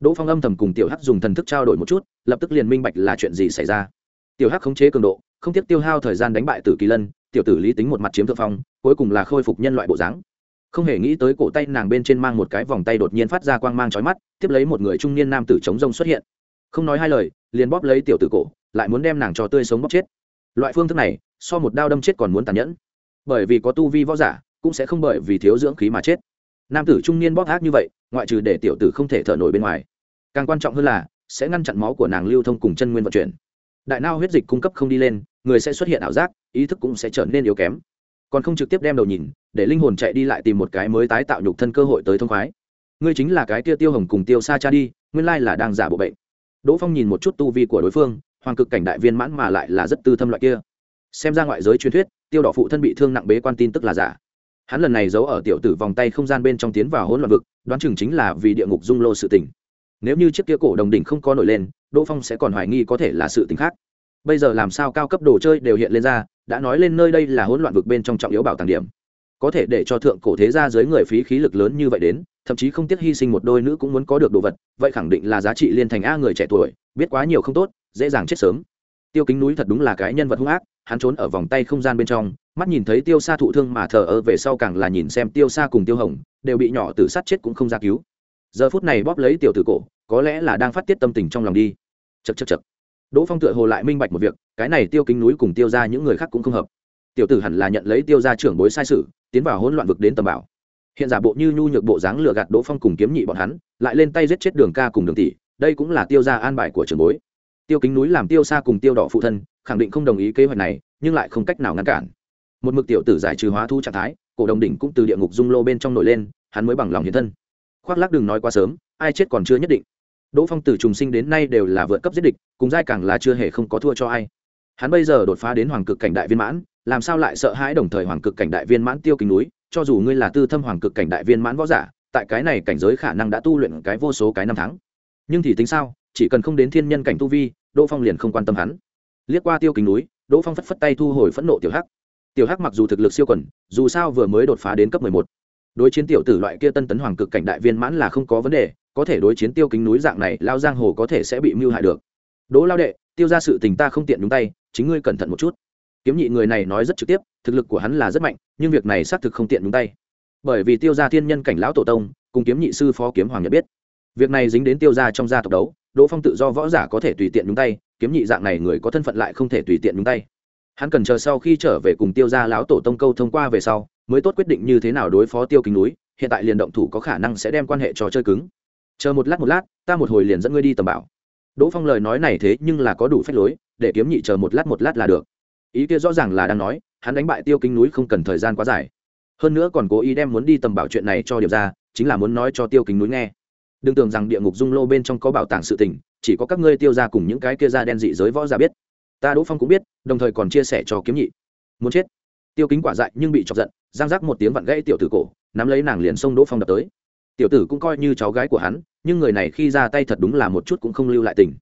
Đỗ phong âm thầm cùng tiểu hắc dùng thần thức trao đổi một chút, lập tức liền minh bạch là chuyện gì xảy ra. Tiểu hắc khống chế cường độ, không tiếp tiêu hao thời gian đánh bại tử kỳ lân, tiểu tử lý tính một mặt chiếm thượng phong, cuối cùng là khôi phục nhân loại bộ dáng. Không hề nghĩ tới cổ tay nàng bên trên mang một cái vòng tay đột nhiên phát ra quang mang chói mắt, tiếp lấy một người trung niên nam tử chống rông xuất hiện. Không nói hai lời, liền bóp lấy tiểu tử cổ, lại muốn đem nàng cho tươi sống bóp chết. Loại phương thức này, so một đao đâm chết còn muốn tàn nhẫn. Bởi vì có tu vi võ giả cũng sẽ không bởi vì thiếu dưỡng khí mà chết. Nam tử trung niên bóp ác như vậy, ngoại trừ để tiểu tử không thể thở nổi bên ngoài, càng quan trọng hơn là sẽ ngăn chặn máu của nàng lưu thông cùng chân nguyên vận chuyển. Đại nao huyết dịch cung cấp không đi lên, người sẽ xuất hiện ảo giác, ý thức cũng sẽ trở nên yếu kém. Còn không trực tiếp đem đầu nhìn, để linh hồn chạy đi lại tìm một cái mới tái tạo nhục thân cơ hội tới thông khoái. Ngươi chính là cái kia tiêu hồng cùng tiêu sa cha đi, nguyên lai là đang giả bộ bệnh. Đỗ phong nhìn một chút tu vi của đối phương, hoàng cực cảnh đại viên mãn mà lại là rất tư thâm loại kia. Xem ra ngoại giới truyền thuyết, tiêu đỏ phụ thân bị thương nặng bế quan tin tức là giả hắn lần này giấu ở tiểu tử vòng tay không gian bên trong tiến vào hỗn loạn vực, đoán chừng chính là vì địa ngục dung lô sự tình. Nếu như chiếc kia cổ đồng đỉnh không có nổi lên, đỗ phong sẽ còn hoài nghi có thể là sự tình khác. Bây giờ làm sao cao cấp đồ chơi đều hiện lên ra, đã nói lên nơi đây là hỗn loạn vực bên trong trọng yếu bảo tàng điểm. Có thể để cho thượng cổ thế gia dưới người phí khí lực lớn như vậy đến, thậm chí không tiếc hy sinh một đôi nữ cũng muốn có được đồ vật, vậy khẳng định là giá trị liên thành a người trẻ tuổi, biết quá nhiều không tốt, dễ dàng chết sớm tiêu kính núi thật đúng là cái nhân vật hung ác, hắn trốn ở vòng tay không gian bên trong, mắt nhìn thấy tiêu xa thụ thương mà thờ ơ về sau càng là nhìn xem tiêu xa cùng tiêu hồng, đều bị nhỏ tử sát chết cũng không ra cứu. Giờ phút này bóp lấy tiểu tử cổ, có lẽ là đang phát tiết tâm tình trong lòng đi. Chật chật chật đỗ phong tựa hồ lại minh bạch một việc, cái này tiêu kính núi cùng tiêu ra những người khác cũng không hợp. Tiểu tử hẳn là nhận lấy tiêu ra trưởng bối sai sự, tiến vào hỗn loạn vực đến tầm bảo. Hiện giả bộ như nhu nhược bộ dáng lừa gạt đỗ phong cùng kiếm nhị bọn hắn, lại lên tay giết chết đường ca cùng đường tỷ, đây cũng là tiêu ra an bài của trưởng bối tiêu kính núi làm tiêu xa cùng tiêu đỏ phụ thân, khẳng định không đồng ý kế hoạch này, nhưng lại không cách nào ngăn cản. Một mực tiểu tử giải trừ hóa thu trạng thái, cổ đồng đỉnh cũng từ địa ngục dung lô bên trong nổi lên, hắn mới bằng lòng hiện thân. Khoác lắc đừng nói quá sớm, ai chết còn chưa nhất định. Đỗ phong từ trùng sinh đến nay đều là vượt cấp giết địch, cùng giai càng là chưa hề không có thua cho ai. Hắn bây giờ đột phá đến hoàng cực cảnh đại viên mãn, làm sao lại sợ hãi đồng thời hoàng cực cảnh đại viên mãn tiêu kính núi, cho dù ngươi là tư thâm hoàng cực cảnh đại viên mãn võ giả, tại cái này cảnh giới khả năng đã tu luyện cái vô số cái năm tháng. Nhưng thì tính sao? Chỉ cần không đến thiên nhân cảnh tu vi, đỗ phong liền không quan tâm hắn. Liếc qua tiêu kính núi, đỗ phong phất phất tay thu hồi phẫn nộ tiểu hắc. Tiểu hắc mặc dù thực lực siêu quần, dù sao vừa mới đột phá đến cấp mười một. Đối chiến tiểu tử loại kia tân tấn hoàng cực cảnh đại viên mãn là không có vấn đề, có thể đối chiến tiêu kính núi dạng này, lao giang hồ có thể sẽ bị mưu hại được. Đỗ lao đệ, tiêu ra sự tình ta không tiện đúng tay, chính ngươi cẩn thận một chút. Kiếm nhị người này nói rất trực tiếp, thực lực của hắn là rất mạnh, nhưng việc này xác thực không tiện đúng tay. Bởi vì tiêu gia thiên nhân cảnh lão tổ tông, cùng kiếm nhị sư phó kiếm hoàng nhận biết việc này dính đến tiêu gia trong gia tộc đấu, đỗ phong tự do võ giả có thể tùy tiện nhúng tay, kiếm nhị dạng này người có thân phận lại không thể tùy tiện nhúng tay. Hắn cần chờ sau khi trở về cùng tiêu gia lão tổ tông câu thông qua về sau, mới tốt quyết định như thế nào đối phó tiêu kính núi, hiện tại liền động thủ có khả năng sẽ đem quan hệ trò chơi cứng. Chờ một lát một lát, ta một hồi liền dẫn ngươi đi tầm bảo. Đỗ phong lời nói này thế nhưng là có đủ phép lối, để kiếm nhị chờ một lát một lát là được. Ý kia rõ ràng là đang nói, hắn đánh bại tiêu kính núi không cần thời gian quá dài. Hơn nữa còn cố ý đem muốn đi tầm bảo chuyện này cho điệp ra, chính là muốn nói cho tiêu kính núi nghe đừng tưởng rằng địa ngục dung lô bên trong có bảo tàng sự tình, chỉ có các ngươi tiêu ra cùng những cái kia ra đen dị giới võ giả biết. Ta đỗ phong cũng biết, đồng thời còn chia sẻ cho kiếm nhị. Muốn chết? Tiêu kính quả dại nhưng bị chọc giận, giang giác một tiếng vặn gãy tiểu tử cổ, nắm lấy nàng liền xông đỗ phong đập tới. Tiểu tử cũng coi như cháu gái của hắn, nhưng người này khi ra tay thật đúng là một chút cũng không lưu lại tình.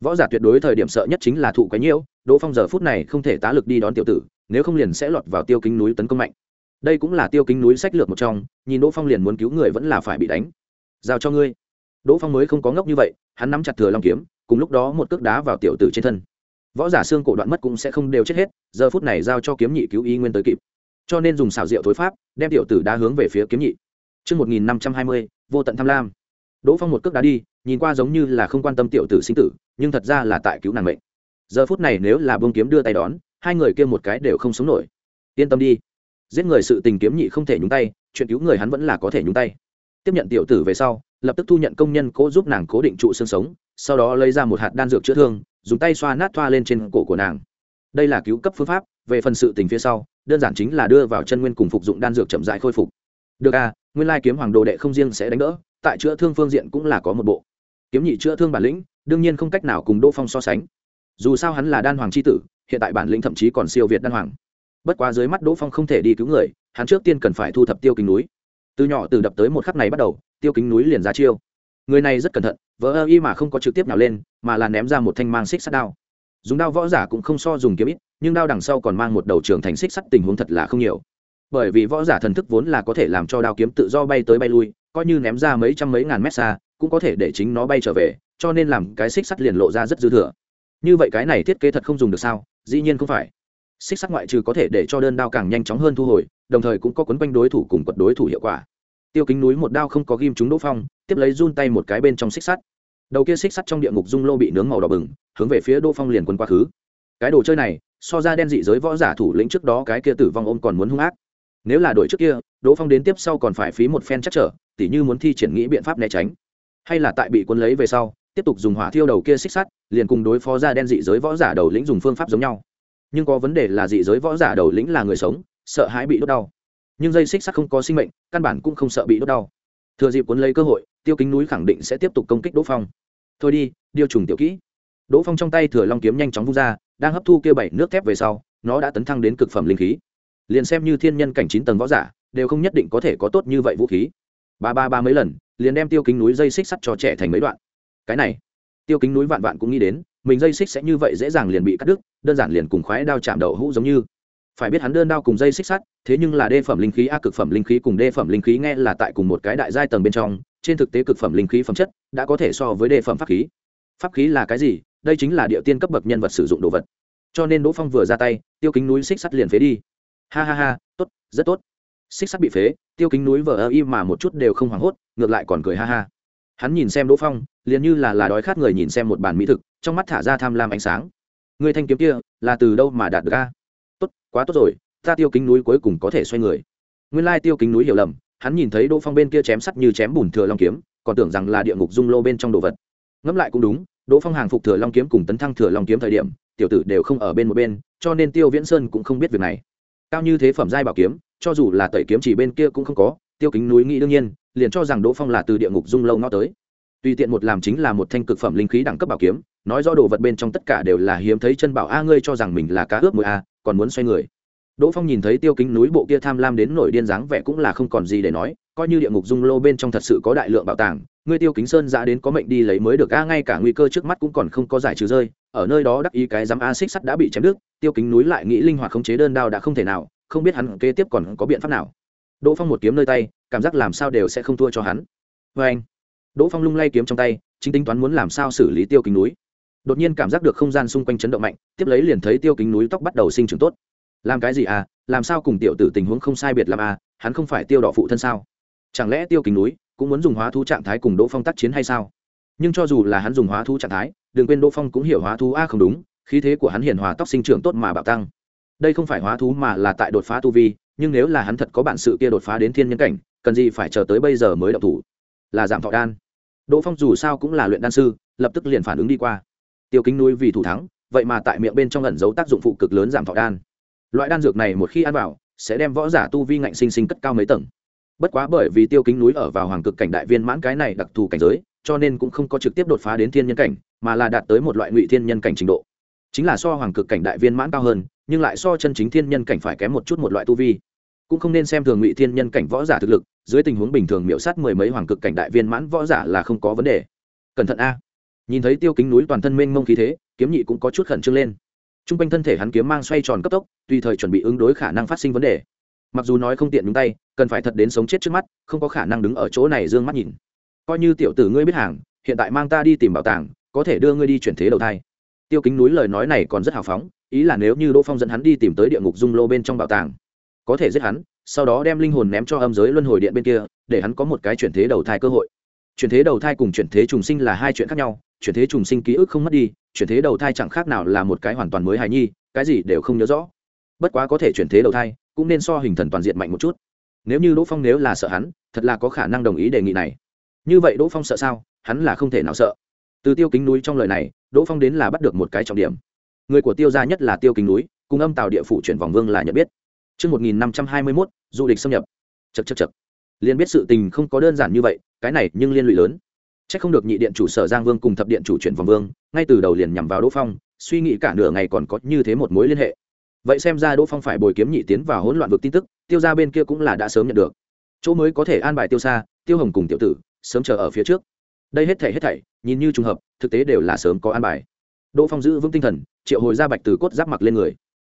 Võ giả tuyệt đối thời điểm sợ nhất chính là thụ quái nhiễu, đỗ phong giờ phút này không thể tá lực đi đón tiểu tử, nếu không liền sẽ lọt vào tiêu kính núi tấn công mạnh. Đây cũng là tiêu kính núi sách lược một trong, nhìn đỗ phong liền muốn cứu người vẫn là phải bị đánh. Giao cho ngươi đỗ phong mới không có ngốc như vậy hắn nắm chặt thừa long kiếm cùng lúc đó một cước đá vào tiểu tử trên thân võ giả xương cổ đoạn mất cũng sẽ không đều chết hết giờ phút này giao cho kiếm nhị cứu y nguyên tới kịp cho nên dùng xảo diệu thối pháp đem tiểu tử đá hướng về phía kiếm nhị Trước 1520, vô tận tham lam. Đỗ Phong một cước đá đi, nhìn qua giống như là không quan tâm tiểu tử sinh tử, nhưng thật ra là tại cứu nàng mệnh. Giờ phút này nếu là buông kiếm đưa tay đón, hai người kia một cái đều không sống nổi. Yên tâm đi, giết người sự tình kiếm nhị không thể nhúng tay, chuyện cứu người hắn vẫn là có thể nhúng tay. Tiếp nhận tiểu tử về sau, lập tức thu nhận công nhân cố giúp nàng cố định trụ xương sống, sau đó lấy ra một hạt đan dược chữa thương, dùng tay xoa nát thoa lên trên cổ của nàng. Đây là cứu cấp phương pháp về phần sự tình phía sau đơn giản chính là đưa vào chân nguyên cùng phục dụng đan dược chậm rãi khôi phục. Được a nguyên lai kiếm hoàng đồ đệ không riêng sẽ đánh đỡ tại chữa thương phương diện cũng là có một bộ. Kiếm nhị chữa thương bản lĩnh đương nhiên không cách nào cùng đỗ phong so sánh. Dù sao hắn là đan hoàng c h i tử hiện tại bản lĩnh thậm chí còn siêu việt đan hoàng. Bất quá dưới mắt đỗ phong không thể đi cứu người hắn trước tiên cần phải thu thập tiêu kính núi từ nhỏ từ đập tới một khắc này bắt đầu, tiêu kính núi liền ra chiêu. Người này rất cẩn thận, vỡ ơ y mà không có trực tiếp nào lên, mà là ném ra một thanh mang xích sắt đao. Dùng đao võ giả cũng không so dùng kiếm ít, nhưng đao đằng sau còn mang một đầu trường thành xích sắt tình huống thật là không nhiều. Bởi vì võ giả thần thức vốn là có thể làm cho đao kiếm tự do bay tới bay lui, coi như ném ra mấy trăm mấy ngàn mét xa, cũng có thể để chính nó bay trở về, cho nên làm cái xích sắt liền lộ ra rất dư thừa. Như vậy cái này thiết kế thật không dùng được sao? Dĩ nhiên không phải xích sắt ngoại trừ có thể để cho đơn đao càng nhanh chóng hơn thu hồi, đồng thời cũng có quấn quanh đối thủ cùng quật đối thủ hiệu quả. Tiêu kính núi một đao không có ghim chúng đỗ phong, tiếp lấy run tay một cái bên trong xích sắt. Đầu kia xích sắt trong địa ngục dung lô bị nướng màu đỏ bừng, hướng về phía đỗ phong liền quân quá khứ. Cái đồ chơi này, so ra đen dị giới võ giả thủ lĩnh trước đó cái kia tử vong ôm còn muốn hung ác. Nếu là đội trước kia, đỗ phong đến tiếp sau còn phải phí một phen chắc trở, tỉ như muốn thi triển nghĩ biện pháp né tránh. Hay là tại bị quân lấy về sau, tiếp tục dùng hỏa thiêu đầu kia xích sắt, liền cùng đối phó ra đen dị giới võ giả đầu lĩnh dùng phương pháp giống nhau nhưng có vấn đề là dị giới võ giả đầu lĩnh là người sống, sợ hãi bị đốt đau. Nhưng dây xích sắt không có sinh mệnh, căn bản cũng không sợ bị đốt đau. Thừa dịp cuốn lấy cơ hội, tiêu kính núi khẳng định sẽ tiếp tục công kích đỗ phong. Thôi đi, điều trùng tiểu kỹ. Đỗ phong trong tay thừa long kiếm nhanh chóng vung ra, đang hấp thu kia bảy nước thép về sau, nó đã tấn thăng đến cực phẩm linh khí. Liền xem như thiên nhân cảnh chín tầng võ giả, đều không nhất định có thể có tốt như vậy vũ khí. Ba ba ba mấy lần, liền đem tiêu kính núi dây xích sắt cho trẻ thành mấy đoạn. Cái này, tiêu kính núi vạn vạn cũng nghĩ đến mình dây xích sẽ như vậy dễ dàng liền bị cắt đứt, đơn giản liền cùng khoái đao chạm đậu hũ giống như. Phải biết hắn đơn đao cùng dây xích sắt, thế nhưng là đê phẩm linh khí, a cực phẩm linh khí cùng đê phẩm linh khí nghe là tại cùng một cái đại giai tầng bên trong, trên thực tế cực phẩm linh khí phẩm chất đã có thể so với đê phẩm pháp khí. Pháp khí là cái gì? Đây chính là địa tiên cấp bậc nhân vật sử dụng đồ vật. Cho nên đỗ phong vừa ra tay, tiêu kính núi xích sắt liền phế đi. Ha ha ha, tốt, rất tốt. Xích sắt bị phế, tiêu kính núi vờ ơ y mà một chút đều không hoảng hốt, ngược lại còn cười ha ha. Hắn nhìn xem đỗ phong, liền như là là đói khát người nhìn xem một bàn mỹ thực trong mắt thả ra tham lam ánh sáng. Người thanh kiếm kia là từ đâu mà đạt được a? Tốt, quá tốt rồi, ta tiêu kính núi cuối cùng có thể xoay người. Nguyên lai tiêu kính núi hiểu lầm, hắn nhìn thấy đỗ phong bên kia chém sắt như chém bùn thừa long kiếm, còn tưởng rằng là địa ngục dung lô bên trong đồ vật. Ngẫm lại cũng đúng, đỗ phong hàng phục thừa long kiếm cùng tấn thăng thừa long kiếm thời điểm, tiểu tử đều không ở bên một bên, cho nên tiêu viễn sơn cũng không biết việc này. Cao như thế phẩm giai bảo kiếm, cho dù là tẩy kiếm chỉ bên kia cũng không có, tiêu kính núi nghĩ đương nhiên, liền cho rằng đỗ phong là từ địa ngục dung lâu ngó tới. Tùy tiện một làm chính là một thanh cực phẩm linh khí đẳng cấp bảo kiếm nói do đồ vật bên trong tất cả đều là hiếm thấy chân bảo, a, ngươi cho rằng mình là cá ướp mùi a à, còn muốn xoay người? Đỗ phong nhìn thấy tiêu kính núi bộ kia tham lam đến nổi điên dáng vẻ cũng là không còn gì để nói, coi như địa ngục dung lô bên trong thật sự có đại lượng bảo tàng, ngươi tiêu kính sơn giã đến có mệnh đi lấy mới được, a, ngay cả nguy cơ trước mắt cũng còn không có giải trừ rơi, ở nơi đó đắc ý cái dám a xích sắt đã bị chém đứt, tiêu kính núi lại nghĩ linh hoạt khống chế đơn đao đã không thể nào, không biết hắn kế tiếp còn có biện pháp nào. Đỗ phong một kiếm nơi tay, cảm giác làm sao đều sẽ không thua cho hắn. Vê anh đỗ phong lung lay kiếm trong tay, chính tính toán muốn làm sao xử lý tiêu kính núi đột nhiên cảm giác được không gian xung quanh chấn động mạnh, tiếp lấy liền thấy tiêu kính núi tóc bắt đầu sinh trưởng tốt. Làm cái gì à? Làm sao cùng tiểu tử tình huống không sai biệt làm à? Hắn không phải tiêu đỏ phụ thân sao? Chẳng lẽ tiêu kính núi cũng muốn dùng hóa thú trạng thái cùng đỗ phong tác chiến hay sao? Nhưng cho dù là hắn dùng hóa thú trạng thái, đừng quên đỗ phong cũng hiểu hóa thú a à không đúng, khí thế của hắn hiền hòa tóc sinh trưởng tốt mà bạo tăng. Đây không phải hóa thú mà là tại đột phá tu vi, nhưng nếu là hắn thật có bản sự kia đột phá đến thiên nhân cảnh, cần gì phải chờ tới bây giờ mới đậu thủ? Là giảm thọ đan. Đỗ phong dù sao cũng là luyện đan sư, lập tức liền phản ứng đi qua tiêu kính núi vì thủ thắng, vậy mà tại miệng bên trong ẩn giấu tác dụng phụ cực lớn giảm thọ đan. Loại đan dược này một khi ăn vào, sẽ đem võ giả tu vi ngạnh sinh sinh cất cao mấy tầng. Bất quá bởi vì tiêu kính núi ở vào hoàng cực cảnh đại viên mãn cái này đặc thù cảnh giới, cho nên cũng không có trực tiếp đột phá đến thiên nhân cảnh, mà là đạt tới một loại ngụy thiên nhân cảnh trình độ. Chính là so hoàng cực cảnh đại viên mãn cao hơn, nhưng lại so chân chính thiên nhân cảnh phải kém một chút một loại tu vi. Cũng không nên xem thường ngụy thiên nhân cảnh võ giả thực lực, dưới tình huống bình thường miễu sát mười mấy hoàng cực cảnh đại viên mãn võ giả là không có vấn đề. Cẩn thận a nhìn thấy tiêu kính núi toàn thân mênh mông khí thế, kiếm nhị cũng có chút khẩn trương lên. T r u n g quanh thân thể hắn kiếm mang xoay tròn cấp tốc, tùy thời chuẩn bị ứng đối khả năng phát sinh vấn đề. Mặc dù nói không tiện nhúng tay, cần phải thật đến sống chết trước mắt, không có khả năng đứng ở chỗ này d ư ơ n g mắt nhìn. Coi như tiểu tử ngươi biết hàng, hiện tại mang ta đi tìm bảo tàng, có thể đưa ngươi đi chuyển thế đầu thai. Tiêu kính núi lời nói này còn rất hào phóng, ý là nếu như đỗ phong dẫn hắn đi tìm tới địa ngục dung lô bên trong bảo tàng, có thể giết hắn, sau đó đem linh hồn ném cho âm giới luân hồi điện bên kia, để hắn có một cái chuyển thế đầu thai cơ hội. Chuyển thế đầu thai cùng chuyển thế trùng sinh là hai chuyện khác nhau chuyển thế trùng sinh ký ức không mất đi chuyển thế đầu thai chẳng khác nào là một cái hoàn toàn mới hài nhi cái gì đều không nhớ rõ. Bất quá có thể chuyển thế đầu thai cũng nên so hình thần toàn diện mạnh một chút. Nếu như đỗ phong nếu là sợ hắn thật là có khả năng đồng ý đề nghị này. Như vậy đỗ phong sợ sao? Hắn là không thể nào sợ. Từ tiêu kính núi trong lời này đỗ phong đến là bắt được một cái trọng điểm. Người của tiêu gia nhất là tiêu kính núi cùng âm tàu địa phủ chuyển vòng vương là nhận biết. Trước 1521, du lịch xâm nhập. Chật chật chật. Liên biết sự tình không có đơn giản như vậy, cái này nhưng liên lụy lớn. Chắc không được nhị điện chủ Sở Giang Vương cùng thập điện chủ chuyển vòng vương, ngay từ đầu liền nhằm vào Đỗ Phong, suy nghĩ cả nửa ngày còn có như thế một mối liên hệ. Vậy xem ra Đỗ Phong phải bồi kiếm nhị tiến vào hỗn loạn vực tin tức, tiêu gia bên kia cũng là đã sớm nhận được. Chỗ mới có thể an bài tiêu xa, tiêu hồng cùng tiểu tử, sớm chờ ở phía trước. Đây hết thảy hết thảy, nhìn như trùng hợp, thực tế đều là sớm có an bài. Đỗ Phong giữ vững tinh thần, triệu hồi ra bạch từ cốt giáp mặc lên người.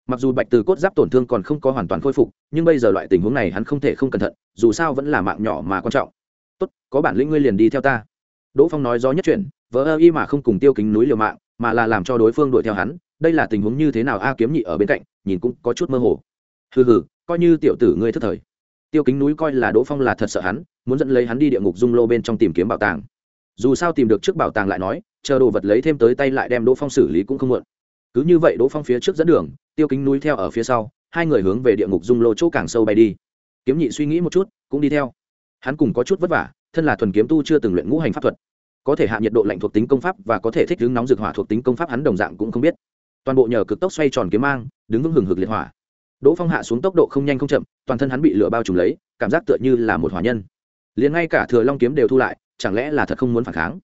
Mặc dù bạch từ cốt giáp tổn thương còn không có hoàn toàn khôi phục, nhưng bây giờ loại tình huống này hắn không thể không cẩn thận, dù sao vẫn là mạng nhỏ mà quan trọng. Tốt, có bản lĩnh ngươi liền đi theo ta đỗ phong nói gió nhất chuyện vỡ ơ y mà không cùng tiêu kính núi liều mạng, mà là làm cho đối phương đuổi theo hắn, đây là tình huống như thế nào a kiếm nhị ở bên cạnh, nhìn cũng có chút mơ hồ. Hừ hừ, coi như tiểu tử ngươi thất thời. Tiêu kính núi coi là đỗ phong là thật sợ hắn, muốn dẫn lấy hắn đi địa ngục dung lô bên trong tìm kiếm bảo tàng. Dù sao tìm được trước bảo tàng lại nói, chờ đồ vật lấy thêm tới tay lại đem đỗ phong xử lý cũng không muộn. Cứ như vậy đỗ phong phía trước dẫn đường, tiêu kính núi theo ở phía sau, hai người hướng về địa ngục dung lô chỗ càng sâu bay đi. Kiếm nhị suy nghĩ một chút, cũng đi theo. Hắn cùng có chút vất vả thân là thuần kiếm tu chưa từng luyện ngũ hành pháp thuật. Có thể hạ nhiệt độ lạnh thuộc tính công pháp và có thể thích ứng nóng rực hỏa thuộc tính công pháp hắn đồng dạng cũng không biết. Toàn bộ nhờ cực tốc xoay tròn kiếm mang, đứng vững hừng hực liệt hỏa. Đỗ phong hạ xuống tốc độ không nhanh không chậm, toàn thân hắn bị lửa bao trùm lấy, cảm giác tựa như là một hỏa nhân. Liền ngay cả thừa long kiếm đều thu lại, chẳng lẽ là thật không muốn phản kháng?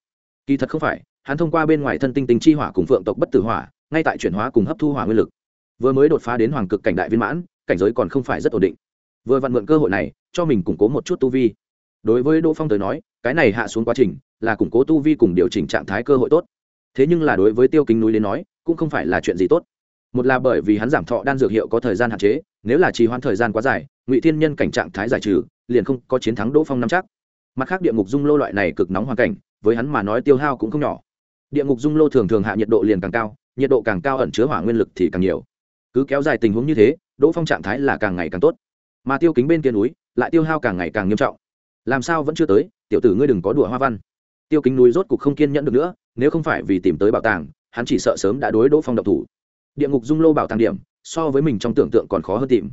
Kỳ thật không phải, hắn thông qua bên ngoài thân tinh tinh chi hỏa cùng phượng tộc bất tử hỏa, ngay tại chuyển hóa cùng hấp thu hỏa nguyên lực. Vừa mới đột phá đến hoàng cực cảnh đại viên mãn, cảnh giới còn không phải rất ổn định. Vừa vặn mượn cơ hội này, cho mình củng cố một chút tu vi đối với đỗ phong tới nói, cái này hạ xuống quá trình là củng cố tu vi cùng điều chỉnh trạng thái cơ hội tốt. Thế nhưng là đối với tiêu kính núi đến nói, cũng không phải là chuyện gì tốt. Một là bởi vì hắn giảm thọ đan dược hiệu có thời gian hạn chế, nếu là trì hoãn thời gian quá dài, ngụy thiên nhân cảnh trạng thái giải trừ, liền không có chiến thắng đỗ phong năm chắc. Mặt khác địa ngục dung lô loại này cực nóng hoàn cảnh, với hắn mà nói tiêu hao cũng không nhỏ. Địa ngục dung lô thường thường hạ nhiệt độ liền càng cao, nhiệt độ càng cao ẩn chứa hỏa nguyên lực thì càng nhiều. Cứ kéo dài tình huống như thế, đỗ phong trạng thái là càng ngày càng tốt. Mà tiêu kính bên kia núi, lại tiêu hao càng ngày càng nghiêm trọng làm sao vẫn chưa tới, tiểu tử ngươi đừng có đùa hoa văn. Tiêu kính núi rốt cục không kiên nhẫn được nữa, nếu không phải vì tìm tới bảo tàng, hắn chỉ sợ sớm đã đối đỗ phong độc thủ. Địa ngục dung lô bảo tàng điểm, so với mình trong tưởng tượng còn khó hơn tìm.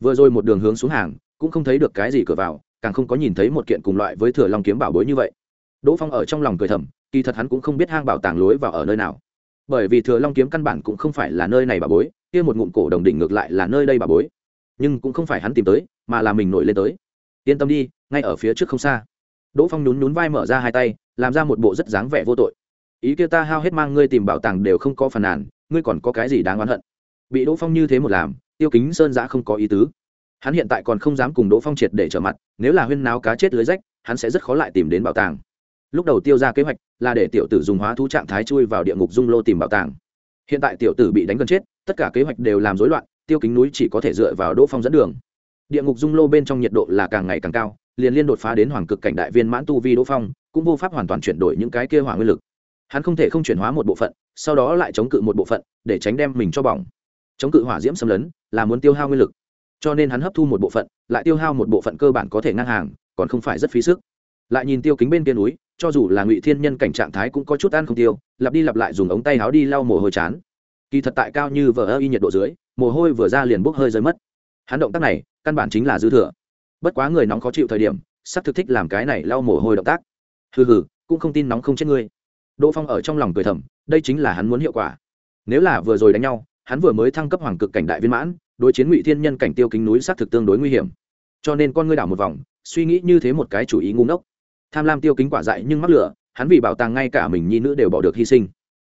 Vừa rồi một đường hướng xuống hàng, cũng không thấy được cái gì cửa vào, càng không có nhìn thấy một kiện cùng loại với thừa long kiếm bảo bối như vậy. Đỗ phong ở trong lòng cười thầm, kỳ thật hắn cũng không biết hang bảo tàng lối vào ở nơi nào. Bởi vì thừa long kiếm căn bản cũng không phải là nơi này bà bối, kia một ngụm cổ đồng đỉnh ngược lại là nơi đây bà bối. Nhưng cũng không phải hắn tìm tới, mà là mình nổi lên tới yên tâm đi, ngay ở phía trước không xa. Đỗ phong nhún nhún vai mở ra hai tay, làm ra một bộ rất dáng vẻ vô tội. Ý kia ta hao hết mang ngươi tìm bảo tàng đều không có phần nàn, ngươi còn có cái gì đáng oán hận? Bị đỗ phong như thế một làm, tiêu kính sơn giã không có ý tứ. Hắn hiện tại còn không dám cùng đỗ phong triệt để trở mặt, nếu là huyên náo cá chết lưới rách, hắn sẽ rất khó lại tìm đến bảo tàng. Lúc đầu tiêu ra kế hoạch là để tiểu tử dùng hóa thú trạng thái chui vào địa ngục dung lô tìm bảo tàng. Hiện tại tiểu tử bị đánh gần chết, tất cả kế hoạch đều làm rối loạn, tiêu kính núi chỉ có thể dựa vào đỗ phong dẫn đường địa ngục dung lô bên trong nhiệt độ là càng ngày càng cao, liền liên đột phá đến hoàng cực cảnh đại viên mãn tu vi đỗ phong, cũng vô pháp hoàn toàn chuyển đổi những cái kia hỏa nguyên lực. Hắn không thể không chuyển hóa một bộ phận, sau đó lại chống cự một bộ phận, để tránh đem mình cho bỏng. Chống cự hỏa diễm xâm lấn, là muốn tiêu hao nguyên lực. Cho nên hắn hấp thu một bộ phận, lại tiêu hao một bộ phận cơ bản có thể ngang hàng, còn không phải rất phí sức. Lại nhìn tiêu kính bên kia núi, cho dù là ngụy thiên nhân cảnh trạng thái cũng có chút ăn không tiêu, lặp đi lặp lại dùng ống tay áo đi lau mồ hôi chán. Kỳ thật tại cao như vờ ơ y nhiệt độ dưới, mồ hôi vừa ra liền bốc hơi rơi mất hắn động tác này, căn bản chính là dư thừa. Bất quá người nóng khó chịu thời điểm sắp thực thích làm cái này lau mồ hôi động tác. Hừ hừ, cũng không tin nóng không chết ngươi. Đỗ phong ở trong lòng cười thầm, đây chính là hắn muốn hiệu quả. Nếu là vừa rồi đánh nhau, hắn vừa mới thăng cấp hoàng cực cảnh đại viên mãn, đối chiến ngụy thiên nhân cảnh tiêu kính núi xác thực tương đối nguy hiểm. Cho nên con ngươi đảo một vòng, suy nghĩ như thế một cái chủ ý ngu ngốc. Tham lam tiêu kính quả dại nhưng mắc lửa, hắn vì bảo tàng ngay cả mình nhi nữ đều bỏ được hy sinh.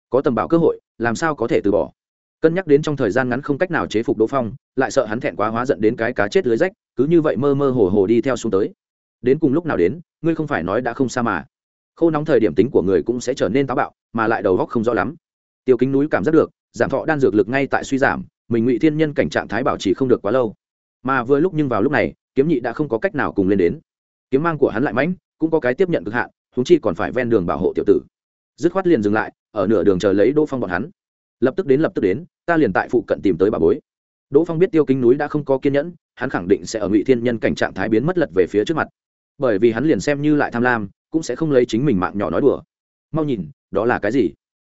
Có tầm bảo cơ hội, làm sao có thể từ bỏ? Cân nhắc đến trong thời gian ngắn không cách nào chế phục đỗ phong, lại sợ hắn thẹn quá hóa giận đến cái cá chết lưới rách, cứ như vậy mơ mơ hồ hồ đi theo xuống tới. Đến cùng lúc nào đến, ngươi không phải nói đã không xa mà. Khô nóng thời điểm tính của người cũng sẽ trở nên táo bạo, mà lại đầu góc không rõ lắm. Tiêu kính núi cảm giác được, giảm thọ đan dược lực ngay tại suy giảm, mình ngụy thiên nhân cảnh trạng thái bảo trì không được quá lâu. Mà vừa lúc nhưng vào lúc này, kiếm nhị đã không có cách nào cùng lên đến. Kiếm mang của hắn lại mãnh, cũng có cái tiếp nhận cực hạn húng chi còn phải ven đường bảo hộ tiểu tử. Dứt khoát liền dừng lại, ở nửa đường chờ lấy đỗ phong bọn hắn lập tức đến lập tức đến, ta liền tại phụ cận tìm tới bà bối. Đỗ phong biết tiêu kính núi đã không có kiên nhẫn, hắn khẳng định sẽ ở ngụy thiên nhân cảnh trạng thái biến mất lật về phía trước mặt. Bởi vì hắn liền xem như lại tham lam, cũng sẽ không lấy chính mình mạng nhỏ nói đùa. Mau nhìn, đó là cái gì?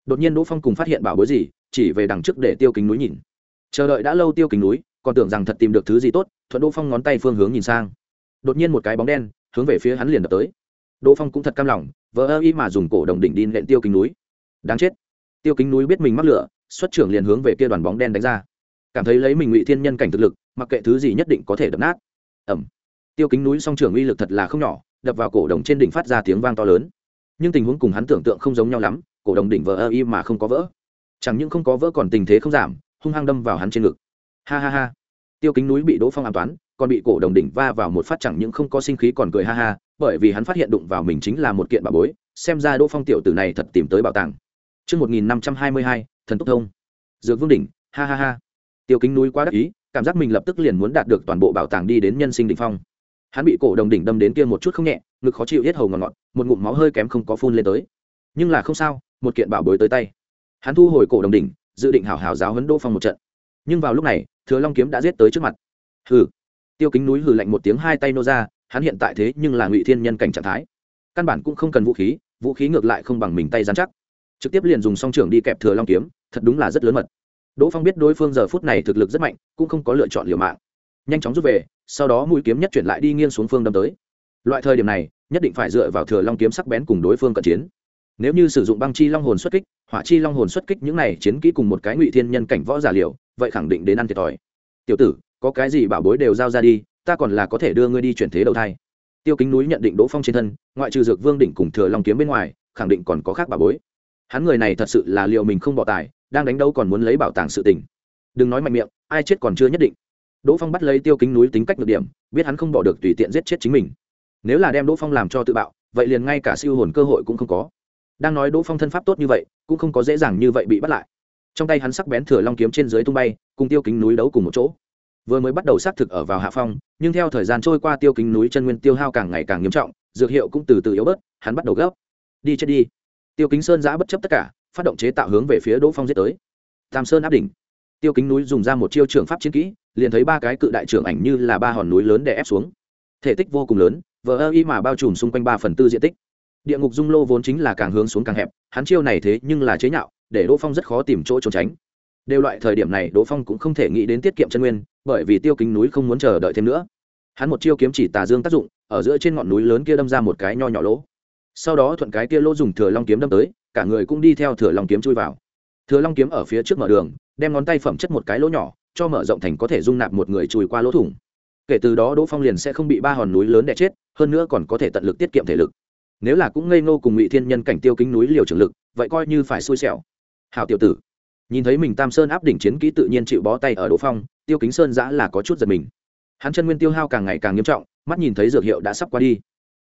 Đột nhiên đỗ phong cùng phát hiện bảo bối gì, chỉ về đằng trước để tiêu kính núi nhìn. Chờ đợi đã lâu tiêu kính núi, còn tưởng rằng thật tìm được thứ gì tốt, thuận đỗ phong ngón tay phương hướng nhìn sang. Đột nhiên một cái bóng đen, hướng về phía hắn liền đập tới. Đỗ phong cũng thật cam lòng vỡ ơ y mà dùng cổ đồng đỉnh đi nện tiêu kính núi. Đáng chết tiêu kính núi biết mình mắc lửa, xuất trưởng liền hướng về kia đoàn bóng đen đánh ra. Cảm thấy lấy mình ngụy thiên nhân cảnh thực lực, mặc kệ thứ gì nhất định có thể đập nát. Ẩm. Tiêu kính núi song trưởng uy lực thật là không nhỏ, đập vào cổ đồng trên đỉnh phát ra tiếng vang to lớn. Nhưng tình huống cùng hắn tưởng tượng không giống nhau lắm, cổ đồng đỉnh vỡ ơ y mà không có vỡ. Chẳng những không có vỡ còn tình thế không giảm, hung hăng đâm vào hắn trên ngực. Ha ha ha. Tiêu kính núi bị đỗ phong an toán, còn bị cổ đồng đỉnh va vào một phát chẳng những không có sinh khí còn cười ha ha, bởi vì hắn phát hiện đụng vào mình chính là một kiện bà bối, xem ra đỗ phong tiểu tử này thật tìm tới bảo tàng. Trước 1522, thần túc thông. Dược vương đỉnh, ha ha ha. Tiêu kính núi quá đắc ý, cảm giác mình lập tức liền muốn đạt được toàn bộ bảo tàng đi đến nhân sinh đỉnh phong. Hắn bị cổ đồng đỉnh đâm đến kia một chút không nhẹ, ngực khó chịu hết hầu ngọt ngọt, một ngụm máu hơi kém không có phun lên tới. Nhưng là không sao, một kiện bảo bối tới tay. Hắn thu hồi cổ đồng đỉnh, dự định hảo hảo giáo huấn Đỗ Phong một trận. Nhưng vào lúc này, Thừa Long kiếm đã giết tới trước mặt. Hừ. Tiêu Kính núi hừ lạnh một tiếng hai tay nô ra, hắn hiện tại thế nhưng là Ngụy Thiên nhân cảnh trạng thái. Căn bản cũng không cần vũ khí, vũ khí ngược lại không bằng mình tay rắn chắc trực tiếp liền dùng song trưởng đi kẹp thừa long kiếm, thật đúng là rất lớn mật. Đỗ phong biết đối phương giờ phút này thực lực rất mạnh, cũng không có lựa chọn liều mạng. Nhanh chóng rút về, sau đó mũi kiếm nhất chuyển lại đi nghiêng xuống phương đâm tới. Loại thời điểm này, nhất định phải dựa vào thừa long kiếm sắc bén cùng đối phương cận chiến. Nếu như sử dụng băng chi long hồn xuất kích, hỏa chi long hồn xuất kích những này chiến kỹ cùng một cái ngụy thiên nhân cảnh võ giả liều, vậy khẳng định đến ăn thiệt thòi. Tiểu tử, có cái gì bảo bối đều giao ra đi, ta còn là có thể đưa ngươi đi chuyển thế đầu thai. Tiêu kính núi nhận định đỗ phong trên thân, ngoại trừ dược vương đỉnh cùng thừa long kiếm bên ngoài, khẳng định còn có khác bảo bối hắn người này thật sự là liệu mình không bỏ tài, đang đánh đâu còn muốn lấy bảo tàng sự tình. Đừng nói mạnh miệng, ai chết còn chưa nhất định. Đỗ phong bắt lấy tiêu kính núi tính cách được điểm, biết hắn không bỏ được tùy tiện giết chết chính mình. Nếu là đem đỗ phong làm cho tự bạo, vậy liền ngay cả siêu hồn cơ hội cũng không có. Đang nói đỗ phong thân pháp tốt như vậy, cũng không có dễ dàng như vậy bị bắt lại. Trong tay hắn sắc bén thừa long kiếm trên dưới tung bay, cùng tiêu kính núi đấu cùng một chỗ. Vừa mới bắt đầu xác thực ở vào hạ phong, nhưng theo thời gian trôi qua tiêu kính núi chân nguyên tiêu hao càng ngày càng nghiêm trọng, dược hiệu cũng từ từ yếu bớt, hắn bắt đầu gấp. Đi chết đi tiêu kính sơn giã bất chấp tất cả, phát động chế tạo hướng về phía đỗ phong giết tới. Tam sơn áp đỉnh. Tiêu kính núi dùng ra một chiêu trường pháp chiến kỹ, liền thấy ba cái cự đại trưởng ảnh như là ba hòn núi lớn để ép xuống. Thể tích vô cùng lớn, vờ ơ y mà bao trùm xung quanh ba phần tư diện tích. Địa ngục dung lô vốn chính là càng hướng xuống càng hẹp, hắn chiêu này thế nhưng là chế nhạo, để đỗ phong rất khó tìm chỗ trốn tránh. Đều loại thời điểm này, đỗ phong cũng không thể nghĩ đến tiết kiệm chân nguyên, bởi vì tiêu kính núi không muốn chờ đợi thêm nữa. Hắn một chiêu kiếm chỉ tà dương tác dụng, ở giữa trên ngọn núi lớn kia đâm ra một cái nho nhỏ lỗ sau đó thuận cái kia lỗ dùng thừa long kiếm đâm tới, cả người cũng đi theo thừa long kiếm chui vào. Thừa long kiếm ở phía trước mở đường, đem ngón tay phẩm chất một cái lỗ nhỏ, cho mở rộng thành có thể dung nạp một người chui qua lỗ thủng. Kể từ đó đỗ phong liền sẽ không bị ba hòn núi lớn đè chết, hơn nữa còn có thể tận lực tiết kiệm thể lực. Nếu là cũng ngây ngô cùng ngụy thiên nhân cảnh tiêu kính núi liều trường lực, vậy coi như phải xui xẻo. Hào tiểu tử, nhìn thấy mình tam sơn áp đỉnh chiến kỹ tự nhiên chịu bó tay ở đỗ phong, tiêu kính sơn giã là có chút giật mình. Hắn chân nguyên tiêu hao càng ngày càng nghiêm trọng, mắt nhìn thấy dược hiệu đã sắp qua đi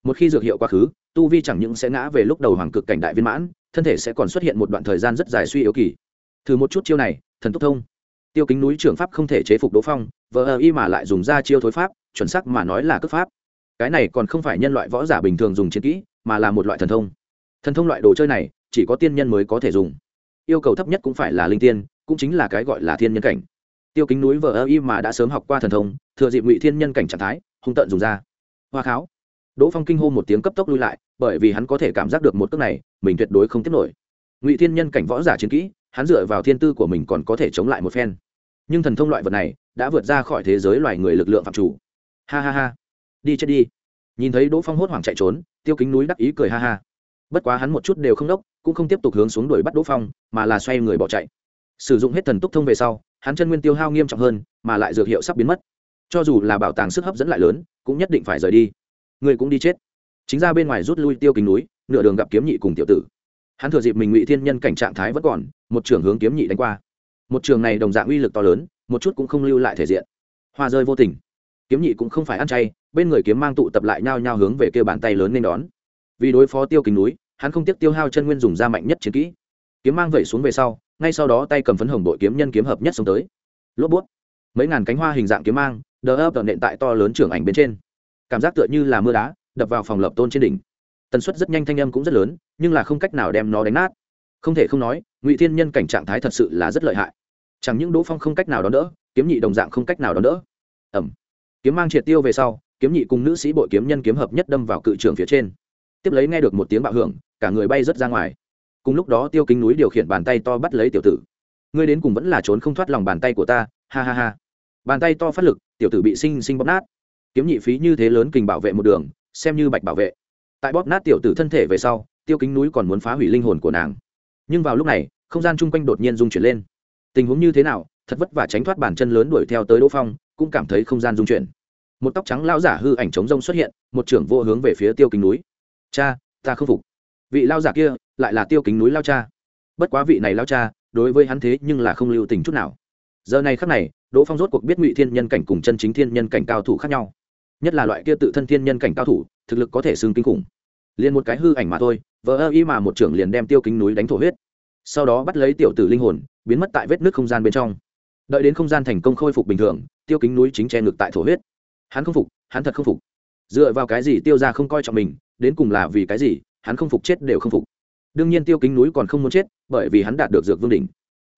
một khi dược hiệu quá khứ, tu vi chẳng những sẽ ngã về lúc đầu hoàng cực cảnh đại viên mãn, thân thể sẽ còn xuất hiện một đoạn thời gian rất dài suy yếu kỳ. Thử một chút chiêu này, thần tốc thông. Tiêu kính núi trưởng pháp không thể chế phục đỗ phong, vờ ơ y mà lại dùng ra chiêu thối pháp, chuẩn sắc mà nói là cướp pháp. Cái này còn không phải nhân loại võ giả bình thường dùng chiến kỹ, mà là một loại thần thông. Thần thông loại đồ chơi này, chỉ có tiên nhân mới có thể dùng. Yêu cầu thấp nhất cũng phải là linh tiên, cũng chính là cái gọi là thiên nhân cảnh. Tiêu kính núi vờ ơ y mà đã sớm học qua thần thông, thừa dịp ngụy thiên nhân cảnh trạng thái, hung tận dùng ra. Hoa kháo đỗ phong kinh hô một tiếng cấp tốc lui lại, bởi vì hắn có thể cảm giác được một cước này, mình tuyệt đối không tiếp nổi. Ngụy thiên nhân cảnh võ giả chiến kỹ, hắn dựa vào thiên tư của mình còn có thể chống lại một phen. Nhưng thần thông loại vật này, đã vượt ra khỏi thế giới loài người lực lượng phạm chủ. Ha ha ha. Đi chết đi. Nhìn thấy đỗ phong hốt hoảng chạy trốn, tiêu kính núi đắc ý cười ha ha. Bất quá hắn một chút đều không đốc, cũng không tiếp tục hướng xuống đuổi bắt đỗ phong, mà là xoay người bỏ chạy. Sử dụng hết thần túc thông về sau, hắn chân nguyên tiêu hao nghiêm trọng hơn, mà lại dược hiệu sắp biến mất. Cho dù là bảo tàng sức hấp dẫn lại lớn, cũng nhất định phải rời đi người cũng đi chết. Chính ra bên ngoài rút lui tiêu kính núi, nửa đường gặp kiếm nhị cùng tiểu tử. Hắn thừa dịp mình ngụy thiên nhân cảnh trạng thái vẫn còn, một trường hướng kiếm nhị đánh qua. Một trường này đồng dạng uy lực to lớn, một chút cũng không lưu lại thể diện. Hoa rơi vô tình. Kiếm nhị cũng không phải ăn chay, bên người kiếm mang tụ tập lại nhao nhao hướng về kêu bàn tay lớn nên đón. Vì đối phó tiêu kính núi, hắn không tiếc tiêu hao chân nguyên dùng ra mạnh nhất chiến kỹ. Kiếm mang vẩy xuống về sau, ngay sau đó tay cầm phấn hồng đội kiếm nhân kiếm hợp nhất xuống tới. Lốp bút. Mấy ngàn cánh hoa hình dạng kiếm mang, đờ ấp nện tại to lớn trưởng ảnh bên trên cảm giác tựa như là mưa đá, đập vào phòng lập tôn trên đỉnh. Tần suất rất nhanh thanh âm cũng rất lớn, nhưng là không cách nào đem nó đánh nát. Không thể không nói, ngụy thiên nhân cảnh trạng thái thật sự là rất lợi hại. Chẳng những đỗ phong không cách nào đón đỡ, kiếm nhị đồng dạng không cách nào đón đỡ. Ẩm kiếm mang triệt tiêu về sau, kiếm nhị cùng nữ sĩ bội kiếm nhân kiếm hợp nhất đâm vào cự trường phía trên. Tiếp lấy nghe được một tiếng bạo hưởng, cả người bay rớt ra ngoài. Cùng lúc đó tiêu kính núi điều khiển bàn tay to bắt lấy tiểu tử. Ngươi đến cùng vẫn là trốn không thoát lòng bàn tay của ta, ha ha ha. Bàn tay to phát lực, tiểu tử bị sinh sinh bóp nát kiếm nhị phí như thế lớn kình bảo vệ một đường, xem như bạch bảo vệ. Tại bóp nát tiểu tử thân thể về sau, tiêu kính núi còn muốn phá hủy linh hồn của nàng. Nhưng vào lúc này, không gian chung quanh đột nhiên rung chuyển lên. Tình huống như thế nào, thật vất vả tránh thoát bàn chân lớn đuổi theo tới đỗ phong, cũng cảm thấy không gian rung chuyển. Một tóc trắng lao giả hư ảnh chống rông xuất hiện, một trưởng vô hướng về phía tiêu kính núi. Cha, ta không phục. Vị lao giả kia lại là tiêu kính núi lao cha. Bất quá vị này lao cha, đối với hắn thế nhưng là không lưu tình chút nào. Giờ này khắc này, đỗ phong rốt cuộc biết ngụy thiên nhân cảnh cùng chân chính thiên nhân cảnh cao thủ khác nhau nhất là loại kia tự thân thiên nhân cảnh cao thủ, thực lực có thể xưng kinh khủng. Liền một cái hư ảnh mà thôi vỡ ơ y mà một trưởng liền đem tiêu kính núi đánh thổ huyết. Sau đó bắt lấy tiểu tử linh hồn, biến mất tại vết nước không gian bên trong. Đợi đến không gian thành công khôi phục bình thường, tiêu kính núi chính che ngực tại thổ huyết. Hắn không phục, hắn thật không phục. Dựa vào cái gì tiêu ra không coi trọng mình, đến cùng là vì cái gì, hắn không phục chết đều không phục. Đương nhiên tiêu kính núi còn không muốn chết, bởi vì hắn đạt được dược vương đỉnh.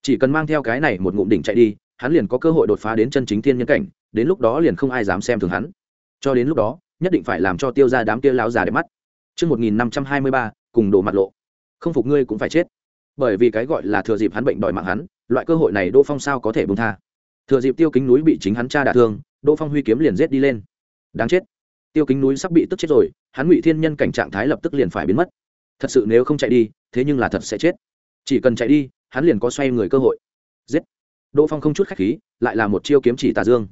Chỉ cần mang theo cái này một ngụm đỉnh chạy đi, hắn liền có cơ hội đột phá đến chân chính thiên nhân cảnh, đến lúc đó liền không ai dám xem thường hắn cho đến lúc đó nhất định phải làm cho tiêu ra đám kia lao già đẹp mắt Trước 1523, cùng đổ mặt lộ. Không phục ngươi cũng phải chết. Bởi vì cái gọi là thừa dịp hắn bệnh đòi mạng hắn, loại cơ hội này Đỗ Phong sao có thể buông tha. Thừa dịp Tiêu Kính núi bị chính hắn cha đả thương, Đỗ Phong huy kiếm liền giết đi lên. Đáng chết. Tiêu Kính núi sắp bị tức chết rồi, hắn Ngụy Thiên Nhân cảnh trạng thái lập tức liền phải biến mất. Thật sự nếu không chạy đi, thế nhưng là thật sẽ chết. Chỉ cần chạy đi, hắn liền có xoay người cơ hội. Giết. Đỗ Phong không chút khách khí, lại là một chiêu kiếm chỉ tà dương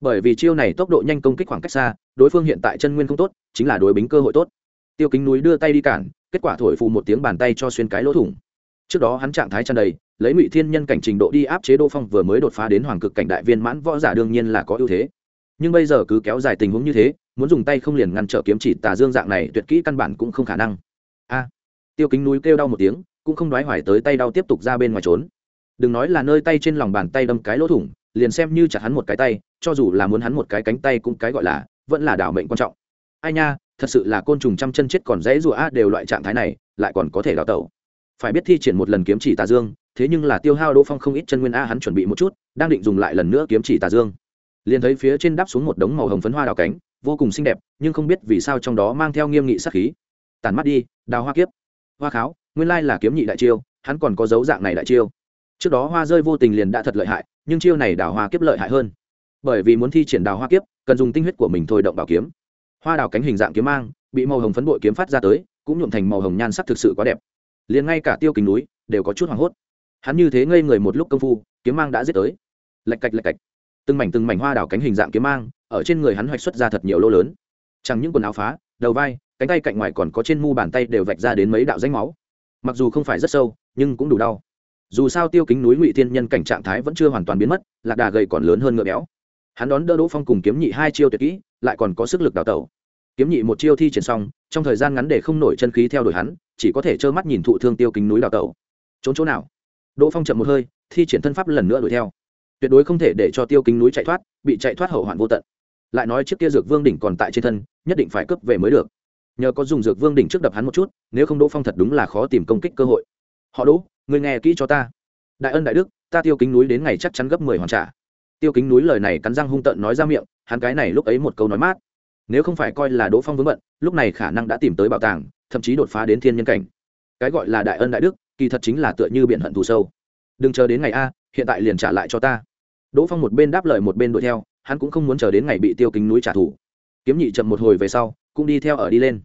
bởi vì chiêu này tốc độ nhanh công kích khoảng cách xa, đối phương hiện tại chân nguyên không tốt, chính là đối bính cơ hội tốt. Tiêu kính núi đưa tay đi cản, kết quả thổi phù một tiếng bàn tay cho xuyên cái lỗ thủng. Trước đó hắn trạng thái tràn đầy, lấy ngụy thiên nhân cảnh trình độ đi áp chế đô phong vừa mới đột phá đến hoàng cực cảnh đại viên mãn võ giả đương nhiên là có ưu thế. Nhưng bây giờ cứ kéo dài tình huống như thế, muốn dùng tay không liền ngăn trở kiếm chỉ tà dương dạng này tuyệt kỹ căn bản cũng không khả năng. A. Tiêu kính núi kêu đau một tiếng, cũng không đoái hoài tới tay đau tiếp tục ra bên ngoài trốn đừng nói là nơi tay trên lòng bàn tay đâm cái lỗ thủng, liền xem như chặt hắn một cái tay, cho dù là muốn hắn một cái cánh tay cũng cái gọi là, vẫn là đảo mệnh quan trọng. Ai nha, thật sự là côn trùng trăm chân chết còn dễ rùa a đều loại trạng thái này, lại còn có thể đào tẩu. Phải biết thi triển một lần kiếm chỉ tà dương, thế nhưng là tiêu hao đỗ phong không ít chân nguyên a hắn chuẩn bị một chút, đang định dùng lại lần nữa kiếm chỉ tà dương. Liền thấy phía trên đáp xuống một đống màu hồng phấn hoa đào cánh, vô cùng xinh đẹp, nhưng không biết vì sao trong đó mang theo nghiêm nghị sắc khí. Tàn mắt đi, đào hoa kiếp. Hoa kháo, nguyên lai là kiếm nhị đại chiêu, hắn còn có dấu dạng này đại chiêu trước đó hoa rơi vô tình liền đã thật lợi hại, nhưng chiêu này đào hoa kiếp lợi hại hơn. Bởi vì muốn thi triển đào hoa kiếp, cần dùng tinh huyết của mình thôi động bảo kiếm. Hoa đào cánh hình dạng kiếm mang, bị màu hồng phấn bội kiếm phát ra tới, cũng nhuộm thành màu hồng nhan sắc thực sự quá đẹp. Liền ngay cả tiêu kính núi, đều có chút hoảng hốt. Hắn như thế ngây người một lúc công phu, kiếm mang đã giết tới. Lạch cạch lạch cạch. Từng mảnh từng mảnh hoa đào cánh hình dạng kiếm mang, ở trên người hắn hoạch xuất ra thật nhiều lô lớn. Chẳng những quần áo phá, đầu vai, cánh tay cạnh ngoài còn có trên mu bàn tay đều vạch ra đến mấy đạo danh máu. Mặc dù không phải rất sâu, nhưng cũng đủ đau dù sao tiêu kính núi ngụy thiên nhân cảnh trạng thái vẫn chưa hoàn toàn biến mất lạc đà gầy còn lớn hơn ngựa béo hắn đón đỡ đỗ phong cùng kiếm nhị hai chiêu tuyệt kỹ lại còn có sức lực đào tẩu kiếm nhị một chiêu thi triển xong trong thời gian ngắn để không nổi chân khí theo đuổi hắn chỉ có thể trơ mắt nhìn thụ thương tiêu kính núi đào tẩu trốn chỗ nào đỗ phong chậm một hơi thi triển thân pháp lần nữa đuổi theo tuyệt đối không thể để cho tiêu kính núi chạy thoát bị chạy thoát hậu hoạn vô tận lại nói chiếc kia dược vương đỉnh còn tại trên thân nhất định phải cướp về mới được nhờ có dùng dược vương đỉnh trước đập hắn một chút nếu không đỗ phong thật đúng là khó tìm công kích cơ hội họ đỗ Ngươi nghe kỹ cho ta. Đại ân đại đức, ta tiêu kính núi đến ngày chắc chắn gấp mười hoàn trả. Tiêu kính núi lời này cắn răng hung tợn nói ra miệng, hắn cái này lúc ấy một câu nói mát. Nếu không phải coi là đỗ phong vướng bận, lúc này khả năng đã tìm tới bảo tàng, thậm chí đột phá đến thiên nhân cảnh. Cái gọi là đại ân đại đức, kỳ thật chính là tựa như biển hận thù sâu. Đừng chờ đến ngày a, hiện tại liền trả lại cho ta. Đỗ phong một bên đáp lời một bên đuổi theo, hắn cũng không muốn chờ đến ngày bị tiêu kính núi trả thù. Kiếm nhị chậm một hồi về sau, cũng đi theo ở đi lên.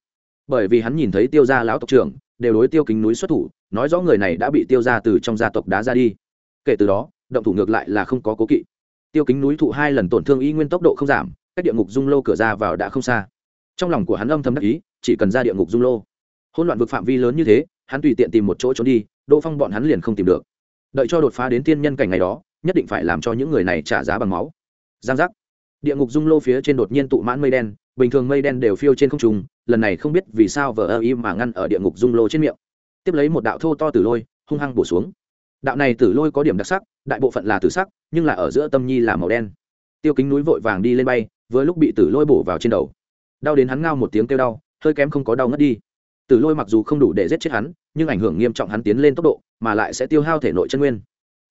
Bởi vì hắn nhìn thấy tiêu gia lão tộc trưởng đều đối tiêu kính núi xuất thủ, nói rõ người này đã bị tiêu ra từ trong gia tộc đá ra đi. Kể từ đó, động thủ ngược lại là không có cố kỵ. Tiêu kính núi thụ hai lần tổn thương y nguyên tốc độ không giảm, cách địa ngục dung lô cửa ra vào đã không xa. Trong lòng của hắn âm thầm đắc ý, chỉ cần ra địa ngục dung lô. Hôn loạn vực phạm vi lớn như thế, hắn tùy tiện tìm một chỗ trốn đi, đỗ phong bọn hắn liền không tìm được. Đợi cho đột phá đến tiên nhân cảnh ngày đó, nhất định phải làm cho những người này trả giá bằng máu. Giang giác. Địa ngục dung lô phía trên đột nhiên tụ mãn mây đen, bình thường mây đen đều phiêu trên không trung lần này không biết vì sao vờ ơ im mà ngăn ở địa ngục dung lô trên miệng. Tiếp lấy một đạo thô to tử lôi, hung hăng bổ xuống. Đạo này tử lôi có điểm đặc sắc, đại bộ phận là tử sắc, nhưng là ở giữa tâm nhi là màu đen. Tiêu kính núi vội vàng đi lên bay với lúc bị tử lôi bổ vào trên đầu. Đau đến hắn ngao một tiếng kêu đau, hơi kém không có đau ngất đi. Tử lôi mặc dù không đủ để giết chết hắn, nhưng ảnh hưởng nghiêm trọng hắn tiến lên tốc độ, mà lại sẽ tiêu hao thể nội chân nguyên.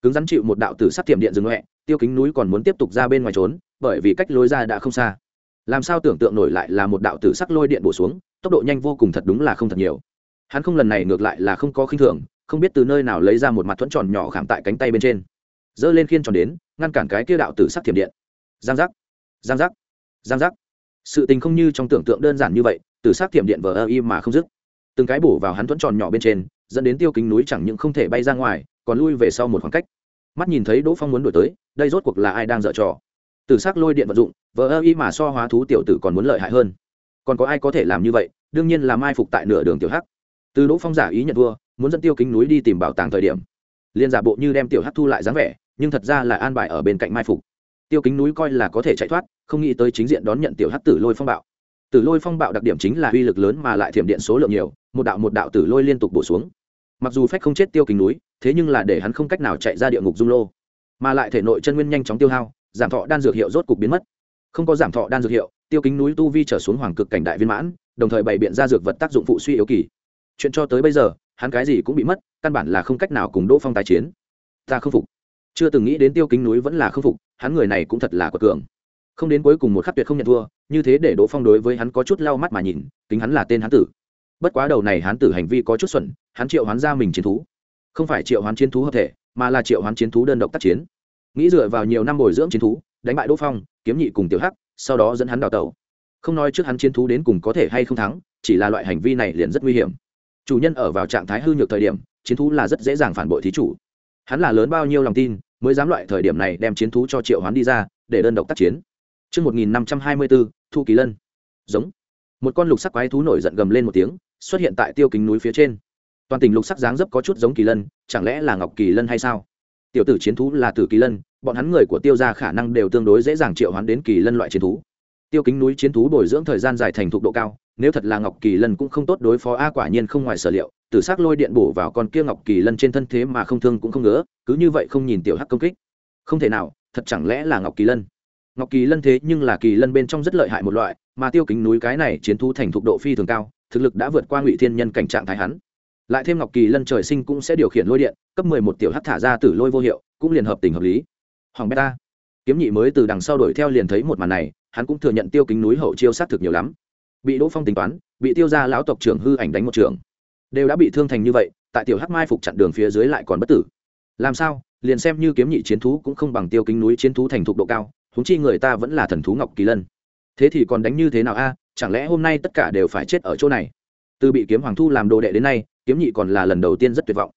Cứng rắn chịu một đạo tử sắc tiệm điện dừng huệ tiêu kính núi còn muốn tiếp tục ra bên ngoài trốn, bởi vì cách lối ra đã không xa làm sao tưởng tượng nổi lại là một đạo tử sắc lôi điện bổ xuống, tốc độ nhanh vô cùng thật đúng là không thật nhiều. Hắn không lần này ngược lại là không có khinh thường, không biết từ nơi nào lấy ra một mặt thuẫn tròn nhỏ khảm tại cánh tay bên trên. Giơ lên khiên tròn đến, ngăn cản cái kia đạo tử sắc thiểm điện. Giang giác. Giang giác. Giang giác. Sự tình không như trong tưởng tượng đơn giản như vậy, tử sắc thiểm điện vờ ơ im mà không dứt. Từng cái bổ vào hắn thuẫn tròn nhỏ bên trên, dẫn đến tiêu kính núi chẳng những không thể bay ra ngoài, còn lui về sau một khoảng cách. Mắt nhìn thấy đỗ phong muốn đổi tới, đây rốt cuộc là ai đang dở trò? Tử sắc lôi điện vận dụng vỡ ơ y mà so hóa thú tiểu tử còn muốn lợi hại hơn. Còn có ai có thể làm như vậy? Đương nhiên là mai phục tại nửa đường tiểu hắc. Từ đỗ phong giả ý nhận thua, muốn dẫn tiêu kính núi đi tìm bảo tàng thời điểm, liên giả bộ như đem tiểu hắc thu lại dáng vẻ, nhưng thật ra là an bài ở bên cạnh mai phục. Tiêu kính núi coi là có thể chạy thoát, không nghĩ tới chính diện đón nhận tiểu hắc tử lôi phong bạo. Tử lôi phong bạo đặc điểm chính là uy lực lớn mà lại thiểm điện số lượng nhiều, một đạo một đạo tử lôi liên tục bổ xuống. Mặc dù phách không chết tiêu kính núi, thế nhưng là để hắn không cách nào chạy ra địa ngục dung lô, mà lại thể nội chân nguyên nhanh chóng tiêu hao giảm thọ đan dược hiệu rốt cục biến mất. Không có giảm thọ đan dược hiệu, tiêu kính núi tu vi trở xuống hoàng cực cảnh đại viên mãn, đồng thời bày biện ra dược vật tác dụng phụ suy yếu kỳ. Chuyện cho tới bây giờ, hắn cái gì cũng bị mất, căn bản là không cách nào cùng đỗ phong tái chiến. Ta không phục. Chưa từng nghĩ đến tiêu kính núi vẫn là không phục, hắn người này cũng thật là quật cường. Không đến cuối cùng một khắc tuyệt không nhận thua, như thế để đỗ phong đối với hắn có chút lau mắt mà nhìn, kính hắn là tên hắn tử. Bất quá đầu này hắn tử hành vi có chút xuẩn, hắn triệu hắn ra mình chiến thú. Không phải triệu hoán chiến thú hợp thể, mà là triệu hoán chiến thú đơn độc tác chiến nghĩ dựa vào nhiều năm bồi dưỡng chiến thú đánh bại đỗ phong kiếm nhị cùng tiểu hắc sau đó dẫn hắn đào tẩu không nói trước hắn chiến thú đến cùng có thể hay không thắng chỉ là loại hành vi này liền rất nguy hiểm chủ nhân ở vào trạng thái hư nhược thời điểm chiến thú là rất dễ dàng phản bội thí chủ hắn là lớn bao nhiêu lòng tin mới dám loại thời điểm này đem chiến thú cho triệu hoán đi ra để đơn độc tác chiến Trước 1524, Thu Kỳ Lân. Giống. Một con lục sắc quái thú nổi giận gầm lên một tiếng, xuất hiện tại tiêu kính núi phía trên. Toàn tình lục sắc dáng dấp có chút giống kỳ lân, chẳng lẽ là ngọc kỳ lân hay sao? Tiểu tử chiến thú là tử kỳ lân, bọn hắn người của tiêu gia khả năng đều tương đối dễ dàng triệu hoán đến kỳ lân loại chiến thú. Tiêu kính núi chiến thú bồi dưỡng thời gian dài thành thục độ cao, nếu thật là ngọc kỳ lân cũng không tốt đối phó a quả nhiên không ngoài sở liệu tử s ắ c lôi điện bổ vào con kia ngọc kỳ lân trên thân thế mà không thương cũng không ngứa cứ như vậy không nhìn tiểu hắc công kích. Không thể nào thật chẳng lẽ là ngọc kỳ lân? Ngọc kỳ lân thế nhưng là kỳ lân bên trong rất lợi hại một loại mà tiêu kính núi cái này chiến thú thành thục độ phi thường cao thực lực đã vượt qua ngụy thiên nhân cảnh trạng thái hắn lại thêm ngọc kỳ lân trời sinh cũng sẽ điều khiển lôi điện, cấp mười một tiểu hắc thả ra từ lôi vô hiệu, cũng liền hợp tình hợp lý. Hoàng beta, kiếm nhị mới từ đằng sau đuổi theo liền thấy một màn này, hắn cũng thừa nhận tiêu kính núi hậu chiêu sát thực nhiều lắm. Bị đỗ phong tính toán, bị tiêu ra lão tộc trưởng hư ảnh đánh một trường. Đều đã bị thương thành như vậy, tại tiểu hắc mai phục chặn đường phía dưới lại còn bất tử. Làm sao, liền xem như kiếm nhị chiến thú cũng không bằng tiêu kính núi chiến thú thành thục độ cao húng chi người ta vẫn là thần thú ngọc kỳ lân. Thế thì còn đánh như thế nào a? Chẳng lẽ hôm nay tất cả đều phải chết ở chỗ này? Từ bị kiếm hoàng thu làm đồ đệ đến nay kiếm nhị còn là lần đầu tiên rất tuyệt vọng.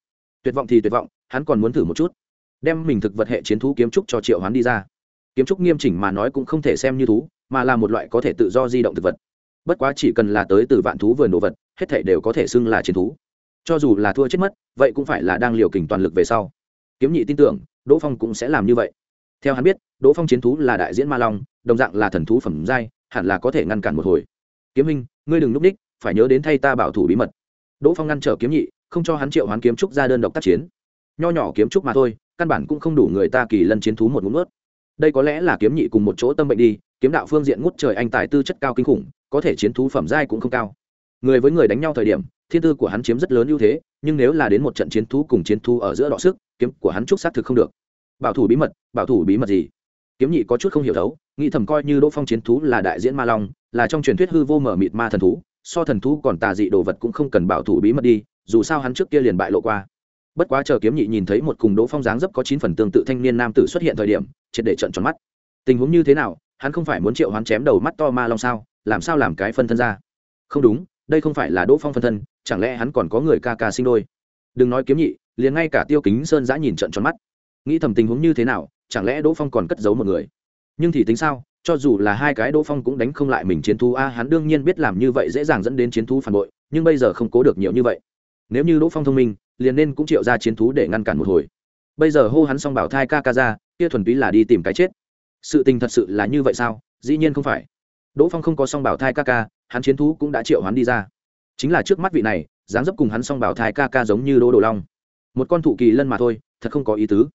Tuyệt vọng thì tuyệt vọng, hắn còn muốn thử một chút. Đem mình thực vật hệ chiến thú kiếm trúc cho triệu hoán đi ra. Kiếm trúc nghiêm chỉnh mà nói cũng không thể xem như thú, mà là một loại có thể tự do di động thực vật. Bất quá chỉ cần là tới từ vạn thú vườn đồ vật, hết thể đều có thể xưng là chiến thú. Cho dù là thua chết mất, vậy cũng phải là đang liều kình toàn lực về sau. Kiếm nhị tin tưởng, đỗ phong cũng sẽ làm như vậy. Theo hắn biết, đỗ phong chiến thú là đại diễn ma long, đồng dạng là thần thú phẩm giai, hẳn là có thể ngăn cản một hồi. Kiếm minh ngươi đừng núp đích, phải nhớ đến thay ta bảo thủ bí mật đỗ phong ngăn trở kiếm nhị, không cho hắn triệu hoán kiếm trúc ra đơn độc tác chiến. Nho nhỏ kiếm trúc mà thôi, căn bản cũng không đủ người ta kỳ lân chiến thú một ngụm ướt đây có lẽ là kiếm nhị cùng một chỗ tâm bệnh đi, kiếm đạo phương diện ngút trời anh tài tư chất cao kinh khủng, có thể chiến thú phẩm giai cũng không cao. Người với người đánh nhau thời điểm, thiên tư của hắn chiếm rất lớn ưu thế, nhưng nếu là đến một trận chiến thú cùng chiến thú ở giữa đọ sức, kiếm của hắn trúc xác thực không được. Bảo thủ bí mật, bảo thủ bí mật gì? Kiếm nhị có chút không hiểu thấu, nghĩ thầm coi như đỗ phong chiến thú là đại diễn ma long, là trong truyền thuyết hư vô mở mịt ma thần thú so thần thú còn tà dị đồ vật cũng không cần bảo thủ bí mật đi, dù sao hắn trước kia liền bại lộ qua. Bất quá chờ kiếm nhị nhìn thấy một cùng đỗ phong dáng dấp có chín phần tương tự thanh niên nam tử xuất hiện thời điểm, triệt để trận tròn mắt. Tình huống như thế nào, hắn không phải muốn triệu hắn chém đầu mắt to ma long sao, làm sao làm cái phân thân ra? Không đúng, đây không phải là đỗ phong phân thân, chẳng lẽ hắn còn có người ca ca sinh đôi? Đừng nói kiếm nhị, liền ngay cả tiêu kính sơn giã nhìn trận tròn mắt. Nghĩ thầm tình huống như thế nào, chẳng lẽ đỗ phong còn cất giấu một người? Nhưng thì tính sao cho dù là hai cái đỗ phong cũng đánh không lại mình chiến thú. A, hắn đương nhiên biết làm như vậy dễ dàng dẫn đến chiến thú phản bội, nhưng bây giờ không cố được nhiều như vậy. Nếu như đỗ phong thông minh, liền nên cũng triệu ra chiến thú để ngăn cản một hồi. Bây giờ hô hắn xong bảo thai ca ca ra, kia thuần túy là đi tìm cái chết. Sự tình thật sự là như vậy sao? Dĩ nhiên không phải. Đỗ phong không có song bảo thai ca ca, hắn chiến thú cũng đã triệu hắn đi ra. Chính là trước mắt vị này, dáng dấp cùng hắn song bảo thai ca ca giống như đỗ đồ long. Một con thụ kỳ lân mà thôi, thật không có ý tứ.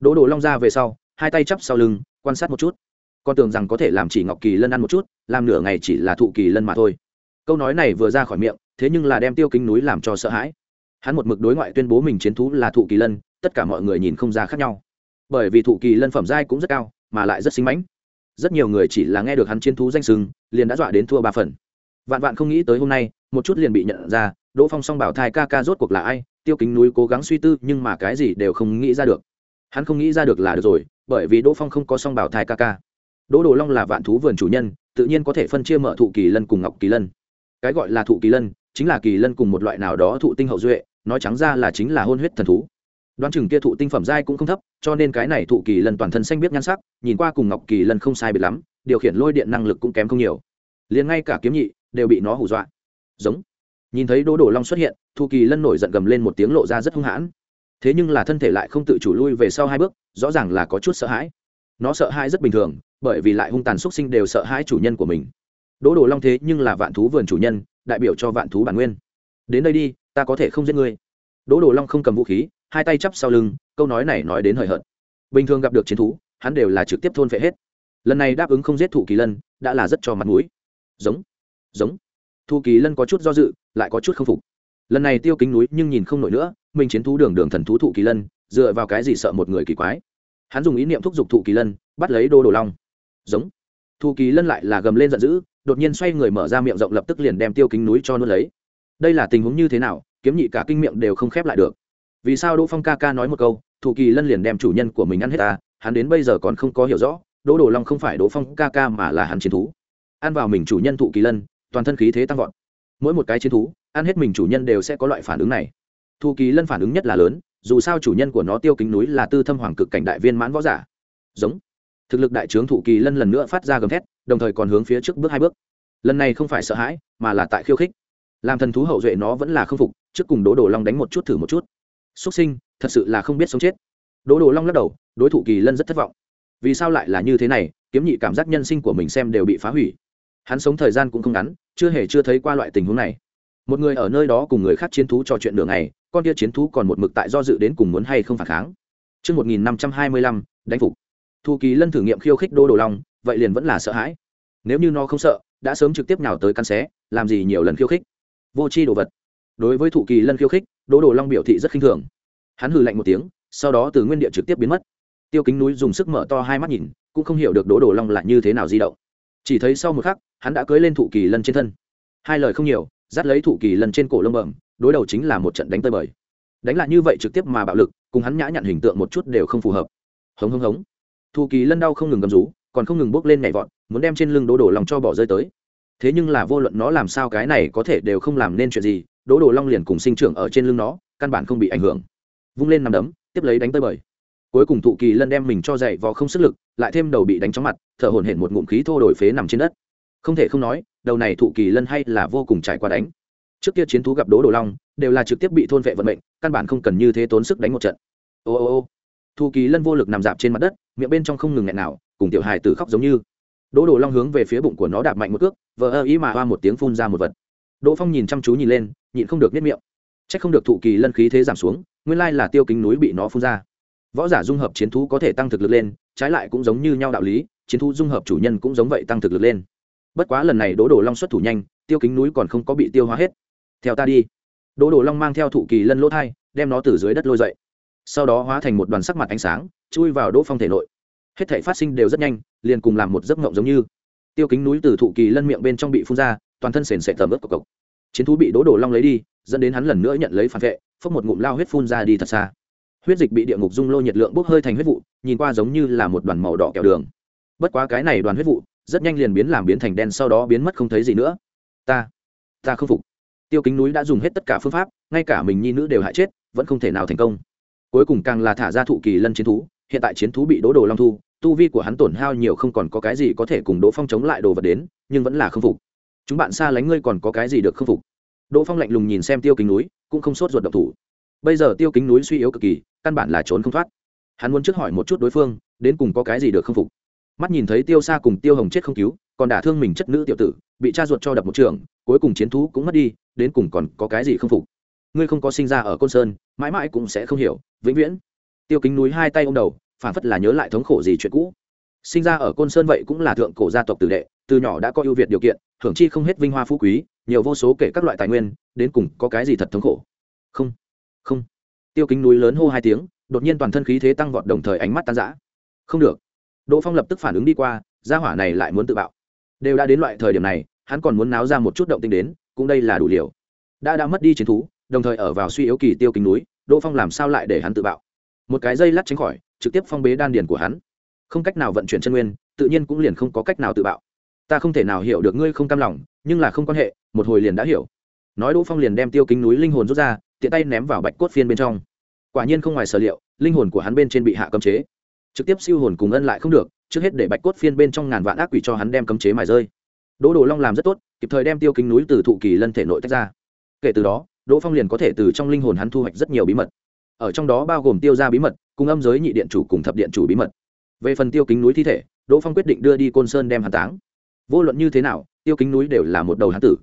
Đỗ đồ long ra về sau, hai tay chắp sau lưng, quan sát một chút con tưởng rằng có thể làm chỉ ngọc kỳ lân ăn một chút, làm nửa ngày chỉ là thụ kỳ lân mà thôi. Câu nói này vừa ra khỏi miệng, thế nhưng là đem tiêu kính núi làm cho sợ hãi. Hắn một mực đối ngoại tuyên bố mình chiến thú là thụ kỳ lân, tất cả mọi người nhìn không ra khác nhau. Bởi vì thụ kỳ lân phẩm giai cũng rất cao, mà lại rất xinh mãnh. Rất nhiều người chỉ là nghe được hắn chiến thú danh sừng liền đã dọa đến thua ba phần. Vạn vạn không nghĩ tới hôm nay, một chút liền bị nhận ra, đỗ phong song bảo thai ca ca rốt cuộc là ai, tiêu kính núi cố gắng suy tư, nhưng mà cái gì đều không nghĩ ra được. Hắn không nghĩ ra được là được rồi, bởi vì đỗ phong không có song bảo thai ca ca đỗ đồ long là vạn thú vườn chủ nhân, tự nhiên có thể phân chia mở thụ kỳ lân cùng ngọc kỳ lân. Cái gọi là thụ kỳ lân, chính là kỳ lân cùng một loại nào đó thụ tinh hậu duệ, nói trắng ra là chính là hôn huyết thần thú. Đoán chừng kia thụ tinh phẩm giai cũng không thấp, cho nên cái này thụ kỳ lân toàn thân xanh biết nhan sắc, nhìn qua cùng ngọc kỳ lân không sai biệt lắm, điều khiển lôi điện năng lực cũng kém không nhiều. Liền ngay cả kiếm nhị đều bị nó hù dọa. Giống. Nhìn thấy đỗ Đồ long xuất hiện, thụ kỳ lân nổi giận gầm lên một tiếng lộ ra rất hung hãn. Thế nhưng là thân thể lại không tự chủ lui về sau hai bước, rõ ràng là có chút sợ hãi. Nó sợ hãi rất bình thường bởi vì lại hung tàn xuất sinh đều sợ hãi chủ nhân của mình. Đỗ đồ long thế nhưng là vạn thú vườn chủ nhân, đại biểu cho vạn thú bản nguyên. Đến đây đi, ta có thể không giết ngươi. Đỗ đồ long không cầm vũ khí, hai tay chắp sau lưng, câu nói này nói đến hời hợt. Bình thường gặp được chiến thú, hắn đều là trực tiếp thôn phệ hết. Lần này đáp ứng không giết thủ kỳ lân, đã là rất cho mặt mũi. Giống giống. Thu kỳ lân có chút do dự, lại có chút k phục. Lần này tiêu kính núi nhưng nhìn không nổi nữa, mình chiến thú đường đường thần thú thụ kỳ lân, dựa vào cái gì sợ một người kỳ quái? Hắn dùng ý niệm thúc giục thụ kỳ lân, bắt lấy đô đồ long giống. Thu kỳ lân lại là gầm lên giận dữ, đột nhiên xoay người mở ra miệng rộng lập tức liền đem tiêu kính núi cho nuốt lấy. Đây là tình huống như thế nào, kiếm nhị cả kinh miệng đều không khép lại được. Vì sao đỗ phong ca ca nói một câu thụ kỳ lân liền đem chủ nhân của mình ăn hết ta, hắn đến bây giờ còn không có hiểu rõ, đỗ đồ long không phải đỗ phong ca ca mà là hắn chiến thú. Ăn vào mình chủ nhân thụ kỳ lân, toàn thân khí thế tăng vọt. Mỗi một cái chiến thú, ăn hết mình chủ nhân đều sẽ có loại phản ứng này. Thụ kỳ lân phản ứng nhất là lớn, dù sao chủ nhân của nó tiêu kính núi là tư thâm hoàng cực cảnh đại viên mãn võ giả. Giống thực lực đại trướng thủ kỳ lân lần nữa phát ra gầm thét đồng thời còn hướng phía trước bước hai bước. Lần này không phải sợ hãi mà là tại khiêu khích. Làm thần thú hậu duệ nó vẫn là k phục trước cùng đỗ đồ long đánh một chút thử một chút. Xuất sinh thật sự là không biết sống chết. Đỗ đồ long lắc đầu đối thủ kỳ lân rất thất vọng. Vì sao lại là như thế này kiếm nhị cảm giác nhân sinh của mình xem đều bị phá hủy. Hắn sống thời gian cũng không ngắn chưa hề chưa thấy qua loại tình huống này. Một người ở nơi đó cùng người khác chiến thú trò chuyện đường này con kia chiến thú còn một mực tại do dự đến cùng muốn hay không phản kháng. Trước 1525, đánh phục. Thu Kỳ Lân thử nghiệm khiêu khích Đỗ Đồ Long, vậy liền vẫn là sợ hãi. Nếu như nó không sợ, đã sớm trực tiếp nào tới căn xé, làm gì nhiều lần khiêu khích. Vô chi đồ vật. Đối với Thụ Kỳ Lân khiêu khích, Đỗ Đồ Long biểu thị rất khinh thường. Hắn hừ lạnh một tiếng, sau đó từ nguyên địa trực tiếp biến mất. Tiêu Kính núi dùng sức mở to hai mắt nhìn, cũng không hiểu được Đỗ Đồ Long là như thế nào di động. Chỉ thấy sau một khắc, hắn đã cưỡi lên Thụ Kỳ Lân trên thân. Hai lời không nhiều, dắt lấy Thụ Kỳ Lân trên cổ lông bẩm, đối đầu chính là một trận đánh tơi bời đánh lại như vậy trực tiếp mà bạo lực cùng hắn nhã nhặn hình tượng một chút đều không phù hợp hống hống hống thu kỳ lân đau không ngừng gầm rú, còn không ngừng bốc lên nhảy vọt, muốn đem trên lưng đố đổ lòng cho bỏ rơi tới. Thế nhưng là vô luận nó làm sao cái này có thể đều không làm nên chuyện gì đố đổ long liền cùng sinh trưởng ở trên lưng nó, căn bản không bị ảnh hưởng. Vung lên nằm đấm, tiếp lấy đánh tới bời. Cuối cùng thụ kỳ lân đem mình cho dậy vò không sức lực, lại thêm đầu bị đánh chóng mặt, thở hổn hển một ngụm khí thô đổi phế nằm trên đất. Không thể không nói, đầu này thụ kỳ lân hay là vô cùng trải qua đánh. Trước kia chiến thú gặp đố đồ long, đều là trực tiếp bị thôn vệ vận mệnh, căn bản không cần như thế tốn sức đánh một trận. Ô ô ô thu kỳ lân vô lực nằm dạp trên mặt đất, miệng bên trong không ngừng nghẹn nào, cùng tiểu hài tử khóc giống như. Đỗ đồ long hướng về phía bụng của nó đạp mạnh một cước, vờ ơ ý mà hoa một tiếng phun ra một vật. Đỗ phong nhìn chăm chú nhìn lên, nhịn không được nếp miệng. C h ắ c không được thụ kỳ lân khí thế giảm xuống, nguyên lai là tiêu kính núi bị nó phun ra. Võ giả dung hợp chiến thú có thể tăng thực lực lên, trái lại cũng giống như nhau đạo lý, chiến thú dung hợp chủ nhân cũng giống vậy tăng thực lực lên. Bất quá lần này đỗ đồ long xuất thủ nhanh, tiêu kính núi còn không có bị tiêu hóa hết. Theo ta đi. Đỗ đồ long mang theo thụ kỳ lân lỗ thai, đem nó từ dưới đất lôi dậy sau đó hóa thành một đoàn sắc mặt ánh sáng, chui vào đỗ phong thể nội. Hết thể phát sinh đều rất nhanh, liền cùng làm một giấc mộng giống như. Tiêu kính núi từ thụ kỳ lân miệng bên trong bị phun ra, toàn thân sền sệt tầm ướp cộc cộc chiến thú bị đỗ đổ long lấy đi, dẫn đến hắn lần nữa nhận lấy phản vệ, phốc một ngụm lao huyết phun ra đi thật xa. Huyết dịch bị địa ngục dung lô nhiệt lượng bốc hơi thành huyết vụ, nhìn qua giống như là một đoàn màu đỏ kẹo đường. Bất quá cái này đoàn huyết vụ, rất nhanh liền biến làm biến thành đen, sau đó biến mất không thấy gì nữa. Ta ta không phục. Tiêu kính núi đã dùng hết tất cả phương pháp, ngay cả mình nhi nữ đều hại chết, vẫn không thể nào thành công cuối cùng càng là thả ra thụ kỳ lân chiến thú, hiện tại chiến thú bị đỗ đồ long thu, tu vi của hắn tổn hao nhiều không còn có cái gì có thể cùng đỗ phong chống lại đồ vật đến, nhưng vẫn là không phục. Chúng bạn xa lánh ngươi còn có cái gì được không phục? Đỗ phong lạnh lùng nhìn xem tiêu kính núi, cũng không sốt ruột động thủ. Bây giờ tiêu kính núi suy yếu cực kỳ, căn bản là trốn không thoát. Hắn muốn trước hỏi một chút đối phương, đến cùng có cái gì được không phục? Mắt nhìn thấy tiêu xa cùng tiêu hồng chết không cứu, còn đả thương mình chất nữ tiểu tử, bị cha ruột cho đập một trường, cuối cùng chiến thú cũng mất đi, đến cùng còn có cái gì không phục? Ngươi không có sinh ra ở côn sơn, mãi mãi cũng sẽ không hiểu, vĩnh viễn. Tiêu kính núi hai tay ô m đầu phản phất là nhớ lại thống khổ gì chuyện cũ. Sinh ra ở côn sơn vậy cũng là thượng cổ gia tộc tử đệ, từ nhỏ đã có ưu việt điều kiện, hưởng chi không hết vinh hoa phú quý, nhiều vô số kể các loại tài nguyên, đến cùng có cái gì thật thống khổ? Không không. Tiêu kính núi lớn hô hai tiếng, đột nhiên toàn thân khí thế tăng vọt đồng thời ánh mắt tan rã. Không được. Đỗ phong lập tức phản ứng đi qua, gia hỏa này lại muốn tự bạo. Đều đã đến loại thời điểm này, hắn còn muốn náo ra một chút động tinh đến, cũng đây là đủ liều. Đã đã mất đi chiến thú đồng thời ở vào suy yếu kỳ tiêu kính núi, đỗ phong làm sao lại để hắn tự bạo? Một cái dây lát tránh khỏi, trực tiếp phong bế đan điền của hắn. Không cách nào vận chuyển chân nguyên, tự nhiên cũng liền không có cách nào tự bạo. Ta không thể nào hiểu được ngươi không cam lòng, nhưng là không quan hệ, một hồi liền đã hiểu. Nói đỗ phong liền đem tiêu kính núi linh hồn rút ra, tiện tay ném vào bạch cốt phiên bên trong. Quả nhiên không ngoài sở liệu, linh hồn của hắn bên trên bị hạ cấm chế. Trực tiếp siêu hồn cùng ân lại không được, trước hết để bạch cốt phiên bên trong ngàn vạn ác quỷ cho hắn đem cấm chế mài rơi. Đỗ đồ long làm rất tốt, kịp thời đem tiêu kính núi từ thụ kỳ lân thể nội tách ra. Kể từ đó đỗ phong liền có thể từ trong linh hồn hắn thu hoạch rất nhiều bí mật. Ở trong đó bao gồm tiêu ra bí mật, cùng âm giới nhị điện chủ cùng thập điện chủ bí mật. Về phần tiêu kính núi thi thể, đỗ phong quyết định đưa đi côn sơn đem hàn táng. Vô luận như thế nào, tiêu kính núi đều là một đầu hán tử.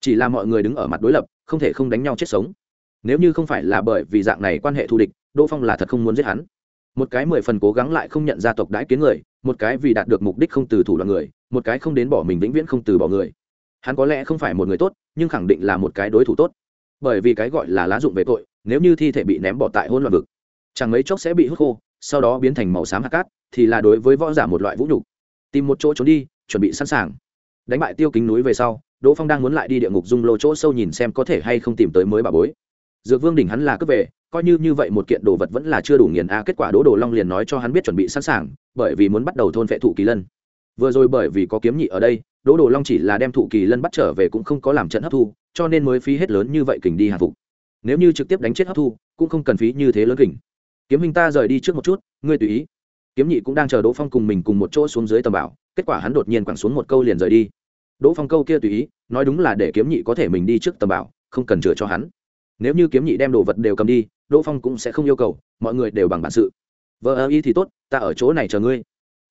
Chỉ là mọi người đứng ở mặt đối lập, không thể không đánh nhau chết sống. Nếu như không phải là bởi vì dạng này quan hệ thù địch, đỗ phong là thật không muốn giết hắn. Một cái mười phần cố gắng lại không nhận ra tộc đãi kiến người, một cái vì đạt được mục đích không từ thủ đoạn người, một cái không đến bỏ mình vĩnh viễn không từ bỏ người. Hắn có lẽ không phải một người tốt, nhưng khẳng định là một cái đối thủ tốt bởi vì cái gọi là lá dụng về tội, nếu như thi thể bị ném bỏ tại hôn loạn vực, chẳng mấy chốc sẽ bị hút khô, sau đó biến thành màu xám hạt cát, thì là đối với võ giả một loại vũ nhục. Tìm một chỗ trốn đi, chuẩn bị sẵn sàng. Đánh bại tiêu kính núi về sau, đỗ phong đang muốn lại đi địa ngục dung lô chỗ sâu nhìn xem có thể hay không tìm tới mới bà bối. Dược vương đỉnh hắn là cướp về, coi như như vậy một kiện đồ vật vẫn là chưa đủ nghiền a, kết quả đỗ đồ long liền nói cho hắn biết chuẩn bị sẵn sàng, bởi vì muốn bắt đầu thôn vệ thụ kỳ lân. Vừa rồi bởi vì có kiếm nhị ở đây, đỗ đồ long chỉ là đem thụ kỳ lân bắt trở về cũng không có làm trận hấp thu cho nên mới phí hết lớn như vậy kình đi hàng phục. Nếu như trực tiếp đánh chết hấp thu, cũng không cần phí như thế lớn kình. Kiếm hình ta rời đi trước một chút, ngươi tùy ý. Kiếm nhị cũng đang chờ đỗ phong cùng mình cùng một chỗ xuống dưới tầm bảo, kết quả hắn đột nhiên quẳng xuống một câu liền rời đi. Đỗ phong câu kia tùy ý, nói đúng là để kiếm nhị có thể mình đi trước tầm bảo, không cần chừa cho hắn. Nếu như kiếm nhị đem đồ vật đều cầm đi, đỗ phong cũng sẽ không yêu cầu, mọi người đều bằng bản sự. Vợ ơ y thì tốt, ta ở chỗ này chờ ngươi.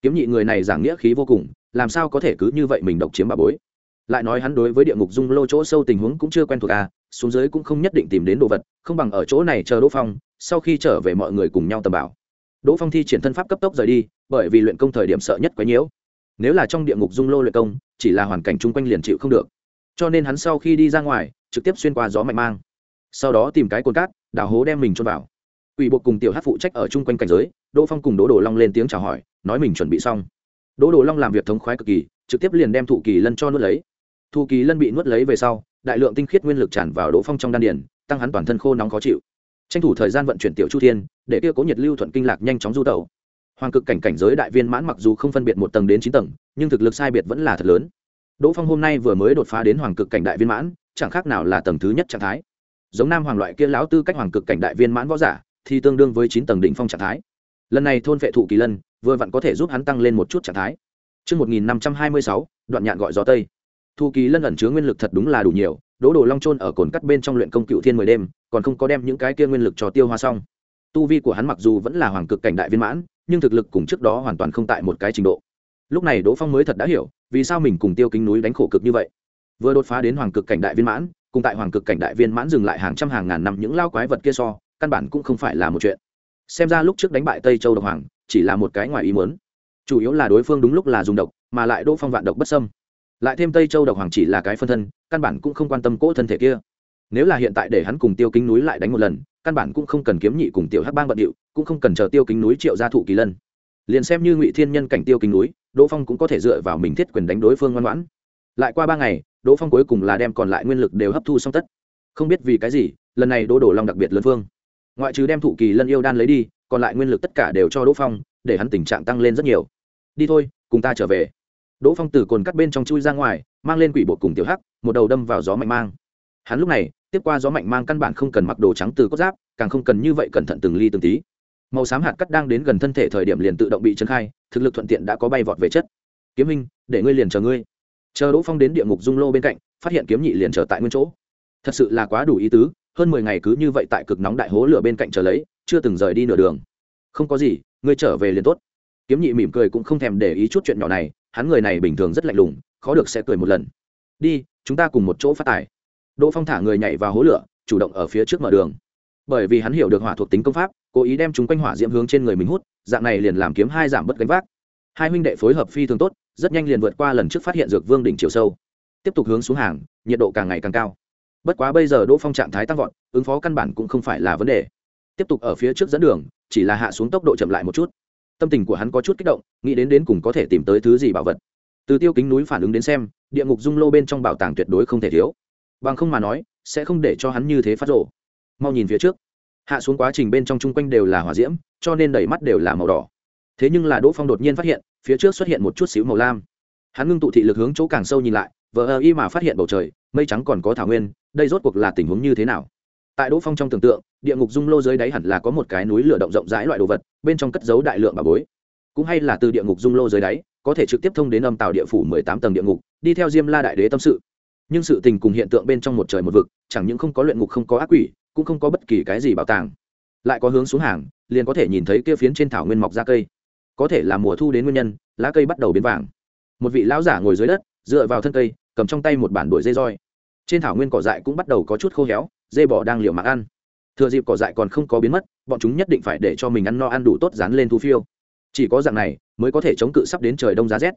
Kiếm nhị người này giảng nghĩa khí vô cùng, làm sao có thể cứ như vậy mình độc chiếm bà bối? Lại nói hắn đối với địa ngục dung lô chỗ sâu tình huống cũng chưa quen thuộc à xuống dưới cũng không nhất định tìm đến đồ vật, không bằng ở chỗ này chờ đỗ phong, sau khi trở về mọi người cùng nhau tầm bảo. Đỗ phong thi triển thân pháp cấp tốc rời đi, bởi vì luyện công thời điểm sợ nhất quấy nhiễu nếu là trong địa ngục dung lô luyện công, chỉ là hoàn cảnh chung quanh liền chịu không được. Cho nên hắn sau khi đi ra ngoài, trực tiếp xuyên qua gió mạnh mang. Sau đó tìm cái cồn cát, đào hố đem mình trôn vào. Ủy bộ cùng tiểu hát phụ trách ở chung quanh cảnh giới, đỗ phong cùng đỗ đồ long lên tiếng chào hỏi, nói mình chuẩn bị xong. Đỗ đồ long làm việc thống khoái cực kỳ, trực tiếp liền đem thụ kỳ lân cho nuốt lấy. Thu kỳ lân bị nuốt lấy về sau đại lượng tinh khiết nguyên lực tràn vào đỗ phong trong đan điền tăng hắn toàn thân khô nóng khó chịu. Tranh thủ thời gian vận chuyển tiểu chu thiên để kia cố nhiệt lưu thuận kinh lạc nhanh chóng du tẩu. Hoàng cực cảnh cảnh giới đại viên mãn mặc dù không phân biệt một tầng đến chín tầng nhưng thực lực sai biệt vẫn là thật lớn. Đỗ phong hôm nay vừa mới đột phá đến hoàng cực cảnh đại viên mãn chẳng khác nào là tầng thứ nhất trạng thái. Giống nam hoàng loại kia lão tư cách hoàng cực cảnh đại viên mãn võ giả thì tương đương với chín tầng đỉnh phong trạng thái. Lần này thôn vệ thụ kỳ lân vừa vặn có thể giúp hắn tăng lên một chút trạng thái. Trước 1526, đoạn nhạn gọi gió tây. Thu kỳ lân ẩn chứa nguyên lực thật đúng là đủ nhiều, đỗ đồ long trôn ở cồn cắt bên trong luyện công cựu thiên mười đêm còn không có đem những cái kia nguyên lực cho tiêu hoa xong. Tu vi của hắn mặc dù vẫn là hoàng cực cảnh đại viên mãn nhưng thực lực cùng trước đó hoàn toàn không tại một cái trình độ. Lúc này đỗ phong mới thật đã hiểu vì sao mình cùng tiêu kính núi đánh khổ cực như vậy. Vừa đột phá đến hoàng cực cảnh đại viên mãn cùng tại hoàng cực cảnh đại viên mãn dừng lại hàng trăm hàng ngàn năm những lao quái vật kia so căn bản cũng không phải là một chuyện. Xem ra lúc trước đánh bại tây châu độc hoàng chỉ là một cái ngoài ý muốn. Chủ yếu là đối phương đúng lúc là dùng độc mà lại đỗ phong vạn độc bất sâm lại thêm tây châu độc hoàng chỉ là cái phân thân, căn bản cũng không quan tâm cỗ thân thể kia. Nếu là hiện tại để hắn cùng tiêu kính núi lại đánh một lần, căn bản cũng không cần kiếm nhị cùng tiểu hắc bang bận điệu, cũng không cần chờ tiêu kính núi triệu gia thụ kỳ lân. Liền xem như ngụy thiên nhân cảnh tiêu kính núi, đỗ phong cũng có thể dựa vào mình thiết quyền đánh đối phương ngoan ngoãn. Lại qua ba ngày, đỗ phong cuối cùng là đem còn lại nguyên lực đều hấp thu xong tất. Không biết vì cái gì, lần này đỗ đổ long đặc biệt lớn phương. Ngoại trừ đem thụ kỳ lân yêu đan lấy đi, còn lại nguyên lực tất cả đều cho đỗ phong, để hắn tình trạng tăng lên rất nhiều. Đi thôi, cùng ta trở về đỗ phong từ cồn cắt bên trong chui ra ngoài, mang lên quỷ bộ cùng tiểu hắc, một đầu đâm vào gió mạnh mang. Hắn lúc này, tiếp qua gió mạnh mang căn bản không cần mặc đồ trắng từ cốt giáp, càng không cần như vậy cẩn thận từng ly từng tí. Màu xám hạt cắt đang đến gần thân thể thời điểm liền tự động bị trấn khai, thực lực thuận tiện đã có bay vọt về chất. Kiếm hình để ngươi liền chờ ngươi. Chờ đỗ phong đến địa ngục dung lô bên cạnh, phát hiện kiếm nhị liền chờ tại nguyên chỗ. Thật sự là quá đủ ý tứ, hơn mười ngày cứ như vậy tại cực nóng đại hố lửa bên cạnh chờ lấy, chưa từng rời đi nửa đường. Không có gì, ngươi trở về liền tốt. Kiếm nhị mỉm cười cũng không thèm để ý chút chuyện nhỏ này hắn người này bình thường rất lạnh lùng, khó được sẽ cười một lần. Đi, chúng ta cùng một chỗ phát tài. Đỗ phong thả người nhảy vào hố lửa, chủ động ở phía trước mở đường. Bởi vì hắn hiểu được hỏa thuộc tính công pháp, cố ý đem chúng quanh hỏa diễm hướng trên người mình hút, dạng này liền làm kiếm hai giảm bất gánh vác. Hai huynh đệ phối hợp phi thường tốt, rất nhanh liền vượt qua lần trước phát hiện dược vương đỉnh chiều sâu. Tiếp tục hướng xuống hàng, nhiệt độ càng ngày càng cao. Bất quá bây giờ đỗ phong trạng thái tăng vọt, ứng phó căn bản cũng không phải là vấn đề. Tiếp tục ở phía trước dẫn đường, chỉ là hạ xuống tốc độ chậm lại một chút tâm tình của hắn có chút kích động, nghĩ đến đến cùng có thể tìm tới thứ gì bảo vật. Từ tiêu kính núi phản ứng đến xem, địa ngục dung lô bên trong bảo tàng tuyệt đối không thể thiếu. Bằng không mà nói, sẽ không để cho hắn như thế phát rộ mau nhìn phía trước. Hạ xuống quá trình bên trong chung quanh đều là hỏa diễm, cho nên đầy mắt đều là màu đỏ. Thế nhưng là đỗ phong đột nhiên phát hiện, phía trước xuất hiện một chút xíu màu lam. Hắn ngưng tụ thị lực hướng chỗ càng sâu nhìn lại, vờ ơ y mà phát hiện bầu trời, mây trắng còn có thảo nguyên, đây rốt cuộc là tình huống như thế nào? Tại đỗ phong trong tưởng tượng, địa ngục dung lô dưới đáy hẳn là có một cái núi lửa động rộng rãi loại đồ vật, bên trong cất giấu đại lượng bà bối. Cũng hay là từ địa ngục dung lô dưới đáy, có thể trực tiếp thông đến âm tàu địa phủ mười tám tầng địa ngục, đi theo diêm la đại đế tâm sự. Nhưng sự tình cùng hiện tượng bên trong một trời một vực, chẳng những không có luyện ngục không có ác quỷ, cũng không có bất kỳ cái gì bảo tàng. Lại có hướng xuống hàng, liền có thể nhìn thấy kia phiến trên thảo nguyên mọc ra cây. Có thể là mùa thu đến nguyên nhân, lá cây bắt đầu biến vàng. Một vị lão giả ngồi dưới đất, dựa vào thân cây, cầm trong tay một bản đuổi dây roi. Trên thảo nguyên cỏ dại cũng bắt đầu có chút khô héo dê bò đang liều mạng ăn. Thừa dịp cỏ dại còn không có biến mất, bọn chúng nhất định phải để cho mình ăn no ăn đủ tốt dán lên thu phiêu. Chỉ có dạng này mới có thể chống cự sắp đến trời đông giá rét.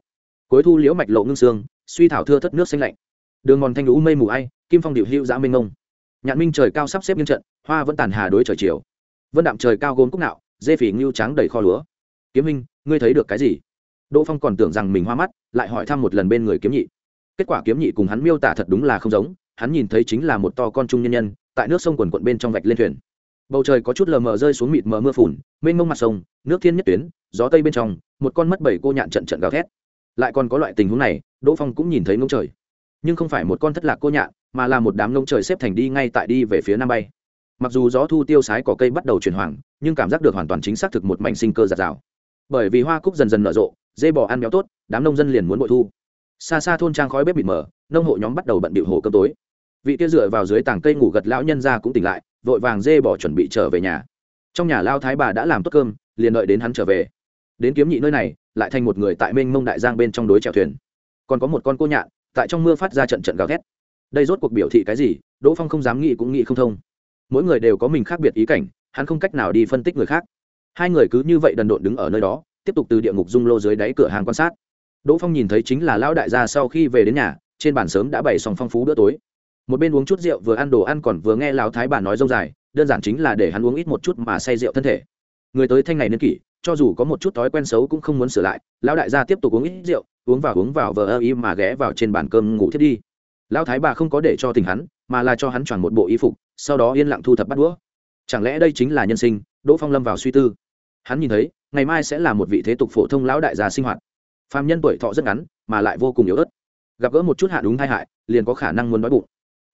Cuối thu liễu mạch lộ ngưng xương, suy thảo thưa thất nước xanh lạnh. Đường mòn thanh lũ mây mù ai, kim phong điệu hữu dã mênh ngông. Nhạn minh trời cao sắp xếp nghiêm trận, hoa vẫn tàn hà đối trời chiều. Vân đạm trời cao gốm cúc nạo, dê phỉ ngưu trắng đầy kho lúa. Kiếm minh, ngươi thấy được cái gì? Đỗ phong còn tưởng rằng mình hoa mắt, lại hỏi thăm một lần bên người kiếm nhị. Kết quả kiếm nhị cùng hắn miêu tả thật đúng là không giống, hắn nhìn thấy chính là một to con trung nhân nhân tại nước sông quần quận bên trong vạch lên thuyền. Bầu trời có chút lờ mờ rơi xuống mịt mờ mưa phùn, mênh mông mặt sông, nước thiên nhất tuyến, gió tây bên trong, một con mất bảy cô nhạn trận trận gào thét. Lại còn có loại tình huống này, đỗ phong cũng nhìn thấy ngông trời. Nhưng không phải một con thất lạc cô nhạn, mà là một đám ngông trời xếp thành đi ngay tại đi về phía nam bay. Mặc dù gió thu tiêu sái cỏ cây bắt đầu chuyển hoàng, nhưng cảm giác được hoàn toàn chính xác thực một mảnh sinh cơ giạt rào. Bởi vì hoa cúc dần dần nở rộ, dê bò ăn béo tốt, đám nông dân liền muốn bội thu. Xa xa thôn trang khói bếp bị mờ, nông hộ nhóm bắt đầu bận bịu hồ cơm tối vị kia dựa vào dưới tảng cây ngủ gật lão nhân ra cũng tỉnh lại, vội vàng dê bỏ chuẩn bị trở về nhà. Trong nhà lao thái bà đã làm tốt cơm, liền đợi đến hắn trở về. Đến kiếm nhị nơi này, lại thành một người tại mênh mông đại giang bên trong đối chèo thuyền. Còn có một con cô nhạn, tại trong mưa phát ra trận trận gào thét. Đây rốt cuộc biểu thị cái gì, đỗ phong không dám nghĩ cũng nghĩ không thông. Mỗi người đều có mình khác biệt ý cảnh, hắn không cách nào đi phân tích người khác. Hai người cứ như vậy đần độn đứng ở nơi đó, tiếp tục từ địa ngục dung lô dưới đáy cửa hàng quan sát. Đỗ phong nhìn thấy chính là lão đại gia sau khi về đến nhà, trên bàn sớm đã bày xong phong phú bữa tối một bên uống chút rượu vừa ăn đồ ăn còn vừa nghe lão thái bà nói rông dài, đơn giản chính là để hắn uống ít một chút mà say rượu thân thể. Người tới thanh này niên kỷ, cho dù có một chút thói quen xấu cũng không muốn sửa lại, lão đại gia tiếp tục uống ít rượu, uống vào uống vào vờ ơ y mà ghé vào trên bàn cơm ngủ thiết đi. Lão thái bà không có để cho tình hắn, mà là cho hắn chọn một bộ y phục, sau đó yên lặng thu thập bắt đũa. Chẳng lẽ đây chính là nhân sinh? Đỗ phong lâm vào suy tư. Hắn nhìn thấy, ngày mai sẽ là một vị thế tục phổ thông lão đại gia sinh hoạt. Phạm nhân tuổi thọ rất ngắn, mà lại vô cùng yếu ớt. Gặp gỡ một chút hạ đúng tai hại, liền có khả năng muốn đói bụng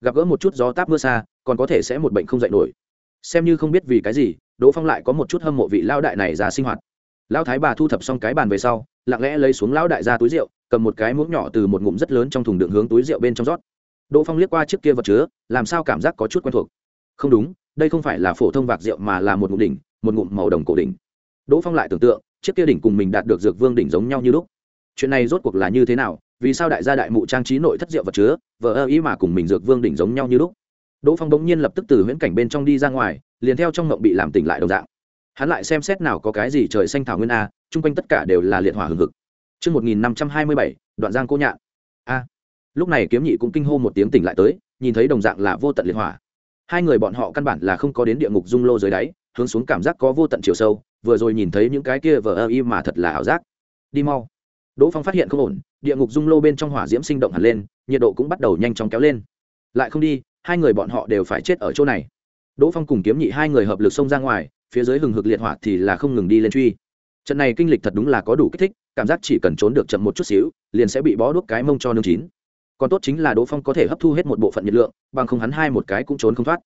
gặp gỡ một chút gió táp mưa xa, còn có thể sẽ một bệnh không dạy nổi. Xem như không biết vì cái gì, đỗ phong lại có một chút hâm mộ vị lao đại này ra sinh hoạt. Lão thái bà thu thập xong cái bàn về sau, lặng lẽ lấy xuống lão đại ra túi rượu, cầm một cái muỗng nhỏ từ một ngụm rất lớn trong thùng đựng hướng túi rượu bên trong rót. Đỗ phong liếc qua chiếc kia vật chứa, làm sao cảm giác có chút quen thuộc. Không đúng, đây không phải là phổ thông vạc rượu mà là một ngụm đỉnh, một ngụm màu đồng cổ đỉnh. Đỗ phong lại tưởng tượng, chiếc kia đỉnh cùng mình đạt được dược vương đỉnh giống nhau như lúc. Chuyện này rốt cuộc là như thế nào vì sao đại gia đại mụ trang trí nội thất rượu vật chứa vờ ơ ý mà cùng mình dược vương đỉnh giống nhau như lúc đỗ phong bỗng nhiên lập tức từ huyễn cảnh bên trong đi ra ngoài liền theo trong mộng bị làm tỉnh lại đồng dạng hắn lại xem xét nào có cái gì trời xanh thảo nguyên a chung quanh tất cả đều là liệt hỏa hừng hực Trước 1527, đoạn giang cô nhạn. A. Lúc này kiếm nhị cũng kinh hô một tiếng tỉnh lại tới, nhìn thấy đồng dạng là vô tận liệt hỏa. Hai người bọn họ căn bản là không có đến địa ngục dung lô dưới đáy, hướng xuống cảm giác có vô tận chiều sâu, vừa rồi nhìn thấy những cái kia vờ ơ y mà thật là ảo giác. Đi mau. Đỗ Phong phát hiện không ổn, địa ngục dung lô bên trong hỏa diễm sinh động hẳn lên, nhiệt độ cũng bắt đầu nhanh chóng kéo lên. Lại không đi, hai người bọn họ đều phải chết ở chỗ này. Đỗ Phong cùng kiếm nhị hai người hợp lực xông ra ngoài, phía dưới hừng hực liệt hỏa thì là không ngừng đi lên truy trận này kinh lịch thật đúng là có đủ kích thích cảm giác chỉ cần trốn được chậm một chút xíu liền sẽ bị bó đuốc cái mông cho nương chín còn tốt chính là đỗ phong có thể hấp thu hết một bộ phận nhiệt lượng bằng không hắn hai một cái cũng trốn không thoát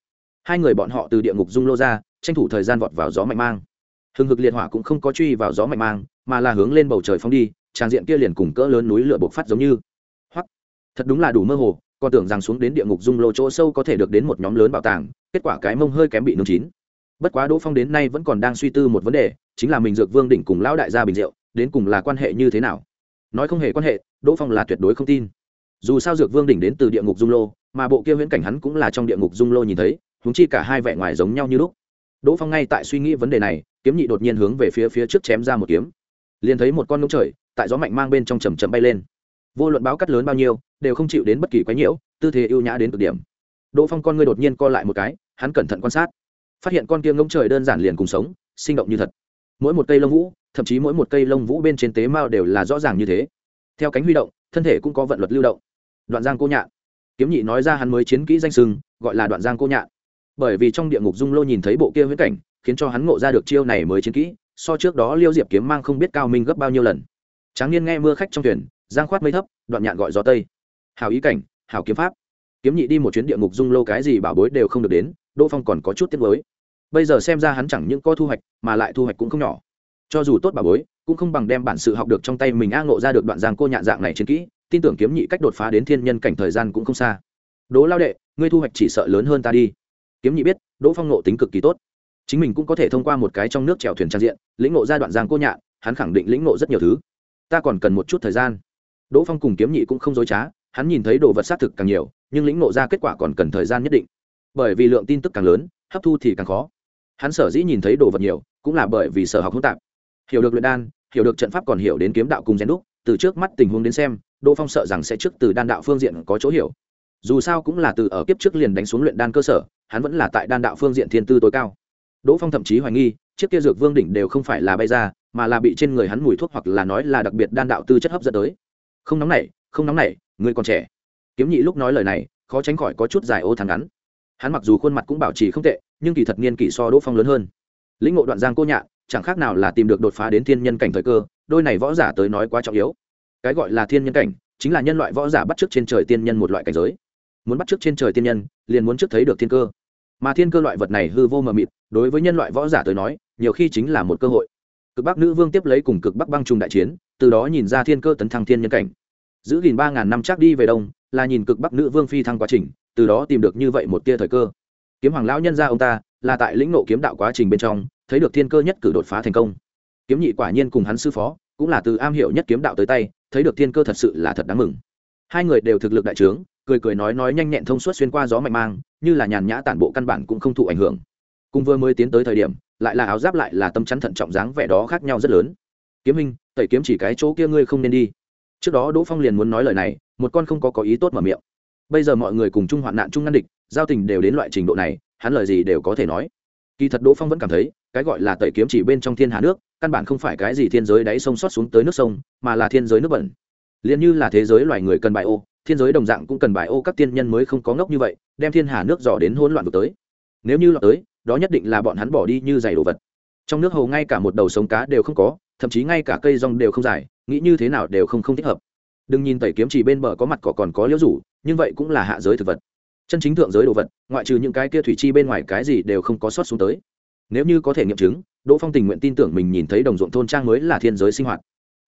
hai người bọn họ từ địa ngục dung lô ra tranh thủ thời gian vọt vào gió mạnh mang hừng hực liệt hỏa cũng không có truy vào gió mạnh mang mà là hướng lên bầu trời phóng đi tràng diện kia liền cùng cỡ lớn núi lửa bộc phát giống như. Hoặc thật đúng là đủ mơ hồ, còn tưởng rằng xuống đến địa ngục dung lô chỗ sâu có thể được đến một nhóm lớn bảo tàng, kết quả cái mông hơi kém bị nương chín. Bất quá đỗ phong đến nay vẫn còn đang suy tư một vấn đề, chính là mình dược vương đỉnh cùng lão đại gia bình rượu, đến cùng là quan hệ như thế nào? Nói không hề quan hệ, đỗ phong là tuyệt đối không tin. Dù sao dược vương đỉnh đến từ địa ngục dung lô, mà bộ kia huyễn cảnh hắn cũng là trong địa ngục dung lô nhìn thấy húng chi cả hai vẻ ngoài giống nhau như lúc. Đỗ phong ngay tại suy nghĩ vấn đề này, kiếm nhị đột nhiên hướng về phía phía trước chém ra một kiếm. Liền thấy một con ngỗng trời tại gió mạnh mang bên trong chầm chậm bay lên. Vô luận báo cắt lớn bao nhiêu, đều không chịu đến bất kỳ quái nhiễu, tư thế ưu nhã đến cực điểm. Đỗ phong con ngươi đột nhiên co lại một cái, hắn cẩn thận quan sát. Phát hiện con kia ngỗng trời đơn giản liền cùng sống, sinh động như thật. Mỗi một cây lông vũ, thậm chí mỗi một cây lông vũ bên trên tế mao đều là rõ ràng như thế. Theo cánh huy động, thân thể cũng có vận luật lưu động. Đoạn giang cô nhạn. Kiếm nhị nói ra hắn mới chiến kỹ danh sừng, gọi là đoạn giang cô nhạn. Bởi vì trong địa ngục dung lô nhìn thấy bộ kia huyễn cảnh, khiến cho hắn ngộ ra được chiêu này mới chiến kỹ, so trước đó liêu diệp kiếm mang không biết cao minh gấp bao nhiêu lần tráng niên nghe mưa khách trong thuyền, giang khoát mây thấp, đoạn nhạn gọi gió tây. Hào ý cảnh hào kiếm pháp. Kiếm nhị đi một chuyến địa ngục dung lô cái gì bảo bối đều không được đến, đỗ phong còn có chút tiếc mới bây giờ xem ra hắn chẳng những có thu hoạch, mà lại thu hoạch cũng không nhỏ. Cho dù tốt bảo bối, cũng không bằng đem bản sự học được trong tay mình a ngộ ra được đoạn giang cô nhạn dạng này chiến kỹ, tin tưởng kiếm nhị cách đột phá đến thiên nhân cảnh thời gian cũng không xa. Đỗ lao đệ, ngươi thu hoạch chỉ sợ lớn hơn ta đi. Kiếm nhị biết, đỗ phong nộ tính cực kỳ tốt. Chính mình cũng có thể thông qua một cái trong nước chèo thuyền trang diện, lĩnh ngộ ra đoạn giang cô nhạn, hắn khẳng định lĩnh ngộ rất nhiều thứ ta còn cần một chút thời gian. Đỗ phong cùng kiếm nhị cũng không dối trá, hắn nhìn thấy đồ vật xác thực càng nhiều, nhưng lĩnh ngộ ra kết quả còn cần thời gian nhất định. Bởi vì lượng tin tức càng lớn, hấp thu thì càng khó. Hắn sở dĩ nhìn thấy đồ vật nhiều, cũng là bởi vì sở học hỗn tạp. Hiểu được luyện đan, hiểu được trận pháp còn hiểu đến kiếm đạo cùng rèn đúc, từ trước mắt tình huống đến xem, đỗ phong sợ rằng sẽ trước từ đan đạo phương diện có chỗ hiểu. Dù sao cũng là từ ở kiếp trước liền đánh xuống luyện đan cơ sở, hắn vẫn là tại đan đạo phương diện thiên tư tối cao. Đỗ phong thậm chí hoài nghi chiếc kia dược vương đỉnh đều không phải là bay ra, mà là bị trên người hắn mùi thuốc hoặc là nói là đặc biệt đan đạo tư chất hấp dẫn tới. Không nóng nảy, không nóng nảy, người còn trẻ. Kiếm nhị lúc nói lời này, khó tránh khỏi có chút dài ô thắng ngắn. Hắn mặc dù khuôn mặt cũng bảo trì không tệ, nhưng kỳ thật niên kỷ so đỗ phong lớn hơn. Lĩnh ngộ đoạn giang cô nhạ, chẳng khác nào là tìm được đột phá đến thiên nhân cảnh thời cơ, đôi này võ giả tới nói quá trọng yếu. Cái gọi là thiên nhân cảnh, chính là nhân loại võ giả bắt t r ư ớ c trên trời tiên nhân một loại cảnh giới. Muốn bắt t r ư ớ c trên trời tiên nhân, liền muốn trước thấy được thiên cơ. Mà thiên cơ loại vật này hư vô mờ mịt, đối với nhân loại võ giả tới nói nhiều khi chính là một cơ hội. Cực bắc nữ vương tiếp lấy cùng cực bắc băng trùng đại chiến, từ đó nhìn ra thiên cơ tấn thăng thiên nhân cảnh. Giữ gìn ba ngàn năm chắc đi về đông, là nhìn cực bắc nữ vương phi thăng quá trình, từ đó tìm được như vậy một tia thời cơ. Kiếm hoàng lão nhân ra ông ta, là tại lĩnh nộ kiếm đạo quá trình bên trong, thấy được thiên cơ nhất cử đột phá thành công. Kiếm nhị quả nhiên cùng hắn sư phó, cũng là từ am hiểu nhất kiếm đạo tới tay, thấy được thiên cơ thật sự là thật đáng mừng. Hai người đều thực lực đại trướng, cười cười nói nói nhanh nhẹn thông suốt xuyên qua gió mạnh mang, như là nhàn nhã tản bộ căn bản cũng không thụ ảnh hưởng. Cùng vừa mới tiến tới thời điểm lại là áo giáp lại là tâm chắn thận trọng dáng vẻ đó khác nhau rất lớn. Kiếm minh, tẩy kiếm chỉ cái chỗ kia ngươi không nên đi. Trước đó đỗ phong liền muốn nói lời này, một con không có có ý tốt mở miệng. Bây giờ mọi người cùng chung hoạn nạn chung ngăn địch, giao tình đều đến loại trình độ này, hắn lời gì đều có thể nói. Kỳ thật đỗ phong vẫn cảm thấy, cái gọi là tẩy kiếm chỉ bên trong thiên hà nước, căn bản không phải cái gì thiên giới đáy sông xót xuống tới nước sông, mà là thiên giới nước bẩn. Liền như là thế giới loài người cần bài ô, thiên giới đồng dạng cũng cần bài ô, các tiên nhân mới không có ngốc như vậy, đem thiên hà nước dò đến hỗn loạn vực tới. Nếu như lọt tới đó nhất định là bọn hắn bỏ đi như giày đồ vật. Trong nước hồ ngay cả một đầu sống cá đều không có, thậm chí ngay cả cây rong đều không dài, nghĩ như thế nào đều không không thích hợp. Đừng nhìn tẩy kiếm chỉ bên bờ có mặt cỏ còn có liễu rủ, nhưng vậy cũng là hạ giới thực vật. Chân chính thượng giới đồ vật, ngoại trừ những cái kia thủy chi bên ngoài cái gì đều không có sót xuống tới. Nếu như có thể nghiệm chứng, đỗ phong tình nguyện tin tưởng mình nhìn thấy đồng ruộng thôn trang mới là thiên giới sinh hoạt.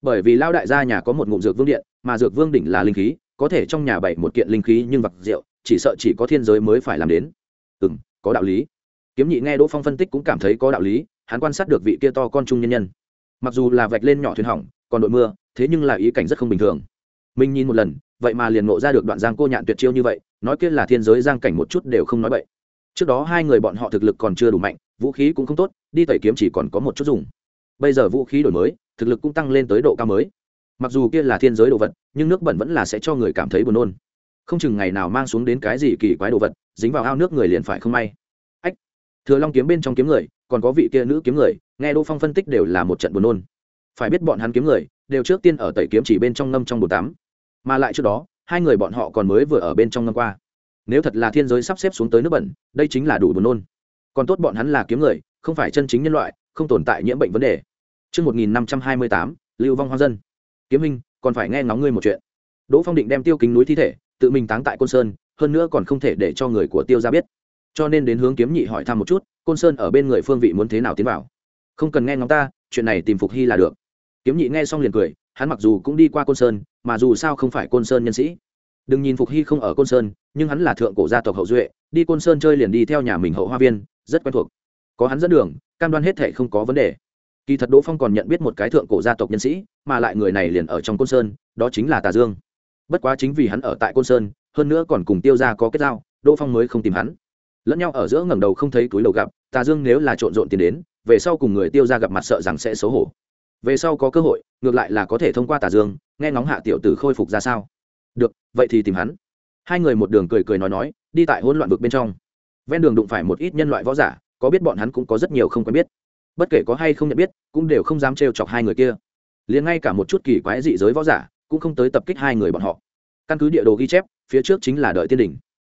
Bởi vì lao đại gia nhà có một ngụm dược vương điện, mà dược vương đỉnh là linh khí, có thể trong nhà bày một kiện linh khí nhưng vặc rượu, chỉ sợ chỉ có thiên giới mới phải làm đến. Ừ có đạo lý kiếm nhị nghe đỗ phong phân tích cũng cảm thấy có đạo lý, hắn quan sát được vị kia to con trung nhân nhân. Mặc dù là vạch lên nhỏ thuyền hỏng, còn đội mưa, thế nhưng là ý cảnh rất không bình thường. Mình nhìn một lần, vậy mà liền ngộ ra được đoạn giang cô nhạn tuyệt chiêu như vậy, nói kia là thiên giới giang cảnh một chút đều không nói vậy trước đó hai người bọn họ thực lực còn chưa đủ mạnh, vũ khí cũng không tốt, đi tẩy kiếm chỉ còn có một chút dùng. Bây giờ vũ khí đổi mới, thực lực cũng tăng lên tới độ cao mới. Mặc dù kia là thiên giới đồ vật, nhưng nước bẩn vẫn là sẽ cho người cảm thấy buồn nôn. Không chừng ngày nào mang xuống đến cái gì kỳ quái đồ vật, dính vào ao nước người liền phải không may thừa long kiếm bên trong kiếm người còn có vị kia nữ kiếm người nghe đỗ phong phân tích đều là một trận buồn nôn phải biết bọn hắn kiếm người đều trước tiên ở tẩy kiếm chỉ bên trong ngâm trong bồn tắm mà lại trước đó hai người bọn họ còn mới vừa ở bên trong ngâm qua nếu thật là thiên giới sắp xếp xuống tới nước bẩn đây chính là đủ buồn nôn còn tốt bọn hắn là kiếm người không phải chân chính nhân loại không tồn tại nhiễm bệnh vấn đề Trước 1528, Lưu Vong Hoa Dân. Kiếm Minh, còn phải nghe ngóng ngươi một chuyện. Đỗ Phong định đem tiêu kính núi thi thể, tự mình táng tại Côn Sơn, hơn nữa còn không thể để cho người của Tiêu gia biết. Cho nên đến hướng kiếm nhị hỏi thăm một chút, Côn Sơn ở bên người phương vị muốn thế nào tiến vào. Không cần nghe ngóng ta, chuyện này tìm Phục Hy là được. Kiếm nhị nghe xong liền cười, hắn mặc dù cũng đi qua Côn Sơn, mà dù sao không phải Côn Sơn nhân sĩ. Đừng nhìn Phục Hy không ở Côn Sơn, nhưng hắn là thượng cổ gia tộc hậu duệ, đi Côn Sơn chơi liền đi theo nhà mình hậu hoa viên, rất quen thuộc. Có hắn dẫn đường, cam đoan hết thảy không có vấn đề kỳ thật đỗ phong còn nhận biết một cái thượng cổ gia tộc nhân sĩ mà lại người này liền ở trong côn sơn đó chính là tà dương bất quá chính vì hắn ở tại côn sơn hơn nữa còn cùng tiêu ra có kết giao đỗ phong mới không tìm hắn lẫn nhau ở giữa ngẩng đầu không thấy túi đầu gặp, tà dương nếu là trộn rộn tiền đến, về sau cùng người tiêu ra gặp mặt sợ rằng sẽ xấu hổ. Về sau có cơ hội, ngược lại là có thể thông qua tà dương, nghe ngóng hạ tiểu tử khôi phục ra sao. Được, vậy thì tìm hắn. Hai người một đường cười cười nói nói, đi tại hỗn loạn vực bên trong. Ven đường đụng phải một ít nhân loại võ giả, có biết bọn hắn cũng có rất nhiều không quen biết. Bất kể có hay không nhận biết, cũng đều không dám trêu chọc hai người kia. Liền ngay cả một chút kỳ quái dị giới võ giả, cũng không tới tập kích hai người bọn họ. Căn cứ địa đồ ghi chép, phía trước chính là đợi tiên đỉnh.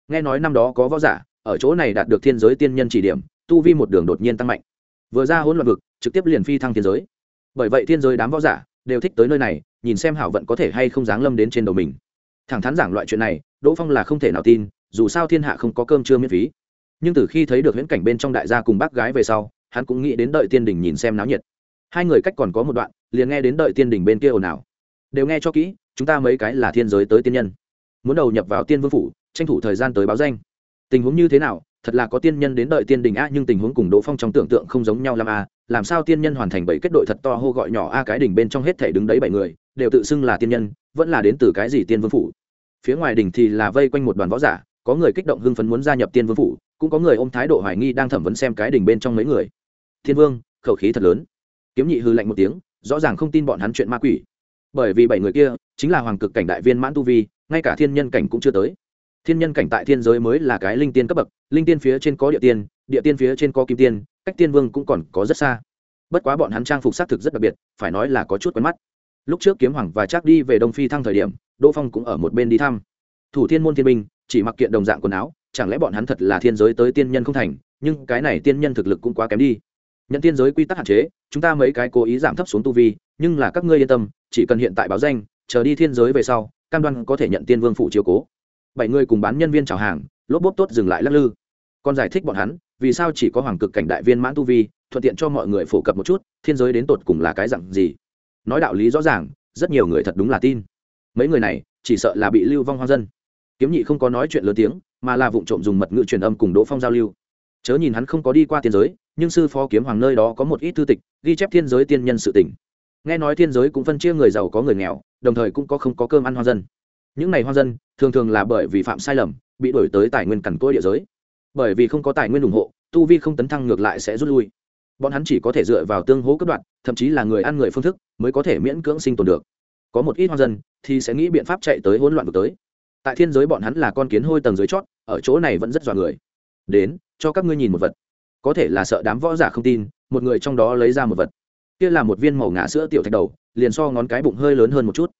Nghe nói năm đó có võ giả ở chỗ này đạt được thiên giới tiên nhân chỉ điểm, tu vi một đường đột nhiên tăng mạnh. Vừa ra hỗn loạn vực, trực tiếp liền phi thăng thiên giới. Bởi vậy thiên giới đám võ giả đều thích tới nơi này, nhìn xem hảo vận có thể hay không dáng lâm đến trên đầu mình. Thẳng thắn giảng loại chuyện này, đỗ phong là không thể nào tin, dù sao thiên hạ không có cơm trưa miễn phí. Nhưng từ khi thấy được huyễn cảnh bên trong đại gia cùng bác gái về sau, hắn cũng nghĩ đến đợi tiên đình nhìn xem náo nhiệt. Hai người cách còn có một đoạn, liền nghe đến đợi tiên đình bên kia ồn ào. Đều nghe cho kỹ, chúng ta mấy cái là thiên giới tới tiên nhân. Muốn đầu nhập vào tiên vương phủ, tranh thủ thời gian tới báo danh tình huống như thế nào, thật là có tiên nhân đến đợi tiên đình a nhưng tình huống cùng đỗ phong trong tưởng tượng không giống nhau làm a à, làm sao tiên nhân hoàn thành bảy kết đội thật to hô gọi nhỏ a, cái đỉnh bên trong hết thể đứng đấy bảy người, đều tự xưng là tiên nhân, vẫn là đến từ cái gì tiên vương phủ. Phía ngoài đỉnh thì là vây quanh một đoàn võ giả, có người kích động hưng phấn muốn gia nhập tiên vương phủ, cũng có người ôm thái độ hoài nghi đang thẩm vấn xem cái đỉnh bên trong mấy người. Thiên vương, khẩu khí thật lớn. Kiếm nhị hư lạnh một tiếng, rõ ràng không tin bọn hắn chuyện ma quỷ. Bởi vì bảy người kia, chính là hoàng cực cảnh đại viên mãn tu vi, ngay cả thiên nhân cảnh cũng chưa tới thiên nhân cảnh tại thiên giới mới là cái linh tiên cấp bậc, linh tiên phía trên có địa tiên địa tiên phía trên có kim tiên, cách tiên vương cũng còn có rất xa. Bất quá bọn hắn trang phục xác thực rất đặc biệt, phải nói là có chút quen mắt. Lúc trước kiếm hoàng và chắc đi về đông phi thăng thời điểm, đỗ phong cũng ở một bên đi thăm. Thủ thiên môn thiên binh, chỉ mặc kiện đồng dạng quần áo, chẳng lẽ bọn hắn thật là thiên giới tới tiên nhân không thành, nhưng cái này tiên nhân thực lực cũng quá kém đi. Nhận tiên giới quy tắc hạn chế, chúng ta mấy cái cố ý giảm thấp xuống tu vi, nhưng là các ngươi yên tâm, chỉ cần hiện tại báo danh, chờ đi thiên giới về sau, cam đoan có thể nhận tiên vương phụ chiếu cố bảy người cùng bán nhân viên chào hàng, lốp bốp tốt dừng lại lắc lư. Còn giải thích bọn hắn, vì sao chỉ có hoàng cực cảnh đại viên mãn tu vi, thuận tiện cho mọi người phổ cập một chút, thiên giới đến tột cùng là cái dặn gì? Nói đạo lý rõ ràng, rất nhiều người thật đúng là tin. Mấy người này, chỉ sợ là bị lưu vong hoang dân. Kiếm nhị không có nói chuyện lớn tiếng, mà là vụ trộm dùng mật ngữ truyền âm cùng đỗ phong giao lưu. Chớ nhìn hắn không có đi qua thiên giới, nhưng sư phó kiếm hoàng nơi đó có một ít thư tịch, ghi chép thiên giới tiên nhân sự tỉnh nghe nói thiên giới cũng phân chia người giàu có người nghèo, đồng thời cũng có không có cơm ăn hoang dân những này hoang dân, thường thường là bởi vì phạm sai lầm, bị đổi tới tài nguyên cằn cỗi địa giới. Bởi vì không có tài nguyên ủng hộ, tu vi không tấn thăng ngược lại sẽ rút lui. Bọn hắn chỉ có thể dựa vào tương hố cấp đoạn thậm chí là người ăn người phương thức, mới có thể miễn cưỡng sinh tồn được. Có một ít hoang dân, thì sẽ nghĩ biện pháp chạy tới hỗn loạn được tới. Tại thiên giới bọn hắn là con kiến hôi tầng dưới chót, ở chỗ này vẫn rất dọa người. Đến, cho các ngươi nhìn một vật. Có thể là sợ đám võ giả không tin, một người trong đó lấy ra một vật. Kia là một viên màu ngã sữa tiểu thạch đầu, liền so ngón cái bụng hơi lớn hơn một chút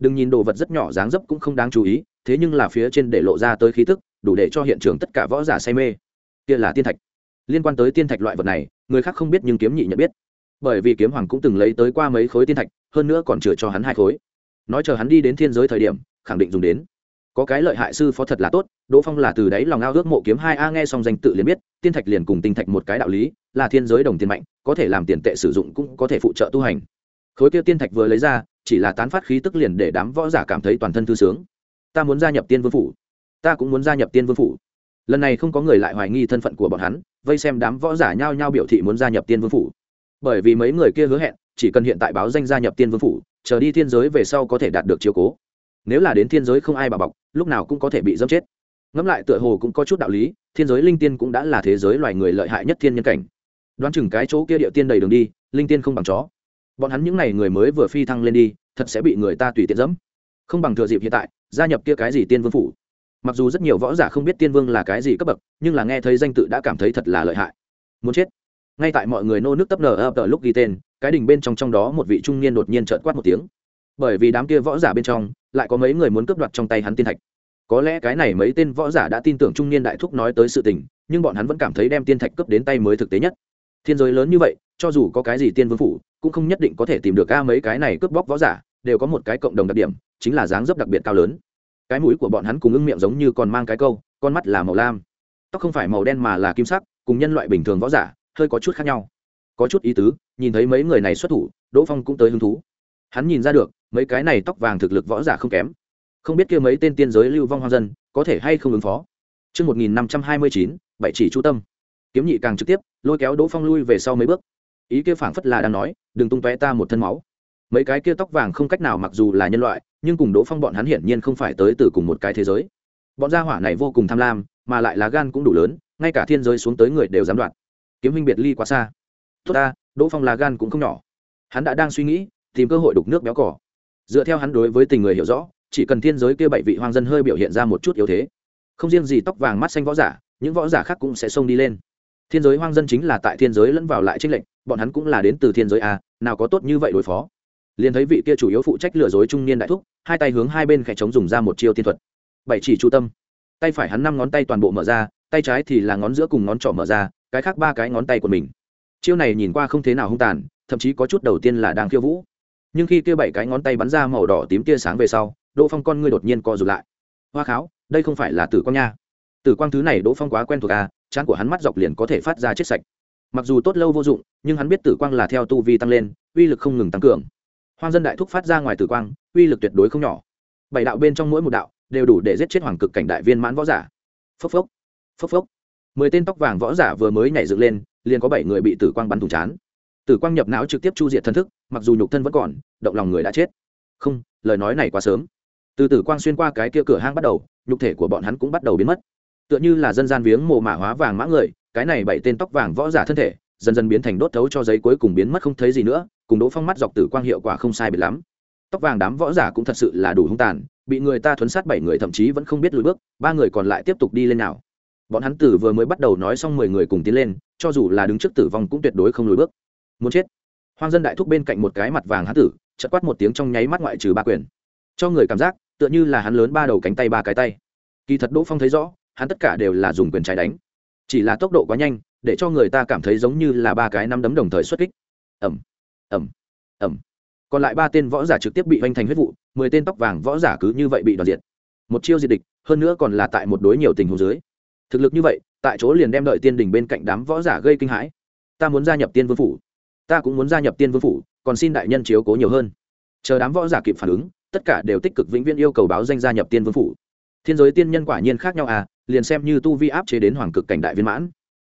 đừng nhìn đồ vật rất nhỏ dáng dấp cũng không đáng chú ý, thế nhưng là phía trên để lộ ra tới khí tức, đủ để cho hiện trường tất cả võ giả say mê. Kia là tiên thạch. Liên quan tới tiên thạch loại vật này, người khác không biết nhưng kiếm nhị nhận biết. Bởi vì kiếm hoàng cũng từng lấy tới qua mấy khối tiên thạch, hơn nữa còn chừa cho hắn hai khối. Nói chờ hắn đi đến thiên giới thời điểm, khẳng định dùng đến. Có cái lợi hại sư phó thật là tốt, đỗ phong là từ đấy lòng ao ước mộ kiếm hai a nghe xong danh tự liền biết, tiên thạch liền cùng tinh thạch một cái đạo lý, là thiên giới đồng tiền mạnh, có thể làm tiền tệ sử dụng cũng có thể phụ trợ tu hành. Khối kia tiên thạch vừa lấy ra chỉ là tán phát khí tức liền để đám võ giả cảm thấy toàn thân thư sướng. Ta muốn gia nhập tiên vương phủ. Ta cũng muốn gia nhập tiên vương phủ. Lần này không có người lại hoài nghi thân phận của bọn hắn, vây xem đám võ giả nhao nhao biểu thị muốn gia nhập tiên vương phủ. Bởi vì mấy người kia hứa hẹn, chỉ cần hiện tại báo danh gia nhập tiên vương phủ, chờ đi thiên giới về sau có thể đạt được chiếu cố. Nếu là đến thiên giới không ai bà bọc, lúc nào cũng có thể bị dâm chết. Ngẫm lại tựa hồ cũng có chút đạo lý, thiên giới linh tiên cũng đã là thế giới loài người lợi hại nhất thiên nhân cảnh. Đoán chừng cái chỗ kia địa tiên đầy đường đi, linh tiên không bằng chó bọn hắn những n à y người mới vừa phi thăng lên đi, thật sẽ bị người ta tùy tiện dẫm không bằng thừa dịp hiện tại, gia nhập kia cái gì tiên vương phủ. Mặc dù rất nhiều võ giả không biết tiên vương là cái gì cấp bậc, nhưng là nghe thấy danh tự đã cảm thấy thật là lợi hại. Muốn chết. Ngay tại mọi người nô nước tấp nở ập tờ lúc ghi tên, cái đỉnh bên trong trong đó một vị trung niên đột nhiên trợn quát một tiếng. Bởi vì đám kia võ giả bên trong, lại có mấy người muốn cướp đoạt trong tay hắn tiên thạch. Có lẽ cái này mấy tên võ giả đã tin tưởng trung niên đại thúc nói tới sự tình, nhưng bọn hắn vẫn cảm thấy đem tiên thạch cướp đến tay mới thực tế nhất. Thiên giới lớn như vậy, cho dù có cái gì tiên vương phủ cũng không nhất định có thể tìm được ca mấy cái này cướp bóc võ giả đều có một cái cộng đồng đặc điểm chính là dáng dấp đặc biệt cao lớn. Cái mũi của bọn hắn cùng ưng miệng giống như còn mang cái câu con mắt là màu lam. Tóc không phải màu đen mà là kim sắc cùng nhân loại bình thường võ giả hơi có chút khác nhau. Có chút ý tứ nhìn thấy mấy người này xuất thủ đỗ phong cũng tới hứng thú. Hắn nhìn ra được mấy cái này tóc vàng thực lực võ giả không kém. Không biết kia mấy tên tiên giới lưu vong hoang dân có thể hay không ứng phó. Trước 1529, bảy chỉ chu tâm. Kiếm nhị càng trực tiếp, lôi kéo Đỗ Phong lui về sau mấy bước. Ý kia phảng phất là đang nói, đừng tung tóe ta một thân máu. Mấy cái kia tóc vàng không cách nào mặc dù là nhân loại, nhưng cùng Đỗ Phong bọn hắn hiển nhiên không phải tới từ cùng một cái thế giới. Bọn gia hỏa này vô cùng tham lam, mà lại lá gan cũng đủ lớn, ngay cả thiên giới xuống tới người đều dám đoạt. Kiếm huynh biệt ly quá xa. Tốt ta, Đỗ Phong lá gan cũng không nhỏ. Hắn đã đang suy nghĩ, tìm cơ hội đục nước béo cỏ dựa theo hắn đối với tình người hiểu rõ chỉ cần thiên giới kia bảy vị hoang dân hơi biểu hiện ra một chút yếu thế không riêng gì tóc vàng mắt xanh võ giả những võ giả khác cũng sẽ xông đi lên thiên giới hoang dân chính là tại thiên giới lẫn vào lại trích lệnh bọn hắn cũng là đến từ thiên giới a, nào có tốt như vậy đối phó. Liền thấy vị kia chủ yếu phụ trách lừa dối trung niên đại thúc, hai tay hướng hai bên khẽ chống dùng ra một chiêu tiên thuật. Bảy chỉ chu tâm. Tay phải hắn năm ngón tay toàn bộ mở ra, tay trái thì là ngón giữa cùng ngón trỏ mở ra, cái khác ba cái ngón tay của mình. Chiêu này nhìn qua không thế nào hung tàn, thậm chí có chút đầu tiên là đang khiêu vũ. Nhưng khi kia bảy cái ngón tay bắn ra màu đỏ tím tia sáng về sau, đỗ phong con ngươi đột nhiên co rụt lại. Hoa kháo, đây không phải là tử quang nha. Tử quang thứ này đỗ phong quá quen thuộc à chán của hắn mắt dọc liền có thể phát ra chết sạch mặc dù tốt lâu vô dụng, nhưng hắn biết tử quang là theo tu vi tăng lên, uy lực không ngừng tăng cường. Hoang dân đại thúc phát ra ngoài tử quang, uy lực tuyệt đối không nhỏ. Bảy đạo bên trong mỗi một đạo đều đủ để giết chết hoàng cực cảnh đại viên mãn võ giả. Phốc phốc phốc phốc. Mười tên tóc vàng võ giả vừa mới nhảy dựng lên, liền có bảy người bị tử quang bắn thùng chán. Tử quang nhập não trực tiếp chu diệt thân thức, mặc dù nhục thân vẫn còn, động lòng người đã chết. Không, lời nói này quá sớm. Từ tử quang xuyên qua cái kia cửa hang bắt đầu, nhục thể của bọn hắn cũng bắt đầu biến mất. Tựa như là dân gian viếng mồ mả hóa vàng mã người cái này bảy tên tóc vàng võ giả thân thể, dần dần biến thành đốt thấu cho giấy cuối cùng biến mất không thấy gì nữa, cùng đỗ phong mắt dọc tử quang hiệu quả không sai biệt lắm. Tóc vàng đám võ giả cũng thật sự là đủ hung tàn, bị người ta thuấn sát bảy người thậm chí vẫn không biết lùi bước, ba người còn lại tiếp tục đi lên nào. Bọn hắn tử vừa mới bắt đầu nói xong mười người cùng tiến lên, cho dù là đứng trước tử vong cũng tuyệt đối không lùi bước. Muốn chết. Hoang dân đại thúc bên cạnh một cái mặt vàng hán tử chật quát một tiếng trong nháy mắt ngoại trừ ba quyền. Cho người cảm giác, tựa như là hắn lớn ba đầu cánh tay ba cái tay. Kỳ thật đỗ phong thấy rõ, hắn tất cả đều là dùng quyền trái đánh chỉ là tốc độ quá nhanh, để cho người ta cảm thấy giống như là ba cái năm đấm đồng thời xuất kích. Ẩm ẩm ẩm còn lại ba tên võ giả trực tiếp bị hoành thành huyết vụ, mười tên tóc vàng võ giả cứ như vậy bị đoạt diệt. Một chiêu diệt địch, hơn nữa còn là tại một đối nhiều tình huống dưới. Thực lực như vậy, tại chỗ liền đem đợi tiên đình bên cạnh đám võ giả gây kinh hãi. Ta muốn gia nhập tiên vương phủ. Ta cũng muốn gia nhập tiên vương phủ, còn xin đại nhân chiếu cố nhiều hơn. Chờ đám võ giả kịp phản ứng, tất cả đều tích cực vĩnh viễn yêu cầu báo danh gia nhập tiên vương phủ thiên giới tiên nhân quả nhiên khác nhau à liền xem như tu vi áp chế đến hoàng cực cảnh đại viên mãn.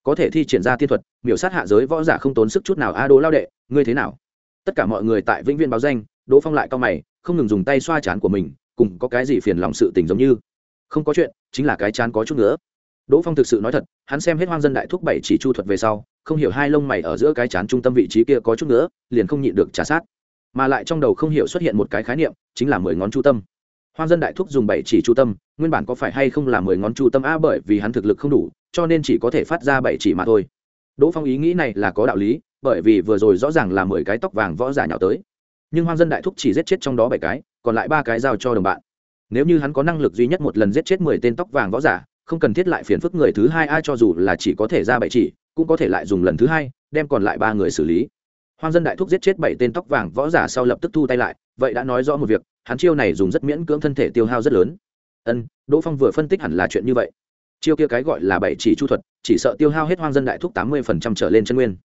Có thể thi triển ra tiên thuật miểu sát hạ giới võ giả không tốn sức chút nào. A à, đỗ lao đệ ngươi thế nào? Tất cả mọi người tại vĩnh viên báo danh đỗ phong lại cao mày không ngừng dùng tay xoa chán của mình cùng có cái gì phiền lòng sự tình giống như. Không có chuyện chính là cái chán có chút nữa đỗ phong thực sự nói thật hắn xem hết hoang dân đại thúc bảy chỉ chu thuật về sau không hiểu hai lông mày ở giữa cái chán trung tâm vị trí kia có chút nữa liền không nhịn được trả sát. Mà lại trong đầu không hiểu xuất hiện một cái khái niệm chính là mười ngón chu tâm hoang dân đại thúc dùng bảy chỉ chu tâm, nguyên bản có phải hay không là mười ngón chu tâm a bởi vì hắn thực lực không đủ, cho nên chỉ có thể phát ra bảy chỉ mà thôi. Đỗ phong ý nghĩ này là có đạo lý, bởi vì vừa rồi rõ ràng là mười cái tóc vàng võ giả nhào tới. Nhưng hoang dân đại thúc chỉ giết chết trong đó bảy cái, còn lại ba cái giao cho đồng bạn. Nếu như hắn có năng lực duy nhất một lần giết chết mười tên tóc vàng võ giả, không cần thiết lại phiền phức người thứ hai, ai cho dù là chỉ có thể ra bảy chỉ, cũng có thể lại dùng lần thứ hai, đem còn lại ba người xử lý. Hoang dân đại thúc giết chết bảy tên tóc vàng võ giả sau lập tức thu tay lại, vậy đã nói rõ một việc hắn chiêu này dùng rất miễn cưỡng thân thể tiêu hao rất lớn. Ân, đỗ phong vừa phân tích hẳn là chuyện như vậy. Chiêu kia cái gọi là bảy chỉ chu thuật, chỉ sợ tiêu hao hết hoang dân đại thúc tám mươi phần trăm trở lên chân nguyên.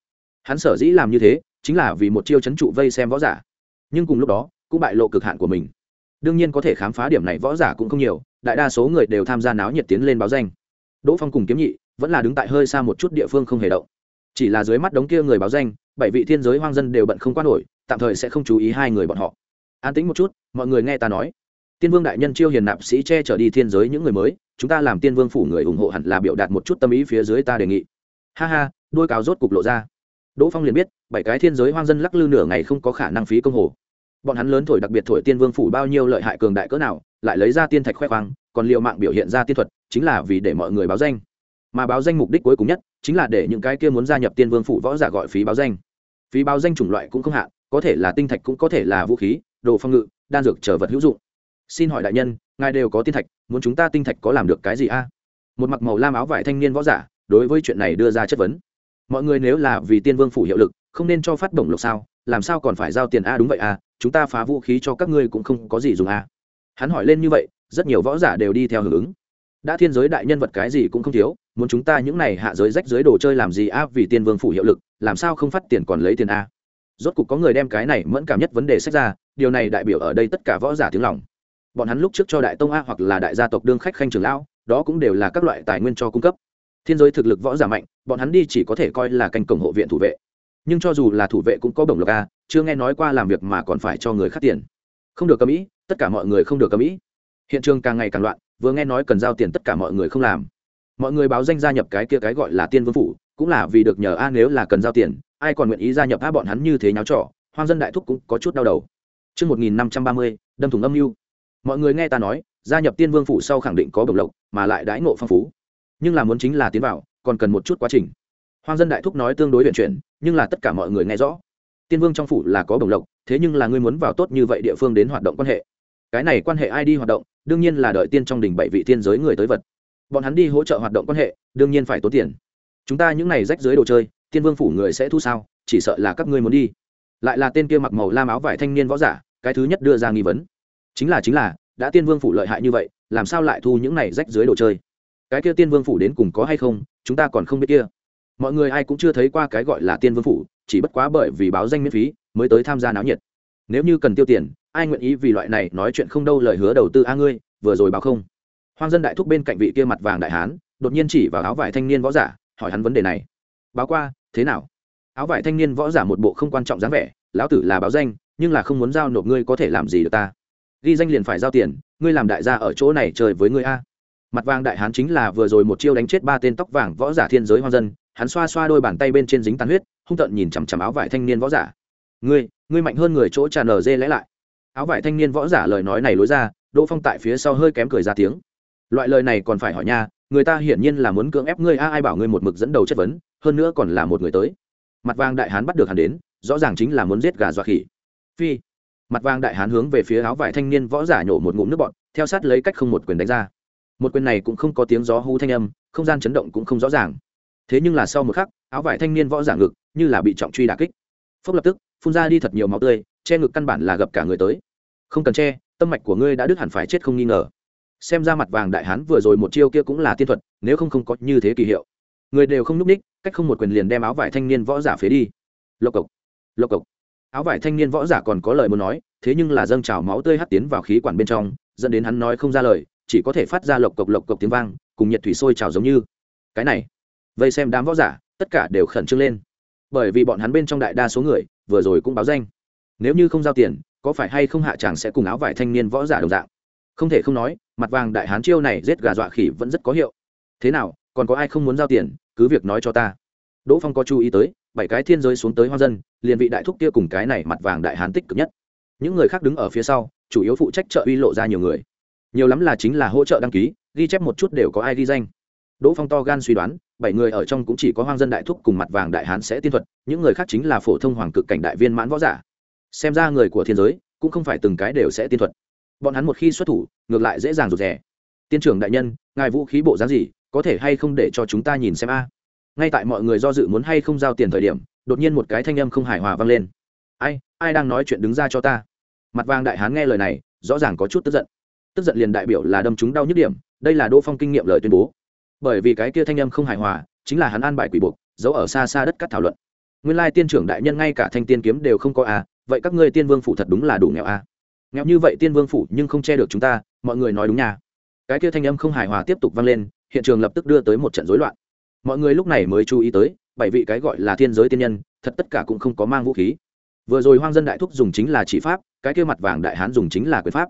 Hắn sở dĩ làm như thế, chính là vì một chiêu chấn trụ vây xem võ giả. Nhưng cùng lúc đó, cũng bại lộ cực hạn của mình. Đương nhiên có thể khám phá điểm này võ giả cũng không nhiều, đại đa số người đều tham gia náo nhiệt tiến lên báo danh. Đỗ phong cùng kiếm nhị vẫn là đứng tại hơi xa một chút địa phương không hề động. Chỉ là dưới mắt đống kia người báo danh, bảy vị thiên giới hoang dân đều bận không quan nổi, tạm thời sẽ không chú ý hai người bọn họ an tĩnh một chút, mọi người nghe ta nói. Tiên vương đại nhân chiêu hiền nạp sĩ che trở đi thiên giới những người mới, chúng ta làm tiên vương phủ người ủng hộ hẳn là biểu đạt một chút tâm ý phía dưới ta đề nghị. Ha ha, đôi cáo rốt cục lộ ra. Đỗ phong liền biết, bảy cái thiên giới hoang dân lắc lư nửa ngày không có khả năng phí công hồ. Bọn hắn lớn thổi đặc biệt thổi tiên vương phủ bao nhiêu lợi hại cường đại cỡ nào, lại lấy ra tiên thạch khoe khoang, còn liệu mạng biểu hiện ra tiên thuật, chính là vì để mọi người báo danh. Mà báo danh mục đích cuối cùng nhất, chính là để những cái kia muốn gia nhập tiên vương phủ võ giả gọi phí báo danh. Phí báo danh chủng loại cũng không hạn, có thể là tinh thạch cũng có thể là vũ khí đồ phong ngự, đan dược trở vật hữu dụng. Xin hỏi đại nhân, ngài đều có tiên thạch, muốn chúng ta tinh thạch có làm được cái gì a? Một mặc màu lam áo vải thanh niên võ giả, đối với chuyện này đưa ra chất vấn. Mọi người nếu là vì tiên vương phủ hiệu lực, không nên cho phát động lộc sao, làm sao còn phải giao tiền a? Đúng vậy a, chúng ta phá vũ khí cho các ngươi cũng không có gì dùng a. Hắn hỏi lên như vậy, rất nhiều võ giả đều đi theo hưởng ứng. Đã thiên giới đại nhân vật cái gì cũng không thiếu, muốn chúng ta những này hạ giới rách giới đồ chơi làm gì a? Vì tiên vương phủ hiệu lực, làm sao không phát tiền còn lấy tiền a? Rốt cục có người đem cái này mẫn cảm nhất vấn đề sách ra điều này đại biểu ở đây tất cả võ giả tiếng lòng. Bọn hắn lúc trước cho đại tông a hoặc là đại gia tộc đương khách khanh trường lão, đó cũng đều là các loại tài nguyên cho cung cấp. Thiên giới thực lực võ giả mạnh, bọn hắn đi chỉ có thể coi là canh cổng hộ viện thủ vệ. Nhưng cho dù là thủ vệ cũng có bổng lộc a, chưa nghe nói qua làm việc mà còn phải cho người khác tiền. Không được cầm ý, tất cả mọi người không được cầm ý. Hiện trường càng ngày càng loạn, vừa nghe nói cần giao tiền tất cả mọi người không làm. Mọi người báo danh gia nhập cái kia cái gọi là tiên vương phủ, cũng là vì được nhờ a nếu là cần giao tiền, ai còn nguyện ý gia nhập a bọn hắn như thế nháo trọ hoang dân đại thúc cũng có chút đau đầu. Trước 1530, đâm thủng âm mưu. Mọi người nghe ta nói gia nhập tiên vương phủ sau khẳng định có bổng lộc mà lại đãi ngộ phong phú. Nhưng là muốn chính là tiến vào còn cần một chút quá trình. Hoang dân đại thúc nói tương đối huyền chuyện, nhưng là tất cả mọi người nghe rõ. Tiên vương trong phủ là có bổng lộc thế nhưng là ngươi muốn vào tốt như vậy địa phương đến hoạt động quan hệ. Cái này quan hệ ai đi hoạt động đương nhiên là đợi tiên trong đỉnh bảy vị tiên giới người tới vật. Bọn hắn đi hỗ trợ hoạt động quan hệ đương nhiên phải tốn tiền. Chúng ta những này rách dưới đồ chơi tiên vương phủ người sẽ thu sao chỉ sợ là các ngươi muốn đi. Lại là tên kia mặc màu lam áo vải thanh niên võ giả cái thứ nhất đưa ra nghi vấn. Chính là chính là, đã tiên vương phủ lợi hại như vậy, làm sao lại thu những này rách dưới đồ chơi? Cái kia tiên vương phủ đến cùng có hay không, chúng ta còn không biết kia. Mọi người ai cũng chưa thấy qua cái gọi là tiên vương phủ, chỉ bất quá bởi vì báo danh miễn phí, mới tới tham gia náo nhiệt. Nếu như cần tiêu tiền, ai nguyện ý vì loại này nói chuyện không đâu lời hứa đầu tư a ngươi, vừa rồi báo không? Hoang dân đại thúc bên cạnh vị kia mặt vàng đại hán, đột nhiên chỉ vào áo vải thanh niên võ giả, hỏi hắn vấn đề này. Báo qua, thế nào? Áo vải thanh niên võ giả một bộ không quan trọng dáng vẻ, lão tử là báo danh nhưng là không muốn giao nộp ngươi có thể làm gì được ta. Ghi danh liền phải giao tiền, ngươi làm đại gia ở chỗ này chơi với ngươi a. Mặt vàng đại hán chính là vừa rồi một chiêu đánh chết ba tên tóc vàng võ giả thiên giới hoang dân, hắn xoa xoa đôi bàn tay bên trên dính tàn huyết, hung tợn nhìn chằm chằm áo vải thanh niên võ giả. Ngươi ngươi mạnh hơn người chỗ trà nở dê lẽ lại. Áo vải thanh niên võ giả lời nói này lối ra, đỗ phong tại phía sau hơi kém cười ra tiếng. Loại lời này còn phải hỏi nha, người ta hiển nhiên là muốn cưỡng ép ngươi a, ai bảo ngươi một mực dẫn đầu chất vấn, hơn nữa còn là một người tới. Mặt vàng đại hán bắt được hắn đến, rõ ràng chính là muốn giết gà dọa khỉ phi. Mặt vàng đại hán hướng về phía áo vải thanh niên võ giả nhổ một ngụm nước bọn theo sát lấy cách không một quyền đánh ra. Một quyền này cũng không có tiếng gió hú thanh âm, không gian chấn động cũng không rõ ràng. Thế nhưng là sau một khắc, áo vải thanh niên võ giả ngực như là bị trọng truy đà kích. Phốc lập tức, phun ra đi thật nhiều máu tươi, che ngực căn bản là gặp cả người tới. Không cần che, tâm mạch của ngươi đã đứt hẳn phải chết không nghi ngờ. Xem ra mặt vàng đại hán vừa rồi một chiêu kia cũng là tiên thuật, nếu không không có như thế kỳ hiệu. Người đều không n ú c ních cách không một quyền liền đem áo vải thanh niên võ giả phế đi. Lộc cộc lộc cộc áo vải thanh niên võ giả còn có lời muốn nói, thế nhưng là dâng trào máu tươi hắt tiến vào khí quản bên trong, dẫn đến hắn nói không ra lời, chỉ có thể phát ra lộc cộc lộc cộc tiếng vang, cùng nhiệt thủy sôi trào giống như. Cái này, vây xem đám võ giả, tất cả đều khẩn trương lên. Bởi vì bọn hắn bên trong đại đa số người, vừa rồi cũng báo danh. Nếu như không giao tiền, có phải hay không hạ chàng sẽ cùng áo vải thanh niên võ giả đồng dạng? Không thể không nói, mặt vàng đại hán chiêu này giết gà dọa khỉ vẫn rất có hiệu. Thế nào, còn có ai không muốn giao tiền, cứ việc nói cho ta. Đỗ phong có chú ý tới bảy cái thiên giới xuống tới hoa dân, liền vị đại thúc kia cùng cái này mặt vàng đại hán tích cực nhất. Những người khác đứng ở phía sau, chủ yếu phụ trách trợ uy lộ ra nhiều người. Nhiều lắm là chính là hỗ trợ đăng ký, ghi chép một chút đều có ai ghi danh. Đỗ phong to gan suy đoán, bảy người ở trong cũng chỉ có hoang dân đại thúc cùng mặt vàng đại hán sẽ tiên thuật, những người khác chính là phổ thông hoàng cực cảnh đại viên mãn võ giả. Xem ra người của thiên giới cũng không phải từng cái đều sẽ tiên thuật. Bọn hắn một khi xuất thủ, ngược lại dễ dàng rụt rè. Tiên trưởng đại nhân, ngài vũ khí bộ dáng gì, có thể hay không để cho chúng ta nhìn xem a? Ngay tại mọi người do dự muốn hay không giao tiền thời điểm, đột nhiên một cái thanh âm không hài hòa vang lên. Ai ai đang nói chuyện đứng ra cho ta? Mặt vàng đại hán nghe lời này, rõ ràng có chút tức giận. Tức giận liền đại biểu là đâm chúng đau nhức điểm, đây là đỗ phong kinh nghiệm lời tuyên bố. Bởi vì cái kia thanh âm không hài hòa, chính là hắn an bài quỷ buộc, giấu ở xa xa đất cắt thảo luận. Nguyên lai tiên trưởng đại nhân ngay cả thanh tiên kiếm đều không có à vậy các ngươi tiên vương phủ thật đúng là đủ nghèo à. Nghèo như vậy tiên vương phủ nhưng không che được chúng ta, mọi người nói đúng nha. Cái kia thanh âm không hài hòa tiếp tục vang lên, hiện trường lập tức đưa tới một trận rối loạn mọi người lúc này mới chú ý tới, bảy vị cái gọi là thiên giới tiên nhân, thật tất cả cũng không có mang vũ khí. Vừa rồi hoang dân đại thúc dùng chính là chỉ pháp, cái kia mặt vàng đại hán dùng chính là quyền pháp.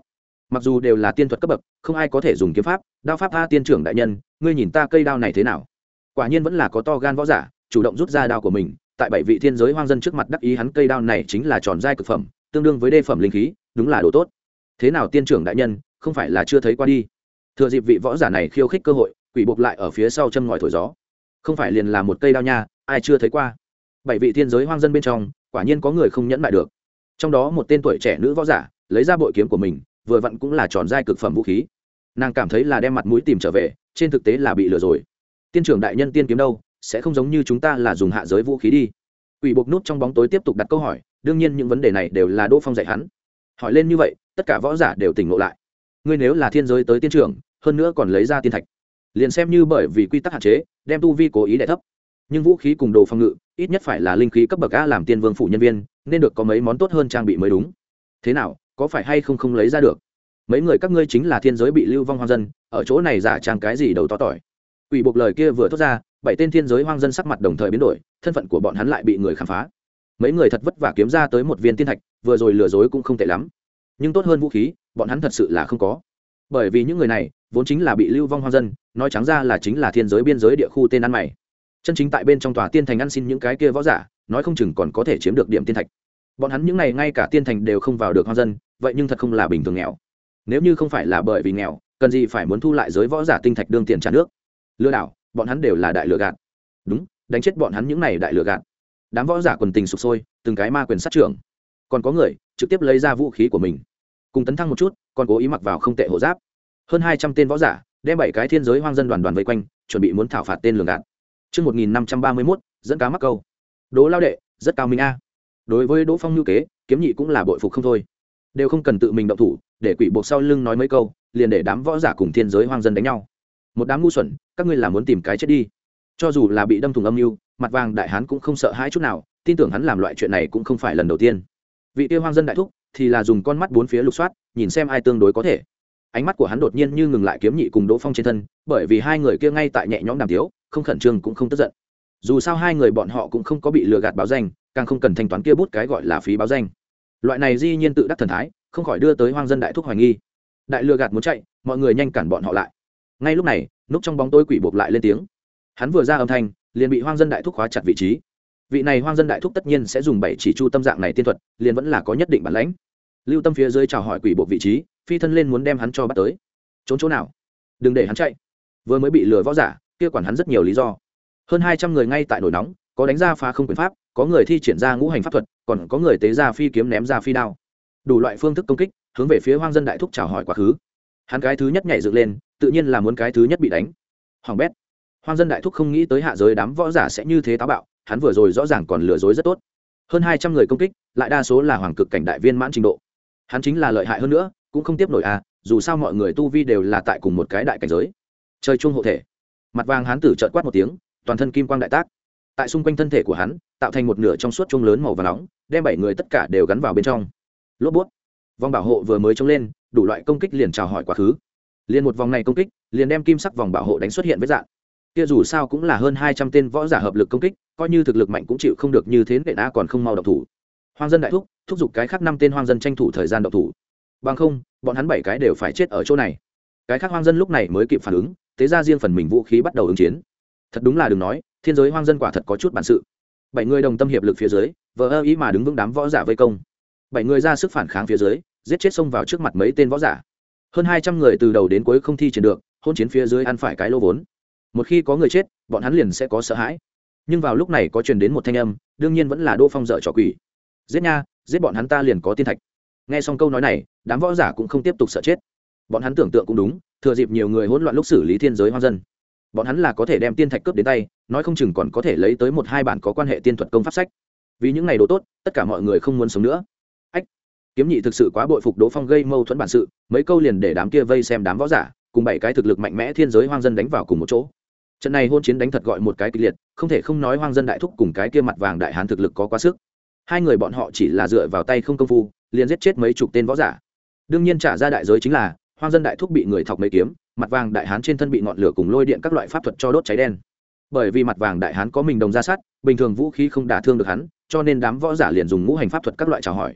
Mặc dù đều là tiên thuật cấp bậc, không ai có thể dùng kiếm pháp, đao pháp a tiên trưởng đại nhân, ngươi nhìn ta cây đao này thế nào? Quả nhiên vẫn là có to gan võ giả, chủ động rút ra đao của mình, tại bảy vị thiên giới hoang dân trước mặt đắc ý hắn cây đao này chính là tròn dai cực phẩm, tương đương với đê phẩm linh khí, đúng là đồ tốt. Thế nào tiên trưởng đại nhân, không phải là chưa thấy qua đi. Thừa dịp vị võ giả này khiêu khích cơ hội, quỷ buộc lại ở phía sau châm ngòi thổi gió không phải liền là một cây đao nha, ai chưa thấy qua? Bảy vị thiên giới hoang dân bên trong, quả nhiên có người không nhẫn lại được. Trong đó một tên tuổi trẻ nữ võ giả, lấy ra bội kiếm của mình, vừa vặn cũng là tròn dai cực phẩm vũ khí. Nàng cảm thấy là đem mặt mũi tìm trở về, trên thực tế là bị lừa rồi. Tiên trưởng đại nhân tiên kiếm đâu, sẽ không giống như chúng ta là dùng hạ giới vũ khí đi. Quỷ buộc nút trong bóng tối tiếp tục đặt câu hỏi, đương nhiên những vấn đề này đều là đỗ phong dạy hắn. Hỏi lên như vậy, tất cả võ giả đều tỉnh ngộ lại. Ngươi nếu là thiên giới tới tiên trưởng, hơn nữa còn lấy ra tiên thạch liền xem như bởi vì quy tắc hạn chế, đem tu vi cố ý đ thấp. Nhưng vũ khí cùng đồ phòng ngự, ít nhất phải là linh khí cấp bậc a làm tiên vương phủ nhân viên, nên được có mấy món tốt hơn trang bị mới đúng. Thế nào, có phải hay không không lấy ra được? Mấy người các ngươi chính là thiên giới bị lưu vong hoang dân, ở chỗ này giả trang cái gì đầu to tỏi. Quỷ buộc lời kia vừa thốt ra, bảy tên thiên giới hoang dân sắc mặt đồng thời biến đổi, thân phận của bọn hắn lại bị người khám phá. Mấy người thật vất vả kiếm ra tới một viên tiên thạch, vừa rồi lừa dối cũng không tệ lắm. Nhưng tốt hơn vũ khí, bọn hắn thật sự là không có bởi vì những người này vốn chính là bị lưu vong hoang dân, nói trắng ra là chính là thiên giới biên giới địa khu tên ăn mày. Chân chính tại bên trong tòa tiên thành ăn xin những cái kia võ giả, nói không chừng còn có thể chiếm được điểm tiên thạch. Bọn hắn những này ngay cả tiên thành đều không vào được hoang dân, vậy nhưng thật không là bình thường nghèo. Nếu như không phải là bởi vì nghèo, cần gì phải muốn thu lại giới võ giả tinh thạch đương tiền trả nước? Lừa đảo, bọn hắn đều là đại lừa gạt. Đúng, đánh chết bọn hắn những này đại lừa gạt. Đám võ giả quần tình sụp sôi, từng cái ma quyền sát trưởng. Còn có người trực tiếp lấy ra vũ khí của mình cùng tấn thăng một chút còn cố ý mặc vào không tệ hộ giáp hơn hai trăm tên võ giả đem bảy cái thiên giới hoang dân đoàn đoàn vây quanh chuẩn bị muốn thảo phạt tên lường gạt Trước 1531, dẫn cá mắc câu. Đỗ lao đệ, rất cao minh a. Đối với Đỗ Phong như kế, kiếm nhị cũng là bội phục không thôi. Đều không cần tự mình động thủ, để quỷ buộc sau lưng nói mấy câu, liền để đám võ giả cùng thiên giới hoang dân đánh nhau. Một đám ngu xuẩn, các ngươi là muốn tìm cái chết đi. Cho dù là bị đâm thủng âm mưu, mặt vàng đại hán cũng không sợ hãi chút nào, tin tưởng hắn làm loại chuyện này cũng không phải lần đầu tiên. Vị tiêu hoang dân đại thúc thì là dùng con mắt bốn phía lục soát, nhìn xem ai tương đối có thể. Ánh mắt của hắn đột nhiên như ngừng lại kiếm nhị cùng đỗ phong trên thân bởi vì hai người kia ngay tại nhẹ nhõm đàm tiếu không khẩn trương cũng không tức giận. Dù sao hai người bọn họ cũng không có bị lừa gạt báo danh càng không cần thanh toán kia bút cái gọi là phí báo danh. Loại này di nhiên tự đắc thần thái không khỏi đưa tới hoang dân đại thúc hoài nghi. Đại lừa gạt muốn chạy mọi người nhanh cản bọn họ lại. Ngay lúc này núp trong bóng tối quỷ buộc lại lên tiếng. Hắn vừa ra âm thanh liền bị hoang dân đại thúc khóa chặt vị trí vị này hoang dân đại thúc tất nhiên sẽ dùng bảy chỉ chu tâm dạng này tiên thuật, liền vẫn là có nhất định bản lãnh. Lưu tâm phía dưới chào hỏi quỷ bộ vị trí, phi thân lên muốn đem hắn cho bắt tới. Trốn chỗ nào? Đừng để hắn chạy. Vừa mới bị lừa võ giả, kia quản hắn rất nhiều lý do. Hơn hai trăm người ngay tại nổi nóng, có đánh ra phá không quyền pháp, có người thi triển ra ngũ hành pháp thuật, còn có người tế ra phi kiếm ném ra phi đao. Đủ loại phương thức công kích, hướng về phía hoang dân đại thúc chào hỏi quá khứ. Hắn cái thứ nhất nhảy dựng lên, tự nhiên là muốn cái thứ nhất bị đánh. Hoàng bét. Hoang dân đại thúc không nghĩ tới hạ giới đám võ giả sẽ như thế táo bạo hắn vừa rồi rõ ràng còn lừa dối rất tốt. Hơn hai trăm người công kích, lại đa số là hoàng cực cảnh đại viên mãn trình độ. Hắn chính là lợi hại hơn nữa, cũng không tiếp nổi à dù sao mọi người tu vi đều là tại cùng một cái đại cảnh giới. Chơi chung hộ thể. Mặt vàng hắn tử trợn quát một tiếng, toàn thân kim quang đại tác. Tại xung quanh thân thể của hắn, tạo thành một nửa trong suốt chung lớn màu và nóng, đem bảy người tất cả đều gắn vào bên trong. Lốp bút. Vòng bảo hộ vừa mới trông lên, đủ loại công kích liền chào hỏi quá khứ. Liền một vòng này công kích, liền đem kim sắc vòng bảo hộ đánh xuất hiện với dạng. Kia dù sao cũng là hơn hai trăm tên võ giả hợp lực công kích coi như thực lực mạnh cũng chịu không được như thế nệ a còn không mau động thủ. Hoang dân đại thúc thúc giục cái khác năm tên hoang dân tranh thủ thời gian động thủ. Bằng không, bọn hắn bảy cái đều phải chết ở chỗ này. Cái khác hoang dân lúc này mới kịp phản ứng, thế ra riêng phần mình vũ khí bắt đầu ứng chiến. Thật đúng là đừng nói, thiên giới hoang dân quả thật có chút bản sự. Bảy người đồng tâm hiệp lực phía dưới, vờ ơ ý mà đứng vững đám võ giả vây công. Bảy người ra sức phản kháng phía dưới, giết chết xông vào trước mặt mấy tên võ giả. Hơn hai trăm người từ đầu đến cuối không thi triển được hôn chiến phía dưới ăn phải cái lô vốn. Một khi có người chết, bọn hắn liền sẽ có sợ hãi nhưng vào lúc này có truyền đến một thanh âm, đương nhiên vẫn là đô phong dợ trò quỷ. Giết nha, giết bọn hắn ta liền có tiên thạch. Nghe xong câu nói này, đám võ giả cũng không tiếp tục sợ chết. Bọn hắn tưởng tượng cũng đúng, thừa dịp nhiều người hỗn loạn lúc xử lý thiên giới hoang dân. Bọn hắn là có thể đem tiên thạch cướp đến tay, nói không chừng còn có thể lấy tới một hai bản có quan hệ tiên thuật công pháp sách. Vì những ngày đồ tốt, tất cả mọi người không muốn sống nữa. Ách, kiếm nhị thực sự quá bội phục đỗ phong gây mâu thuẫn bản sự, mấy câu liền để đám kia vây xem đám võ giả, cùng bảy cái thực lực mạnh mẽ thiên giới hoang dân đánh vào cùng một chỗ trận này hôn chiến đánh thật gọi một cái kịch liệt, không thể không nói hoang dân đại thúc cùng cái kia mặt vàng đại hán thực lực có quá sức. Hai người bọn họ chỉ là dựa vào tay không công phu, liền giết chết mấy chục tên võ giả. Đương nhiên trả ra đại giới chính là, hoang dân đại thúc bị người thọc mấy kiếm, mặt vàng đại hán trên thân bị ngọn lửa cùng lôi điện các loại pháp thuật cho đốt cháy đen. Bởi vì mặt vàng đại hán có mình đồng ra sát, bình thường vũ khí không đả thương được hắn, cho nên đám võ giả liền dùng ngũ hành pháp thuật các loại chào hỏi.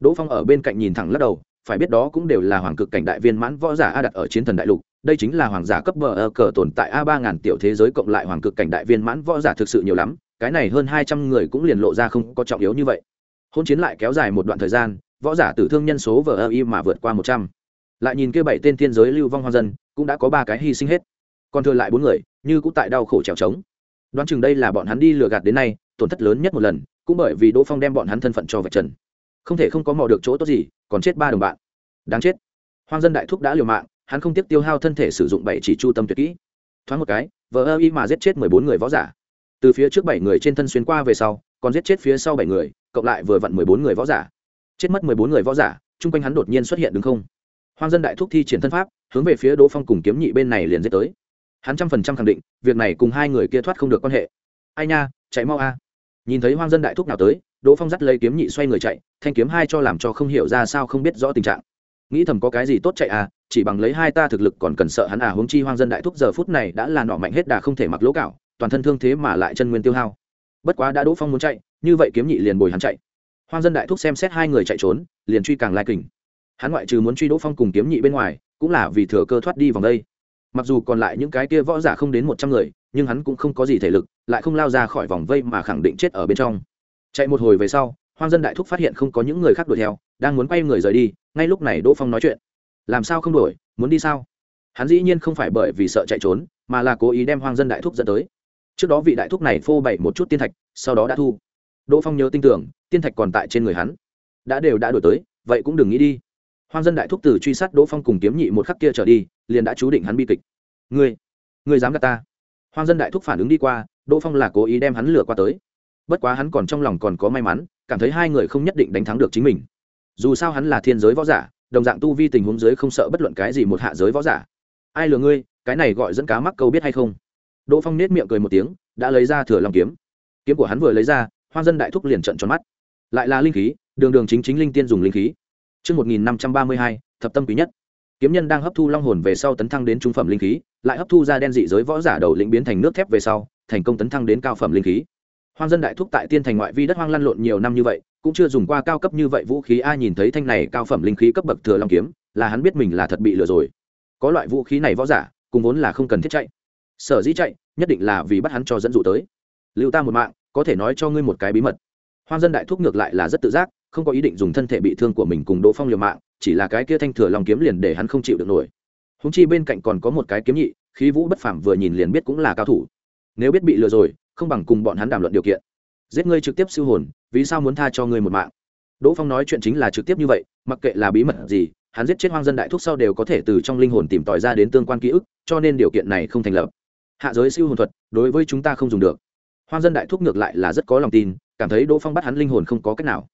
Đỗ phong ở bên cạnh nhìn thẳng lắc đầu phải biết đó cũng đều là hoàng cực cảnh đại viên mãn võ giả a đặt ở chiến thần đại lục, đây chính là hoàng giả cấp bờ ơ cờ tồn tại a ba ngàn tiểu thế giới cộng lại hoàng cực cảnh đại viên mãn võ giả thực sự nhiều lắm, cái này hơn hai trăm người cũng liền lộ ra không có trọng yếu như vậy. Hôn chiến lại kéo dài một đoạn thời gian, võ giả tử thương nhân số vờ ơ y mà vượt qua một trăm. Lại nhìn kia bảy tên thiên giới lưu vong hoang dân, cũng đã có ba cái hy sinh hết. Còn thừa lại bốn người, như cũng tại đau khổ trèo trống. Đoán chừng đây là bọn hắn đi lừa gạt đến nay, tổn thất lớn nhất một lần, cũng bởi vì đỗ phong đem bọn hắn thân phận cho vạch trần. Không thể không có mò được chỗ tốt gì còn chết ba đồng bạn. Đáng chết. Hoang dân đại thúc đã liều mạng, hắn không tiếp tiêu hao thân thể sử dụng bảy chỉ chu tâm tuyệt kỹ. Thoáng một cái, vờ ơ y mà giết chết mười bốn người võ giả. Từ phía trước bảy người trên thân xuyên qua về sau, còn giết chết phía sau bảy người, cộng lại vừa vặn mười bốn người võ giả. Chết mất mười bốn người võ giả, chung quanh hắn đột nhiên xuất hiện đứng không? Hoang dân đại thúc thi triển thân pháp, hướng về phía đỗ phong cùng kiếm nhị bên này liền giết tới. Hắn trăm phần trăm khẳng định, việc này cùng hai người kia thoát không được quan hệ. Ai nha, chạy mau a. Nhìn thấy hoang dân đại thúc nào tới đỗ phong dắt lấy kiếm nhị xoay người chạy, thanh kiếm hai cho làm cho không hiểu ra sao không biết rõ tình trạng. Nghĩ thầm có cái gì tốt chạy à chỉ bằng lấy hai ta thực lực còn cần sợ hắn à huống chi hoang dân đại thúc giờ phút này đã là nọ mạnh hết đà không thể mặc lỗ cạo, toàn thân thương thế mà lại chân nguyên tiêu hao. Bất quá đã đỗ phong muốn chạy, như vậy kiếm nhị liền bồi hắn chạy. Hoang dân đại thúc xem xét hai người chạy trốn, liền truy càng lai kình. Hắn ngoại trừ muốn truy đỗ phong cùng kiếm nhị bên ngoài, cũng là vì thừa cơ thoát đi vòng đây. Mặc dù còn lại những cái kia võ giả không đến một trăm người, nhưng hắn cũng không có gì thể lực, lại không lao ra khỏi vòng vây mà khẳng định chết ở bên trong chạy một hồi về sau, hoang dân đại thúc phát hiện không có những người khác đuổi theo, đang muốn quay người rời đi, ngay lúc này đỗ phong nói chuyện. Làm sao không đuổi, muốn đi sao? Hắn dĩ nhiên không phải bởi vì sợ chạy trốn, mà là cố ý đem hoang dân đại thúc dẫn tới. Trước đó vị đại thúc này phô bày một chút tiên thạch, sau đó đã thu. Đỗ phong nhớ tin tưởng, tiên thạch còn tại trên người hắn. Đã đều đã đổi tới, vậy cũng đừng nghĩ đi. Hoang dân đại thúc từ truy sát đỗ phong cùng kiếm nhị một khắc kia trở đi, liền đã chú định hắn bi kịch. Ngươi ngươi dám gạt ta? Hoang dân đại thúc phản ứng đi qua, đỗ phong là cố ý đem hắn lừa qua tới bất quá hắn còn trong lòng còn có may mắn cảm thấy hai người không nhất định đánh thắng được chính mình. Dù sao hắn là thiên giới võ giả đồng dạng tu vi tình huống giới không sợ bất luận cái gì một hạ giới võ giả. Ai lừa ngươi cái này gọi dẫn cá mắc câu biết hay không? Đỗ phong nết miệng cười một tiếng đã lấy ra thừa lòng kiếm. Kiếm của hắn vừa lấy ra hoang dân đại thúc liền trận tròn mắt. Lại là linh khí đường đường chính chính linh tiên dùng linh khí. Trước 1532, thập tâm quý nhất. Kiếm nhân đang hấp thu long hồn về sau tấn thăng đến trung phẩm linh khí, lại hấp thu ra đen dị giới võ giả đầu lĩnh biến thành nước thép về sau, thành công tấn thăng đến cao phẩm linh khí. Hoang dân đại thúc tại tiên thành ngoại vi đất hoang lăn lộn nhiều năm như vậy, cũng chưa dùng qua cao cấp như vậy vũ khí ai nhìn thấy thanh này cao phẩm linh khí cấp bậc thừa long kiếm, là hắn biết mình là thật bị lừa rồi. Có loại vũ khí này võ giả, cùng vốn là không cần thiết chạy. Sở dĩ chạy, nhất định là vì bắt hắn cho dẫn dụ tới. Lưu ta một mạng, có thể nói cho ngươi một cái bí mật. Hoang dân đại thúc ngược lại là rất tự giác, không có ý định dùng thân thể bị thương của mình cùng đỗ phong liều mạng chỉ là cái kia thanh thừa Long kiếm liền để hắn không chịu được nổi húng chi bên cạnh còn có một cái kiếm nhị khí vũ bất phàm vừa nhìn liền biết cũng là cao thủ nếu biết bị lừa rồi không bằng cùng bọn hắn đàm luận điều kiện. Giết ngươi trực tiếp siêu hồn, vì sao muốn tha cho ngươi một mạng? Đỗ phong nói chuyện chính là trực tiếp như vậy, mặc kệ là bí mật gì, hắn giết chết hoang dân đại thúc sau đều có thể từ trong linh hồn tìm tòi ra đến tương quan ký ức, cho nên điều kiện này không thành lập. Hạ giới siêu hồn thuật, đối với chúng ta không dùng được. Hoang dân đại thúc ngược lại là rất có lòng tin, cảm thấy đỗ phong bắt hắn linh hồn không có cách nào.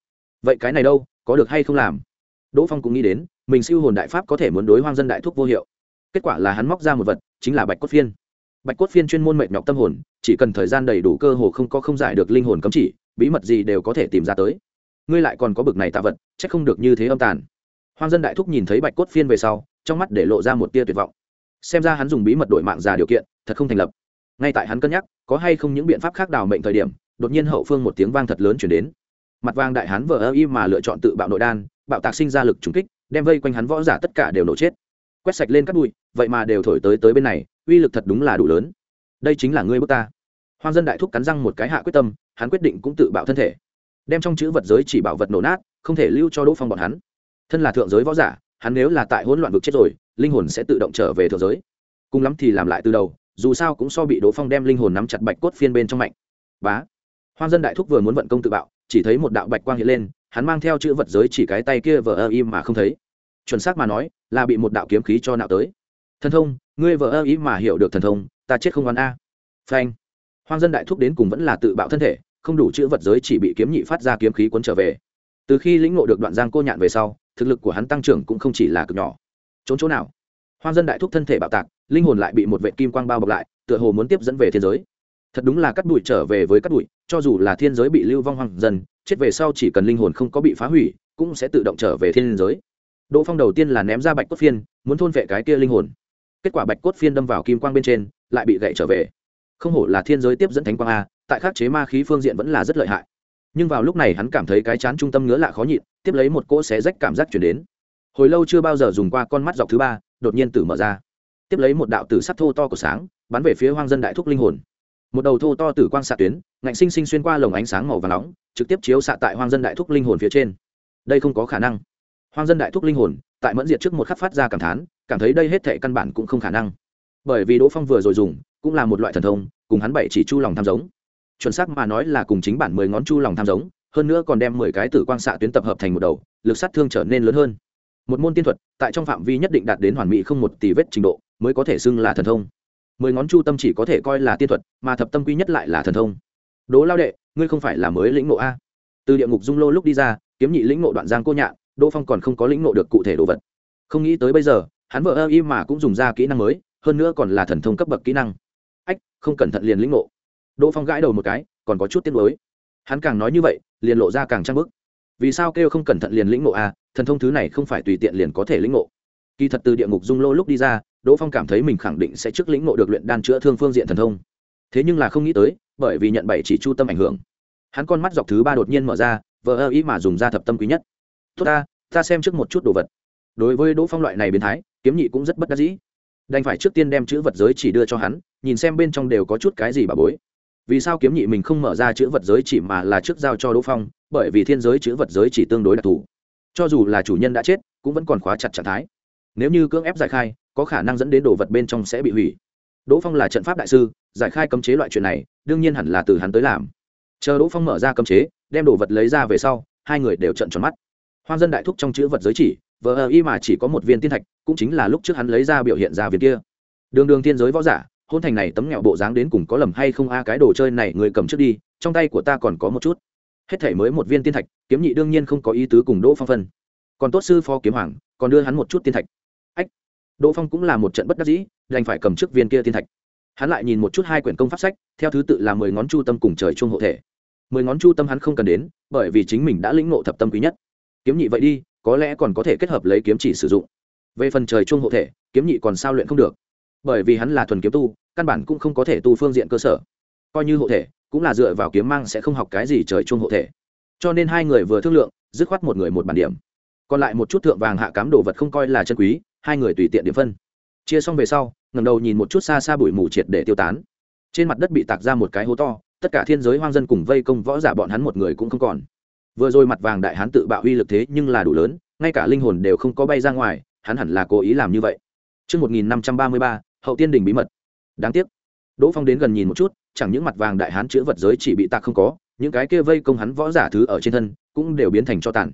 Vậy cái này đâu, có được hay không làm? Đỗ phong cũng nghĩ đến, mình siêu hồn đại pháp có thể muốn đối hoang dân đại thúc vô hiệu. Kết quả là hắn móc ra một vật, chính là bạch cốt phiên. Bạch cốt phiên chuyên môn mệt nhọc tâm hồn chỉ cần thời gian đầy đủ cơ hồ không có không giải được linh hồn cấm chỉ, bí mật gì đều có thể tìm ra tới. Ngươi lại còn có bực này tạ vật c h ắ c không được như thế âm tàn. Hoang dân đại thúc nhìn thấy bạch cốt phiên về sau, trong mắt để lộ ra một tia tuyệt vọng. Xem ra hắn dùng bí mật đổi mạng già điều kiện, thật không thành lập. Ngay tại hắn cân nhắc, có hay không những biện pháp khác đào mệnh thời điểm, đột nhiên hậu phương một tiếng vang thật lớn chuyển đến. Mặt vang đại hán vờ ơ y mà lựa chọn tự bạo nội đan, bạo tạc sinh ra lực trùng kích, đem vây quanh hắn võ giả tất cả đều nổ chết. Quét sạch lên các bụi, vậy mà đều thổi tới tới bên này, uy lực thật đúng là đủ lớn đây chính là ngươi bước ta. Hoang dân đại thúc cắn răng một cái hạ quyết tâm, hắn quyết định cũng tự bạo thân thể. Đem trong chữ vật giới chỉ bảo vật nổ nát, không thể lưu cho đỗ phong bọn hắn. Thân là thượng giới võ giả, hắn nếu là tại hỗn loạn vực chết rồi, linh hồn sẽ tự động trở về thượng giới. Cùng lắm thì làm lại từ đầu, dù sao cũng so bị đỗ phong đem linh hồn nắm chặt bạch cốt phiên bên trong mạnh. Bá. Hoang dân đại thúc vừa muốn vận công tự bạo, chỉ thấy một đạo bạch quang hiện lên, hắn mang theo chữ vật giới chỉ cái tay kia vờ ơ im mà không thấy. Chuẩn xác mà nói, là bị một đạo kiếm khí cho nạo tới. Thần thông, ngươi vờ ơ ý mà hiểu được thần thông ta chết không oán a. Phanh. Hoang dân đại thúc đến cùng vẫn là tự bạo thân thể, không đủ chữ vật giới chỉ bị kiếm nhị phát ra kiếm khí cuốn trở về. Từ khi lĩnh ngộ được đoạn giang cô nhạn về sau, thực lực của hắn tăng trưởng cũng không chỉ là cực nhỏ. Trốn chỗ nào? Hoang dân đại thúc thân thể bạo tạc, linh hồn lại bị một vệ kim quang bao bọc lại, tựa hồ muốn tiếp dẫn về thiên giới. Thật đúng là cắt đùi trở về với cắt đùi cho dù là thiên giới bị lưu vong hoang dân, chết về sau chỉ cần linh hồn không có bị phá hủy, cũng sẽ tự động trở về thiên giới. Đỗ phong đầu tiên là ném ra bạch cốt phiên, muốn thôn vệ cái kia linh hồn. Kết quả bạch cốt phiên đâm vào kim quang bên trên lại bị gậy trở về. Không hổ là thiên giới tiếp dẫn thánh quang a, tại khắc chế ma khí phương diện vẫn là rất lợi hại. Nhưng vào lúc này hắn cảm thấy cái chán trung tâm ngứa lạ khó nhịn, tiếp lấy một cỗ xé rách cảm giác chuyển đến. Hồi lâu chưa bao giờ dùng qua con mắt dọc thứ ba, đột nhiên tử mở ra. Tiếp lấy một đạo tử sắt thô to của sáng, bắn về phía hoang dân đại thúc linh hồn. Một đầu thô to tử quang xạ tuyến, ngạnh sinh sinh xuyên qua lồng ánh sáng màu và nóng, trực tiếp chiếu xạ tại hoang dân đại thúc linh hồn phía trên. Đây không có khả năng. Hoang dân đại thúc linh hồn, tại mẫn diệt trước một khắc phát ra cảm thán, cảm thấy đây hết thệ căn bản cũng không khả năng bởi vì đỗ phong vừa rồi dùng cũng là một loại thần thông, cùng hắn bảy chỉ chu lòng tham giống. Chuẩn xác mà nói là cùng chính bản mười ngón chu lòng tham giống, hơn nữa còn đem mười cái tử quang xạ tuyến tập hợp thành một đầu, lực sát thương trở nên lớn hơn. Một môn tiên thuật, tại trong phạm vi nhất định đạt đến hoàn mỹ không một tỷ vết trình độ, mới có thể xưng là thần thông. Mười ngón chu tâm chỉ có thể coi là tiên thuật, mà thập tâm quy nhất lại là thần thông. Đố lao đệ, ngươi không phải là mới lĩnh ngộ a? Từ địa ngục dung lô lúc đi ra, kiếm nhị lĩnh ngộ đoạn giang cô nhạn, đỗ phong còn không có lĩnh ngộ được cụ thể đồ vật. Không nghĩ tới bây giờ, hắn vợ ơ y mà cũng dùng ra kỹ năng mới hơn nữa còn là thần thông cấp bậc kỹ năng. Ách, không cẩn thận liền lĩnh ngộ. Đỗ phong gãi đầu một cái, còn có chút tiếc nuối. Hắn càng nói như vậy, liền lộ ra càng trang bức. Vì sao kêu không cẩn thận liền lĩnh ngộ a thần thông thứ này không phải tùy tiện liền có thể lĩnh ngộ. Kỳ thật từ địa ngục dung lô lúc đi ra, đỗ phong cảm thấy mình khẳng định sẽ trước lĩnh ngộ được luyện đan chữa thương phương diện thần thông. Thế nhưng là không nghĩ tới, bởi vì nhận bảy chỉ chu tâm ảnh hưởng, hắn con mắt dọc thứ ba đột nhiên mở ra, vờ ơ ý mà dùng ra thập tâm quý nhất. Tốt ta ta xem trước một chút đồ vật. Đối với đỗ phong loại này biến thái, kiếm nhị cũng rất bất đắc dĩ đành phải trước tiên đem chữ vật giới chỉ đưa cho hắn, nhìn xem bên trong đều có chút cái gì bà bối. Vì sao kiếm nhị mình không mở ra chữ vật giới chỉ mà là trước giao cho đỗ phong, bởi vì thiên giới chữ vật giới chỉ tương đối đặc thù. Cho dù là chủ nhân đã chết, cũng vẫn còn khóa chặt trạng thái. Nếu như cưỡng ép giải khai, có khả năng dẫn đến đồ vật bên trong sẽ bị hủy. Đỗ phong là trận pháp đại sư, giải khai cấm chế loại chuyện này, đương nhiên hẳn là từ hắn tới làm. Chờ đỗ phong mở ra cấm chế, đem đồ vật lấy ra về sau, hai người đều trận tròn mắt. Hoan dân đại thúc trong chữ vật giới chỉ vờ ờ y mà chỉ có một viên tiên thạch, cũng chính là lúc trước hắn lấy ra biểu hiện ra viên kia. Đường đường tiên giới võ giả, hôn thành này tấm nghẹo bộ dáng đến cùng có lầm hay không a, cái đồ chơi này người cầm trước đi, trong tay của ta còn có một chút. Hết thể mới một viên tiên thạch, kiếm nhị đương nhiên không có ý tứ cùng đỗ phong phân. Còn tốt sư phó kiếm hoàng, còn đưa hắn một chút tiên thạch. Ách, đỗ phong cũng là một trận bất đắc dĩ, đành phải cầm trước viên kia tiên thạch. Hắn lại nhìn một chút hai quyển công pháp sách, theo thứ tự là mười ngón chu tâm cùng trời chuông hộ thể. Mười ngón chu tâm hắn không cần đến, bởi vì chính mình đã lĩnh ngộ thập tâm quý nhất. Kiếm nhị vậy đi có lẽ còn có thể kết hợp lấy kiếm chỉ sử dụng. Về phần trời chung hộ thể, kiếm nhị còn sao luyện không được. Bởi vì hắn là thuần kiếm tu, căn bản cũng không có thể tu phương diện cơ sở. Coi như hộ thể, cũng là dựa vào kiếm mang sẽ không học cái gì trời chung hộ thể. Cho nên hai người vừa thương lượng, dứt khoát một người một bản điểm. Còn lại một chút thượng vàng hạ cám đồ vật không coi là chân quý, hai người tùy tiện điểm phân. Chia xong về sau ngầm đầu nhìn một chút xa xa bụi mù triệt để tiêu tán. Trên mặt đất bị tạc ra một cái hố to, tất cả thiên giới hoang dân cùng vây công võ giả bọn hắn một người cũng không còn vừa rồi mặt vàng đại hán tự bạo uy lực thế nhưng là đủ lớn ngay cả linh hồn đều không có bay ra ngoài hắn hẳn là cố ý làm như vậy Trước 1533, hậu tiên đỉnh bí mật. Đáng tiếc. Đỗ Phong đến gần nhìn một chút, chẳng những mặt vàng đại hán chữa vật giới chỉ bị tạc không có, những cái kia vây công hắn võ giả thứ ở trên thân cũng đều biến thành cho tàn.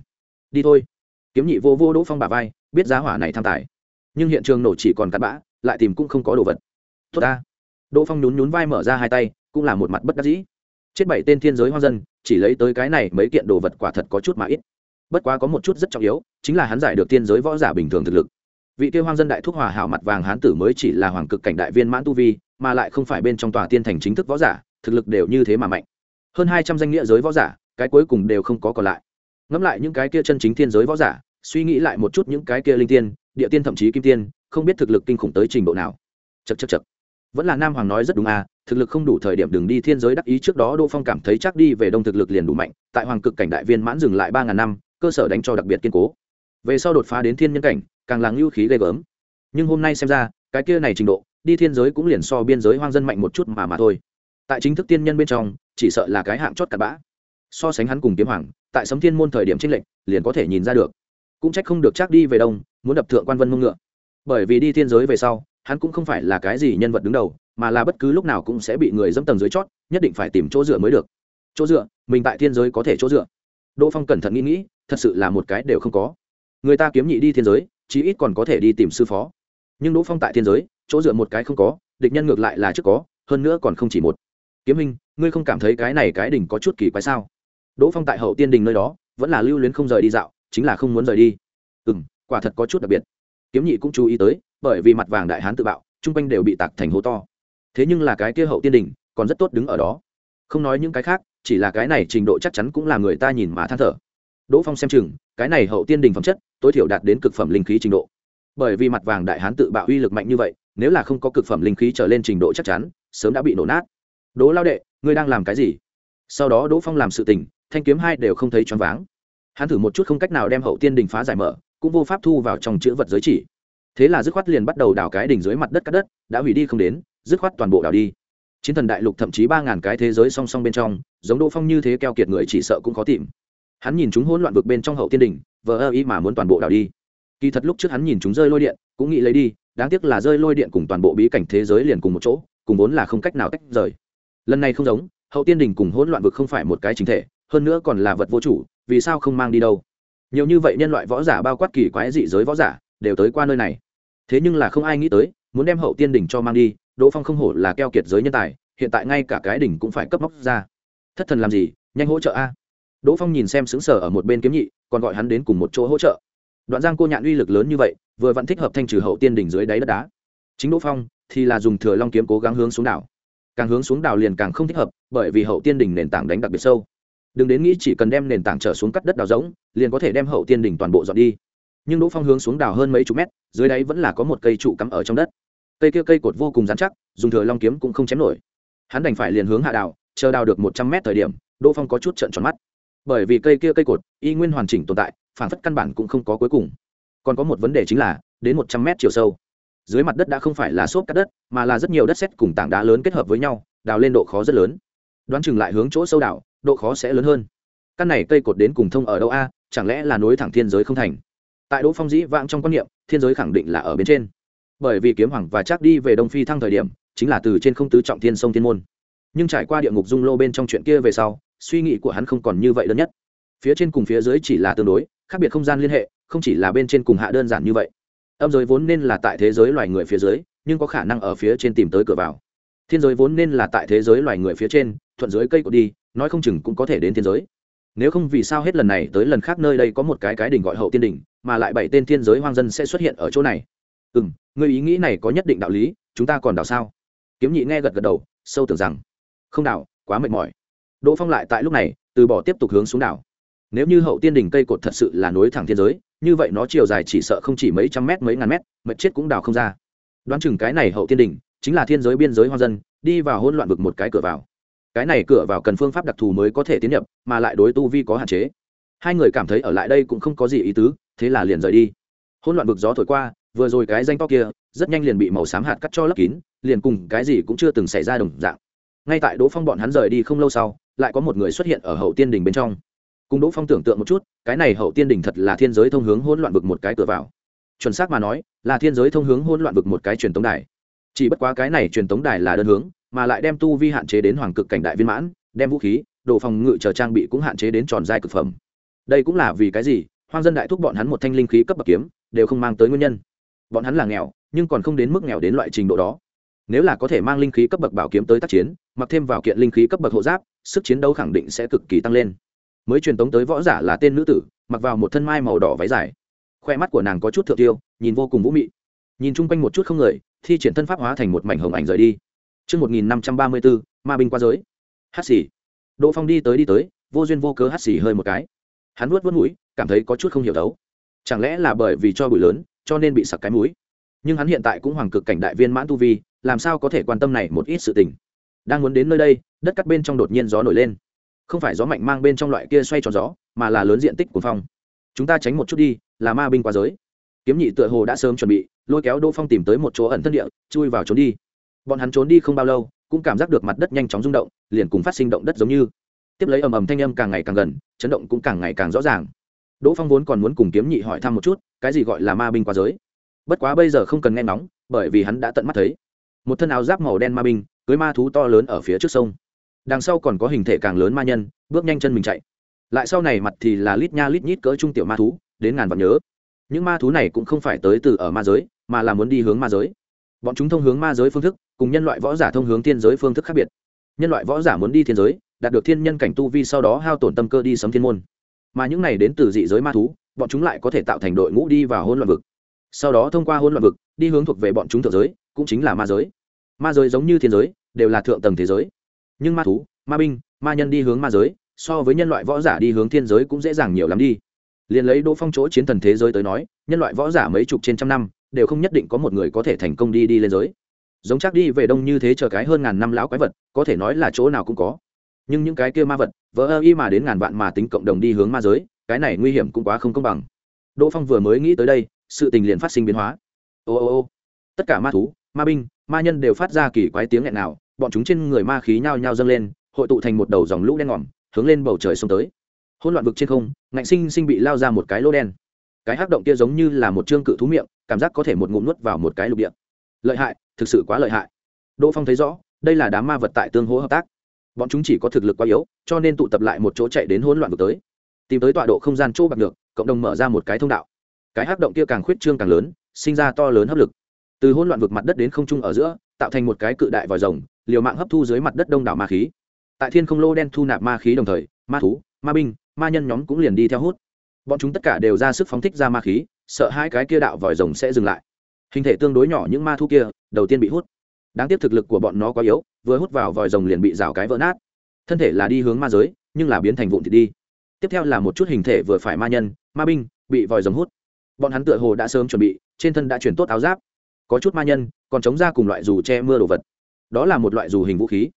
Đi thôi. Kiếm nhị vô vô Đỗ Phong bả vai, biết giá hỏa này tham tài. Nhưng hiện trường nổ chỉ còn cát bã, lại tìm cũng không có đồ vật. Tốt ta. Đỗ Phong nhún nhún vai mở ra hai tay, cũng là một mặt bất đắc dĩ. Chết bảy tên thiên giới hoang dân, chỉ lấy tới cái này mấy kiện đồ vật quả thật có chút mà ít. Bất quá có một chút rất trọng yếu chính là hắn giải được tiên giới võ giả bình thường thực lực. Vị kia hoang dân đại thúc hòa hảo mặt vàng hán tử mới chỉ là hoàng cực cảnh đại viên mãn tu vi mà lại không phải bên trong tòa tiên thành chính thức võ giả thực lực đều như thế mà mạnh. Hơn hai trăm danh nghĩa giới võ giả cái cuối cùng đều không có còn lại. Ngẫm lại những cái kia chân chính thiên giới võ giả suy nghĩ lại một chút những cái kia linh tiên địa tiên thậm chí kim tiên không biết thực lực kinh khủng tới trình độ nào. Chật chật chật vẫn là nam hoàng nói rất đúng à thực lực không đủ thời điểm đừng đi thiên giới đắc ý trước đó đỗ phong cảm thấy chắc đi về đông thực lực liền đủ mạnh, tại hoàng cực cảnh đại viên mãn dừng lại ba ngàn năm, cơ sở đánh cho đặc biệt kiên cố. Về sau đột phá đến thiên nhân cảnh, càng làng lưu khí ghê gớm. Nhưng hôm nay xem ra, cái kia này trình độ, đi thiên giới cũng liền so biên giới hoang dân mạnh một chút mà mà thôi. Tại chính thức tiên nhân bên trong, chỉ sợ là cái hạng chót cặn bã. So sánh hắn cùng kiếm hoàng, tại sấm thiên môn thời điểm tranh lệnh liền có thể nhìn ra được. Cũng trách không được chắc đi về đông, muốn đập thượng quan vân mông ngựa. Bởi vì đi thiên giới về sau hắn cũng không phải là cái gì nhân vật đứng đầu, mà là bất cứ lúc nào cũng sẽ bị người dẫm tầng dưới chót, nhất định phải tìm chỗ dựa mới được. Chỗ dựa, mình tại thiên giới có thể chỗ dựa. Đỗ phong cẩn thận nghĩ nghĩ, thật sự là một cái đều không có. Người ta kiếm nhị đi thiên giới, chí ít còn có thể đi tìm sư phó. Nhưng đỗ phong tại thiên giới, chỗ dựa một cái không có, địch nhân ngược lại là trước có, hơn nữa còn không chỉ một. Kiếm minh, ngươi không cảm thấy cái này cái đỉnh có chút kỳ quái sao? Đỗ phong tại hậu tiên đình nơi đó, vẫn là lưu luyến không rời đi dạo, chính là không muốn rời đi. Ừ m quả thật có chút đặc biệt. Kiếm nhị cũng chú ý tới bởi vì mặt vàng đại hán tự bạo, chung quanh đều bị tạc thành hố to. Thế nhưng là cái kia hậu tiên đình, còn rất tốt đứng ở đó. Không nói những cái khác, chỉ là cái này trình độ chắc chắn cũng là người ta nhìn mà than thở. Đỗ phong xem chừng, cái này hậu tiên đình phẩm chất, tối thiểu đạt đến cực phẩm linh khí trình độ. Bởi vì mặt vàng đại hán tự bạo uy lực mạnh như vậy, nếu là không có cực phẩm linh khí trở lên trình độ chắc chắn, sớm đã bị nổ nát. Đỗ lao đệ, ngươi đang làm cái gì? Sau đó đỗ phong làm sự tình, thanh kiếm hai đều không thấy choáng váng. Hắn thử một chút không cách nào đem hậu tiên đình phá giải mở, cũng vô pháp thu vào trong chữ vật giới chỉ thế là dứt khoát liền bắt đầu đào cái đỉnh dưới mặt đất cắt đất, đã hủy đi không đến, dứt khoát toàn bộ đào đi. Chiến thần đại lục thậm chí ba ngàn cái thế giới song song bên trong, giống đỗ phong như thế keo kiệt người chỉ sợ cũng khó tìm. Hắn nhìn chúng hỗn loạn vực bên trong hậu tiên đỉnh, vờ ơ ý mà muốn toàn bộ đào đi. Kỳ thật lúc trước hắn nhìn chúng rơi lôi điện, cũng nghĩ lấy đi, đáng tiếc là rơi lôi điện cùng toàn bộ bí cảnh thế giới liền cùng một chỗ, cùng vốn là không cách nào tách rời. Lần này không giống, hậu tiên đình cùng hỗn loạn vực không phải một cái chính thể, hơn nữa còn là vật vô chủ, vì sao không mang đi đâu? Nhiều như vậy nhân loại võ giả bao quát kỳ quái dị giới võ giả, đều tới qua nơi này thế nhưng là không ai nghĩ tới, muốn đem hậu tiên đỉnh cho mang đi, đỗ phong không hổ là keo kiệt giới nhân tài, hiện tại ngay cả cái đỉnh cũng phải cấp móc ra. Thất thần làm gì, nhanh hỗ trợ a. Đỗ phong nhìn xem xứng sở ở một bên kiếm nhị, còn gọi hắn đến cùng một chỗ hỗ trợ. Đoạn giang cô nhạn uy lực lớn như vậy, vừa vẫn thích hợp thanh trừ hậu tiên đỉnh dưới đáy đất đá. Chính đỗ phong thì là dùng thừa long kiếm cố gắng hướng xuống đảo. Càng hướng xuống đảo liền càng không thích hợp, bởi vì hậu tiên đỉnh nền tảng đánh đặc biệt sâu. Đừng đến nghĩ chỉ cần đem nền tảng trở xuống cắt đất đào rỗng, liền có thể đem hậu tiên đỉnh toàn bộ dọn đi nhưng đỗ phong hướng xuống đào hơn mấy chục mét, dưới đáy vẫn là có một cây trụ cắm ở trong đất. Cây kia cây cột vô cùng dán chắc, dùng thừa long kiếm cũng không chém nổi. Hắn đành phải liền hướng hạ đào, chờ đào được một trăm mét thời điểm, đỗ phong có chút trận tròn mắt. Bởi vì cây kia cây cột, y nguyên hoàn chỉnh tồn tại, phản phất căn bản cũng không có cuối cùng. Còn có một vấn đề chính là, đến một trăm mét chiều sâu, dưới mặt đất đã không phải là xốp cắt đất, mà là rất nhiều đất sét cùng tảng đá lớn kết hợp với nhau, đào lên độ khó rất lớn. Đoán chừng lại hướng chỗ sâu đảo, độ khó sẽ lớn hơn. Căn này cây cột đến cùng thông ở đâu a, chẳng lẽ là nối thẳng thiên giới không thành? Tại đỗ phong dĩ vãng trong quan niệm, thiên giới khẳng định là ở bên trên. Bởi vì kiếm hoàng và chắc đi về đông phi thăng thời điểm, chính là từ trên không tứ trọng thiên sông thiên môn. Nhưng trải qua địa ngục dung lô bên trong chuyện kia về sau, suy nghĩ của hắn không còn như vậy đơn nhất. Phía trên cùng phía dưới chỉ là tương đối, khác biệt không gian liên hệ, không chỉ là bên trên cùng hạ đơn giản như vậy. Âm giới vốn nên là tại thế giới loài người phía dưới, nhưng có khả năng ở phía trên tìm tới cửa vào. Thiên giới vốn nên là tại thế giới loài người phía trên, thuận dưới cây cột đi, nói không chừng cũng có thể đến thiên giới. Nếu không vì sao hết lần này tới lần khác nơi đây có một cái cái đỉnh gọi hậu tiên đỉnh mà lại bảy tên thiên giới hoang dân sẽ xuất hiện ở chỗ này. Ừ m người ý nghĩ này có nhất định đạo lý, chúng ta còn đào sao? Kiếm nhị nghe gật gật đầu, sâu tưởng rằng, không đào, quá mệt mỏi. Đỗ phong lại tại lúc này, từ bỏ tiếp tục hướng xuống đảo. Nếu như hậu tiên đỉnh cây cột thật sự là nối thẳng thiên giới, như vậy nó chiều dài chỉ sợ không chỉ mấy trăm mét, mấy ngàn mét, mệt chết cũng đào không ra. Đoán chừng cái này hậu tiên đỉnh chính là thiên giới biên giới hoang dân, đi vào hỗn loạn vực một cái cửa vào. Cái này cửa vào cần phương pháp đặc thù mới có thể tiến nhập, mà lại đối tu vi có hạn chế hai người cảm thấy ở lại đây cũng không có gì ý tứ, thế là liền rời đi. Hỗn loạn vực gió thổi qua, vừa rồi cái danh to kia, rất nhanh liền bị màu xám hạt cắt cho lấp kín, liền cùng cái gì cũng chưa từng xảy ra đồng dạng. Ngay tại đỗ phong bọn hắn rời đi không lâu sau, lại có một người xuất hiện ở hậu tiên đình bên trong. Cùng đỗ phong tưởng tượng một chút, cái này hậu tiên đình thật là thiên giới thông hướng hỗn loạn vực một cái cửa vào. Chuẩn xác mà nói, là thiên giới thông hướng hỗn loạn vực một cái truyền tống đài. Chỉ bất quá cái này truyền tống đài là đơn hướng, mà lại đem tu vi hạn chế đến hoàng cực cảnh đại viên mãn, đem vũ khí, đồ phòng ngự chờ trang bị cũng hạn chế đến tròn giai cực phẩm đây cũng là vì cái gì? Hoang dân đại thúc bọn hắn một thanh linh khí cấp bậc kiếm đều không mang tới nguyên nhân. Bọn hắn là nghèo nhưng còn không đến mức nghèo đến loại trình độ đó. Nếu là có thể mang linh khí cấp bậc bảo kiếm tới tác chiến mặc thêm vào kiện linh khí cấp bậc hộ giáp sức chiến đấu khẳng định sẽ cực kỳ tăng lên. Mới truyền tống tới võ giả là tên nữ tử mặc vào một thân mai màu đỏ váy dài. Khoe mắt của nàng có chút thượng tiêu nhìn vô cùng vũ mị. Nhìn chung quanh một chút không người thi triển thân pháp hóa thành một mảnh hồng ảnh rời đi. Trước 1534, ma binh qua giới. Hát xỉ. Đỗ Phong đi tới đi tới, vô duyên vô cớ hát xỉ hơi một cái. Hắn vuốt vuốt mũi, cảm thấy có chút không hiểu đấu. Chẳng lẽ là bởi vì cho bụi lớn, cho nên bị sặc cái mũi? Nhưng hắn hiện tại cũng hoàng cực cảnh đại viên mãn tu vi, làm sao có thể quan tâm này một ít sự tình. Đang muốn đến nơi đây, đất cắt bên trong đột nhiên gió nổi lên. Không phải gió mạnh mang bên trong loại kia xoay tròn gió, mà là lớn diện tích của phong. Chúng ta tránh một chút đi, là ma binh qua giới kiếm nhị tựa hồ đã sớm chuẩn bị lôi kéo đỗ phong tìm tới một chỗ ẩn thân địa chui vào trốn đi bọn hắn trốn đi không bao lâu cũng cảm giác được mặt đất nhanh chóng rung động liền cùng phát sinh động đất giống như tiếp lấy ầm ầm thanh âm càng ngày càng gần, chấn động cũng càng ngày càng rõ ràng. Đỗ phong vốn còn muốn cùng kiếm nhị hỏi thăm một chút, cái gì gọi là ma binh qua giới. Bất quá bây giờ không cần nghe ngóng, bởi vì hắn đã tận mắt thấy. Một thân áo giáp màu đen ma binh, cưới ma thú to lớn ở phía trước sông. Đằng sau còn có hình thể càng lớn ma nhân, bước nhanh chân mình chạy. Lại sau này mặt thì là lít nha lít nhít cỡ trung tiểu ma thú, đến ngàn vạn nhớ. Những ma thú này cũng không phải tới từ ở ma giới, mà là muốn đi hướng ma giới. Bọn chúng thông hướng ma giới phương thức, cùng nhân loại võ giả thông hướng thiên giới phương thức khác biệt. Nhân loại võ giả muốn đi thiên giới đạt được thiên nhân cảnh tu vi sau đó hao tổn tâm cơ đi sấm thiên môn. Mà những này đến từ dị giới ma thú, bọn chúng lại có thể tạo thành đội ngũ đi vào hôn loạn vực. Sau đó thông qua hôn loạn vực, đi hướng thuộc về bọn chúng thượng giới, cũng chính là ma giới. Ma giới giống như thiên giới, đều là thượng tầng thế giới. Nhưng ma thú, ma binh, ma nhân đi hướng ma giới, so với nhân loại võ giả đi hướng thiên giới cũng dễ dàng nhiều lắm đi. Liền lấy đỗ phong chỗ chiến thần thế giới tới nói, nhân loại võ giả mấy chục trên trăm năm, đều không nhất định có một người có thể thành công đi đi lên giới. Giống chắc đi về đông như thế chờ cái hơn ngàn năm lão quái vật, có thể nói là chỗ nào cũng có nhưng những cái kia ma vật, vỡ ơ y mà đến ngàn vạn mà tính cộng đồng đi hướng ma giới, cái này nguy hiểm cũng quá không công bằng. Đỗ phong vừa mới nghĩ tới đây, sự tình liền phát sinh biến hóa. Ô ô ô, tất cả ma thú, ma binh, ma nhân đều phát ra kỳ quái tiếng nghẹn nào, bọn chúng trên người ma khí nhao nhao dâng lên, hội tụ thành một đầu dòng lũ đen ngòm, hướng lên bầu trời xông tới. Hỗn loạn vực trên không, ngạnh sinh sinh bị lao ra một cái lô đen. Cái hắc động kia giống như là một chương cự thú miệng, cảm giác có thể một ngụm nuốt vào một cái lục địa. Lợi hại, thực sự quá lợi hại. Đỗ phong thấy rõ, đây là đám ma vật tại tương hỗ hợp tác bọn chúng chỉ có thực lực quá yếu, cho nên tụ tập lại một chỗ chạy đến hỗn loạn vực tới. Tìm tới tọa độ không gian chỗ bạc được, cộng đồng mở ra một cái thông đạo. Cái hắc động kia càng khuyết trương càng lớn, sinh ra to lớn hấp lực. Từ hỗn loạn vực mặt đất đến không trung ở giữa, tạo thành một cái cự đại vòi rồng, liều mạng hấp thu dưới mặt đất đông đảo ma khí. Tại thiên không lô đen thu nạp ma khí đồng thời, ma thú, ma binh, ma nhân nhóm cũng liền đi theo hút. Bọn chúng tất cả đều ra sức phóng thích ra ma khí, sợ hai cái kia đạo vòi rồng sẽ dừng lại. Hình thể tương đối nhỏ những ma thu kia, đầu tiên bị hút đáng tiếc thực lực của bọn nó quá yếu, vừa hút vào vòi rồng liền bị rào cái vỡ nát. Thân thể là đi hướng ma giới, nhưng là biến thành vụn thì đi. Tiếp theo là một chút hình thể vừa phải ma nhân, ma binh, bị vòi rồng hút. Bọn hắn tựa hồ đã sớm chuẩn bị, trên thân đã chuyển tốt áo giáp. Có chút ma nhân, còn chống ra cùng loại dù che mưa đồ vật. Đó là một loại dù hình vũ khí.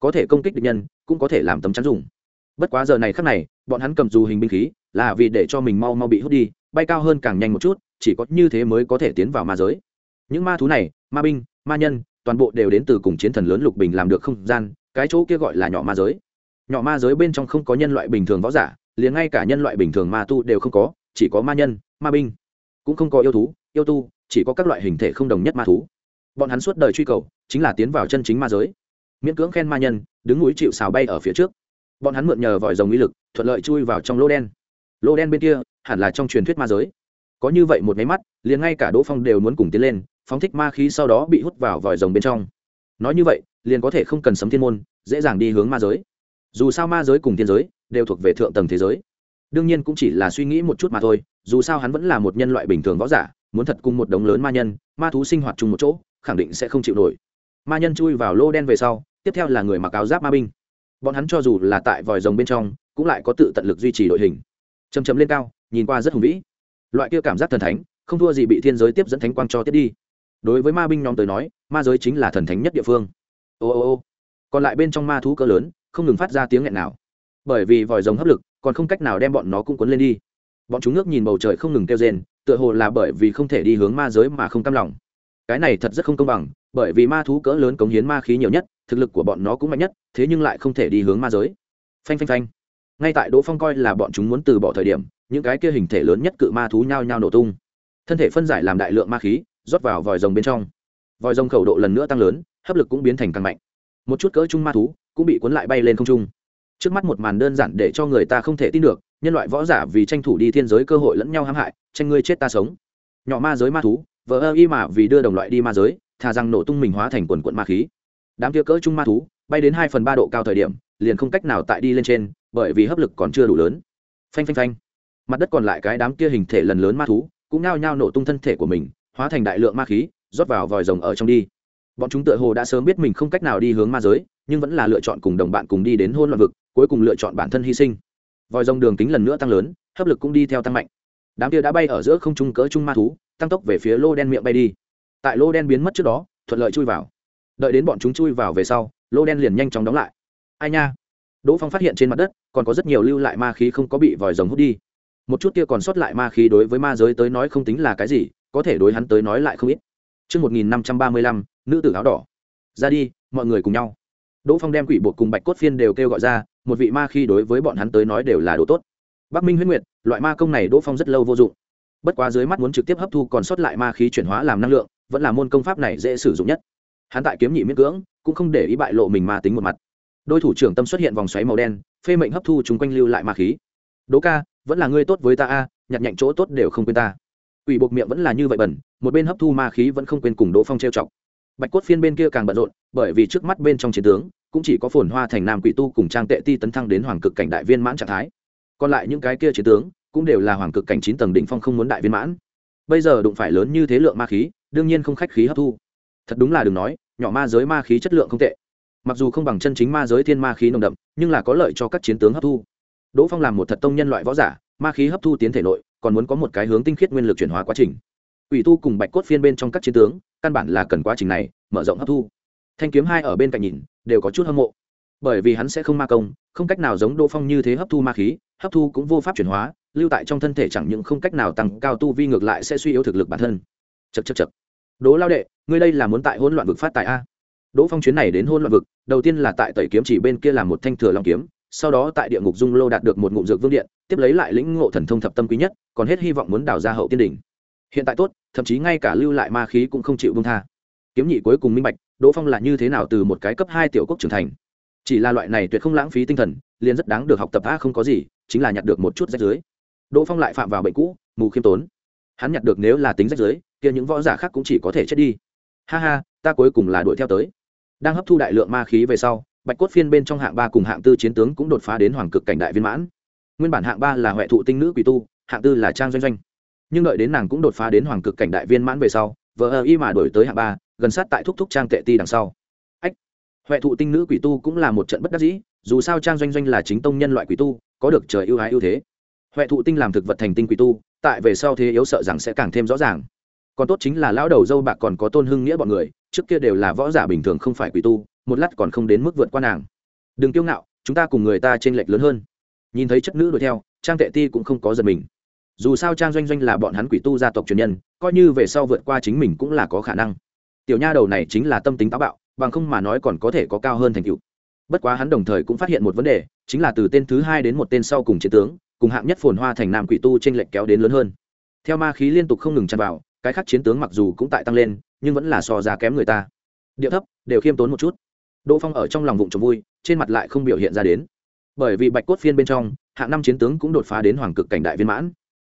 Có thể công kích địch nhân, cũng có thể làm tấm chắn dùng. Bất quá giờ này khắc này, bọn hắn cầm dù hình binh khí, là vì để cho mình mau mau bị hút đi, bay cao hơn càng nhanh một chút, chỉ có như thế mới có thể tiến vào ma giới. Những ma thú này, ma binh, ma nhân toàn bộ đều đến từ cùng chiến thần lớn lục bình làm được không gian, cái chỗ kia gọi là nhỏ ma giới. Nhỏ ma giới bên trong không có nhân loại bình thường võ giả, liền ngay cả nhân loại bình thường ma tu đều không có, chỉ có ma nhân, ma binh. Cũng không có yêu thú, yêu tu, chỉ có các loại hình thể không đồng nhất ma thú. Bọn hắn suốt đời truy cầu, chính là tiến vào chân chính ma giới. Miễn cưỡng khen ma nhân, đứng núi chịu xào bay ở phía trước. Bọn hắn mượn nhờ vòi rồng uy lực, thuận lợi chui vào trong lô đen. Lô đen bên kia, hẳn là trong truyền thuyết ma giới. Có như vậy một máy mắt, liền ngay cả đỗ phong đều muốn cùng tiến lên phóng thích ma khí sau đó bị hút vào vòi rồng bên trong. Nói như vậy, liền có thể không cần sấm thiên môn, dễ dàng đi hướng ma giới. Dù sao ma giới cùng thiên giới đều thuộc về thượng tầng thế giới. Đương nhiên cũng chỉ là suy nghĩ một chút mà thôi, dù sao hắn vẫn là một nhân loại bình thường võ giả, muốn thật cùng một đống lớn ma nhân, ma thú sinh hoạt chung một chỗ, khẳng định sẽ không chịu nổi. Ma nhân chui vào lô đen về sau, tiếp theo là người mặc áo giáp ma binh. Bọn hắn cho dù là tại vòi rồng bên trong, cũng lại có tự tận lực duy trì đội hình. Chầm chầm lên cao, nhìn qua rất hùng vĩ. Loại kia cảm giác thần thánh, không thua gì bị thiên giới tiếp dẫn thánh quang cho tiếp đi đối với ma binh nhóm tới nói, ma giới chính là thần thánh nhất địa phương. Ô ô ô. Còn lại bên trong ma thú cỡ lớn, không ngừng phát ra tiếng nghẹn nào. Bởi vì vòi rồng hấp lực, còn không cách nào đem bọn nó cũng cuốn lên đi. Bọn chúng ngước nhìn bầu trời không ngừng kêu rên, tựa hồ là bởi vì không thể đi hướng ma giới mà không cam lòng. Cái này thật rất không công bằng, bởi vì ma thú cỡ lớn cống hiến ma khí nhiều nhất, thực lực của bọn nó cũng mạnh nhất, thế nhưng lại không thể đi hướng ma giới. Phanh phanh phanh. Ngay tại đỗ phong coi là bọn chúng muốn từ bỏ thời điểm, những cái kia hình thể lớn nhất cự ma thú nhao nhao nổ tung. Thân thể phân giải làm đại lượng ma khí rót vào vòi rồng bên trong. Vòi rồng khẩu độ lần nữa tăng lớn, hấp lực cũng biến thành càng mạnh. Một chút cỡ chung ma thú cũng bị cuốn lại bay lên không trung. Trước mắt một màn đơn giản để cho người ta không thể tin được, nhân loại võ giả vì tranh thủ đi thiên giới cơ hội lẫn nhau hãm hại, tranh ngươi chết ta sống. Nhỏ ma giới ma thú vỡ ơ y mà vì đưa đồng loại đi ma giới, thà rằng nổ tung mình hóa thành quần quận ma khí. Đám kia cỡ chung ma thú bay đến hai phần ba độ cao thời điểm, liền không cách nào tại đi lên trên, bởi vì hấp lực còn chưa đủ lớn. Phanh phanh phanh. Mặt đất còn lại cái đám kia hình thể lần lớn ma thú cũng nao nhao nổ tung thân thể của mình hóa thành đại lượng ma khí, rót vào vòi rồng ở trong đi. Bọn chúng tựa hồ đã sớm biết mình không cách nào đi hướng ma giới, nhưng vẫn là lựa chọn cùng đồng bạn cùng đi đến hôn loạn vực, cuối cùng lựa chọn bản thân hy sinh. Vòi rồng đường kính lần nữa tăng lớn, hấp lực cũng đi theo tăng mạnh. Đám kia đã bay ở giữa không trung cỡ trung ma thú, tăng tốc về phía lô đen miệng bay đi. Tại lô đen biến mất trước đó, thuận lợi chui vào. Đợi đến bọn chúng chui vào về sau, lô đen liền nhanh chóng đóng lại. Ai nha! Đỗ phong phát hiện trên mặt đất, còn có rất nhiều lưu lại ma khí không có bị vòi rồng hút đi. Một chút kia còn sót lại ma khí đối với ma giới tới nói không tính là cái gì có thể đối hắn tới nói lại không ít Trước 1535, nữ tử áo đỏ. Ra đi, mọi người cùng nhau. Đỗ Phong đem quỷ bộ cùng bạch cốt phiên đều kêu gọi ra, một vị ma khí đối với bọn hắn tới nói đều là đồ tốt. Bắc Minh Huyết Nguyệt, loại ma công này Đỗ Phong rất lâu vô dụng. Bất quá dưới mắt muốn trực tiếp hấp thu còn sót lại ma khí chuyển hóa làm năng lượng, vẫn là môn công pháp này dễ sử dụng nhất. Hắn tại kiếm nhị miễn cưỡng, cũng không để ý bại lộ mình ma tính một mặt. Đôi thủ trưởng tâm xuất hiện vòng xoáy màu đen, phê mệnh hấp thu chúng quanh lưu lại ma khí. Đỗ ca, vẫn là ngươi tốt với ta a, nhặt nhạnh chỗ tốt đều không quên ta. Quỷ buộc miệng vẫn là như vậy bẩn, một bên hấp thu ma khí vẫn không quên cùng Đỗ Phong trêu chọc. Bạch cốt phiên bên kia càng bận rộn, bởi vì trước mắt bên trong chiến tướng cũng chỉ có phồn hoa thành nam quỷ tu cùng trang tệ ti tấn thăng đến hoàng cực cảnh đại viên mãn trạng thái. Còn lại những cái kia chiến tướng cũng đều là hoàng cực cảnh chín tầng đỉnh phong không muốn đại viên mãn. Bây giờ đụng phải lớn như thế lượng ma khí, đương nhiên không khách khí hấp thu. Thật đúng là đừng nói, nhỏ ma giới ma khí chất lượng không tệ. Mặc dù không bằng chân chính ma giới thiên ma khí nồng đậm, nhưng là có lợi cho các chiến tướng hấp thu. Đỗ Phong làm một thật tông nhân loại võ giả, ma khí hấp thu tiến thể nội, còn muốn có một cái hướng tinh khiết nguyên lực chuyển hóa quá trình. Ủy tu cùng bạch cốt phiên bên trong các chiến tướng, căn bản là cần quá trình này, mở rộng hấp thu. Thanh kiếm hai ở bên cạnh nhìn, đều có chút hâm mộ. Bởi vì hắn sẽ không ma công, không cách nào giống đỗ phong như thế hấp thu ma khí, hấp thu cũng vô pháp chuyển hóa, lưu tại trong thân thể chẳng những không cách nào tăng cao tu vi ngược lại sẽ suy yếu thực lực bản thân. Chật chật chật đỗ lao đệ, ngươi đây là muốn tại hỗn loạn vực phát tài a? Đỗ phong chuyến này đến hỗn loạn vực, đầu tiên là tại tẩy kiếm chỉ bên kia làm một thanh thừa long kiếm sau đó tại địa ngục dung lô đạt được một ngụm dược vương điện, tiếp lấy lại lĩnh ngộ thần thông thập tâm quý nhất, còn hết hy vọng muốn đào ra hậu tiên đỉnh. Hiện tại tốt, thậm chí ngay cả lưu lại ma khí cũng không chịu bông tha. Kiếm nhị cuối cùng minh bạch, đỗ phong là như thế nào từ một cái cấp hai tiểu quốc trưởng thành. Chỉ là loại này tuyệt không lãng phí tinh thần, liền rất đáng được học tập, a, không có gì, chính là nhặt được một chút rách dưới. Đỗ phong lại phạm vào bệnh cũ, mù khiêm tốn. Hắn nhặt được nếu là tính rách dưới, kia những võ giả khác cũng chỉ có thể chết đi. Ha ha, ta cuối cùng là đuổi theo tới. Đang hấp thu đại lượng ma khí về sau bạch cốt phiên bên trong hạng ba cùng hạng tư chiến tướng cũng đột phá đến hoàng cực cảnh đại viên mãn. Nguyên bản hạng ba là huệ thụ tinh nữ quỷ tu, hạng tư là trang doanh doanh. Nhưng đợi đến nàng cũng đột phá đến hoàng cực cảnh đại viên mãn về sau vợ ờ y mà đổi tới hạng ba, gần sát tại thúc thúc trang tệ ti đằng sau. Ách, huệ thụ tinh nữ quỷ tu cũng là một trận bất đắc dĩ, dù sao trang doanh doanh là chính tông nhân loại quỷ tu, có được trời ưu ái ưu thế. Huệ thụ tinh làm thực vật thành tinh quỷ tu, tại về sau thế yếu sợ rằng sẽ càng thêm rõ ràng. Còn tốt chính là lão đầu dâu bạc còn có tôn hưng nghĩa bọn người, trước kia đều là võ giả bình thường không phải quỷ tu một lát còn không đến mức vượt qua nàng. Đừng kiêu ngạo, chúng ta cùng người ta t r ê n lệch lớn hơn. Nhìn thấy chất nữ đuổi theo, trang tệ ti cũng không có giật mình. Dù sao trang doanh doanh là bọn hắn quỷ tu gia tộc truyền nhân, coi như về sau vượt qua chính mình cũng là có khả năng. Tiểu nha đầu này chính là tâm tính táo bạo, bằng không mà nói còn có thể có cao hơn thành tựu. Bất quá hắn đồng thời cũng phát hiện một vấn đề, chính là từ tên thứ hai đến một tên sau cùng chiến tướng, cùng hạng nhất phồn hoa thành nam quỷ tu t r ê n lệch kéo đến lớn hơn. Theo ma khí liên tục không ngừng chăn vào, cái khác chiến tướng mặc dù cũng tại tăng lên, nhưng vẫn là so ra kém người ta. Điệu thấp, đều khiêm tốn một chút đỗ phong ở trong lòng vụng trộm vui, trên mặt lại không biểu hiện ra đến. Bởi vì bạch cốt phiên bên trong, hạng năm chiến tướng cũng đột phá đến hoàng cực cảnh đại viên mãn.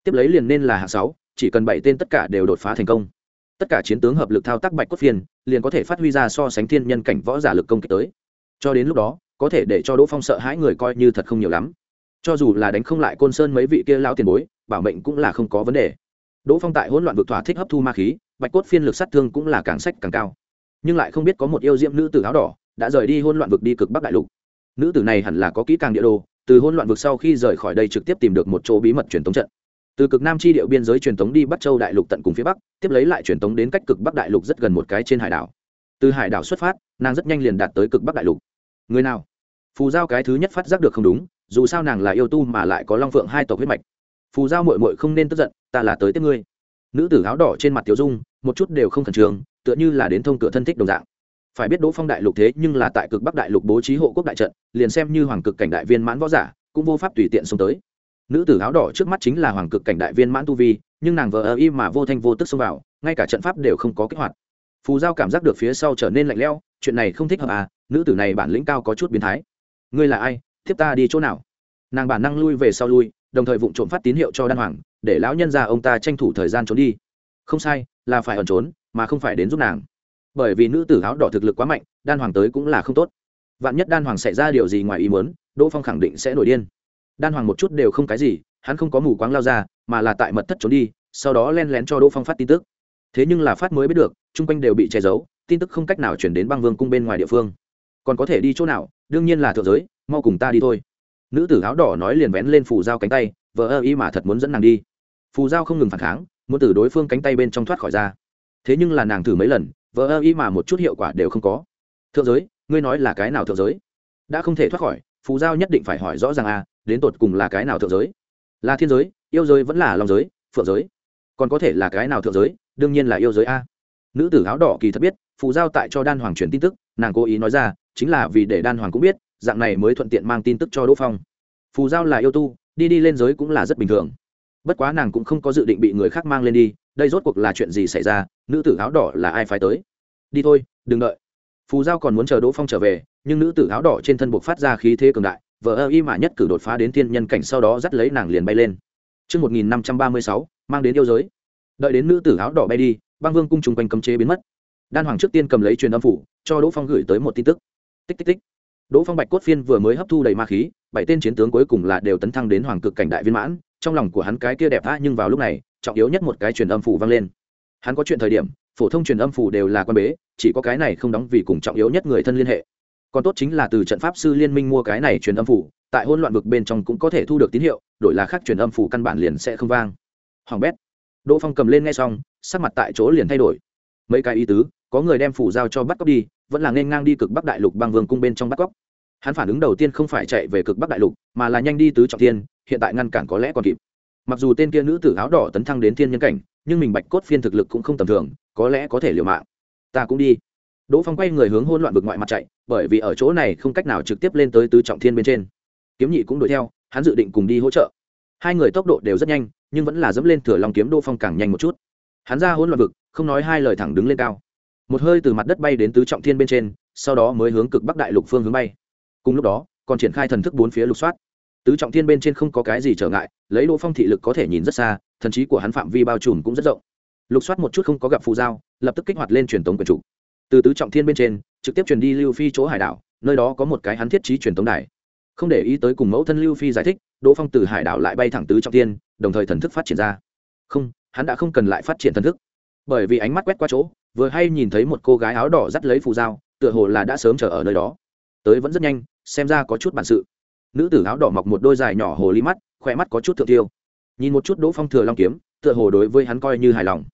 Tiếp lấy liền nên là hạng sáu, chỉ cần bảy tên tất cả đều đột phá thành công. Tất cả chiến tướng hợp lực thao tác bạch cốt phiên, liền có thể phát huy ra so sánh thiên nhân cảnh võ giả lực công kích tới. Cho đến lúc đó, có thể để cho đỗ phong sợ hãi người coi như thật không nhiều lắm. Cho dù là đánh không lại côn sơn mấy vị kia lao tiền bối, bảo mệnh cũng là không có vấn đề. Đỗ phong tại hỗn loạn vực thỏa thích hấp thu ma khí, bạch cốt phiên lực sát thương cũng là càng sách càng cao. Nhưng lại không biết có một yêu diệm nữ tử áo đỏ đã rời đi hỗn loạn vực đi cực bắc đại lục. Nữ tử này hẳn là có kỹ càng địa đồ, từ hỗn loạn vực sau khi rời khỏi đây trực tiếp tìm được một chỗ bí mật truyền thống trận. Từ cực nam chi điệu biên giới truyền tống đi bắc châu đại lục tận cùng phía bắc, tiếp lấy lại truyền tống đến cách cực bắc đại lục rất gần một cái trên hải đảo. Từ hải đảo xuất phát, nàng rất nhanh liền đạt tới cực bắc đại lục. Người nào? Phù giao cái thứ nhất phát giác được không đúng, dù sao nàng là yêu tu mà lại có long phượng hai tộc huyết mạch. Phù giao mội mội không nên tức giận, ta là tới tiếp ngươi. Nữ tử áo đỏ trên mặt tiểu dung, một chút đều không khẩn trương, tựa như là đến thông cửa thân thích đồng dạng phải biết đỗ phong đại lục thế nhưng là tại cực bắc đại lục bố trí hộ quốc đại trận, liền xem như hoàng cực cảnh đại viên mãn võ giả, cũng vô pháp tùy tiện xông tới. Nữ tử áo đỏ trước mắt chính là hoàng cực cảnh đại viên mãn tu vi, nhưng nàng vờ ơ y mà vô thanh vô tức xông vào, ngay cả trận pháp đều không có kích hoạt. Phù giao cảm giác được phía sau trở nên lạnh lẽo, chuyện này không thích hợp à nữ tử này bản lĩnh cao có chút biến thái. Ngươi là ai? Tiếp ta đi chỗ nào? Nàng bản năng lui về sau lui, đồng thời vụng trộm phát tín hiệu cho đan hoàng, để lão nhân ra ông ta tranh thủ thời gian trốn đi. Không sai, là phải ẩn trốn, mà không phải đến giúp nàng bởi vì nữ tử áo đỏ thực lực quá mạnh, đan hoàng tới cũng là không tốt. Vạn nhất đan hoàng xảy ra điều gì ngoài ý muốn, đỗ phong khẳng định sẽ nổi điên. Đan hoàng một chút đều không cái gì, hắn không có mù quáng lao ra, mà là tại mật thất trốn đi, sau đó len lén cho đỗ phong phát tin tức. Thế nhưng là phát mới biết được, chung quanh đều bị che giấu, tin tức không cách nào chuyển đến băng vương cung bên ngoài địa phương. Còn có thể đi chỗ nào, đương nhiên là thượng giới, mau cùng ta đi thôi. Nữ tử áo đỏ nói liền vén lên phù dao cánh tay vợ ơ y mà thật muốn dẫn nàng đi. Phù dao không ngừng phản kháng, muốn từ đối phương cánh tay bên trong thoát khỏi ra. Thế nhưng là nàng thử mấy lần vờ ơ y mà một chút hiệu quả đều không có. Thượng giới, ngươi nói là cái nào thượng giới? Đã không thể thoát khỏi, phù giao nhất định phải hỏi rõ ràng à đến tột cùng là cái nào thượng giới? Là thiên giới, yêu giới vẫn là lòng giới, phượng giới. Còn có thể là cái nào thượng giới, đương nhiên là yêu giới a. Nữ tử áo đỏ kỳ thật biết, phù giao tại cho đan hoàng truyền tin tức, nàng cố ý nói ra, chính là vì để đan hoàng cũng biết, dạng này mới thuận tiện mang tin tức cho đỗ phong. Phù giao là yêu tu, đi đi lên giới cũng là rất bình thường bất quá nàng cũng không có dự định bị người khác mang lên đi đây rốt cuộc là chuyện gì xảy ra nữ tử áo đỏ là ai phái tới đi thôi đừng đợi phù giao còn muốn chờ đỗ phong trở về nhưng nữ tử áo đỏ trên thân buộc phát ra khí thế cường đại vợ ơ y mà nhất cử đột phá đến thiên nhân cảnh sau đó dắt lấy nàng liền bay lên Trước 1536, mang đến yêu giới. Đợi đến nữ tử áo đỏ bay đi, băng vương cung trùng quanh cấm chế biến mất. Đan Hoàng trước tiên cầm lấy truyền âm phủ, cho Đỗ Phong gửi tới một tin tức. Tích tích tích. Đỗ Phong Bạch cốt phiên vừa mới hấp thu đầy ma khí, bảy tên chiến tướng cuối cùng là đều tấn thăng đến hoàng cực cảnh đại viên mãn, trong lòng của hắn cái kia đẹp tha nhưng vào lúc này, trọng yếu nhất một cái truyền âm phủ vang lên. Hắn có chuyện thời điểm, phổ thông truyền âm phủ đều là quan bế, chỉ có cái này không đóng vì cùng trọng yếu nhất người thân liên hệ. Còn tốt chính là từ trận pháp sư liên minh mua cái này truyền âm phủ, tại hỗn loạn vực bên trong cũng có thể thu được tín hiệu, đổi là khác truyền âm phủ căn bản liền sẽ không vang. Hoàng bét. Đỗ Phong cầm lên nghe xong, sắc mặt tại chỗ liền thay đổi. Mấy cái ý tứ, có người đem phủ giao cho bắt cóc đi, vẫn là nên ngang đi cực bắc đại lục băng vương cung bên trong bắt cóc hắn phản ứng đầu tiên không phải chạy về cực bắc đại lục, mà là nhanh đi tứ trọng thiên, hiện tại ngăn cản có lẽ còn kịp. Mặc dù tên kia nữ tử áo đỏ tấn thăng đến thiên nhân cảnh, nhưng mình bạch cốt phiên thực lực cũng không tầm thường, có lẽ có thể liều mạng. Ta cũng đi. Đỗ phong quay người hướng hôn loạn vực ngoại mặt chạy, bởi vì ở chỗ này không cách nào trực tiếp lên tới tứ trọng thiên bên trên. Kiếm nhị cũng đuổi theo, hắn dự định cùng đi hỗ trợ. Hai người tốc độ đều rất nhanh, nhưng vẫn là dẫm lên thửa lòng kiếm đỗ phong càng nhanh một chút. Hắn ra hôn loạn vực, không nói hai lời thẳng đứng lên cao. Một hơi từ mặt đất bay đến tứ trọng thiên bên trên, sau đó mới hướng cực bắc đại lục phương hướng bay cùng lúc đó, còn triển khai thần thức bốn phía lục soát. Tứ trọng thiên bên trên không có cái gì trở ngại, lấy đỗ phong thị lực có thể nhìn rất xa, thần trí của hắn phạm vi bao trùm cũng rất rộng. Lục soát một chút không có gặp phù giao, lập tức kích hoạt lên truyền tống quyền chủ. Từ tứ trọng thiên bên trên, trực tiếp truyền đi lưu phi chỗ hải đảo, nơi đó có một cái hắn thiết trí truyền tống đài. Không để ý tới cùng mẫu thân lưu phi giải thích, đỗ phong từ hải đảo lại bay thẳng tứ trọng thiên, đồng thời thần thức phát triển ra. Không, hắn đã không cần lại phát triển thần thức. Bởi vì ánh mắt quét qua chỗ, vừa hay nhìn thấy một cô gái áo đỏ dắt lấy phù dao tựa hồ là đã sớm chờ ở nơi đó. Tới vẫn rất nhanh xem ra có chút bản sự. Nữ tử áo đỏ mọc một đôi dài nhỏ hồ ly mắt, khỏe mắt có chút thượng tiêu nhìn một chút đỗ phong thừa long kiếm, tựa hồ đối với hắn coi như hài lòng.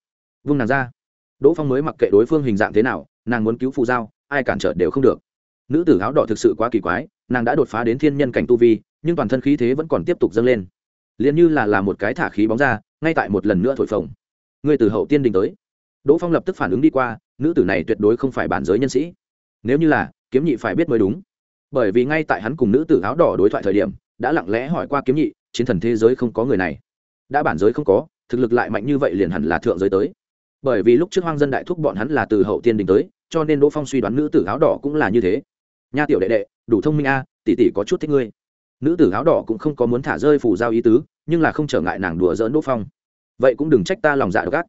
Vung nàng ra. Đỗ phong mới mặc kệ đối phương hình dạng thế nào, nàng muốn cứu phù dao ai cản trở đều không được. Nữ tử áo đỏ thực sự quá kỳ quái, nàng đã đột phá đến thiên nhân cảnh tu vi, nhưng toàn thân khí thế vẫn còn tiếp tục dâng lên. Liền như là là một cái thả khí bóng ra, ngay tại một lần nữa thổi phồng. Người từ hậu tiên đình tới. Đỗ phong lập tức phản ứng đi qua, nữ tử này tuyệt đối không phải bản giới nhân sĩ. Nếu như là, kiếm nhị phải biết mới đúng bởi vì ngay tại hắn cùng nữ tử áo đỏ đối thoại thời điểm, đã lặng lẽ hỏi qua kiếm nhị, chiến thần thế giới không có người này. Đã bản giới không có, thực lực lại mạnh như vậy liền hẳn là thượng giới tới. Bởi vì lúc trước hoang dân đại thúc bọn hắn là từ hậu tiên đình tới, cho nên đỗ phong suy đoán nữ tử áo đỏ cũng là như thế. Nha tiểu đệ đệ, đủ thông minh a, tỷ tỷ có chút thích ngươi. Nữ tử áo đỏ cũng không có muốn thả rơi phủ giao ý tứ, nhưng là không trở ngại nàng đùa dỡn đỗ phong. Vậy cũng đừng trách ta lòng dạ gắt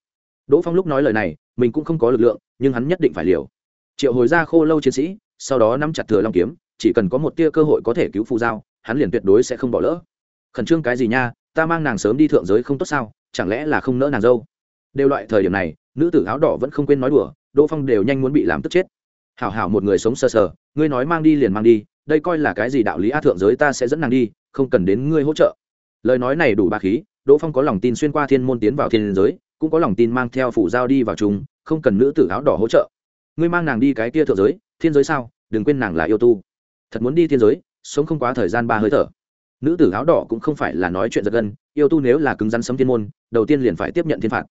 đỗ phong lúc nói lời này, mình cũng không có lực lượng, nhưng hắn nhất định phải liều. Triệu hồi ra khô lâu chiến sĩ, sau đó nắm chặt thừa long kiếm chỉ cần có một tia cơ hội có thể cứu phù giao, hắn liền tuyệt đối sẽ không bỏ lỡ. Khẩn trương cái gì nha, ta mang nàng sớm đi thượng giới không tốt sao, chẳng lẽ là không nỡ nàng dâu? Đều loại thời điểm này, nữ tử áo đỏ vẫn không quên nói đùa, đỗ phong đều nhanh muốn bị làm tức chết. Hảo hảo một người sống sờ sờ, ngươi nói mang đi liền mang đi, đây coi là cái gì đạo lý a thượng giới ta sẽ dẫn nàng đi, không cần đến ngươi hỗ trợ. Lời nói này đủ ba khí, đỗ phong có lòng tin xuyên qua thiên môn tiến vào thiên giới, cũng có lòng tin mang theo phủ giao đi vào chúng không cần nữ tử áo đỏ hỗ trợ. Ngươi mang nàng đi cái kia thượng giới, thiên giới sao, đừng quên nàng là yêu tu thật muốn đi thiên giới, sống không quá thời gian ba hơi thở. Nữ tử áo đỏ cũng không phải là nói chuyện giật gân, yêu tu nếu là cứng rắn sấm thiên môn, đầu tiên liền phải tiếp nhận thiên phạt.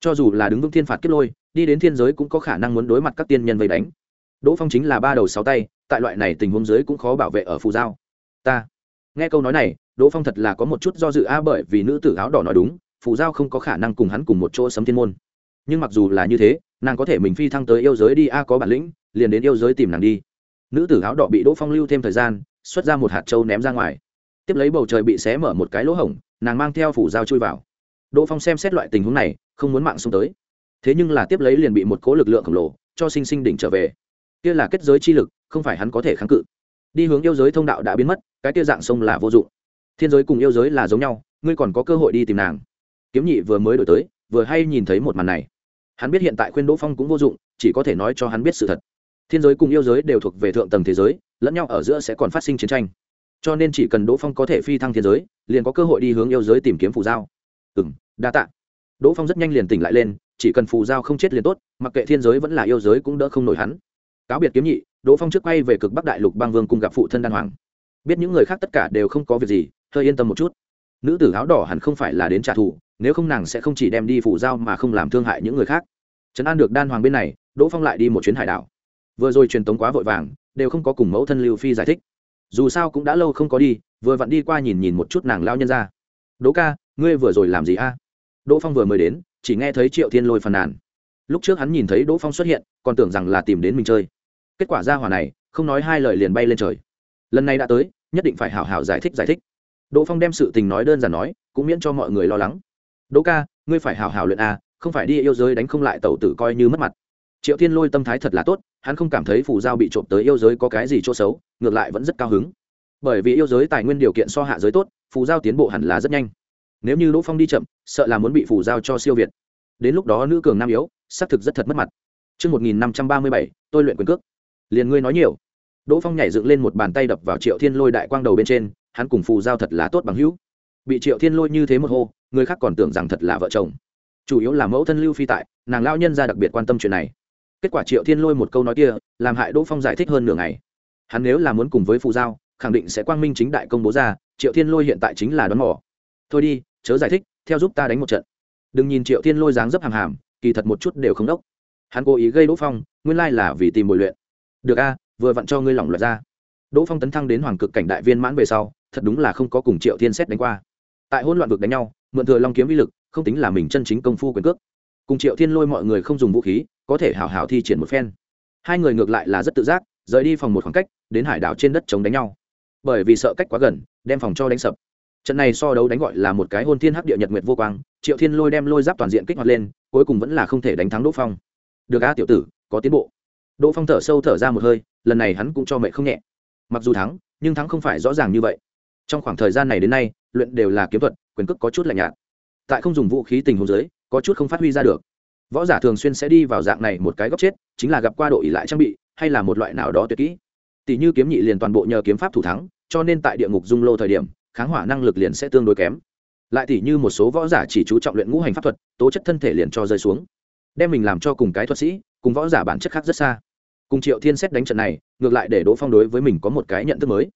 Cho dù là đứng vững thiên phạt kết lôi, đi đến thiên giới cũng có khả năng muốn đối mặt các tiên nhân vây đánh. Đỗ phong chính là ba đầu sáu tay, tại loại này tình huống giới cũng khó bảo vệ ở phù giao. Ta, nghe câu nói này, đỗ phong thật là có một chút do dự a, bởi vì nữ tử áo đỏ nói đúng, phù giao không có khả năng cùng hắn cùng một chỗ sấm thiên môn. Nhưng mặc dù là như thế, nàng có thể mình phi thăng tới yêu giới đi a, có bản lĩnh, liền đến yêu giới tìm nàng đi nữ tử áo đỏ bị đỗ phong lưu thêm thời gian, xuất ra một hạt trâu ném ra ngoài. Tiếp lấy bầu trời bị xé mở một cái lỗ hổng, nàng mang theo phủ dao chui vào. Đỗ phong xem xét loại tình huống này, không muốn mạng xuống tới. Thế nhưng là tiếp lấy liền bị một cố lực lượng khổng lồ cho sinh sinh đỉnh trở về. Kia là kết giới chi lực, không phải hắn có thể kháng cự. Đi hướng yêu giới thông đạo đã biến mất, cái kia dạng sông là vô dụng. Thiên giới cùng yêu giới là giống nhau, ngươi còn có cơ hội đi tìm nàng. Kiếm nhị vừa mới đổi tới, vừa hay nhìn thấy một màn này. Hắn biết hiện tại khuyên đỗ phong cũng vô dụng, chỉ có thể nói cho hắn biết sự thật thiên giới cùng yêu giới đều thuộc về thượng tầng thế giới, lẫn nhau ở giữa sẽ còn phát sinh chiến tranh. Cho nên chỉ cần đỗ phong có thể phi thăng thiên giới, liền có cơ hội đi hướng yêu giới tìm kiếm phù giao. Ừ m đa t ạ đỗ phong rất nhanh liền tỉnh lại lên, chỉ cần phù giao không chết liền tốt, mặc kệ thiên giới vẫn là yêu giới cũng đỡ không nổi hắn. Cáo biệt kiếm nhị, đỗ phong trước quay về cực bắc đại lục bang vương cùng gặp phụ thân đan hoàng. Biết những người khác tất cả đều không có việc gì, hơi yên tâm một chút. Nữ tử áo đỏ hẳn không phải là đến trả thù, nếu không nàng sẽ không chỉ đem đi phủ giao mà không làm thương hại những người khác. Trấn an được đan hoàng bên này, đỗ phong lại đi một chuyến hải đảo vừa rồi truyền tống quá vội vàng, đều không có cùng mẫu thân lưu phi giải thích. Dù sao cũng đã lâu không có đi, vừa vặn đi qua nhìn nhìn một chút nàng lao nhân ra. Đỗ ca, ngươi vừa rồi làm gì a? Đỗ phong vừa mới đến, chỉ nghe thấy triệu thiên lôi phàn nàn. Lúc trước hắn nhìn thấy đỗ phong xuất hiện, còn tưởng rằng là tìm đến mình chơi. Kết quả ra hỏa này, không nói hai lời liền bay lên trời. Lần này đã tới, nhất định phải hảo hảo giải thích giải thích. Đỗ phong đem sự tình nói đơn giản nói, cũng miễn cho mọi người lo lắng. Đỗ ca, ngươi phải hảo hảo luyện a, không phải đi yêu giới đánh không lại tẩu tử coi như mất mặt triệu thiên lôi tâm thái thật là tốt hắn không cảm thấy phù giao bị trộm tới yêu giới có cái gì chỗ xấu ngược lại vẫn rất cao hứng bởi vì yêu giới tài nguyên điều kiện so hạ giới tốt phù giao tiến bộ hẳn là rất nhanh nếu như đỗ phong đi chậm sợ là muốn bị phù giao cho siêu việt đến lúc đó nữ cường nam yếu xác thực rất thật mất mặt Trước 1537, tôi luyện quyền cước. Liền ngươi nói nhiều. Đỗ Phong nhảy dựng lên một bàn tay đập vào Triệu Thiên Lôi đại quang đầu bên trên, hắn cùng phù giao thật là tốt bằng hữu. Bị Triệu Thiên Lôi như thế một hô, người khác còn tưởng rằng thật là vợ chồng. Chủ yếu là mẫu thân Lưu Phi tại, nàng lão nhân gia đặc biệt quan tâm chuyện này. Kết quả Triệu Thiên Lôi một câu nói kia, làm hại Đỗ Phong giải thích hơn nửa ngày. Hắn nếu là muốn cùng với phù giao, khẳng định sẽ quang minh chính đại công bố ra, Triệu Thiên Lôi hiện tại chính là đoán mò. Thôi đi, chớ giải thích, theo giúp ta đánh một trận. Đừng nhìn Triệu Thiên Lôi dáng dấp hàm hàm, kỳ thật một chút đều không đốc hắn cố ý gây đỗ phong nguyên lai là vì tìm bồi luyện được a vừa vặn cho ngươi lỏng luật ra đỗ phong tấn thăng đến hoàng cực cảnh đại viên mãn về sau thật đúng là không có cùng triệu thiên xét đánh qua tại hỗn loạn vực đánh nhau mượn thừa long kiếm vi lực không tính là mình chân chính công phu quyền cước cùng triệu thiên lôi mọi người không dùng vũ khí, có thể hảo hảo thi triển một phen. Hai người ngược lại là rất tự giác, rời đi phòng một khoảng cách, đến hải đảo trên đất chống đánh nhau. Bởi vì sợ cách quá gần, đem phòng cho đánh sập. Trận này so đấu đánh gọi là một cái hôn thiên hắc địa nhật nguyệt vô quang, triệu thiên lôi đem lôi giáp toàn diện kích hoạt lên, cuối cùng vẫn là không thể đánh thắng đỗ phong. Được a tiểu tử, có tiến bộ. Đỗ phong thở sâu thở ra một hơi, lần này hắn cũng cho mẹ không nhẹ. Mặc dù thắng, nhưng thắng không phải rõ ràng như vậy. Trong khoảng thời gian này đến nay, luyện đều là kiếm thuật, quyền cước có chút lạnh nhạt. Tại không dùng vũ khí tình huống giới có chút không phát huy ra được. Võ giả thường xuyên sẽ đi vào dạng này một cái góc chết, chính là gặp qua độ ỉ lại trang bị, hay là một loại nào đó tuyệt kỹ. Tỷ như kiếm nhị liền toàn bộ nhờ kiếm pháp thủ thắng, cho nên tại địa ngục dung lô thời điểm, kháng hỏa năng lực liền sẽ tương đối kém. Lại tỷ như một số võ giả chỉ chú trọng luyện ngũ hành pháp thuật, tố chất thân thể liền cho rơi xuống. Đem mình làm cho cùng cái thuật sĩ, cùng võ giả bản chất khác rất xa. Cùng triệu thiên xét đánh trận này, ngược lại để đỗ phong đối với mình có một cái nhận thức mới.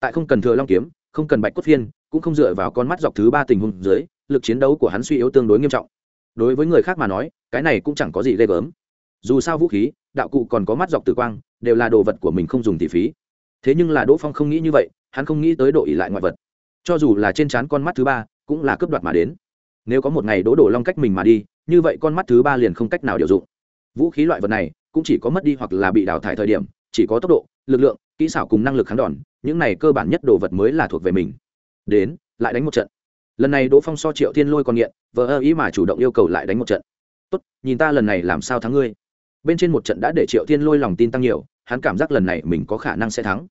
Tại không cần thừa long kiếm, không cần bạch cốt phiên, cũng không dựa vào con mắt dọc thứ ba tình huống dưới, lực chiến đấu của hắn suy yếu tương đối nghiêm trọng đối với người khác mà nói, cái này cũng chẳng có gì ghê gớm. Dù sao vũ khí, đạo cụ còn có mắt dọc tử quang, đều là đồ vật của mình không dùng tỷ phí. Thế nhưng là đỗ phong không nghĩ như vậy, hắn không nghĩ tới độ ỉ lại ngoại vật. Cho dù là trên trán con mắt thứ ba, cũng là cướp đoạt mà đến. Nếu có một ngày đỗ đổ long cách mình mà đi, như vậy con mắt thứ ba liền không cách nào điều dụng. Vũ khí loại vật này, cũng chỉ có mất đi hoặc là bị đào thải thời điểm, chỉ có tốc độ, lực lượng, kỹ xảo cùng năng lực kháng đòn, những này cơ bản nhất đồ vật mới là thuộc về mình. Đến, lại đánh một trận lần này đỗ phong so triệu thiên lôi còn nghiện, vờ ơ ý mà chủ động yêu cầu lại đánh một trận. Tốt, nhìn ta lần này làm sao thắng ngươi. Bên trên một trận đã để triệu thiên lôi lòng tin tăng nhiều, hắn cảm giác lần này mình có khả năng sẽ thắng.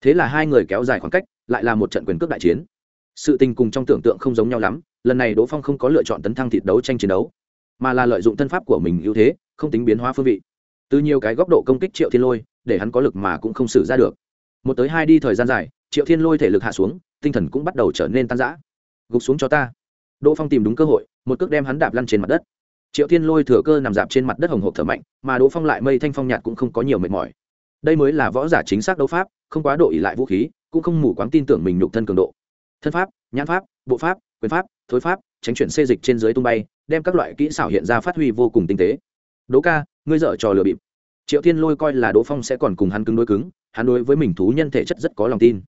Thế là hai người kéo dài khoảng cách, lại là một trận quyền cước đại chiến. Sự tình cùng trong tưởng tượng không giống nhau lắm, lần này đỗ phong không có lựa chọn tấn thăng thịt đấu tranh chiến đấu, mà là lợi dụng thân pháp của mình ưu thế, không tính biến hóa phương vị. Từ nhiều cái góc độ công kích triệu thiên lôi, để hắn có lực mà cũng không xử ra được. Một tới hai đi thời gian dài, triệu thiên lôi thể lực hạ xuống, tinh thần cũng bắt đầu trở nên tan rã gục xuống cho ta. Đỗ phong tìm đúng cơ hội, một cước đem hắn đạp lăn trên mặt đất. Triệu thiên lôi thừa cơ nằm dạp trên mặt đất hồng hộp thở mạnh, mà đỗ phong lại mây thanh phong nhạt cũng không có nhiều mệt mỏi. Đây mới là võ giả chính xác đấu pháp, không quá độ ỉ lại vũ khí, cũng không mù quáng tin tưởng mình nhục thân cường độ. Thân pháp, nhãn pháp, bộ pháp, quyền pháp, thối pháp, tránh chuyển xê dịch trên dưới tung bay, đem các loại kỹ xảo hiện ra phát huy vô cùng tinh tế. Đỗ ca, ngươi dở trò lừa bịp. Triệu thiên lôi coi là đỗ phong sẽ còn cùng hắn cứng đối cứng, hắn đối với mình thú nhân thể chất rất có lòng tin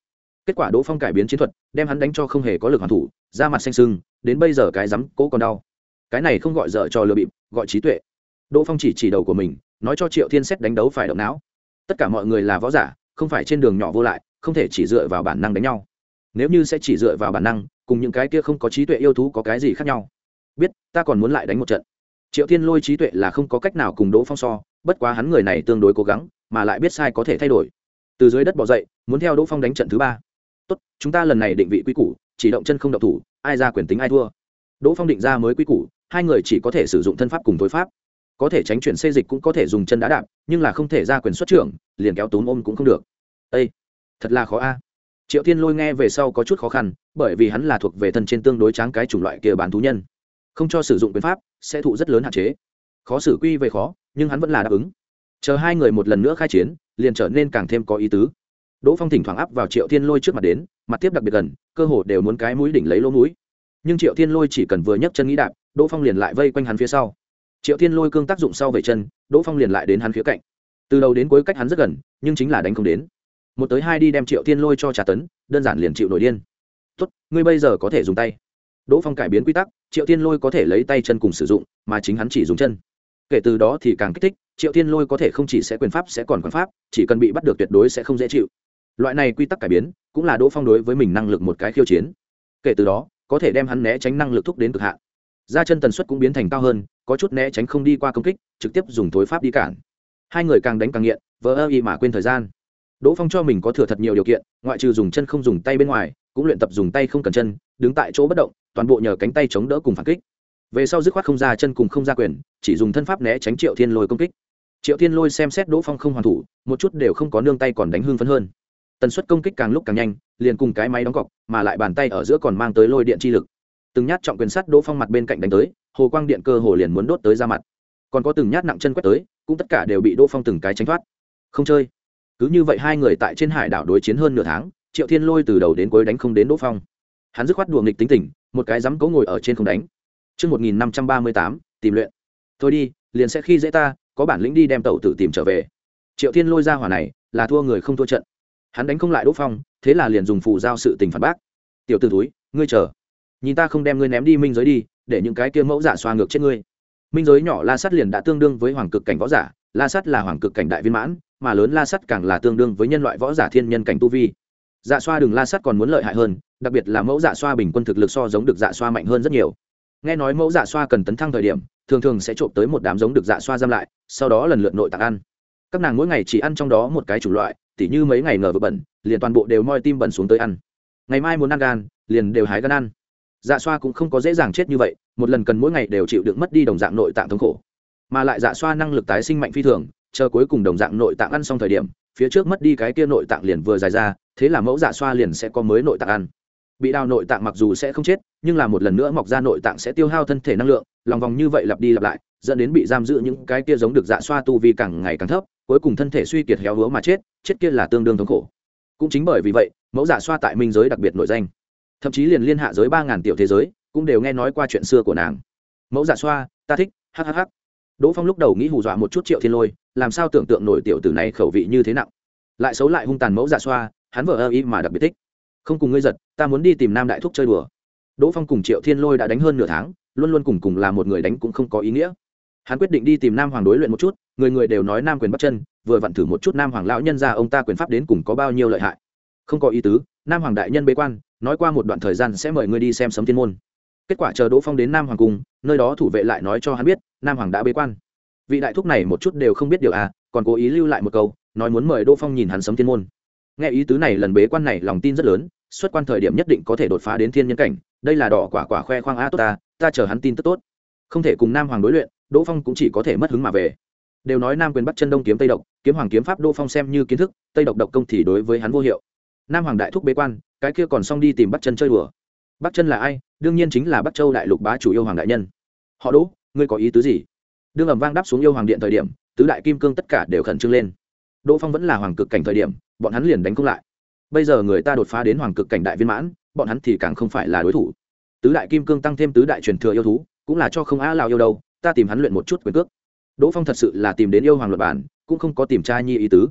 kết quả đỗ phong cải biến chiến thuật đem hắn đánh cho không hề có lực hoàn thủ ra mặt xanh sưng, đến bây giờ cái rắm cố còn đau. Cái này không gọi dở trò lừa bịp, gọi trí tuệ. Đỗ phong chỉ chỉ đầu của mình, nói cho triệu thiên xét đánh đấu phải động não. Tất cả mọi người là võ giả, không phải trên đường nhỏ vô lại, không thể chỉ dựa vào bản năng đánh nhau. Nếu như sẽ chỉ dựa vào bản năng, cùng những cái kia không có trí tuệ yêu thú có cái gì khác nhau? Biết, ta còn muốn lại đánh một trận. Triệu thiên lôi trí tuệ là không có cách nào cùng đỗ phong so, bất quá hắn người này tương đối cố gắng, mà lại biết sai có thể thay đổi. Từ dưới đất bỏ dậy, muốn theo đỗ phong đánh trận thứ ba tốt, chúng ta lần này định vị quy củ, chỉ động chân không động thủ, ai ra quyền tính ai thua. Đỗ phong định ra mới quy củ, hai người chỉ có thể sử dụng thân pháp cùng tối pháp. Có thể tránh chuyển xây dịch cũng có thể dùng chân đá đạp, nhưng là không thể ra quyền xuất trưởng, liền kéo túm ôm cũng không được. Ây thật là khó a. Triệu thiên lôi nghe về sau có chút khó khăn, bởi vì hắn là thuộc về thân trên tương đối tráng cái chủng loại kia bán thú nhân. Không cho sử dụng quyền pháp, sẽ thụ rất lớn hạn chế. Khó xử quy về khó, nhưng hắn vẫn là đáp ứng. Chờ hai người một lần nữa khai chiến, liền trở nên càng thêm có ý tứ đỗ phong thỉnh thoảng áp vào triệu thiên lôi trước mặt đến, mặt tiếp đặc biệt gần, cơ hồ đều muốn cái mũi đỉnh lấy lỗ mũi. Nhưng triệu thiên lôi chỉ cần vừa nhấc chân nghĩ đạp, đỗ phong liền lại vây quanh hắn phía sau. Triệu thiên lôi cương tác dụng sau về chân, đỗ phong liền lại đến hắn phía cạnh. Từ đầu đến cuối cách hắn rất gần, nhưng chính là đánh không đến. Một tới hai đi đem triệu thiên lôi cho trà tấn, đơn giản liền chịu nổi điên. Tốt, ngươi bây giờ có thể dùng tay. Đỗ phong cải biến quy tắc, triệu thiên lôi có thể lấy tay chân cùng sử dụng, mà chính hắn chỉ dùng chân. Kể từ đó thì càng kích thích, triệu thiên lôi có thể không chỉ sẽ quyền pháp, sẽ còn quyền pháp, chỉ cần bị bắt được tuyệt đối sẽ không dễ chịu loại này quy tắc cải biến cũng là đỗ phong đối với mình năng lực một cái khiêu chiến. Kể từ đó, có thể đem hắn né tránh năng lực thúc đến cực hạn. Ra chân tần suất cũng biến thành cao hơn, có chút né tránh không đi qua công kích, trực tiếp dùng thối pháp đi cản. Hai người càng đánh càng nghiện vỡ ơ y mà quên thời gian. Đỗ phong cho mình có thừa thật nhiều điều kiện, ngoại trừ dùng chân không dùng tay bên ngoài, cũng luyện tập dùng tay không cần chân, đứng tại chỗ bất động, toàn bộ nhờ cánh tay chống đỡ cùng phản kích. Về sau dứt khoát không ra chân cùng không ra quyền, chỉ dùng thân pháp né tránh triệu thiên lôi công kích. Triệu thiên lôi xem xét đỗ phong không hoàn thủ, một chút đều không có nương tay còn đánh hương phấn hơn tần suất công kích càng lúc càng nhanh liền cùng cái máy đóng cọc mà lại bàn tay ở giữa còn mang tới lôi điện chi lực từng nhát trọng quyền sắt đỗ phong mặt bên cạnh đánh tới hồ quang điện cơ hồ liền muốn đốt tới ra mặt còn có từng nhát nặng chân quét tới cũng tất cả đều bị đỗ phong từng cái tránh thoát không chơi cứ như vậy hai người tại trên hải đảo đối chiến hơn nửa tháng triệu thiên lôi từ đầu đến cuối đánh không đến đỗ phong hắn dứt khoát đùa nghịch tính tình một cái dám cấu ngồi ở trên không đánh Trước 1538, tìm luyện. Thôi đi, liền sẽ khi dễ ta, có bản lĩnh đi đem tàu tử tìm trở về. Triệu Thiên lôi ra hỏa này, là thua người không thua trận. Hắn đánh không lại Đỗ Phong, thế là liền dùng phù giao sự tình phản bác. Tiểu tử túi, ngươi chờ. Nhìn ta không đem ngươi ném đi minh giới đi, để những cái kia mẫu giả xoa ngược chết ngươi. Minh giới nhỏ La Sắt liền đã tương đương với hoàng cực cảnh võ giả, La Sắt là hoàng cực cảnh đại viên mãn, mà lớn La Sắt càng là tương đương với nhân loại võ giả thiên nhân cảnh tu vi. Dạ xoa đường La Sắt còn muốn lợi hại hơn, đặc biệt là mẫu dạ xoa bình quân thực lực so giống được dạ xoa mạnh hơn rất nhiều nghe nói mẫu dạ xoa cần tấn thăng thời điểm thường thường sẽ trộm tới một đám giống được dạ xoa giam lại sau đó lần lượt nội tạng ăn các nàng mỗi ngày chỉ ăn trong đó một cái chủng loại tỉ như mấy ngày ngờ vợ bẩn, liền toàn bộ đều moi tim bẩn xuống tới ăn. Ngày mai muốn ăn gan, liền đều hái gan ăn. Dạ xoa cũng không có dễ dàng chết như vậy, một lần cần mỗi ngày đều chịu đựng mất đi đồng dạng nội tạng thống khổ. Mà lại dạ xoa năng lực tái sinh mạnh phi thường, chờ cuối cùng đồng dạng nội tạng ăn xong thời điểm, phía trước mất đi cái kia nội tạng liền vừa dài ra, thế là mẫu dạ xoa liền sẽ có mới nội tạng ăn. Bị đào nội tạng mặc dù sẽ không chết, nhưng là một lần nữa mọc ra nội tạng sẽ tiêu hao thân thể năng lượng, lòng vòng như vậy lặp đi lặp lại, dẫn đến bị giam giữ những cái kia giống được dạ xoa tu vi càng ngày càng thấp cuối cùng thân thể suy kiệt héo húa mà chết chết kia là tương đương thống khổ. Cũng chính bởi vì vậy, mẫu giả xoa tại minh giới đặc biệt nội danh. Thậm chí liền liên hạ giới ba ngàn tiểu thế giới, cũng đều nghe nói qua chuyện xưa của nàng. Mẫu giả xoa, ta thích hhh đỗ phong lúc đầu nghĩ hù dọa một chút triệu thiên lôi, làm sao tưởng tượng nổi tiểu tử này khẩu vị như thế nặng. Lại xấu lại hung tàn mẫu giả xoa, hắn vợ ơ ý mà đặc biệt thích. Không cùng ngươi giật, ta muốn đi tìm nam đại thúc chơi đùa. Đỗ phong cùng triệu thiên lôi đã đánh hơn nửa tháng, luôn luôn cùng cùng là một người đánh cũng không có ý nghĩa hắn quyết định đi tìm nam hoàng đối luyện một chút, người người đều nói nam quyền bắt chân, vừa vặn thử một chút nam hoàng lão nhân ra ông ta quyền pháp đến cùng có bao nhiêu lợi hại. Không có ý tứ, nam hoàng đại nhân bế quan, nói qua một đoạn thời gian sẽ mời ngươi đi xem sấm thiên môn. Kết quả chờ đỗ phong đến nam hoàng cung nơi đó thủ vệ lại nói cho hắn biết, nam hoàng đã bế quan. Vị đại thúc này một chút đều không biết điều à còn cố ý lưu lại một câu, nói muốn mời đỗ phong nhìn hắn sấm thiên môn. Nghe ý tứ này lần bế quan này lòng tin rất lớn, xuất quan thời điểm nhất định có thể đột phá đến thiên nhân cảnh, đây là đỏ quả quả khoe khoang a tốt ta ta chờ hắn tin tức tốt. Không thể cùng nam hoàng đối luyện đỗ phong cũng chỉ có thể mất hứng mà về. Đều nói nam quyền bắt chân đông kiếm tây độc, kiếm hoàng kiếm pháp đỗ phong xem như kiến thức, tây độc độc công thì đối với hắn vô hiệu. Nam hoàng đại thúc bế quan, cái kia còn xong đi tìm bắt chân chơi đùa. Bắt chân là ai? Đương nhiên chính là bắc châu đại lục bá chủ yêu hoàng đại nhân. Họ đỗ, ngươi có ý tứ gì? Đương ẩm vang đáp xuống yêu hoàng điện thời điểm, tứ đại kim cương tất cả đều khẩn trương lên. Đỗ phong vẫn là hoàng cực cảnh thời điểm, bọn hắn liền đánh công lại. Bây giờ người ta đột phá đến hoàng cực cảnh đại viên mãn, bọn hắn thì càng không phải là đối thủ. Tứ đại kim cương tăng thêm tứ đại truyền thừa yêu thú, cũng là cho không á lào yêu đâu ta tìm hắn luyện một chút quyền cước. Đỗ phong thật sự là tìm đến yêu hoàng luật bản, cũng không có tìm tra nhi ý tứ.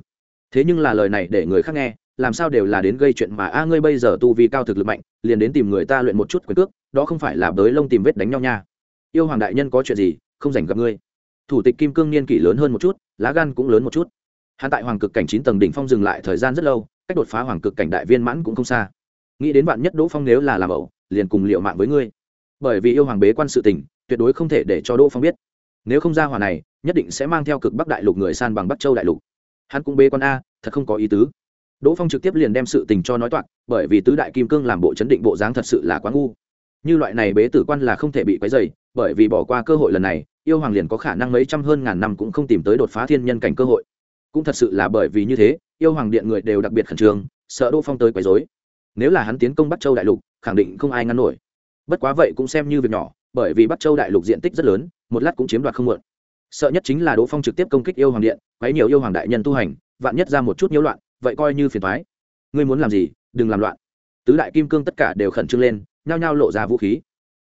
Thế nhưng là lời này để người khác nghe, làm sao đều là đến gây chuyện mà, a, ngươi bây giờ tu vi cao thực lực mạnh, liền đến tìm người ta luyện một chút quyền cước, đó không phải là bới lông tìm vết đánh nhau nha. Yêu hoàng đại nhân có chuyện gì, không dành gặp ngươi. Thủ tịch kim cương niên kỷ lớn hơn một chút, lá gan cũng lớn một chút. Hắn tại hoàng cực cảnh chín tầng đỉnh phong dừng lại thời gian rất lâu, cách đột phá hoàng cực cảnh đại viên mãn cũng không xa. Nghĩ đến bạn nhất đỗ phong nếu là làm ẩu, liền cùng liệu mạng với ngươi bởi vì yêu hoàng bế quan sự tình, tuyệt đối không thể để cho đỗ phong biết. Nếu không ra hòa này, nhất định sẽ mang theo cực bắc đại lục người san bằng bắc châu đại lục. Hắn cũng bế quan a, thật không có ý tứ. Đỗ phong trực tiếp liền đem sự tình cho nói toạc, bởi vì tứ đại kim cương làm bộ chấn định bộ dáng thật sự là quá ngu. Như loại này bế tử quan là không thể bị quấy dày bởi vì bỏ qua cơ hội lần này, yêu hoàng liền có khả năng mấy trăm hơn ngàn năm cũng không tìm tới đột phá thiên nhân cảnh cơ hội. Cũng thật sự là bởi vì như thế, yêu hoàng điện người đều đặc biệt khẩn trương, sợ đỗ phong tới quấy dối nếu là hắn tiến công bắc châu đại lục, khẳng định không ai ngăn nổi bất quá vậy cũng xem như việc nhỏ, bởi vì bắc châu đại lục diện tích rất lớn, một lát cũng chiếm đoạt không muộn sợ nhất chính là đỗ phong trực tiếp công kích yêu hoàng điện, quấy nhiều yêu hoàng đại nhân tu hành, vạn nhất ra một chút nhiễu loạn, vậy coi như phiền thoái ngươi muốn làm gì, đừng làm loạn. Tứ đại kim cương tất cả đều khẩn trương lên, nhao nhao lộ ra vũ khí.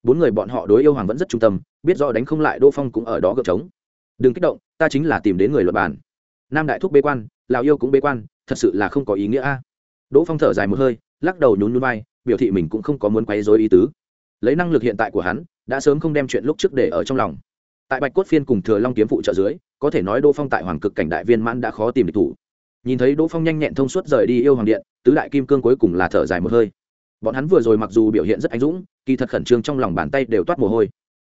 Bốn người bọn họ đối yêu hoàng vẫn rất trung tâm, biết rõ đánh không lại đỗ phong cũng ở đó gợp trống. Đừng kích động, ta chính là tìm đến người luật bàn nam đại thúc bế quan lào yêu cũng bế quan, thật sự là không có ý nghĩa a. Đỗ phong thở dài một hơi, lắc đầu nhún nhún vai, biểu thị mình cũng không có muốn quấy dối ý tứ lấy năng lực hiện tại của hắn, đã sớm không đem chuyện lúc trước để ở trong lòng. Tại bạch cốt phiên cùng thừa long kiếm phụ trợ dưới, có thể nói đỗ phong tại hoàng cực cảnh đại viên mãn đã khó tìm địch thủ. Nhìn thấy đỗ phong nhanh nhẹn thông suốt rời đi yêu hoàng điện, tứ đại kim cương cuối cùng là thở dài một hơi. Bọn hắn vừa rồi mặc dù biểu hiện rất anh dũng, kỳ thật khẩn trương trong lòng bàn tay đều toát mồ hôi.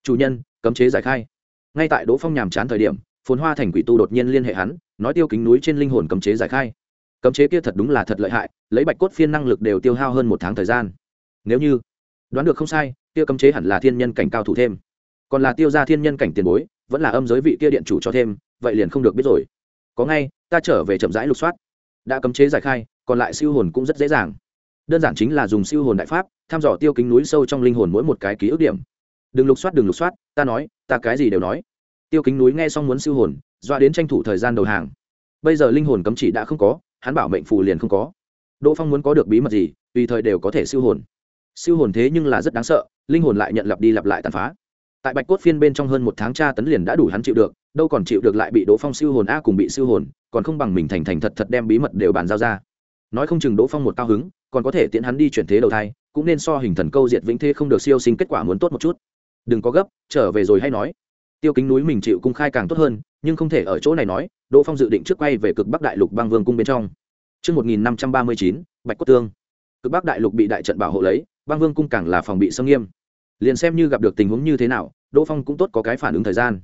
Chủ nhân, cấm chế giải khai. Ngay tại đỗ phong nhàm chán thời điểm, phồn hoa thành quỷ tu đột nhiên liên hệ hắn, nói tiêu kính núi trên linh hồn cấm chế giải khai. Cấm chế kia thật đúng là thật lợi hại, lấy bạch cốt phiên năng lực đều tiêu hao hơn một tháng thời gian. Nếu như đoán được không sai tiêu cấm chế hẳn là thiên nhân cảnh cao thủ thêm. Còn là tiêu ra thiên nhân cảnh tiền bối, vẫn là âm giới vị kia điện chủ cho thêm, vậy liền không được biết rồi. Có ngay, ta trở về chậm rãi lục soát. Đã cấm chế giải khai, còn lại siêu hồn cũng rất dễ dàng. Đơn giản chính là dùng siêu hồn đại pháp thăm dò tiêu kính núi sâu trong linh hồn mỗi một cái ký ức điểm. Đừng lục soát, đừng lục soát, ta nói, ta cái gì đều nói. Tiêu kính núi nghe xong muốn siêu hồn, dọa đến tranh thủ thời gian đầu hàng. Bây giờ linh hồn cấm chỉ đã không có, hắn bảo mệnh phù liền không có. Đỗ phong muốn có được bí mật gì, tùy thời đều có thể siêu hồn siêu hồn thế nhưng là rất đáng sợ linh hồn lại nhận lặp đi lặp lại tàn phá. Tại bạch cốt phiên bên trong hơn một tháng tra tấn liền đã đủ hắn chịu được đâu còn chịu được lại bị đỗ phong siêu hồn a cùng bị siêu hồn còn không bằng mình thành thành thật thật đem bí mật đều bàn giao ra. Nói không chừng đỗ phong một cao hứng còn có thể tiễn hắn đi chuyển thế đầu thai cũng nên so hình thần câu diệt vĩnh thế không được siêu sinh kết quả muốn tốt một chút. Đừng có gấp trở về rồi hay nói. Tiêu kính núi mình chịu cung khai càng tốt hơn nhưng không thể ở chỗ này nói đỗ phong dự định trước quay về cực bắc đại lục băng vương cung bên trong. Trước 1539, Bạch Cốt Tương. Cực bắc đại lục bị đại trận bảo hộ lấy, băng vương cung càng là phòng bị sông nghiêm. Liền xem như gặp được tình huống như thế nào, Đỗ Phong cũng tốt có cái phản ứng thời gian.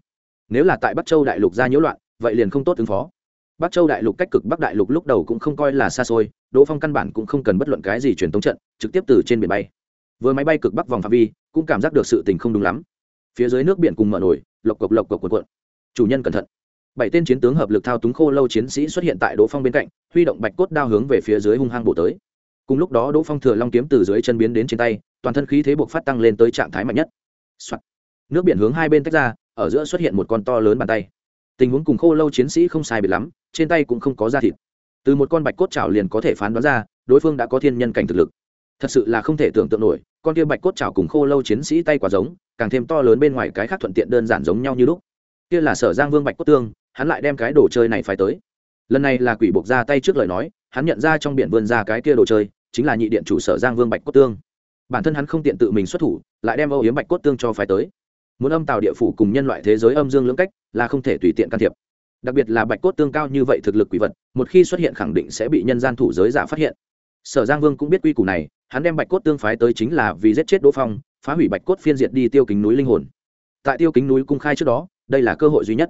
Nếu là tại Bắc Châu đại lục ra nhiễu loạn, vậy liền không tốt ứng phó. Bắc Châu đại lục cách cực Bắc đại lục lúc đầu cũng không coi là xa xôi, Đỗ Phong căn bản cũng không cần bất luận cái gì truyền tống trận, trực tiếp từ trên biển bay. Vừa máy bay cực bắc vòng phạm vi, cũng cảm giác được sự tình không đúng lắm. Phía dưới nước biển cùng mở nổi, lộc cộc lộc cộc cuộn cuộn. Chủ nhân cẩn thận. Bảy tên chiến tướng hợp lực thao túng khô lâu chiến sĩ xuất hiện tại Đỗ Phong bên cạnh, huy động bạch cốt đao hướng về phía dưới hung hăng bổ tới. Cùng lúc đó Đỗ Phong thừa long kiếm từ dưới chân biến đến trên tay, toàn thân khí thế buộc phát tăng lên tới trạng thái mạnh nhất、Soạn. Nước biển hướng hai bên tách ra, ở giữa xuất hiện một con to lớn bàn tay. Tình huống cùng khô lâu chiến sĩ không sai biệt lắm trên tay cũng không có da thịt. Từ một con bạch cốt chảo liền có thể phán đoán ra đối phương đã có thiên nhân cảnh thực lực. Thật sự là không thể tưởng tượng nổi con kia bạch cốt chảo cùng khô lâu chiến sĩ tay quả giống càng thêm to lớn bên ngoài cái khác thuận tiện đơn giản giống nhau như lúc. Kia là sở giang vương bạch cốt tương hắn lại đem cái đồ chơi này phải tới lần này là quỷ buộc ra tay trước lời nói, hắn nhận ra trong biển vươn ra cái kia đồ chơi, chính là nhị điện chủ sở giang vương bạch cốt tương. Bản thân hắn không tiện tự mình xuất thủ, lại đem âu hiếm bạch cốt tương cho phái tới. Muốn âm tạo địa phủ cùng nhân loại thế giới âm dương lưỡng cách, là không thể tùy tiện can thiệp. Đặc biệt là bạch cốt tương cao như vậy thực lực quỷ vật, một khi xuất hiện khẳng định sẽ bị nhân gian thủ giới giả phát hiện. Sở giang vương cũng biết quy củ này, hắn đem bạch cốt tương phái tới chính là vì giết chết đỗ phong, phá hủy bạch cốt phiên diệt đi tiêu kính núi linh hồn. Tại tiêu kính núi cung khai trước đó, đây là cơ hội duy nhất.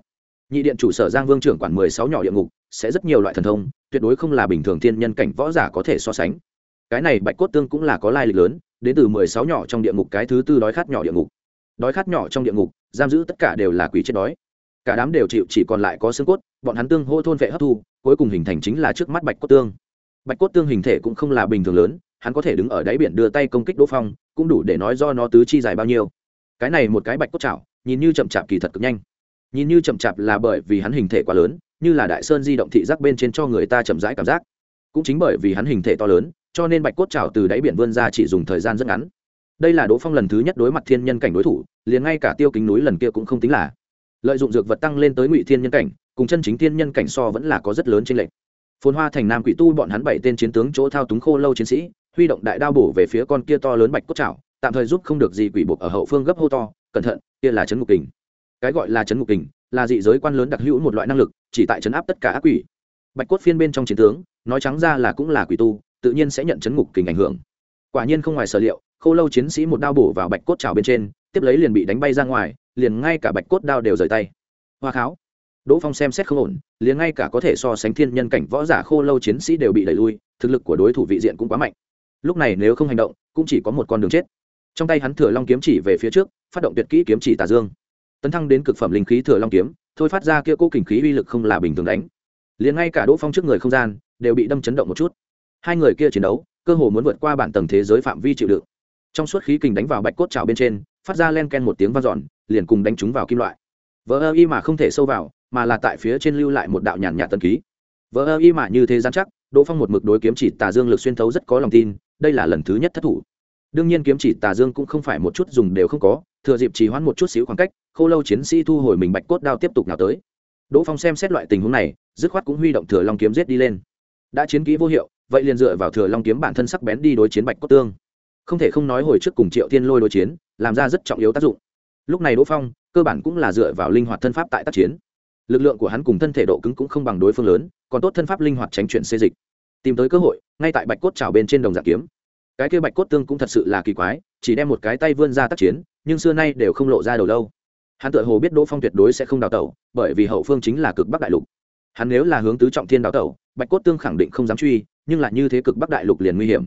Nhị điện chủ sở giang vương trưởng quản mười sáu nhỏ địa ngục sẽ rất nhiều loại thần thông, tuyệt đối không là bình thường thiên nhân cảnh võ giả có thể so sánh. Cái này bạch cốt tương cũng là có lai lịch lớn, đến từ mười sáu nhỏ trong địa ngục cái thứ tư đói khát nhỏ địa ngục. Đói khát nhỏ trong địa ngục, giam giữ tất cả đều là quỷ chết đói. Cả đám đều chịu chỉ còn lại có xương cốt, bọn hắn tương hô thôn vệ hấp thu, cuối cùng hình thành chính là trước mắt bạch cốt tương. Bạch cốt tương hình thể cũng không là bình thường lớn, hắn có thể đứng ở đáy biển đưa tay công kích đỗ phong, cũng đủ để nói do nó tứ chi dài bao nhiêu. Cái này một cái bạch cốt chảo, nhìn như chậm chạp kỳ thật cực nhanh. Nhìn như chậm chạp là bởi vì hắn hình thể quá lớn như là đại sơn di động thị giác bên trên cho người ta chậm rãi cảm giác. Cũng chính bởi vì hắn hình thể to lớn, cho nên bạch cốt chảo từ đáy biển vươn ra chỉ dùng thời gian rất ngắn. Đây là đỗ phong lần thứ nhất đối mặt thiên nhân cảnh đối thủ, liền ngay cả tiêu kính núi lần kia cũng không tính là. Lợi dụng dược vật tăng lên tới ngụy thiên nhân cảnh, cùng chân chính thiên nhân cảnh so vẫn là có rất lớn trên lệnh phồn hoa thành nam quỷ tu bọn hắn bảy tên chiến tướng chỗ thao túng khô lâu chiến sĩ, huy động đại đao bổ về phía con kia to lớn bạch cốt chảo tạm thời giúp không được gì quỷ buộc ở hậu phương gấp hô to, cẩn thận, kia là chấn ngục kình. Cái gọi là chấn ngục kình là dị giới quan lớn đặc hữu một loại năng lực, chỉ tại chấn áp tất cả ác quỷ. Bạch cốt phiên bên trong chiến tướng, nói trắng ra là cũng là quỷ tu, tự nhiên sẽ nhận chấn ngục kình ảnh hưởng. Quả nhiên không ngoài sở liệu khô lâu chiến sĩ một đao bổ vào bạch cốt trào bên trên, tiếp lấy liền bị đánh bay ra ngoài, liền ngay cả bạch cốt đao đều rời tay. Hoa kháo. Đỗ phong xem xét không ổn, liền ngay cả có thể so sánh thiên nhân cảnh võ giả khô lâu chiến sĩ đều bị đẩy lui, thực lực của đối thủ vị diện cũng quá mạnh. Lúc này nếu không hành động, cũng chỉ có một con đường chết. Trong tay hắn thừa long kiếm chỉ về phía trước, phát động tuyệt kỹ kiếm chỉ tà dương tấn thăng đến cực phẩm linh khí thừa long kiếm, thôi phát ra kia cố kình khí uy lực không là bình thường đánh. Liền ngay cả đỗ phong trước người không gian đều bị đâm chấn động một chút. Hai người kia chiến đấu, cơ hồ muốn vượt qua bản tầng thế giới phạm vi chịu đựng. Trong suốt khí kình đánh vào bạch cốt trào bên trên, phát ra len ken một tiếng vang dọn, liền cùng đánh chúng vào kim loại. Vỡ ơ y mà không thể sâu vào, mà là tại phía trên lưu lại một đạo nhàn nhạt tân ký. Vỡ ơ y mà như thế gian chắc, đỗ phong một mực đối kiếm chỉ tà dương lực xuyên thấu rất có lòng tin, đây là lần thứ nhất thất thủ. Đương nhiên kiếm chỉ tà dương cũng không phải một chút dùng đều không có thừa dịp trì hoãn một chút xíu khoảng cách, khô lâu chiến sĩ thu hồi mình bạch cốt đao tiếp tục nào tới. Đỗ phong xem xét loại tình huống này, dứt khoát cũng huy động thừa long kiếm giết đi lên. Đã chiến kỹ vô hiệu, vậy liền dựa vào thừa long kiếm bản thân sắc bén đi đối chiến bạch cốt tương. Không thể không nói hồi trước cùng triệu tiên lôi đối chiến, làm ra rất trọng yếu tác dụng. Lúc này đỗ phong, cơ bản cũng là dựa vào linh hoạt thân pháp tại tác chiến. Lực lượng của hắn cùng thân thể độ cứng cũng không bằng đối phương lớn, còn tốt thân pháp linh hoạt tránh chuyện xê dịch. Tìm tới cơ hội, ngay tại bạch cốt trào bên trên đồng giả kiếm cái kia bạch cốt tương cũng thật sự là kỳ quái, chỉ đem một cái tay vươn ra tác chiến, nhưng xưa nay đều không lộ ra đầu lâu. Hắn tự hồ biết đỗ phong tuyệt đối sẽ không đào tẩu, bởi vì hậu phương chính là cực bắc đại lục. Hắn nếu là hướng tứ trọng thiên đào tẩu, bạch cốt tương khẳng định không dám truy, nhưng lại như thế cực bắc đại lục liền nguy hiểm.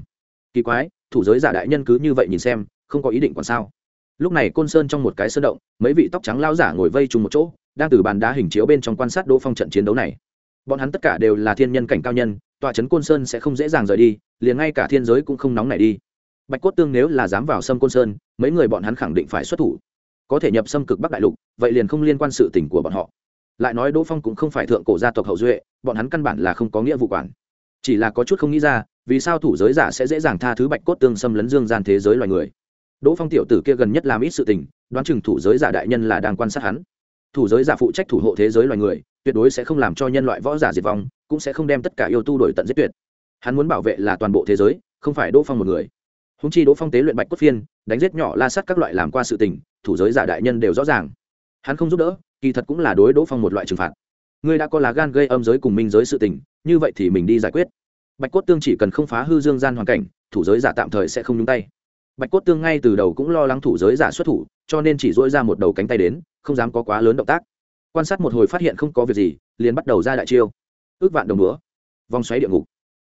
Kỳ quái, thủ giới giả đại nhân cứ như vậy nhìn xem, không có ý định còn sao? Lúc này côn sơn trong một cái sơn động, mấy vị tóc trắng lao giả ngồi vây chung một chỗ, đang từ bàn đá hình chiếu bên trong quan sát đỗ phong trận chiến đấu này bọn hắn tất cả đều là thiên nhân cảnh cao nhân, tòa trấn côn sơn sẽ không dễ dàng rời đi, liền ngay cả thiên giới cũng không nóng này đi. Bạch cốt tương nếu là dám vào xâm côn sơn, mấy người bọn hắn khẳng định phải xuất thủ. Có thể nhập xâm cực bắc đại lục, vậy liền không liên quan sự tình của bọn họ. Lại nói đỗ phong cũng không phải thượng cổ gia tộc hậu duệ, bọn hắn căn bản là không có nghĩa vụ quản. Chỉ là có chút không nghĩ ra, vì sao thủ giới giả sẽ dễ dàng tha thứ bạch cốt tương xâm lấn dương gian thế giới loài người. Đỗ phong tiểu tử kia gần nhất làm ít sự tình, đoán chừng thủ giới giả đại nhân là đang quan sát hắn thủ giới giả phụ trách thủ hộ thế giới loài người, tuyệt đối sẽ không làm cho nhân loại võ giả diệt vong, cũng sẽ không đem tất cả yêu tu đổi tận giết tuyệt. Hắn muốn bảo vệ là toàn bộ thế giới, không phải đỗ phong một người. Húng chi đỗ phong tế luyện bạch cốt phiên, đánh giết nhỏ la sắt các loại làm qua sự tình, thủ giới giả đại nhân đều rõ ràng. Hắn không giúp đỡ, kỳ thật cũng là đối đỗ phong một loại trừng phạt. Ngươi đã có lá gan gây âm giới cùng minh giới sự tình, như vậy thì mình đi giải quyết. Bạch cốt tương chỉ cần không phá hư dương gian hoàn cảnh, thủ giới giả tạm thời sẽ không nhúng tay bạch cốt tương ngay từ đầu cũng lo lắng thủ giới giả xuất thủ cho nên chỉ dỗi ra một đầu cánh tay đến không dám có quá lớn động tác. Quan sát một hồi phát hiện không có việc gì liền bắt đầu ra đại chiêu. Ước vạn đồng búa. Vòng xoáy địa ngục.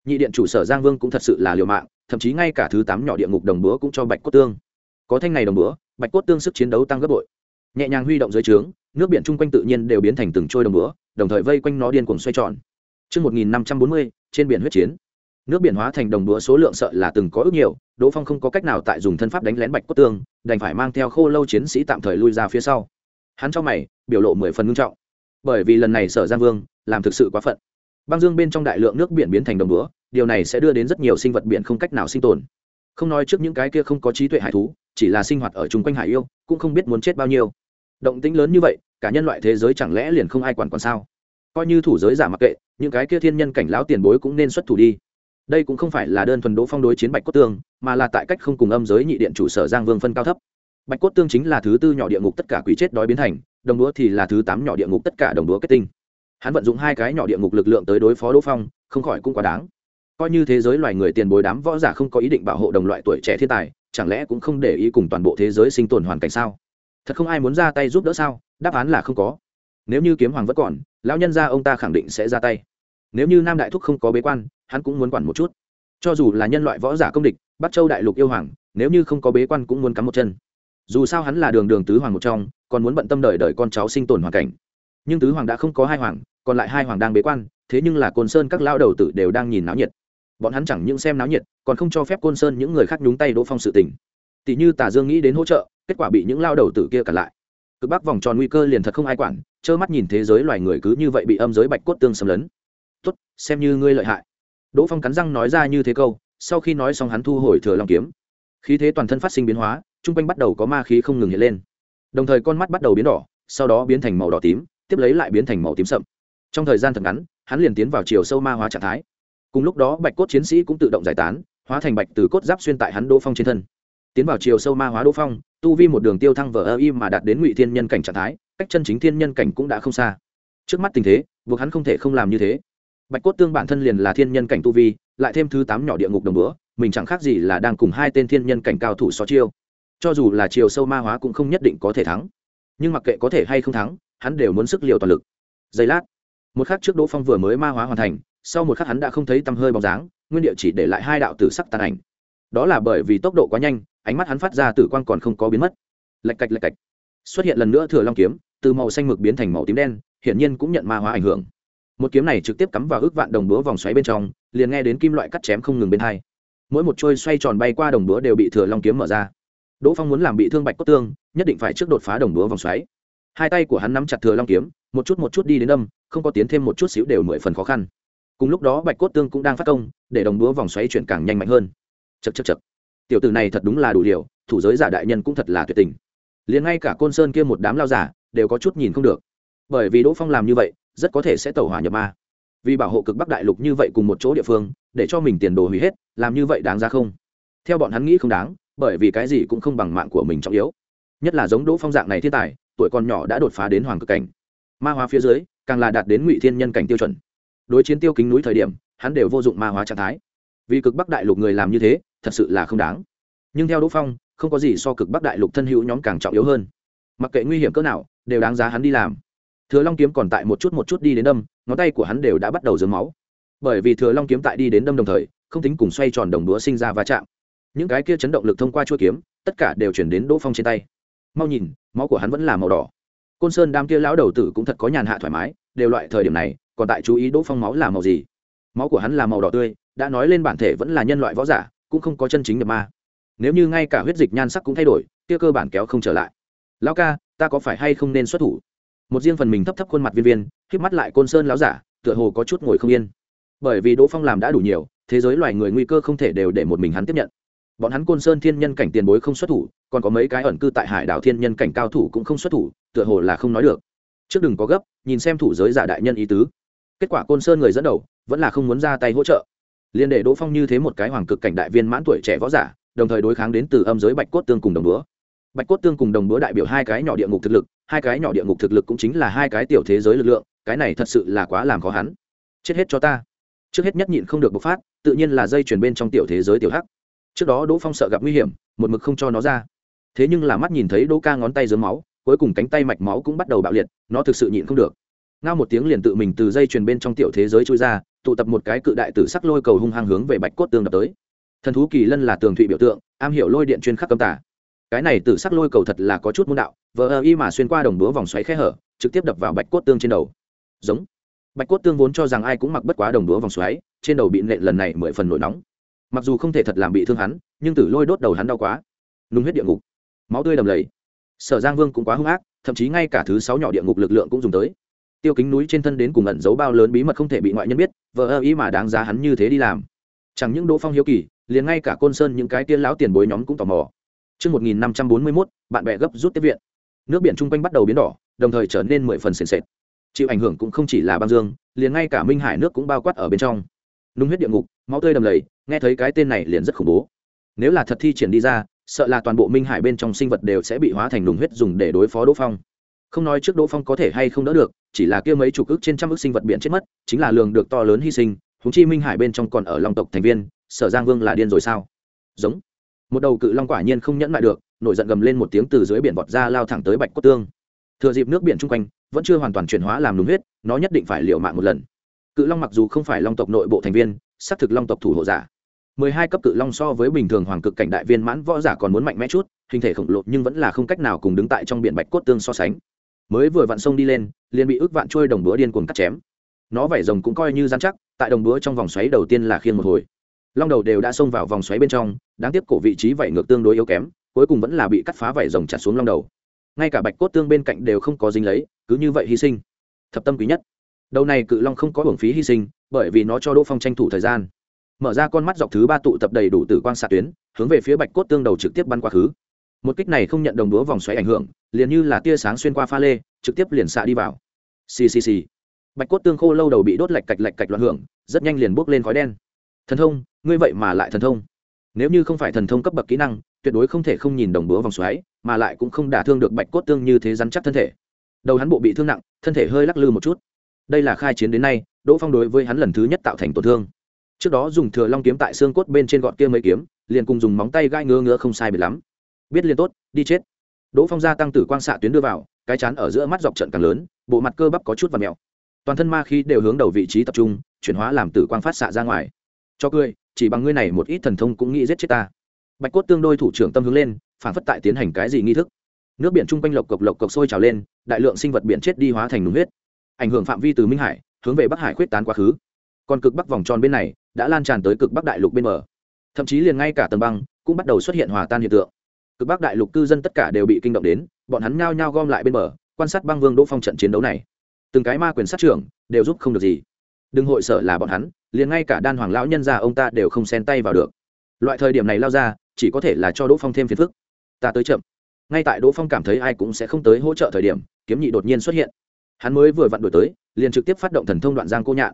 Nhị điện chủ sở giang vương cũng thật sự là liều mạng thậm chí ngay cả thứ tám nhỏ địa ngục đồng búa cũng cho bạch cốt tương. Có thanh này đồng búa bạch cốt tương sức chiến đấu tăng gấp bội. Nhẹ nhàng huy động dưới trướng nước biển chung quanh tự nhiên đều biến thành từng trôi đồng búa đồng thời vây quanh nó điên cuồng xoay tròn. Trước 1540, trên biển huyết chiến. Nước biển hóa thành đồng đũa số lượng sợ là từng có ước nhiều, Đỗ Phong không có cách nào tại dùng thân pháp đánh lén Bạch Cốt Tương, đành phải mang theo khô lâu chiến sĩ tạm thời lui ra phía sau. Hắn cho mày, biểu lộ mười phần nghiêm trọng. Bởi vì lần này Sở Giang Vương làm thực sự quá phận. Băng dương bên trong đại lượng nước biển biến thành đồng đũa, điều này sẽ đưa đến rất nhiều sinh vật biển không cách nào sinh tồn. Không nói trước những cái kia không có trí tuệ hải thú, chỉ là sinh hoạt ở chung quanh hải yêu, cũng không biết muốn chết bao nhiêu. Động tĩnh lớn như vậy, cả nhân loại thế giới chẳng lẽ liền không ai quản quản sao? Coi như thủ giới giả mặc kệ, những cái kia thiên nhân cảnh lão tiền bối cũng nên xuất thủ đi đây cũng không phải là đơn thuần đỗ phong đối chiến bạch cốt tương, mà là tại cách không cùng âm giới nhị điện chủ sở giang vương phân cao thấp. Bạch cốt tương chính là thứ tư nhỏ địa ngục tất cả quỷ chết đói biến thành, đồng đũa thì là thứ tám nhỏ địa ngục tất cả đồng đũa kết tinh. Hắn vận dụng hai cái nhỏ địa ngục lực lượng tới đối phó đỗ phong, không khỏi cũng quá đáng. Coi như thế giới loài người tiền bối đám võ giả không có ý định bảo hộ đồng loại tuổi trẻ thiên tài, chẳng lẽ cũng không để ý cùng toàn bộ thế giới sinh tồn hoàn cảnh sao? Thật không ai muốn ra tay giúp đỡ sao? Đáp án là không có. Nếu như kiếm hoàng vẫn còn, lão nhân gia ông ta khẳng định sẽ ra tay nếu như nam đại thúc không có bế quan, hắn cũng muốn quản một chút. Cho dù là nhân loại võ giả công địch, bắc châu đại lục yêu hoàng, nếu như không có bế quan cũng muốn cắm một chân. Dù sao hắn là đường đường tứ hoàng một trong, còn muốn bận tâm đời đời con cháu sinh tồn hoàn cảnh. Nhưng tứ hoàng đã không có hai hoàng, còn lại hai hoàng đang bế quan, thế nhưng là côn sơn các lao đầu tử đều đang nhìn náo nhiệt. Bọn hắn chẳng những xem náo nhiệt, còn không cho phép côn sơn những người khác nhúng tay đỗ phong sự tình. Tỷ như tả dương nghĩ đến hỗ trợ, kết quả bị những lao đầu tử kia cản lại. Cực bắc vòng tròn nguy cơ liền thật không ai quản, trơ mắt nhìn thế giới loài người cứ như vậy bị âm giới bạch cốt tương xâm lấn xem như ngươi lợi hại. Đỗ phong cắn răng nói ra như thế câu, sau khi nói xong hắn thu hồi thừa long kiếm. Khí thế toàn thân phát sinh biến hóa t r u n g quanh bắt đầu có ma khí không ngừng hiện lên. Đồng thời con mắt bắt đầu biến đỏ, sau đó biến thành màu đỏ tím, tiếp lấy lại biến thành màu tím sậm. Trong thời gian thật ngắn, hắn liền tiến vào chiều sâu ma hóa trạng thái. Cùng lúc đó, bạch cốt chiến sĩ cũng tự động giải tán, hóa thành bạch từ cốt giáp xuyên tại hắn đỗ phong trên thân. Tiến vào chiều sâu ma hóa đỗ phong, tu vi một đường tiêu thăng vờ ơ y mà đạt đến ngụy thiên nhân cảnh trạng thái, cách chân chính thiên nhân cảnh cũng đã không xa. Trước mắt tình thế, buộc hắn không thể không làm như thế bạch cốt tương bản thân liền là thiên nhân cảnh tu vi, lại thêm thứ tám nhỏ địa ngục đồng bữa, mình chẳng khác gì là đang cùng hai tên thiên nhân cảnh cao thủ so chiêu. Cho dù là chiều sâu ma hóa cũng không nhất định có thể thắng. Nhưng mặc kệ có thể hay không thắng, hắn đều muốn sức liều toàn lực. Giây lát, một khắc trước đỗ phong vừa mới ma hóa hoàn thành, sau một khắc hắn đã không thấy tăm hơi bóng dáng, nguyên địa chỉ để lại hai đạo tử sắc tàn ảnh. Đó là bởi vì tốc độ quá nhanh, ánh mắt hắn phát ra tử quang còn không có biến mất. Lạch cạch lạch cạch. Xuất hiện lần nữa thừa long kiếm, từ màu xanh mực biến thành màu tím đen, hiển nhiên cũng nhận ma hóa ảnh hưởng một kiếm này trực tiếp cắm vào ước vạn đồng búa vòng xoáy bên trong, liền nghe đến kim loại cắt chém không ngừng bên hai. Mỗi một trôi xoay tròn bay qua đồng búa đều bị thừa long kiếm mở ra. Đỗ phong muốn làm bị thương bạch cốt tương, nhất định phải trước đột phá đồng búa vòng xoáy. Hai tay của hắn nắm chặt thừa long kiếm, một chút một chút đi đến âm không có tiến thêm một chút xíu đều mười phần khó khăn. Cùng lúc đó bạch cốt tương cũng đang phát công, để đồng búa vòng xoáy chuyển càng nhanh mạnh hơn. Chật chật chật tiểu tử này thật đúng là đủ điều thủ giới giả đại nhân cũng thật là tuyệt tình. Liền ngay cả côn sơn kia một đám lao giả, đều có chút nhìn không được. Bởi vì đỗ phong làm như vậy rất có thể sẽ tẩu hỏa nhập ma. Vì bảo hộ cực bắc đại lục như vậy cùng một chỗ địa phương, để cho mình tiền đồ hủy hết, làm như vậy đáng ra không? Theo bọn hắn nghĩ không đáng, bởi vì cái gì cũng không bằng mạng của mình trọng yếu. Nhất là giống đỗ phong dạng này thiên tài, tuổi còn nhỏ đã đột phá đến hoàng cực cảnh. Ma hóa phía dưới, càng là đạt đến ngụy thiên nhân cảnh tiêu chuẩn. Đối chiến tiêu kính núi thời điểm, hắn đều vô dụng ma hóa trạng thái. Vì cực bắc đại lục người làm như thế, thật sự là không đáng. Nhưng theo đỗ phong, không có gì so cực bắc đại lục thân hữu nhóm càng trọng yếu hơn. Mặc kệ nguy hiểm cỡ nào, đều đáng giá hắn đi làm thừa long kiếm còn tại một chút một chút đi đến đâm, ngón tay của hắn đều đã bắt đầu dướng máu. Bởi vì thừa long kiếm tại đi đến đâm đồng thời, không tính cùng xoay tròn đồng đũa sinh ra va chạm. Những cái kia chấn động lực thông qua chuỗi kiếm, tất cả đều chuyển đến đỗ phong trên tay. Mau nhìn, máu của hắn vẫn là màu đỏ. Côn sơn đám kia lão đầu tử cũng thật có nhàn hạ thoải mái, đều loại thời điểm này, còn tại chú ý đỗ phong máu là màu gì. Máu của hắn là màu đỏ tươi, đã nói lên bản thể vẫn là nhân loại võ giả, cũng không có chân chính nhập ma. Nếu như ngay cả huyết dịch nhan sắc cũng thay đổi, kia cơ bản kéo không trở lại. Lão ca, ta có phải hay không nên xuất thủ? Một riêng phần mình thấp thấp khuôn mặt viên viên k mắt lại côn sơn lão giả, tựa hồ có chút ngồi không yên. Bởi vì đỗ phong làm đã đủ nhiều, thế giới loài người nguy cơ không thể đều để một mình hắn tiếp nhận. Bọn hắn côn sơn thiên nhân cảnh tiền bối không xuất thủ, còn có mấy cái ẩn cư tại hải đảo thiên nhân cảnh cao thủ cũng không xuất thủ, tựa hồ là không nói được. Trước đừng có gấp, nhìn xem thủ giới giả đại nhân ý tứ. Kết quả côn sơn người dẫn đầu, vẫn là không muốn ra tay hỗ trợ. Liên để đỗ phong như thế một cái hoàng cực cảnh đại viên mãn tuổi trẻ võ giả, đồng thời đối kháng đến từ âm giới bạch cốt tương cùng đồng búa bạch cốt tương cùng đồng búa đại biểu hai cái nhỏ địa ngục thực lực, hai cái nhỏ địa ngục thực lực cũng chính là hai cái tiểu thế giới lực lượng, cái này thật sự là quá làm khó hắn. Chết hết cho ta. Trước hết nhất nhịn không được bộc phát, tự nhiên là dây chuyển bên trong tiểu thế giới tiểu hắc. Trước đó đỗ phong sợ gặp nguy hiểm, một mực không cho nó ra. Thế nhưng là mắt nhìn thấy đỗ ca ngón tay dưới máu, cuối cùng cánh tay mạch máu cũng bắt đầu bạo liệt, nó thực sự nhịn không được. Ngao một tiếng liền tự mình từ dây chuyền bên trong tiểu thế giới trôi ra, tụ tập một cái cự đại tử sắc lôi cầu hung hăng hướng về bạch cốt tương đập tới. Thần thú kỳ lân là tường thụy biểu tượng, am hiểu lôi điện chuyên khắc cầm tả cái này tử sắc lôi cầu thật là có chút môn đạo, vờ ơ y mà xuyên qua đồng búa vòng xoáy khe hở, trực tiếp đập vào bạch cốt tương trên đầu. Giống. Bạch cốt tương vốn cho rằng ai cũng mặc bất quá đồng búa vòng xoáy, trên đầu bị nện lần này mười phần nổi nóng. Mặc dù không thể thật làm bị thương hắn, nhưng tử lôi đốt đầu hắn đau quá. Nung huyết địa ngục. Máu tươi đầm lầy. Sở giang vương cũng quá hung ác, thậm chí ngay cả thứ sáu nhỏ địa ngục lực lượng cũng dùng tới. Tiêu kính núi trên thân đến cùng ẩn giấu bao lớn bí mật không thể bị ngoại nhân biết vợ ơ ý mà đáng giá hắn như thế đi làm. Chẳng những đỗ phong hiếu kỳ, liền ngay cả côn sơn những cái tiên lão tiền bối nhóm cũng tò mò. Trước 1541, bạn bè gấp rút tiếp viện. Nước biển chung quanh bắt đầu biến đỏ, đồng thời trở nên mười phần sền sệt. Chịu ảnh hưởng cũng không chỉ là băng dương, liền ngay cả minh hải nước cũng bao quát ở bên trong. Nung huyết địa ngục, máu tươi đầm lầy, nghe thấy cái tên này liền rất khủng bố. Nếu là thật thi triển đi ra, sợ là toàn bộ minh hải bên trong sinh vật đều sẽ bị hóa thành nung huyết dùng để đối phó Đỗ Phong. Không nói trước Đỗ Phong có thể hay không đỡ được, chỉ là kia mấy chục ức trên trăm ức sinh vật biển chết mất, chính là lường được to lớn hy sinh, huống chi minh hải bên trong còn ở long tộc thành viên, Sở Giang Vương là điên rồi sao? Giống một đầu cự long quả nhiên không nhẫn lại được, nổi giận gầm lên một tiếng từ dưới biển vọt ra lao thẳng tới bạch cốt tương. Thừa dịp nước biển chung quanh, vẫn chưa hoàn toàn chuyển hóa làm đúng huyết, nó nhất định phải liệu mạng một lần. Cự long mặc dù không phải long tộc nội bộ thành viên, xác thực long tộc thủ hộ giả. Mười hai cấp cự long so với bình thường hoàng cực cảnh đại viên mãn võ giả còn muốn mạnh mẽ chút, hình thể khổng lồ nhưng vẫn là không cách nào cùng đứng tại trong biển bạch cốt tương so sánh. Mới vừa vặn sông đi lên, liền bị ước vạn trôi đồng búa điên cuồng cắt chém. Nó vảy rồng cũng coi như dán chắc, tại đồng búa trong vòng xoáy đầu tiên là khiên một hồi long đầu đều đã xông vào vòng xoáy bên trong, đáng tiếc cổ vị trí vảy ngược tương đối yếu kém, cuối cùng vẫn là bị cắt phá vảy rồng chặt xuống long đầu. Ngay cả bạch cốt tương bên cạnh đều không có dính lấy, cứ như vậy hy sinh. Thập tâm quý nhất. Đầu này cự long không có hưởng phí hy sinh, bởi vì nó cho đỗ phong tranh thủ thời gian. Mở ra con mắt dọc thứ ba tụ tập đầy đủ tử quang xạ tuyến, hướng về phía bạch cốt tương đầu trực tiếp bắn quá khứ. Một kích này không nhận đồng đúa vòng xoáy ảnh hưởng, liền như là tia sáng xuyên qua pha lê, trực tiếp liền xạ đi vào. Ccc bạch cốt tương khô lâu đầu bị đốt lạch cạch lạch cạch loạn hưởng, rất nhanh liền bốc lên khói đen thần thông, ngươi vậy mà lại thần thông. Nếu như không phải thần thông cấp bậc kỹ năng, tuyệt đối không thể không nhìn đồng búa vòng xoáy, mà lại cũng không đả thương được bạch cốt tương như thế rắn chắc thân thể. Đầu hắn bộ bị thương nặng, thân thể hơi lắc lư một chút. Đây là khai chiến đến nay, đỗ phong đối với hắn lần thứ nhất tạo thành tổn thương. Trước đó dùng thừa long kiếm tại xương cốt bên trên gọn kia mấy kiếm, liền cùng dùng móng tay gai ngứa ngứa không sai biệt lắm. Biết liền tốt, đi chết. Đỗ phong gia tăng tử quang xạ tuyến đưa vào, cái chán ở giữa mắt dọc trận càng lớn, bộ mặt cơ bắp có chút và mèo. Toàn thân ma khí đều hướng đầu vị trí tập trung, chuyển hóa làm tử quang phát xạ ra ngoài cho cười, chỉ bằng ngươi này một ít thần thông cũng nghĩ giết chết ta. Bạch cốt tương đôi thủ trưởng tâm hướng lên, phản phất tại tiến hành cái gì nghi thức. Nước biển chung quanh lộc cộc lộc cộc sôi trào lên, đại lượng sinh vật biển chết đi hóa thành nùng huyết. Ảnh hưởng phạm vi từ minh hải, hướng về bắc hải khuyết tán quá khứ. Còn cực bắc vòng tròn bên này, đã lan tràn tới cực bắc đại lục bên bờ. Thậm chí liền ngay cả tầng băng, cũng bắt đầu xuất hiện hòa tan hiện tượng. Cực bắc đại lục cư dân tất cả đều bị kinh động đến, bọn hắn nhao nhao gom lại bên bờ, quan sát băng vương đỗ phong trận chiến đấu này. Từng cái ma quyền sát trưởng, đều giúp không được gì đừng hội sợ là bọn hắn, liền ngay cả đan hoàng lão nhân ra ông ta đều không xen tay vào được. Loại thời điểm này lao ra, chỉ có thể là cho đỗ phong thêm phiền phức. Ta tới chậm. Ngay tại đỗ phong cảm thấy ai cũng sẽ không tới hỗ trợ thời điểm, kiếm nhị đột nhiên xuất hiện. Hắn mới vừa vặn đổi tới, liền trực tiếp phát động thần thông đoạn giang cô nhạn.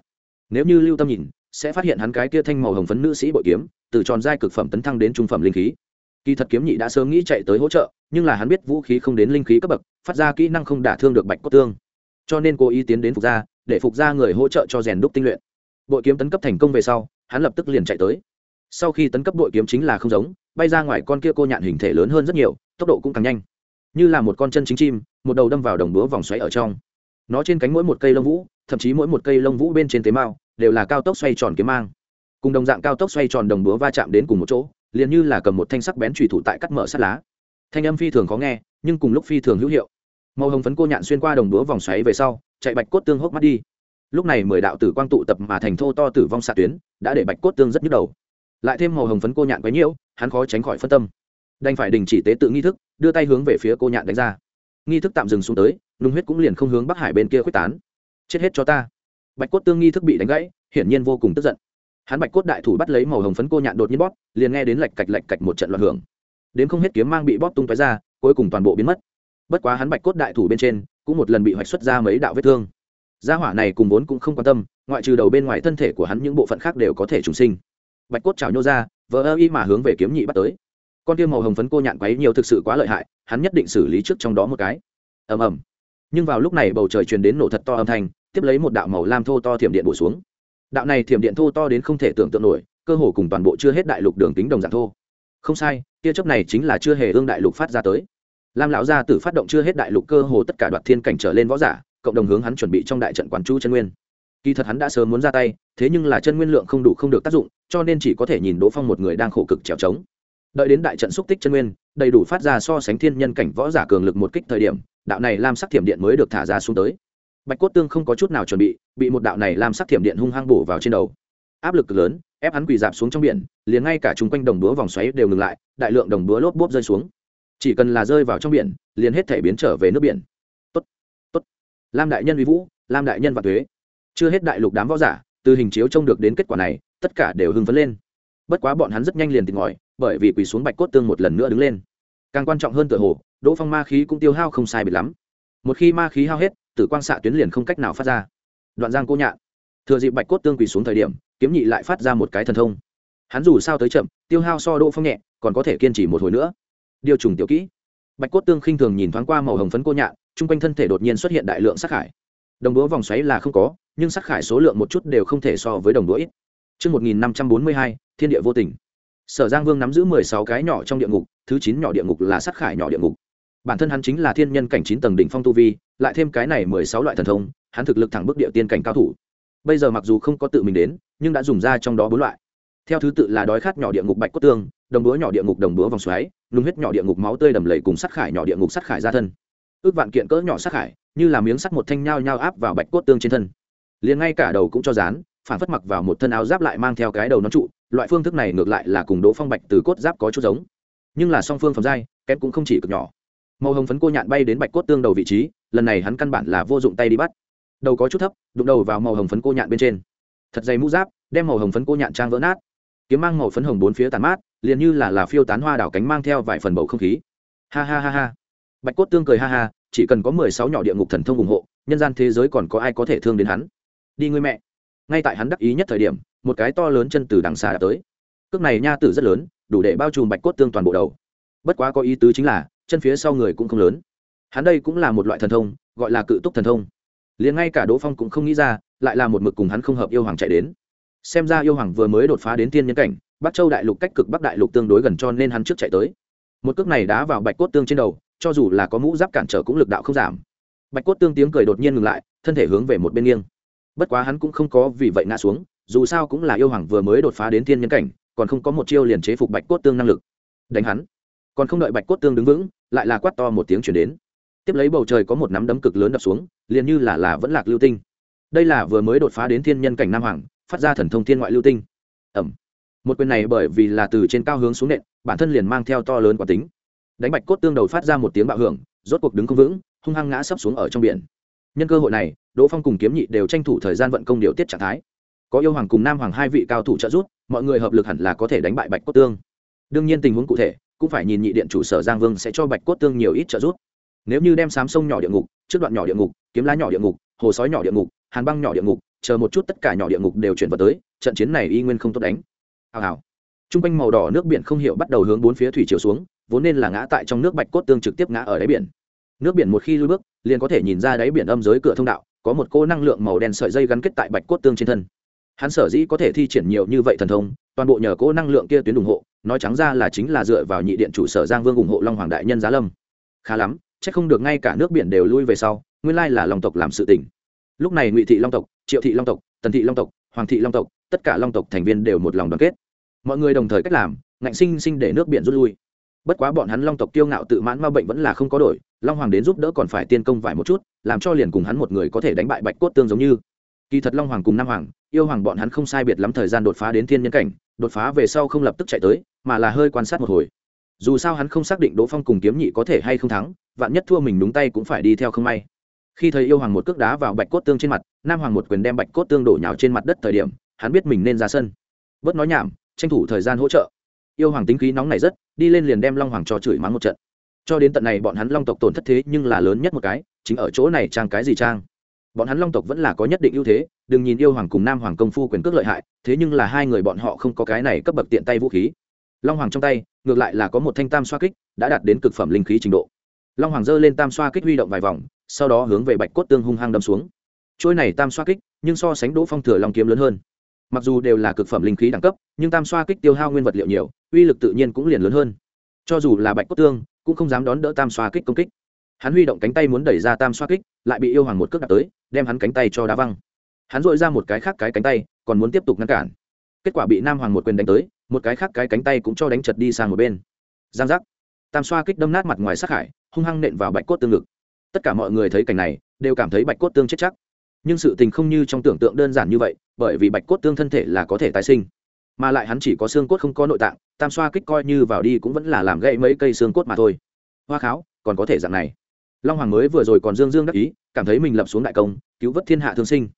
Nếu như lưu tâm nhìn, sẽ phát hiện hắn cái kia thanh màu hồng phấn nữ sĩ bội kiếm, từ tròn giai cực phẩm tấn thăng đến trung phẩm linh khí. Kỳ thật kiếm nhị đã sớm nghĩ chạy tới hỗ trợ, nhưng là hắn biết vũ khí không đến linh khí cấp bậc, phát ra kỹ năng không đả thương được bạch cốt tương. Cho nên cố ý tiến đến phục gia để phục gia người hỗ trợ cho rèn đúc tinh luyện. Bội kiếm tấn cấp thành công về sau, hắn lập tức liền chạy tới. Sau khi tấn cấp bội kiếm chính là không giống, bay ra ngoài con kia cô nhạn hình thể lớn hơn rất nhiều, tốc độ cũng càng nhanh. Như là một con chân chính chim, một đầu đâm vào đồng búa vòng xoáy ở trong. Nó trên cánh mỗi một cây lông vũ, thậm chí mỗi một cây lông vũ bên trên tế mao, đều là cao tốc xoay tròn kiếm mang. Cùng đồng dạng cao tốc xoay tròn đồng búa va chạm đến cùng một chỗ, liền như là cầm một thanh sắc bén trùy thủ tại cắt mở sắt lá. Thanh âm phi thường khó nghe, nhưng cùng lúc phi thường hữu hiệu. Màu hồng phấn cô nhạn xuyên qua đồng búa vòng xoáy về sau chạy bạch cốt tương hốc mắt đi. Lúc này mười đạo tử quang tụ tập mà thành thô to tử vong xạ tuyến, đã để bạch cốt tương rất nhức đầu. Lại thêm màu hồng phấn cô nhạn quấy nhiễu, hắn khó tránh khỏi phân tâm. Đành phải đình chỉ tế tự nghi thức, đưa tay hướng về phía cô nhạn đánh ra. Nghi thức tạm dừng xuống tới, nung huyết cũng liền không hướng bắc hải bên kia quyết tán. Chết hết cho ta. Bạch cốt tương nghi thức bị đánh gãy, hiển nhiên vô cùng tức giận. Hắn bạch cốt đại thủ bắt lấy màu hồng phấn cô nhạn đột nhiên bóp, liền nghe đến lạch cạch lạch cạch một trận loạn hưởng. Đến không hết kiếm mang bị bóp tung tói ra, cuối cùng toàn bộ biến mất. Bất quá hắn bạch cốt đại thủ bên trên cũng một lần bị hoạch xuất ra mấy đạo vết thương. Gia hỏa này cùng vốn cũng không quan tâm, ngoại trừ đầu bên ngoài thân thể của hắn những bộ phận khác đều có thể trùng sinh. Bạch cốt chảo nhô ra vỡ ơ y mà hướng về kiếm nhị bắt tới. Con tiêu màu hồng phấn cô nhạn quấy nhiều thực sự quá lợi hại, hắn nhất định xử lý trước trong đó một cái. Ầm ầm. Nhưng vào lúc này bầu trời truyền đến nổ thật to âm thanh, tiếp lấy một đạo màu lam thô to thiểm điện bổ xuống. Đạo này thiểm điện thô to đến không thể tưởng tượng nổi, cơ hồ cùng toàn bộ chưa hết đại lục đường tính đồng dạng thô. Không sai, tia chớp này chính là chưa hề ương đại lục phát ra tới lam lão gia tử phát động chưa hết đại lục cơ hồ tất cả đoạt thiên cảnh trở lên võ giả, cộng đồng hướng hắn chuẩn bị trong đại trận quán chú chân nguyên. Kỳ thật hắn đã sớm muốn ra tay, thế nhưng là chân nguyên lượng không đủ không được tác dụng, cho nên chỉ có thể nhìn đỗ phong một người đang khổ cực trèo trống. Đợi đến đại trận xúc tích chân nguyên, đầy đủ phát ra so sánh thiên nhân cảnh võ giả cường lực một kích thời điểm, đạo này lam sắc thiểm điện mới được thả ra xuống tới. Bạch cốt tương không có chút nào chuẩn bị bị một đạo này lam sắc thiểm điện hung hăng bổ vào trên đầu. Áp lực cực lớn, ép hắn quỳ dạp xuống trong biển, liền ngay cả chung quanh đồng búa vòng xoáy đều ngừng lại, đại lượng đồng búa lốp bốp rơi xuống chỉ cần là rơi vào trong biển, liền hết thể biến trở về nước biển. Tốt tốt. Lam đại nhân uy vũ, lam đại nhân và thuế chưa hết đại lục đám võ giả, từ hình chiếu trông được đến kết quả này, tất cả đều hưng phấn lên. Bất quá bọn hắn rất nhanh liền tìm ngòi, bởi vì quỳ xuống bạch cốt tương một lần nữa đứng lên. Càng quan trọng hơn tựa hồ, đỗ phong ma khí cũng tiêu hao không sai biệt lắm. Một khi ma khí hao hết, tử quang xạ tuyến liền không cách nào phát ra. Đoạn giang cô nhạ thừa dịp bạch cốt tương quỳ xuống thời điểm, kiếm nhị lại phát ra một cái thần thông. Hắn dù sao tới chậm, tiêu hao so đỗ phong nhẹ, còn có thể kiên trì một hồi nữa điều trùng tiểu kỹ bạch cốt tương khinh thường nhìn thoáng qua màu hồng phấn cô nhạn chung quanh thân thể đột nhiên xuất hiện đại lượng sắc khải đồng đũa vòng xoáy là không có nhưng sắc khải số lượng một chút đều không thể so với đồng đũa ít Trước 1542, thiên địa vô tình. Sở Giang Vương nắm giữ mười sáu cái nhỏ trong địa ngục, thứ chín nhỏ địa ngục là sắc khải nhỏ địa ngục. Bản thân hắn chính là thiên nhân cảnh chín tầng đỉnh phong tu vi, lại thêm cái này mười sáu loại thần thông, hắn thực lực thẳng bước địa tiên cảnh cao thủ. Bây giờ mặc dù không có tự mình đến, nhưng đã dùng ra trong đó bốn loại. Theo thứ tự là đói khát nhỏ địa ngục bạch cốt tương, đồng đũa nhỏ địa ngục đồng đũa vòng xoáy, nung huyết nhỏ địa ngục máu tươi đầm lầy cùng sắt khải nhỏ địa ngục sắt khải ra thân. Ước vạn kiện cỡ nhỏ sắt khải, như là miếng sắt một thanh nhao nhao áp vào bạch cốt tương trên thân. Liền ngay cả đầu cũng cho dán, phản phất mặc vào một thân áo giáp lại mang theo cái đầu nó trụ loại phương thức này ngược lại là cùng đỗ phong bạch từ cốt giáp có chút giống. Nhưng là song phương phẩm giai kém cũng không chỉ cực nhỏ. Màu hồng phấn cô nhạn bay đến bạch cốt tương đầu vị trí lần này hắn căn bản là vô dụng tay đi bắt. Đầu có chút thấp đụng đầu vào màu hồng phấn cô nhạn bên trên. Thật dày mũ giáp đem màu hồng phấn cô nhạn trang vỡ nát kiếm mang màu phấn hồng bốn phía tàn mát, liền như là là phiêu tán hoa đảo cánh mang theo vài phần bầu không khí. Ha ha ha ha. Bạch cốt tương cười ha ha, chỉ cần có mười sáu nhỏ địa ngục thần thông ủng hộ, nhân gian thế giới còn có ai có thể thương đến hắn? Đi ngươi mẹ. Ngay tại hắn đắc ý nhất thời điểm, một cái to lớn chân từ đằng xa đã tới. Cước này nha tử rất lớn, đủ để bao trùm bạch cốt tương toàn bộ đầu. Bất quá có ý tứ chính là, chân phía sau người cũng không lớn. Hắn đây cũng là một loại thần thông, gọi là cự túc thần thông. Liền ngay cả đỗ phong cũng không nghĩ ra, lại là một mực cùng hắn không hợp yêu hoàng chạy đến xem ra yêu hoàng vừa mới đột phá đến tiên nhân cảnh, bắc châu đại lục cách cực bắc đại lục tương đối gần cho nên hắn trước chạy tới. Một cước này đá vào bạch cốt tương trên đầu, cho dù là có mũ giáp cản trở cũng lực đạo không giảm. Bạch cốt tương tiếng cười đột nhiên ngừng lại, thân thể hướng về một bên nghiêng. Bất quá hắn cũng không có vì vậy ngã xuống, dù sao cũng là yêu hoàng vừa mới đột phá đến thiên nhân cảnh, còn không có một chiêu liền chế phục bạch cốt tương năng lực. Đánh hắn. Còn không đợi bạch cốt tương đứng vững, lại là quát to một tiếng chuyển đến. Tiếp lấy bầu trời có một nắm đấm cực lớn đập xuống, liền như là là vẫn lạc lưu tinh. Đây là vừa mới đột phá đến thiên nhân cảnh nam hoàng phát ra thần thông thiên ngoại lưu tinh. Ẩm. Một quyền này bởi vì là từ trên cao hướng xuống nện, bản thân liền mang theo to lớn quả tính. Đánh bạch cốt tương đầu phát ra một tiếng bạo hưởng, rốt cuộc đứng không vững, hung hăng ngã sấp xuống ở trong biển. Nhân cơ hội này, đỗ phong cùng kiếm nhị đều tranh thủ thời gian vận công điều tiết trạng thái. Có yêu hoàng cùng nam hoàng hai vị cao thủ trợ giúp, mọi người hợp lực hẳn là có thể đánh bại bạch cốt tương. Đương nhiên tình huống cụ thể, cũng phải nhìn nhị điện chủ sở giang vương sẽ cho bạch cốt tương nhiều ít trợ giúp. Nếu như đem sám sông nhỏ địa ngục, trước đoạn nhỏ địa ngục, kiếm lá nhỏ địa ngục, hồ sói nhỏ địa ngục hàn băng nhỏ địa ngục, chờ một chút tất cả nhỏ địa ngục đều chuyển vào tới, trận chiến này y nguyên không tốt đánh. Hào hào. T r u n g quanh màu đỏ nước biển không hiểu bắt đầu hướng bốn phía thủy chiều xuống, vốn nên là ngã tại trong nước bạch cốt tương trực tiếp ngã ở đáy biển. Nước biển một khi lui bước, liền có thể nhìn ra đáy biển âm giới cửa thông đạo, có một cô năng lượng màu đen sợi dây gắn kết tại bạch cốt tương trên thân. Hắn sở dĩ có thể thi triển nhiều như vậy thần thông, toàn bộ nhờ cô năng lượng kia tuyến ủng hộ, nói trắng ra là chính là dựa vào nhị điện chủ sở giang vương ủng hộ long hoàng đại nhân giá lâm. Khá lắm c h ắ c không được ngay cả nước biển đều lui về sau, nguyên lai là lòng tộc làm sự tỉnh lúc này ngụy thị long tộc, triệu thị long tộc, tần thị long tộc, hoàng thị long tộc, tất cả long tộc thành viên đều một lòng đoàn kết. Mọi người đồng thời cách làm, ngạnh sinh sinh để nước biển rút lui. Bất quá bọn hắn long tộc kiêu ngạo tự mãn ma bệnh vẫn là không có đổi, long hoàng đến giúp đỡ còn phải tiên công vài một chút, làm cho liền cùng hắn một người có thể đánh bại bạch cốt tương giống như. Kỳ thật long hoàng cùng nam hoàng, yêu hoàng bọn hắn không sai biệt lắm thời gian đột phá đến thiên nhân cảnh, đột phá về sau không lập tức chạy tới, mà là hơi quan sát một hồi. Dù sao hắn không xác định đỗ phong cùng kiếm nhị có thể hay không thắng, vạn nhất thua mình đúng tay cũng phải đi theo không may khi thấy yêu hoàng một cước đá vào bạch cốt tương trên mặt, nam hoàng một quyền đem bạch cốt tương đổ nhào trên mặt đất thời điểm, hắn biết mình nên ra sân. Bớt nói nhảm, tranh thủ thời gian hỗ trợ. Yêu hoàng tính khí nóng này rất, đi lên liền đem long hoàng cho chửi mắng một trận. Cho đến tận này bọn hắn long tộc tổn thất thế nhưng là lớn nhất một cái, chính ở chỗ này trang cái gì trang. Bọn hắn long tộc vẫn là có nhất định ưu thế, đừng nhìn yêu hoàng cùng nam hoàng công phu quyền cước lợi hại, thế nhưng là hai người bọn họ không có cái này cấp bậc tiện tay vũ khí. Long hoàng trong tay, ngược lại là có một thanh tam xoa kích, đã đạt đến cực phẩm linh khí trình độ long hoàng giơ lên tam xoa kích huy động vài vòng, sau đó hướng về bạch cốt tương hung hăng đâm xuống. Trôi này tam xoa kích, nhưng so sánh đỗ phong thừa long kiếm lớn hơn. Mặc dù đều là cực phẩm linh khí đẳng cấp, nhưng tam xoa kích tiêu hao nguyên vật liệu nhiều, uy lực tự nhiên cũng liền lớn hơn. Cho dù là bạch cốt tương, cũng không dám đón đỡ tam xoa kích công kích. Hắn huy động cánh tay muốn đẩy ra tam xoa kích, lại bị yêu hoàng một cước đạp tới, đem hắn cánh tay cho đá văng. Hắn dội ra một cái khác cái cánh tay, còn muốn tiếp tục ngăn cản. Kết quả bị nam hoàng một quyền đánh tới, một cái khác cái cánh tay cũng cho đánh chật đi sang một bên. Giang giác. Tam xoa kích đâm nát mặt ngoài sát hải hung hăng nện vào bạch cốt tương ngực. Tất cả mọi người thấy cảnh này, đều cảm thấy bạch cốt tương chết chắc. Nhưng sự tình không như trong tưởng tượng đơn giản như vậy, bởi vì bạch cốt tương thân thể là có thể tái sinh. Mà lại hắn chỉ có xương cốt không có nội tạng, tam xoa kích coi như vào đi cũng vẫn là làm gãy mấy cây xương cốt mà thôi. Hoa kháo, còn có thể dạng này. Long hoàng mới vừa rồi còn dương dương đắc ý, cảm thấy mình lập xuống đại công, cứu vớt thiên hạ thương sinh.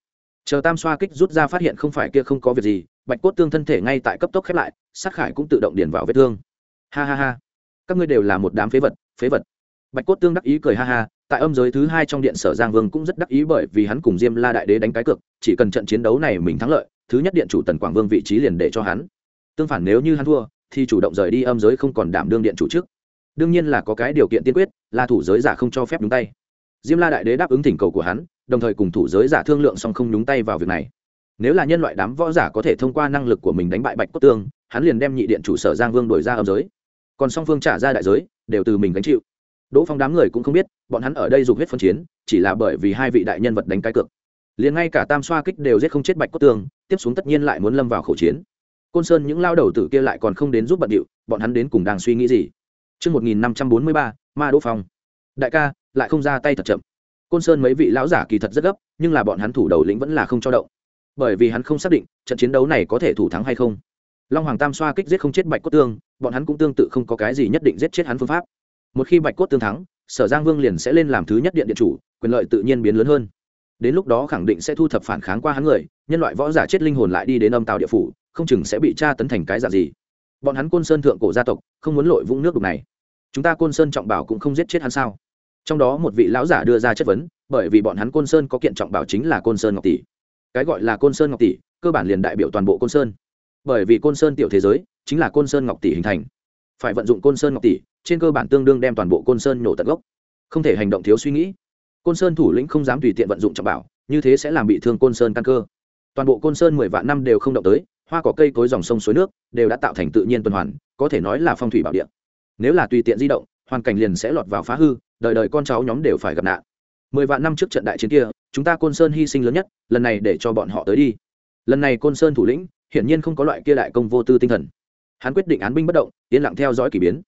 Chờ tam xoa kích rút ra phát hiện không phải kia không có việc gì, bạch cốt tương thân thể ngay tại cấp tốc khép lại, sát khải cũng tự động điền vào vết thương. Ha ha ha. Các ngươi đều là một đám phế vật phế vật bạch cốt tương đắc ý cười ha ha, tại âm giới thứ hai trong điện sở giang vương cũng rất đắc ý bởi vì hắn cùng diêm la đại đế đánh cái cược, chỉ cần trận chiến đấu này mình thắng lợi, thứ nhất điện chủ tần quảng vương vị trí liền để cho hắn. Tương phản nếu như hắn thua, thì chủ động rời đi âm giới không còn đảm đương điện chủ trước. Đương nhiên là có cái điều kiện tiên quyết, là thủ giới giả không cho phép đúng tay. Diêm la đại đế đáp ứng thỉnh cầu của hắn, đồng thời cùng thủ giới giả thương lượng song không nhúng tay vào việc này. Nếu là nhân loại đám võ giả có thể thông qua năng lực của mình đánh bại bạch cốt tương, hắn liền đem nhị điện chủ sở giang vương đổi ra âm giới. Còn song phương trả ra đại giới, đều từ mình gánh chịu đỗ phong đám người cũng không biết bọn hắn ở đây dục huyết phân chiến chỉ là bởi vì hai vị đại nhân vật đánh cái cược liền ngay cả tam xoa kích đều giết không chết bạch cốt tường, tiếp xuống tất nhiên lại muốn lâm vào khẩu chiến côn sơn những lao đầu tử kia lại còn không đến giúp bận điệu bọn hắn đến cùng đang suy nghĩ gì Trước 1543, Ma Đỗ Phong. Đại ca, lại không ra tay thật chậm. Côn Sơn mấy vị lão giả kỳ thật rất gấp, nhưng là bọn hắn thủ đầu lĩnh vẫn là không cho động. Bởi vì hắn không xác định trận chiến đấu này có thể thủ thắng hay không. Long Hoàng Tam xoa kích giết không chết Bạch Cốt Tương, bọn hắn cũng tương tự không có cái gì nhất định giết chết hắn phương pháp. Một khi Bạch Cốt Tương thắng, Sở Giang Vương liền sẽ lên làm thứ nhất điện điện chủ, quyền lợi tự nhiên biến lớn hơn. Đến lúc đó khẳng định sẽ thu thập phản kháng qua hắn người, nhân loại võ giả chết linh hồn lại đi đến âm tàu địa phủ, không chừng sẽ bị tra tấn thành cái dạng gì. Bọn hắn côn sơn thượng cổ gia tộc không muốn lội vũng nước đục này. Chúng ta côn sơn trọng bảo cũng không giết chết hắn sao? Trong đó một vị lão giả đưa ra chất vấn bởi vì bọn hắn côn sơn có kiện trọng bảo chính là côn sơn ngọc tỷ. Cái gọi là côn sơn ngọc tỷ cơ bản liền đại biểu toàn bộ côn sơn. Bởi vì côn sơn tiểu thế giới chính là côn sơn ngọc tỷ hình thành. Phải vận dụng côn sơn ngọc tỷ trên cơ bản tương đương đem toàn bộ côn sơn nhổ tận gốc. Không thể hành động thiếu suy nghĩ. Côn sơn thủ lĩnh không dám tùy tiện vận dụng trọng bảo, như thế sẽ làm bị thương côn sơn căn cơ. Toàn bộ côn sơn mười vạn năm đều không động tới, hoa cỏ cây cối dòng sông suối nước đều đã tạo thành tự nhiên tuần hoàn, có thể nói là phong thủy bảo địa. Nếu là tùy tiện di động, hoàn cảnh liền sẽ lọt vào phá hư, đời đời con cháu nhóm đều phải gặp nạn. Mười vạn năm trước trận đại chiến kia, chúng ta côn sơn hy sinh lớn nhất, lần này để cho bọn họ tới đi. Lần này côn sơn thủ lĩnh, hiển nhiên không có loại kia đại công vô tư tinh thần. Hắn quyết định án binh bất động, yên lặng theo dõi k ỳ biến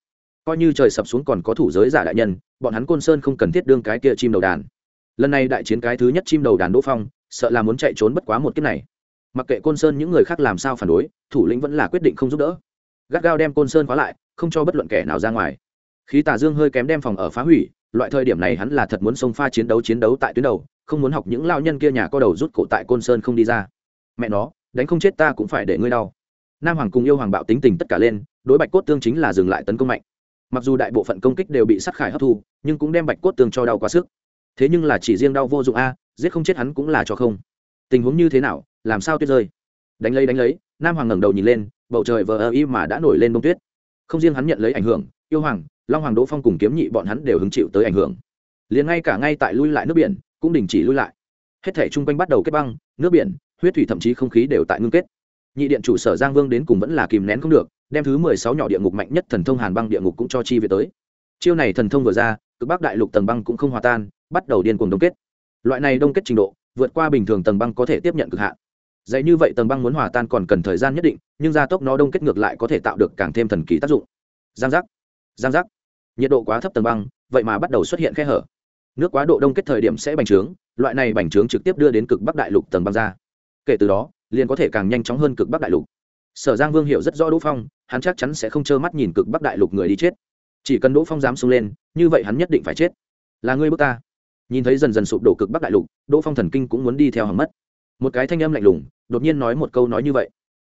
coi như trời sập xuống còn có thủ giới giả đại nhân, bọn hắn côn sơn không cần thiết đương cái kia chim đầu đàn. Lần này đại chiến cái thứ nhất chim đầu đàn đỗ phong, sợ là muốn chạy trốn bất quá một kiếp này. Mặc kệ côn sơn những người khác làm sao phản đối, thủ lĩnh vẫn là quyết định không giúp đỡ. Gắt gao đem côn sơn khóa lại, không cho bất luận kẻ nào ra ngoài. Khí tà dương hơi kém đem phòng ở phá hủy, loại thời điểm này hắn là thật muốn xông pha chiến đấu chiến đấu tại tuyến đầu, không muốn học những lao nhân kia nhà co đầu rút cổ tại côn sơn không đi ra. Mẹ nó, đánh không chết ta cũng phải để ngươi đau. Nam hoàng cùng yêu hoàng bạo tính tình tất cả lên, đối bạch cốt tương chính là dừng lại tấn công mạnh mặc dù đại bộ phận công kích đều bị sát khải hấp thu, nhưng cũng đem bạch cốt tường cho đau quá sức. Thế nhưng là chỉ riêng đau vô dụng a, giết không chết hắn cũng là cho không. Tình huống như thế nào, làm sao tuyết rơi? Đánh lấy đánh lấy, nam hoàng ngẩng đầu nhìn lên, bầu trời vờ ơ y mà đã nổi lên bông tuyết. Không riêng hắn nhận lấy ảnh hưởng, yêu hoàng, long hoàng, đỗ phong cùng kiếm nhị bọn hắn đều hứng chịu tới ảnh hưởng. Liền ngay cả ngay tại lui lại nước biển, cũng đình chỉ lui lại. Hết thể chung quanh bắt đầu kết băng, nước biển, huyết thủy thậm chí không khí đều tại ngưng kết. Nhị điện chủ sở giang vương đến cùng vẫn là kìm nén không được đem thứ mười sáu nhỏ địa ngục mạnh nhất thần thông hàn băng địa ngục cũng cho chi về tới. Chiêu này thần thông vừa ra, cực bắc đại lục tầng băng cũng không hòa tan, bắt đầu điên cuồng đông kết. Loại này đông kết trình độ, vượt qua bình thường tầng băng có thể tiếp nhận cực hạn. Dạy như vậy tầng băng muốn hòa tan còn cần thời gian nhất định, nhưng gia tốc nó đông kết ngược lại có thể tạo được càng thêm thần kỳ tác dụng. Giang giác giang giác. Nhiệt độ quá thấp tầng băng, vậy mà bắt đầu xuất hiện khe hở. Nước quá độ đông kết thời điểm sẽ bành trướng, loại này bành trướng trực tiếp đưa đến cực bắc đại lục tầng băng ra. Kể từ đó, liền có thể càng nhanh chóng hơn cực bắc đại lục sở giang vương hiểu rất rõ đỗ phong, hắn chắc chắn sẽ không trơ mắt nhìn cực bắc đại lục người đi chết. Chỉ cần đỗ phong dám xông lên, như vậy hắn nhất định phải chết. Là ngươi bước ta. Nhìn thấy dần dần sụp đổ cực bắc đại lục, đỗ phong thần kinh cũng muốn đi theo hầm mất. Một cái thanh âm lạnh lùng, đột nhiên nói một câu nói như vậy.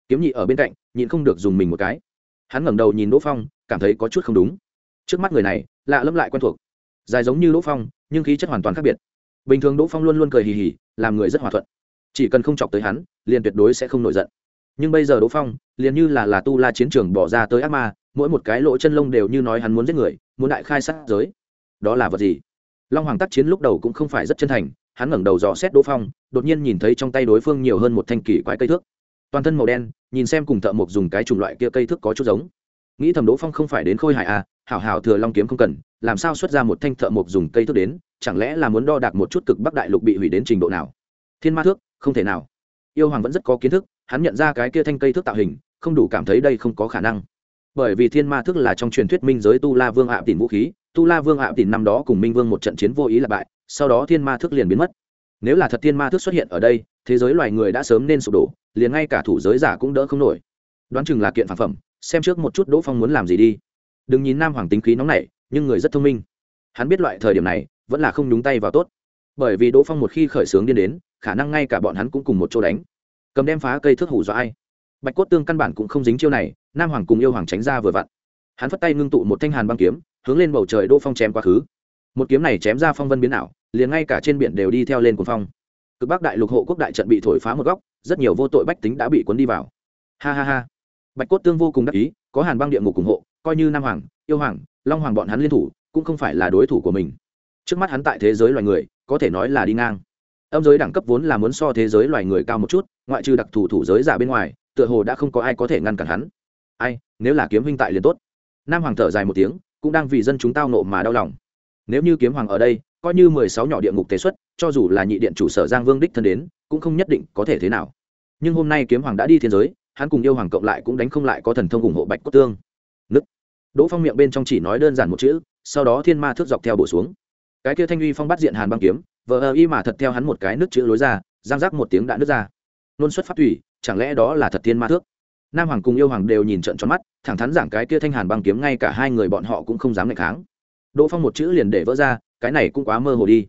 Kiếm nhị ở bên cạnh, nhịn không được dùng mình một cái. Hắn ngẩng đầu nhìn đỗ phong, cảm thấy có chút không đúng. Trước mắt người này, lạ lẫm lại quen thuộc. Dài giống như đỗ phong, nhưng khí chất hoàn toàn khác biệt. Bình thường đỗ phong luôn luôn cười hì hì, làm người rất hòa thuận. Chỉ cần không chọc tới hắn, liền tuyệt đối sẽ không nổi giận nhưng bây giờ đỗ phong, liền như là là tu la chiến trường bỏ ra tới ác ma, mỗi một cái lỗ chân lông đều như nói hắn muốn giết người, muốn đại khai sát giới. Đó là vật gì? Long hoàng tác chiến lúc đầu cũng không phải rất chân thành, hắn ngẩng đầu dò xét đỗ phong, đột nhiên nhìn thấy trong tay đối phương nhiều hơn một thanh kỳ quái cây thước. Toàn thân màu đen, nhìn xem cùng thợ mộc dùng cái chủng loại kia cây thước có chút giống. Nghĩ thầm đỗ phong không phải đến khôi hại à hảo hảo thừa long kiếm không cần, làm sao xuất ra một thanh thợ mộc dùng cây thước đến, chẳng lẽ là muốn đo đạc một chút cực bắc đại lục bị hủy đến trình độ nào? Thiên ma thước, không thể nào. Yêu hoàng vẫn rất có kiến thức hắn nhận ra cái kia thanh cây thước tạo hình, không đủ cảm thấy đây không có khả năng. Bởi vì thiên ma thước là trong truyền thuyết minh giới tu la vương ạ tìm vũ khí, tu la vương ạ tìm năm đó cùng minh vương một trận chiến vô ý là bại, sau đó thiên ma thước liền biến mất. Nếu là thật thiên ma thước xuất hiện ở đây, thế giới loài người đã sớm nên sụp đổ, liền ngay cả thủ giới giả cũng đỡ không nổi. Đoán chừng là kiện phản phẩm, xem trước một chút đỗ phong muốn làm gì đi. Đừng nhìn nam hoàng tính khí nóng nảy, nhưng người rất thông minh. Hắn biết loại thời điểm này, vẫn là không nhúng tay vào tốt. Bởi vì đỗ phong một khi khởi xướng điên đến, khả năng ngay cả bọn hắn cũng cùng một chỗ đánh cầm đem phá cây thước hủ do ai. Bạch cốt tương căn bản cũng không dính chiêu này, nam hoàng cùng yêu hoàng tránh ra vừa vặn. Hắn phất tay ngưng tụ một thanh hàn băng kiếm, hướng lên bầu trời đỗ phong chém quá khứ. Một kiếm này chém ra phong vân biến ảo, liền ngay cả trên biển đều đi theo lên cuồng phong. Cực bắc đại lục hộ quốc đại trận bị thổi phá một góc, rất nhiều vô tội bách tính đã bị cuốn đi vào. Ha ha ha. Bạch cốt tương vô cùng đắc ý, có hàn băng địa ngục ủng hộ, coi như nam hoàng, yêu hoàng, long hoàng bọn hắn liên thủ, cũng không phải là đối thủ của mình. Trước mắt hắn tại thế giới loài người, có thể nói là đi ngang âm giới đẳng cấp vốn là muốn so thế giới loài người cao một chút, ngoại trừ đặc thù thủ giới giả bên ngoài, tựa hồ đã không có ai có thể ngăn cản hắn. Ai, nếu là kiếm huynh tại liền tốt. Nam hoàng thở dài một tiếng, cũng đang vì dân chúng tao nộ mà đau lòng. Nếu như kiếm hoàng ở đây, coi như mười sáu nhỏ địa ngục tế xuất, cho dù là nhị điện chủ sở giang vương đích thân đến, cũng không nhất định có thể thế nào. Nhưng hôm nay kiếm hoàng đã đi thiên giới, hắn cùng yêu hoàng cộng lại cũng đánh không lại có thần thông ủng hộ bạch cốt tương. Nứt đỗ phong miệng bên trong chỉ nói đơn giản một chữ, sau đó thiên ma thước dọc theo bổ xuống. Cái kia thanh uy phong bắt diện hàn băng kiếm vờ ơ y mà thật theo hắn một cái nước chữ lối ra giang rác một tiếng đã nước ra nôn xuất phát thủy chẳng lẽ đó là thật thiên ma thước nam hoàng cùng yêu hoàng đều nhìn trận tròn mắt thẳng thắn giảng cái kia thanh hàn băng kiếm ngay cả hai người bọn họ cũng không dám ngày kháng đỗ phong một chữ liền để vỡ ra cái này cũng quá mơ hồ đi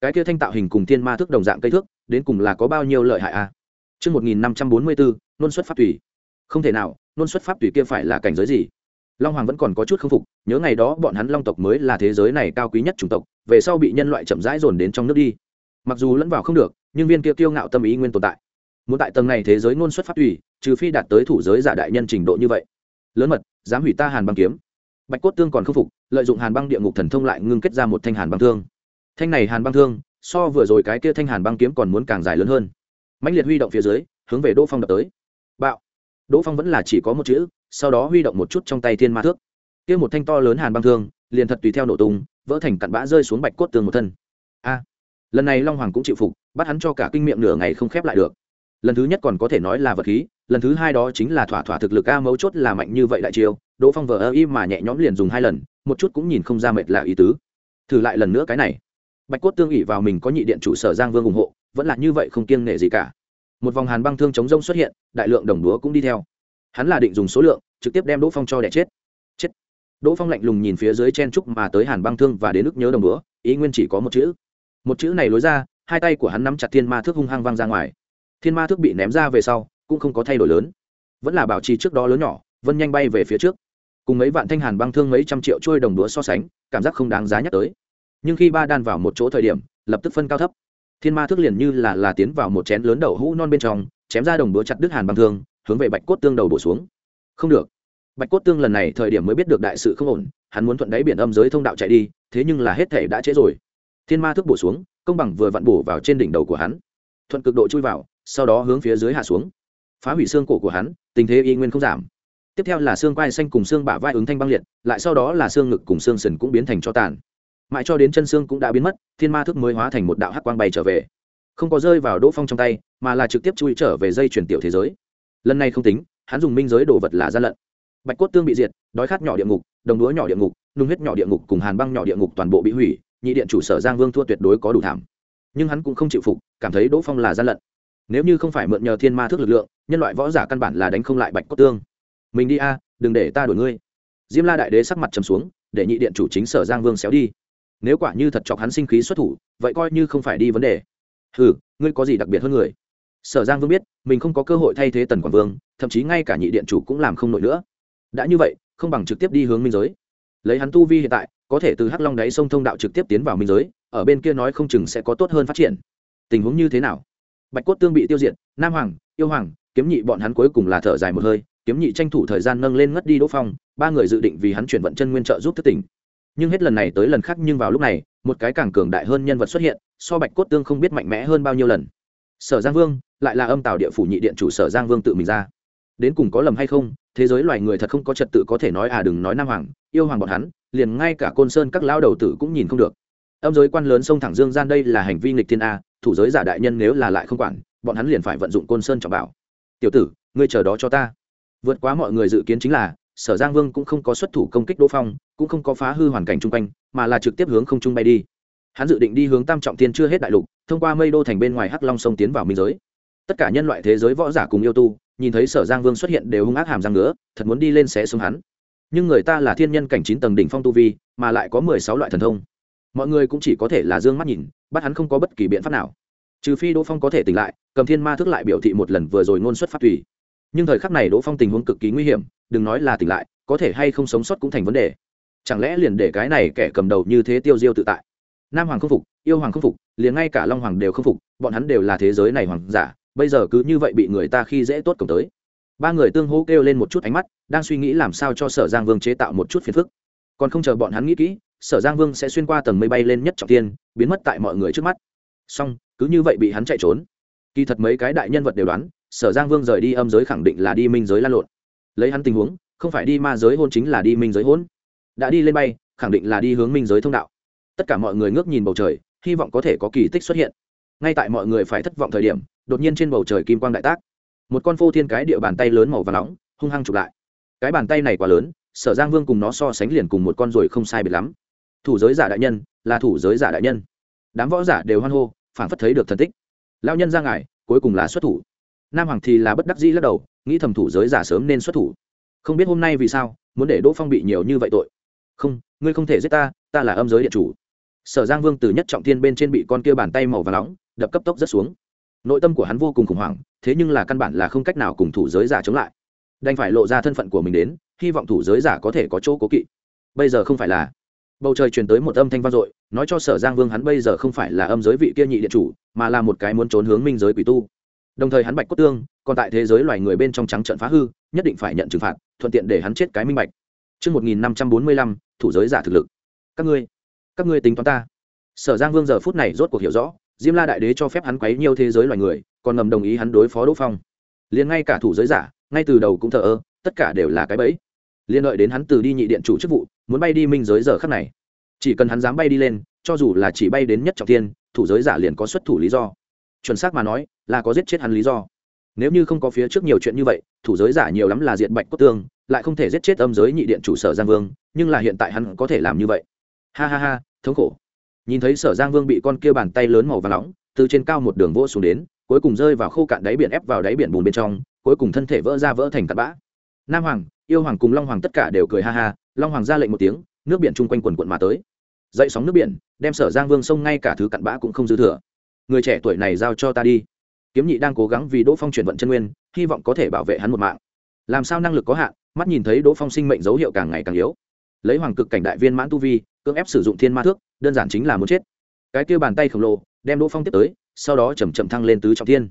cái kia thanh tạo hình cùng thiên ma thước đồng dạng cây thước đến cùng là có bao nhiêu lợi hại a à? Trước 1544, nôn xuất pháp tùy. Không thể nào, nôn xuất pháp tùy kia phải là cảnh giới gì? Long Hoàng vẫn còn có chút không phục, nhớ ngày đó bọn hắn Long tộc mới là thế giới này cao quý nhất chủng tộc, về sau bị nhân loại chậm rãi dồn đến trong nước đi. Mặc dù lẫn vào không được, nhưng viên kia kiêu ngạo tâm ý nguyên tồn tại. Muốn tại tầng này thế giới ngôn xuất phát tùy, trừ phi đạt tới thủ giới giả đại nhân trình độ như vậy. Lớn mật, dám hủy ta Hàn băng kiếm. Bạch Cốt Tương còn khâm phục, lợi dụng Hàn băng địa ngục thần thông lại ngưng kết ra một thanh Hàn băng thương. Thanh này Hàn băng thương, so vừa rồi cái kia thanh Hàn băng kiếm còn muốn càng dài lớn hơn mãnh liệt huy động phía dưới hướng về đỗ phong đập tới bạo đỗ phong vẫn là chỉ có một chữ sau đó huy động một chút trong tay thiên ma thước kia một thanh to lớn hàn băng thương, liền thật tùy theo nổ tung, vỡ thành cặn bã rơi xuống bạch cốt tường một thân. A, lần này long hoàng cũng chịu phục, bắt hắn cho cả kinh miệng nửa ngày không khép lại được. Lần thứ nhất còn có thể nói là vật khí, lần thứ hai đó chính là thỏa thỏa thực lực a mấu chốt là mạnh như vậy đại chiêu, đỗ phong vờ ơ y mà nhẹ nhõm liền dùng hai lần, một chút cũng nhìn không ra mệt là ý tứ. Thử lại lần nữa cái này. Bạch cốt tương ỉ vào mình có nhị điện chủ sở giang vương ủng hộ, vẫn là như vậy không kiêng nể gì cả. Một vòng hàn băng thương chống rông xuất hiện, đại lượng đồng đúa cũng đi theo. Hắn là định dùng số lượng, trực tiếp đem đỗ phong cho đẻ chết chết đỗ phong lạnh lùng nhìn phía dưới chen trúc mà tới hàn băng thương và đến ức nhớ đồng đũa, ý nguyên chỉ có một chữ. Một chữ này lối ra hai tay của hắn nắm chặt thiên ma thước hung hăng văng ra ngoài. Thiên ma thước bị ném ra về sau cũng không có thay đổi lớn. Vẫn là bảo trì trước đó lớn nhỏ vân nhanh bay về phía trước. Cùng mấy vạn thanh hàn băng thương mấy trăm triệu trôi đồng đũa so sánh cảm giác không đáng giá nhắc tới. Nhưng khi ba đan vào một chỗ thời điểm lập tức phân cao thấp. Thiên ma Thước liền như là là tiến vào một chén lớn đậu hũ non bên trong chém ra đồng đũa chặt đứt hàn băng thương hướng về bạch cốt tương đầu bổ xuống. Không được bạch cốt tương lần này thời điểm mới biết được đại sự không ổn, hắn muốn thuận đáy biển âm giới thông đạo chạy đi, thế nhưng là hết thể đã trễ rồi. Thiên ma thức bổ xuống, công bằng vừa vặn bổ vào trên đỉnh đầu của hắn. Thuận cực độ chui vào, sau đó hướng phía dưới hạ xuống. Phá hủy xương cổ của hắn, tình thế y nguyên không giảm. Tiếp theo là xương quai xanh cùng xương bả vai ứng thanh băng liệt, lại sau đó là xương ngực cùng xương sần cũng biến thành cho tàn. Mãi cho đến chân xương cũng đã biến mất, thiên ma thức mới hóa thành một đạo hắc quang bay trở về. Không có rơi vào đỗ phong trong tay, mà là trực tiếp chui trở về dây chuyển tiểu thế giới. Lần này không tính, hắn dùng minh giới đồ vật là gian lận bạch cốt tương bị diệt, đói khát nhỏ địa ngục, đồng đúa nhỏ địa ngục, nung huyết nhỏ địa ngục cùng hàn băng nhỏ địa ngục toàn bộ bị hủy, nhị điện chủ sở giang vương thua tuyệt đối có đủ thảm. Nhưng hắn cũng không chịu phục, cảm thấy đỗ phong là gian lận. Nếu như không phải mượn nhờ thiên ma thức lực lượng, nhân loại võ giả căn bản là đánh không lại bạch cốt tương. Mình đi a, đừng để ta đổi ngươi. Diêm la đại đế sắc mặt trầm xuống, để nhị điện chủ chính sở giang vương xéo đi. Nếu quả như thật chọc hắn sinh khí xuất thủ, vậy coi như không phải đi vấn đề. Ừ ngươi có gì đặc biệt hơn người? Sở giang vương biết, mình không có cơ hội thay thế tần quảng vương, thậm chí ngay cả nhị điện chủ cũng làm không nổi nữa đã như vậy, không bằng trực tiếp đi hướng minh giới. Lấy hắn tu vi hiện tại, có thể từ hắc long đáy sông thông đạo trực tiếp tiến vào minh giới, ở bên kia nói không chừng sẽ có tốt hơn phát triển. Tình huống như thế nào? Bạch cốt tương bị tiêu diệt, nam hoàng, yêu hoàng, kiếm nhị bọn hắn cuối cùng là thở dài một hơi, kiếm nhị tranh thủ thời gian nâng lên ngất đi đỗ phong, ba người dự định vì hắn chuyển vận chân nguyên trợ giúp thất tỉnh. Nhưng hết lần này tới lần khác nhưng vào lúc này, một cái càng cường đại hơn nhân vật xuất hiện, so bạch cốt tương không biết mạnh mẽ hơn bao nhiêu lần. Sở giang vương, lại là âm tào địa phủ nhị điện chủ sở giang vương tự mình ra. Đến cùng có lầm hay không thế giới loài người thật không có trật tự có thể nói à đừng nói nam hoàng, yêu hoàng bọn hắn, liền ngay cả côn sơn các lao đầu tử cũng nhìn không được. Âm giới quan lớn sông thẳng dương gian đây là hành vi nghịch thiên a, thủ giới giả đại nhân nếu là lại không quản, bọn hắn liền phải vận dụng côn sơn trọng bảo. Tiểu tử, ngươi chờ đó cho ta. Vượt quá mọi người dự kiến chính là, sở giang vương cũng không có xuất thủ công kích đỗ phong, cũng không có phá hư hoàn cảnh chung quanh, mà là trực tiếp hướng không trung bay đi. Hắn dự định đi hướng tam trọng tiên chưa hết đại lục, thông qua mây đô thành bên ngoài hắc long sông tiến vào minh giới. Tất cả nhân loại thế giới võ giả cùng yêu tu nhìn thấy sở giang vương xuất hiện đều hung ác hàm răng nữa thật muốn đi lên xé xuống hắn. Nhưng người ta là thiên nhân cảnh chín tầng đỉnh phong tu vi, mà lại có mười sáu loại thần thông. Mọi người cũng chỉ có thể là d ư ơ n g mắt nhìn, bắt hắn không có bất kỳ biện pháp nào. Trừ phi đỗ phong có thể tỉnh lại, cầm thiên ma thức lại biểu thị một lần vừa rồi ngôn xuất phát tùy. Nhưng thời khắc này đỗ phong tình huống cực kỳ nguy hiểm, đừng nói là tỉnh lại, có thể hay không sống sót cũng thành vấn đề. Chẳng lẽ liền để cái này kẻ cầm đầu như thế tiêu diêu tự tại? Nam hoàng không phục, yêu hoàng không phục, liền ngay cả long hoàng đều không phục, bọn hắn đều là thế giới này hoàng giả bây giờ cứ như vậy bị người ta khi dễ tốt cổng tới. Ba người tương hô kêu lên một chút ánh mắt, đang suy nghĩ làm sao cho sở giang vương chế tạo một chút phiền phức. Còn không chờ bọn hắn nghĩ kỹ, sở giang vương sẽ xuyên qua tầng mây bay lên nhất trọng tiên biến mất tại mọi người trước mắt. Xong, cứ như vậy bị hắn chạy trốn. Kỳ thật mấy cái đại nhân vật đều đoán, sở giang vương rời đi âm giới khẳng định là đi minh giới lan lộn. Lấy hắn tình huống, không phải đi ma giới hôn chính là đi minh giới hôn. Đã đi lên bay, khẳng định là đi hướng minh giới thông đạo. Tất cả mọi người ngước nhìn bầu trời, hy vọng có thể có kỳ tích xuất hiện ngay tại mọi người phải thất vọng thời điểm, đột nhiên trên bầu trời kim quang đại tác. Một con phô thiên cái địa bàn tay lớn màu và nóng, hung hăng chụp lại. Cái bàn tay này quá lớn, sở giang vương cùng nó so sánh liền cùng một con ruồi không sai biệt lắm. Thủ giới giả đại nhân, là thủ giới giả đại nhân. Đám võ giả đều hoan hô phản phất thấy được thần tích. Lao nhân ra ngài, cuối cùng là xuất thủ. Nam hoàng thì là bất đắc dĩ lắc đầu, nghĩ thầm thủ giới giả sớm nên xuất thủ. Không biết hôm nay vì sao, muốn để đỗ phong bị nhiều như vậy tội. Không, ngươi không thể giết ta ta là âm giới địa chủ. Sở giang vương từ nhất trọng thiên bên trên bị con kia bàn tay màu và nóng đập cấp tốc rất xuống. Nội tâm của hắn vô cùng khủng hoảng thế nhưng là căn bản là không cách nào cùng thủ giới giả chống lại. Đành phải lộ ra thân phận của mình đến hy vọng thủ giới giả có thể có chỗ cố kỵ. Bây giờ không phải là. Bầu trời truyền tới một âm thanh vang dội nói cho sở giang vương hắn bây giờ không phải là âm giới vị kia nhị điện chủ mà là một cái muốn trốn hướng minh giới quỷ tu. Đồng thời hắn bạch cốt tương còn tại thế giới loài người bên trong trắng trận phá hư nhất định phải nhận trừng phạt thuận tiện để hắn chết cái minh bạch. Trước 1545, thủ giới giả thực lực. Các ngươi, các ngươi tính toán ta. Sở Giang Vương giờ phút này rốt cuộc hiểu rõ, Diêm La đại đế cho phép hắn quấy nhiều thế giới loài người, còn ngầm đồng ý hắn đối phó Đỗ Phong. Liền ngay cả thủ giới giả, ngay từ đầu cũng thờ ơ, tất cả đều là cái bẫy. Liên đợi đến hắn từ đi nhị điện chủ chức vụ, muốn bay đi minh giới giờ khắc này. Chỉ cần hắn dám bay đi lên cho dù là chỉ bay đến nhất trọng thiên thủ giới giả liền có xuất thủ lý do. Chuẩn xác mà nói là có giết chết hắn lý do. Nếu như không có phía trước nhiều chuyện như vậy thủ giới giả nhiều lắm là diện bạch cốt tương lại không thể giết chết âm giới nhị điện chủ sở giang vương nhưng là hiện tại hắn có thể làm như vậy. Ha ha ha thống khổ nhìn thấy sở giang vương bị con kia bàn tay lớn màu và nóng, từ trên cao một đường vỗ xuống đến, cuối cùng rơi vào khô cạn đáy biển ép vào đáy biển bùn bên trong, cuối cùng thân thể vỡ ra vỡ thành cặn bã. Nam hoàng, yêu hoàng cùng long hoàng tất cả đều cười ha ha, long hoàng ra lệnh một tiếng, nước biển chung quanh quần quận mà tới. Dậy sóng nước biển, đem sở giang vương sông ngay cả thứ cặn bã cũng không dư thừa. Người trẻ tuổi này giao cho ta đi. Kiếm nhị đang cố gắng vì đỗ phong chuyển vận chân nguyên, hy vọng có thể bảo vệ hắn một mạng. Làm sao năng lực có hạn, mắt nhìn thấy đỗ phong sinh mệnh dấu hiệu càng ngày càng yếu. Lấy hoàng cực cảnh đại viên mãn tu vi cưỡng ép sử dụng thiên ma thước, đơn giản chính là muốn chết. Cái kia bàn tay khổng lồ, đem đỗ phong tiếp tới, sau đó chầm chậm thăng lên tứ trọng thiên.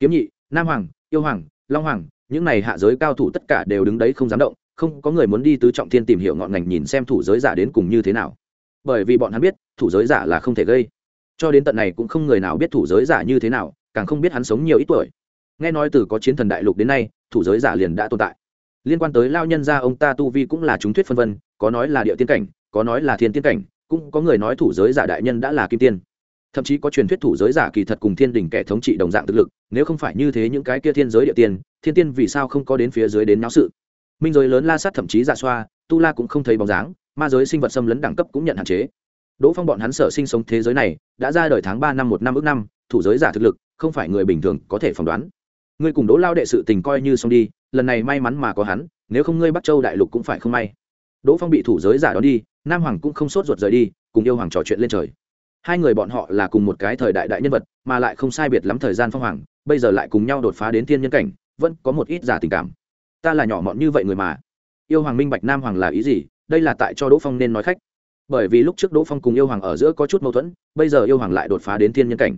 Kiếm nhị, nam hoàng, yêu hoàng, long hoàng, những này hạ giới cao thủ tất cả đều đứng đấy không dám động, không có người muốn đi tứ trọng thiên tìm hiểu ngọn ngành nhìn xem thủ giới giả đến cùng như thế nào. Bởi vì bọn hắn biết, thủ giới giả là không thể gây. Cho đến tận này cũng không người nào biết thủ giới giả như thế nào, càng không biết hắn sống nhiều ít tuổi. Nghe nói từ có chiến thần đại lục đến nay, thủ giới giả liền đã tồn tại. Liên quan tới lao nhân gia ông ta tu vi cũng là chúng thuyết phân vân, có nói là địa tiên cảnh có nói là thiên tiên cảnh, cũng có người nói thủ giới giả đại nhân đã là kim tiên. Thậm chí có truyền thuyết thủ giới giả kỳ thật cùng thiên đình kẻ thống trị đồng dạng thực lực, nếu không phải như thế những cái kia thiên giới địa tiên, thiên tiên vì sao không có đến phía dưới đến náo sự? Minh giới lớn la sát thậm chí giả xoa, tu la cũng không thấy bóng dáng, ma giới sinh vật xâm lấn đẳng cấp cũng nhận hạn chế. Đỗ phong bọn hắn sở sinh sống thế giới này, đã ra đời tháng ba năm một năm ước năm, thủ giới giả thực lực, không phải người bình thường có thể phỏng đoán. Ngươi cùng đỗ lao đệ sự tình coi như xong đi, lần này may mắn mà có hắn, nếu không ngươi bắc châu đại lục cũng phải không may đỗ phong bị thủ giới giả đón đi, nam hoàng cũng không sốt ruột rời đi, cùng yêu hoàng trò chuyện lên trời. Hai người bọn họ là cùng một cái thời đại đại nhân vật, mà lại không sai biệt lắm thời gian phong hoàng, bây giờ lại cùng nhau đột phá đến thiên nhân cảnh, vẫn có một ít giả tình cảm. Ta là nhỏ mọn như vậy người mà. Yêu hoàng minh bạch nam hoàng là ý gì, đây là tại cho đỗ phong nên nói khách. Bởi vì lúc trước đỗ phong cùng yêu hoàng ở giữa có chút mâu thuẫn, bây giờ yêu hoàng lại đột phá đến thiên nhân cảnh.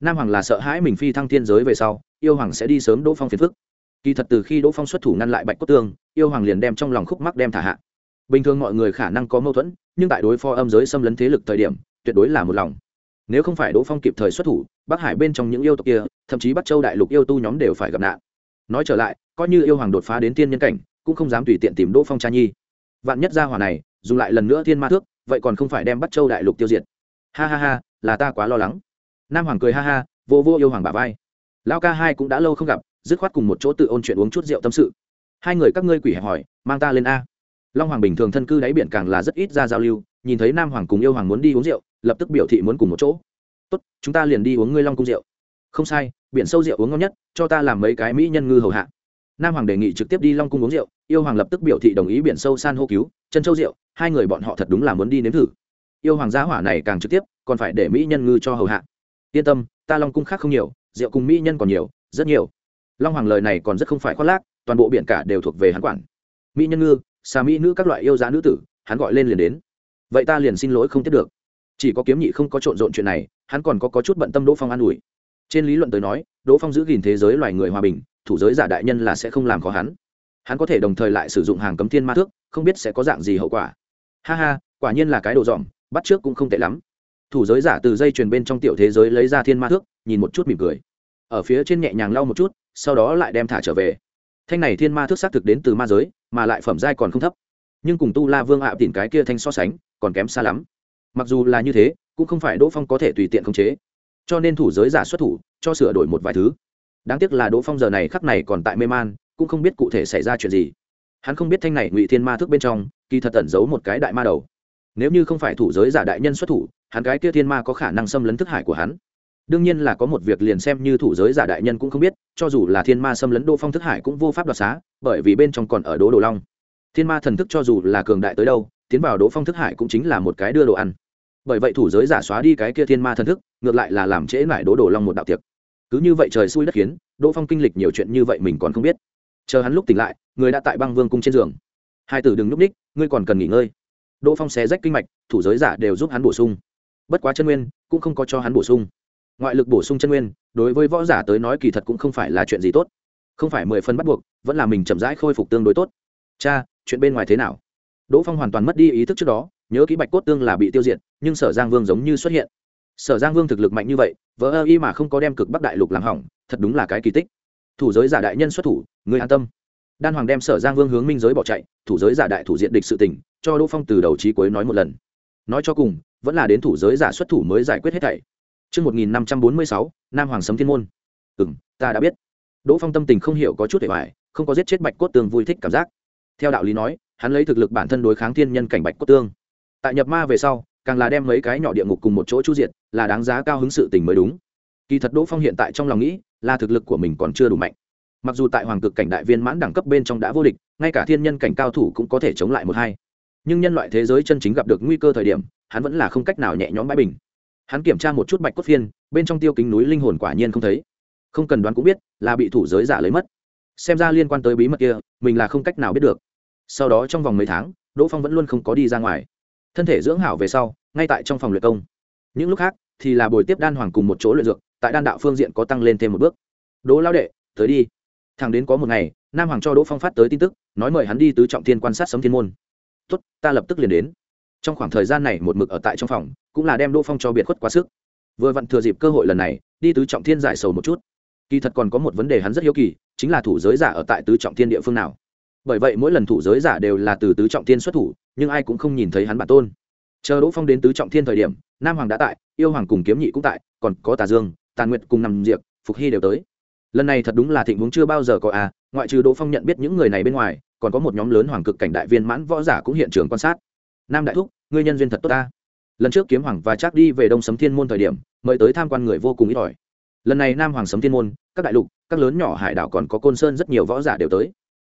Nam hoàng là sợ hãi mình phi thăng thiên giới về sau, yêu hoàng sẽ đi sớm đỗ phong phiền phức. Kỳ thật từ khi đỗ phong xuất thủ ngăn lại bạch cốt tương, yêu hoàng liền đem trong lòng khúc mắc đem thả hạ bình thường mọi người khả năng có mâu thuẫn, nhưng tại đối phó âm giới xâm lấn thế lực thời điểm, tuyệt đối là một lòng. Nếu không phải đỗ phong kịp thời xuất thủ, bắc hải bên trong những yêu tộc kia, thậm chí bắc châu đại lục yêu tu nhóm đều phải gặp nạn. Nói trở lại, coi như yêu hoàng đột phá đến tiên nhân cảnh, cũng không dám tùy tiện tìm đỗ phong cha nhi. Vạn nhất gia hỏa này, dùng lại lần nữa thiên ma thước, vậy còn không phải đem bắc châu đại lục tiêu diệt. Ha ha ha, là ta quá lo lắng. Nam hoàng cười ha ha, vô vô yêu hoàng bà vai. Lao ca hai cũng đã lâu không gặp, dứt khoát cùng một chỗ tự ôn chuyện uống chút rượu tâm sự. Hai người các ngươi quỷ hẹp hỏi, mang ta lên a long hoàng bình thường thân cư đáy biển càng là rất ít ra giao lưu, nhìn thấy nam hoàng cùng yêu hoàng muốn đi uống rượu, lập tức biểu thị muốn cùng một chỗ. Tốt, chúng ta liền đi uống ngươi long cung rượu. Không sai, biển sâu rượu uống ngon nhất, cho ta làm mấy cái mỹ nhân ngư hầu hạ. Nam hoàng đề nghị trực tiếp đi long cung uống rượu, yêu hoàng lập tức biểu thị đồng ý biển sâu san hô cứu chân châu rượu, hai người bọn họ thật đúng là muốn đi nếm thử. Yêu hoàng gia hỏa này càng trực tiếp, còn phải để mỹ nhân ngư cho hầu hạ. Yên tâm, ta long cung khác không nhiều, rượu cùng mỹ nhân còn nhiều, rất nhiều. Long hoàng lời này còn rất không phải khoác lác, toàn bộ biển cả đều thuộc về hắn quản. Mỹ nhân ngư xà mỹ nữ các loại yêu giá nữ tử hắn gọi lên liền đến. Vậy ta liền xin lỗi không tiếp được. Chỉ có kiếm nhị không có trộn rộn chuyện này hắn còn có, có chút bận tâm đỗ phong an ủi. Trên lý luận tới nói đỗ phong giữ gìn thế giới loài người hòa bình thủ giới giả đại nhân là sẽ không làm khó hắn. Hắn có thể đồng thời lại sử dụng hàng cấm thiên ma thước không biết sẽ có dạng gì hậu quả. Ha ha quả nhiên là cái đồ dòm bắt trước cũng không tệ lắm. Thủ giới giả từ dây chuyền bên trong tiểu thế giới lấy ra thiên ma thước nhìn một chút mỉm cười. Ở phía trên nhẹ nhàng lau một chút sau đó lại đem thả trở về thanh này thiên ma thước xác thực đến từ ma giới, mà lại phẩm giai còn không thấp. Nhưng cùng tu la vương ạ à tìm cái kia thanh so sánh, còn kém xa lắm. Mặc dù là như thế, cũng không phải đỗ phong có thể tùy tiện khống chế. Cho nên thủ giới giả xuất thủ, cho sửa đổi một vài thứ. Đáng tiếc là đỗ phong giờ này khắc này còn tại mê man, cũng không biết cụ thể xảy ra chuyện gì. Hắn không biết thanh này ngụy thiên ma thức bên trong, kỳ thật tẩn giấu một cái đại ma đầu. Nếu như không phải thủ giới giả đại nhân xuất thủ, hắn cái kia thiên ma có khả năng xâm lấn thức hải của hắn đương nhiên là có một việc liền xem như thủ giới giả đại nhân cũng không biết, cho dù là thiên ma xâm lấn đô phong thức hải cũng vô pháp đoạt xá, bởi vì bên trong còn ở đố đồ long. Thiên ma thần thức cho dù là cường đại tới đâu, tiến vào đỗ phong thức hải cũng chính là một cái đưa đồ ăn. Bởi vậy thủ giới giả xóa đi cái kia thiên ma thần thức, ngược lại là làm trễ lại đố đồ long một đạo tiệc. Cứ như vậy trời xui đất khiến đỗ phong kinh lịch nhiều chuyện như vậy mình còn không biết. Chờ hắn lúc tỉnh lại, người đã tại băng vương cung trên giường. Hai tử đừng núp ních, ngươi còn cần nghỉ ngơi. Đỗ phong xé rách kinh mạch, thủ giới giả đều giúp hắn bổ sung. Bất quá chân nguyên, cũng không có cho hắn bổ sung ngoại lực bổ sung chân nguyên, đối với võ giả tới nói kỳ thật cũng không phải là chuyện gì tốt. Không phải mười phân bắt buộc, vẫn là mình chậm rãi khôi phục tương đối tốt. Cha, chuyện bên ngoài thế nào? Đỗ phong hoàn toàn mất đi ý thức trước đó, nhớ kỹ bạch cốt tương là bị tiêu diệt, nhưng sở giang vương giống như xuất hiện. Sở giang vương thực lực mạnh như vậy, vỡ ơ y mà không có đem cực bắc đại lục làm hỏng, thật đúng là cái kỳ tích. Thủ giới giả đại nhân xuất thủ, người an tâm. Đan hoàng đem sở giang vương hướng minh giới bỏ chạy, thủ giới giả đại thủ diện địch sự tỉnh cho đỗ phong từ đầu trí cuối nói một lần. Nói cho cùng, vẫn là đến thủ giới giả xuất thủ mới giải quyết hết thảy. Trước 1546, Nam Hoàng Sấm Thiên Môn. Ừm, ta đã biết. Đỗ Phong tâm tình không hiểu có chút hề hoài, không có giết chết Bạch Cốt Tương vui thích cảm giác. Theo đạo lý nói, hắn lấy thực lực bản thân đối kháng thiên nhân cảnh Bạch Cốt Tương. Tại nhập ma về sau, càng là đem mấy cái nhỏ địa ngục cùng một chỗ chu diệt, là đáng giá cao hứng sự tình mới đúng. Kỳ thật Đỗ Phong hiện tại trong lòng nghĩ, là thực lực của mình còn chưa đủ mạnh. Mặc dù tại hoàng cực cảnh đại viên mãn đẳng cấp bên trong đã vô địch, ngay cả thiên nhân cảnh cao thủ cũng có thể chống lại một hai. Nhưng nhân loại thế giới chân chính gặp được nguy cơ thời điểm, hắn vẫn là không cách nào nhẹ nhõm bãi bình hắn kiểm tra một chút bạch cốt phiên, bên trong tiêu kính núi linh hồn quả nhiên không thấy. Không cần đoán cũng biết, là bị thủ giới giả lấy mất. Xem ra liên quan tới bí mật kia, mình là không cách nào biết được. Sau đó trong vòng mấy tháng, đỗ phong vẫn luôn không có đi ra ngoài. Thân thể dưỡng hảo về sau, ngay tại trong phòng luyện công. Những lúc khác, thì là buổi tiếp đan hoàng cùng một chỗ luyện dược, tại đan đạo phương diện có tăng lên thêm một bước. Đỗ lao đệ, tới đi. Thằng đến có một ngày, nam hoàng cho đỗ phong phát tới tin tức, nói mời hắn đi tứ trọng thiên quan sát sấm thiên môn. Tốt, ta lập tức liền đến. Trong khoảng thời gian này một mực ở tại trong phòng cũng là đem đỗ phong cho biệt khuất quá sức. Vừa vặn thừa dịp cơ hội lần này, đi tứ trọng thiên giải sầu một chút. Kỳ thật còn có một vấn đề hắn rất hiếu kỳ, chính là thủ giới giả ở tại tứ trọng thiên địa phương nào. Bởi vậy mỗi lần thủ giới giả đều là từ tứ trọng thiên xuất thủ, nhưng ai cũng không nhìn thấy hắn bản tôn. Chờ đỗ phong đến tứ trọng thiên thời điểm, nam hoàng đã tại, yêu hoàng cùng kiếm nhị cũng tại, còn có tà dương tàn nguyệt cùng nằm diệp, phục hy đều tới. Lần này thật đúng là thịnh vốn chưa bao giờ có à ngoại trừ đỗ phong nhận biết những người này bên ngoài, còn có một nhóm lớn hoàng cực cảnh đại viên mãn võ giả cũng hiện trường quan sát. Nam đại thúc, ngươi nhân duyên thật tốt ta lần trước kiếm hoàng và trác đi về đông sấm thiên môn thời điểm, mời tới tham quan người vô cùng ít ỏi. Lần này nam hoàng sấm thiên môn, các đại lục, các lớn nhỏ hải đảo còn có côn sơn rất nhiều võ giả đều tới.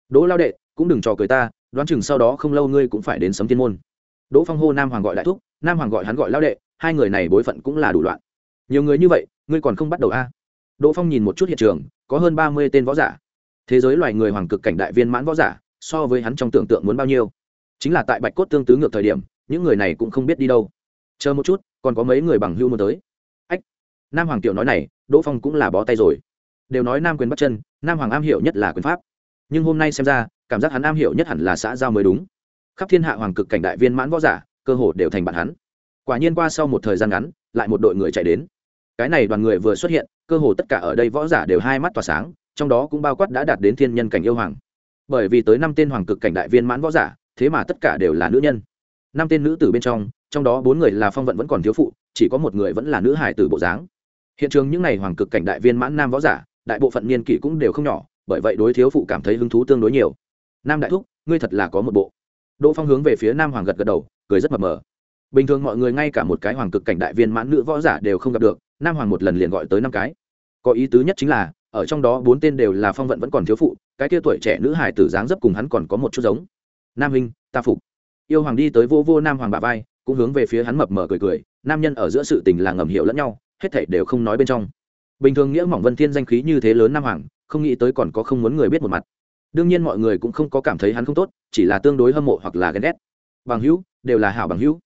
Đỗ lao đệ, cũng đừng trò cười ta, đoán chừng sau đó không lâu ngươi cũng phải đến sấm thiên môn. Đỗ phong hô nam hoàng gọi đại thúc, nam hoàng gọi hắn gọi lao đệ, hai người này bối phận cũng là đủ loạn. Nhiều người như vậy, ngươi còn không bắt đầu a? Đỗ phong nhìn một chút hiện trường, có hơn ba mươi tên võ giả. Thế giới loài người hoàng cực cảnh đại viên mãn võ giả, so với hắn trong tưởng tượng muốn bao nhiêu. Chính là tại bạch cốt tương tứ ngược thời điểm, những người này cũng không biết đi đâu chờ một chút, còn có mấy người bằng hưu muốn tới. Ách, nam hoàng tiểu nói này, đỗ phong cũng là bó tay rồi. Đều nói nam quyền bắt chân, nam hoàng am hiểu nhất là quyền pháp. Nhưng hôm nay xem ra, cảm giác hắn am hiểu nhất hẳn là xã giao mới đúng. Khắp thiên hạ hoàng cực cảnh đại viên mãn võ giả, cơ hồ đều thành bạn hắn. Quả nhiên qua sau một thời gian ngắn, lại một đội người chạy đến. Cái này đoàn người vừa xuất hiện, cơ hồ tất cả ở đây võ giả đều hai mắt tỏa sáng, trong đó cũng bao quát đã đạt đến thiên nhân cảnh yêu hoàng. Bởi vì tới năm tên hoàng cực cảnh đại viên mãn võ giả, thế mà tất cả đều là nữ nhân. Năm tên nữ tử bên trong trong đó bốn người là phong vận vẫn còn thiếu phụ, chỉ có một người vẫn là nữ hải tử bộ dáng. Hiện trường những n à y hoàng cực cảnh đại viên mãn nam võ giả, đại bộ phận niên kỷ cũng đều không nhỏ, bởi vậy đối thiếu phụ cảm thấy hứng thú tương đối nhiều. Nam đại thúc, ngươi thật là có một bộ. Đỗ phong hướng về phía nam hoàng gật gật đầu, cười rất mập mờ. Bình thường mọi người ngay cả một cái hoàng cực cảnh đại viên mãn nữ võ giả đều không gặp được, nam hoàng một lần liền gọi tới năm cái. Có ý tứ nhất chính là, ở trong đó bốn tên đều là phong vận vẫn còn thiếu phụ, cái tia tuổi trẻ nữ hải tử dáng dấp cùng hắn còn có một chút giống. Nam hình ta phục. Yêu hoàng đi tới vô vô nam hoàng bà vai cũng hướng về phía hắn mập mờ cười cười, nam nhân ở giữa sự tình là ngầm hiểu lẫn nhau, hết thảy đều không nói bên trong. Bình thường nghĩa mỏng vân thiên danh khí như thế lớn nam hoàng, không nghĩ tới còn có không muốn người biết một mặt. Đương nhiên mọi người cũng không có cảm thấy hắn không tốt, chỉ là tương đối hâm mộ hoặc là ghen ghét. Bằng hữu, đều là hảo bằng hữu.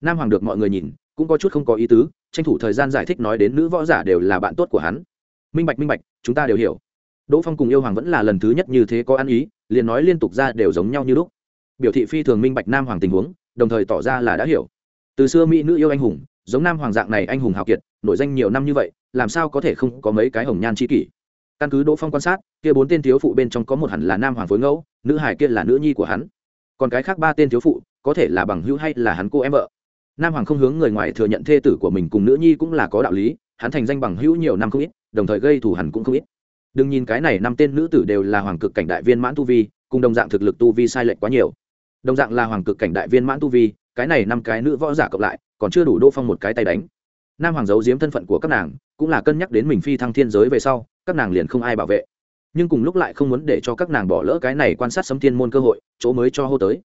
Nam hoàng được mọi người nhìn, cũng có chút không có ý tứ, tranh thủ thời gian giải thích nói đến nữ võ giả đều là bạn tốt của hắn. Minh bạch minh bạch, chúng ta đều hiểu. Đỗ phong cùng yêu hoàng vẫn là lần thứ nhất như thế có ăn ý, liền nói liên tục ra đều giống nhau như lúc. Biểu thị phi thường minh bạch nam hoàng tình huống đồng thời tỏ ra là đã hiểu. Từ xưa mỹ nữ yêu anh hùng, giống nam hoàng dạng này anh hùng hào kiệt, nổi danh nhiều năm như vậy, làm sao có thể không có mấy cái hồng nhan c kỷ? Căn cứ đỗ phong quan sát, kia bốn tên thiếu phụ bên trong có một hẳn là nam hoàng phối ngẫu, nữ hải kia là nữ nhi của hắn. Còn cái khác ba tên thiếu phụ, có thể là bằng hữu hay là hắn cô em vợ. Nam hoàng không hướng người ngoài thừa nhận thê tử của mình cùng nữ nhi cũng là có đạo lý, hắn thành danh bằng hữu nhiều năm không ít, đồng thời gây thù hẳn cũng không ít. Đừng nhìn cái này năm tên nữ tử đều là hoàng cực cảnh đại viên mãn tu vi, cùng đồng dạng thực lực tu vi sai lệch quá nhiều đồng dạng là hoàng cực cảnh đại viên mãn tu vi, cái này năm cái nữ võ giả cộng lại, còn chưa đủ đô phong một cái tay đánh. Nam hoàng giấu giếm thân phận của các nàng, cũng là cân nhắc đến mình phi thăng thiên giới về sau, các nàng liền không ai bảo vệ. Nhưng cùng lúc lại không muốn để cho các nàng bỏ lỡ cái này quan sát sấm thiên môn cơ hội, chỗ mới cho hô tới.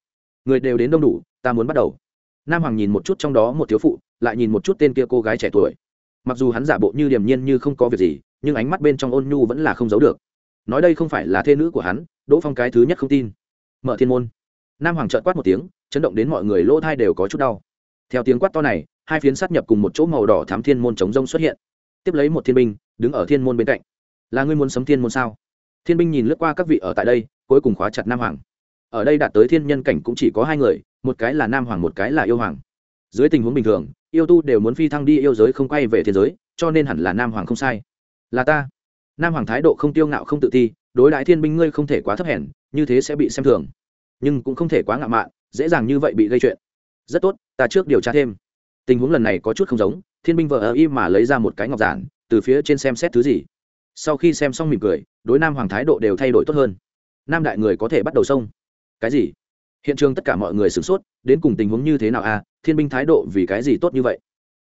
Người đều đến đông đủ, ta muốn bắt đầu. Nam hoàng nhìn một chút trong đó một thiếu phụ, lại nhìn một chút tên kia cô gái trẻ tuổi. Mặc dù hắn giả bộ như điềm nhiên như không có việc gì, nhưng ánh mắt bên trong ôn nhu vẫn là không giấu được. Nói đây không phải là thê nữ của hắn, đỗ phong cái thứ nhất không tin. Mở thiên môn nam hoàng trợt quát một tiếng, chấn động đến mọi người lỗ thai đều có chút đau. Theo tiếng quát to này, hai phiến sát nhập cùng một chỗ màu đỏ thám thiên môn chống rông xuất hiện. Tiếp lấy một thiên binh, đứng ở thiên môn bên cạnh. Là ngươi muốn sấm thiên môn sao? Thiên binh nhìn lướt qua các vị ở tại đây, cuối cùng khóa chặt nam hoàng. Ở đây đạt tới thiên nhân cảnh cũng chỉ có hai người, một cái là nam hoàng, một cái là yêu hoàng. Dưới tình huống bình thường, yêu tu đều muốn phi thăng đi yêu giới không quay về thiên giới, cho nên hẳn là nam hoàng không sai. Là ta. Nam hoàng thái độ không tiêu ngạo không tự ti, đối đãi thiên binh ngươi không thể quá thấp hèn, như thế sẽ bị xem thường nhưng cũng không thể quá ngạo mạn, dễ dàng như vậy bị gây chuyện. Rất tốt, ta trước điều tra thêm. Tình huống lần này có chút không giống, thiên binh vợ ơ y mà lấy ra một cái ngọc giản, từ phía trên xem xét thứ gì. Sau khi xem xong mỉm cười, đối nam hoàng thái độ đều thay đổi tốt hơn. Nam đại người có thể bắt đầu xông cái gì? Hiện trường tất cả mọi người sửng sốt, đến cùng tình huống như thế nào à? Thiên binh thái độ vì cái gì tốt như vậy?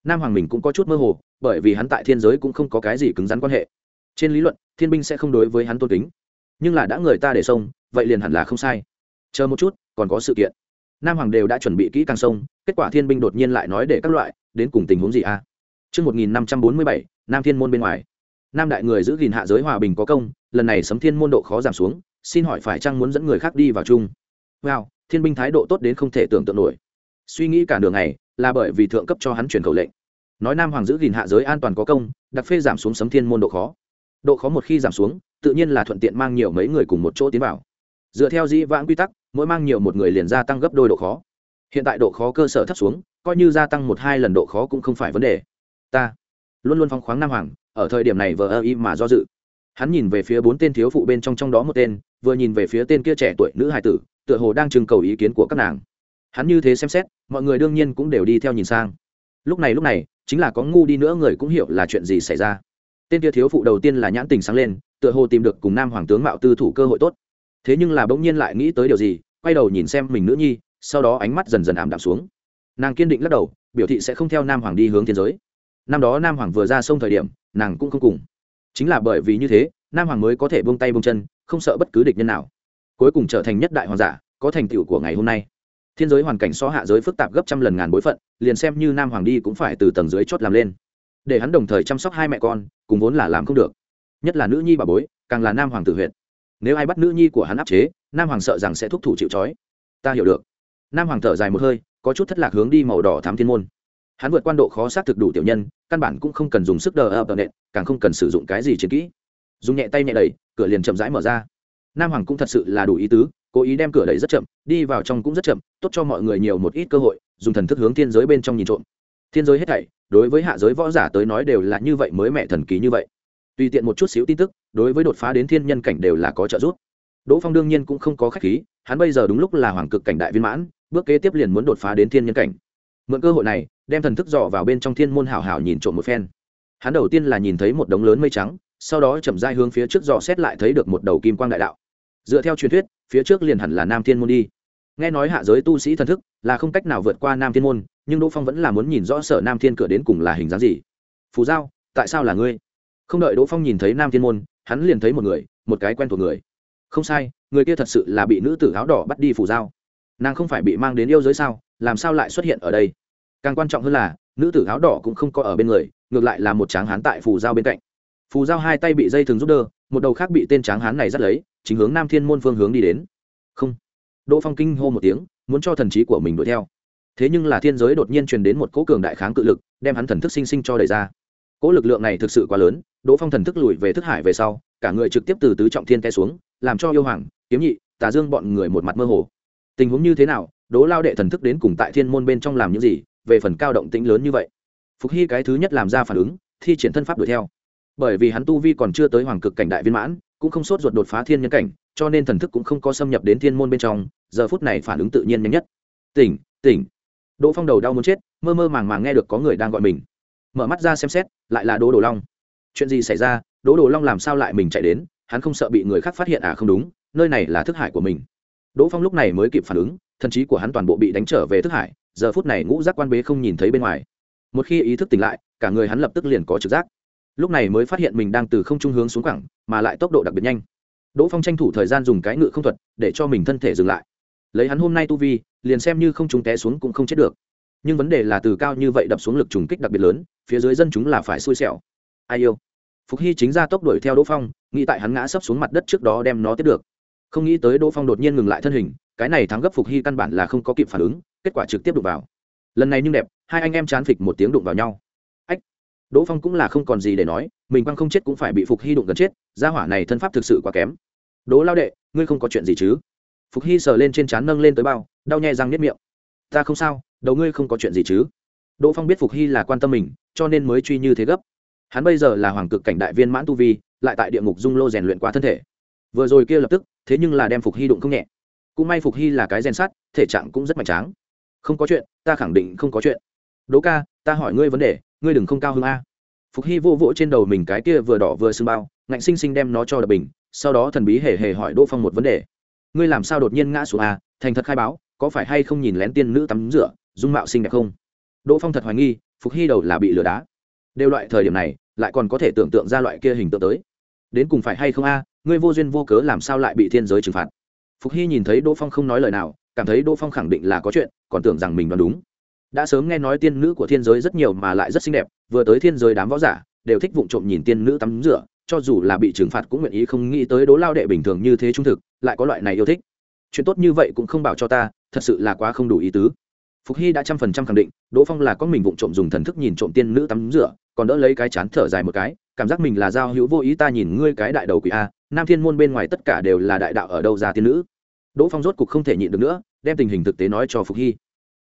Nam hoàng mình cũng có chút mơ hồ, bởi vì hắn tại thiên giới cũng không có cái gì cứng rắn quan hệ. Trên lý luận, thiên binh sẽ không đối với hắn tôn kính. Nhưng là đã người ta để xông vậy liền hẳn là không sai chờ một chút còn có sự kiện nam hoàng đều đã chuẩn bị kỹ càng sông kết quả thiên binh đột nhiên lại nói để các loại đến cùng tình huống gì a à? Trước 1547, Nam Thiên môn bên ngoài. Nam đại người giữ gìn hạ giới hòa bình có công, lần này sấm thiên môn độ khó giảm xuống, xin hỏi phải chăng muốn dẫn người khác đi vào chung? wow thiên binh thái độ tốt đến không thể tưởng tượng nổi suy nghĩ cả đường này là bởi vì thượng cấp cho hắn truyền khẩu lệnh nói nam hoàng giữ gìn hạ giới an toàn có công đặc phê giảm xuống sấm thiên môn độ khó độ khó một khi giảm xuống tự nhiên là thuận tiện mang nhiều mấy người cùng một chỗ tiến vào dựa theo dĩ vãng quy tắc, mỗi mang nhiều một người liền gia tăng gấp đôi độ khó. Hiện tại độ khó cơ sở thấp xuống, coi như gia tăng một hai lần độ khó cũng không phải vấn đề. Ta luôn luôn phong khoáng nam hoàng, ở thời điểm này vờ ơ y mà do dự. Hắn nhìn về phía bốn tên thiếu phụ bên trong trong đó một tên, vừa nhìn về phía tên kia trẻ tuổi nữ hài tử, tựa hồ đang trưng cầu ý kiến của các nàng. Hắn như thế xem xét, mọi người đương nhiên cũng đều đi theo nhìn sang. Lúc này lúc này, chính là có ngu đi nữa người cũng hiểu là chuyện gì xảy ra. Tên kia thiếu phụ đầu tiên là nhãn tình sáng lên, tựa hồ tìm được cùng nam hoàng tướng mạo tư thủ cơ hội tốt thế nhưng là bỗng nhiên lại nghĩ tới điều gì, quay đầu nhìn xem mình nữ nhi, sau đó ánh mắt dần dần ảm đạm xuống. Nàng kiên định lắc đầu, biểu thị sẽ không theo nam hoàng đi hướng thiên giới. Năm đó nam hoàng vừa ra sông thời điểm, nàng cũng không cùng. Chính là bởi vì như thế, nam hoàng mới có thể buông tay buông chân, không sợ bất cứ địch nhân nào. Cuối cùng trở thành nhất đại hoàng giả, có thành tựu của ngày hôm nay. Thiên giới hoàn cảnh so hạ giới phức tạp gấp trăm lần ngàn bối phận, liền xem như nam hoàng đi cũng phải từ tầng dưới chót làm lên. Để hắn đồng thời chăm sóc hai mẹ con, cùng vốn là làm không được. Nhất là nữ nhi bà bối, càng là nam hoàng tử huyện nếu ai bắt nữ nhi của hắn áp chế, nam hoàng sợ rằng sẽ thúc thủ chịu trói. Ta hiểu được. Nam hoàng thở dài một hơi, có chút thất lạc hướng đi màu đỏ thám thiên môn. Hắn vượt quan độ khó xác thực đủ tiểu nhân, căn bản cũng không cần dùng sức đờ ập nện, càng không cần sử dụng cái gì chiến kỹ. Dùng nhẹ tay nhẹ đẩy, cửa liền chậm rãi mở ra. Nam hoàng cũng thật sự là đủ ý tứ, cố ý đem cửa đẩy rất chậm, đi vào trong cũng rất chậm, tốt cho mọi người nhiều một ít cơ hội, dùng thần thức hướng thiên giới bên trong nhìn trộm. Thiên giới hết thảy, đối với hạ giới võ giả tới nói đều là như vậy mới mẹ thần kỳ như vậy tùy tiện một chút xíu tin tức, đối với đột phá đến thiên nhân cảnh đều là có trợ giúp. Đỗ phong đương nhiên cũng không có khách khí, hắn bây giờ đúng lúc là hoàng cực cảnh đại viên mãn, bước kế tiếp liền muốn đột phá đến thiên nhân cảnh. Mượn cơ hội này, đem thần thức dò vào bên trong thiên môn hảo hảo nhìn trộm một phen. Hắn đầu tiên là nhìn thấy một đống lớn mây trắng, sau đó chậm dai hướng phía trước dò xét lại thấy được một đầu kim quang đại đạo. Dựa theo truyền thuyết, phía trước liền hẳn là nam thiên môn đi. Nghe nói hạ giới tu sĩ thần thức là không cách nào vượt qua nam thiên môn, nhưng đỗ phong vẫn là muốn nhìn rõ sở nam thiên cửa đến cùng là hình dáng gì. Phù giao, tại sao là ngươi? Không đợi đỗ phong nhìn thấy nam thiên môn, hắn liền thấy một người, một cái quen thuộc người. Không sai, người kia thật sự là bị nữ tử áo đỏ bắt đi phủ giao. Nàng không phải bị mang đến yêu giới sao, làm sao lại xuất hiện ở đây? Càng quan trọng hơn là, nữ tử áo đỏ cũng không có ở bên người, ngược lại là một tráng hán tại phù giao bên cạnh. Phù giao hai tay bị dây thừng giúp đỡ, một đầu khác bị tên tráng hán này dắt lấy, chính hướng nam thiên môn phương hướng đi đến. Không. Đỗ phong kinh hô một tiếng, muốn cho thần trí của mình đuổi theo. Thế nhưng là thiên giới đột nhiên truyền đến một cỗ cường đại kháng cự lực, đem hắn thần thức sinh sinh cho đẩy ra cỗ lực lượng này thực sự quá lớn, đỗ phong thần thức lùi về thức hải về sau, cả người trực tiếp từ tứ trọng thiên té xuống, làm cho yêu hoàng, kiếm nhị, tà dương bọn người một mặt mơ hồ. Tình huống như thế nào, đỗ lao đệ thần thức đến cùng tại thiên môn bên trong làm những gì, về phần cao động tĩnh lớn như vậy? Phục hy cái thứ nhất làm ra phản ứng, thi triển thân pháp đuổi theo. Bởi vì hắn tu vi còn chưa tới hoàng cực cảnh đại viên mãn, cũng không sốt ruột đột phá thiên nhân cảnh, cho nên thần thức cũng không có xâm nhập đến thiên môn bên trong, giờ phút này phản ứng tự nhiên nhanh nhất. Tỉnh tỉnh. Đỗ phong đầu đau muốn chết, mơ mơ màng màng nghe được có người đang gọi mình mở mắt ra xem xét, lại là đỗ đồ long. Chuyện gì xảy ra? Đỗ đồ long làm sao lại mình chạy đến? Hắn không sợ bị người khác phát hiện à? Không đúng, nơi này là thức hải của mình. Đỗ phong lúc này mới kịp phản ứng, thần trí của hắn toàn bộ bị đánh trở về thức hải, giờ phút này ngũ giác quan bế không nhìn thấy bên ngoài. Một khi ý thức tỉnh lại, cả người hắn lập tức liền có trực giác. Lúc này mới phát hiện mình đang từ không trung hướng xuống cẳng mà lại tốc độ đặc biệt nhanh. Đỗ phong tranh thủ thời gian dùng cái ngự không thuật, để cho mình thân thể dừng lại. Lấy hắn hôm nay tu vi, liền xem như không trung té xuống cũng không chết được nhưng vấn đề là từ cao như vậy đập xuống lực trùng kích đặc biệt lớn, phía dưới dân chúng là phải xui xẻo. Ai yêu? Phục hy chính ra tốc đuổi theo đỗ phong, nghĩ tại hắn ngã sấp xuống mặt đất trước đó đem nó tiếp được. Không nghĩ tới đỗ phong đột nhiên ngừng lại thân hình, cái này thắng gấp phục hy căn bản là không có kịp phản ứng, kết quả trực tiếp đụng vào. Lần này nhưng đẹp, hai anh em chán phịch một tiếng đụng vào nhau. Ách! Đỗ phong cũng là không còn gì để nói, mình quăng không chết cũng phải bị phục hy đụng gần chết, gia hỏa này thân pháp thực sự quá kém. Đỗ lao đệ, ngươi không có chuyện gì chứ? Phục hy sờ lên trên trán nâng lên tới bao, đau nhẹ răng nếp miệng. Ta không sao đầu ngươi không có chuyện gì chứ? Đỗ phong biết phục hy là quan tâm mình, cho nên mới truy như thế gấp. Hắn bây giờ là hoàng cực cảnh đại viên mãn tu vi, lại tại địa ngục dung lô rèn luyện qua thân thể. Vừa rồi kia lập tức, thế nhưng là đem phục hy đụng không nhẹ. Cũng may phục hy là cái rèn sát thể trạng cũng rất mạnh tráng. Không có chuyện, ta khẳng định không có chuyện. Đỗ ca, ta hỏi ngươi vấn đề, ngươi đừng không cao hơn a. Phục hy vô vỗ trên đầu mình cái kia vừa đỏ vừa sưng bao, ngạnh xinh xinh đem nó cho đập bình, sau đó thần bí hề hề hỏi đỗ phong một vấn đề. Ngươi làm sao đột nhiên ngã xuống a? Thành thật khai báo, có phải hay không nhìn lén tiên nữ tắm rửa? Dung mạo xinh đẹp không? Đỗ phong thật hoài nghi, phục hy đầu là bị lừa đá. Đều loại thời điểm này, lại còn có thể tưởng tượng ra loại kia hình tượng tới. Đến cùng phải hay không a, ngươi vô duyên vô cớ làm sao lại bị thiên giới trừng phạt? Phục hy nhìn thấy đỗ phong không nói lời nào, cảm thấy đỗ phong khẳng định là có chuyện, còn tưởng rằng mình đoán đúng. Đã sớm nghe nói tiên nữ của thiên giới rất nhiều mà lại rất xinh đẹp, vừa tới thiên giới đám võ giả, đều thích vụng trộm nhìn tiên nữ tắm rửa, cho dù là bị trừng phạt cũng nguyện ý không nghĩ tới đố lao đệ bình thường như thế trung thực, lại có loại này yêu thích. Chuyện tốt như vậy cũng không bảo cho ta, thật sự là quá không đủ ý tứ phục hy đã trăm phần trăm khẳng định, đỗ phong là có mình vụng trộm dùng thần thức nhìn trộm tiên nữ tắm rửa, còn đỡ lấy cái chán thở dài một cái, cảm giác mình là giao hữu vô ý ta nhìn ngươi cái đại đầu quỷ a, nam thiên môn bên ngoài tất cả đều là đại đạo ở đâu ra tiên nữ. Đỗ phong rốt cục không thể nhịn được nữa, đem tình hình thực tế nói cho phục hy.